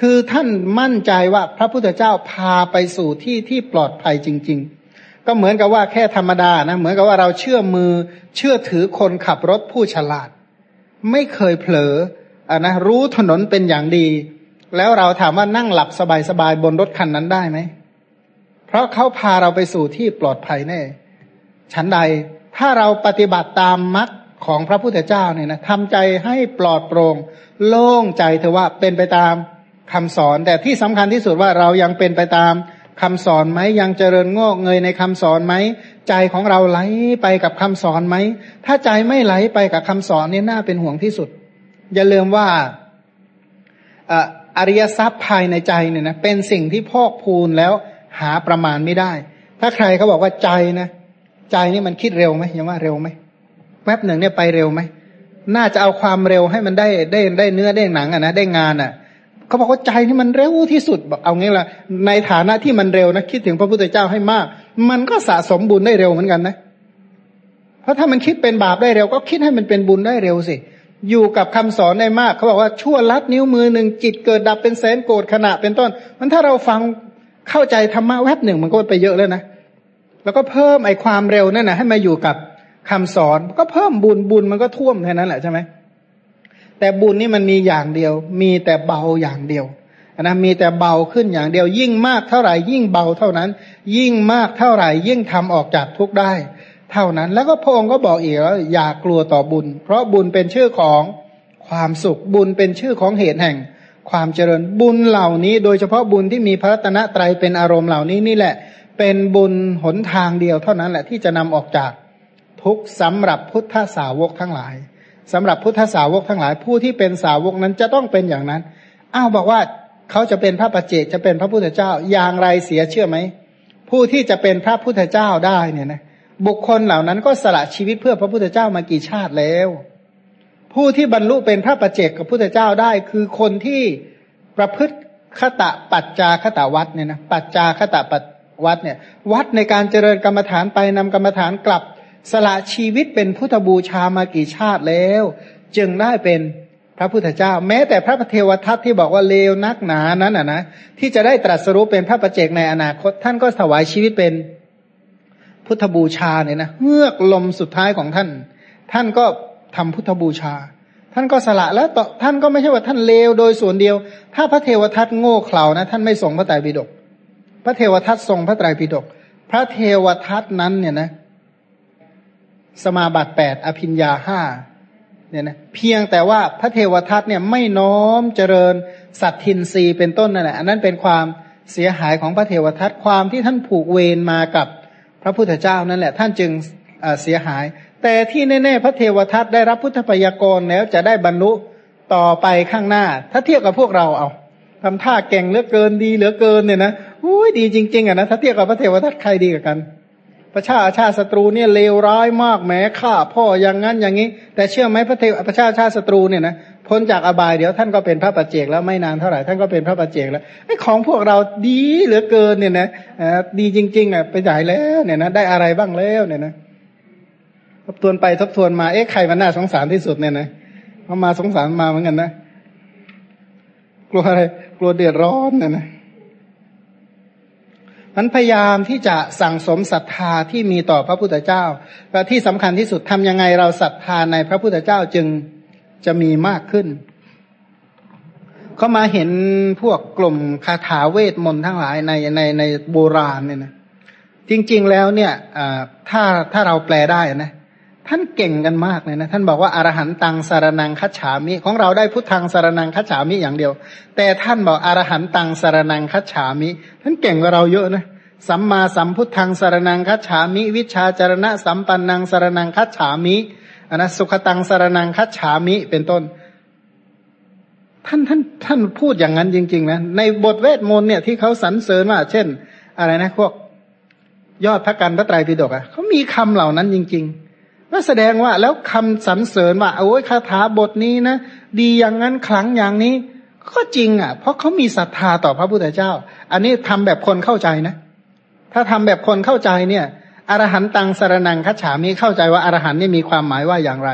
Speaker 1: คือท่านมั่นใจว่าพระพุทธเจ้าพาไปสู่ที่ที่ปลอดภัยจริง ๆ ก็เหมือนกับว่าแค่ธรรมดานะเหมือนกับว่าเราเชื่อมือเชื่อถือคนขับรถผู้ฉลาด ไม่เคยเผลออะนะรู้ถนนเป็นอย่างดี แล้วเราถามว่านั่งหลับสบายๆบนรถคันนั้นได้ไหม เพราะเขาพาเราไปสู่ที่ปลอดภัยแน่ฉันใดถ้าเราปฏิบัติตามมรรคของพระพุทธเจ้าเนี่ยนะทำใจให้ปลอดโปรง่งโล่งใจเถอะว่าเป็นไปตามคำสอน แต่ที่สำคัญที่สุดว่าเรายังเป็นไปตามคำสอนไหมยังเจริญงอกเงยในคำสอนไหมใจของเราไหลไปกับคำสอนไหมถ้าใจไม่ไหลไปกับคำสอนนี่น่าเป็นห่วงที่สุด อย่าลืมว่า อริยทรัพย์ภายในใจเนี่ยนะเป็นสิ่งที่พอกพูนแล้วหาประมาณไม่ได้ ถ้าใครเขาบอกว่าใจนะใจนี่มันคิดเร็วไหมยังว่าเร็วไหมแป๊บหนึ่งเนี่ยไปเร็วไหมน่าจะเอาความเร็วให้มันได้ได้ได้เนื้อได้หนังอะนะได้งานอะเขาบอกว่าใจนี่มันเร็วที่สุดบอกเอางี้ละในฐานะที่มันเร็วนะคิดถึงพระพุทธเจ้าให้มาก มันก็สะสมบุญได้เร็วเหมือนกันนะ เพราะถ้ามันคิดเป็นบาปได้เร็ว ก็คิดให้มันเป็นบุญได้เร็วสิ อยู่กับคำสอนได้มากเขาบอกว่าชั่วลัดนิ้วมือหนึ่งจิตเกิดดับเป็นแสนโกรธขณะเป็นต้น มันถ้าเราฟังเข้าใจธรรมะแวบหนึ่งมันก็ไปเยอะแล้วนะแล้วก็เพิ่มไอความเร็วนั่นนะให้มาอยู่กับคำสอน ก็เพิ่มบุญบุญมันก็ท่วมแค่นั้นแหละใช่ไหมแต่บุญนี่มันมีอย่างเดียว มีแต่เบาอย่างเดียวนะมีแต่เบาขึ้นอย่างเดียว ยิ่งมากเท่าไหร่ยิ่งเบาเท่านั้น ยิ่งมากเท่าไหร่ยิ่งทำออกจากทุกข์ได้ เท่านั้น แล้วก็พระองค์ก็บอกอีกว่าอย่ากลัวต่อบุญ เพราะบุญเป็นชื่อของความสุขบุญเป็นชื่อของเหตุแห่ง ความเจริญบุญเหล่านี้ โดยเฉพาะบุญที่มีพระตนะไตรเป็นอารมณ์เหล่านี้นี่แหละ เป็นบุญหนทางเดียวเท่านั้นแหละที่จะนำออกจากทุกสำหรับพุทธสาวกทั้งหลายสำหรับพุทธสาวกทั้งหลาย ผู้ที่เป็นสาวกนั้นจะต้องเป็นอย่างนั้นอ้าวบอกว่าเขาจะเป็นพระปัจเจกจะเป็นพระพุทธเจ้าอย่างไรเสียเชื่อไหมผู้ที่จะเป็นพระพุทธเจ้าได้เนี่ยนะ บุคคลเหล่านั้นก็สละชีวิตเพื่อพระพุทธเจ้ามากี่ชาติแล้ว ผู้ที่บรรลุเป็นพระปัจเจกกับพุทธเจ้าได้ คือคนที่ประพฤติขตะปัจจาขตะวัดเนี่ยนะปัจจาขตะปัจวัดเนี่ย วัดในการเจริญกรรมฐานไปนำกรรมฐานกลับ สละชีวิตเป็นพุทธบูชามากี่ชาติแล้ว จึงได้เป็นพระพุทธเจ้า แม้แต่พระเทวทัตที่บอกว่าเลวนักหนานั้นอะนะที่จะได้ตรัสรู้เป็นพระประเจกในอนาคต ท่านก็ถวายชีวิตเป็น พุทธบูชาเนี่ยนะเฮือกลมสุดท้ายของท่าน ท่านก็ทำพุทธบูชา ท่านก็สละแล้วต่อท่านก็ไม่ใช่ว่าท่านเลวโดยส่วนเดียว ถ้าพระเทวทัตโง่เขลานะท่านไม่ทรงพระไตรปิฎกพระเทวทัตทรงพระไตรปิฎกพระเทวทัตนั้นเนี่ยนะสมาบัติแปดอภิญญาห้าเนี่ยนะเพียงแต่ว่าพระเทวทัตเนี่ยไม่น้อมเจริญสัตทินรีเป็นต้นนั่นแหละอันนั้นเป็นความเสียหายของพระเทวทัตความที่ท่านผูกเวรมากับ พระพุทธเจ้านั่นแหละ ท่านจึงเสียหาย แต่ที่แน่ๆพระเทวทัตได้รับพุทธปยากรแล้วจะได้บรรลุต่อไปข้างหน้า ถ้าเทียบกับพวกเราเอาทำท่าเก่งเหลือเกินดีเหลือเกินเนี่ยนะอุ้ยดีจริง ๆอะนะถ้าเทียบกับพระเทวทัตใครดีกว่ากัน ประชาชาติศัตรูเนี่ยเลวร้ายมากแม้ฆ่าพ่ออย่างนั้นอย่างนี้ แต่เชื่อไหมพระเทวประชาชาติศัตรูเนี่ยนะ พ้นจากอบายเดี๋ยวท่านก็เป็นพระปัจเจกแล้วไม่นานเท่าไหร่ท่านก็เป็นพระปัจเจกแล้วไอ้ของพวกเราดีเหลือเกินเนี่ยนะดีจริงๆอะไปจ่ายแล้วเนี่ยนะได้อะไรบ้างแล้วเนี่ยนะทบทวนไปทบทวนมาเอ๊ะใครมันน่าสงสารที่สุดเนี่ยนะเขามาสงสารมาเหมือนกันนะกลัวอะไรกลัวเดือดร้อนเนี่ยนะมันพยายามที่จะสั่งสมศรัทธาที่มีต่อพระพุทธเจ้าและที่สำคัญที่สุดทำยังไงเราศรัทธาในพระพุทธเจ้าจึง จะมีมากขึ้นเขามาเห็นพวกกลุ่มคาถาเวทมนต์ทั้งหลายในในในโบราณเนี่ยนะจริง ๆ แล้วเนี่ยถ้าถ้าเราแปลได้นะท่านเก่งกันมากเลยนะท่านบอกว่าอารหันตังสารนังคัจฉามิ ของเราได้พุทธังสารนังคัจฉามิอย่างเดียว แต่ท่านบอกอารหันตังสารนังคัจฉามิ ท่านเก่งกว่าเราเยอะนะสัมมาสัมพุทธังสารนังคัจฉามิ วิชาจารณะสัมปันนังสารนังคัจฉามิ นนะสุขตังสารนังคัจฉามิเป็นต้น ท่านท่านท่านพูดอย่างนั้นจริง ๆ นะ ในบทเวทมนต์เนี่ยที่เขาสรรเสริญว่า เช่น อะไรนะพวกยอดพระกันพระไตรปิฎกอะเขามีคำเหล่านั้นจริง ๆ ก็แสดงว่าแล้วคำสรรเสริญว่าโอ้ยคาถาบทนี้นะดีอย่างนั้นครั้งอย่างนี้ ก็จริงอะ เพราะเขามีศรัทธาต่อพระพุทธเจ้า อันนี้ทำแบบคนเข้าใจนะ ถ้าทำแบบคนเข้าใจเนี่ย อรหันตังสารนังคัจฉามีเข้าใจว่าอรหันนี่มีความหมายว่าอย่างไร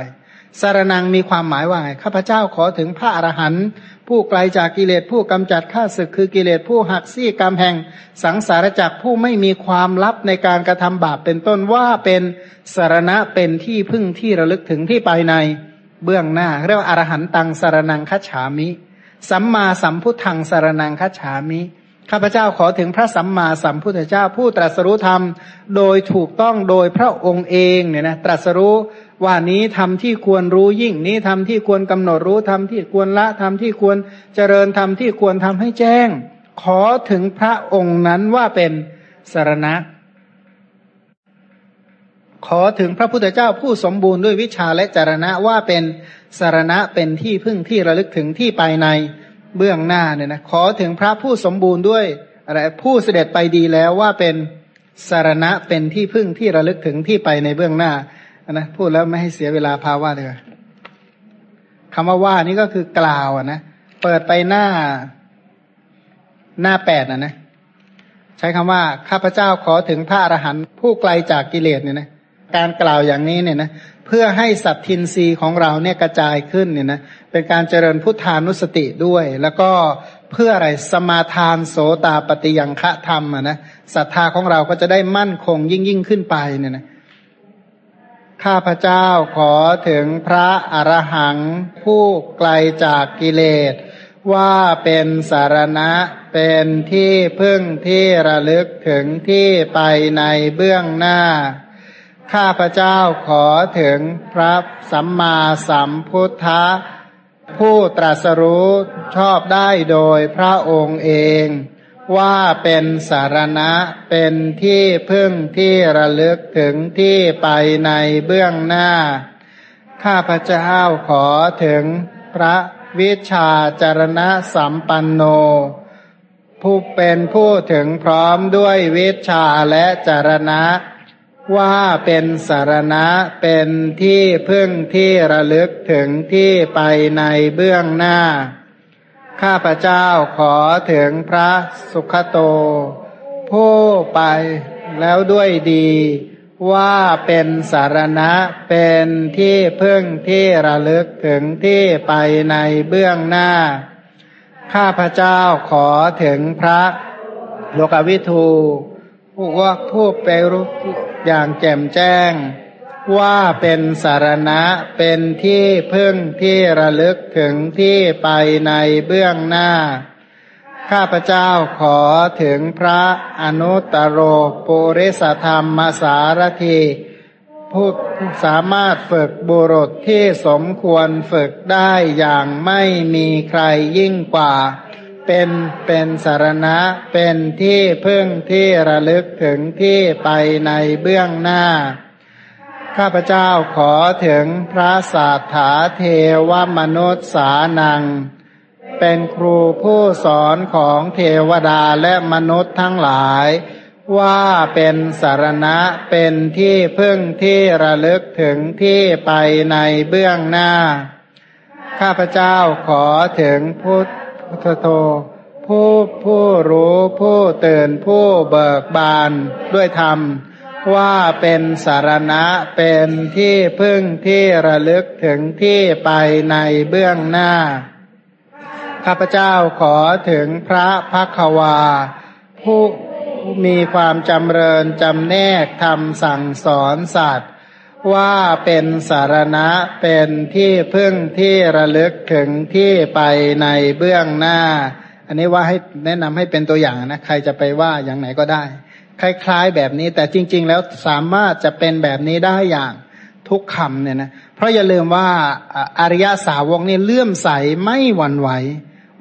Speaker 1: สารนังมีความหมายว่าไงข้าพเจ้าขอถึงพระอรหันต์ผู้ไกลจากกิเลสผู้กำจัดข้าศึกคือกิเลสผู้หักซี่กำแห่ง สังสารจักผู้ไม่มีความลับในการกระทำบาปเป็นต้นว่าเป็นสารณะเป็นที่พึ่งที่ระลึกถึงที่ไปในเบื้องหน้า เรียกว่าอรหันตังสารนังคัจฉามิ สัมมาสัมพุทธังสารนังคัจฉามิ ข้าพเจ้าขอถึงพระสัมมาสัมพุทธเจ้าผู้ตรัสรู้ธรรม โดยถูกต้องโดยพระองค์เองเนี่ยนะตรัสรู้ว่านี้ทำที่ควรรู้ยิ่งนี้ทำที่ควรกำหนดรู้ทำที่ควรละทำที่ควรเจริญทำที่ควรทำให้แจ้ง ขอถึงพระองค์นั้นว่าเป็นสารณะ ขอถึงพระพุทธเจ้าผู้สมบูรณ์ด้วยวิชาและจารณะว่าเป็นสารณะเป็นที่พึ่งที่ระลึกถึงที่ไปใน เบื้องหน้าเนี่ยนะขอถึงพระผู้สมบูรณ์ด้วยอะไรผู้เสด็จไปดีแล้วว่าเป็นสารณะเป็นที่พึ่งที่ระลึกถึงที่ไปในเบื้องหน้านะพูดแล้วไม่ให้เสียเวลาพาว่าเลยคำว่าว่านี่ก็คือกล่าวนะเปิดไปหน้าหน้าแปดนะนะใช้คำว่าข้าพเจ้าขอถึงพระอรหันต์ผู้ไกลจากกิเลสเนี่ยนะ การกล่าวอย่างนี้เนี่ยนะเพื่อให้สัตทินรีของเราเนี่ยกระจายขึ้นเนี่ยนะเป็นการเจริญพุทธานุสติด้วย แล้วก็เพื่ออะไรสมาทานโสตาปฏิยังคะธรรมอะนะศรัทธาของเราก็จะได้มั่นคงยิ่งยิ่งขึ้นไปเนี่ยนะข้าพเจ้าขอถึงพระอรหังผู้ไกลจากกิเลส ว่าเป็นสารณะเป็นที่พึ่งที่ระลึกถึงที่ไปในเบื้องหน้า ข้าพเจ้าขอถึงพระสัมมาสัมพุทธะผู้ตรัสรู้ชอบได้โดยพระองค์เอง ว่าเป็นสารณะเป็นที่พึ่งที่ระลึกถึงที่ไปในเบื้องหน้า ข้าพเจ้าขอถึงพระวิชาจารณะสัมปันโน ผู้เป็นผู้ถึงพร้อมด้วยวิชาและจารณะ ว่าเป็นสารณะเป็นที่พึ่งที่ระลึกถึงที่ไปในเบื้องหน้า ข้าพเจ้าขอถึงพระสุขโต ผู้ไปแล้วด้วยดี ว่าเป็นสารณะเป็นที่พึ่งที่ระลึกถึงที่ไปในเบื้องหน้า ข้าพเจ้าขอถึงพระโลกวิทู ว่าผู้ไปรู้อย่างแจ่มแจ้ง ว่าเป็นสารณะเป็นที่พึ่งที่ระลึกถึงที่ไปในเบื้องหน้า ข้าพเจ้าขอถึงพระอนุตตรโรปุริสธรรมสารทีผู้สามารถฝึกบุรุษที่สมควรฝึกได้อย่างไม่มีใครยิ่งกว่า เป็นเป็นสารณะ เป็นที่พึ่งที่ระลึกถึงที่ไปในเบื้องหน้า ข้าพเจ้าขอถึงพระสาสถาเทวมนุษย์สานัง เป็นครูผู้สอนของเทวดาและมนุษย์ทั้งหลาย ว่าเป็นสารณะเป็นที่พึ่งที่ระลึกถึงที่ไปในเบื้องหน้าข้าพเจ้าขอถึงพุทธ โธผู้ผู้รู้ผู้ตื่นผู้เบิกบานด้วยธรรม ว่าเป็นสารณะเป็นที่พึ่งที่ระลึกถึงที่ไปในเบื้องหน้า ข้าพเจ้าขอถึงพระพักวา ผู้มีความจำเริญจำแนกทำสั่งสอนสัตว์ ว่าเป็นสารณะเป็นที่พึ่งที่ระลึกถึงที่ไปในเบื้องหน้า อันนี้ว่าให้แนะนำให้เป็นตัวอย่างนะ ใครจะไปว่าอย่างไหนก็ได้ คล้ายๆแบบนี้แต่จริง ๆ แล้วสามารถจะเป็นแบบนี้ได้อย่างทุกคำเนี่ยนะเพราะอย่าลืมว่าอริยสาวกนี่เลื่อมใสไม่หวั่นไหว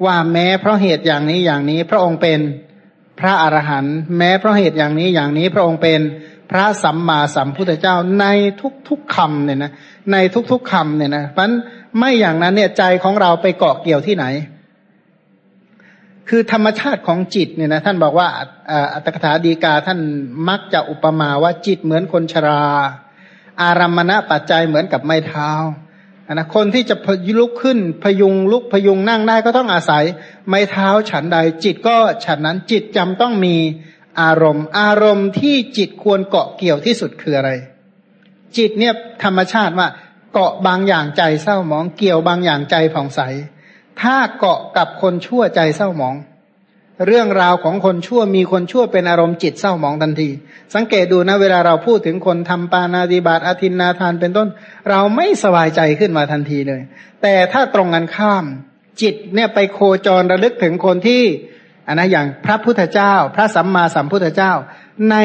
Speaker 1: ว่าแม้เพราะเหตุอย่างนี้อย่างนี้พระองค์เป็นพระอรหันต์แม้เพราะเหตุอย่างนี้อย่างนี้พระองค์เป็น พระสัมมาสัมพุทธเจ้าในทุกๆคำเนี่ยนะในทุกๆคำเนี่ยนะเพราะไม่อย่างนั้นเนี่ยใจของเราไปเกาะเกี่ยวที่ไหน คือธรรมชาติของจิตเนี่ยนะท่านบอกว่าอัตถกถาดีกาท่านมักจะอุปมาว่าจิตเหมือนคนชรา อารัมมณปัจจัยเหมือนกับไม้เท้านะคนที่จะลุกขึ้นพยุงลุกพยุงนั่งได้ก็ต้องอาศัยไม้เท้าฉันใด จิตก็ฉันนั้นจิตจำต้องมี อารมณ์ อารมณ์ที่จิตควรเกาะเกี่ยวที่สุดคืออะไร จิตเนี่ยธรรมชาติว่า เกาะบางอย่างใจเศร้าหมอง เกี่ยวบางอย่างใจผ่องใส ถ้าเกาะกับคนชั่วใจเศร้าหมอง เรื่องราวของคนชั่วมีคนชั่วเป็นอารมณ์จิตเศร้าหมองทันที สังเกตดูนะเวลาเราพูดถึงคนทำปานาติบาตอาทินนาทานเป็นต้น เราไม่สบายใจขึ้นมาทันทีเลย แต่ถ้าตรงกันข้าม จิตเนี่ยไปโคจรระลึกถึงคนที่ อันนะอย่างพระพุทธเจ้า พระสัมมาสัมพุทธเจ้า ใน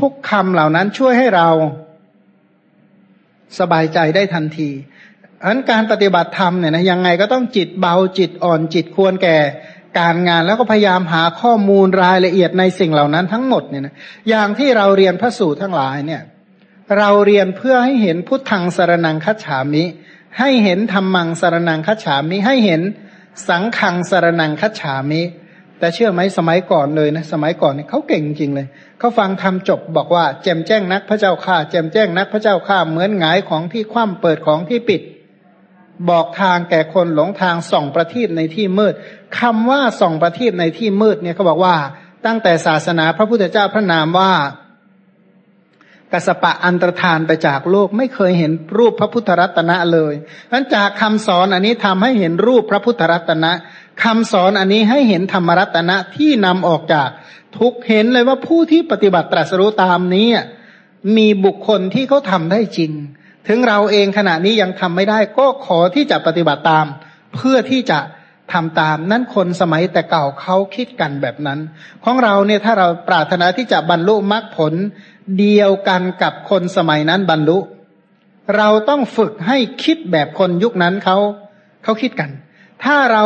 Speaker 1: ทุกๆคำเหล่านั้นช่วยให้เราสบายใจได้ทันทีอันการปฏิบัติธรรมเนี่ยนะยังไงก็ต้องจิตเบาจิตอ่อนจิตควรแก่การงานแล้วก็พยายามหาข้อมูลรายละเอียดในสิ่งเหล่านั้นทั้งหมดเนี่ยนะอย่างที่เราเรียนพระสูตรทั้งหลายเนี่ย เราเรียนเพื่อให้เห็นพุทธังสารนังคัจฉามิ ให้เห็นธรรมังสารนังคัจฉามิ ให้เห็นสังขังสารนังคัจฉามิ แต่เชื่อไหมสมัยก่อนเลยนะสมัยก่อนเนี่ยเขาเก่งจริงเลยเขาฟังทำจบบอกว่าแจมแจ้งนักพระเจ้าข้าแจมแจ้งนักพระเจ้าข้าเหมือนหงายของที่คว่ำเปิดของที่ปิด บอกทางแก่คนหลงทางส่องประทีปในที่มืดคำว่าส่องประทีปในที่มืดเนี่ยเขาบอกว่า ตั้งแต่ศาสนาพระพุทธเจ้าพระนามว่ากสปะอันตรธานไปจากโลกไม่เคยเห็นรูปพระพุทธรัตนะเลยนั้นจากคำสอนอันนี้ทำให้เห็นรูปพระพุทธรัตนะ คำสอนอันนี้ให้เห็นธรรมรัตนะที่นำออกจากทุกเห็นเลยว่าผู้ที่ปฏิบัติตรัสรู้ตามนี้มีบุคคลที่เขาทำได้จริง ถึงเราเองขณะนี้ยังทำไม่ได้ ก็ขอที่จะปฏิบัติตาม เพื่อที่จะทำตามนั้นคนสมัยแต่เก่าเขาคิดกันแบบนั้น ของเราเนี่ยถ้าเราปรารถนาที่จะบรรลุมรรคผลเดียวกันกับคนสมัยนั้นบรรลุ เราต้องฝึกให้คิดแบบคนยุคนั้นเขาเขาคิดกัน ถ้าเรา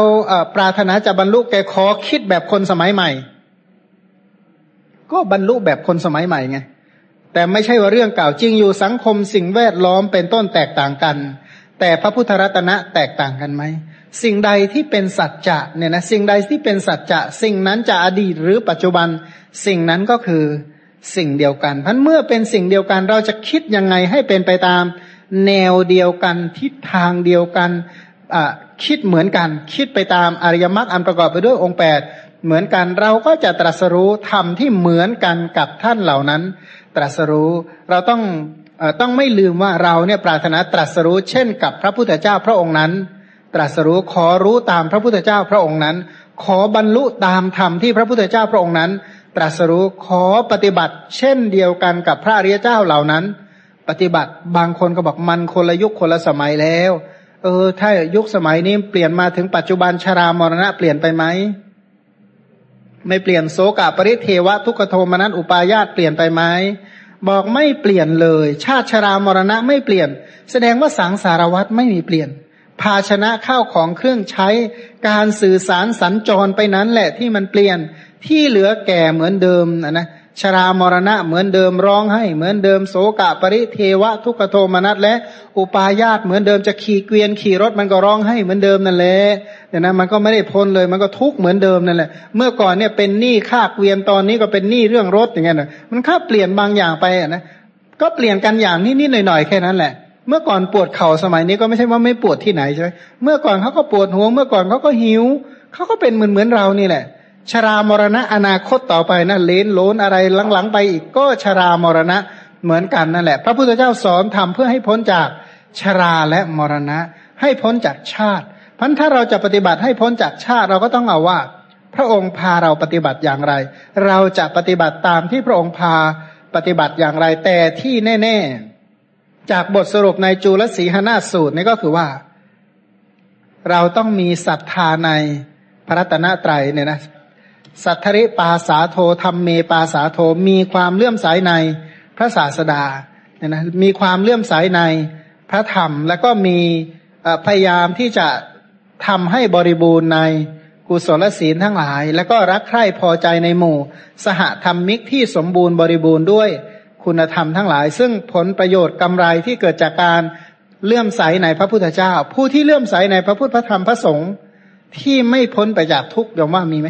Speaker 1: ปรารถนาจะบรรลุแกขอคิดแบบคนสมัยใหม่ ก็บรรลุแบบคนสมัยใหม่ไงแต่ไม่ใช่ว่าเรื่องเก่าจริงอยู่สังคมสิ่งแวดล้อมเป็นต้นแตกต่างกัน แต่พระพุทธรัตนะแตกต่างกันไหมสิ่งใดที่เป็นสัจจะเนี่ยนะสิ่งใดที่เป็นสัจจะ สิ่งนั้นจะอดีตหรือปัจจุบัน สิ่งนั้นก็คือสิ่งเดียวกันพันเมื่อเป็นสิ่งเดียวกันเราจะคิดยังไงให้เป็นไปตาม แนวเดียวกันทิศทางเดียวกัน คิดเหมือนกัน คิดไปตามอริยมรรคอันประกอบไปด้วยองค์แปดเหมือนกันเราก็จะตรัสรู้ธรรมที่เหมือนกันกับท่านเหล่านั้น ตรัสรู้เราต้องต้องไม่ลืมว่าเราเนี่ยปรารถนาตรัสรู้เช่นกับพระพุทธเจ้าพระองค์นั้น ตรัสรู้ขอรู้ตามพระพุทธเจ้าพระองค์นั้น ขอบรรลุตามธรรมที่พระพุทธเจ้าพระองค์นั้น ตรัสรู้ขอปฏิบัติ เช่นเดียวกันกับพระอริยเจ้าเหล่านั้น ปฏิบัติบางคนก็บอกมันคนละยุคคนละสมัยแล้ว เออ ถ้ายุคสมัยนี้เปลี่ยนมาถึงปัจจุบันชรามรณะเปลี่ยนไปไหมไม่เปลี่ยนโสกะปริเทวะทุกขโทมนัสอุปายาตเปลี่ยนไปไหมบอกไม่เปลี่ยนเลย ชาติชรามรณะไม่เปลี่ยน แสดงว่าสังสารวัตไม่มีเปลี่ยน ภาชนะข้าวของเครื่องใช้การสื่อสารสัญจรไปนั้นแหละที่มันเปลี่ยนที่เหลือแก่เหมือนเดิมนะนะ ชรามรณะเหมือนเดิมร้องให้ เหมือนเดิมโสกะปริเทวะ ทุกโทมนัสและ อุปาญาตเหมือนเดิมจะขี่เกวียนขี่รถมันก็ร้องให้เหมือนเดิมนั่นแหละเนี่ยนะมันก็ไม่ได้พ้นเลยมันก็ทุกข์เหมือนเดิมนั่นแหละ เมื่อก่อนเนี่ยเป็นหนี้ค่าเกวียนตอนนี้ก็เป็นหนี้เรื่องรถอย่างเงี้ยนะมันค่าเปลี่ยนบางอย่างไปอะนะก็เปลี่ยนกันอย่างนิดๆหน่อยๆแค่นั้นแหละเมื่อก่อนปวดเข่าสมัยนี้ก็ไม่ใช่ว่าไม่ปวดที่ไหนใช่ไหมเมื่อก่อนเขาก็ปวดหัว เมื่อก่อนเขาก็หิว เขาก็เป็นเหมือนเหมือนเรานี่แหละ ชรามรณะอนาคตต่อไปนะเลนโลนอะไรหลังๆไปอีกก็ชรามรณะเหมือนกันนั่นแหละ พระพุทธเจ้าสอนทำเพื่อให้พ้นจากชราและมรณะ ให้พ้นจากชาติพันถ้าเราจะปฏิบัติให้พ้นจากชาติเราก็ต้องเอาว่า พระองค์พาเราปฏิบัติอย่างไร เราจะปฏิบัติตามที่พระองค์พาปฏิบัติอย่างไรแต่ที่แน่ ๆ จากบทสรุปในจุลสีหนาสูตรนี่ก็คือว่า เราต้องมีศรัทธาในพระรัตนตรัยเนี่ยนะ สัทธริปาสาโทธรรมเมปาสาโทมีความเลื่อมใสในพระศาสดาเนี่ยนะมีความเลื่อมใสในพระธรรม แล้วก็มีพยายามที่จะทำให้บริบูรณ์ในกุศลศีลทั้งหลาย แล้วก็รักใคร่พอใจในหมู่ สหธรรมมิกที่สมบูรณ์บริบูรณ์ด้วยคุณธรรมทั้งหลาย ซึ่งผลประโยชน์กำไรที่เกิดจากการเลื่อมใสในพระพุทธเจ้า ผู้ที่เลื่อมใสในพระพุทธพระธรรมพระสงฆ์ที่ไม่พ้นไปจากทุกข์ยอมว่ามีไหม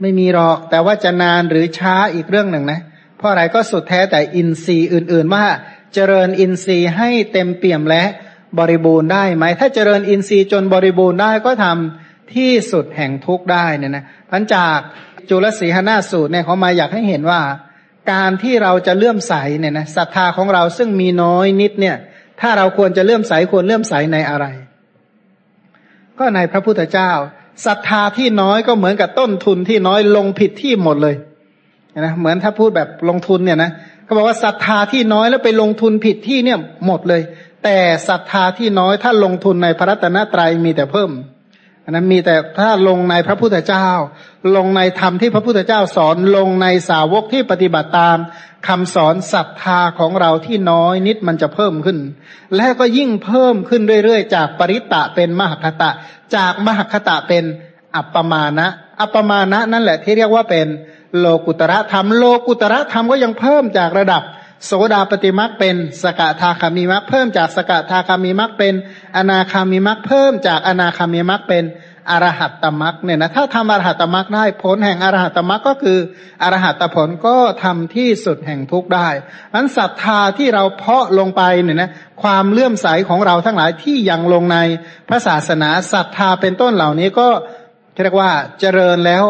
Speaker 1: ไม่มีหรอกแต่ว่าจะนานหรือช้าอีกเรื่องหนึ่งนะ เพราะอะไรก็สุดแท้แต่อินทรีย์อื่น ๆ ว่าเจริญอินทรีย์ให้เต็มเปี่ยมและบริบูรณ์ได้ไหม ถ้าเจริญอินทรีย์จนบริบูรณ์ได้ก็ทำที่สุดแห่งทุกข์ได้เนี่ยนะพันจากจุลสีหนาสูตรเนี่ยเขามาอยากให้เห็นว่า การที่เราจะเลื่อมใสเนี่ยนะศรัทธาของเราซึ่งมีน้อยนิดเนี่ย ถ้าเราควรจะเลื่อมใสควรเลื่อมใสในอะไร ก็ในพระพุทธเจ้า ศรัทธาที่น้อยก็เหมือนกับต้นทุนที่น้อยลงผิดที่หมดเลยนะเหมือนถ้าพูดแบบลงทุนเนี่ยนะเขาบอกว่าศรัทธาที่น้อยแล้วไปลงทุนผิดที่เนี่ยหมดเลย แต่ศรัทธาที่น้อยถ้าลงทุนในพระรัตนตรัยมีแต่เพิ่ม อันนั้นมีแต่ถ้าลงในพระพุทธเจ้า ลงในธรรมที่พระพุทธเจ้าสอนลงในสาวกที่ปฏิบัติตามคำสอนศรัทธาของเราที่น้อยนิดมันจะเพิ่มขึ้น และก็ยิ่งเพิ่มขึ้นเรื่อยๆ จากปริตะเป็นมหคตะ จากมหคตะเป็นอัปปมาณะอัปปมาณะนั่นแหละที่เรียกว่าเป็นโลกุตระธรรมโลกุตระธรรมก็ยังเพิ่มจากระดับ โสดาปฏิมักเป็นสกทาคามีมักเพิ่มจากสกทาคามีมักเป็น อนาคามีมักเพิ่มจากอนาคามีมักเป็นอรหัตตมักเนี่ยนะถ้าทำอรหัตตมักได้ผลแห่งอรหัตตมักก็คืออรหัตตผลก็ทำที่สุดแห่งทุกได้อันศรัทธาที่เราเพาะลงไปเนี่ยนะความเลื่อมใสของเราทั้งหลายที่ยังลงในพระศาสนาศรัทธาเป็นต้นเหล่านี้ก็เรียกว่าเจริญแล้ว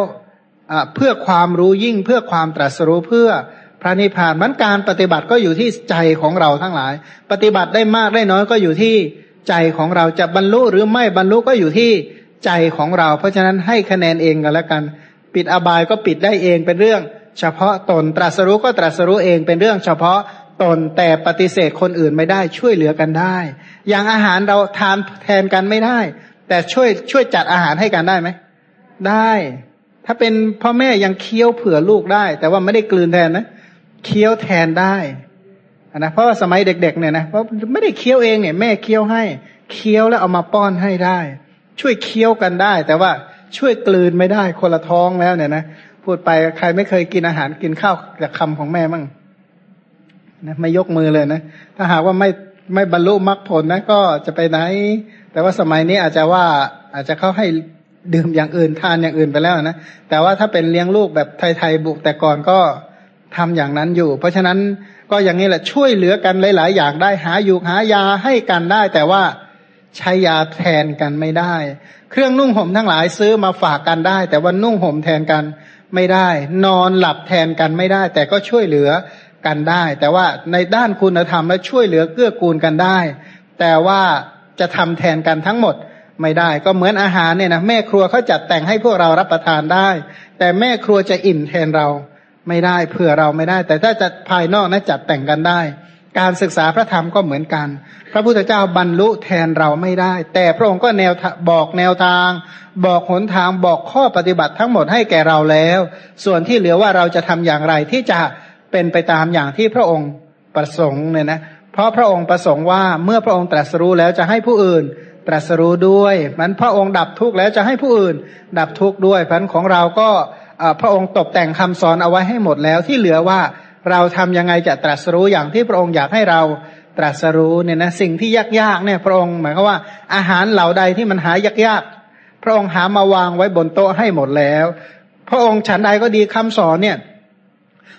Speaker 1: เพื่อความรู้ยิ่งเพื่อความตรัสรู้เพื่อ พระนิพพานมันการปฏิบัติก็อยู่ที่ใจของเราทั้งหลาย ปฏิบัติได้มากได้น้อยก็อยู่ที่ใจของเราจะบรรลุหรือไม่บรรลุก็อยู่ที่ใจของเรา เพราะฉะนั้นให้คะแนนเองกันแล้วกัน ปิดอบายก็ปิดได้เองเป็นเรื่อง เฉพาะตนตรัสรู้ก็ตรัสรู้เองเป็นเรื่องเฉพาะตนแต่ปฏิเสธคนอื่นไม่ได้ช่วยเหลือกันได้ อย่างอาหารเราทานแทนกันไม่ได้ แต่ช่วยช่วยจัดอาหารให้กันได้ไหมได้ ถ้าเป็นพ่อแม่ยังเคี้ยวเผื่อลูกได้ แต่ว่าไม่ได้กลืนแทนนะเเคี้ยวแทนได้นะเพราะว่าสมัยเด็กๆเนี่ยนะเพราะไม่ได้เคี้ยวเองเนี่ยแม่เคี้ยวให้ เคี้ยวแล้วเอามาป้อนให้ได้ ช่วยเคี้ยวกันได้ แต่ว่าช่วยกลืนไม่ได้คนละท้องแล้วเนี่ยนะพูดไปใครไม่เคยกินอาหารกินข้าวจากคำของแม่มั่งนะไม่ยกมือเลยนะถ้าหากว่าไม่ไม่บรรลุมรรคผลนะก็จะไปไหน แต่ว่าสมัยนี้อาจจะว่าอาจจะเขาให้ดื่มอย่างอื่นทานอย่างอื่นไปแล้วนะแต่ว่าถ้าเป็นเลี้ยงลูกแบบไทยๆบุกแต่ก่อนก็ ทำอย่างนั้นอยู่ เพราะฉะนั้นก็อย่างนี้แหละช่วยเหลือกันหลาย ๆ อย่างได้หาอยู่หายาให้กันได้ แต่ว่าใช้ยาแทนกันไม่ได้ เครื่องนุ่งห่มทั้งหลายซื้อมาฝากกันได้ แต่ว่านุ่งห่มแทนกันไม่ได้ นอนหลับแทนกันไม่ได้ แต่ก็ช่วยเหลือกันได้ แต่ว่าในด้านคุณธรรมและช่วยเหลือเกื้อกูลกันได้ แต่ว่าจะทำแทนกันทั้งหมดไม่ได้ ก็เหมือนอาหารเนี่ยนะแม่ครัวเขาจัดแต่งให้พวกเรารับประทานได้ แต่แม่ครัวจะอิ่มแทนเรา ไม่ได้เผื่อเราไม่ได้ แต่ถ้าจะภายนอกนะจัดแต่งกันได้ การศึกษาพระธรรมก็เหมือนกัน พระพุทธเจ้าบรรลุแทนเราไม่ได้ แต่พระองค์ก็แนวบอกแนวทาง บอกหนทางบอกข้อปฏิบัติทั้งหมดให้แก่เราแล้ว ส่วนที่เหลือว่าเราจะทำอย่างไรที่จะเป็นไปตามอย่างที่พระองค์ประสงค์เนี่ยนะเพราะพระองค์ประสงค์ว่าเมื่อพระองค์ตรัสรู้แล้วจะให้ผู้อื่นตรัสรู้ด้วยมันพระองค์ดับทุกข์แล้วจะให้ผู้อื่น ดับทุกข์ด้วยพันของเราก็ พระองค์ตกแต่งคำสอนเอาไว้ให้หมดแล้วที่เหลือว่าเราทำยังไงจะตรัสรู้อย่างที่พระองค์อยากให้เราตรัสรู้เนี่ยนะสิ่งที่ยากๆเนี่ย พระองค์หมายความว่าอาหารเหล่าใดที่มันหายากๆพระองค์หามาวางไว้บนโต๊ะให้หมดแล้ว พระองค์ฉันใดก็ดีคำสอนเนี่ย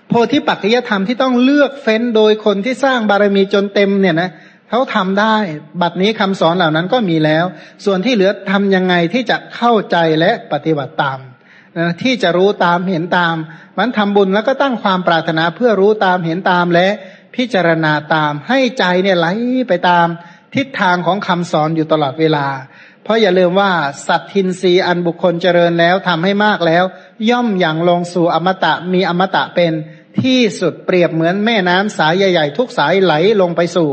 Speaker 1: โพธิปัจจยธรรมที่ต้องเลือกเฟ้นโดยคนที่สร้างบารมีจนเต็มเนี่ยนะเขาทำได้บัดนี้คำสอนเหล่านั้นก็มีแล้ว ส่วนที่เหลือทำยังไงที่จะเข้าใจและปฏิบัติตาม นะที่จะรู้ตามเห็นตาม มันทำบุญแล้วก็ตั้งความปรารถนาเพื่อรู้ตามเห็นตามและพิจารณาตามให้ใจเนี่ยไหลไปตามทิศทางของคำสอนอยู่ตลอดเวลา เพราะอย่าลืมว่าสัตทินรีอันบุคคลเจริญแล้วทำให้มากแล้ว ย่อมอย่างลงสู่อมตะมีอมตะเป็นที่สุดเปรียบเหมือนแม่น้ำสายใหญ่ๆ ทุกสายไหลลงไปสู่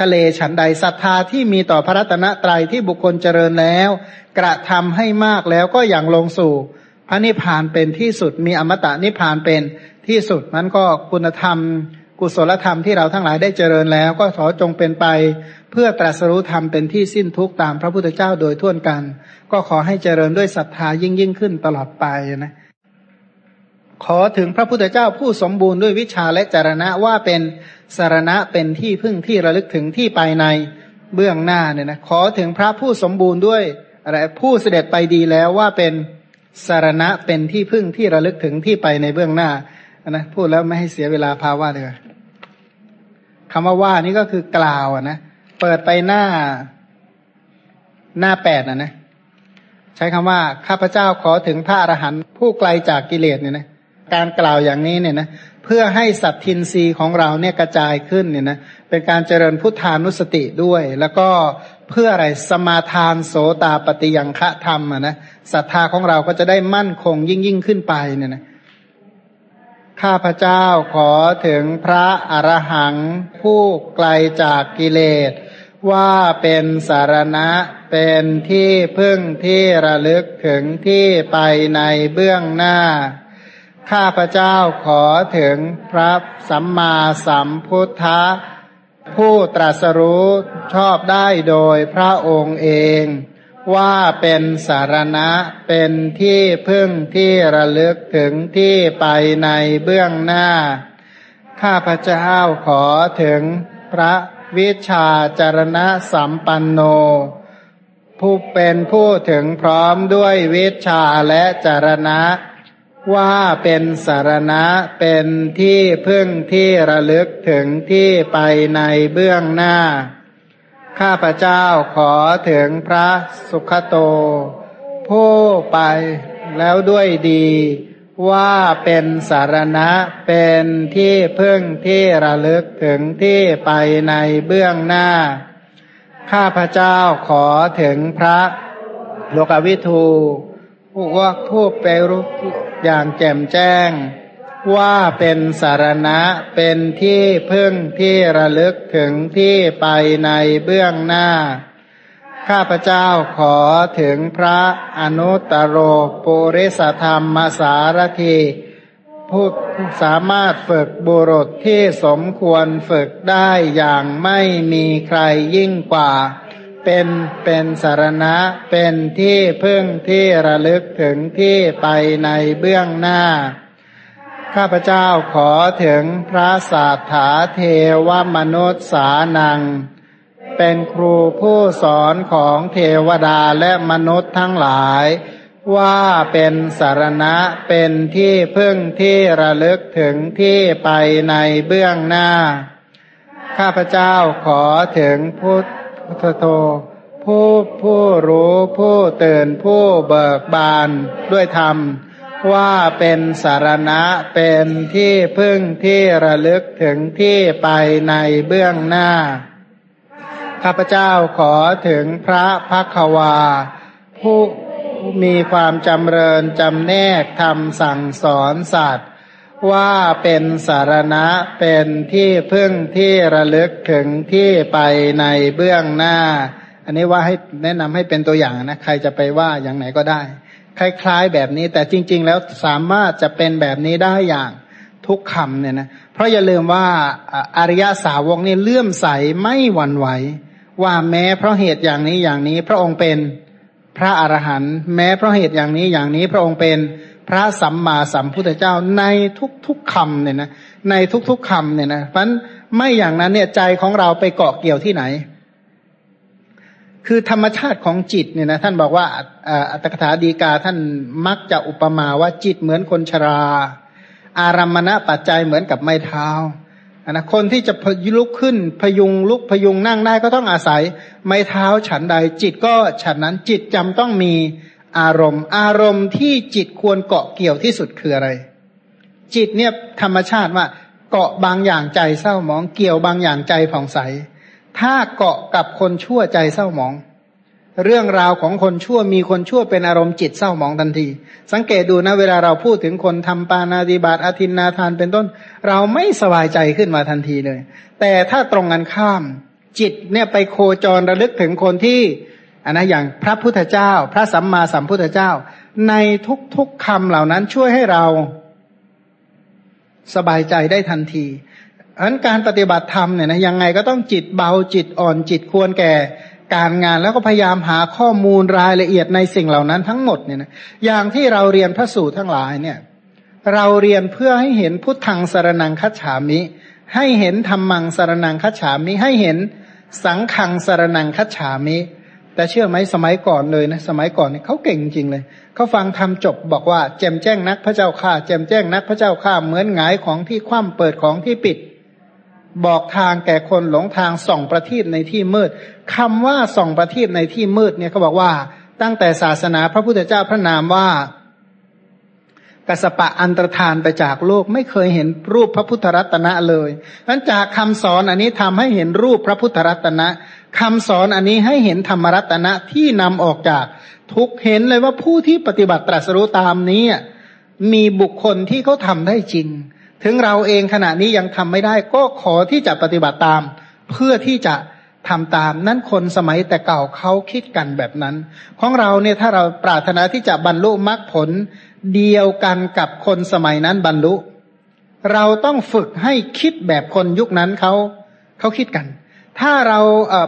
Speaker 1: ทะเลฉันใดศรัทธาที่มีต่อพระรัตนตรัยที่บุคคลเจริญแล้ว กระทำให้มากแล้วก็อย่างลงสู่ พระนิพพานเป็นที่สุดมีอมตะนิพพานเป็นที่สุดนั้นก็คุณธรรม กุศลธรรมที่เราทั้งหลายได้เจริญแล้ว ก็ขอจงเป็นไป เพื่อตรัสรู้ธรรมเป็นที่สิ้นทุกตามพระพุทธเจ้าโดยทั่วกัน ก็ขอให้เจริญด้วยศรัทธายิ่งยิ่งขึ้นตลอดไปนะขอถึงพระพุทธเจ้าผู้สมบูรณ์ด้วยวิชาและจารณะว่าเป็นสารณะเป็นที่พึ่งที่ระลึกถึงที่ไปในเบื้องหน้าเนี่ยนะขอถึงพระผู้สมบูรณ์ด้วยอะไรผู้เสด็จไปดีแล้วว่าเป็น สารณะเป็นที่พึ่งที่ระลึกถึงที่ไปในเบื้องหน้านะพูดแล้วไม่ให้เสียเวลาพาว่าเลยคำว่าว่านี่ก็คือกล่าวนะเปิดไปหน้าหน้าแปดนะนะใช้คำว่าข้าพเจ้าขอถึงพระอรหันต์ผู้ไกลจากกิเลสเนี่ยนะการกล่าวอย่างนี้เนี่ยนะเพื่อให้สัตทินรีของเราเนี่ยกระจายขึ้นเนี่ยนะเป็นการเจริญพุทธานุสติด้วย แล้วก็ เพื่ออะไรสมาทานโสตาปฏิยังฆะธรรมอะนะศรัทธาของเราก็จะได้มั่นคงยิ่งยิ่งขึ้นไปเนี่ยนะข้าพเจ้าขอถึงพระอรหังผู้ไกลจากกิเลส ว่าเป็นสารณะเป็นที่พึ่งที่ระลึกถึงที่ไปในเบื้องหน้า ข้าพเจ้าขอถึงพระสัมมาสัมพุทธะ ผู้ตรัสรู้ชอบได้โดยพระองค์เองว่าเป็นสารณะเป็นที่พึ่งที่ระลึกถึงที่ไปในเบื้องหน้า ข้าพเจ้าขอถึงพระวิชาจารณะสัมปันโน ผู้เป็นผู้ถึงพร้อมด้วยวิชาและจารณะ ว่าเป็นสารณะเป็นที่พึ่งที่ระลึกถึงที่ไปในเบื้องหน้า ข้าพเจ้าขอถึงพระสุขโต ผู้ไปแล้วด้วยดี ว่าเป็นสารณะเป็นที่พึ่งที่ระลึกถึงที่ไปในเบื้องหน้า ข้าพเจ้าขอถึงพระโลกวิทู ว่าผู้ไปรู้อย่างแจ่มแจ้ง ว่าเป็นสารณะเป็นที่พึ่งที่ระลึกถึงที่ไปในเบื้องหน้า ข้าพเจ้าขอถึงพระอนุตตรโรปุริสธรรมสารทีผู้สามารถฝึกบุรุษที่สมควรฝึกได้อย่างไม่มีใครยิ่งกว่า เป็นเป็นสารณะ เป็นที่พึ่งที่ระลึกถึงที่ไปในเบื้องหน้า ข้าพเจ้าขอถึงพระสาสถาเทวมนุษย์สานัง เป็นครูผู้สอนของเทวดาและมนุษย์ทั้งหลาย ว่าเป็นสารณะเป็นที่พึ่งที่ระลึกถึงที่ไปในเบื้องหน้า ข้าพเจ้าขอถึงพุทธ พุทธโธผู้ผู้รู้ผู้ตื่นผู้เบิกบานด้วยธรรม ว่าเป็นสารณะเป็นที่พึ่งที่ระลึกถึงที่ไปในเบื้องหน้า ข้าพเจ้าขอถึงพระพักวา ผู้มีความจำเริญจำแนกทำสั่งสอนสัตว์ ว่าเป็นสารณะเป็นที่พึ่งที่ระลึกถึงที่ไปในเบื้องหน้า อันนี้ว่าให้แนะนำให้เป็นตัวอย่างนะ ใครจะไปว่าอย่างไหนก็ได้ คล้ายๆแบบนี้แต่จริง ๆ แล้วสามารถจะเป็นแบบนี้ได้อย่างทุกคำเนี่ยนะเพราะอย่าลืมว่าอริยสาวกนี่เลื่อมใสไม่หวั่นไหว ว่าแม้เพราะเหตุอย่างนี้อย่างนี้พระองค์เป็นพระอรหันต์แม้เพราะเหตุอย่างนี้อย่างนี้พระองค์เป็น พระสัมมาสัมพุทธเจ้าในทุกๆคำเนี่ยนะในทุกๆคำเนี่ยนะเพราะไม่อย่างนั้นเนี่ยใจของเราไปเกาะเกี่ยวที่ไหน คือธรรมชาติของจิตเนี่ยนะท่านบอกว่าอัตถกถาดีกาท่านมักจะอุปมาว่าจิตเหมือนคนชรา อารัมมณปัจจัยเหมือนกับไม้เท้านะคนที่จะลุกขึ้นพยุงลุกพยุงนั่งได้ก็ต้องอาศัย ไม้เท้าฉันใด จิตก็ฉันนั้นจิตจำต้องมี อารมณ์ อารมณ์ที่จิตควรเกาะเกี่ยวที่สุดคืออะไร จิตเนี่ยธรรมชาติว่า เกาะบางอย่างใจเศร้าหมอง เกี่ยวบางอย่างใจผ่องใส ถ้าเกาะกับคนชั่วใจเศร้าหมอง เรื่องราวของคนชั่วมีคนชั่วเป็นอารมณ์จิตเศร้าหมองทันที สังเกตดูนะเวลาเราพูดถึงคนทำปานาติบาตอาทินนาทานเป็นต้น เราไม่สบายใจขึ้นมาทันทีเลย แต่ถ้าตรงกันข้าม จิตเนี่ยไปโคจรระลึกถึงคนที่ อันนะอย่างพระพุทธเจ้า พระสัมมาสัมพุทธเจ้า ในทุกๆคำเหล่านั้นช่วยให้เราสบายใจได้ทันทีอันการปฏิบัติธรรมเนี่ยนะยังไงก็ต้องจิตเบาจิตอ่อนจิตควรแก่การงานแล้วก็พยายามหาข้อมูลรายละเอียดในสิ่งเหล่านั้นทั้งหมดเนี่ยนะอย่างที่เราเรียนพระสูตรทั้งหลายเนี่ย เราเรียนเพื่อให้เห็นพุทธังสารนังคัจฉามิ ให้เห็นธรรมังสารนังคัจฉามิ ให้เห็นสังขังสารนังคัจฉามิ แต่เชื่อไหมสมัยก่อนเลยนะสมัยก่อนเนี่ยเขาเก่งจริงเลยเขาฟังทำจบบอกว่าแจมแจ้งนักพระเจ้าข้าแจมแจ้งนักพระเจ้าข้าเหมือนหงายของที่คว่ำเปิดของที่ปิด บอกทางแก่คนหลงทางส่องประทีปในที่มืดคำว่าส่องประทีปในที่มืดเนี่ยเขาบอกว่าตั้งแต่ศาสนาพระพุทธเจ้าพระนามว่ากัสปะอันตรธานไปจากโลกไม่เคยเห็นรูปพระพุทธรัตนะเลยนั้นจากคำสอนอันนี้ทำให้เห็นรูปพระพุทธรัตนะ คำสอนอันนี้ให้เห็นธรรมรัตนะที่นำออกจากทุกเห็นเลยว่าผู้ที่ปฏิบัติตรัสรู้ตามนี้มีบุคคลที่เขาทาได้จริง ถึงเราเองขณะนี้ยังทำไม่ได้ ก็ขอที่จะปฏิบัติตาม เพื่อที่จะทำตามนั้นคนสมัยแต่เก่าเขาคิดกันแบบนั้น ของเราเนี่ยถ้าเราปรารถนาที่จะบรรลุมรรคผลเดียวกันกับคนสมัยนั้นบรรลุ เราต้องฝึกให้คิดแบบคนยุคนั้นเขาเขาคิดกัน ถ้าเรา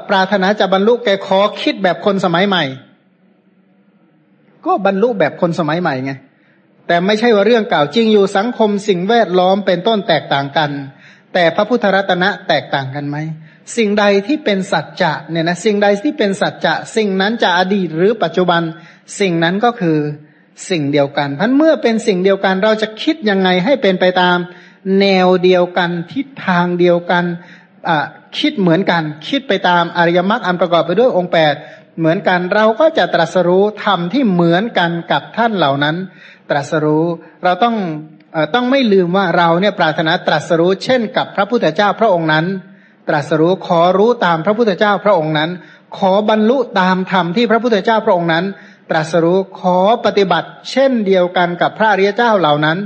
Speaker 1: ปรารถนาจะบรรลุแกขอคิดแบบคนสมัยใหม่ ก็บรรลุแบบคนสมัยใหม่ไงแต่ไม่ใช่ว่าเรื่องเก่าจริงอยู่สังคมสิ่งแวดล้อมเป็นต้นแตกต่างกัน แต่พระพุทธรัตนะแตกต่างกันไหมสิ่งใดที่เป็นสัจจะเนี่ยนะสิ่งใดที่เป็นสัจจะ สิ่งนั้นจะอดีตหรือปัจจุบัน สิ่งนั้นก็คือสิ่งเดียวกันพันเมื่อเป็นสิ่งเดียวกันเราจะคิดยังไงให้เป็นไปตาม แนวเดียวกัน ทิศทางเดียวกัน คิดเหมือนกัน คิดไปตามอริยมรรคอันประกอบไปด้วยองค์แปดเหมือนกันเราก็จะตรัสรู้ธรรมที่เหมือนกันกับท่านเหล่านั้น ตรัสรู้เราต้องต้องไม่ลืมว่าเราเนี่ยปรารถนาตรัสรู้เช่นกับพระพุทธเจ้าพระองค์นั้น ตรัสรู้ขอรู้ตามพระพุทธเจ้าพระองค์นั้น ขอบรรลุตามธรรมที่พระพุทธเจ้าพระองค์นั้น ตรัสรู้ขอปฏิบัติ เช่นเดียวกันกับพระอริยเจ้าเหล่านั้น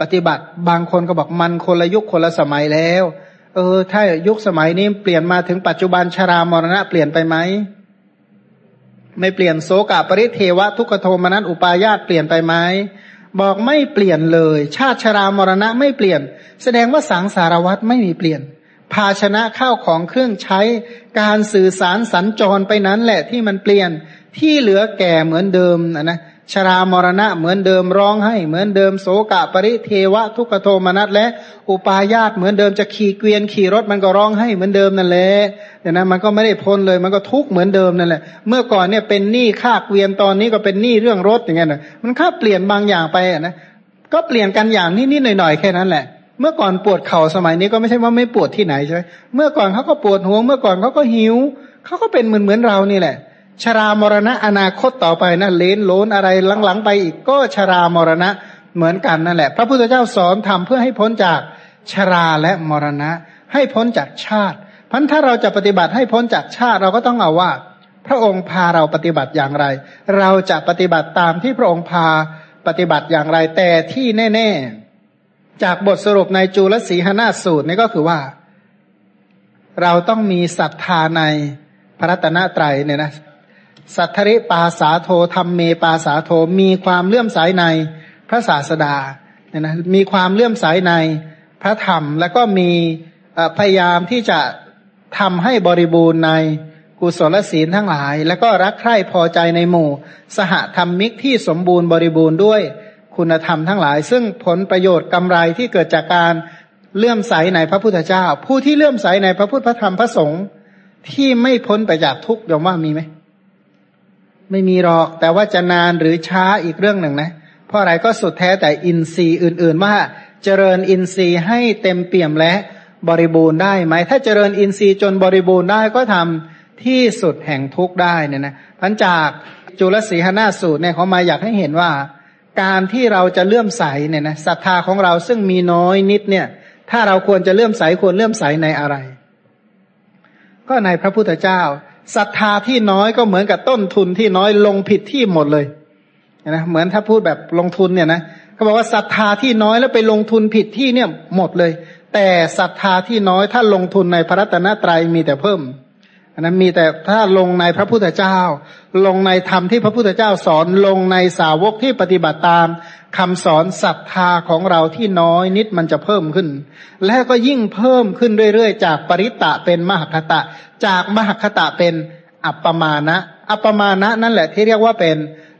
Speaker 1: ปฏิบัติบางคนก็บอกมันคนละยุคคนละสมัยแล้ว เออ ถ้ายุคสมัยนี้เปลี่ยนมาถึงปัจจุบันชรามรณะเปลี่ยนไปไหมไม่เปลี่ยนโสกปริเทวะทุกโทมนัสอุปายาตเปลี่ยนไปไหมบอกไม่เปลี่ยนเลย ชาติชรามรณะไม่เปลี่ยน แสดงว่าสังสารวัตรไม่มีเปลี่ยน ภาชนะข้าวของเครื่องใช้การสื่อสารสัญจรไปนั้นแหละที่มันเปลี่ยนที่เหลือแก่เหมือนเดิมนะนะ ชรามรณะเหมือนเดิมร้องให้ เหมือนเดิมโสกะปริเทวะทุกโทมนัสและ อุปาญาตเหมือนเดิมจะขี่เกวียนขี่รถมันก็ร้องให้เหมือนเดิมนั่นแหละแต่นะมันก็ไม่ได้พ้นเลยมันก็ทุกข์เหมือนเดิมนั่นแหละ เมื่อก่อนเนี่ยเป็นหนี้ค่าเกวียนตอนนี้ก็เป็นหนี้เรื่องรถอย่างเงี้ยนะมันค่าเปลี่ยนบางอย่างไปนะก็เปลี่ยนกันอย่างนิดๆหน่อยๆแค่นั้นแหละเมื่อก่อนปวดเข่าสมัยนี้ก็ไม่ใช่ว่าไม่ปวดที่ไหนใช่ไหมเมื่อก่อนเขาก็ปวดหัว เมื่อก่อนเขาก็หิวเขาก็เป็นเหมือนเหมือนเรานี่แหละ ชรามรณะอนาคตต่อไปนะเลนโลนอะไรหลังๆ ไปอีกก็ชรามรณะเหมือนกันนั่นแหละ พระพุทธเจ้าสอนทำเพื่อให้พ้นจากชราและมรณะ ให้พ้นจากชาติพันถ้าเราจะปฏิบัติให้พ้นจากชาติเราก็ต้องเอาว่า พระองค์พาเราปฏิบัติอย่างไร เราจะปฏิบัติตามที่พระองค์พาปฏิบัติอย่างไรแต่ที่แน่ ๆ จากบทสรุปในจูลสีหนาสูตรนี่ก็คือว่า เราต้องมีศรัทธาในพระรัตนตรัยเนี่ยนะ สัทธริปาสาโทธรรมเมปาสาโทมีความเลื่อมใสในพระศาสดาเนี่ยนะมีความเลื่อมใสในพระธรรม แล้วก็มีพยายามที่จะทำให้บริบูรณ์ในกุศลศีลทั้งหลาย แล้วก็รักใคร่พอใจในหมู่ สหธรรมมิกที่สมบูรณ์บริบูรณ์ด้วยคุณธรรมทั้งหลาย ซึ่งผลประโยชน์กำไรที่เกิดจากการเลื่อมใสในพระพุทธเจ้า ผู้ที่เลื่อมใสในพระพุทธพระธรรมพระสงฆ์ที่ไม่พ้นไปจากทุกข์ยอมว่ามีไหม ไม่มีหรอก แต่ว่าจะนานหรือช้าอีกเรื่องหนึ่งนะ เพราะอะไรก็สุดแท้แต่อินทรีย์อื่น ๆ ว่าเจริญอินทรีย์ให้เต็มเปี่ยมและบริบูรณ์ได้ไหม ถ้าเจริญอินทรีย์จนบริบูรณ์ได้ก็ทำที่สุดแห่งทุกข์ได้เนี่ยนะพันจากจุลสีหนาสูตรเนี่ยเขามาอยากให้เห็นว่า การที่เราจะเลื่อมใสเนี่ยนะศรัทธาของเราซึ่งมีน้อยนิดเนี่ย ถ้าเราควรจะเลื่อมใสควรเลื่อมใสในอะไร ก็ในพระพุทธเจ้า ศรัทธาที่น้อยก็เหมือนกับต้นทุนที่น้อยลงผิดที่หมดเลยนะเหมือนถ้าพูดแบบลงทุนเนี่ยนะเขาบอกว่าศรัทธาที่น้อยแล้วไปลงทุนผิดที่เนี่ยหมดเลย แต่ศรัทธาที่น้อยถ้าลงทุนในพระรัตนตรัยมีแต่เพิ่มอันนั้นมีแต่ถ้าลงในพระพุทธเจ้า ลงในธรรมที่พระพุทธเจ้าสอนลงในสาวกที่ปฏิบัติตาม คำสอนศรัทธาของเราที่น้อยนิดมันจะเพิ่มขึ้น และก็ยิ่งเพิ่มขึ้นเรื่อยๆ จากปริตะเป็นมหคตะ จากมหคตะเป็นอัปปมาณะอัปปมาณะนั่นแหละที่เรียกว่าเป็น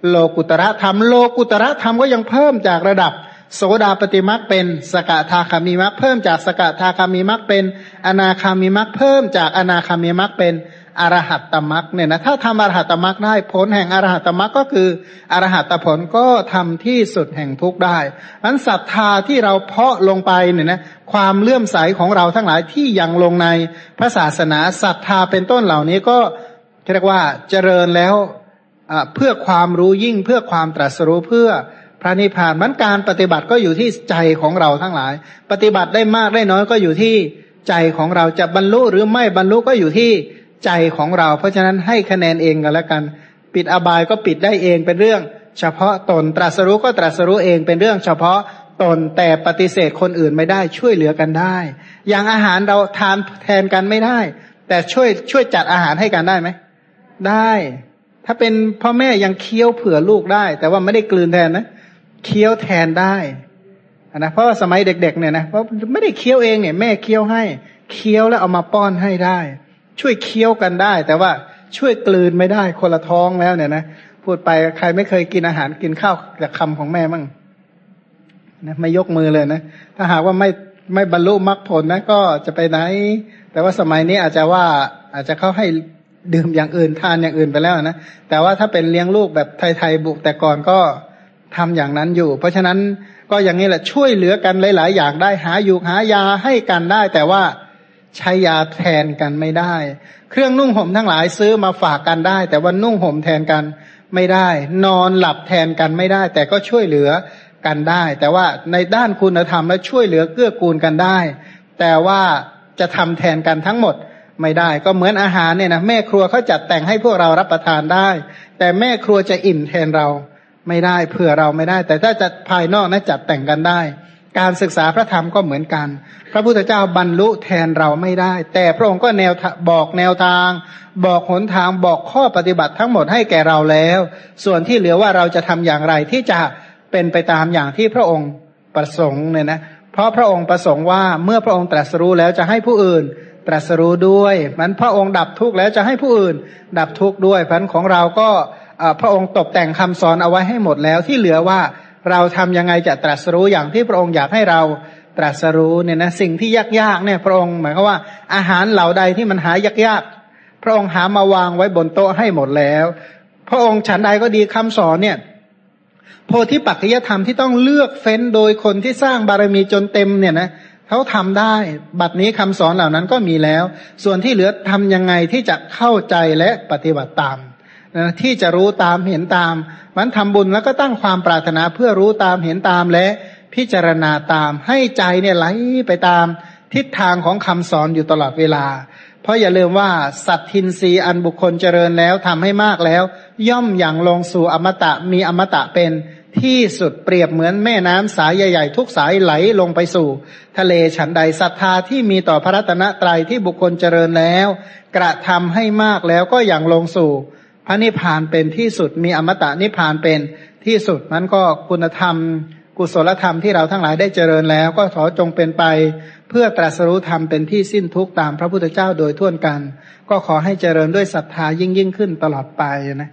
Speaker 1: โลกุตระธรรม โลกุตระธรรมก็ยังเพิ่มจากระดับ โสดาปฏิมักเป็นสกทาคามีมักเพิ่มจากสกทาคามีมักเป็น อนาคามีมักเพิ่มจากอนาคามีมักเป็น อรหัตตมักเนี่ยนะถ้าทำอรหัตตมักได้ผลแห่งอรหัตตมักก็คืออรหัตตผลก็ทำที่สุดแห่งทุกได้นั้นศรัทธาที่เราเพาะลงไปเนี่ยนะความเลื่อมใสของเราทั้งหลายที่ยังลงในพระศาสนาศรัทธาเป็นต้นเหล่านี้ก็เรียกว่าเจริญแล้วเพื่อความรู้ยิ่งเพื่อความตรัสรู้เพื่อพระนิพพานมันการปฏิบัติก็อยู่ที่ใจของเราทั้งหลาย ปฏิบัติได้มากได้น้อยก็อยู่ที่ใจของเราจะบรรลุหรือไม่บรรลุก็อยู่ที่ ใจของเรา เพราะฉะนั้นให้คะแนนเองกันแล้วกัน ปิดอบายก็ปิดได้เองเป็นเรื่อง เฉพาะตนตรัสรู้ก็ตรัสรู้เองเป็นเรื่องเฉพาะตนแต่ปฏิเสธคนอื่นไม่ได้ช่วยเหลือกันได้ อย่างอาหารเราทานแทนกันไม่ได้ แต่ช่วยช่วยจัดอาหารให้กันได้ไหมได้ ถ้าเป็นพ่อแม่ยังเคี้ยวเผื่อลูกได้ แต่ว่าไม่ได้กลืนแทนนะเคี้ยวแทนได้นะเพราะว่าสมัยเด็ก ๆ เนี่ยนะเพราะไม่ได้เคี้ยวเองเนี่ยแม่เคี้ยวให้ เคี้ยวแล้วเอามาป้อนให้ได้ ช่วยเคี้ยวกันได้ แต่ว่าช่วยกลืนไม่ได้คนละท้องแล้วเนี่ยนะพูดไปใครไม่เคยกินอาหารกินข้าวจากคาของแม่มั่งนะไม่ยกมือเลยนะถ้าหากว่าไม่ไม่บรรลุมรรคผลนะก็จะไปไหน แต่ว่าสมัยนี้อาจจะว่าอาจจะเขาให้ดื่มอย่างอื่นทานอย่างอื่นไปแล้วนะแต่ว่าถ้าเป็นเลี้ยงลูกแบบไทยๆบุกแต่ก่อนก็ทำอย่างนั้นอยู่ เพราะฉะนั้นก็อย่างนี้แหละช่วยเหลือกันหลาย ๆ อย่างได้หาอยู่หายาให้กันได้ แต่ว่า ใช้ยาแทนกันไม่ได้ เครื่องนุ่งห่มทั้งหลายซื้อมาฝากกันได้ แต่ว่านุ่งห่มแทนกันไม่ได้ นอนหลับแทนกันไม่ได้ แต่ก็ช่วยเหลือกันได้ แต่ว่าในด้านคุณธรรมและช่วยเหลือเกื้อกูลกันได้ แต่ว่าจะทำแทนกันทั้งหมดไม่ได้ ก็เหมือนอาหารเนี่ยนะแม่ครัวเขาจัดแต่งให้พวกเรารับประทานได้ แต่แม่ครัวจะอิ่มแทนเราไม่ได้เผื่อเราไม่ได้ แต่ถ้าจะภายนอกนะจัดแต่งกันได้ การศึกษาพระธรรมก็เหมือนกัน พระพุทธเจ้าบรรลุแทนเราไม่ได้ แต่พระองค์ก็แนวบอกแนวทาง บอกหนทางบอกข้อปฏิบัติทั้งหมดให้แก่เราแล้ว ส่วนที่เหลือว่าเราจะทำอย่างไรที่จะเป็นไปตามอย่างที่พระองค์ประสงค์เนี่ยนะ เพราะพระองค์ประสงค์ว่าเมื่อพระองค์ตรัสรู้แล้วจะให้ผู้อื่นตรัสรู้ด้วยมันพระองค์ดับทุกข์แล้วจะให้ผู้อื่น ดับทุกข์ด้วยพันของเราก็พระองค์ตกแต่งคำสอนเอาไว้ให้หมดแล้วที่เหลือว่า เราทำยังไงจะตรัสรู้อย่างที่พระองค์อยากให้เราตรัสรู้เนี่ยนะสิ่งที่ยากๆเนี่ยพระองค์หมายความว่าอาหารเหล่าใดที่มันหายากๆพระองค์หามาวางไว้บนโต๊ะให้หมดแล้ว พระองค์ฉันใดก็ดีคำสอนเนี่ยโพธิปัจจยธรรมที่ต้องเลือกเฟ้นโดยคนที่สร้างบารมีจนเต็มเนี่ยนะเขาทำได้ บัดนี้คำสอนเหล่านั้นก็มีแล้ว ส่วนที่เหลือทำยังไงที่จะเข้าใจและปฏิบัติตาม นะที่จะรู้ตามเห็นตาม มันทำบุญแล้วก็ตั้งความปรารถนาเพื่อรู้ตามเห็นตามและพิจารณาตาม ให้ใจเนี่ยไหลไปตามทิศทางของคำสอนอยู่ตลอดเวลา เพราะอย่าลืมว่าสัตทินรีอันบุคคลเจริญแล้วทำให้มากแล้ว ย่อมอย่างลงสู่อมตะมีอมตะเป็นที่สุดเปรียบเหมือนแม่น้ำสายใหญ่ ๆ ทุกสายไหลลงไปสู่ ทะเลฉันใดศรัทธาที่มีต่อพระรัตนตรัยที่บุคคลเจริญแล้ว กระทำให้มากแล้วก็อย่างลงสู่ ระนิพพานเป็นที่สุด มีอมตะนิพพานเป็นที่สุดนั้นก็คุณธรรม กุศลธรรมที่เราทั้งหลายได้เจริญแล้ว ก็ขอจงเป็นไป เพื่อตรัสรู้ธรรมเป็นที่สิ้นทุกตามพระพุทธเจ้าโดยทั่วกัน ก็ขอให้เจริญด้วยศรัทธายิ่งยิ่งขึ้นตลอดไปนะ